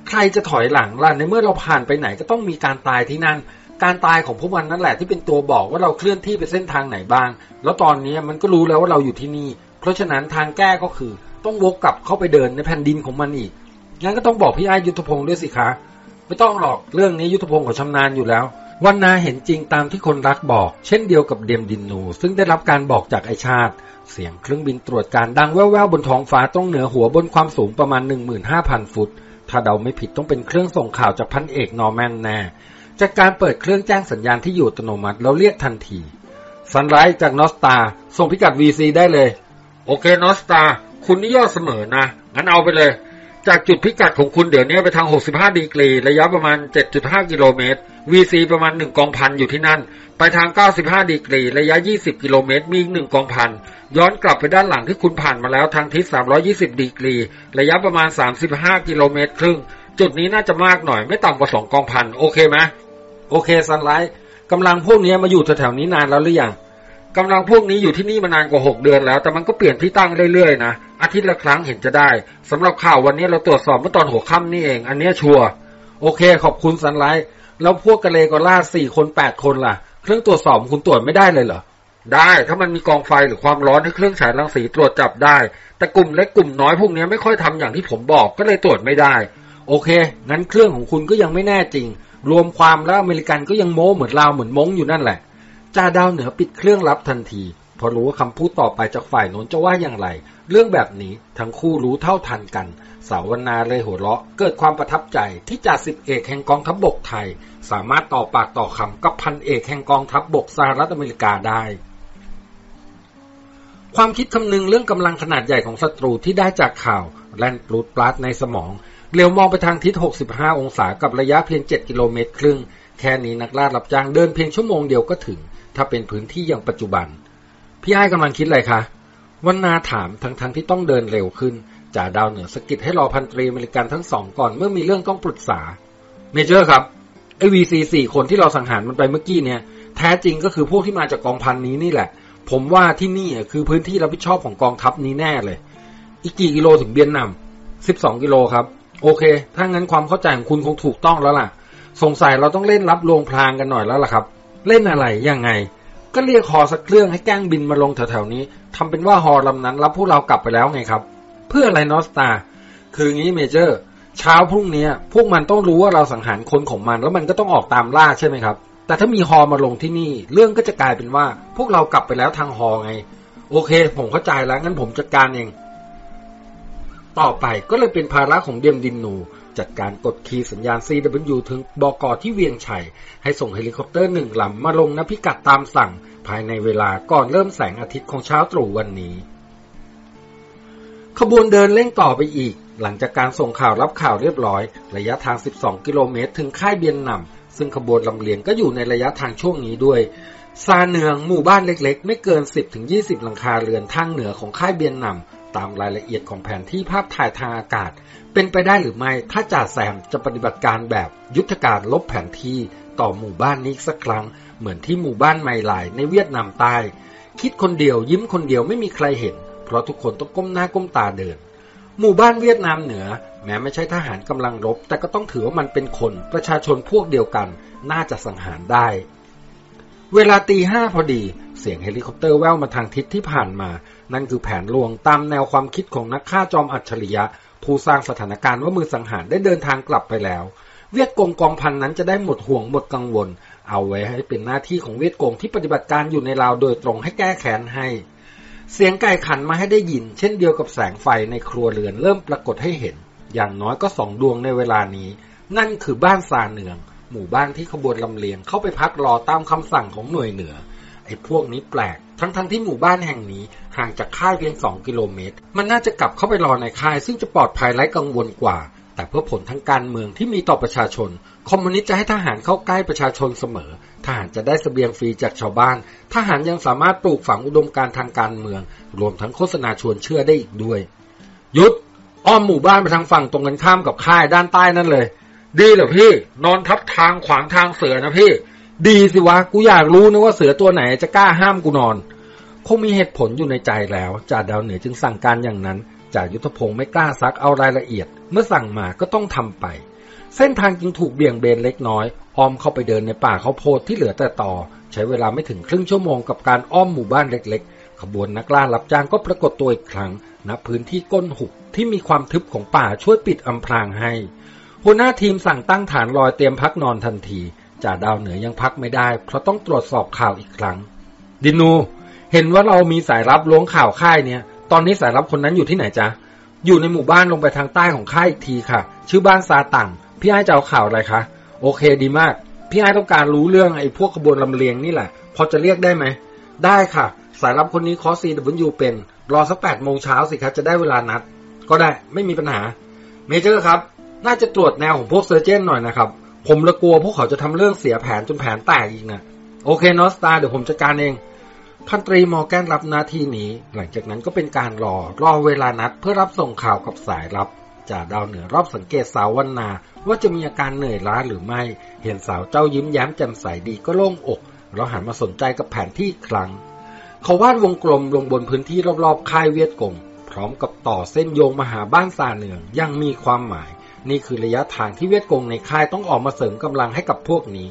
ใครจะถอยหลังล่ะ ในเมื่อเราผ่านไปไหนก็ต้องมีการตายที่นั่น การตายของพวกมันนั่นแหละที่เป็นตัวบอกว่าเราเคลื่อนที่ไปเส้นทางไหนบ้าง แล้วตอนนี้มันก็รู้แล้วว่าเราอยู่ที่นี่ เพราะฉะนั้นทางแก้ก็คือต้องวกกลับเข้าไปเดินในแผ่นดินของมันอีก งั้นก็ต้องบอกพี่ไอ้ยุทธพงศ์ด้วยสิคะ ไม่ต้องหรอก เรื่องนี้ยุทธพงศ์เขาชำนาญอยู่แล้ว วันนาเห็นจริงตามที่คนรักบอก เช่นเดียวกับเดมดินนู ซึ่งได้รับการบอกจากไอชาติ เสียงเครื่องบินตรวจการดังแว่วๆบนท้องฟ้าตรงเหนือหัวบนความสูงประมาณ 15,000 ฟุต ถ้าเดาไม่ผิดต้องเป็นเครื่องส่งข่าวจากพันเอกนอร์แมนแน่จากการเปิดเครื่องแจ้งสัญญาณที่อยู่อัตโนมัติแล้วเรียกทันที Sunrise จาก North Star ส่งพิกัด VC ได้เลย โอเค North Star คุณนี่ยอดเสมอนะงั้นเอาไปเลย จากจุดพิกัดของคุณเดี๋ยวนี้ไปทาง 65 ดีกรี ระยะประมาณ 7.5 กิโลเมตร VC ประมาณ 1 กองพันอยู่ที่นั่น ไปทาง 95 ดีกรี ระยะ 20 กิโลเมตร มีอีก 1 กองพัน ย้อนกลับไปด้านหลังที่คุณผ่านมาแล้วทางทิศ 320 ดีกรี ระยะประมาณ 35 กิโลเมตรครึ่ง จุดนี้น่าจะมากหน่อย ไม่ต่ำกว่า 2 กองพัน โอเคไหมโอเคซันไลท์กำลังพวกนี้มาอยู่แถวๆนี้นานแล้วหรือยัง กำลังพวกนี้อยู่ที่นี่มานานกว่า6เดือนแล้ว แต่มันก็เปลี่ยนที่ตั้งเรื่อยๆนะ อาทิตย์ละครั้งเห็นจะได้สำหรับข่าววันนี้เราตรวจสอบเมื่อตอนหัวค่ำนี่เอง อันเนี้ยชัวร์โอเค ขอบคุณซันไลท์แล้วพวกกะเลกอล่าสี่คนแปดคนล่ะ เครื่องตรวจสอบคุณตรวจไม่ได้เลยเหรอได้ถ้ามันมีกองไฟหรือความร้อนให้เครื่องฉายรังสีตรวจจับได้ แต่กลุ่มเล็กกลุ่มน้อยพวกนี้ไม่ค่อยทำอย่างที่ผมบอกก็เลยตรวจไม่ได้ โอเค งั้นเครื่องของคุณก็ยังไม่แน่จริง รวมความแล้วอเมริกันก็ยังโม้เหมือนลาวเหมือนมงอยู่นั่นแหละ จ่าดาวเหนือปิดเครื่องรับทันทีเพราะรู้ว่าคำพูดต่อไปจากฝ่ายโน้นจะว่าอย่างไร เรื่องแบบนี้ทั้งคู่รู้เท่าทันกัน สาวนาเลยหัวเราะ เกิดความประทับใจที่จ่าสิบเอกแห่งกองทัพบบกไทย สามารถต่อปากต่อคำกับพันเอกแห่งกองทัพบบกสหรัฐอเมริกาได้ความคิดคำนึงเรื่องกำลังขนาดใหญ่ของศัตรูที่ได้จากข่าวแล่นปลุดปลัดในสมองเลี้ยวมองไปทางทิศ 65 องศากับระยะเพียง 7 กิโลเมตรครึ่ง แค่นี้นักล่ารับจ้างเดินเพียงชั่วโมงเดียวก็ถึง ถ้าเป็นพื้นที่อย่างปัจจุบัน พี่ไอ้กำลังคิดอะไรคะวันนาถามทั้งทั้งที่ต้องเดินเร็วขึ้นจ่าดาวเหนือสกิดให้รอพันตรีอเมริกันทั้งสองก่อนเมื่อมีเรื่องต้องปรึกษา Major ครับไอ้ VC สี่คนที่เราสังหารมันไปเมื่อกี้เนี่ย แท้จริงก็คือพวกที่มาจากกองพันนี้นี่แหละ ผมว่าที่นี่คือพื้นที่รับผิดชอบของกองทัพนี้แน่เลย อีกกี่กิโลถึงเบียนนำสิบสองกิโลครับ โอเค ถ้างั้นความเข้าใจของคุณคงถูกต้องแล้วล่ะ สงสัยเราต้องเล่นลับลวงพรางกันหน่อยแล้วล่ะครับ เล่นอะไรยังไง ก็เรียกฮอสักเครื่องให้แกล้งบินมาลงแถวๆนี้ทำเป็นว่าฮอลำนั้นรับพวกเรากลับไปแล้วไงครับ เพื่ออะไร North Star คืองี้ Major เช้าพรุ่งนี้พวกมันต้องรู้ว่าเราสังหารคนของมัน แล้วมันก็ต้องออกตามล่าใช่ไหมครับ แต่ถ้ามีฮอมาลงที่นี่ เรื่องก็จะกลายเป็นว่า พวกเรากลับไปแล้วทางฮอไง โอเค ผมเข้าใจแล้วงั้นผมจัดการเอง ต่อไปก็เลยเป็นภาระของเดียมดินหนู จัดการกด key สัญญาณ CW ถึงบอกอที่เวียงจันทน์ ให้ส่งเฮลิคอปเตอร์หนึ่งลำมาลงณพิกัดตามสั่ง ภายในเวลาก่อนเริ่มแสงอาทิตย์ของเช้าตรู่วันนี้ ขบวนเดินเร่งต่อไปอีก หลังจากการส่งข่าวรับข่าวเรียบร้อย ระยะทาง 12 กิโลเมตร ถึงค่ายเบียนนำซึ่งขบวนลำเลียงก็อยู่ในระยะทางช่วงนี้ด้วยซาเนืองหมู่บ้านเล็กๆ ไม่เกิน 10-20 หลังคาเรือนทางเหนือของค่ายเบียนนำตามรายละเอียดของแผนที่ภาพถ่ายทางอากาศ เป็นไปได้หรือไม่ถ้าจ่าแซมจะปฏิบัติการแบบยุทธการลบแผนที่ต่อหมู่บ้านนี้สักครั้ง เหมือนที่หมู่บ้านไมลายในเวียดนามใต้ คิดคนเดียวยิ้มคนเดียวไม่มีใครเห็น เพราะทุกคนต้องก้มหน้าก้มตาเดิน หมู่บ้านเวียดนามเหนือ แม้ไม่ใช่ทหารกำลังรบ แต่ก็ต้องถือว่ามันเป็นคนประชาชนพวกเดียวกัน น่าจะสังหารได้ เวลาตีห้าพอดีเสียงเฮลิคอปเตอร์แว่วมาทางทิศที่ผ่านมา นั่นคือแผนลวงตามแนวความคิดของนักฆ่าจอมอัจฉริยะ ผู้สร้างสถานการณ์ว่ามือสังหารได้เดินทางกลับไปแล้ว เวียดกงกองพันนั้นจะได้หมดห่วงหมดกังวล เอาไว้ให้เป็นหน้าที่ของเวียดกงที่ปฏิบัติการอยู่ในลาวโดยตรงให้แก้แค้นให้ เสียงไก่ขันมาให้ได้ยิน เช่นเดียวกับแสงไฟในครัวเรือนเริ่มปรากฏให้เห็น อย่างน้อยก็สองดวงในเวลานี้ นั่นคือบ้านซาเนือง หมู่บ้านที่ขบวนลำเลียงเข้าไปพักรอตามคำสั่งของหน่วยเหนือ อ้พวกนี้แปลก ทั้งๆทที่หมู่บ้านแห่งนี้ห่างจากค่ายเพียง2กิโลเมตร มันน่าจะกลับเข้าไปรอในค่าย ซึ่งจะปลอดภัยไร้กังวลกว่า แต่เพื่อผลทางการเมืองที่มีต่อประชาชน คอมมิวนิสต์จะให้ทหารเข้าใกล้ประชาชนเสมอ ทหารจะได้สเสบียงฟรีจากชาวบ้าน ทหารยังสามารถปลูกฝังอุดมการทางการเมือง รวมทั้งโฆษณาชวนเชื่อได้อีกด้วย ยุดอ้อมหมู่บ้านไปทางฝั่งตรงกันข้ามกับค่ายด้านใต้นั่นเลย ดีเหรอพี่ นอนทับทางขวางทางเสือนะพี่ ดีสิวะ กูอยากรู้นะว่าเสือตัวไหนจะกล้าห้ามกูนอน คงมีเหตุผลอยู่ในใจแล้วจ่าดาวเหนือจึงสั่งการอย่างนั้นจ่ายุทธพงศ์ไม่กล้าซักเอารายละเอียด เมื่อสั่งมาก็ต้องทำไป เส้นทางจึงถูกเบี่ยงเบนเล็กน้อยอ้อมเข้าไปเดินในป่าเขาโพดที่เหลือแต่ต่อ ใช้เวลาไม่ถึงครึ่งชั่วโมงกับการอ้อมหมู่บ้านเล็ก ๆ ขบวนนักล่ารับจ้างก็ปรากฏตัวอีกครั้งณพื้นที่ก้นหุบที่มีความทึบของป่าช่วยปิดอำพรางให้หัวหน้าทีมสั่งตั้งฐานลอยเตรียมพักนอนทันที จ่าดาวเหนือยังพักไม่ได้ เพราะต้องตรวจสอบข่าวอีกครั้ง ดินู เห็นว่าเรามีสายลับล้วงข่าวค่ายเนี่ย ตอนนี้สายลับคนนั้นอยู่ที่ไหนจ๊ะ อยู่ในหมู่บ้านลงไปทางใต้ของค่ายอีกทีค่ะ ชื่อบ้านซาตังพี่ไอ้จะเอาข่าวอะไรคะ โอเคดีมาก พี่ไอ้ต้องการรู้เรื่องไอ้พวกขบวนลำเลียงนี่แหละ พอจะเรียกได้ไหม ได้ค่ะ สายลับคนนี้คอซีดับเบิลยูเป็น รอสักแปดโมงเช้าสิครับจะได้เวลานัด ก็ได้ ไม่มีปัญหา Major ครับ น่าจะตรวจแนวของพวก Sergeant หน่อยนะครับ ผมละกลัวพวกเขาจะทำเรื่องเสียแผนจนแผนแตกอีกนะโอเคนอสตาเดี๋ยวผมจัดการเองพันตรีมอแกนรับหน้าที่นี้ หลังจากนั้นก็เป็นการรอรอเวลานัดเพื่อรับส่งข่าวกับสายรับจ่าดาวเหนือรอบสังเกตสาววันนา ว่าจะมีอาการเหนื่อยล้าหรือไม่ เห็นสาวเจ้ายิ้มแย้มแจ่มใสดีก็โล่งอก แล้วหันมาสนใจกับแผนที่ครั้ง เขาวาดวงกลมลงบนพื้นที่รอบๆค่ายเวียดกงพร้อมกับต่อเส้นโยงมาหาบ้านซาเหนืองอยังมีความหมาย นี่คือระยะทางที่เวียดกงในค่ายต้องออกมาเสริมกำลังให้กับพวกนี้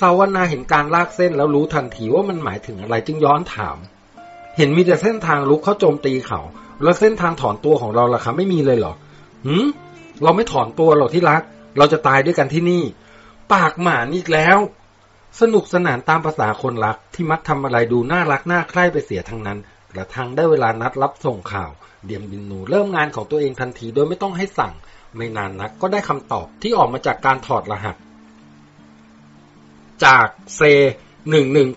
สาวนาเห็นการลากเส้นแล้วรู้ทันทีว่ามันหมายถึงอะไรจึงย้อนถาม เห็นมีแต่เส้นทางลุกเข้าโจมตีเขา แล้วเส้นทางถอนตัวของเราล่ะคะไม่มีเลยเหรอหืมเราไม่ถอนตัวหรอกที่รัก เราจะตายด้วยกันที่นี่ ปากหมานี่แล้ว สนุกสนานตามภาษาคนรักที่มักทำอะไรดูน่ารักน่าใคร่ไปเสียทั้งนั้นกระทั่งได้เวลานัดรับส่งข่าว เดียมดินนูเริ่มงานของตัวเองทันทีโดยไม่ต้องให้สั่ง ไม่นานนักก็ได้คำตอบที่ออกมาจากการถอดรหัส จากเซ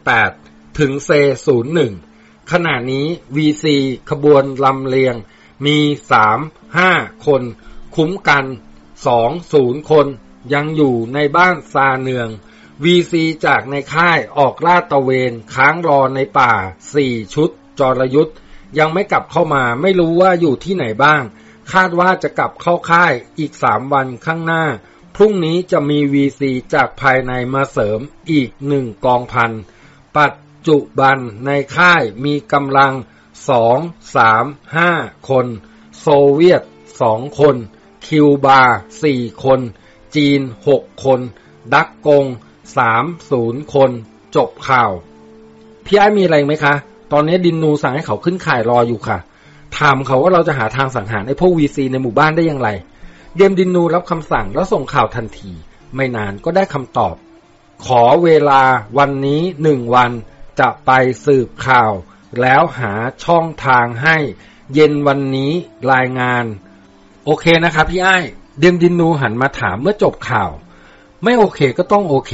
118 ถึงเซ01 ขณะนี้ VC ขบวนลำเลียง มี 3 5 คน คุ้มกัน 2 0 คน ยังอยู่ในบ้านซาเนือง VC จากในค่ายออกลาดตะเวนค้างรอในป่า 4 ชุด จรยุทธ์ยังไม่กลับเข้ามาไม่รู้ว่าอยู่ที่ไหนบ้าง คาดว่าจะกลับเข้าค่ายอีก3วันข้างหน้า พรุ่งนี้จะมี VC จากภายในมาเสริมอีกหนึ่งกองพัน ปัจจุบันในค่ายมีกำลัง2 3 5คน โซเวียต2คน คิวบา4คน จีน6คน ดักกง3 0คน จบข่าว พี่ไอ้มีอะไรไหมคะ ตอนนี้ดินนูสั่งให้เขาขึ้นข่ายรออยู่ค่ะ ถามเขาว่าเราจะหาทางสังหารไอ้พวกวีซีในหมู่บ้านได้อย่างไรเดียมดินนูรับคำสั่งแล้วส่งข่าวทันที ไม่นานก็ได้คำตอบ ขอเวลาวันนี้หนึ่งวันจะไปสืบข่าว แล้วหาช่องทางให้ เย็นวันนี้รายงาน โอเคนะครับพี่ไอ้เดียมดินนูหันมาถามเมื่อจบข่าว ไม่โอเคก็ต้องโอเค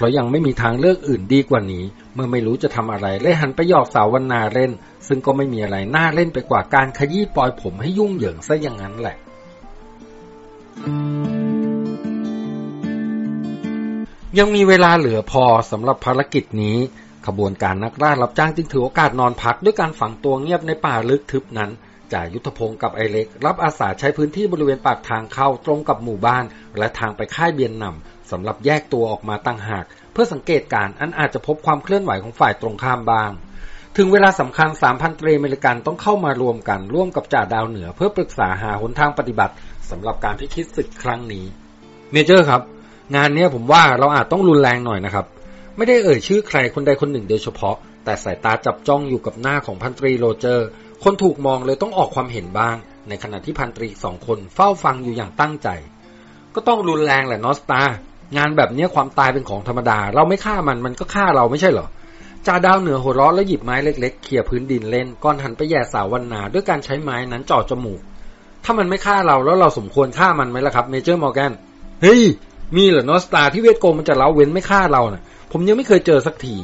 ราะยังไม่มีทางเลือกอื่นดีกว่านี้ เมื่อไม่รู้จะทำอะไรเลยหันไปหยอกสาววันนาเล่น ซึ่งก็ไม่มีอะไรน่าเล่นไปกว่าการขยี้ปล่อยผมให้ยุ่งเหยิงซะอย่างนั้นแหละ ยังมีเวลาเหลือพอสำหรับภารกิจนี้ ขบวนการนักล่ารับจ้างจึงถือโอกาสนอนพักด้วยการฝังตัวเงียบในป่าลึกทึบนั้นจ่ายุทธพงศ์กับไอเล็ก รับอาสาใช้พื้นที่บริเวณปากทางเข้าตรงกับหมู่บ้าน และทางไปค่ายเบียนนำ สำหรับแยกตัวออกมาตั้งหาก เพื่อสังเกตการอันอาจจะพบความเคลื่อนไหวของฝ่ายตรงข้ามบ้าง ถึงเวลาสำคัญสามพันตรีอเมริกันต้องเข้ามารวมกันร่วมกับจ่าดาวเหนือ เพื่อปรึกษาหาหนทางปฏิบัติสำหรับการพิคิดศึกครั้งนี้ เมเจอร์ครับ งานนี้ผมว่าเราอาจต้องรุนแรงหน่อยนะครับ ไม่ได้เอ่ยชื่อใครคนใดคนหนึ่งโดยเฉพาะ แต่สายตาจับจ้องอยู่กับหน้าของพันตรีโรเจอร์ คนถูกมองเลยต้องออกความเห็นบ้าง ในขณะที่พันตรีสองคนเฝ้าฟังอยู่อย่างตั้งใจ ก็ต้องรุนแรงแหละ North Star งานแบบนี้ความตายเป็นของธรรมดา เราไม่ฆ่ามันมันก็ฆ่าเราไม่ใช่เหรอจ่าดาวเหนือหัวเราะแล้วหยิบไม้เล็กๆเขี่ยพื้นดินเล่นก่อนหันไปแหย่สาววันนาด้วยการใช้ไม้นั้นจ่อจมูก ถ้ามันไม่ฆ่าเราแล้วเราสมควรฆ่ามันไหมล่ะครับ Major มอร์แกนเฮ้ยมีเหรอ North Star ที่เวียดกงมันจะละเว้นไม่ฆ่าเราน่ะ ผมยังไม่เคยเจอสักที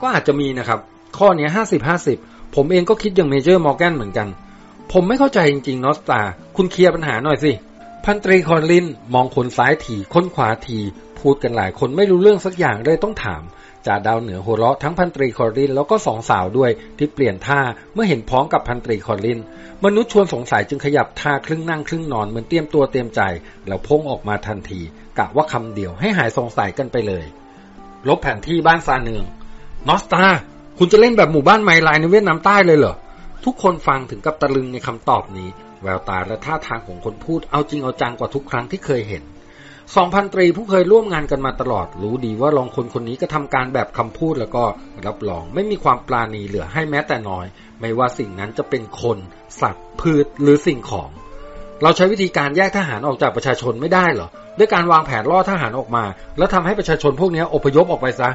ก็อาจจะมีนะครับ ข้อนี้ห้าสิบห้าสิบผมเองก็คิดอย่าง Major มอร์แกนเหมือนกัน ผมไม่เข้าใจจริงๆ North Star คุณ clear ปัญหาหน่อยสิพันตรีคอนลินมองคนซ้ายทีคนขวาที พูดกันหลายคนไม่รู้เรื่องสักอย่างเลยต้องถามจ่าดาวเหนือหัวเราะทั้งพันตรีคอนลินแล้วก็สองสาวด้วยที่เปลี่ยนท่าเมื่อเห็นพ้องกับพันตรีคอนลิน มนุษย์ชวนสงสัยจึงขยับท่าครึ่งนั่งครึ่งนอนเหมือนเตรียมตัวเตรียมใจ แล้วพุ่งออกมาทันทีกะว่าคำเดียวให้หายสงสัยกันไปเลย ลบแผนที่บ้านซาเนืองนอสตาคุณจะเล่นแบบหมู่บ้านไมลายในเวียดนามใต้เลยเหรอทุกคนฟังถึงกับตะลึงในคำตอบนี้ แววตาและท่าทางของคนพูดเอาจริงเอาจังกว่าทุกครั้งที่เคยเห็น สองพันตรีผู้เคยร่วมงานกันมาตลอด รู้ดีว่ารองคนคนนี้ก็ทำการแบบคำพูดแล้วก็รับรอง ไม่มีความปราณีเหลือให้แม้แต่น้อย ไม่ว่าสิ่งนั้นจะเป็นคน สัตว์ พืชหรือสิ่งของ เราใช้วิธีการแยกทหารออกจากประชาชนไม่ได้เหรอ ด้วยการวางแผนล่อทหารออกมา แล้วทำให้ประชาชนพวกนี้อพยพออกไปซะ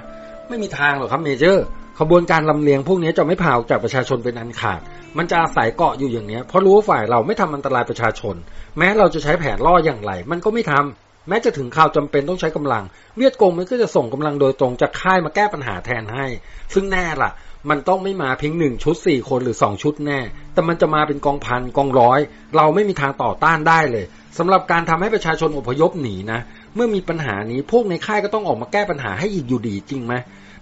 ไม่มีทางหรอกครับเมเจอร์ขบวนการลำเลียงพวกนี้จะไม่พาออกจากประชาชนเป็นอันขาด มันจะอาศัยเกาะอยู่อย่างนี้เพราะรู้ว่าฝ่ายเราไม่ทำอันตรายประชาชน แม้เราจะใช้แผนล่ออย่างไร มันก็ไม่ทำ แม้จะถึงข่าวจำเป็นต้องใช้กำลัง เวียดกงมันก็จะส่งกำลังโดยตรงจากค่ายมาแก้ปัญหาแทนให้ ซึ่งแน่ล่ะ มันต้องไม่มาเพียงหนึ่งชุดสี่คนหรือสองชุดแน่ แต่มันจะมาเป็นกองพันกองร้อย เราไม่มีทางต่อต้านได้เลยสำหรับการทำให้ประชาชนอพยพหนีนะ เมื่อมีปัญหานี้พวกในค่ายก็ต้องออกมาแก้ปัญหาให้อีกอยู่ดีจริงไหม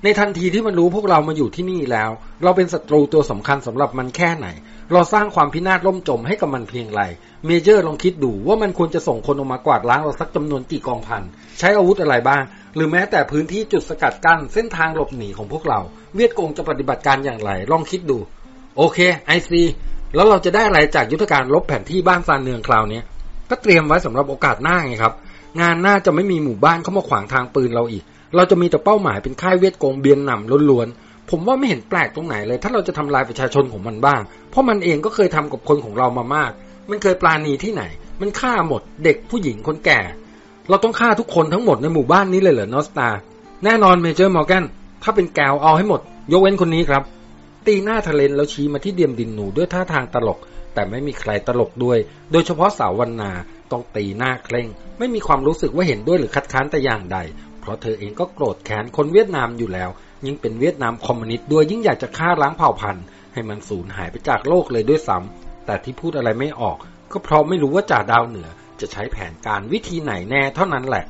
ในทันทีที่มันรู้พวกเรามาอยู่ที่นี่แล้ว เราเป็นศัตรูตัวสำคัญสำหรับมันแค่ไหน เราสร้างความพินาศล่มจมให้กับมันเพียงไร เมเจอร์ลองคิดดูว่ามันควรจะส่งคนออกมากวาดล้างเราสักจำนวนกี่กองพัน ใช้อาวุธอะไรบ้าง หรือแม้แต่พื้นที่จุดสกัดกั้นเส้นทางหลบหนีของพวกเรา เวียดกงจะปฏิบัติการอย่างไร ลองคิดดู โอเคไอซีแล้วเราจะได้อะไรจากยุทธการลบแผนที่บ้านซานเนืองคราวนี้ก็เตรียมไว้สำหรับโอกาสหน้าไงครับ งานหน้าจะไม่มีหมู่บ้านเข้ามาขวางทางปืนเราอีก เราจะมีแต่เป้าหมายเป็นค่ายเวียดกงเบียนนำล้วนๆ ผมว่าไม่เห็นแปลกตรงไหนเลย ถ้าเราจะทำลายประชาชนของมันบ้าง เพราะมันเองก็เคยทำกับคนของเรามามาก มันเคยปรานีที่ไหน มันฆ่าหมดเด็กผู้หญิงคนแก่ เราต้องฆ่าทุกคนทั้งหมดในหมู่บ้านนี้เลยเหรอ North Star แน่นอน Major มอร์แกนถ้าเป็นแกวเอาให้หมด ยกเว้นคนนี้ครับ ตีหน้าทะเล้นแล้วชี้มาที่เดียมดินหนูด้วยท่าทางตลก แต่ไม่มีใครตลกด้วย โดยเฉพาะสาววันนาต้องตีหน้าเคร่ง ไม่มีความรู้สึกว่าเห็นด้วยหรือคัดค้านแต่อย่างใด เพราะเธอเองก็โกรธแค้นคนเวียดนามอยู่แล้ว ยิ่งเป็นเวียดนามคอมมิวนิสต์ด้วยยิ่งอยากจะฆ่าล้างเผ่าพันธุ์ ให้มันสูญหายไปจากโลกเลยด้วยซ้ำแต่ที่พูดอะไรไม่ออก ก็เพราะไม่รู้ว่าจ่าดาวเหนือ จะใช้แผนการวิธีไหนแน่เท่านั้นแหละ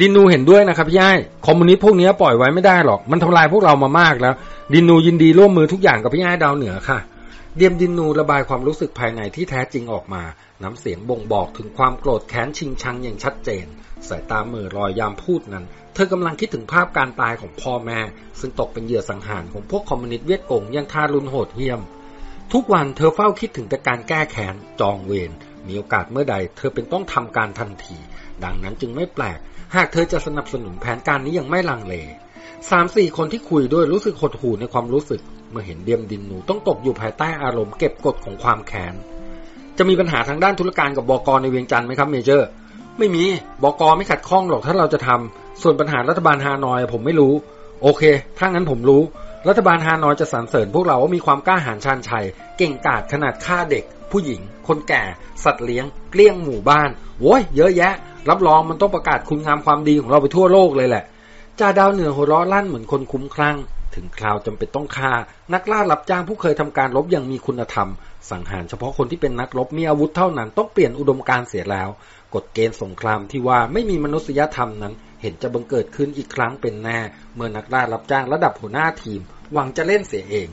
ดินูเห็นด้วยนะครับพี่ไอ้คอมมิวนิสต์พวกนี้ปล่อยไว้ไม่ได้หรอก มันทำลายพวกเรามามากแล้ว ดินูยินดีร่วมมือทุกอย่างกับพี่ไอ้ดาวเหนือค่ะเดียมดินูระบายความรู้สึกภายในที่แท้จริงออกมา น้ำเสียงบ่งบอกถึงความโกรธแค้นชิงชังอย่างชัดเจน สายตาเมื่อรอยยามพูดนั้น เธอกำลังคิดถึงภาพการตายของพ่อแม่ ซึ่งตกเป็นเหยื่อสังหารของพวกคอมมิวนิสต์เวียดกงอย่างทารุณโหดเหี้ยม ทุกวันเธอเฝ้าคิดถึงแต่การแก้แค้นจองเวรมีโอกาสเมื่อใด เธอเป็นต้องทำการทันที ดังนั้นจึงไม่แปลก หากเธอจะสนับสนุนแผนการนี้อย่างไม่ลังเลสามสี่คนที่คุยด้วยรู้สึกหดหู่ในความรู้สึก เมื่อเห็นเดียมดินหนูต้องตกอยู่ภายใต้อารมณ์เก็บกดของความแค้นจะมีปัญหาทางด้านธุรการกับบอกอในเวียงจันทร์ไหมครับ Major ไม่มีบอกรไม่ขัดข้องหรอกถ้าเราจะทำส่วนปัญหารัฐบาลฮานอยผมไม่รู้ โอเค ถ้างั้นผมรู้ รัฐบาลฮานอยจะสรรเสริญพวกเราว่ามีความกล้าหาญชาญชัย เก่งกาจขนาดฆ่าเด็ก ผู้หญิง คนแก่ สัตว์เลี้ยง เกลี้ยงหมู่บ้านโว้ยเยอะแยะ รับรองมันต้องประกาศคุณงามความดีของเราไปทั่วโลกเลยแหละจ่าดาวเหนือหัวเราะลั่นเหมือนคนคุ้มคลั่งถึงคราวจำเป็นต้องฆ่า นักล่ารับจ้างผู้เคยทำการรบอย่างมีคุณธรรม สังหารเฉพาะคนที่เป็นนักรบมีอาวุธเท่านั้นต้องเปลี่ยนอุดมการณ์เสียแล้ว กฎเกณฑ์สงครามที่ว่าไม่มีมนุษยธรรมนั้น เห็นจะบังเกิดขึ้นอีกครั้งเป็นแน่ เมื่อนักล่ารับจ้างระดับหัวหน้าทีม หวังจะเล่นเสียเอง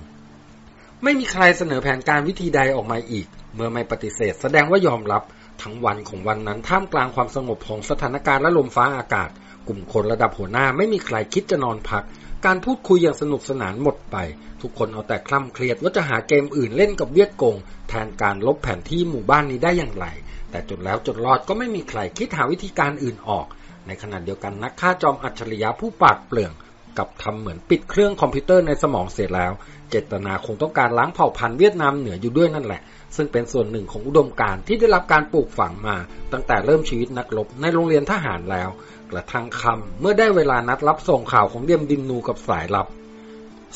ไม่มีใครเสนอแผนการวิธีใดออกมาอีก เมื่อไม่ปฏิเสธ แสดงว่ายอมรับ ทั้งวันของวันนั้นท่ามกลางความสงบของสถานการณ์และลมฟ้าอากาศ กลุ่มคนระดับหัวหน้าไม่มีใครคิดจะนอนพัก การพูดคุยอย่างสนุกสนานหมดไป ทุกคนเอาแต่คล่ำเครียดว่าจะหาเกมอื่นเล่นกับเวียดกงแทนการลบแผนที่หมู่บ้านนี้ได้อย่างไร แต่จนแล้วจนรอดก็ไม่มีใครคิดหาวิธีการอื่นออก ในขณะเดียวกันนักฆ่าจอมอัจฉริยะผู้ปาดเปลืองกับทำเหมือนปิดเครื่องคอมพิวเตอร์ในสมองเสร็จแล้ว เจตนาคงต้องการล้างเผ่าพันธุ์เวียดนามเหนืออยู่ด้วยนั่นแหละ ซึ่งเป็นส่วนหนึ่งของอุดมการณ์ที่ได้รับการปลูกฝังมา ตั้งแต่เริ่มชีวิตนักรบในโรงเรียนทหารแล้ว กระทั่งคำเมื่อได้เวลานัดรับส่งข่าวของเดียมดินนูกับสายลับ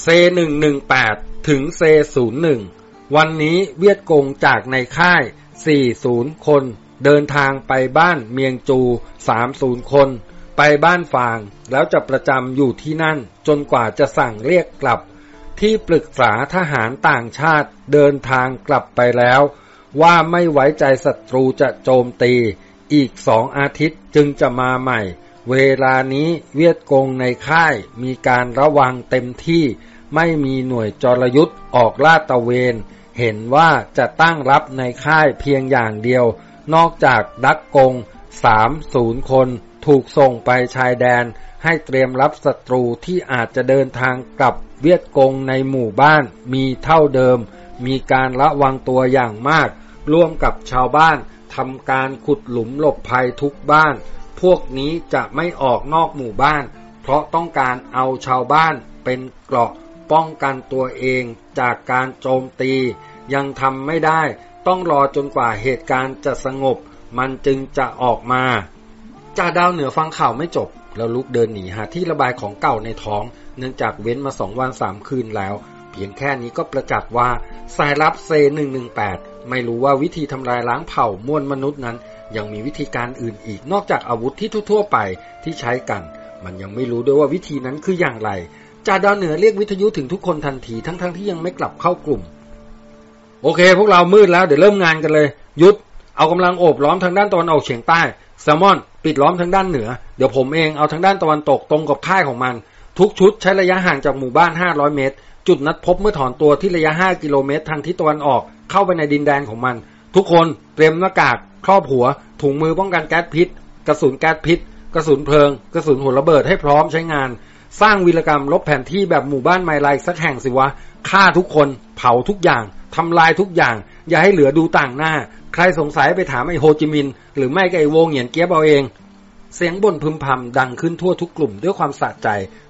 เซ118 ถึงเซ01วันนี้เวียดกงจากในค่าย 40 คน เดินทางไปบ้านเมียงจู 30 คน ไปบ้านฟาง แล้วจะประจำอยู่ที่นั่น จนกว่าจะสั่งเรียกกลับ ที่ปรึกษาทหารต่างชาติเดินทางกลับไปแล้ว ว่าไม่ไว้ใจศัตรูจะโจมตี อีกสองอาทิตย์จึงจะมาใหม่ เวลานี้เวียดกงในค่ายมีการระวังเต็มที่ ไม่มีหน่วยจรยุทธ์ออกลาดตระเวน เห็นว่าจะตั้งรับในค่ายเพียงอย่างเดียว นอกจากดักกงสามศูนย์คนถูกส่งไปชายแดน ให้เตรียมรับศัตรูที่อาจจะเดินทางกลับเวียดกงในหมู่บ้านมีเท่าเดิม มีการระวังตัวอย่างมาก ร่วมกับชาวบ้านทำการขุดหลุมหลบภัยทุกบ้าน พวกนี้จะไม่ออกนอกหมู่บ้าน เพราะต้องการเอาชาวบ้านเป็นเกราะป้องกันตัวเองจากการโจมตี ยังทำไม่ได้ ต้องรอจนกว่าเหตุการณ์จะสงบ มันจึงจะออกมาจ่าดาวเหนือฟังข่าวไม่จบ แล้วลุกเดินหนีหาที่ระบายของเก่าในท้อง เนื่องจากเว้นมาสองวันสามคืนแล้ว เพียงแค่นี้ก็ประจักษ์ว่าสายลับเซ 118 ไม่รู้ว่าวิธีทำลายล้างเผ่ามวลมนุษย์นั้น ยังมีวิธีการอื่นอีกนอกจากอาวุธที่ทั่วๆไปที่ใช้กัน มันยังไม่รู้ด้วยว่าวิธีนั้นคืออย่างไรจ่าดาวเหนือเรียกวิทยุถึงทุกคนทันทีทั้งๆทที่ยังไม่กลับเข้ากลุ่ม โอเค พวกเรามืดแล้วเดี๋ยวเริ่มงานกันเลย ยุดเอากำลังโอบล้อมทางด้านตะวันออกเฉียงใต้แซลมอน ปิดล้อมทางด้านเหนือ เดี๋ยวผมเองเอาทางด้านตะวันตกตรงกับค่ายของมัน ทุกชุดใช้ระยะห่างจากหมู่บ้าน 500 เมตร จุดนัดพบเมื่อถอนตัวที่ระยะ 5 กิโลเมตร ทางทิศตะวันออกเข้าไปในดินแดนของมัน ทุกคนเตรียมหน้ากากครอบหัว ถุงมือป้องกันแก๊สพิษ กระสุนแก๊สพิษ กระสุนเพลิง กระสุนหัวระเบิดให้พร้อมใช้งาน สร้างวีรกรรมลบแผนที่แบบหมู่บ้านไมลายสักแห่งสิวะ ฆ่าทุกคน เผาทุกอย่าง ทำลายทุกอย่าง อย่าให้เหลือดูต่างหน้า ใครสงสัยไปถามไอ้โฮจิมิน หรือไม่ก็ไอโวงเหยียนเกียบเอาเอง เสียงบ่นพึมพำดังขึ้นทั่วทุกกลุ่มด้วยความสะใจ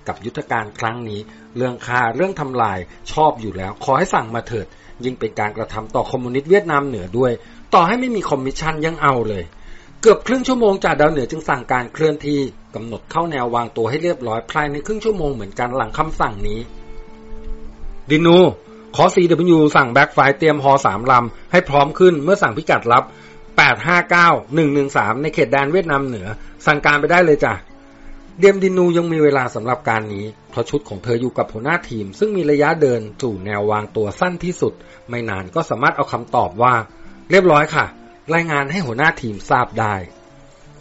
กับยุทธการครั้งนี้ เรื่องฆ่าเรื่องทำลายชอบอยู่แล้ว ขอให้สั่งมาเถิด ยิ่งเป็นการกระทำต่อคอมมิวนิสต์เวียดนามเหนือด้วย ต่อให้ไม่มีคอมมิชชั่นยังเอาเลยเกือบครึ่งชั่วโมงจ่าดาวเหนือจึงสั่งการเคลื่อนที่กำหนดเข้าแนววางตัวให้เรียบร้อยภายในครึ่งชั่วโมงเหมือนกันหลังคำสั่งนี้ ดินหนู ขอ CW สั่ง Blackfire เตรียมฮอสามลำ ให้พร้อมขึ้นเมื่อสั่งพิกัดรับ 859 113 ในเขตแดนเวียดนามเหนือ สั่งการไปได้เลยจ้ะ เดียมดินูยังมีเวลาสำหรับการนี้ เพราะชุดของเธออยู่กับหัวหน้าทีม ซึ่งมีระยะเดินสู่แนววางตัวสั้นที่สุด ไม่นานก็สามารถเอาคำตอบว่า เรียบร้อยค่ะ รายงานให้หัวหน้าทีมทราบได้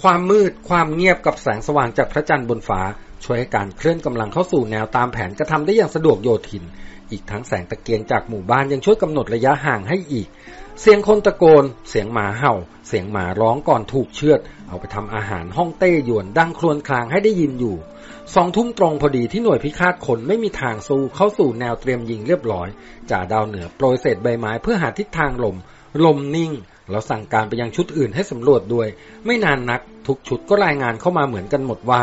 ความมืด ความเงียบกับแสงสว่างจากพระจันทร์บนฟ้าช่วยให้การเคลื่อนกำลังเข้าสู่แนวตามแผนกระทำได้อย่างสะดวกโยทิน อีกทั้งแสงตะเกียงจากหมู่บ้านยังช่วยกำหนดระยะห่างให้อีก เสียงคนตะโกน เสียงหมาเห่า เสียงหมาร้องก่อนถูกเชือด เอาไปทำอาหารห้องเต้ยวนดังครวญครางให้ได้ยินอยู่ สองทุ่มตรงพอดีที่หน่วยพิฆาตคนไม่มีทางสู้เข้าสู่แนวเตรียมยิงเรียบร้อย จ่าดาวเหนือโปรยเศษใบไม้เพื่อหาทิศทางลม ลมนิ่งแล้วสั่งการไปยังชุดอื่นให้สำรวจด้วย ไม่นานนัก ทุกชุดก็รายงานเข้ามาเหมือนกันหมดว่า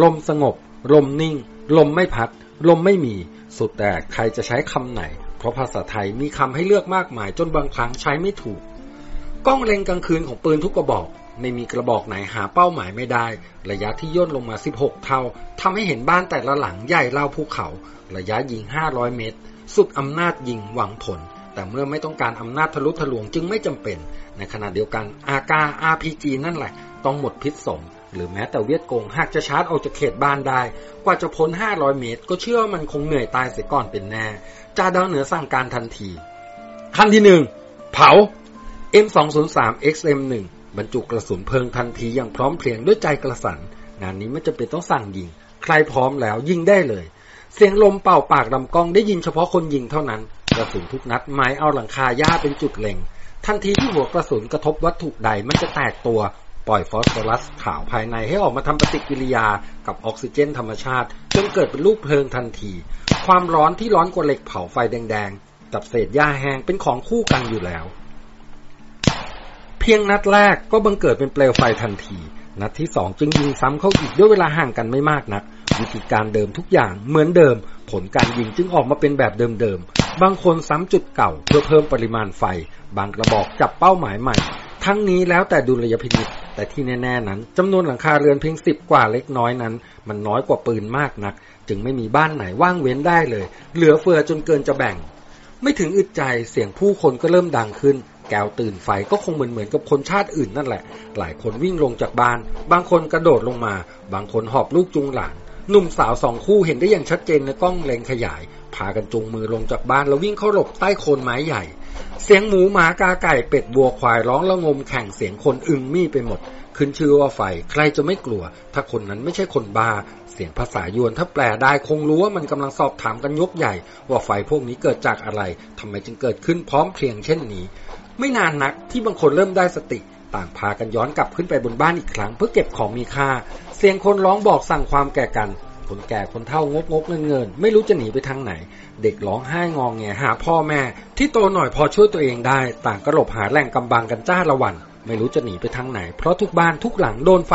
ลมสงบ ลมนิ่งลลมไม่พัด ลมไม่มี สุดแต่ใครจะใช้คำไหน เพราะภาษาไทยมีคำให้เลือกมากมายจนบางครั้งใช้ไม่ถูก กล้องเล็งกลางคืนของปืนทุกกระบอก ไม่มีกระบอกไหนหาเป้าหมายไม่ได้ ระยะที่ย่นลงมา 16 เท่าทำให้เห็นบ้านแต่ละหลังใหญ่เล่าภูเขา ระยะยิง 500 เมตร สุดอำนาจยิงหวังผล แต่เมื่อไม่ต้องการอำนาจทะลุทะลวงจึงไม่จำเป็น ในขณะเดียวกันอากา RPG นั่นแหละ ต้องหมดพิษสง หรือแม้แต่เวียดกงหากจะชาร์จออกจากเขตบ้านได้ กว่าจะพ้น 500 เมตร ก็เชื่อว่ามันคงเหนื่อยตายเสียก่อนเป็นแน่จ่าดาวเหนือสั่งการทันที ขั้นที่หนึ่งเผา M203 XM1 บรรจุกระสุนเพลิงทันทีอย่างพร้อมเพรียงด้วยใจกระสันงานนี้ไม่จำเป็นต้องสั่งยิง ใครพร้อมแล้วยิงได้เลย เสียงลมเป่าปากลำกล้องได้ยินเฉพาะคนยิงเท่านั้น กระสุนทุกนัดหมายเอาหลังคาหญ้าเป็นจุดเล็งทันทีที่หัวกระสุนกระทบวัตถุใดมันจะแตกตัว ปล่อยฟอสฟอรัสขาวภายในให้ออกมาทำปฏิกิริยากับออกซิเจนธรรมชาติ จนเกิดเป็นลูกเพลิงทันที ความร้อนที่ร้อนกว่าเหล็กเผาไฟแดงๆ กับเศษหญ้าแห้งเป็นของคู่กันอยู่แล้ว เพียงนัดแรกก็บังเกิดเป็นเปลวไฟทันที นัดที่สองจึงยิงซ้ำเข้าอีกด้วยเวลาห่างกันไม่มากนักวิธีการเดิมทุกอย่างเหมือนเดิม ผลการยิงจึงออกมาเป็นแบบเดิมๆ บางคนซ้ำจุดเก่าเพื่อเพิ่มปริมาณไฟ บางกระบอกจับเป้าหมายใหม่ ทั้งนี้แล้วแต่ดุลยพินิจ แต่ที่แน่ๆนั้นจำนวนหลังคาเรือนเพียงสิบกว่าเล็กน้อยนั้น มันน้อยกว่าปืนมากนัก จึงไม่มีบ้านไหนว่างเว้นได้เลย เหลือเฟือจนเกินจะแบ่ง ไม่ถึงอึดใจเสียงผู้คนก็เริ่มดังขึ้น แก้วตื่นไฟก็คงเหมือนเหมือนกับคนชาติอื่นนั่นแหละ หลายคนวิ่งลงจากบ้าน บางคนกระโดดลงมา บางคนหอบลูกจุงหลานหนุ่มสาวสองคู่เห็นได้อย่างชัดเจนในกล้องเลงขยาย พากันจุงมือลงจากบ้านแล้ววิ่งเข้าหลบใต้โคนไม้ใหญ่ เสียงหมูหมากาไก่เป็ดวัวควายร้องละงมแข่งเสียงคนอึงมี่ไปหมด ขึ้นชื่อว่าไฟ ใครจะไม่กลัว ถ้าคนนั้นไม่ใช่คนบ้าเสียงภาษายวนถ้าแปลได้คงรู้ว่ามันกำลังสอบถามกันยกใหญ่ ว่าไฟพวกนี้เกิดจากอะไรทำไมจึงเกิดขึ้นพร้อมเพรียงเช่นนี้ ไม่นานนักที่บางคนเริ่มได้สติ ต่างพากันย้อนกลับขึ้นไปบนบ้านอีกครั้ง เพื่อเก็บของมีค่า เสียงคนร้องบอกสั่งความแก่กัน คนแก่คนเฒ่างกงกเงินเงิน ไม่รู้จะหนีไปทางไหน เด็กร้องไห้งองแงหาพ่อแม่ ที่โตหน่อยพอช่วยตัวเองได้ ต่างก็หลบหาแหล่งกำบังกันจ้าละวัน ไม่รู้จะหนีไปทางไหน เพราะทุกบ้านทุกหลังโดนไฟ